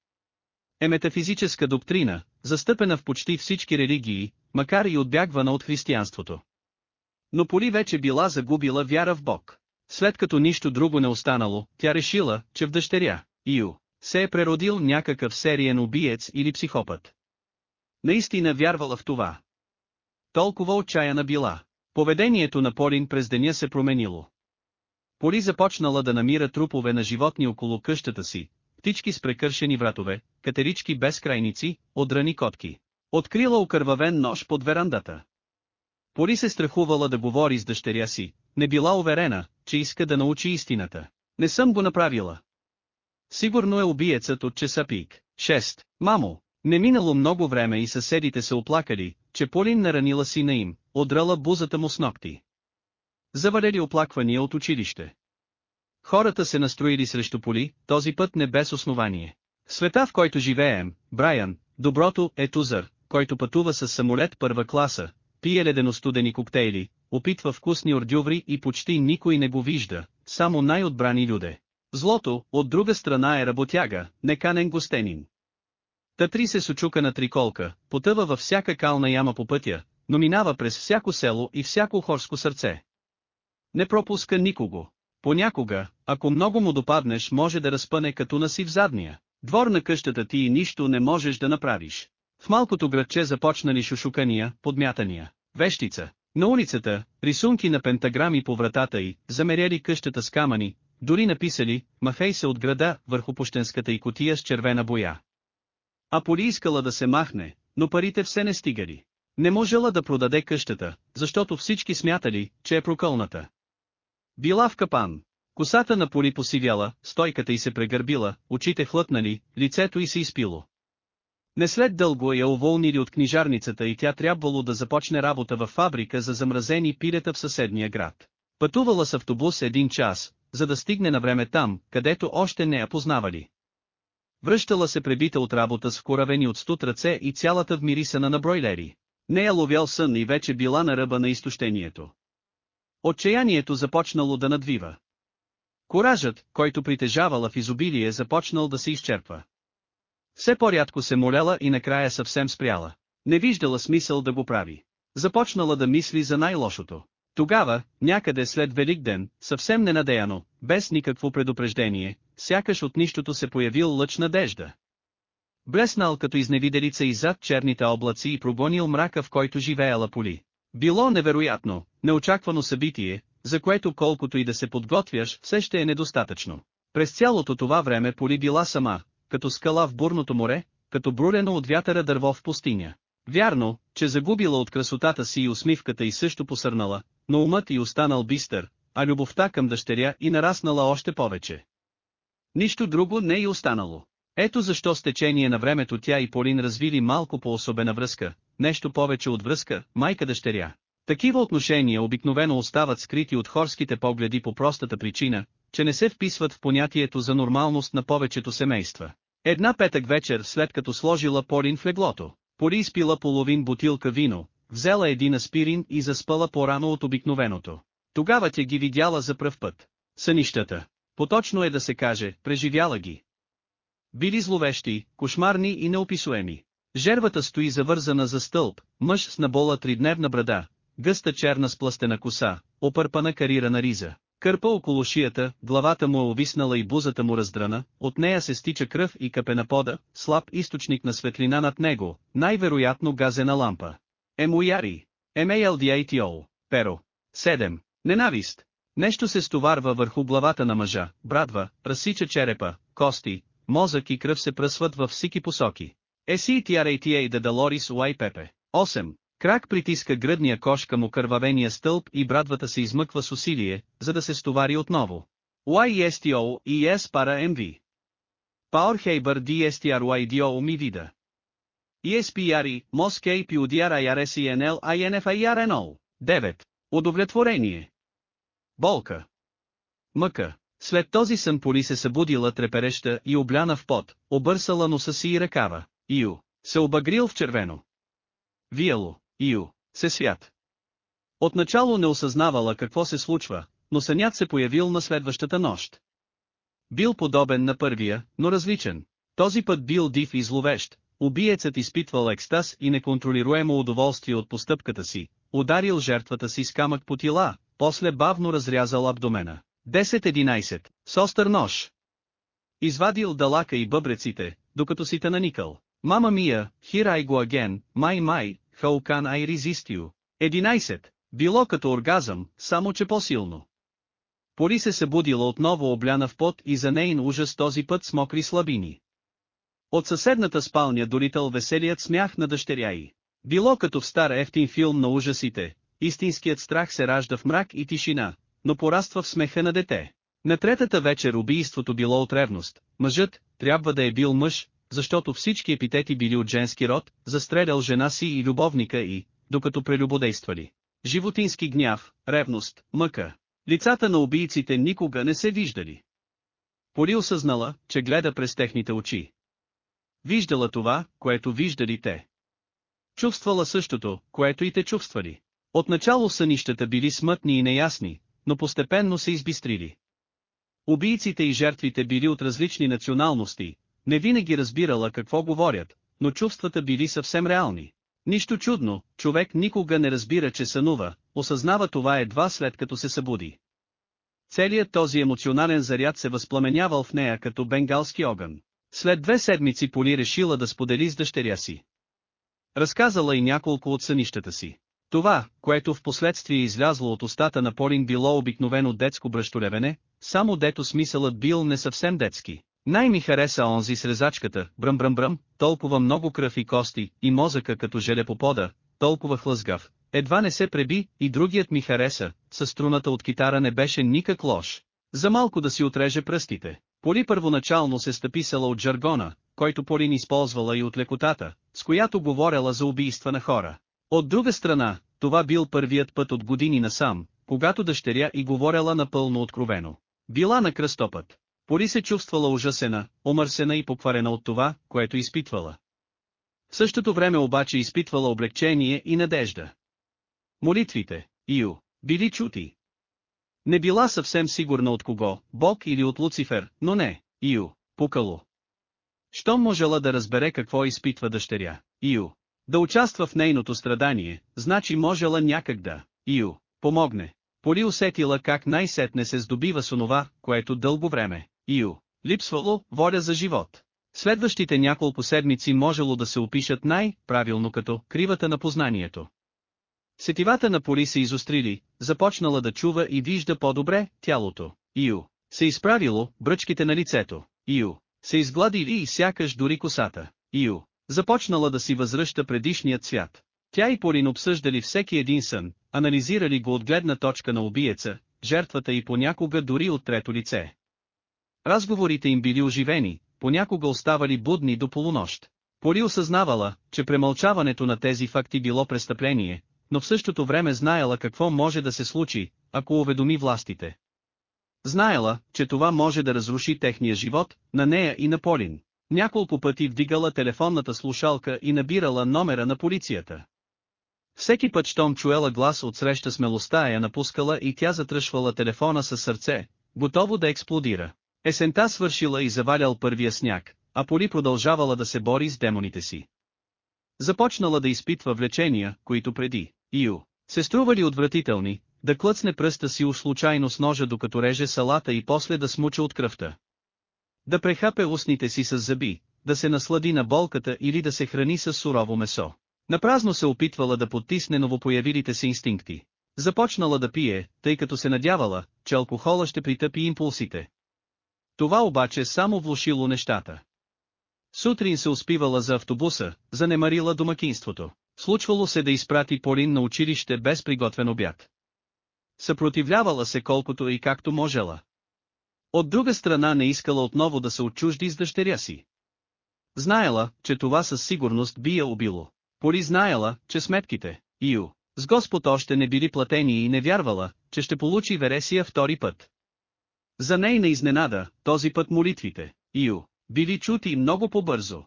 S1: Е метафизическа доктрина, застъпена в почти всички религии, макар и отбягвана от християнството. Но Поли вече била загубила вяра в Бог. След като нищо друго не останало, тя решила, че в дъщеря, Ио, се е преродил някакъв сериен убиец или психопат. Наистина вярвала в това. Толкова отчаяна била, Поведението на Полин през деня се променило. Поли започнала да намира трупове на животни около къщата си, птички с прекършени вратове, катерички без крайници, одрани котки. Открила окървавен нож под верандата. Пори се страхувала да говори с дъщеря си, не била уверена, че иска да научи истината. Не съм го направила. Сигурно е убиецът от Чесапик. 6. Мамо, не минало много време и съседите се оплакали, че Полин наранила сина им, одрала бузата му с ногти. Завалели оплаквания от училище. Хората се настроили срещу поли, този път не без основание. света в който живеем, Брайан, доброто е тузър, който пътува с самолет първа класа, пие ледено-студени коктейли, опитва вкусни ордюври и почти никой не го вижда, само най-отбрани люде. Злото, от друга страна е работяга, неканен гостенин. Татри се сочука на триколка, потъва във всяка кална яма по пътя, но минава през всяко село и всяко хорско сърце. Не пропуска никого. Понякога, ако много му допаднеш може да разпъне като наси в задния. Двор на къщата ти и нищо не можеш да направиш. В малкото градче започнали шушукания, подмятания, вещица. На улицата, рисунки на пентаграми по вратата й, замеряли къщата с камъни, дори написали «Мафей се от града» върху пущенската и котия с червена боя. Аполи искала да се махне, но парите все не стигали. Не можела да продаде къщата, защото всички смятали, че е прокълната. Била в капан. Косата на поли посивяла, стойката й се прегърбила, очите хлътнали, лицето й се изпило. Не след дълго я уволнили от книжарницата и тя трябвало да започне работа в фабрика за замразени пилета в съседния град. Пътувала с автобус един час, за да стигне на време там, където още не я познавали. Връщала се пребита от работа с коравени от студ ръце и цялата мирисана на бройлери. Не е ловял сън и вече била на ръба на изтощението. Отчаянието започнало да надвива. Коражът, който притежавала в изобилие започнал да се изчерпва. Все по-рядко се моляла и накрая съвсем спряла. Не виждала смисъл да го прави. Започнала да мисли за най-лошото. Тогава, някъде след Велик ден, съвсем ненадеяно, без никакво предупреждение, сякаш от нищото се появил лъч надежда. Блеснал като изневиделица и зад черните облаци и прогонил мрака в който живеела поли. Било невероятно, неочаквано събитие, за което колкото и да се подготвяш, все ще е недостатъчно. През цялото това време Поли била сама, като скала в бурното море, като брулено от вятъра дърво в пустиня. Вярно, че загубила от красотата си и усмивката и също посърнала, но умът и останал бистър, а любовта към дъщеря и нараснала още повече. Нищо друго не е останало. Ето защо с течение на времето тя и Полин развили малко по-особена връзка, нещо повече от връзка, майка-дъщеря. Такива отношения обикновено остават скрити от хорските погледи по простата причина, че не се вписват в понятието за нормалност на повечето семейства. Една петък вечер след като сложила Полин в леглото, Пори изпила половин бутилка вино, взела един аспирин и заспала по-рано от обикновеното. Тогава тя ги видяла за пръв път. Сънищата. Поточно е да се каже, преживяла ги. Били зловещи, кошмарни и неописуеми. Жервата стои завързана за стълб, мъж с набола тридневна брада, гъста черна пластена коса, опърпана карирана риза, кърпа около шията, главата му е овиснала и бузата му раздрана, от нея се стича кръв и капе на пода, слаб източник на светлина над него, най-вероятно газена лампа. Емуяри. MALDATO. Перо. 7. Ненавист. Нещо се стоварва върху главата на мъжа, брадва, разсича черепа, кости, мозък и кръв се пръсват във всички посоки. S.E.T.R.A.T.A. тиарайтия и дадалорис 8. Крак притиска гръдния кош към окървавения стълб и брадвата се измъква с усилие, за да се стовари отново. YSTO и ES para MV. Power Haber DSTRYDO ми вида. ESPRI, Moskei PUDRIRSENL INFIRNO. 9. Удовлетворение. Болка. Мъка. След този сън Поли се събудила трепереща и обляна в пот, обърсала носа си и ръкава. Ио, се обагрил в червено. Виело, Ио, се свят. Отначало не осъзнавала какво се случва, но сънят се появил на следващата нощ. Бил подобен на първия, но различен. Този път бил див и зловещ, убиецът изпитвал екстаз и неконтролируемо удоволствие от постъпката си, ударил жертвата си с камък по тила, после бавно разрязал абдомена. 10-11. С остър нож. Извадил далака и бъбреците, докато си наникал. Мама мия, хирай го аген, май май, хаукан ай you. 11. Било като оргазъм, само че по-силно. Пори се събудила отново обляна в пот и за нейн ужас този път с мокри слабини. От съседната спалня дорител веселият смях на дъщеря й. Било като в стар ефтин филм на ужасите, истинският страх се ражда в мрак и тишина, но пораства в смеха на дете. На третата вечер убийството било от ревност, мъжът, трябва да е бил мъж, защото всички епитети били от женски род, застрелял жена си и любовника и, докато прелюбодействали. Животински гняв, ревност, мъка. Лицата на убийците никога не се виждали. Поли осъзнала, че гледа през техните очи. Виждала това, което виждали те. Чувствала същото, което и те чувствали. Отначало сънищата били смътни и неясни, но постепенно се избистрили. Убийците и жертвите били от различни националности, не винаги разбирала какво говорят, но чувствата били съвсем реални. Нищо чудно, човек никога не разбира, че сънува, осъзнава това едва след като се събуди. Целият този емоционален заряд се възпламенявал в нея като бенгалски огън. След две седмици Поли решила да сподели с дъщеря си. Разказала и няколко от сънищата си. Това, което в последствие е излязло от устата на Полин било обикновено детско бръщолевене, само дето смисълът бил не съвсем детски. Най ми хареса онзи с резачката, бръм-бръм-бръм, толкова много кръв и кости, и мозъка като желе по пода, толкова хлъзгав, едва не се преби, и другият ми хареса, със струната от китара не беше никак лош. За малко да си отреже пръстите. Поли първоначално се стъписала от жаргона, който Полин използвала и от лекотата, с която говорела за убийства на хора. От друга страна, това бил първият път от години насам, когато дъщеря и говорела напълно откровено. Била на кръстопът. Пори се чувствала ужасена, омърсена и покварена от това, което изпитвала. В същото време обаче изпитвала облегчение и надежда. Молитвите, Ио, били чути. Не била съвсем сигурна от кого, Бог или от Луцифер, но не, Ио, пукало. Щом можела да разбере какво изпитва дъщеря, Ио, да участва в нейното страдание, значи можела някак да, Ио, помогне. Поли усетила как най-сетне се здобива с онова, което дълго време, Ио, липсвало воля за живот. Следващите няколко седмици можело да се опишат най-правилно като кривата на познанието. Сетивата на Поли се изострили, започнала да чува и вижда по-добре тялото. Ио се изправило, бръчките на лицето. Ио се изгладили и сякаш дори косата. Ио Започнала да си възръща предишният свят. Тя и Полин обсъждали всеки един сън, анализирали го от гледна точка на убиеца, жертвата и понякога дори от трето лице. Разговорите им били оживени, понякога оставали будни до полунощ. Пори осъзнавала, че премълчаването на тези факти било престъпление, но в същото време знаела какво може да се случи, ако уведоми властите. Знаела, че това може да разруши техния живот, на нея и на Полин. Няколко пъти вдигала телефонната слушалка и набирала номера на полицията. Всеки път, щом чуела глас от среща смелостта я напускала и тя затръшвала телефона със сърце, готово да експлодира. Есента свършила и завалял първия сняг, а Поли продължавала да се бори с демоните си. Започнала да изпитва влечения, които преди, Ю, се стрували отвратителни, да клъцне пръста си у случайно с ножа докато реже салата и после да смуча от кръвта. Да прехапе устните си с зъби, да се наслади на болката или да се храни с сурово месо. Напразно се опитвала да потисне новопоявилите си инстинкти. Започнала да пие, тъй като се надявала, че алкохола ще притъпи импулсите. Това обаче само влушило нещата. Сутрин се успивала за автобуса, занемарила домакинството. Случвало се да изпрати Полин на училище без приготвен обяд. Съпротивлявала се колкото и както можела. От друга страна не искала отново да се отчужди с дъщеря си. Знаела, че това със сигурност би я убило. Поли знаела, че сметките, Ио, с Господ още не били платени и не вярвала, че ще получи Вересия втори път. За нейна изненада, този път молитвите, Ио, били чути много по-бързо.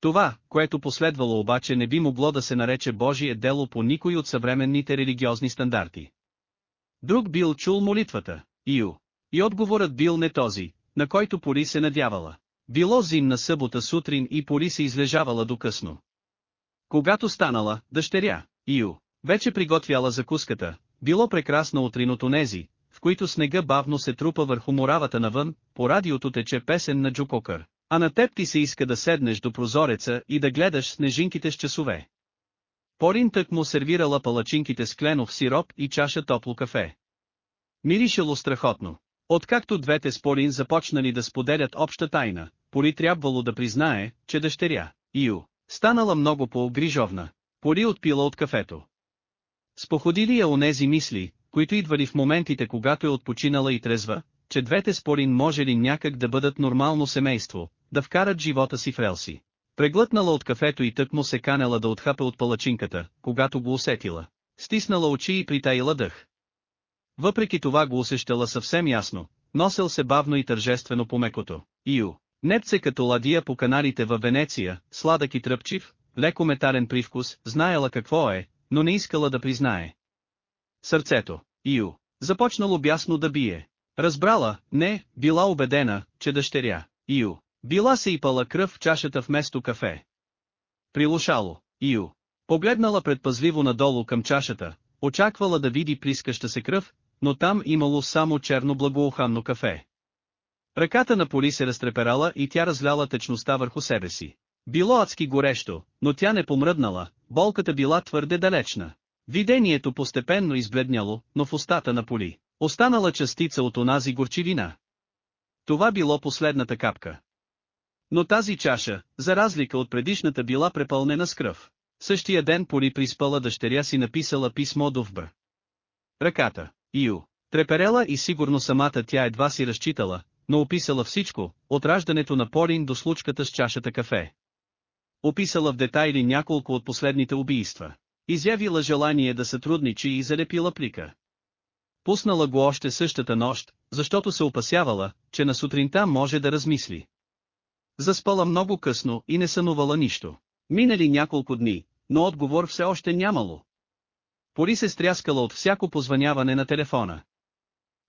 S1: Това, което последвало обаче не би могло да се нарече Божие дело по никой от съвременните религиозни стандарти. Друг бил чул молитвата, Ио, и отговорът бил не този, на който Поли се надявала. Било зимна събота сутрин и Поли се излежавала до късно. Когато станала, дъщеря, Ио, вече приготвяла закуската, било прекрасно от онези, в които снега бавно се трупа върху моравата навън, по радиото тече песен на Джукокър, а на теб ти се иска да седнеш до прозореца и да гледаш снежинките с часове. Порин тък му сервирала палачинките с кленов сироп и чаша топло кафе. Миришело страхотно. Откакто двете спорин започнали да споделят обща тайна, Пори трябвало да признае, че дъщеря, Ио, станала много по-грижовна. Пори отпила от кафето. Споходили я онези мисли, които идвали в моментите когато е отпочинала и трезва, че двете спорин може ли някак да бъдат нормално семейство, да вкарат живота си в релси. Преглътнала от кафето и тък му се канела да отхапе от палачинката, когато го усетила. Стиснала очи и притаила дъх. Въпреки това го усещала съвсем ясно, носел се бавно и тържествено по мекото. Ио, непце като ладия по канарите във Венеция, сладък и тръпчив, леко метарен привкус, знаела какво е, но не искала да признае. Сърцето, Ио, започнало бясно да бие. Разбрала, не, била убедена, че дъщеря, Ио, била се и пала кръв в чашата вместо кафе. Прилушало, Ио, погледнала предпазливо надолу към чашата, очаквала да види прискаща се кръв, но там имало само черно благоуханно кафе. Ръката на Поли се разтреперала и тя разляла течността върху себе си. Било адски горещо, но тя не помръднала, болката била твърде далечна. Видението постепенно избледняло, но в устата на Поли. Останала частица от онази горчивина. Това било последната капка. Но тази чаша, за разлика от предишната била препълнена с кръв. Същия ден Поли приспала дъщеря си написала писмо до ВБ. Ръката, Ио. Треперела и сигурно самата тя едва си разчитала, но описала всичко, от раждането на порин до случката с чашата кафе. Описала в детайли няколко от последните убийства. Изявила желание да сътрудничи и залепила плика. Пуснала го още същата нощ, защото се опасявала, че на сутринта може да размисли. Заспала много късно и не сънувала нищо. Минали няколко дни, но отговор все още нямало. Пори се стряскала от всяко позвъняване на телефона.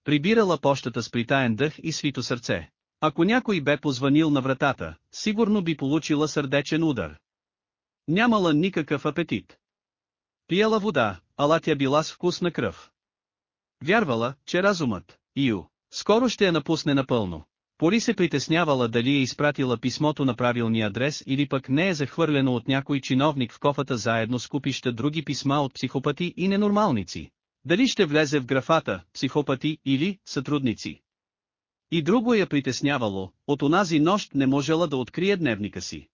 S1: Прибирала пощата с притаен дъх и свито сърце. Ако някой бе позванил на вратата, сигурно би получила сърдечен удар. Нямала никакъв апетит. Пиела вода, ала тя била с вкус на кръв. Вярвала, че разумът, Ю, скоро ще я напусне напълно. Пори се притеснявала дали е изпратила писмото на правилния адрес или пък не е захвърлено от някой чиновник в кофата заедно с купища други писма от психопати и ненормалници. Дали ще влезе в графата «психопати» или «сътрудници». И друго я притеснявало, от онази нощ не можела да открие дневника си.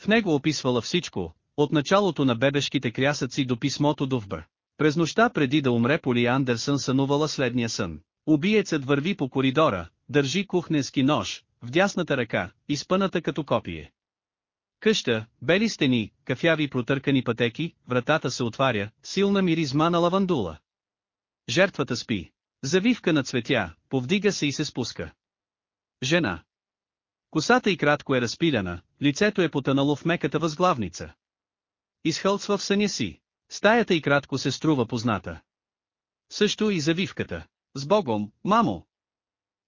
S1: В него описвала всичко, от началото на бебешките крясъци до писмото до Вбър. През нощта преди да умре Поли Андерсън сънувала следния сън. Убиецът върви по коридора, държи кухненски нож, в дясната ръка, изпъната като копие. Къща, бели стени, кафяви протъркани пътеки, вратата се отваря, силна миризма на лавандула. Жертвата спи. Завивка на цветя, повдига се и се спуска. Жена. Косата й кратко е разпиляна, лицето е потънало в меката възглавница. Изхълцва в съня си. Стаята й кратко се струва позната. Също и завивката. С Богом, мамо!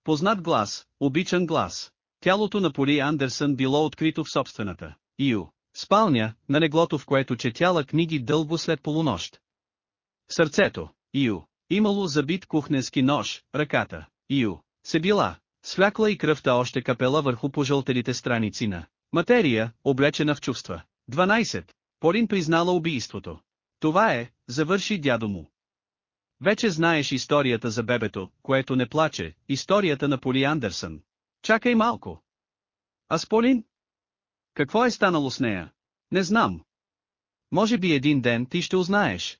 S1: Познат глас, обичан глас. Тялото на Поли Андерсън било открито в собствената. Ио. Спалня, на неглото в което четяла книги дълго след полунощ. Сърцето. Ио. Имало забит кухненски нож, ръката. Ио. Се била. Свлякла и кръвта още капела върху пожълтелите страници на материя, облечена в чувства. 12. Полин признала убийството. Това е, завърши дядо му. Вече знаеш историята за бебето, което не плаче, историята на Поли Андерсън. Чакай малко. А с Полин? Какво е станало с нея? Не знам. Може би един ден ти ще узнаеш.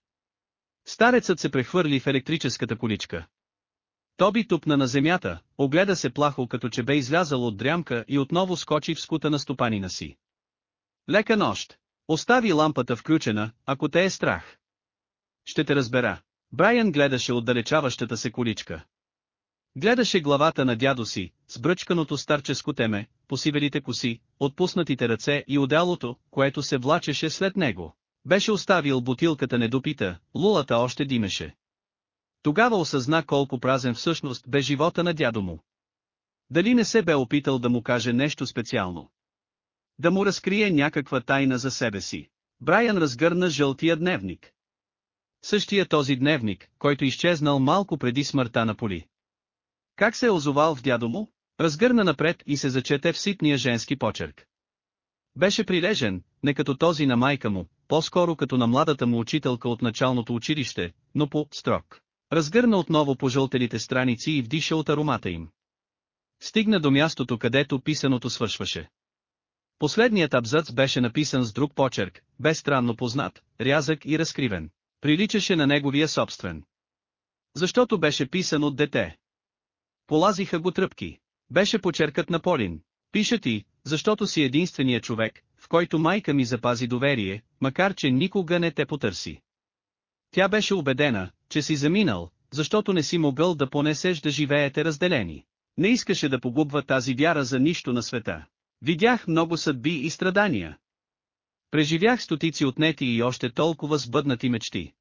S1: Старецът се прехвърли в електрическата количка. Тоби тупна на земята, огледа се плахо като че бе излязал от дрямка и отново скочи в скута на стопанина си. Лека нощ. Остави лампата включена, ако те е страх. Ще те разбера. Брайан гледаше отдалечаващата се количка. Гледаше главата на дядо си, с бръчканото старческо теме, посивелите коси, отпуснатите ръце и одялото, което се влачеше след него. Беше оставил бутилката недопита, лулата още димеше. Тогава осъзна колко празен всъщност бе живота на дядо му. Дали не се бе опитал да му каже нещо специално? Да му разкрие някаква тайна за себе си. Брайан разгърна жълтия дневник. Същия този дневник, който изчезнал малко преди смъртта на Поли. Как се е озовал в дядо му? Разгърна напред и се зачете в ситния женски почерк. Беше прилежен, не като този на майка му, по-скоро като на младата му учителка от началното училище, но по строк. Разгърна отново по жълтелите страници и вдиша от аромата им. Стигна до мястото където писаното свършваше. Последният абзац беше написан с друг почерк, без странно познат, рязък и разкривен. Приличаше на неговия собствен. Защото беше писан от дете. Полазиха го тръпки. Беше почеркът на Полин. Пиша ти, защото си единствения човек, в който майка ми запази доверие, макар че никога не те потърси. Тя беше убедена, че си заминал, защото не си могъл да понесеш да живеете разделени. Не искаше да погубва тази вяра за нищо на света. Видях много съдби и страдания. Преживях стотици отнети и още толкова сбъднати мечти.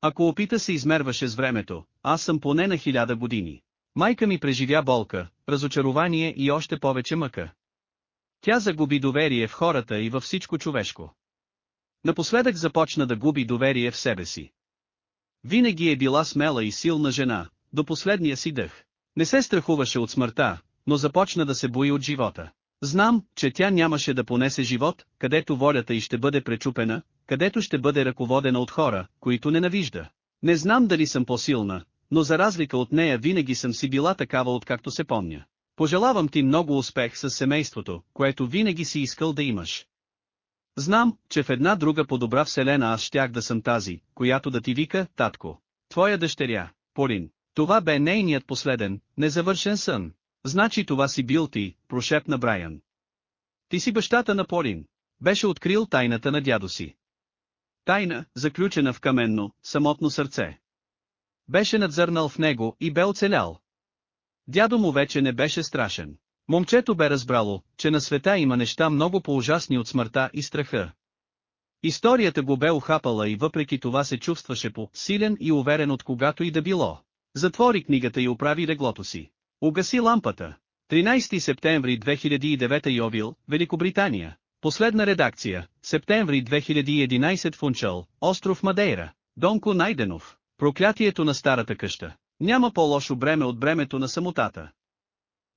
S1: Ако опита се измерваше с времето, аз съм поне на хиляда години. Майка ми преживя болка, разочарование и още повече мъка. Тя загуби доверие в хората и във всичко човешко. Напоследък започна да губи доверие в себе си. Винаги е била смела и силна жена, до последния си дъх. Не се страхуваше от смъртта, но започна да се бои от живота. Знам, че тя нямаше да понесе живот, където волята й ще бъде пречупена, където ще бъде ръководена от хора, които ненавижда. Не знам дали съм по-силна, но за разлика от нея винаги съм си била такава откакто се помня. Пожелавам ти много успех с семейството, което винаги си искал да имаш. Знам, че в една друга по-добра вселена аз щях да съм тази, която да ти вика, татко. Твоя дъщеря, Полин. Това бе нейният последен, незавършен сън. Значи това си бил ти, прошепна Брайан. Ти си бащата на Полин. Беше открил тайната на дядо си. Тайна, заключена в каменно, самотно сърце. Беше надзърнал в него и бе оцелял. Дядо му вече не беше страшен. Момчето бе разбрало, че на света има неща много по-ужасни от смъртта и страха. Историята го бе охапала и въпреки това се чувстваше по-силен и уверен от когато и да било. Затвори книгата и оправи реглото си. Угаси лампата. 13 септември 2009 Йовил, Великобритания. Последна редакция, септември 2011 Фунчал, остров Мадейра. Донко Найденов. Проклятието на старата къща. Няма по-лошо бреме от бремето на самотата.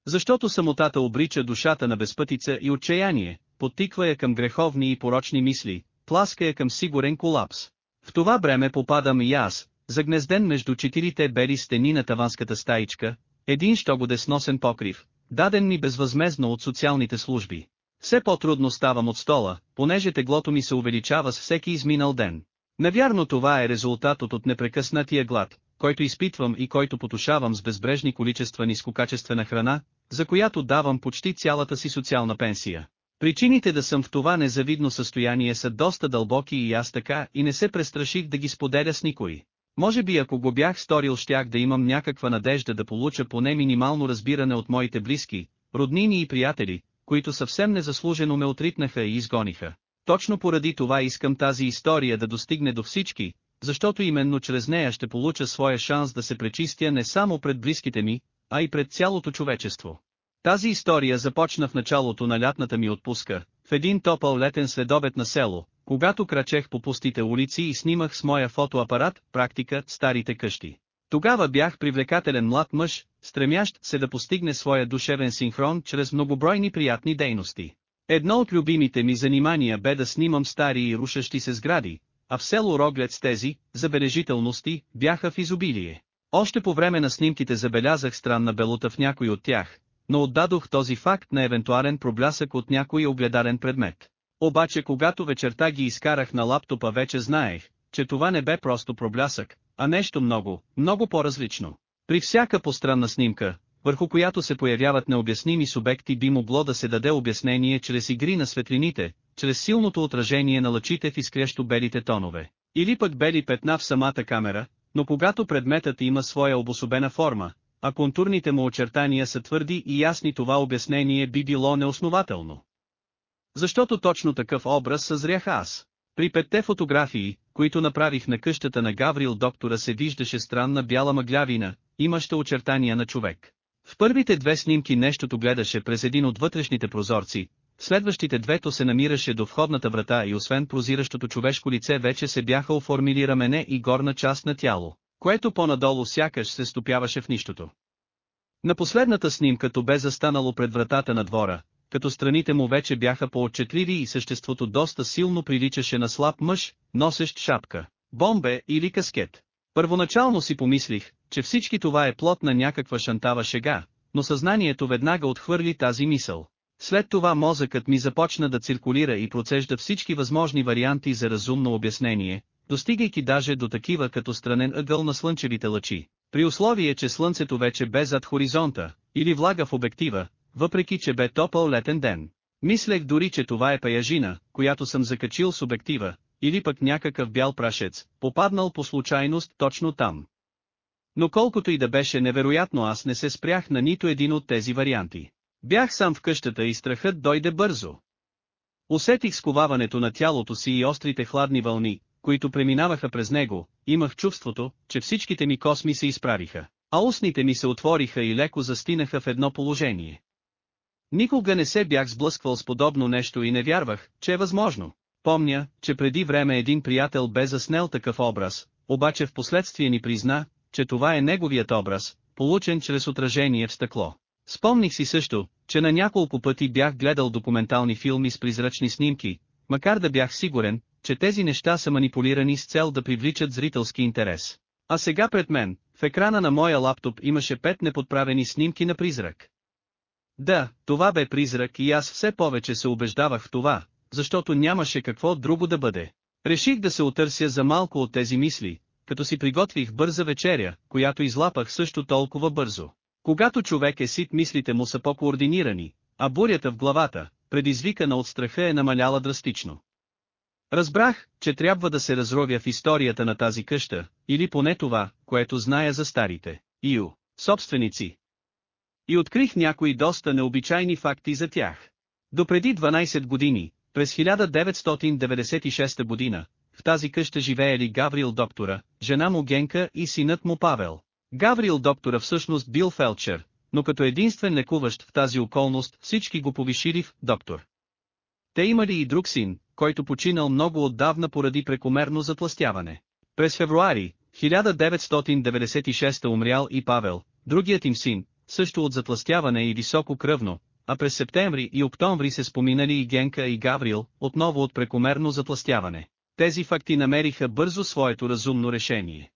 S1: Защото самотата обрича душата на безпътица и отчаяние, подтиква я към греховни и порочни мисли, пласка я към сигурен колапс. В това бреме попадам и аз, загнезден между четирите бели стени на таванската стаичка, един щогоде бъде сносен покрив, даден ми безвъзмезно от социалните служби. Все по-трудно ставам от стола, понеже теглото ми се увеличава с всеки изминал ден. Навярно това е резултатът от непрекъснатия глад, който изпитвам и който потушавам с безбрежни количества нискокачествена храна, за която давам почти цялата си социална пенсия. Причините да съм в това незавидно състояние са доста дълбоки и аз така и не се престраших да ги споделя с никой. Може би ако го бях сторил щях да имам някаква надежда да получа поне минимално разбиране от моите близки, роднини и приятели, които съвсем незаслужено ме отритнаха и изгониха. Точно поради това искам тази история да достигне до всички, защото именно чрез нея ще получа своя шанс да се пречистя не само пред близките ми, а и пред цялото човечество. Тази история започна в началото на лятната ми отпуска, в един топъл летен следобед на село, когато крачех по пустите улици и снимах с моя фотоапарат, практика, старите къщи. Тогава бях привлекателен млад мъж, стремящ се да постигне своя душевен синхрон чрез многобройни приятни дейности. Едно от любимите ми занимания бе да снимам стари и рушащи се сгради, а в село Роглед с тези, забележителности, бяха в изобилие. Още по време на снимките забелязах странна белота в някой от тях, но отдадох този факт на евентуален проблясък от някой огледарен предмет. Обаче когато вечерта ги изкарах на лаптопа вече знаех, че това не бе просто проблясък, а нещо много, много по-различно. При всяка постранна снимка, върху която се появяват необясними субекти би могло да се даде обяснение чрез игри на светлините, чрез силното отражение на лъчите в изкрещо белите тонове, или пък бели петна в самата камера, но когато предметът има своя обособена форма, а контурните му очертания са твърди и ясни това обяснение би било неоснователно. Защото точно такъв образ съзрях аз. При петте фотографии, които направих на къщата на Гаврил доктора се виждаше странна бяла мъглявина, имаща очертания на човек. В първите две снимки нещото гледаше през един от вътрешните прозорци, в следващите двето се намираше до входната врата и освен прозиращото човешко лице вече се бяха оформили рамене и горна част на тяло, което по-надолу сякаш се стопяваше в нищото. На последната снимка то бе застанало пред вратата на двора, като страните му вече бяха поотчетливи и съществото доста силно приличаше на слаб мъж, носещ шапка, бомбе или каскет. Първоначално си помислих, че всички това е плод на някаква шантава шега, но съзнанието веднага отхвърли тази мисъл. След това мозъкът ми започна да циркулира и процежда всички възможни варианти за разумно обяснение, достигайки даже до такива като странен ъгъл на слънчевите лъчи. При условие, че слънцето вече бе зад хоризонта, или влага в обектива, въпреки че бе топъл летен ден. Мислех дори, че това е паяжина, която съм закачил с обектива, или пък някакъв бял прашец, попаднал по случайност точно там. Но колкото и да беше невероятно аз не се спрях на нито един от тези варианти. Бях сам в къщата и страхът дойде бързо. Усетих сковаването на тялото си и острите хладни вълни, които преминаваха през него, имах чувството, че всичките ми косми се изправиха, а устните ми се отвориха и леко застинаха в едно положение. Никога не се бях сблъсквал с подобно нещо и не вярвах, че е възможно. Помня, че преди време един приятел бе заснел такъв образ, обаче в последствие ни призна, че това е неговият образ, получен чрез отражение в стъкло. Спомних си също, че на няколко пъти бях гледал документални филми с призрачни снимки, макар да бях сигурен, че тези неща са манипулирани с цел да привличат зрителски интерес. А сега пред мен, в екрана на моя лаптоп имаше пет неподправени снимки на призрак. Да, това бе призрак и аз все повече се убеждавах в това, защото нямаше какво друго да бъде. Реших да се отърся за малко от тези мисли, като си приготвих бърза вечеря, която излапах също толкова бързо. Когато човек е сит мислите му са по-координирани, а бурята в главата, предизвикана от страха е намаляла драстично. Разбрах, че трябва да се разровя в историята на тази къща, или поне това, което зная за старите, Ио, собственици, и открих някои доста необичайни факти за тях. Допреди 12 години, през 1996 година, в тази къща живеели Гаврил доктора, жена му Генка и синът му Павел. Гаврил доктора всъщност бил фелчер, но като единствен лекуващ в тази околност всички го повишили в доктор. Те имали и друг син, който починал много отдавна поради прекомерно затластяване. През февруари 1996 умрял и Павел, другият им син, също от затластяване и високо кръвно, а през септември и октомври се споминали и Генка и Гаврил, отново от прекомерно затластяване. Тези факти намериха бързо своето разумно решение.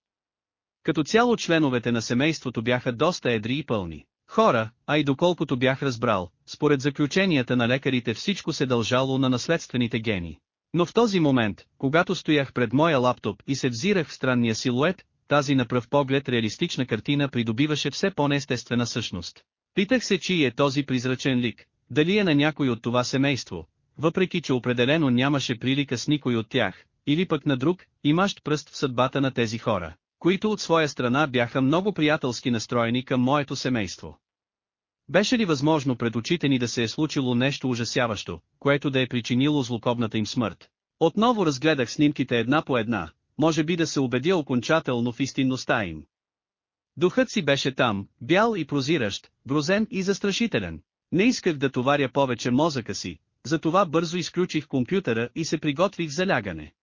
S1: Като цяло членовете на семейството бяха доста едри и пълни. Хора, а и доколкото бях разбрал, според заключенията на лекарите всичко се дължало на наследствените гени. Но в този момент, когато стоях пред моя лаптоп и се взирах в странния силует, тази на пръв поглед реалистична картина придобиваше все по-нестествена същност. Питах се чий е този призрачен лик, дали е на някой от това семейство, въпреки че определено нямаше прилика с никой от тях, или пък на друг, имащ пръст в съдбата на тези хора, които от своя страна бяха много приятелски настроени към моето семейство. Беше ли възможно пред очите ни да се е случило нещо ужасяващо, което да е причинило злокобната им смърт? Отново разгледах снимките една по една, може би да се убедя окончателно в истинността им. Духът си беше там, бял и прозиращ, грозен и застрашителен. Не исках да товаря повече мозъка си, затова бързо изключих компютъра и се приготвих за лягане.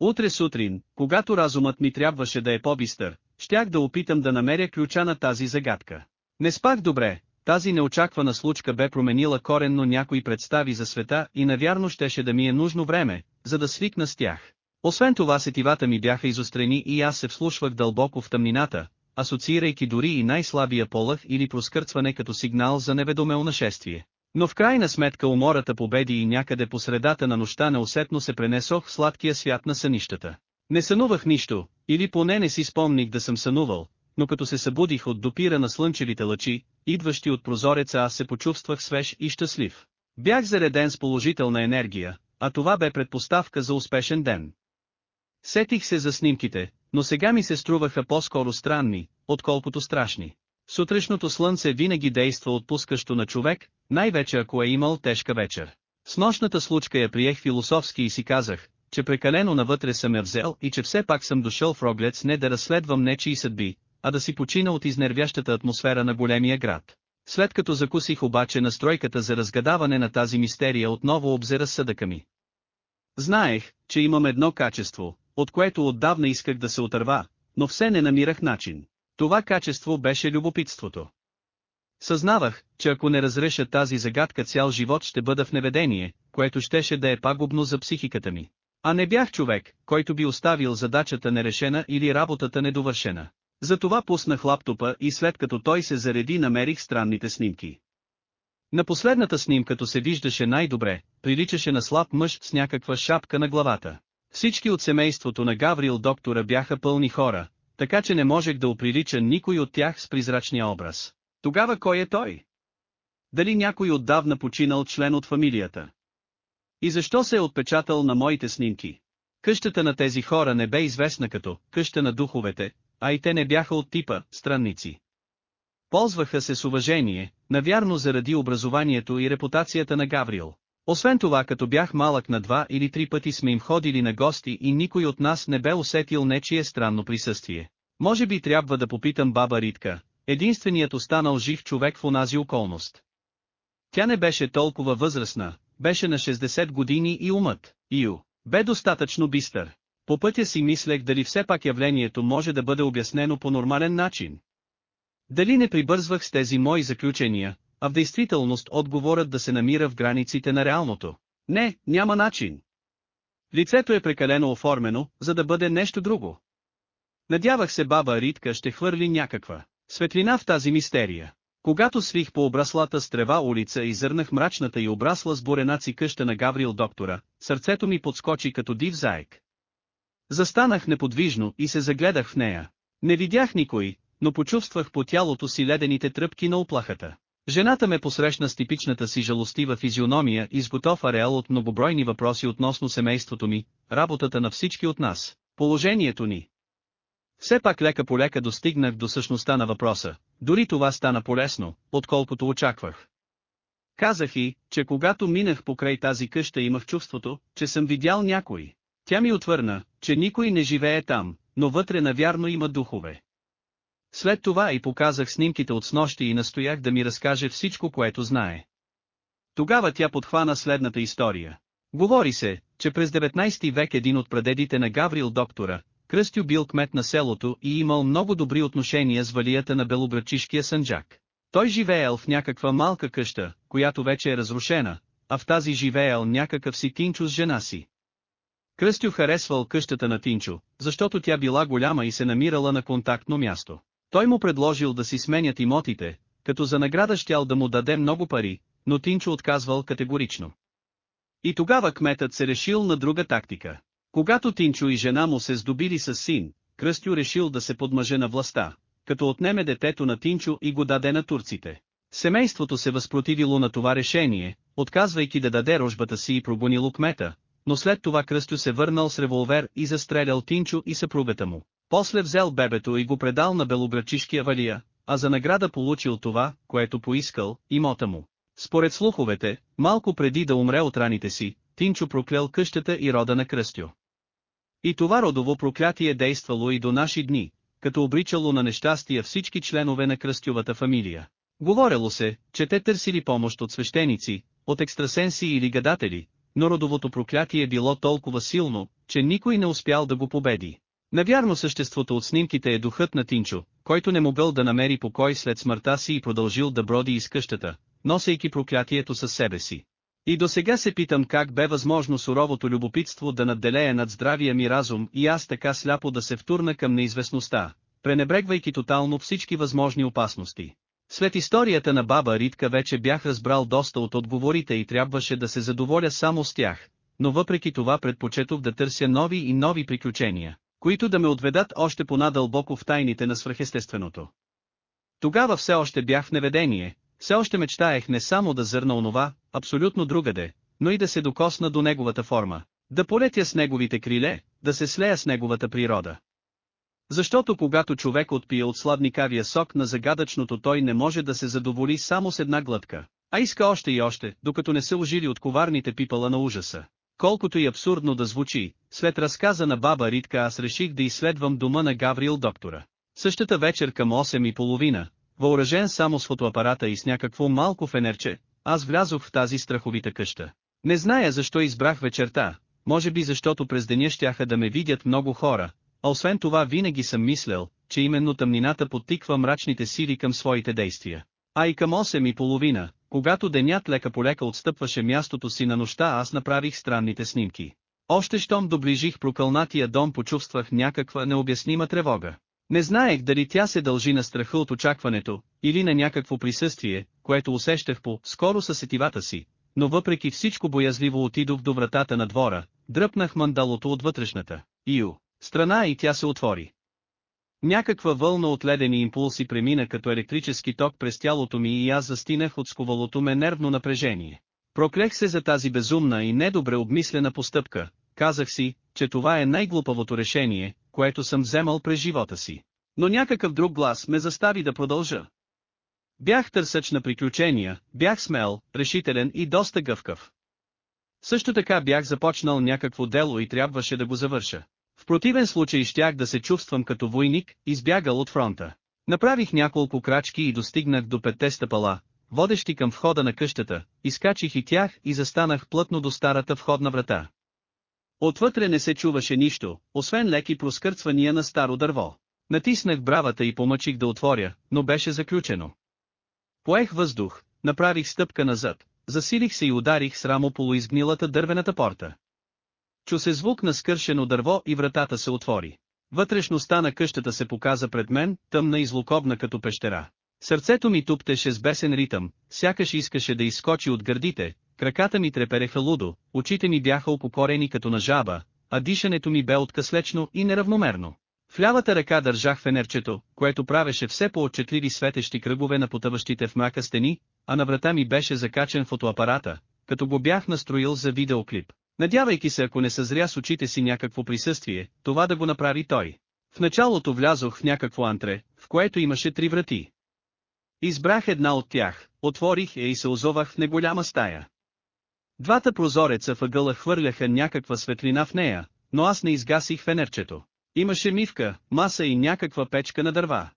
S1: Утре сутрин, когато разумът ми трябваше да е по-бистър, щях да опитам да намеря ключа на тази загадка. Не спах добре, тази неочаквана случка бе променила коренно някои представи за света и навярно щеше да ми е нужно време, за да свикна с тях. Освен това сетивата ми бяха изострени и аз се вслушвах дълбоко в тъмнината, асоциирайки дори и най-слабия полъх или проскърцване като сигнал за неведомело нашествие. Но в крайна сметка умората победи и някъде по средата на нощта неусетно се пренесох в сладкия свят на сънищата. Не сънувах нищо, или поне не си спомних да съм сънувал, но като се събудих от допира на слънчевите лъчи, идващи от прозореца аз се почувствах свеж и щастлив. Бях зареден с положителна енергия, а това бе предпоставка за успешен ден. Сетих се за снимките, но сега ми се струваха по-скоро странни, отколкото страшни. Сутрешното слънце винаги действа отпускащо на човек, най-вече ако е имал тежка вечер. С нощната случка я приех философски и си казах, че прекалено навътре съм я взел и че все пак съм дошъл в Роглец не да разследвам нечии съдби, а да си почина от изнервящата атмосфера на големия град. След като закусих обаче настройката за разгадаване на тази мистерия отново обзера съдъка ми. Знаех, че имам едно качество, от което отдавна исках да се отърва, но все не намирах начин. Това качество беше любопитството. Съзнавах, че ако не разреша тази загадка цял живот ще бъда в неведение, което щеше да е пагубно за психиката ми. А не бях човек, който би оставил задачата нерешена или работата недовършена. Затова пуснах лаптопа и след като той се зареди намерих странните снимки. На последната снимка като се виждаше най-добре, приличаше на слаб мъж с някаква шапка на главата. Всички от семейството на Гаврил доктора бяха пълни хора, така че не можех да оприлича никой от тях с призрачния образ. Тогава кой е той? Дали някой отдавна починал член от фамилията? И защо се е отпечатал на моите снимки? Къщата на тези хора не бе известна като «къща на духовете», а и те не бяха от типа «странници». Ползваха се с уважение, навярно заради образованието и репутацията на Гаврил. Освен това като бях малък на два или три пъти сме им ходили на гости и никой от нас не бе усетил нечие странно присъствие. Може би трябва да попитам баба Ритка, единственият останал жив човек в онази околност. Тя не беше толкова възрастна, беше на 60 години и умът, Ио, бе достатъчно бистър. По пътя си мислех дали все пак явлението може да бъде обяснено по нормален начин. Дали не прибързвах с тези мои заключения, а в действителност отговорът да се намира в границите на реалното. Не, няма начин. Лицето е прекалено оформено, за да бъде нещо друго. Надявах се баба Ритка ще хвърли някаква светлина в тази мистерия. Когато свих по обраслата с трева улица и зърнах мрачната и обрасла с буренаци къща на Гаврил доктора, сърцето ми подскочи като див заек. Застанах неподвижно и се загледах в нея. Не видях никой, но почувствах по тялото си ледените тръпки на оплахата. Жената ме посрещна с типичната си жалостива физиономия и с готов ареал от многобройни въпроси относно семейството ми, работата на всички от нас, положението ни. Все пак лека по лека достигнах до същността на въпроса, дори това стана полезно, отколкото очаквах. Казах и, че когато минах покрай тази къща имах чувството, че съм видял някой. Тя ми отвърна, че никой не живее там, но вътре навярно има духове. След това и показах снимките от снощи и настоях да ми разкаже всичко което знае. Тогава тя подхвана следната история. Говори се, че през 19 век един от прадедите на Гаврил доктора, Кръстю бил кмет на селото и имал много добри отношения с валията на белобрачишкия санджак. Той живеел в някаква малка къща, която вече е разрушена, а в тази живеел някакъв си Тинчо с жена си. Кръстю харесвал къщата на Тинчо, защото тя била голяма и се намирала на контактно място. Той му предложил да си сменят имотите, като за награда щял да му даде много пари, но Тинчо отказвал категорично. И тогава кметът се решил на друга тактика. Когато Тинчо и жена му се здобили с син, Кръстю решил да се подмъже на властта, като отнеме детето на Тинчо и го даде на турците. Семейството се възпротивило на това решение, отказвайки да даде рожбата си и прогонило кмета, но след това Кръстю се върнал с револвер и застрелял Тинчо и съпругата му. После взел бебето и го предал на белобрачишкия валия, а за награда получил това, което поискал, имота му. Според слуховете, малко преди да умре от раните си, Тинчо проклял къщата и рода на Кръстю. И това родово проклятие е действало и до наши дни, като обричало на нещастия всички членове на Кръстювата фамилия. Говорело се, че те търсили помощ от свещеници, от екстрасенси или гадатели, но родовото проклятие било толкова силно, че никой не успял да го победи. Навярно съществото от снимките е духът на Тинчо, който не могъл да намери покой след смъртта си и продължил да броди из къщата, носейки проклятието със себе си. И до сега се питам как бе възможно суровото любопитство да надделее над здравия ми разум и аз така сляпо да се втурна към неизвестността, пренебрегвайки тотално всички възможни опасности. След историята на баба Ритка вече бях разбрал доста от отговорите и трябваше да се задоволя само с тях, но въпреки това предпочетох да търся нови и нови приключения които да ме отведат още понадълбоко в тайните на свръхестественото. Тогава все още бях в неведение, все още мечтаех не само да зърна онова, абсолютно другаде, но и да се докосна до неговата форма, да полетя с неговите криле, да се слея с неговата природа. Защото когато човек отпие от сладникавия сок на загадъчното той не може да се задоволи само с една глътка, а иска още и още, докато не се ожили от коварните пипала на ужаса. Колкото и абсурдно да звучи, след разказа на баба Ритка аз реших да изследвам дома на Гаврил доктора. Същата вечер към 8 и половина, въоръжен само с фотоапарата и с някакво малко фенерче, аз влязох в тази страховита къща. Не зная защо избрах вечерта, може би защото през деня щяха да ме видят много хора, а освен това винаги съм мислял, че именно тъмнината подтиква мрачните сили към своите действия. А и към 8 и половина, когато денят лека полека отстъпваше мястото си на нощта аз направих странните снимки. Още щом доближих прокълнатия дом почувствах някаква необяснима тревога. Не знаех дали тя се дължи на страха от очакването, или на някакво присъствие, което усещах по скоро със сетивата си, но въпреки всичко боязливо отидох до вратата на двора, дръпнах мандалото от вътрешната, ио, страна и тя се отвори. Някаква вълна от ледени импулси премина като електрически ток през тялото ми и аз застинах от сковалото ме нервно напрежение. Проклех се за тази безумна и недобре обмислена постъпка, казах си, че това е най-глупавото решение, което съм вземал през живота си. Но някакъв друг глас ме застави да продължа. Бях търсъч на приключения, бях смел, решителен и доста гъвкав. Също така бях започнал някакво дело и трябваше да го завърша. В противен случай щях да се чувствам като войник, избягал от фронта. Направих няколко крачки и достигнах до петте стъпала, водещи към входа на къщата, изкачих и тях и застанах плътно до старата входна врата. Отвътре не се чуваше нищо, освен леки проскърцвания на старо дърво. Натиснах бравата и помъчих да отворя, но беше заключено. Поех въздух, направих стъпка назад, засилих се и ударих с рамо полуизгнилата дървената порта. Чу се звук на скършено дърво и вратата се отвори. Вътрешността на къщата се показа пред мен, тъмна и злокобна като пещера. Сърцето ми туптеше с бесен ритъм, сякаш искаше да изскочи от гърдите, краката ми трепереха лудо, очите ми бяха упокорени като на жаба, а дишането ми бе откъслечно и неравномерно. В лявата ръка държах фенерчето, което правеше все по-отчетливи светещи кръгове на потъващите в мрака стени, а на врата ми беше закачен фотоапарата, като го бях настроил за видеоклип. Надявайки се ако не съзря с очите си някакво присъствие, това да го направи той. В началото влязох в някакво антре, в което имаше три врати. Избрах една от тях, отворих я и се озовах в неголяма стая. Двата прозореца въгъла хвърляха някаква светлина в нея, но аз не изгасих фенерчето. Имаше мивка, маса и някаква печка на дърва.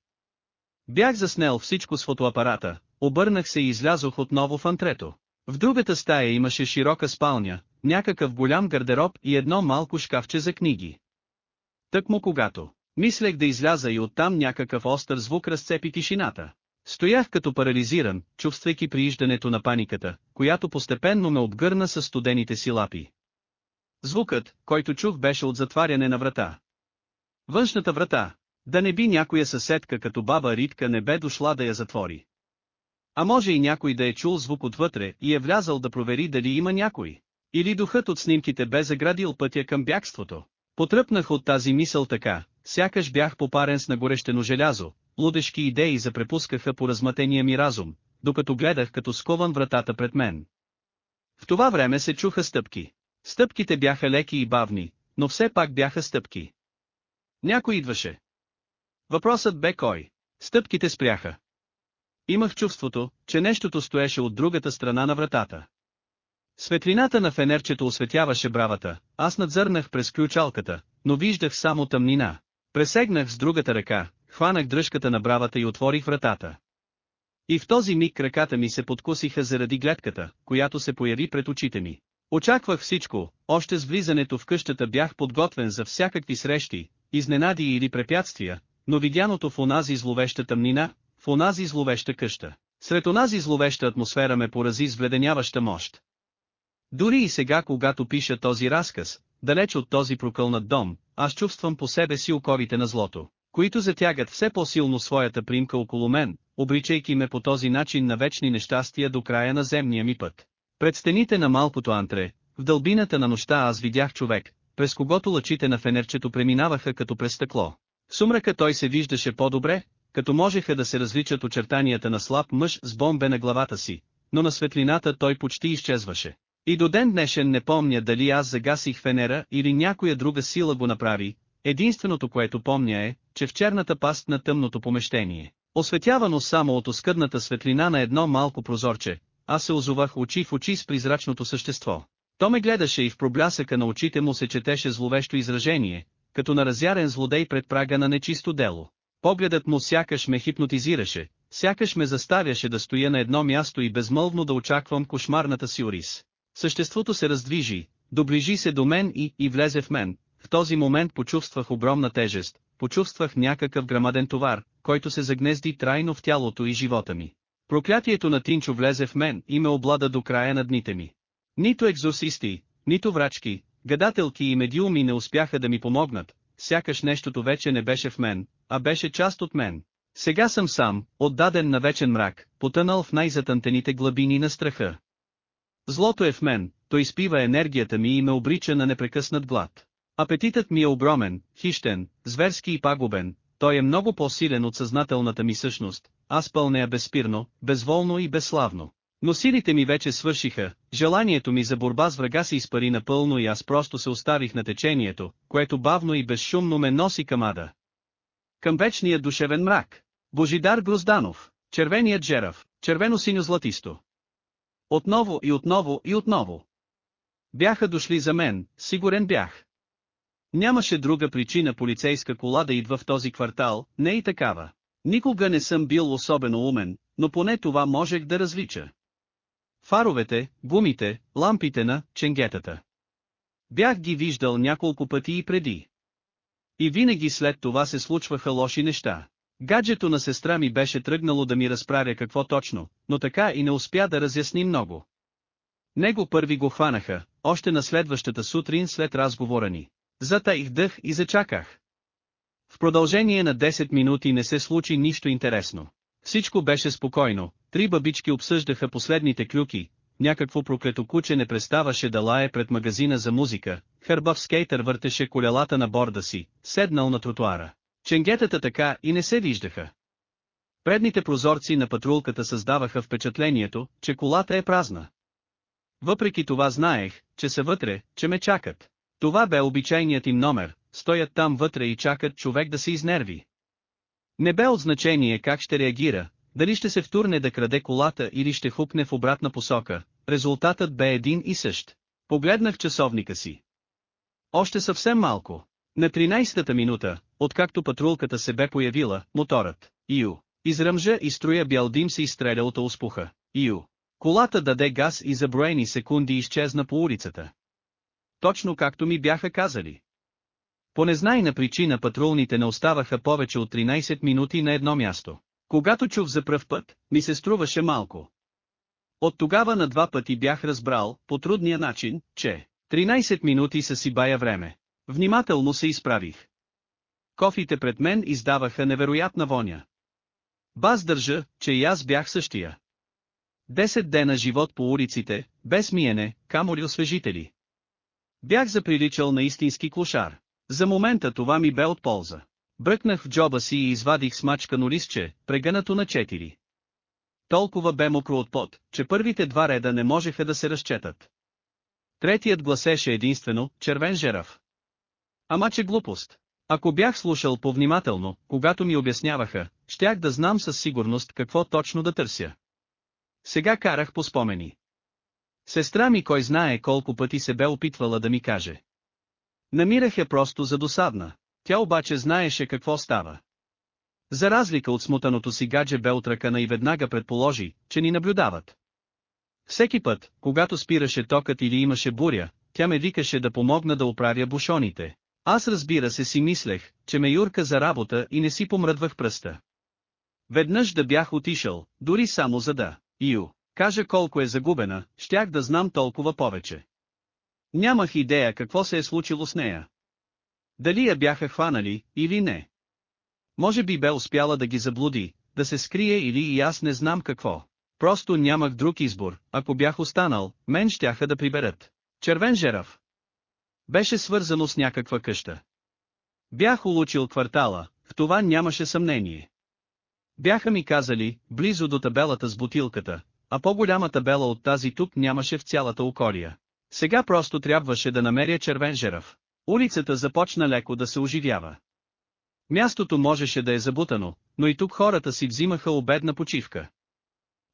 S1: Бях заснел всичко с фотоапарата, обърнах се и излязох отново в антрето. В другата стая имаше широка спалня, някакъв голям гардероб и едно малко шкафче за книги. Тък му когато, мислех да изляза и оттам някакъв остър звук разцепи тишината. Стоях като парализиран, чувствайки прииждането на паниката, която постепенно ме обгърна със студените си лапи. Звукът, който чух беше от затваряне на врата. Външната врата, да не би някоя съседка като баба Ритка не бе дошла да я затвори. А може и някой да е чул звук отвътре и е влязал да провери дали има някой. Или духът от снимките бе заградил пътя към бягството. Потръпнах от тази мисъл така, сякаш бях попарен с нагорещено желязо, лудешки идеи запрепускаха по размътения ми разум, докато гледах като скован вратата пред мен. В това време се чуха стъпки. Стъпките бяха леки и бавни, но все пак бяха стъпки. Някой идваше. Въпросът бе кой. Стъпките спряха. Имах чувството, че нещото стоеше от другата страна на вратата. Светлината на фенерчето осветяваше бравата, аз надзърнах през ключалката, но виждах само тъмнина. Пресегнах с другата ръка, хванах дръжката на бравата и отворих вратата. И в този миг краката ми се подкусиха заради гледката, която се появи пред очите ми. Очаквах всичко, още с влизането в къщата бях подготвен за всякакви срещи, изненади или препятствия, но видяното в онази зловеща тъмнина, в онази зловеща къща. Сред онази зловеща атмосфера ме порази с мощ. Дори и сега когато пиша този разказ, далеч от този прокълнат дом, аз чувствам по себе си окорите на злото, които затягат все по-силно своята примка около мен, обричайки ме по този начин на вечни нещастия до края на земния ми път. Пред стените на малкото антре, в дълбината на нощта аз видях човек, през когото лъчите на фенерчето преминаваха като през стъкло. В сумрака той се виждаше по-добре, като можеха да се различат очертанията на слаб мъж с бомбе на главата си, но на светлината той почти изчезваше. И до ден днешен не помня дали аз загасих фенера или някоя друга сила го направи, единственото което помня е, че в черната паст на тъмното помещение, осветявано само от оскъдната светлина на едно малко прозорче, аз се озовах очи в очи с призрачното същество. То ме гледаше и в проблясъка на очите му се четеше зловещо изражение, като на разярен злодей пред прага на нечисто дело. Погледът му сякаш ме хипнотизираше, сякаш ме заставяше да стоя на едно място и безмълвно да очаквам кошмарната си ориз. Съществото се раздвижи, доближи се до мен и, и влезе в мен. В този момент почувствах огромна тежест, почувствах някакъв грамаден товар, който се загнезди трайно в тялото и живота ми. Проклятието на Тинчо влезе в мен и ме облада до края на дните ми. Нито екзорсисти, нито врачки, гадателки и медиуми не успяха да ми помогнат, сякаш нещото вече не беше в мен, а беше част от мен. Сега съм сам, отдаден на вечен мрак, потънал в най-затънтените глабини на страха. Злото е в мен, то изпива енергията ми и ме обрича на непрекъснат глад. Апетитът ми е огромен, хищен, зверски и пагубен, той е много по-силен от съзнателната ми същност, аз пълнея безпирно, безволно и безславно. Но силите ми вече свършиха, желанието ми за борба с врага се изпари напълно и аз просто се оставих на течението, което бавно и безшумно ме носи към ада. Към вечния душевен мрак. Божидар Грузданов, червеният жерав, червено-синьо-златисто. Отново и отново и отново. Бяха дошли за мен, сигурен бях. Нямаше друга причина полицейска кола да идва в този квартал, не и такава. Никога не съм бил особено умен, но поне това можех да различа. Фаровете, гумите, лампите на ченгетата. Бях ги виждал няколко пъти и преди. И винаги след това се случваха лоши неща. Гаджето на сестра ми беше тръгнало да ми разправя какво точно, но така и не успя да разясни много. Него първи го хванаха, още на следващата сутрин след разговора ни. Затаих дъх и зачаках. В продължение на 10 минути не се случи нищо интересно. Всичко беше спокойно, три бабички обсъждаха последните клюки, някакво проклето куче не преставаше да лае пред магазина за музика, хърбав скейтър въртеше колелата на борда си, седнал на тротуара. Ченгетата така и не се виждаха. Предните прозорци на патрулката създаваха впечатлението, че колата е празна. Въпреки това знаех, че са вътре, че ме чакат. Това бе обичайният им номер, стоят там вътре и чакат човек да се изнерви. Не бе от значение как ще реагира, дали ще се втурне да краде колата или ще хупне в обратна посока, резултатът бе един и същ. Погледнах часовника си. Още съвсем малко. На 13-та минута, Откакто патрулката се бе появила, моторът, Ио, изръмжа и струя бял дим се изстреля от успуха, Ио. Колата даде газ и за броени секунди изчезна по улицата. Точно както ми бяха казали. По незнайна причина патрулните не оставаха повече от 13 минути на едно място. Когато чух за пръв път, ми се струваше малко. От тогава на два пъти бях разбрал, по трудния начин, че 13 минути са си бая време. Внимателно се изправих кофите пред мен издаваха невероятна воня. Баз държа, че и аз бях същия. Десет дена живот по улиците, без миене, камо ли освежители. Бях заприличал на истински клошар. За момента това ми бе от полза. Бръкнах в джоба си и извадих смачкано листче, прегънато на четири. Толкова бе мокро от пот, че първите два реда не можеха да се разчетат. Третият гласеше единствено, червен жерав. Ама че глупост. Ако бях слушал повнимателно, когато ми обясняваха, щях да знам със сигурност какво точно да търся. Сега карах по спомени. Сестра ми кой знае колко пъти се бе опитвала да ми каже. Намирах я просто за досадна, тя обаче знаеше какво става. За разлика от смутаното си гадже бе от ръкана и веднага предположи, че ни наблюдават. Всеки път, когато спираше токът или имаше буря, тя ме викаше да помогна да оправя бушоните, аз разбира се си мислех, че ме юрка за работа и не си помръдвах пръста. Веднъж да бях отишъл, дори само за да, Ю, кажа колко е загубена, щях да знам толкова повече. Нямах идея какво се е случило с нея. Дали я бяха хванали, или не. Може би бе успяла да ги заблуди, да се скрие или и аз не знам какво. Просто нямах друг избор, ако бях останал, мен щяха да приберат. Червен жерав. Беше свързано с някаква къща. Бях улучил квартала, в това нямаше съмнение. Бяха ми казали, близо до табелата с бутилката, а по-голяма табела от тази тук нямаше в цялата околия. Сега просто трябваше да намеря червен жерав. Улицата започна леко да се оживява. Мястото можеше да е забутано, но и тук хората си взимаха обедна почивка.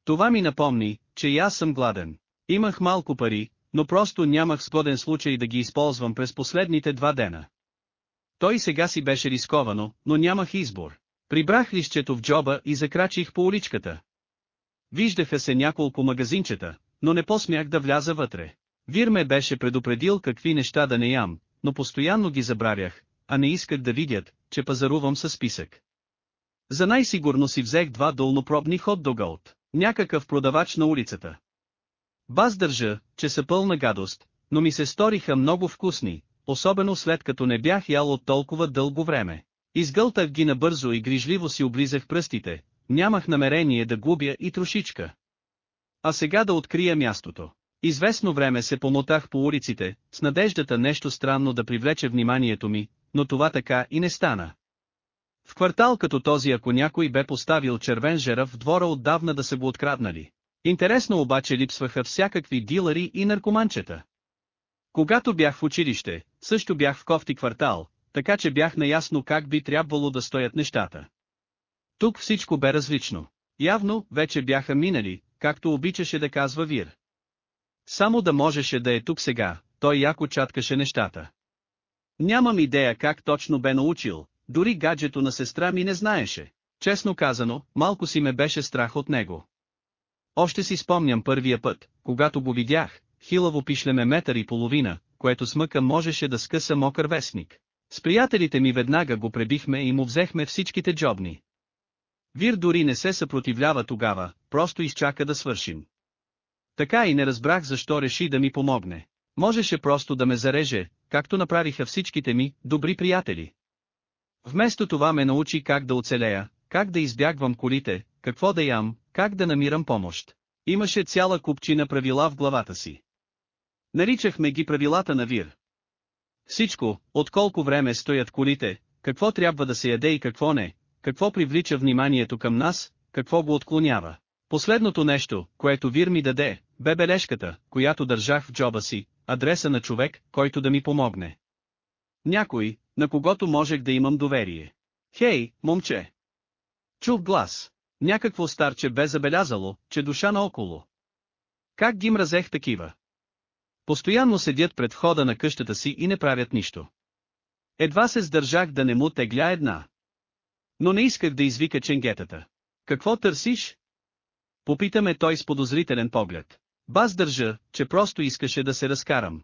S1: Това ми напомни, че и аз съм гладен. Имах малко пари, но просто нямах сгоден случай да ги използвам през последните два дена. Той сега си беше рисковано, но нямах избор. Прибрах лището в джоба и закрачих по уличката. Виждаха се няколко магазинчета, но не посмях да вляза вътре. Вир ме беше предупредил какви неща да не ям, но постоянно ги забравях, а не исках да видят, че пазарувам със списък. За най-сигурно си взех два долнопробни хот-дога от някакъв продавач на улицата. Баз държа, че са пълна гадост, но ми се сториха много вкусни, особено след като не бях ял от толкова дълго време. Изгълтах ги набързо и грижливо си облизах пръстите, нямах намерение да губя и трошичка. А сега да открия мястото. Известно време се помотах по улиците, с надеждата нещо странно да привлече вниманието ми, но това така и не стана. В квартал като този ако някой бе поставил червен жерав в двора отдавна да са го откраднали. Интересно обаче липсваха всякакви дилъри и наркоманчета. Когато бях в училище, също бях в кофти квартал, така че бях наясно как би трябвало да стоят нещата. Тук всичко бе различно. Явно, вече бяха минали, както обичаше да казва Вир. Само да можеше да е тук сега, той яко чаткаше нещата. Нямам идея как точно бе научил, дори гаджето на сестра ми не знаеше. Честно казано, малко си ме беше страх от него. Още си спомням първия път, когато го видях, хилаво пишлеме метър и половина, което смъка можеше да скъса мокър вестник. С приятелите ми веднага го пребихме и му взехме всичките джобни. Вир дори не се съпротивлява тогава, просто изчака да свършим. Така и не разбрах защо реши да ми помогне. Можеше просто да ме зареже, както направиха всичките ми, добри приятели. Вместо това ме научи как да оцелея, как да избягвам колите, какво да ям, как да намирам помощ. Имаше цяла купчина правила в главата си. Наричахме ги правилата на Вир. Всичко, от колко време стоят колите, какво трябва да се яде и какво не, какво привлича вниманието към нас, какво го отклонява. Последното нещо, което Вир ми даде, бе бележката, която държах в джоба си, адреса на човек, който да ми помогне. Някой, на когото можех да имам доверие. Хей, момче! Чух глас. Някакво старче бе забелязало, че душа наоколо. Как ги мразех такива? Постоянно седят пред входа на къщата си и не правят нищо. Едва се сдържах да не му тегля една. Но не исках да извика ченгетата. Какво търсиш? Попитаме той с подозрителен поглед. Баз държа, че просто искаше да се разкарам.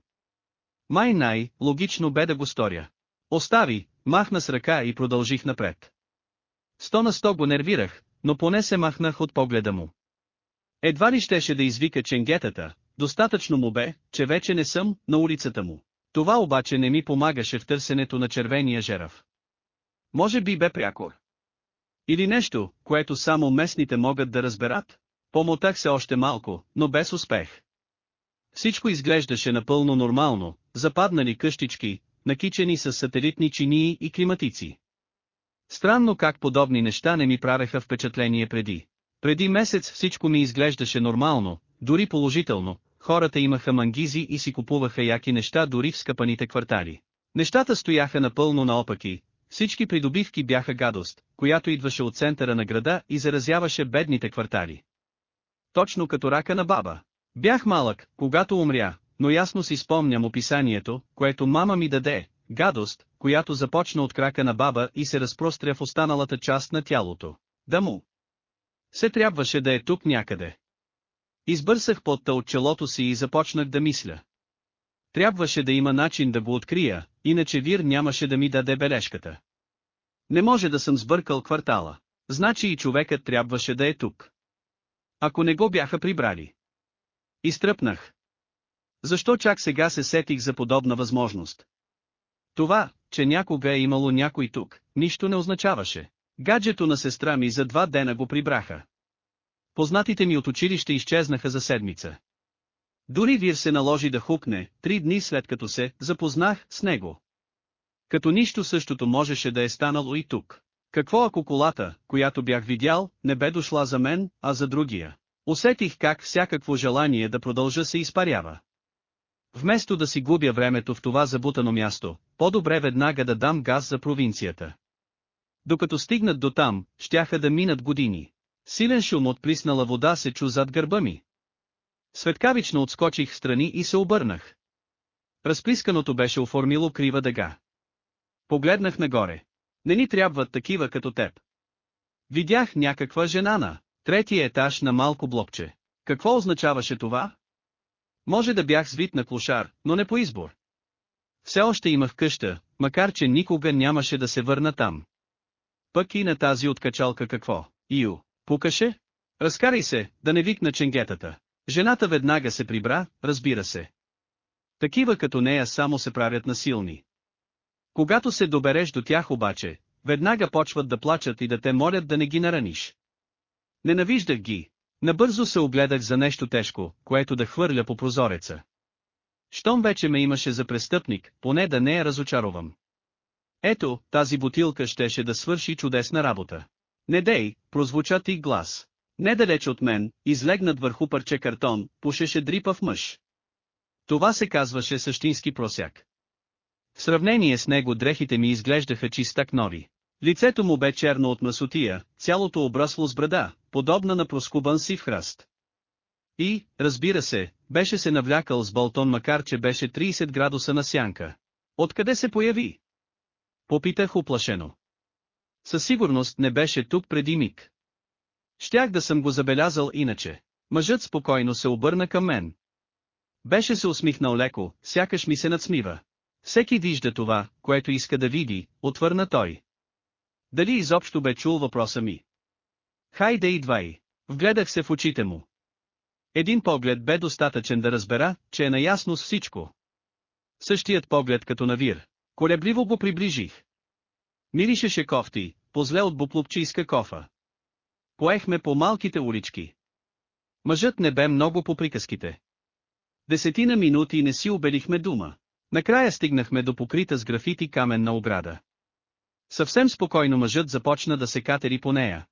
S1: Май най, логично бе да го сторя. Остави, махна с ръка и продължих напред. Сто на сто го нервирах, но поне се махнах от погледа му. Едва ли щеше да извика ченгетата, достатъчно му бе, че вече не съм на улицата му. Това обаче не ми помагаше в търсенето на червения жерав. Може би бе прякор. Или нещо, което само местните могат да разберат. Помотах се още малко, но без успех. Всичко изглеждаше напълно нормално, западнали къщички, накичени с сателитни чинии и климатици. Странно как подобни неща не ми правеха впечатление преди. Преди месец всичко ми изглеждаше нормално, дори положително, хората имаха мангизи и си купуваха яки неща дори в скъпаните квартали. Нещата стояха напълно наопаки, всички придобивки бяха гадост, която идваше от центъра на града и заразяваше бедните квартали. Точно като рака на баба. Бях малък, когато умря, но ясно си спомням описанието, което мама ми даде, Гадост, която започна от крака на баба и се разпростря в останалата част на тялото. Да му! Се трябваше да е тук някъде. Избърсах потта от челото си и започнах да мисля. Трябваше да има начин да го открия, иначе Вир нямаше да ми даде бележката. Не може да съм сбъркал квартала. Значи и човекът трябваше да е тук. Ако не го бяха прибрали. Изтръпнах. Защо чак сега се сетих за подобна възможност? Това, че някога е имало някой тук, нищо не означаваше. Гаджето на сестра ми за два дена го прибраха. Познатите ми от училище изчезнаха за седмица. Дори Вир се наложи да хукне, три дни след като се запознах с него. Като нищо същото можеше да е станало и тук. Какво ако колата, която бях видял, не бе дошла за мен, а за другия? Усетих как всякакво желание да продължа се изпарява. Вместо да си губя времето в това забутано място, по-добре веднага да дам газ за провинцията. Докато стигнат до там, щяха да минат години. Силен шум от плиснала вода се чу зад гърба ми. Светкавично отскочих страни и се обърнах. Разплисканото беше оформило крива дъга. Погледнах нагоре. Не ни трябват такива като теб. Видях някаква жена на третия етаж на малко блокче. Какво означаваше това? Може да бях свит на клошар, но не по избор. Все още имах къща, макар че никога нямаше да се върна там. Пък и на тази откачалка какво, Ио, пукаше? Разкарай се, да не викна ченгетата. Жената веднага се прибра, разбира се. Такива като нея само се правят насилни. Когато се добереш до тях обаче, веднага почват да плачат и да те молят да не ги нараниш. Ненавиждах ги, Набързо се огледах за нещо тежко, което да хвърля по прозореца. Щом вече ме имаше за престъпник, поне да не я разочаровам. Ето, тази бутилка щеше да свърши чудесна работа. Не дей, прозвуча ти глас. Недалеч от мен, излегнат върху парче картон, пушеше дрипав мъж. Това се казваше същински просяк. В сравнение с него дрехите ми изглеждаха чистак нори. Лицето му бе черно от масотия, цялото обрасло с брада, подобна на проскубан сив храст. И, разбира се, беше се навлякал с балтон макар че беше 30 градуса на сянка. Откъде се появи? Попитах оплашено. Със сигурност не беше тук преди миг. Щях да съм го забелязал иначе. Мъжът спокойно се обърна към мен. Беше се усмихнал леко, сякаш ми се надсмива. Всеки вижда това, което иска да види, отвърна той. Дали изобщо бе чул въпроса ми? Хайде идвай! Вгледах се в очите му. Един поглед бе достатъчен да разбера, че е наясно с всичко. Същият поглед като навир. Колебливо го приближих. Миришеше кофти, позле от буплупчийска кофа. Поехме по малките улички. Мъжът не бе много по приказките. Десетина минути не си обелихме дума. Накрая стигнахме до покрита с графити каменна ограда. Съвсем спокойно мъжът започна да се катери по нея.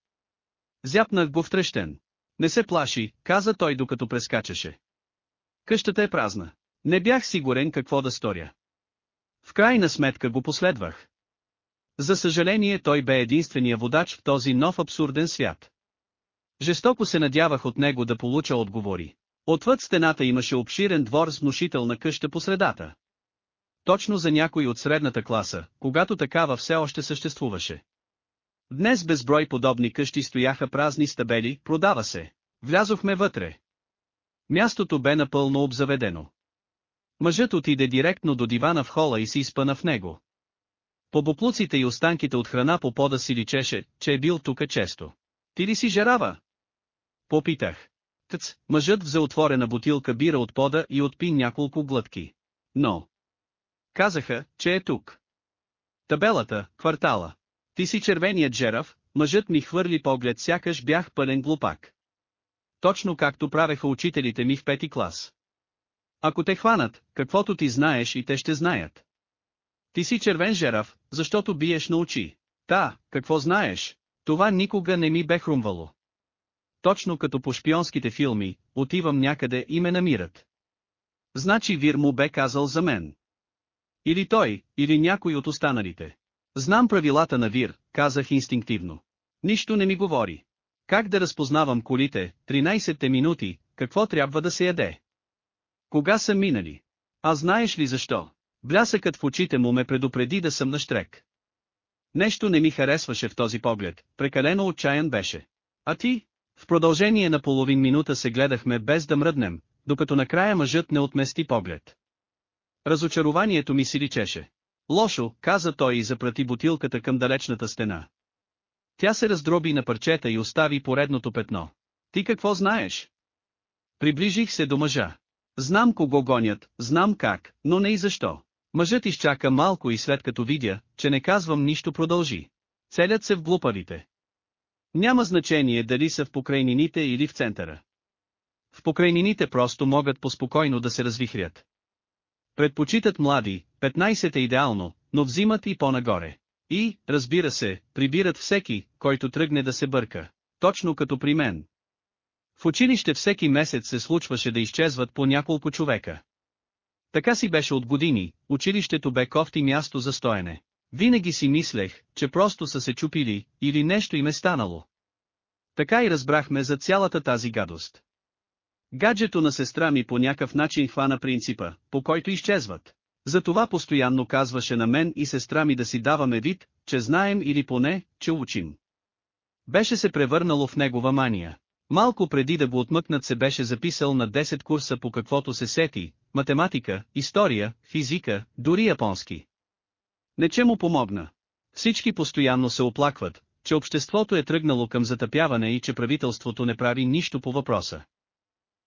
S1: Зяпнах го втрещен. Не се плаши, каза той докато прескачаше. Къщата е празна. Не бях сигурен какво да сторя. В крайна сметка го последвах. За съжаление той бе единствения водач в този нов абсурден свят. Жестоко се надявах от него да получа отговори. Отвъд стената имаше обширен двор с внушителна къща по средата точно за някой от средната класа, когато такава все още съществуваше. Днес безброй подобни къщи стояха празни стабели, продава се. Влязохме вътре. Мястото бе напълно обзаведено. Мъжът отиде директно до дивана в хола и се изпъна в него. По буклуците и останките от храна по пода си личеше, че е бил тука често. Ти ли си жерава? Попитах. Тъц, мъжът взе отворена бутилка бира от пода и отпи няколко глътки. Но, Казаха, че е тук. Табелата, квартала. Ти си червеният жерав, мъжът ми хвърли поглед сякаш бях пълен глупак. Точно както правеха учителите ми в пети клас. Ако те хванат, каквото ти знаеш и те ще знаят. Ти си червен жерав, защото биеш на очи. Та, какво знаеш, това никога не ми бе хрумвало. Точно като по шпионските филми, отивам някъде и ме намират. Значи Вир му бе казал за мен. Или той, или някой от останалите. Знам правилата на Вир, казах инстинктивно. Нищо не ми говори. Как да разпознавам колите, 13-те минути, какво трябва да се яде? Кога са минали? А знаеш ли защо? Блясъкът в очите му ме предупреди да съм на штрек. Нещо не ми харесваше в този поглед, прекалено отчаян беше. А ти? В продължение на половин минута се гледахме без да мръднем, докато накрая мъжът не отмести поглед. Разочарованието ми си личеше. Лошо, каза той и запрати бутилката към далечната стена. Тя се раздроби на парчета и остави поредното петно. Ти какво знаеш? Приближих се до мъжа. Знам кого гонят, знам как, но не и защо. Мъжът изчака малко и след като видя, че не казвам нищо продължи. Целят се в глупавите. Няма значение дали са в покрайнините или в центъра. В покрайнините просто могат поспокойно да се развихрят. Предпочитат млади, 15 е идеално, но взимат и по-нагоре. И, разбира се, прибират всеки, който тръгне да се бърка. Точно като при мен. В училище всеки месец се случваше да изчезват по няколко човека. Така си беше от години, училището бе кофти място за стоене. Винаги си мислех, че просто са се чупили, или нещо им е станало. Така и разбрахме за цялата тази гадост. Гаджето на сестра ми по някакъв начин хвана принципа, по който изчезват. Затова постоянно казваше на мен и сестра ми да си даваме вид, че знаем или поне, че учим. Беше се превърнало в негова мания. Малко преди да го отмъкнат се беше записал на 10 курса по каквото се сети, математика, история, физика, дори японски. Не че му помогна. Всички постоянно се оплакват, че обществото е тръгнало към затъпяване и че правителството не прави нищо по въпроса.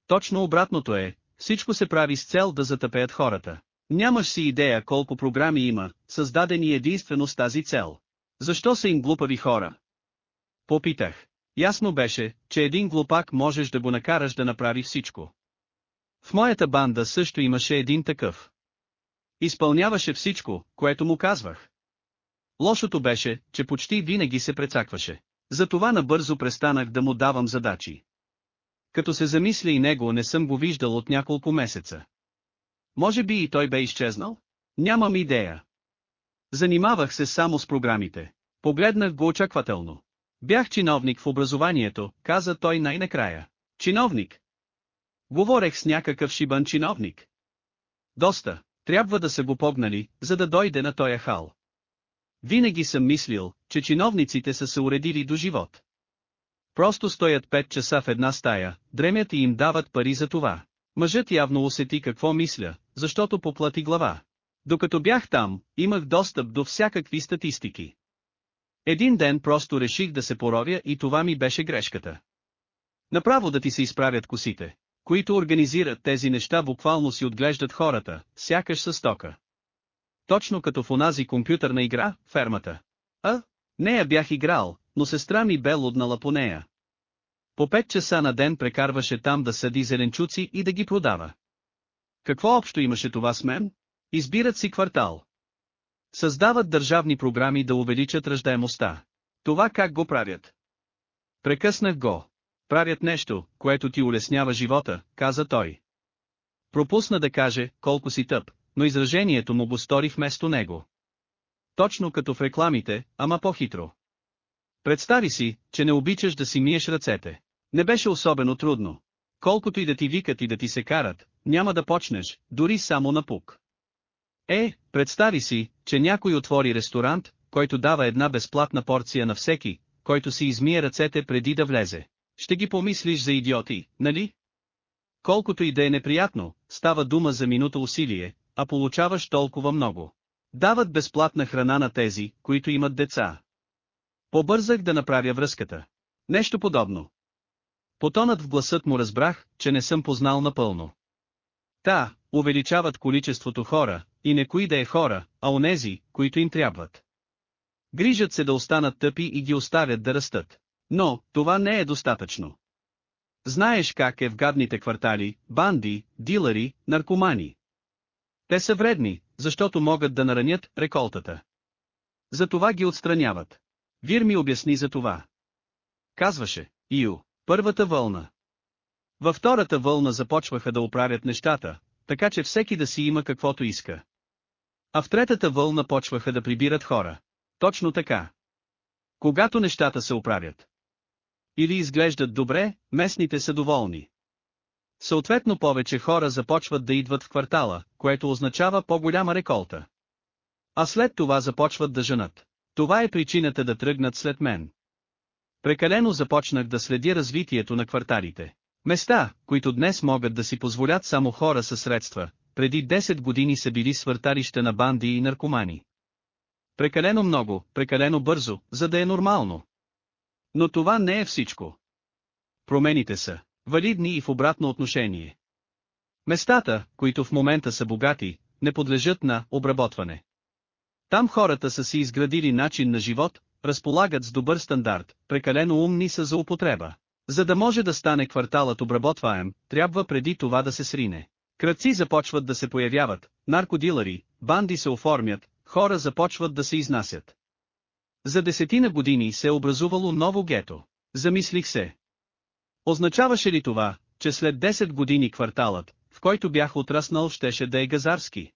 S1: Точно обратното е, всичко се прави с цел да затъпеят хората. Нямаш си идея колко програми има, създадени единствено с тази цел. Защо са им глупави хора? Попитах. Ясно беше, че един глупак можеш да го накараш да направи всичко. В моята банда също имаше един такъв. Изпълняваше всичко, което му казвах. Лошото беше, че почти винаги се прецакваше. Затова набързо престанах да му давам задачи. Като се замисля и него не съм го виждал от няколко месеца. Може би и той бе изчезнал? Нямам идея. Занимавах се само с програмите. Погледнах го очаквателно. Бях чиновник в образованието, каза той най-накрая. Чиновник. Говорех с някакъв шибан чиновник. Доста, трябва да са го погнали, за да дойде на тоя хал. Винаги съм мислил, че чиновниците са се уредили до живот. Просто стоят 5 часа в една стая, дремят и им дават пари за това. Мъжът явно усети какво мисля, защото поплати глава. Докато бях там, имах достъп до всякакви статистики. Един ден просто реших да се поровя и това ми беше грешката. Направо да ти се изправят косите, които организират тези неща буквално си отглеждат хората, сякаш със стока. Точно като в онази компютърна игра, фермата. А, нея бях играл, но сестра ми бе луднала по нея, по 5 часа на ден прекарваше там да съди зеленчуци и да ги продава. Какво общо имаше това с мен? Избират си квартал. Създават държавни програми да увеличат ръждаемостта. Това как го правят? Прекъснах го. Правят нещо, което ти улеснява живота, каза той. Пропусна да каже, колко си тъп, но изражението му го стори вместо него. Точно като в рекламите, ама по-хитро. Представи си, че не обичаш да си миеш ръцете. Не беше особено трудно. Колкото и да ти викат и да ти се карат, няма да почнеш, дори само на пук. Е, представи си, че някой отвори ресторант, който дава една безплатна порция на всеки, който си измие ръцете преди да влезе. Ще ги помислиш за идиоти, нали? Колкото и да е неприятно, става дума за минута усилие, а получаваш толкова много. Дават безплатна храна на тези, които имат деца. Побързах да направя връзката. Нещо подобно. Потонът в гласът му разбрах, че не съм познал напълно. Та, увеличават количеството хора, и не кои да е хора, а онези, които им трябват. Грижат се да останат тъпи и ги оставят да растат. Но, това не е достатъчно. Знаеш как е в гадните квартали, банди, дилари, наркомани. Те са вредни, защото могат да наранят реколтата. Затова ги отстраняват. Вир ми обясни за това. Казваше, Ио, Първата вълна. Във втората вълна започваха да оправят нещата, така че всеки да си има каквото иска. А в третата вълна почваха да прибират хора. Точно така. Когато нещата се оправят. Или изглеждат добре, местните са доволни. Съответно повече хора започват да идват в квартала, което означава по-голяма реколта. А след това започват да женат. Това е причината да тръгнат след мен. Прекалено започнах да следя развитието на кварталите. Места, които днес могат да си позволят само хора със средства, преди 10 години са били свърталища на банди и наркомани. Прекалено много, прекалено бързо, за да е нормално. Но това не е всичко. Промените са валидни и в обратно отношение. Местата, които в момента са богати, не подлежат на обработване. Там хората са си изградили начин на живот, разполагат с добър стандарт, прекалено умни са за употреба. За да може да стане кварталът обработваем, трябва преди това да се срине. Кръци започват да се появяват, наркодилари, банди се оформят, хора започват да се изнасят. За десетина години се е образувало ново гето. Замислих се. Означаваше ли това, че след 10 години кварталът, в който бях отраснал щеше да е газарски?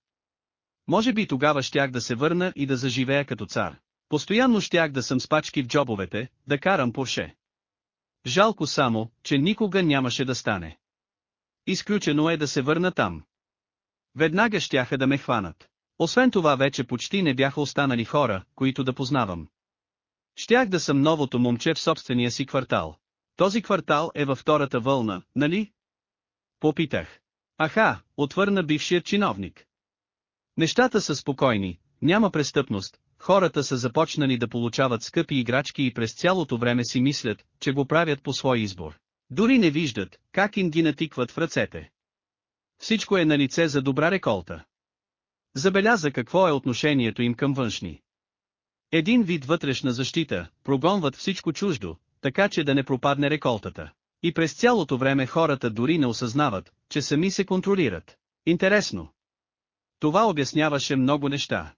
S1: Може би тогава щях да се върна и да заживея като цар. Постоянно щях да съм с пачки в джобовете, да карам Порше. Жалко само, че никога нямаше да стане. Изключено е да се върна там. Веднага щяха да ме хванат. Освен това вече почти не бяха останали хора, които да познавам. Щях да съм новото момче в собствения си квартал. Този квартал е във втората вълна, нали? Попитах. Аха, отвърна бившият чиновник. Нещата са спокойни, няма престъпност, Хората са започнали да получават скъпи играчки и през цялото време си мислят, че го правят по свой избор. Дори не виждат, как им ги натикват в ръцете. Всичко е на лице за добра реколта. Забеляза какво е отношението им към външни. Един вид вътрешна защита, прогонват всичко чуждо, така че да не пропадне реколтата. И през цялото време хората дори не осъзнават, че сами се контролират. Интересно. Това обясняваше много неща.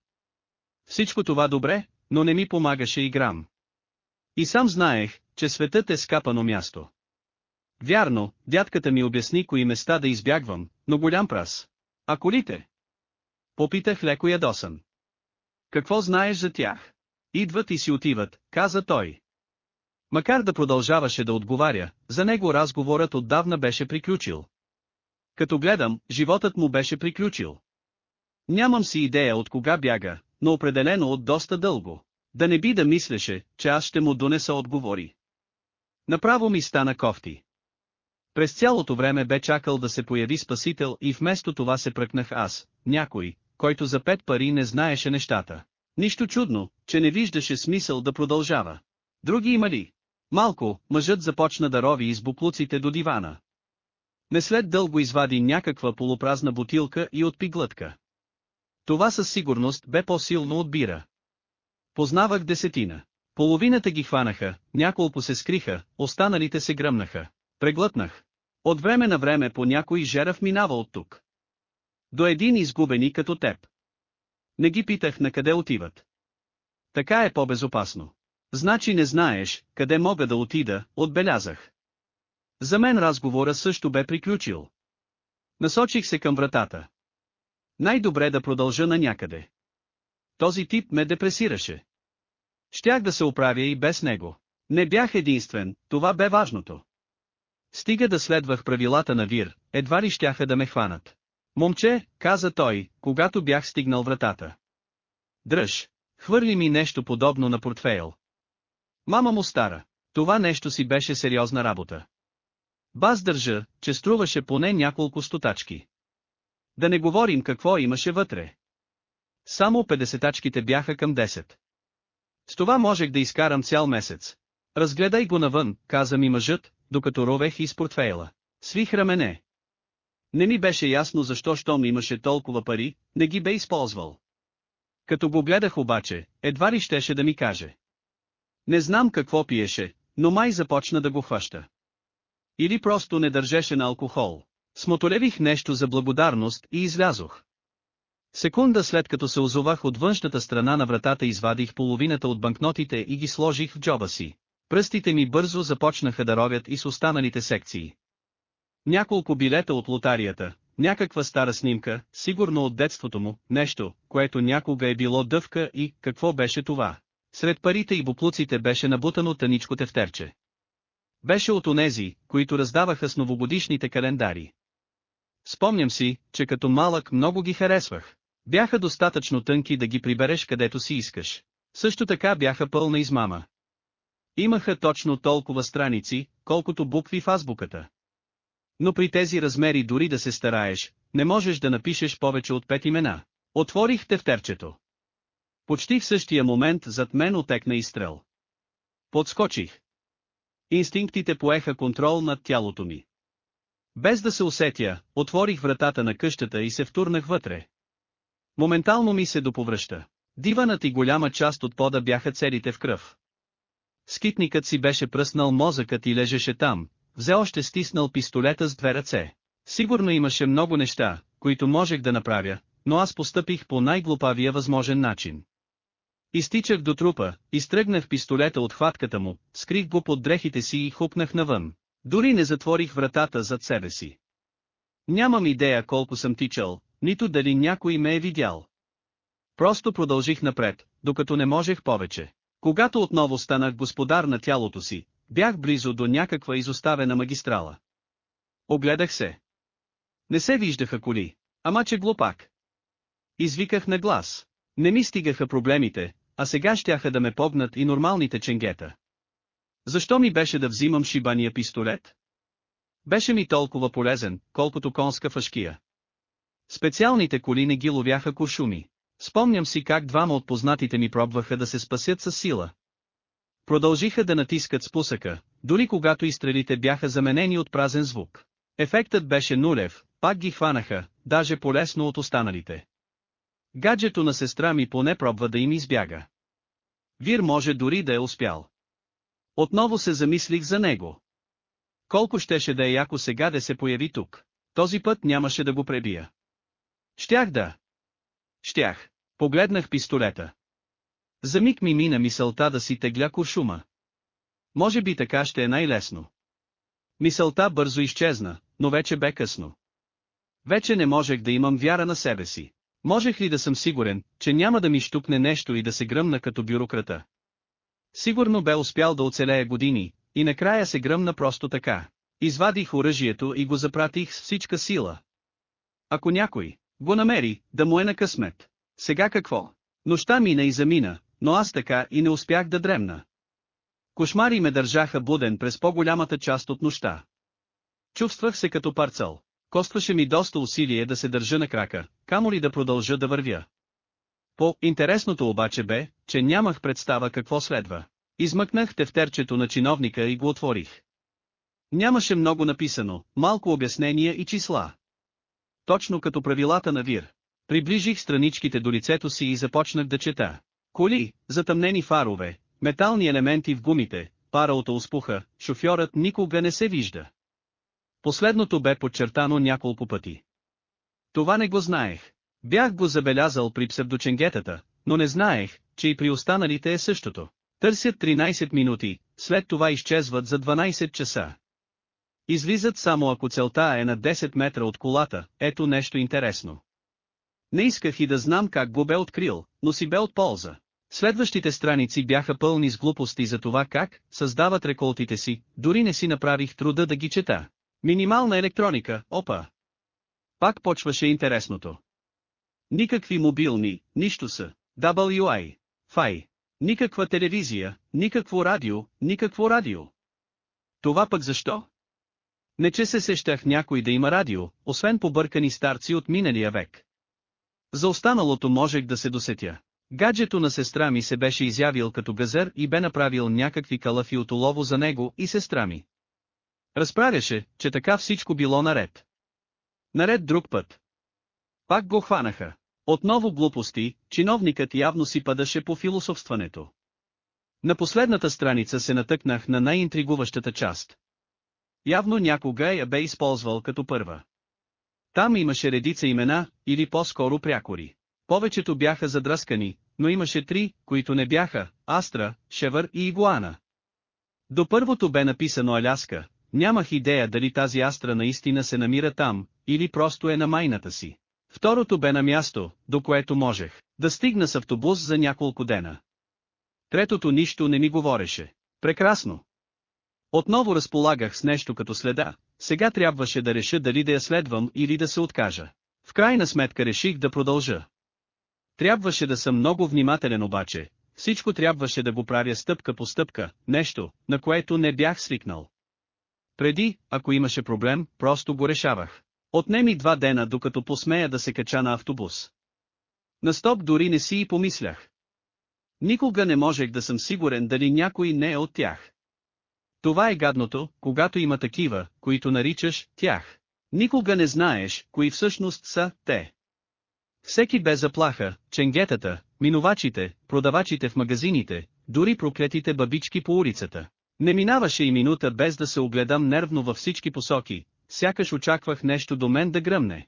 S1: Всичко това добре, но не ми помагаше и грам. И сам знаех, че светът е скапано място. Вярно, дядката ми обясни кои места да избягвам, но голям праз. А колите? Попитах леко ядосан. Какво знаеш за тях? Идват и си отиват, каза той. Макар да продължаваше да отговаря, за него разговорът отдавна беше приключил. Като гледам, животът му беше приключил. Нямам си идея от кога бяга, но определено от доста дълго. Да не би да мислеше, че аз ще му донеса отговори. Направо ми стана кофти. През цялото време бе чакал да се появи спасител и вместо това се пръкнах аз, някой, който за пет пари не знаеше нещата. Нищо чудно, че не виждаше смисъл да продължава. Други има ли? Малко, мъжът започна да рови из буклуците до дивана. Не след дълго извади някаква полупразна бутилка и отпи глътка. Това със сигурност бе по-силно от бира. Познавах десетина. Половината ги хванаха, няколко се скриха, останалите се гръмнаха. Преглътнах. От време на време по някой жерав минава от тук. До един изгубени като теб. Не ги питах на къде отиват. Така е по-безопасно. Значи не знаеш, къде мога да отида, отбелязах. За мен разговора също бе приключил. Насочих се към вратата. Най-добре да продължа на някъде. Този тип ме депресираше. Щях да се оправя и без него. Не бях единствен, това бе важното. Стига да следвах правилата на Вир, едва ли щяха да ме хванат. Момче, каза той, когато бях стигнал вратата. Дръж, хвърли ми нещо подобно на портфейл. Мама му стара, това нещо си беше сериозна работа. Баз държа, че струваше поне няколко стотачки. Да не говорим какво имаше вътре. Само 50-тачките бяха към 10. С това можех да изкарам цял месец. Разгледай го навън, каза ми мъжът, докато ровех из портфейла. Свих рамене. Не ми беше ясно защо щом имаше толкова пари, не ги бе използвал. Като го гледах обаче, едва ли щеше да ми каже. Не знам какво пиеше, но май започна да го хваща. Или просто не държеше на алкохол. Смотолевих нещо за благодарност и излязох. Секунда след като се озовах от външната страна на вратата извадих половината от банкнотите и ги сложих в джоба си. Пръстите ми бързо започнаха да ровят и с останалите секции. Няколко билета от лотарията, някаква стара снимка, сигурно от детството му, нещо, което някога е било дъвка и какво беше това. Сред парите и буплуците беше набутано таничко тефтерче. Беше от онези, които раздаваха с новогодишните календари. Спомням си, че като малък много ги харесвах. Бяха достатъчно тънки да ги прибереш където си искаш. Също така бяха пълна измама. Имаха точно толкова страници, колкото букви в азбуката. Но при тези размери дори да се стараеш, не можеш да напишеш повече от пет имена. Отворих тефтерчето. Почти в същия момент зад мен отекна изстрел. Подскочих. Инстинктите поеха контрол над тялото ми. Без да се усетя, отворих вратата на къщата и се втурнах вътре. Моментално ми се доповръща. Диванът и голяма част от пода бяха целите в кръв. Скитникът си беше пръснал мозъкът и лежеше там, Взе още стиснал пистолета с две ръце. Сигурно имаше много неща, които можех да направя, но аз постъпих по най-глупавия възможен начин. Изтичах до трупа, изтръгнах пистолета от хватката му, скрих го под дрехите си и хупнах навън. Дори не затворих вратата зад себе си. Нямам идея колко съм тичал, нито дали някой ме е видял. Просто продължих напред, докато не можех повече. Когато отново станах господар на тялото си, бях близо до някаква изоставена магистрала. Огледах се. Не се виждаха коли, ама че глупак. Извиках на глас. Не ми стигаха проблемите, а сега щяха да ме погнат и нормалните ченгета. Защо ми беше да взимам шибания пистолет? Беше ми толкова полезен, колкото конска фашкия. Специалните коли не ги ловяха кошуми. Спомням си как двама от познатите ми пробваха да се спасят със сила. Продължиха да натискат спусъка, дори когато изстрелите бяха заменени от празен звук. Ефектът беше нулев, пак ги хванаха, даже полесно от останалите. Гаджето на сестра ми поне пробва да им избяга. Вир може дори да е успял. Отново се замислих за него. Колко щеше да е яко сега да се появи тук. Този път нямаше да го пребия. Щях да. Щях. Погледнах пистолета. За миг ми мина мисълта да си тегля куршума. Може би така ще е най-лесно. Мисълта бързо изчезна, но вече бе късно. Вече не можех да имам вяра на себе си. Можех ли да съм сигурен, че няма да ми щукне нещо и да се гръмна като бюрократа? Сигурно бе успял да оцелее години, и накрая се гръмна просто така. Извадих оръжието и го запратих с всичка сила. Ако някой го намери, да му е на късмет. Сега какво? Нощта мина и замина, но аз така и не успях да дремна. Кошмари ме държаха буден през по-голямата част от нощта. Чувствах се като парцал. Костваше ми доста усилие да се държа на крака, камо ли да продължа да вървя. По-интересното обаче бе, че нямах представа какво следва. Измъкнах тефтерчето на чиновника и го отворих. Нямаше много написано, малко обяснения и числа. Точно като правилата на ВИР. Приближих страничките до лицето си и започнах да чета. Коли, затъмнени фарове, метални елементи в гумите, пара от успуха, шофьорът никога не се вижда. Последното бе подчертано няколко пъти. Това не го знаех. Бях го забелязал при псевдоченгетата, но не знаех, че и при останалите е същото. Търсят 13 минути, след това изчезват за 12 часа. Излизат само ако целта е на 10 метра от колата, ето нещо интересно. Не исках и да знам как го бе открил, но си бе от полза. Следващите страници бяха пълни с глупости за това как създават реколтите си, дори не си направих труда да ги чета. Минимална електроника, опа! Пак почваше интересното. Никакви мобилни, нищо са. WI. Фай. Никаква телевизия, никакво радио, никакво радио. Това пък защо? Не че се сещах някой да има радио, освен побъркани старци от миналия век. За останалото можех да се досетя. Гаджето на сестра ми се беше изявил като газер и бе направил някакви калафи от улово за него и сестра ми. Разправяше, че така всичко било наред. Наред друг път. Пак го хванаха. Отново глупости, чиновникът явно си падаше по философстването. На последната страница се натъкнах на най-интригуващата част. Явно някога я бе използвал като първа. Там имаше редица имена, или по-скоро прякори. Повечето бяха задръскани, но имаше три, които не бяха, Астра, Шевър и Игуана. До първото бе написано Аляска, нямах идея дали тази Астра наистина се намира там, или просто е на майната си. Второто бе на място, до което можех, да стигна с автобус за няколко дена. Третото нищо не ми говореше. Прекрасно. Отново разполагах с нещо като следа, сега трябваше да реша дали да я следвам или да се откажа. В крайна сметка реших да продължа. Трябваше да съм много внимателен обаче, всичко трябваше да го правя стъпка по стъпка, нещо, на което не бях свикнал. Преди, ако имаше проблем, просто го решавах. Отнеми два дена докато посмея да се кача на автобус. На стоп дори не си и помислях. Никога не можех да съм сигурен дали някой не е от тях. Това е гадното, когато има такива, които наричаш «тях». Никога не знаеш, кои всъщност са «те». Всеки бе заплаха, ченгетата, минувачите, продавачите в магазините, дори проклетите бабички по улицата. Не минаваше и минута без да се огледам нервно във всички посоки, сякаш очаквах нещо до мен да гръмне.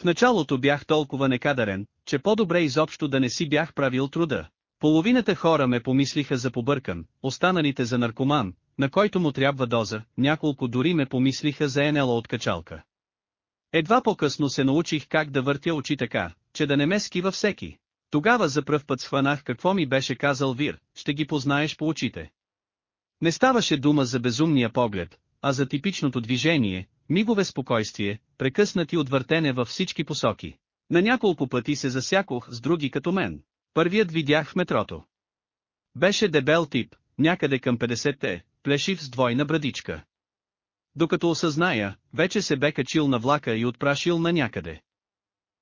S1: В началото бях толкова некадарен, че по-добре изобщо да не си бях правил труда. Половината хора ме помислиха за побъркан, останалите за наркоман, на който му трябва доза, няколко дори ме помислиха за енела от качалка. Едва по-късно се научих как да въртя очи така, че да не ме скива всеки. Тогава за пръв път схванах какво ми беше казал Вир, ще ги познаеш по очите. Не ставаше дума за безумния поглед, а за типичното движение, мигове спокойствие, прекъснати от въртене във всички посоки. На няколко пъти се засякох с други като мен. Първият видях в метрото. Беше дебел тип, някъде към 50-те, плешив с двойна брадичка. Докато осъзная, вече се бе качил на влака и отпрашил на някъде.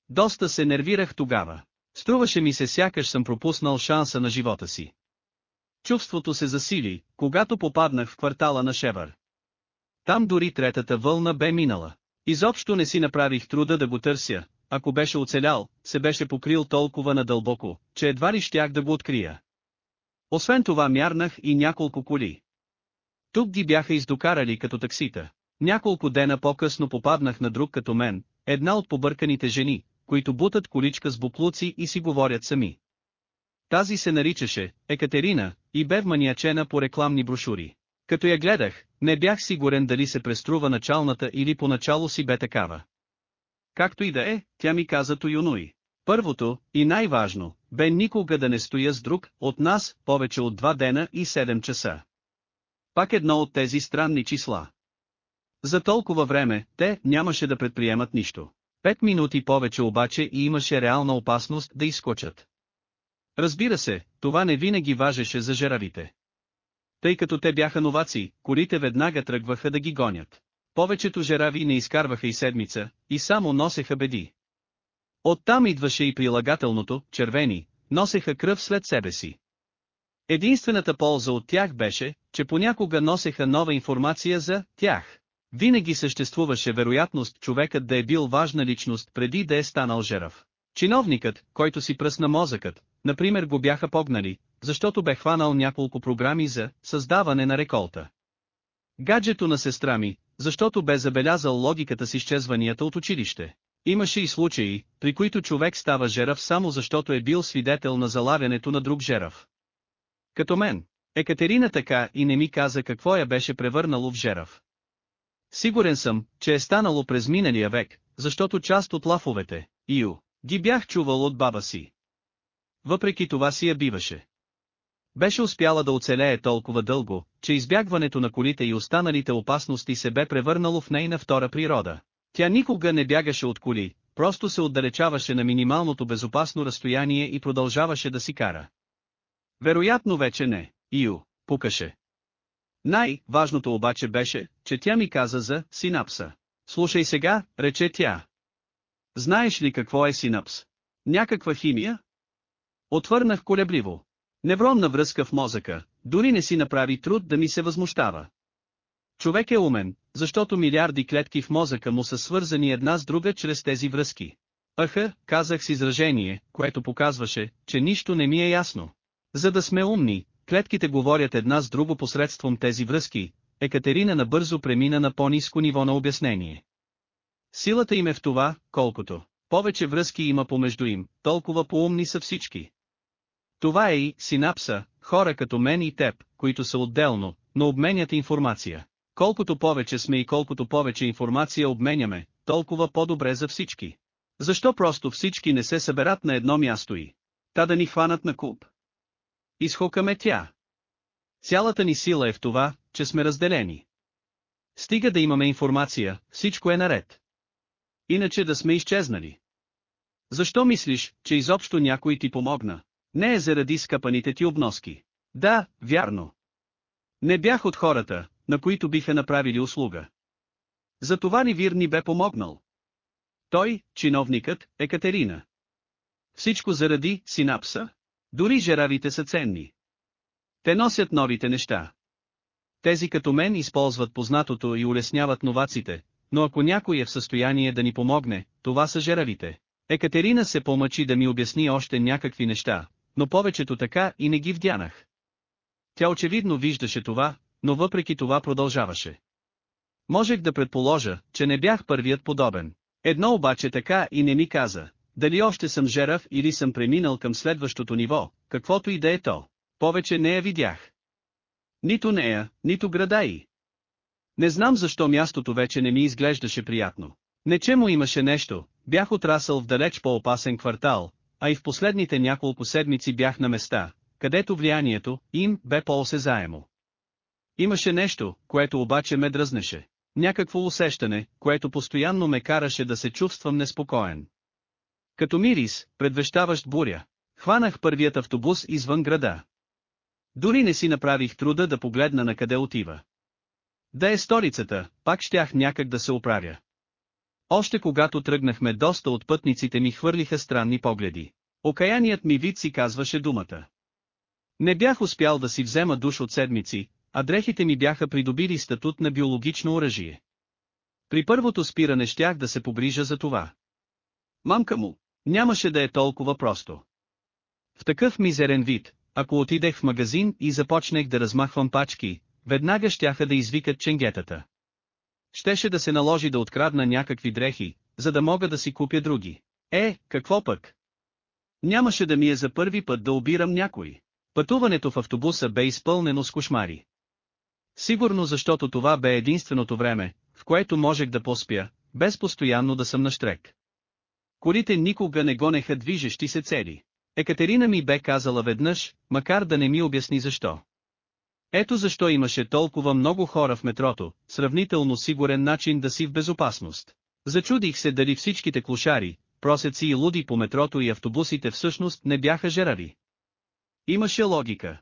S1: Доста се нервирах тогава. Струваше ми се сякаш съм пропуснал шанса на живота си. Чувството се засили, когато попаднах в квартала на Шевър. Там дори третата вълна бе минала. Изобщо не си направих труда да го търся, ако беше оцелял, се беше покрил толкова надълбоко, че едва ли щях да го открия. Освен това мярнах и няколко коли. Тук ги бяха издокарали като таксита. Няколко дена по-късно попаднах на друг като мен, една от побърканите жени, които бутат количка с буклуци и си говорят сами. Тази се наричаше Екатерина и бе вманячена по рекламни брошури. Като я гледах, не бях сигурен дали се преструва началната или поначало си бе такава. Както и да е, тя ми каза Тойонуи. Първото, и най-важно, бе никога да не стоя с друг, от нас, повече от два дена и 7 часа. Пак едно от тези странни числа. За толкова време, те нямаше да предприемат нищо. Пет минути повече обаче и имаше реална опасност да изкочат. Разбира се, това не винаги важеше за жеравите. Тъй като те бяха новаци, корите веднага тръгваха да ги гонят. Повечето жерави не изкарваха и седмица, и само носеха беди. Оттам идваше и прилагателното, червени, носеха кръв след себе си. Единствената полза от тях беше, че понякога носеха нова информация за тях. Винаги съществуваше вероятност човекът да е бил важна личност преди да е станал жерав. Чиновникът, който си пръсна мозъкът, например го бяха погнали, защото бе хванал няколко програми за създаване на реколта. Гаджето на сестра ми, защото бе забелязал логиката с изчезванията от училище. Имаше и случаи, при които човек става жерав само защото е бил свидетел на залавянето на друг жерав. Като мен, Екатерина така и не ми каза какво я беше превърнало в жерав. Сигурен съм, че е станало през миналия век, защото част от лафовете, Ио, ги бях чувал от баба си. Въпреки това си я биваше. Беше успяла да оцелее толкова дълго, че избягването на колите и останалите опасности се бе превърнало в нейна втора природа. Тя никога не бягаше от коли, просто се отдалечаваше на минималното безопасно разстояние и продължаваше да си кара. Вероятно вече не, Ио, пукаше. Най-важното обаче беше, че тя ми каза за синапса. Слушай сега, рече тя. Знаеш ли какво е синапс? Някаква химия? Отвърнах колебливо. Невронна връзка в мозъка, дори не си направи труд да ми се възмущава. Човек е умен, защото милиарди клетки в мозъка му са свързани една с друга чрез тези връзки. Аха, казах с изражение, което показваше, че нищо не ми е ясно. За да сме умни, клетките говорят една с друго посредством тези връзки, Екатерина набързо премина на по-низко ниво на обяснение. Силата им е в това, колкото повече връзки има помежду им, толкова поумни са всички. Това е и синапса, хора като мен и теб, които са отделно, но обменят информация. Колкото повече сме и колкото повече информация обменяме, толкова по-добре за всички. Защо просто всички не се съберат на едно място и? Та да ни хванат на куп. Изхукаме тя. Цялата ни сила е в това, че сме разделени. Стига да имаме информация, всичко е наред. Иначе да сме изчезнали. Защо мислиш, че изобщо някой ти помогна, не е заради скъпаните ти обноски. Да, вярно. Не бях от хората, на които биха направили услуга. За ни Нивир ни бе помогнал. Той, чиновникът, е Катерина. Всичко заради синапса. Дори жеравите са ценни. Те носят новите неща. Тези като мен използват познатото и улесняват новаците, но ако някой е в състояние да ни помогне, това са жеравите. Екатерина се помъчи да ми обясни още някакви неща, но повечето така и не ги вдянах. Тя очевидно виждаше това, но въпреки това продължаваше. Можех да предположа, че не бях първият подобен. Едно обаче така и не ми каза, дали още съм жерав или съм преминал към следващото ниво, каквото и да е то. Повече не я видях. Нито нея, нито града и. Не знам защо мястото вече не ми изглеждаше приятно. Не че му имаше нещо, бях отрасъл в далеч по-опасен квартал, а и в последните няколко седмици бях на места, където влиянието им бе по-осезаемо. Имаше нещо, което обаче ме дръзнеше. Някакво усещане, което постоянно ме караше да се чувствам неспокоен. Като мирис, предвещаващ буря, хванах първият автобус извън града. Дори не си направих труда да погледна на къде отива. Да е столицата, пак щях някак да се оправя. Още когато тръгнахме доста от пътниците ми хвърлиха странни погледи. Окаяният ми вид си казваше думата. Не бях успял да си взема душ от седмици, а дрехите ми бяха придобили статут на биологично оръжие. При първото спиране щях да се погрижа за това. Мамка му, нямаше да е толкова просто. В такъв мизерен вид, ако отидех в магазин и започнах да размахвам пачки, веднага щяха да извикат ченгетата. Щеше да се наложи да открадна някакви дрехи, за да мога да си купя други. Е, какво пък? Нямаше да ми е за първи път да обирам някой. Пътуването в автобуса бе изпълнено с кошмари. Сигурно защото това бе единственото време, в което можех да поспя, без постоянно да съм штрек. Корите никога не гонеха движещи се цели. Екатерина ми бе казала веднъж, макар да не ми обясни защо. Ето защо имаше толкова много хора в метрото, сравнително сигурен начин да си в безопасност. Зачудих се дали всичките клушари, просеци и луди по метрото и автобусите всъщност не бяха жерави. Имаше логика.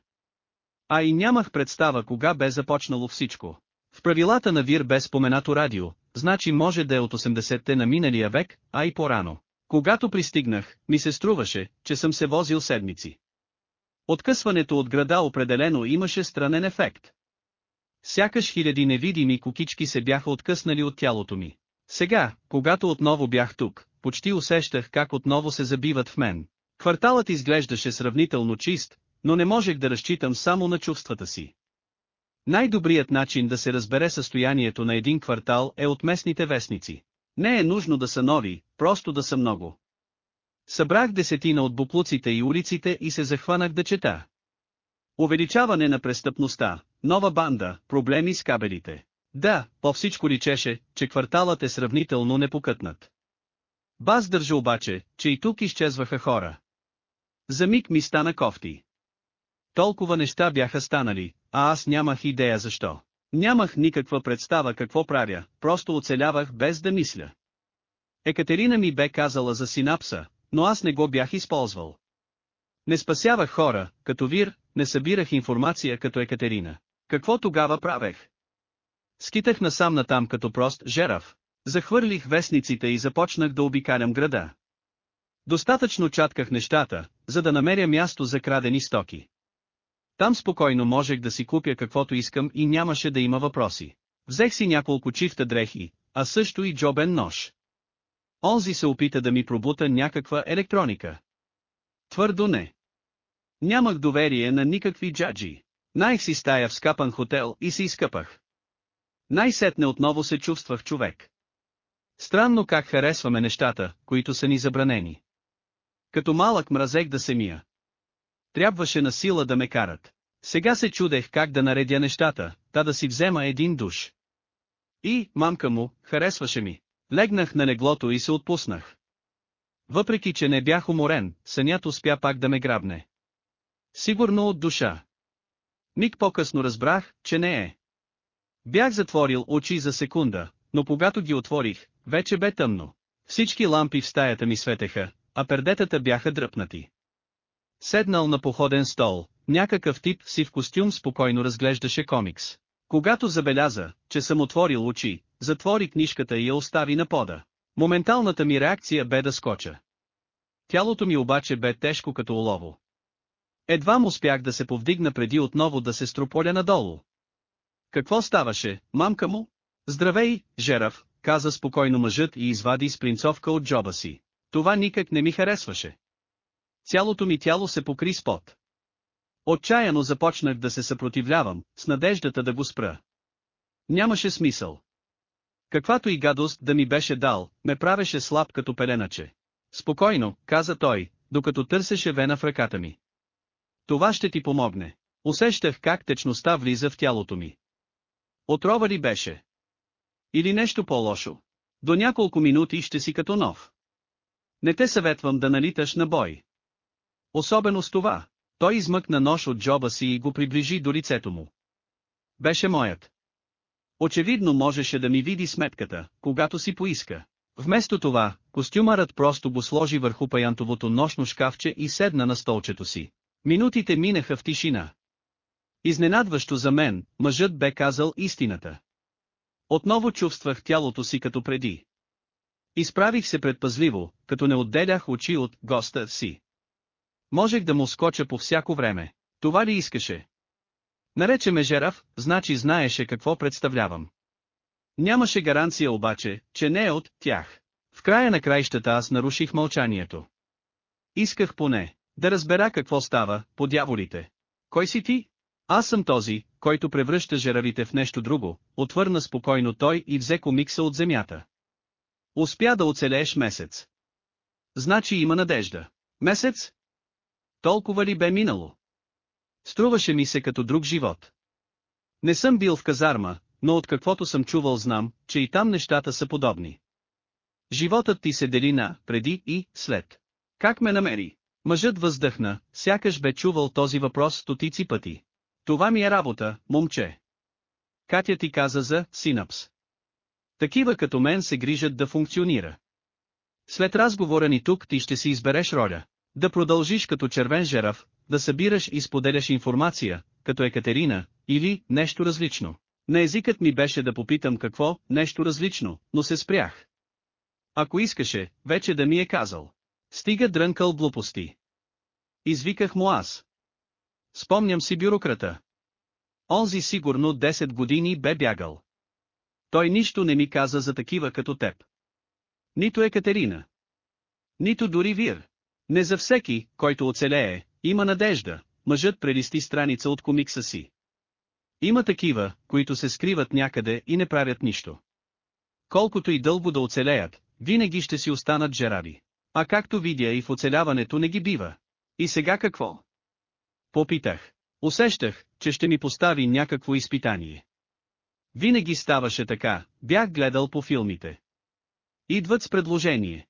S1: А и нямах представа кога бе започнало всичко. В правилата на Вир бе споменато радио, значи може да е от 80-те на миналия век, а и по-рано. Когато пристигнах, ми се струваше, че съм се возил седмици. Откъсването от града определено имаше странен ефект. Сякаш хиляди невидими кукички се бяха откъснали от тялото ми. Сега, когато отново бях тук, почти усещах как отново се забиват в мен. Кварталът изглеждаше сравнително чист, но не можех да разчитам само на чувствата си. Най-добрият начин да се разбере състоянието на един квартал е от местните вестници. Не е нужно да са нови, просто да са много. Събрах десетина от буклуците и улиците и се захванах да чета. Увеличаване на престъпността, нова банда, проблеми с кабелите. Да, по-всичко личеше, че кварталът е сравнително непокътнат. Баз държа обаче, че и тук изчезваха хора. За миг ми стана кофти. Толкова неща бяха станали, а аз нямах идея защо. Нямах никаква представа какво правя, просто оцелявах без да мисля. Екатерина ми бе казала за синапса, но аз не го бях използвал. Не спасявах хора, като Вир, не събирах информация като Екатерина. Какво тогава правех? Скитах насам натам като прост жерав. Захвърлих вестниците и започнах да обикалям града. Достатъчно чатках нещата, за да намеря място за крадени стоки. Там спокойно можех да си купя каквото искам и нямаше да има въпроси. Взех си няколко чифта дрехи, а също и джобен нож. Онзи се опита да ми пробута някаква електроника. Твърдо не. Нямах доверие на никакви джаджи. Найх си стая в скапан хотел и се изкъпах. Най-сетне отново се чувствах човек. Странно как харесваме нещата, които са ни забранени. Като малък мразех да се мия. Трябваше на сила да ме карат. Сега се чудех как да наредя нещата, та да си взема един душ. И, мамка му, харесваше ми. Легнах на неглото и се отпуснах. Въпреки, че не бях уморен, сънят успя пак да ме грабне. Сигурно от душа. Миг по-късно разбрах, че не е. Бях затворил очи за секунда, но когато ги отворих, вече бе тъмно. Всички лампи в стаята ми светеха, а пердетата бяха дръпнати. Седнал на походен стол, някакъв тип си в костюм спокойно разглеждаше комикс. Когато забеляза, че съм отворил очи, затвори книжката и я остави на пода. Моменталната ми реакция бе да скоча. Тялото ми обаче бе тежко като олово. Едва му успях да се повдигна преди отново да се строполя надолу. Какво ставаше, мамка му? Здравей, Жерав, каза спокойно мъжът и извади спринцовка от джоба си. Това никак не ми харесваше. Цялото ми тяло се покри с пот. Отчаяно започнах да се съпротивлявам, с надеждата да го спра. Нямаше смисъл. Каквато и гадост да ми беше дал, ме правеше слаб като пеленаче. Спокойно, каза той, докато търсеше вена в ръката ми. Това ще ти помогне. Усещах как течността влиза в тялото ми. Отрова ли беше? Или нещо по-лошо? До няколко минути ще си като нов. Не те съветвам да налиташ на бой. Особено с това, той измъкна нож от джоба си и го приближи до лицето му. Беше моят. Очевидно можеше да ми види сметката, когато си поиска. Вместо това, костюмарът просто го сложи върху паянтовото нощно шкафче и седна на столчето си. Минутите минаха в тишина. Изненадващо за мен, мъжът бе казал истината. Отново чувствах тялото си като преди. Изправих се предпазливо, като не отделях очи от госта си. Можех да му скоча по всяко време. Това ли искаше? Нарече ме жераф, значи знаеше какво представлявам. Нямаше гаранция обаче, че не е от тях. В края на краищата аз наруших мълчанието. Исках поне да разбера какво става, по дяволите. Кой си ти? Аз съм този, който превръща жеравите в нещо друго, отвърна спокойно той и взе комикса от земята. Успя да оцелееш месец. Значи има надежда. Месец? Толкова ли бе минало? Струваше ми се като друг живот. Не съм бил в казарма, но от каквото съм чувал знам, че и там нещата са подобни. Животът ти се дели на преди и след. Как ме намери? Мъжът въздъхна, сякаш бе чувал този въпрос стотици пъти. Това ми е работа, момче. Катя ти каза за синапс. Такива като мен се грижат да функционира. След разговора ни тук ти ще си избереш роля. Да продължиш като червен жерав, да събираш и споделяш информация, като Екатерина, или нещо различно. На езикът ми беше да попитам какво, нещо различно, но се спрях. Ако искаше, вече да ми е казал. Стига дрънкал глупости. Извиках му аз. Спомням си бюрократа. Онзи сигурно 10 години бе бягал. Той нищо не ми каза за такива като теб. Нито Екатерина. Нито дори Вир. Не за всеки, който оцелее, има надежда, мъжът прелисти страница от комикса си. Има такива, които се скриват някъде и не правят нищо. Колкото и дълго да оцелеят, винаги ще си останат жеради. А както видя и в оцеляването не ги бива. И сега какво? Попитах. Усещах, че ще ми постави някакво изпитание. Винаги ставаше така, бях гледал по филмите. Идват с предложение.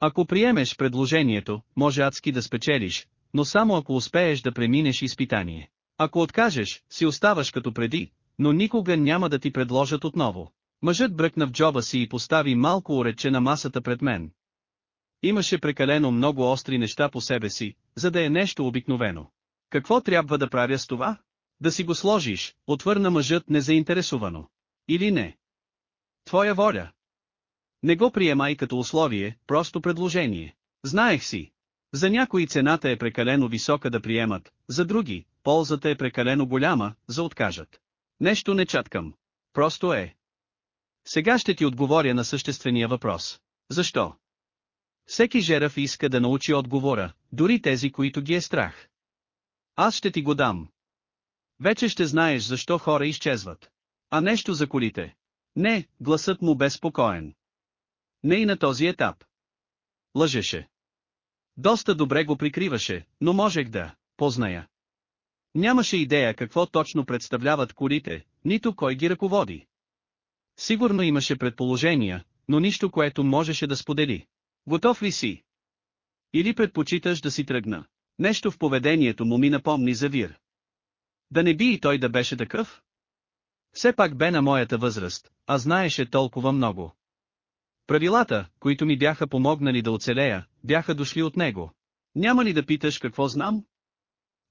S1: Ако приемеш предложението, може адски да спечелиш, но само ако успееш да преминеш изпитание. Ако откажеш, си оставаш като преди, но никога няма да ти предложат отново. Мъжът бръкна в джоба си и постави малко оредче на масата пред мен. Имаше прекалено много остри неща по себе си, за да е нещо обикновено. Какво трябва да правя с това? Да си го сложиш, отвърна мъжът незаинтересувано. Или не? Твоя воля. Не го приемай като условие, просто предложение. Знаех си, за някои цената е прекалено висока да приемат, за други, ползата е прекалено голяма, за откажат. Нещо не чаткам. Просто е. Сега ще ти отговоря на съществения въпрос. Защо? Всеки жерав иска да научи отговора, дори тези, които ги е страх. Аз ще ти го дам. Вече ще знаеш защо хора изчезват. А нещо за колите. Не, гласът му бе спокоен. Не и на този етап. Лъжеше. Доста добре го прикриваше, но можех да позная. Нямаше идея какво точно представляват колите, нито кой ги ръководи. Сигурно имаше предположения, но нищо което можеше да сподели. Готов ли си? Или предпочиташ да си тръгна? Нещо в поведението му ми напомни за вир. Да не би и той да беше такъв? Все пак бе на моята възраст, а знаеше толкова много. Правилата, които ми бяха помогнали да оцелея, бяха дошли от него. Няма ли да питаш какво знам?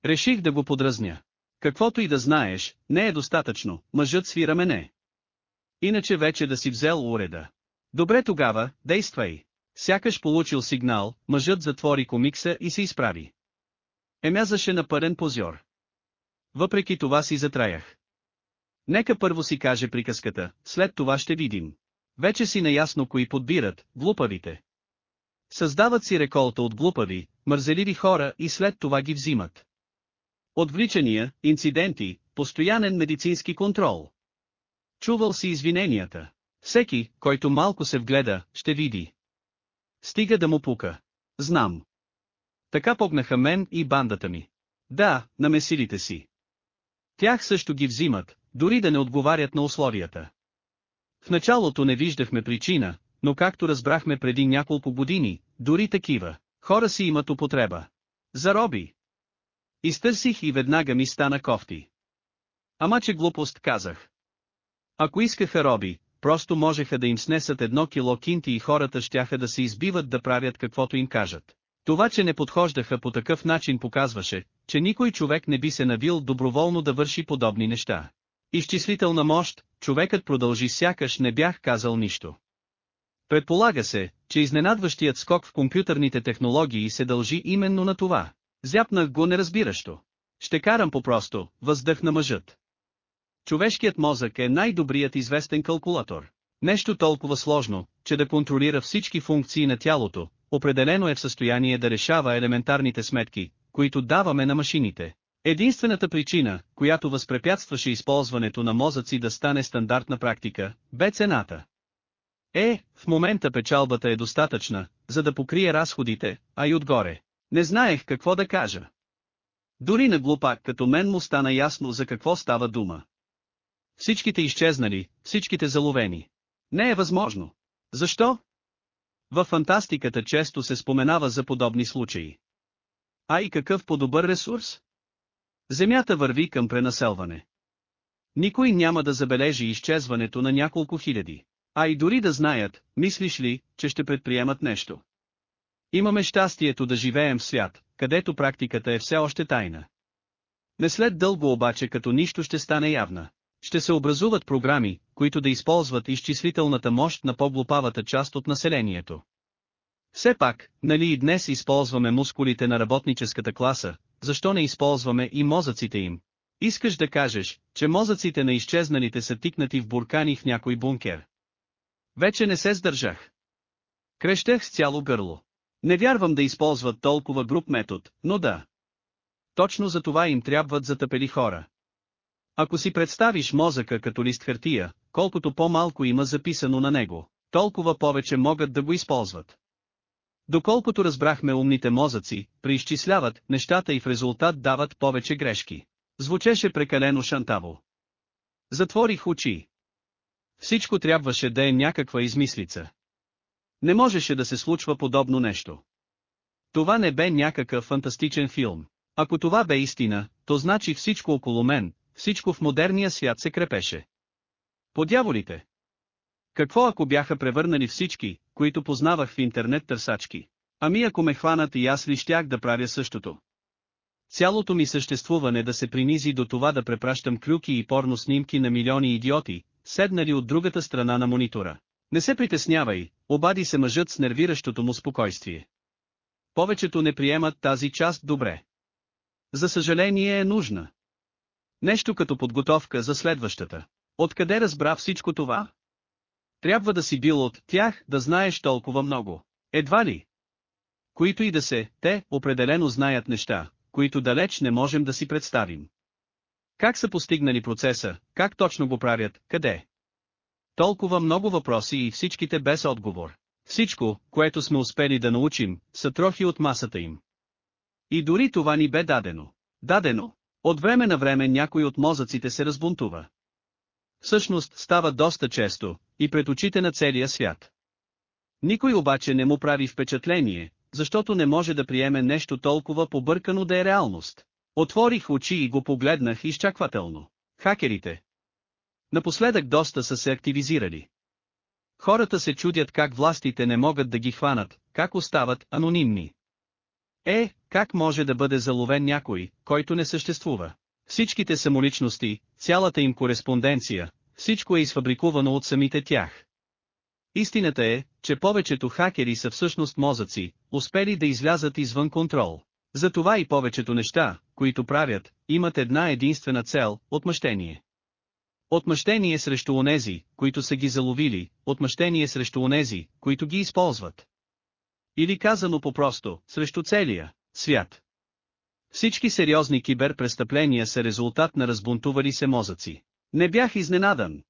S1: Реших да го подразня. Каквото и да знаеш, не е достатъчно, мъжът свира мене. Иначе вече да си взел уреда. Добре тогава, действай. Сякаш получил сигнал, мъжът затвори комикса и се изправи. Емязаше на пърен позор. Въпреки това си затраях. Нека първо си каже приказката, след това ще видим. Вече си наясно кои подбират, глупавите. Създават си реколта от глупави, мързеливи хора и след това ги взимат. Отвличания, инциденти, постоянен медицински контрол. Чувал си извиненията. Всеки, който малко се вгледа, ще види. Стига да му пука. Знам. Така погнаха мен и бандата ми. Да, намесилите си. Тях също ги взимат, дори да не отговарят на условията. В началото не виждахме причина, но както разбрахме преди няколко години, дори такива, хора си имат употреба. Зароби! Изтърсих и веднага ми стана кофти. Ама че глупост казах. Ако искаха роби, просто можеха да им снесат едно кило кинти и хората щяха да се избиват да правят каквото им кажат. Това, че не подхождаха по такъв начин показваше, че никой човек не би се навил доброволно да върши подобни неща. Изчислителна мощ, човекът продължи сякаш не бях казал нищо. Предполага се, че изненадващият скок в компютърните технологии се дължи именно на това. Зяпнах го неразбиращо. Ще карам по-просто, въздъхна мъжът. Човешкият мозък е най-добрият известен калкулатор. Нещо толкова сложно, че да контролира всички функции на тялото, определено е в състояние да решава елементарните сметки, които даваме на машините. Единствената причина, която възпрепятстваше използването на мозъци да стане стандартна практика, бе цената. Е, в момента печалбата е достатъчна, за да покрие разходите, а и отгоре. Не знаех какво да кажа. Дори на глупак като мен му стана ясно за какво става дума. Всичките изчезнали, всичките заловени. Не е възможно. Защо? Във фантастиката често се споменава за подобни случаи. А и какъв по-добър ресурс? Земята върви към пренаселване. Никой няма да забележи изчезването на няколко хиляди. А и дори да знаят, мислиш ли, че ще предприемат нещо. Имаме щастието да живеем в свят, където практиката е все още тайна. Не след дълго обаче като нищо ще стане явна. Ще се образуват програми, които да използват изчислителната мощ на по-глупавата част от населението. Все пак, нали и днес използваме мускулите на работническата класа, защо не използваме и мозъците им? Искаш да кажеш, че мозъците на изчезналите са тикнати в буркани в някой бункер. Вече не се сдържах. Крещех с цяло гърло. Не вярвам да използват толкова груп метод, но да. Точно за това им трябват затъпели хора. Ако си представиш мозъка като лист хартия, колкото по-малко има записано на него, толкова повече могат да го използват. Доколкото разбрахме умните мозъци, преизчисляват нещата и в резултат дават повече грешки. Звучеше прекалено шантаво. Затворих очи. Всичко трябваше да е някаква измислица. Не можеше да се случва подобно нещо. Това не бе някакъв фантастичен филм. Ако това бе истина, то значи всичко около мен, всичко в модерния свят се крепеше. Подяволите! Какво ако бяха превърнали всички, които познавах в интернет търсачки. Ами ако ме хванат и аз ли щях да правя същото? Цялото ми съществуване да се принизи до това да препращам клюки и порно снимки на милиони идиоти, седнали от другата страна на монитора. Не се притеснявай, обади се мъжът с нервиращото му спокойствие. Повечето не приемат тази част добре. За съжаление е нужна. Нещо като подготовка за следващата. Откъде разбра всичко това? Трябва да си бил от тях да знаеш толкова много. Едва ли? Които и да се, те определено знаят неща, които далеч не можем да си представим. Как са постигнали процеса, как точно го правят, къде? Толкова много въпроси и всичките без отговор. Всичко, което сме успели да научим, са трохи от масата им. И дори това ни бе дадено. Дадено. От време на време някой от мозъците се разбунтува. Всъщност става доста често, и пред очите на целия свят. Никой обаче не му прави впечатление, защото не може да приеме нещо толкова побъркано да е реалност. Отворих очи и го погледнах изчаквателно. Хакерите. Напоследък доста са се активизирали. Хората се чудят как властите не могат да ги хванат, как остават анонимни. Е, как може да бъде заловен някой, който не съществува? Всичките самоличности, цялата им кореспонденция, всичко е изфабрикувано от самите тях. Истината е, че повечето хакери са всъщност мозъци, успели да излязат извън контрол. Затова и повечето неща, които правят, имат една единствена цел – отмъщение. Отмъщение срещу онези, които са ги заловили, отмъщение срещу онези, които ги използват. Или казано по-просто, срещу целия свят. Всички сериозни киберпрестъпления са резултат на разбунтували се мозъци. Не бях изненадан.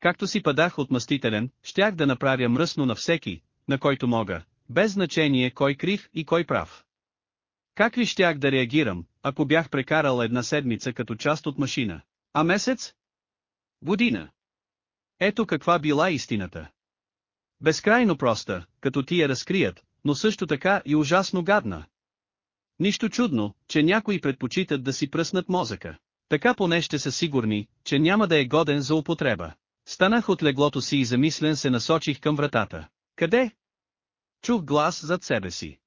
S1: Както си падах отмъстителен, щях да направя мръсно на всеки, на който мога, без значение кой крив и кой прав. Как ли щях да реагирам, ако бях прекарал една седмица като част от машина? А месец? Година. Ето каква била истината. Безкрайно проста, като ти я разкрият, но също така и ужасно гадна. Нищо чудно, че някои предпочитат да си пръснат мозъка. Така поне ще са сигурни, че няма да е годен за употреба. Станах от леглото си и замислен се насочих към вратата. Къде? Чух глас зад себе си.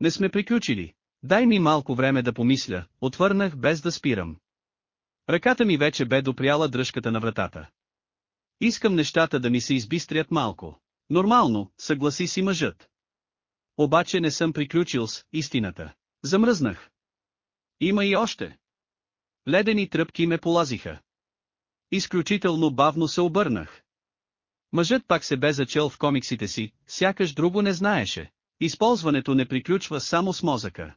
S1: Не сме приключили. Дай ми малко време да помисля, отвърнах без да спирам. Ръката ми вече бе допряла дръжката на вратата. Искам нещата да ми се избистрят малко. Нормално, съгласи си мъжът. Обаче не съм приключил с истината. Замръзнах. Има и още. Ледени тръпки ме полазиха. Изключително бавно се обърнах. Мъжът пак се бе зачел в комиксите си, сякаш друго не знаеше. Използването не приключва само с мозъка.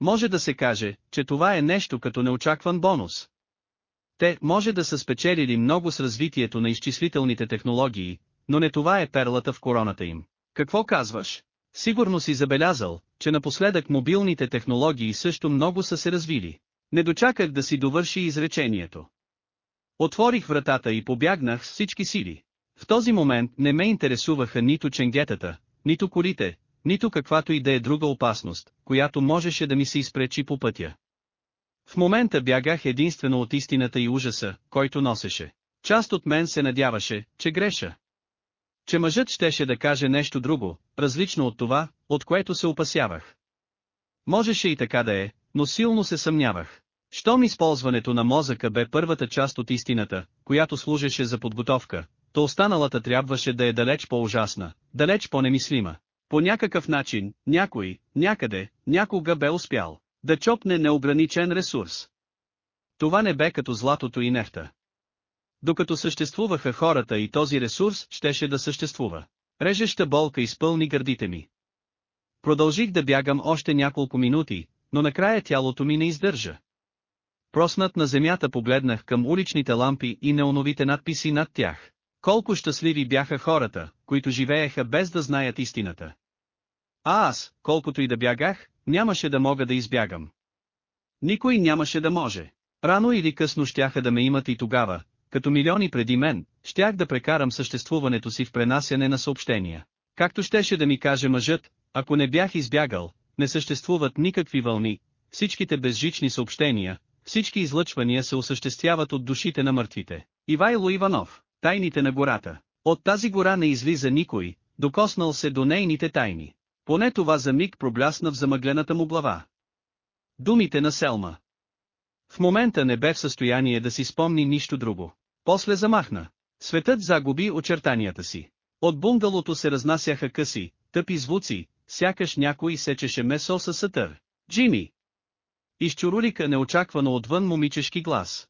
S1: Може да се каже, че това е нещо като неочакван бонус. Те може да са спечелили много с развитието на изчислителните технологии, но не това е перлата в короната им. Какво казваш? Сигурно си забелязал, че напоследък мобилните технологии също много са се развили. Не дочаках да си довърши изречението. Отворих вратата и побягнах с всички сили. В този момент не ме интересуваха нито ченгетата, нито колите, нито каквато и да е друга опасност, която можеше да ми се изпречи по пътя. В момента бягах единствено от истината и ужаса, който носеше. Част от мен се надяваше, че греша. Че мъжът щеше да каже нещо друго, различно от това, от което се опасявах. Можеше и така да е, но силно се съмнявах. Щом използването на мозъка бе първата част от истината, която служеше за подготовка, то останалата трябваше да е далеч по-ужасна, далеч по-немислима. По някакъв начин, някой, някъде, някога бе успял да чопне неограничен ресурс. Това не бе като златото и нефта. Докато съществуваха хората и този ресурс щеше да съществува. Режеща болка изпълни гърдите ми. Продължих да бягам още няколко минути, но накрая тялото ми не издържа. Проснат на земята погледнах към уличните лампи и неоновите надписи над тях. Колко щастливи бяха хората, които живееха без да знаят истината. А аз, колкото и да бягах, нямаше да мога да избягам. Никой нямаше да може. Рано или късно щяха да ме имат и тогава, като милиони преди мен, щях да прекарам съществуването си в пренасяне на съобщения. Както щеше да ми каже мъжът, ако не бях избягал, не съществуват никакви вълни, всичките безжични съобщения, всички излъчвания се осъществяват от душите на мъртвите. Ивайло Иванов, тайните на гората. От тази гора не излиза никой, докоснал се до нейните тайни. Поне това за миг проблясна в замъглената му глава. Думите на Селма. В момента не бе в състояние да си спомни нищо друго. После замахна. Светът загуби очертанията си. От бунгалото се разнасяха къси, тъпи звуци, сякаш някой сечеше месо със сатър. Джими! Изчурулика неочаквано отвън момичешки глас.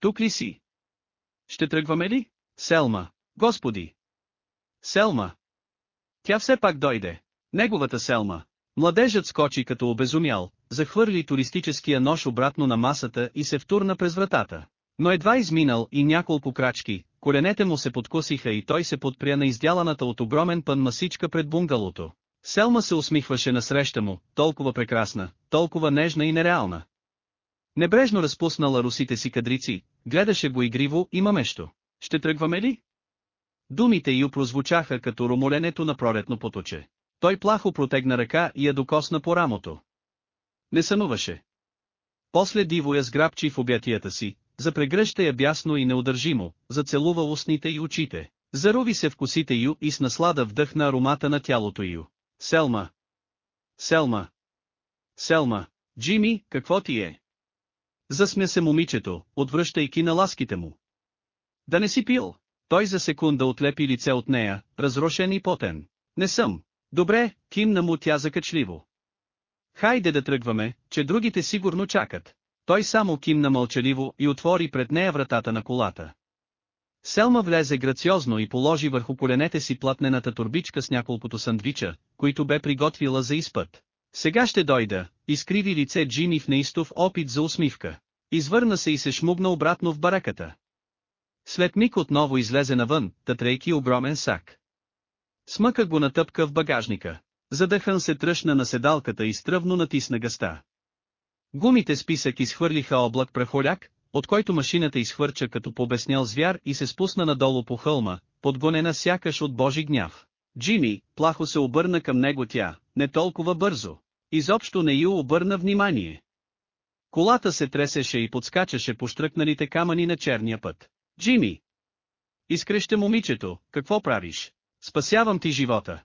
S1: Тук ли си? Ще тръгваме ли? Селма, господи! Селма! Тя все пак дойде. Неговата Селма. Младежът скочи като обезумял, захвърли туристическия нож обратно на масата и се втурна през вратата. Но едва изминал и няколко крачки, коленете му се подкосиха и той се подпря на издяланата от огромен пън масичка пред бунгалото. Селма се усмихваше насреща му, толкова прекрасна, толкова нежна и нереална. Небрежно разпуснала русите си кадрици, гледаше го игриво и мамещо. Ще тръгваме ли? Думите й прозвучаха като румоленето на пролетно поточе. Той плахо протегна ръка и я докосна по рамото. Не сънуваше. После диво я сграбчи в обятията си, запрегръща я бясно и неудържимо, зацелува устните и очите, заруви се в косите ю и с наслада вдъхна аромата на тялото ю. Селма. Селма. Селма. Джими, какво ти е? Засмя се момичето, отвръщайки на ласките му. Да не си пил. Той за секунда отлепи лице от нея, разрушен и потен. Не съм. Добре, кимна му тя закачливо. Хайде да тръгваме, че другите сигурно чакат. Той само кимна мълчаливо и отвори пред нея вратата на колата. Селма влезе грациозно и положи върху коленете си платнената турбичка с няколкото сандвича, които бе приготвила за изпът. Сега ще дойда, изкриви лице Джини в неистов опит за усмивка. Извърна се и се шмугна обратно в бараката. След миг отново излезе навън, тътрейки огромен сак. Смъка го натъпка в багажника. Задъхан се тръщна на седалката и стръвно натисна гъста. Гумите списък изхвърлиха облак прахоляк, от който машината изхвърча като побеснял звяр и се спусна надолу по хълма, подгонена сякаш от Божи гняв. Джими, плахо се обърна към него тя, не толкова бързо. Изобщо не й обърна внимание. Колата се тресеше и подскачаше по штръкналите камъни на черния път. Джими! Изкреща момичето, какво правиш? Спасявам ти живота!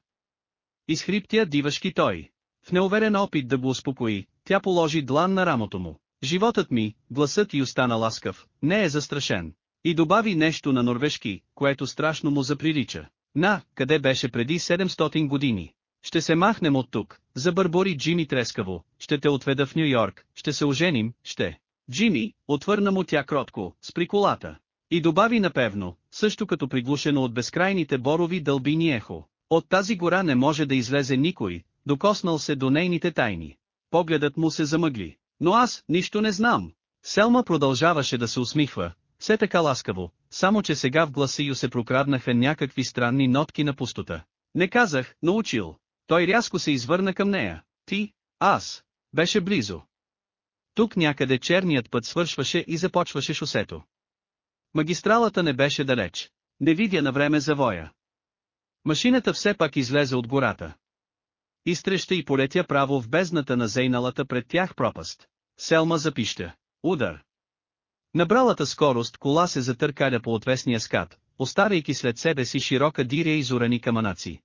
S1: Изхриптя дивашки той. В неуверен опит да го успокои, тя положи длан на рамото му. Животът ми, гласът й остана ласкав, не е застрашен. И добави нещо на норвежки, което страшно му заприлича. На, къде беше преди 700 години. Ще се махнем от тук, забърбори Джими трескаво, ще те отведа в Нью Йорк, ще се оженим, ще. Джими, отвърна му тя кротко, с приколата. И добави напевно, също като приглушено от безкрайните борови дълбини ехо. От тази гора не може да излезе никой, докоснал се до нейните тайни. Погледът му се замъгли. Но аз, нищо не знам. Селма продължаваше да се усмихва, все така ласкаво, само че сега в гласа ю се прокраднаха някакви странни нотки на пустота. Не казах, научил. Той рязко се извърна към нея. Ти, аз, беше близо. Тук някъде черният път свършваше и започваше шосето. Магистралата не беше далеч. Не видя на време завоя. Машината все пак излезе от гората изтреща и полетя право в бездната на зейналата пред тях пропаст. Селма запища. Удар. Набралата скорост кола се затъркаля по отвесния скат, остаряйки след себе си широка диря изорани каманаци.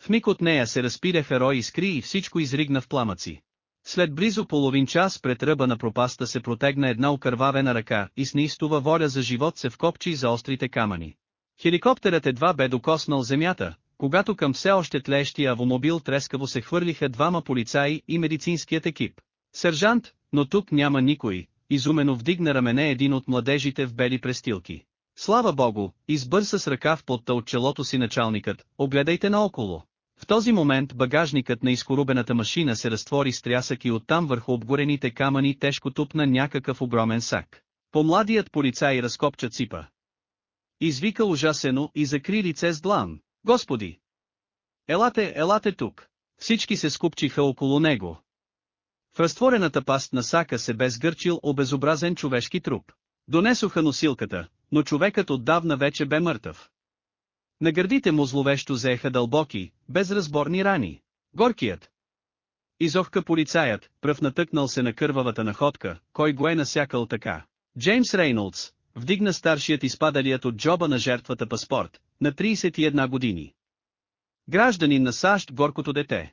S1: В миг от нея се разпиде ферой искри и всичко изригна в пламъци. След близо половин час пред ръба на пропаста се протегна една окървавена ръка и с неистова воля за живот се вкопчи за острите камъни. Хеликоптерът едва бе докоснал земята, когато към все още тлещия авомобил трескаво се хвърлиха двама полицаи и медицинският екип. Сержант, но тук няма никой, изумено вдигна рамене един от младежите в бели престилки. Слава богу, избърса с ръка в потта от челото си началникът, огледайте наоколо. В този момент багажникът на изкорубената машина се разтвори с трясък и оттам върху обгорените камъни тежко тупна някакъв огромен сак. По-младият полицай разкопча ципа. Извика ужасено и закри лице с длан. Господи! Елате, елате тук! Всички се скупчиха около него. В разтворената паст на сака се бе сгърчил обезобразен човешки труп. Донесоха носилката, но човекът отдавна вече бе мъртъв. На гърдите му зловещо заеха дълбоки, безразборни рани. Горкият. Изовка полицаят, пръв натъкнал се на кървавата находка, кой го е насякал така. Джеймс Рейнолдс, вдигна старшият изпадалият от джоба на жертвата паспорт, на 31 години. Гражданин на САЩ горкото дете.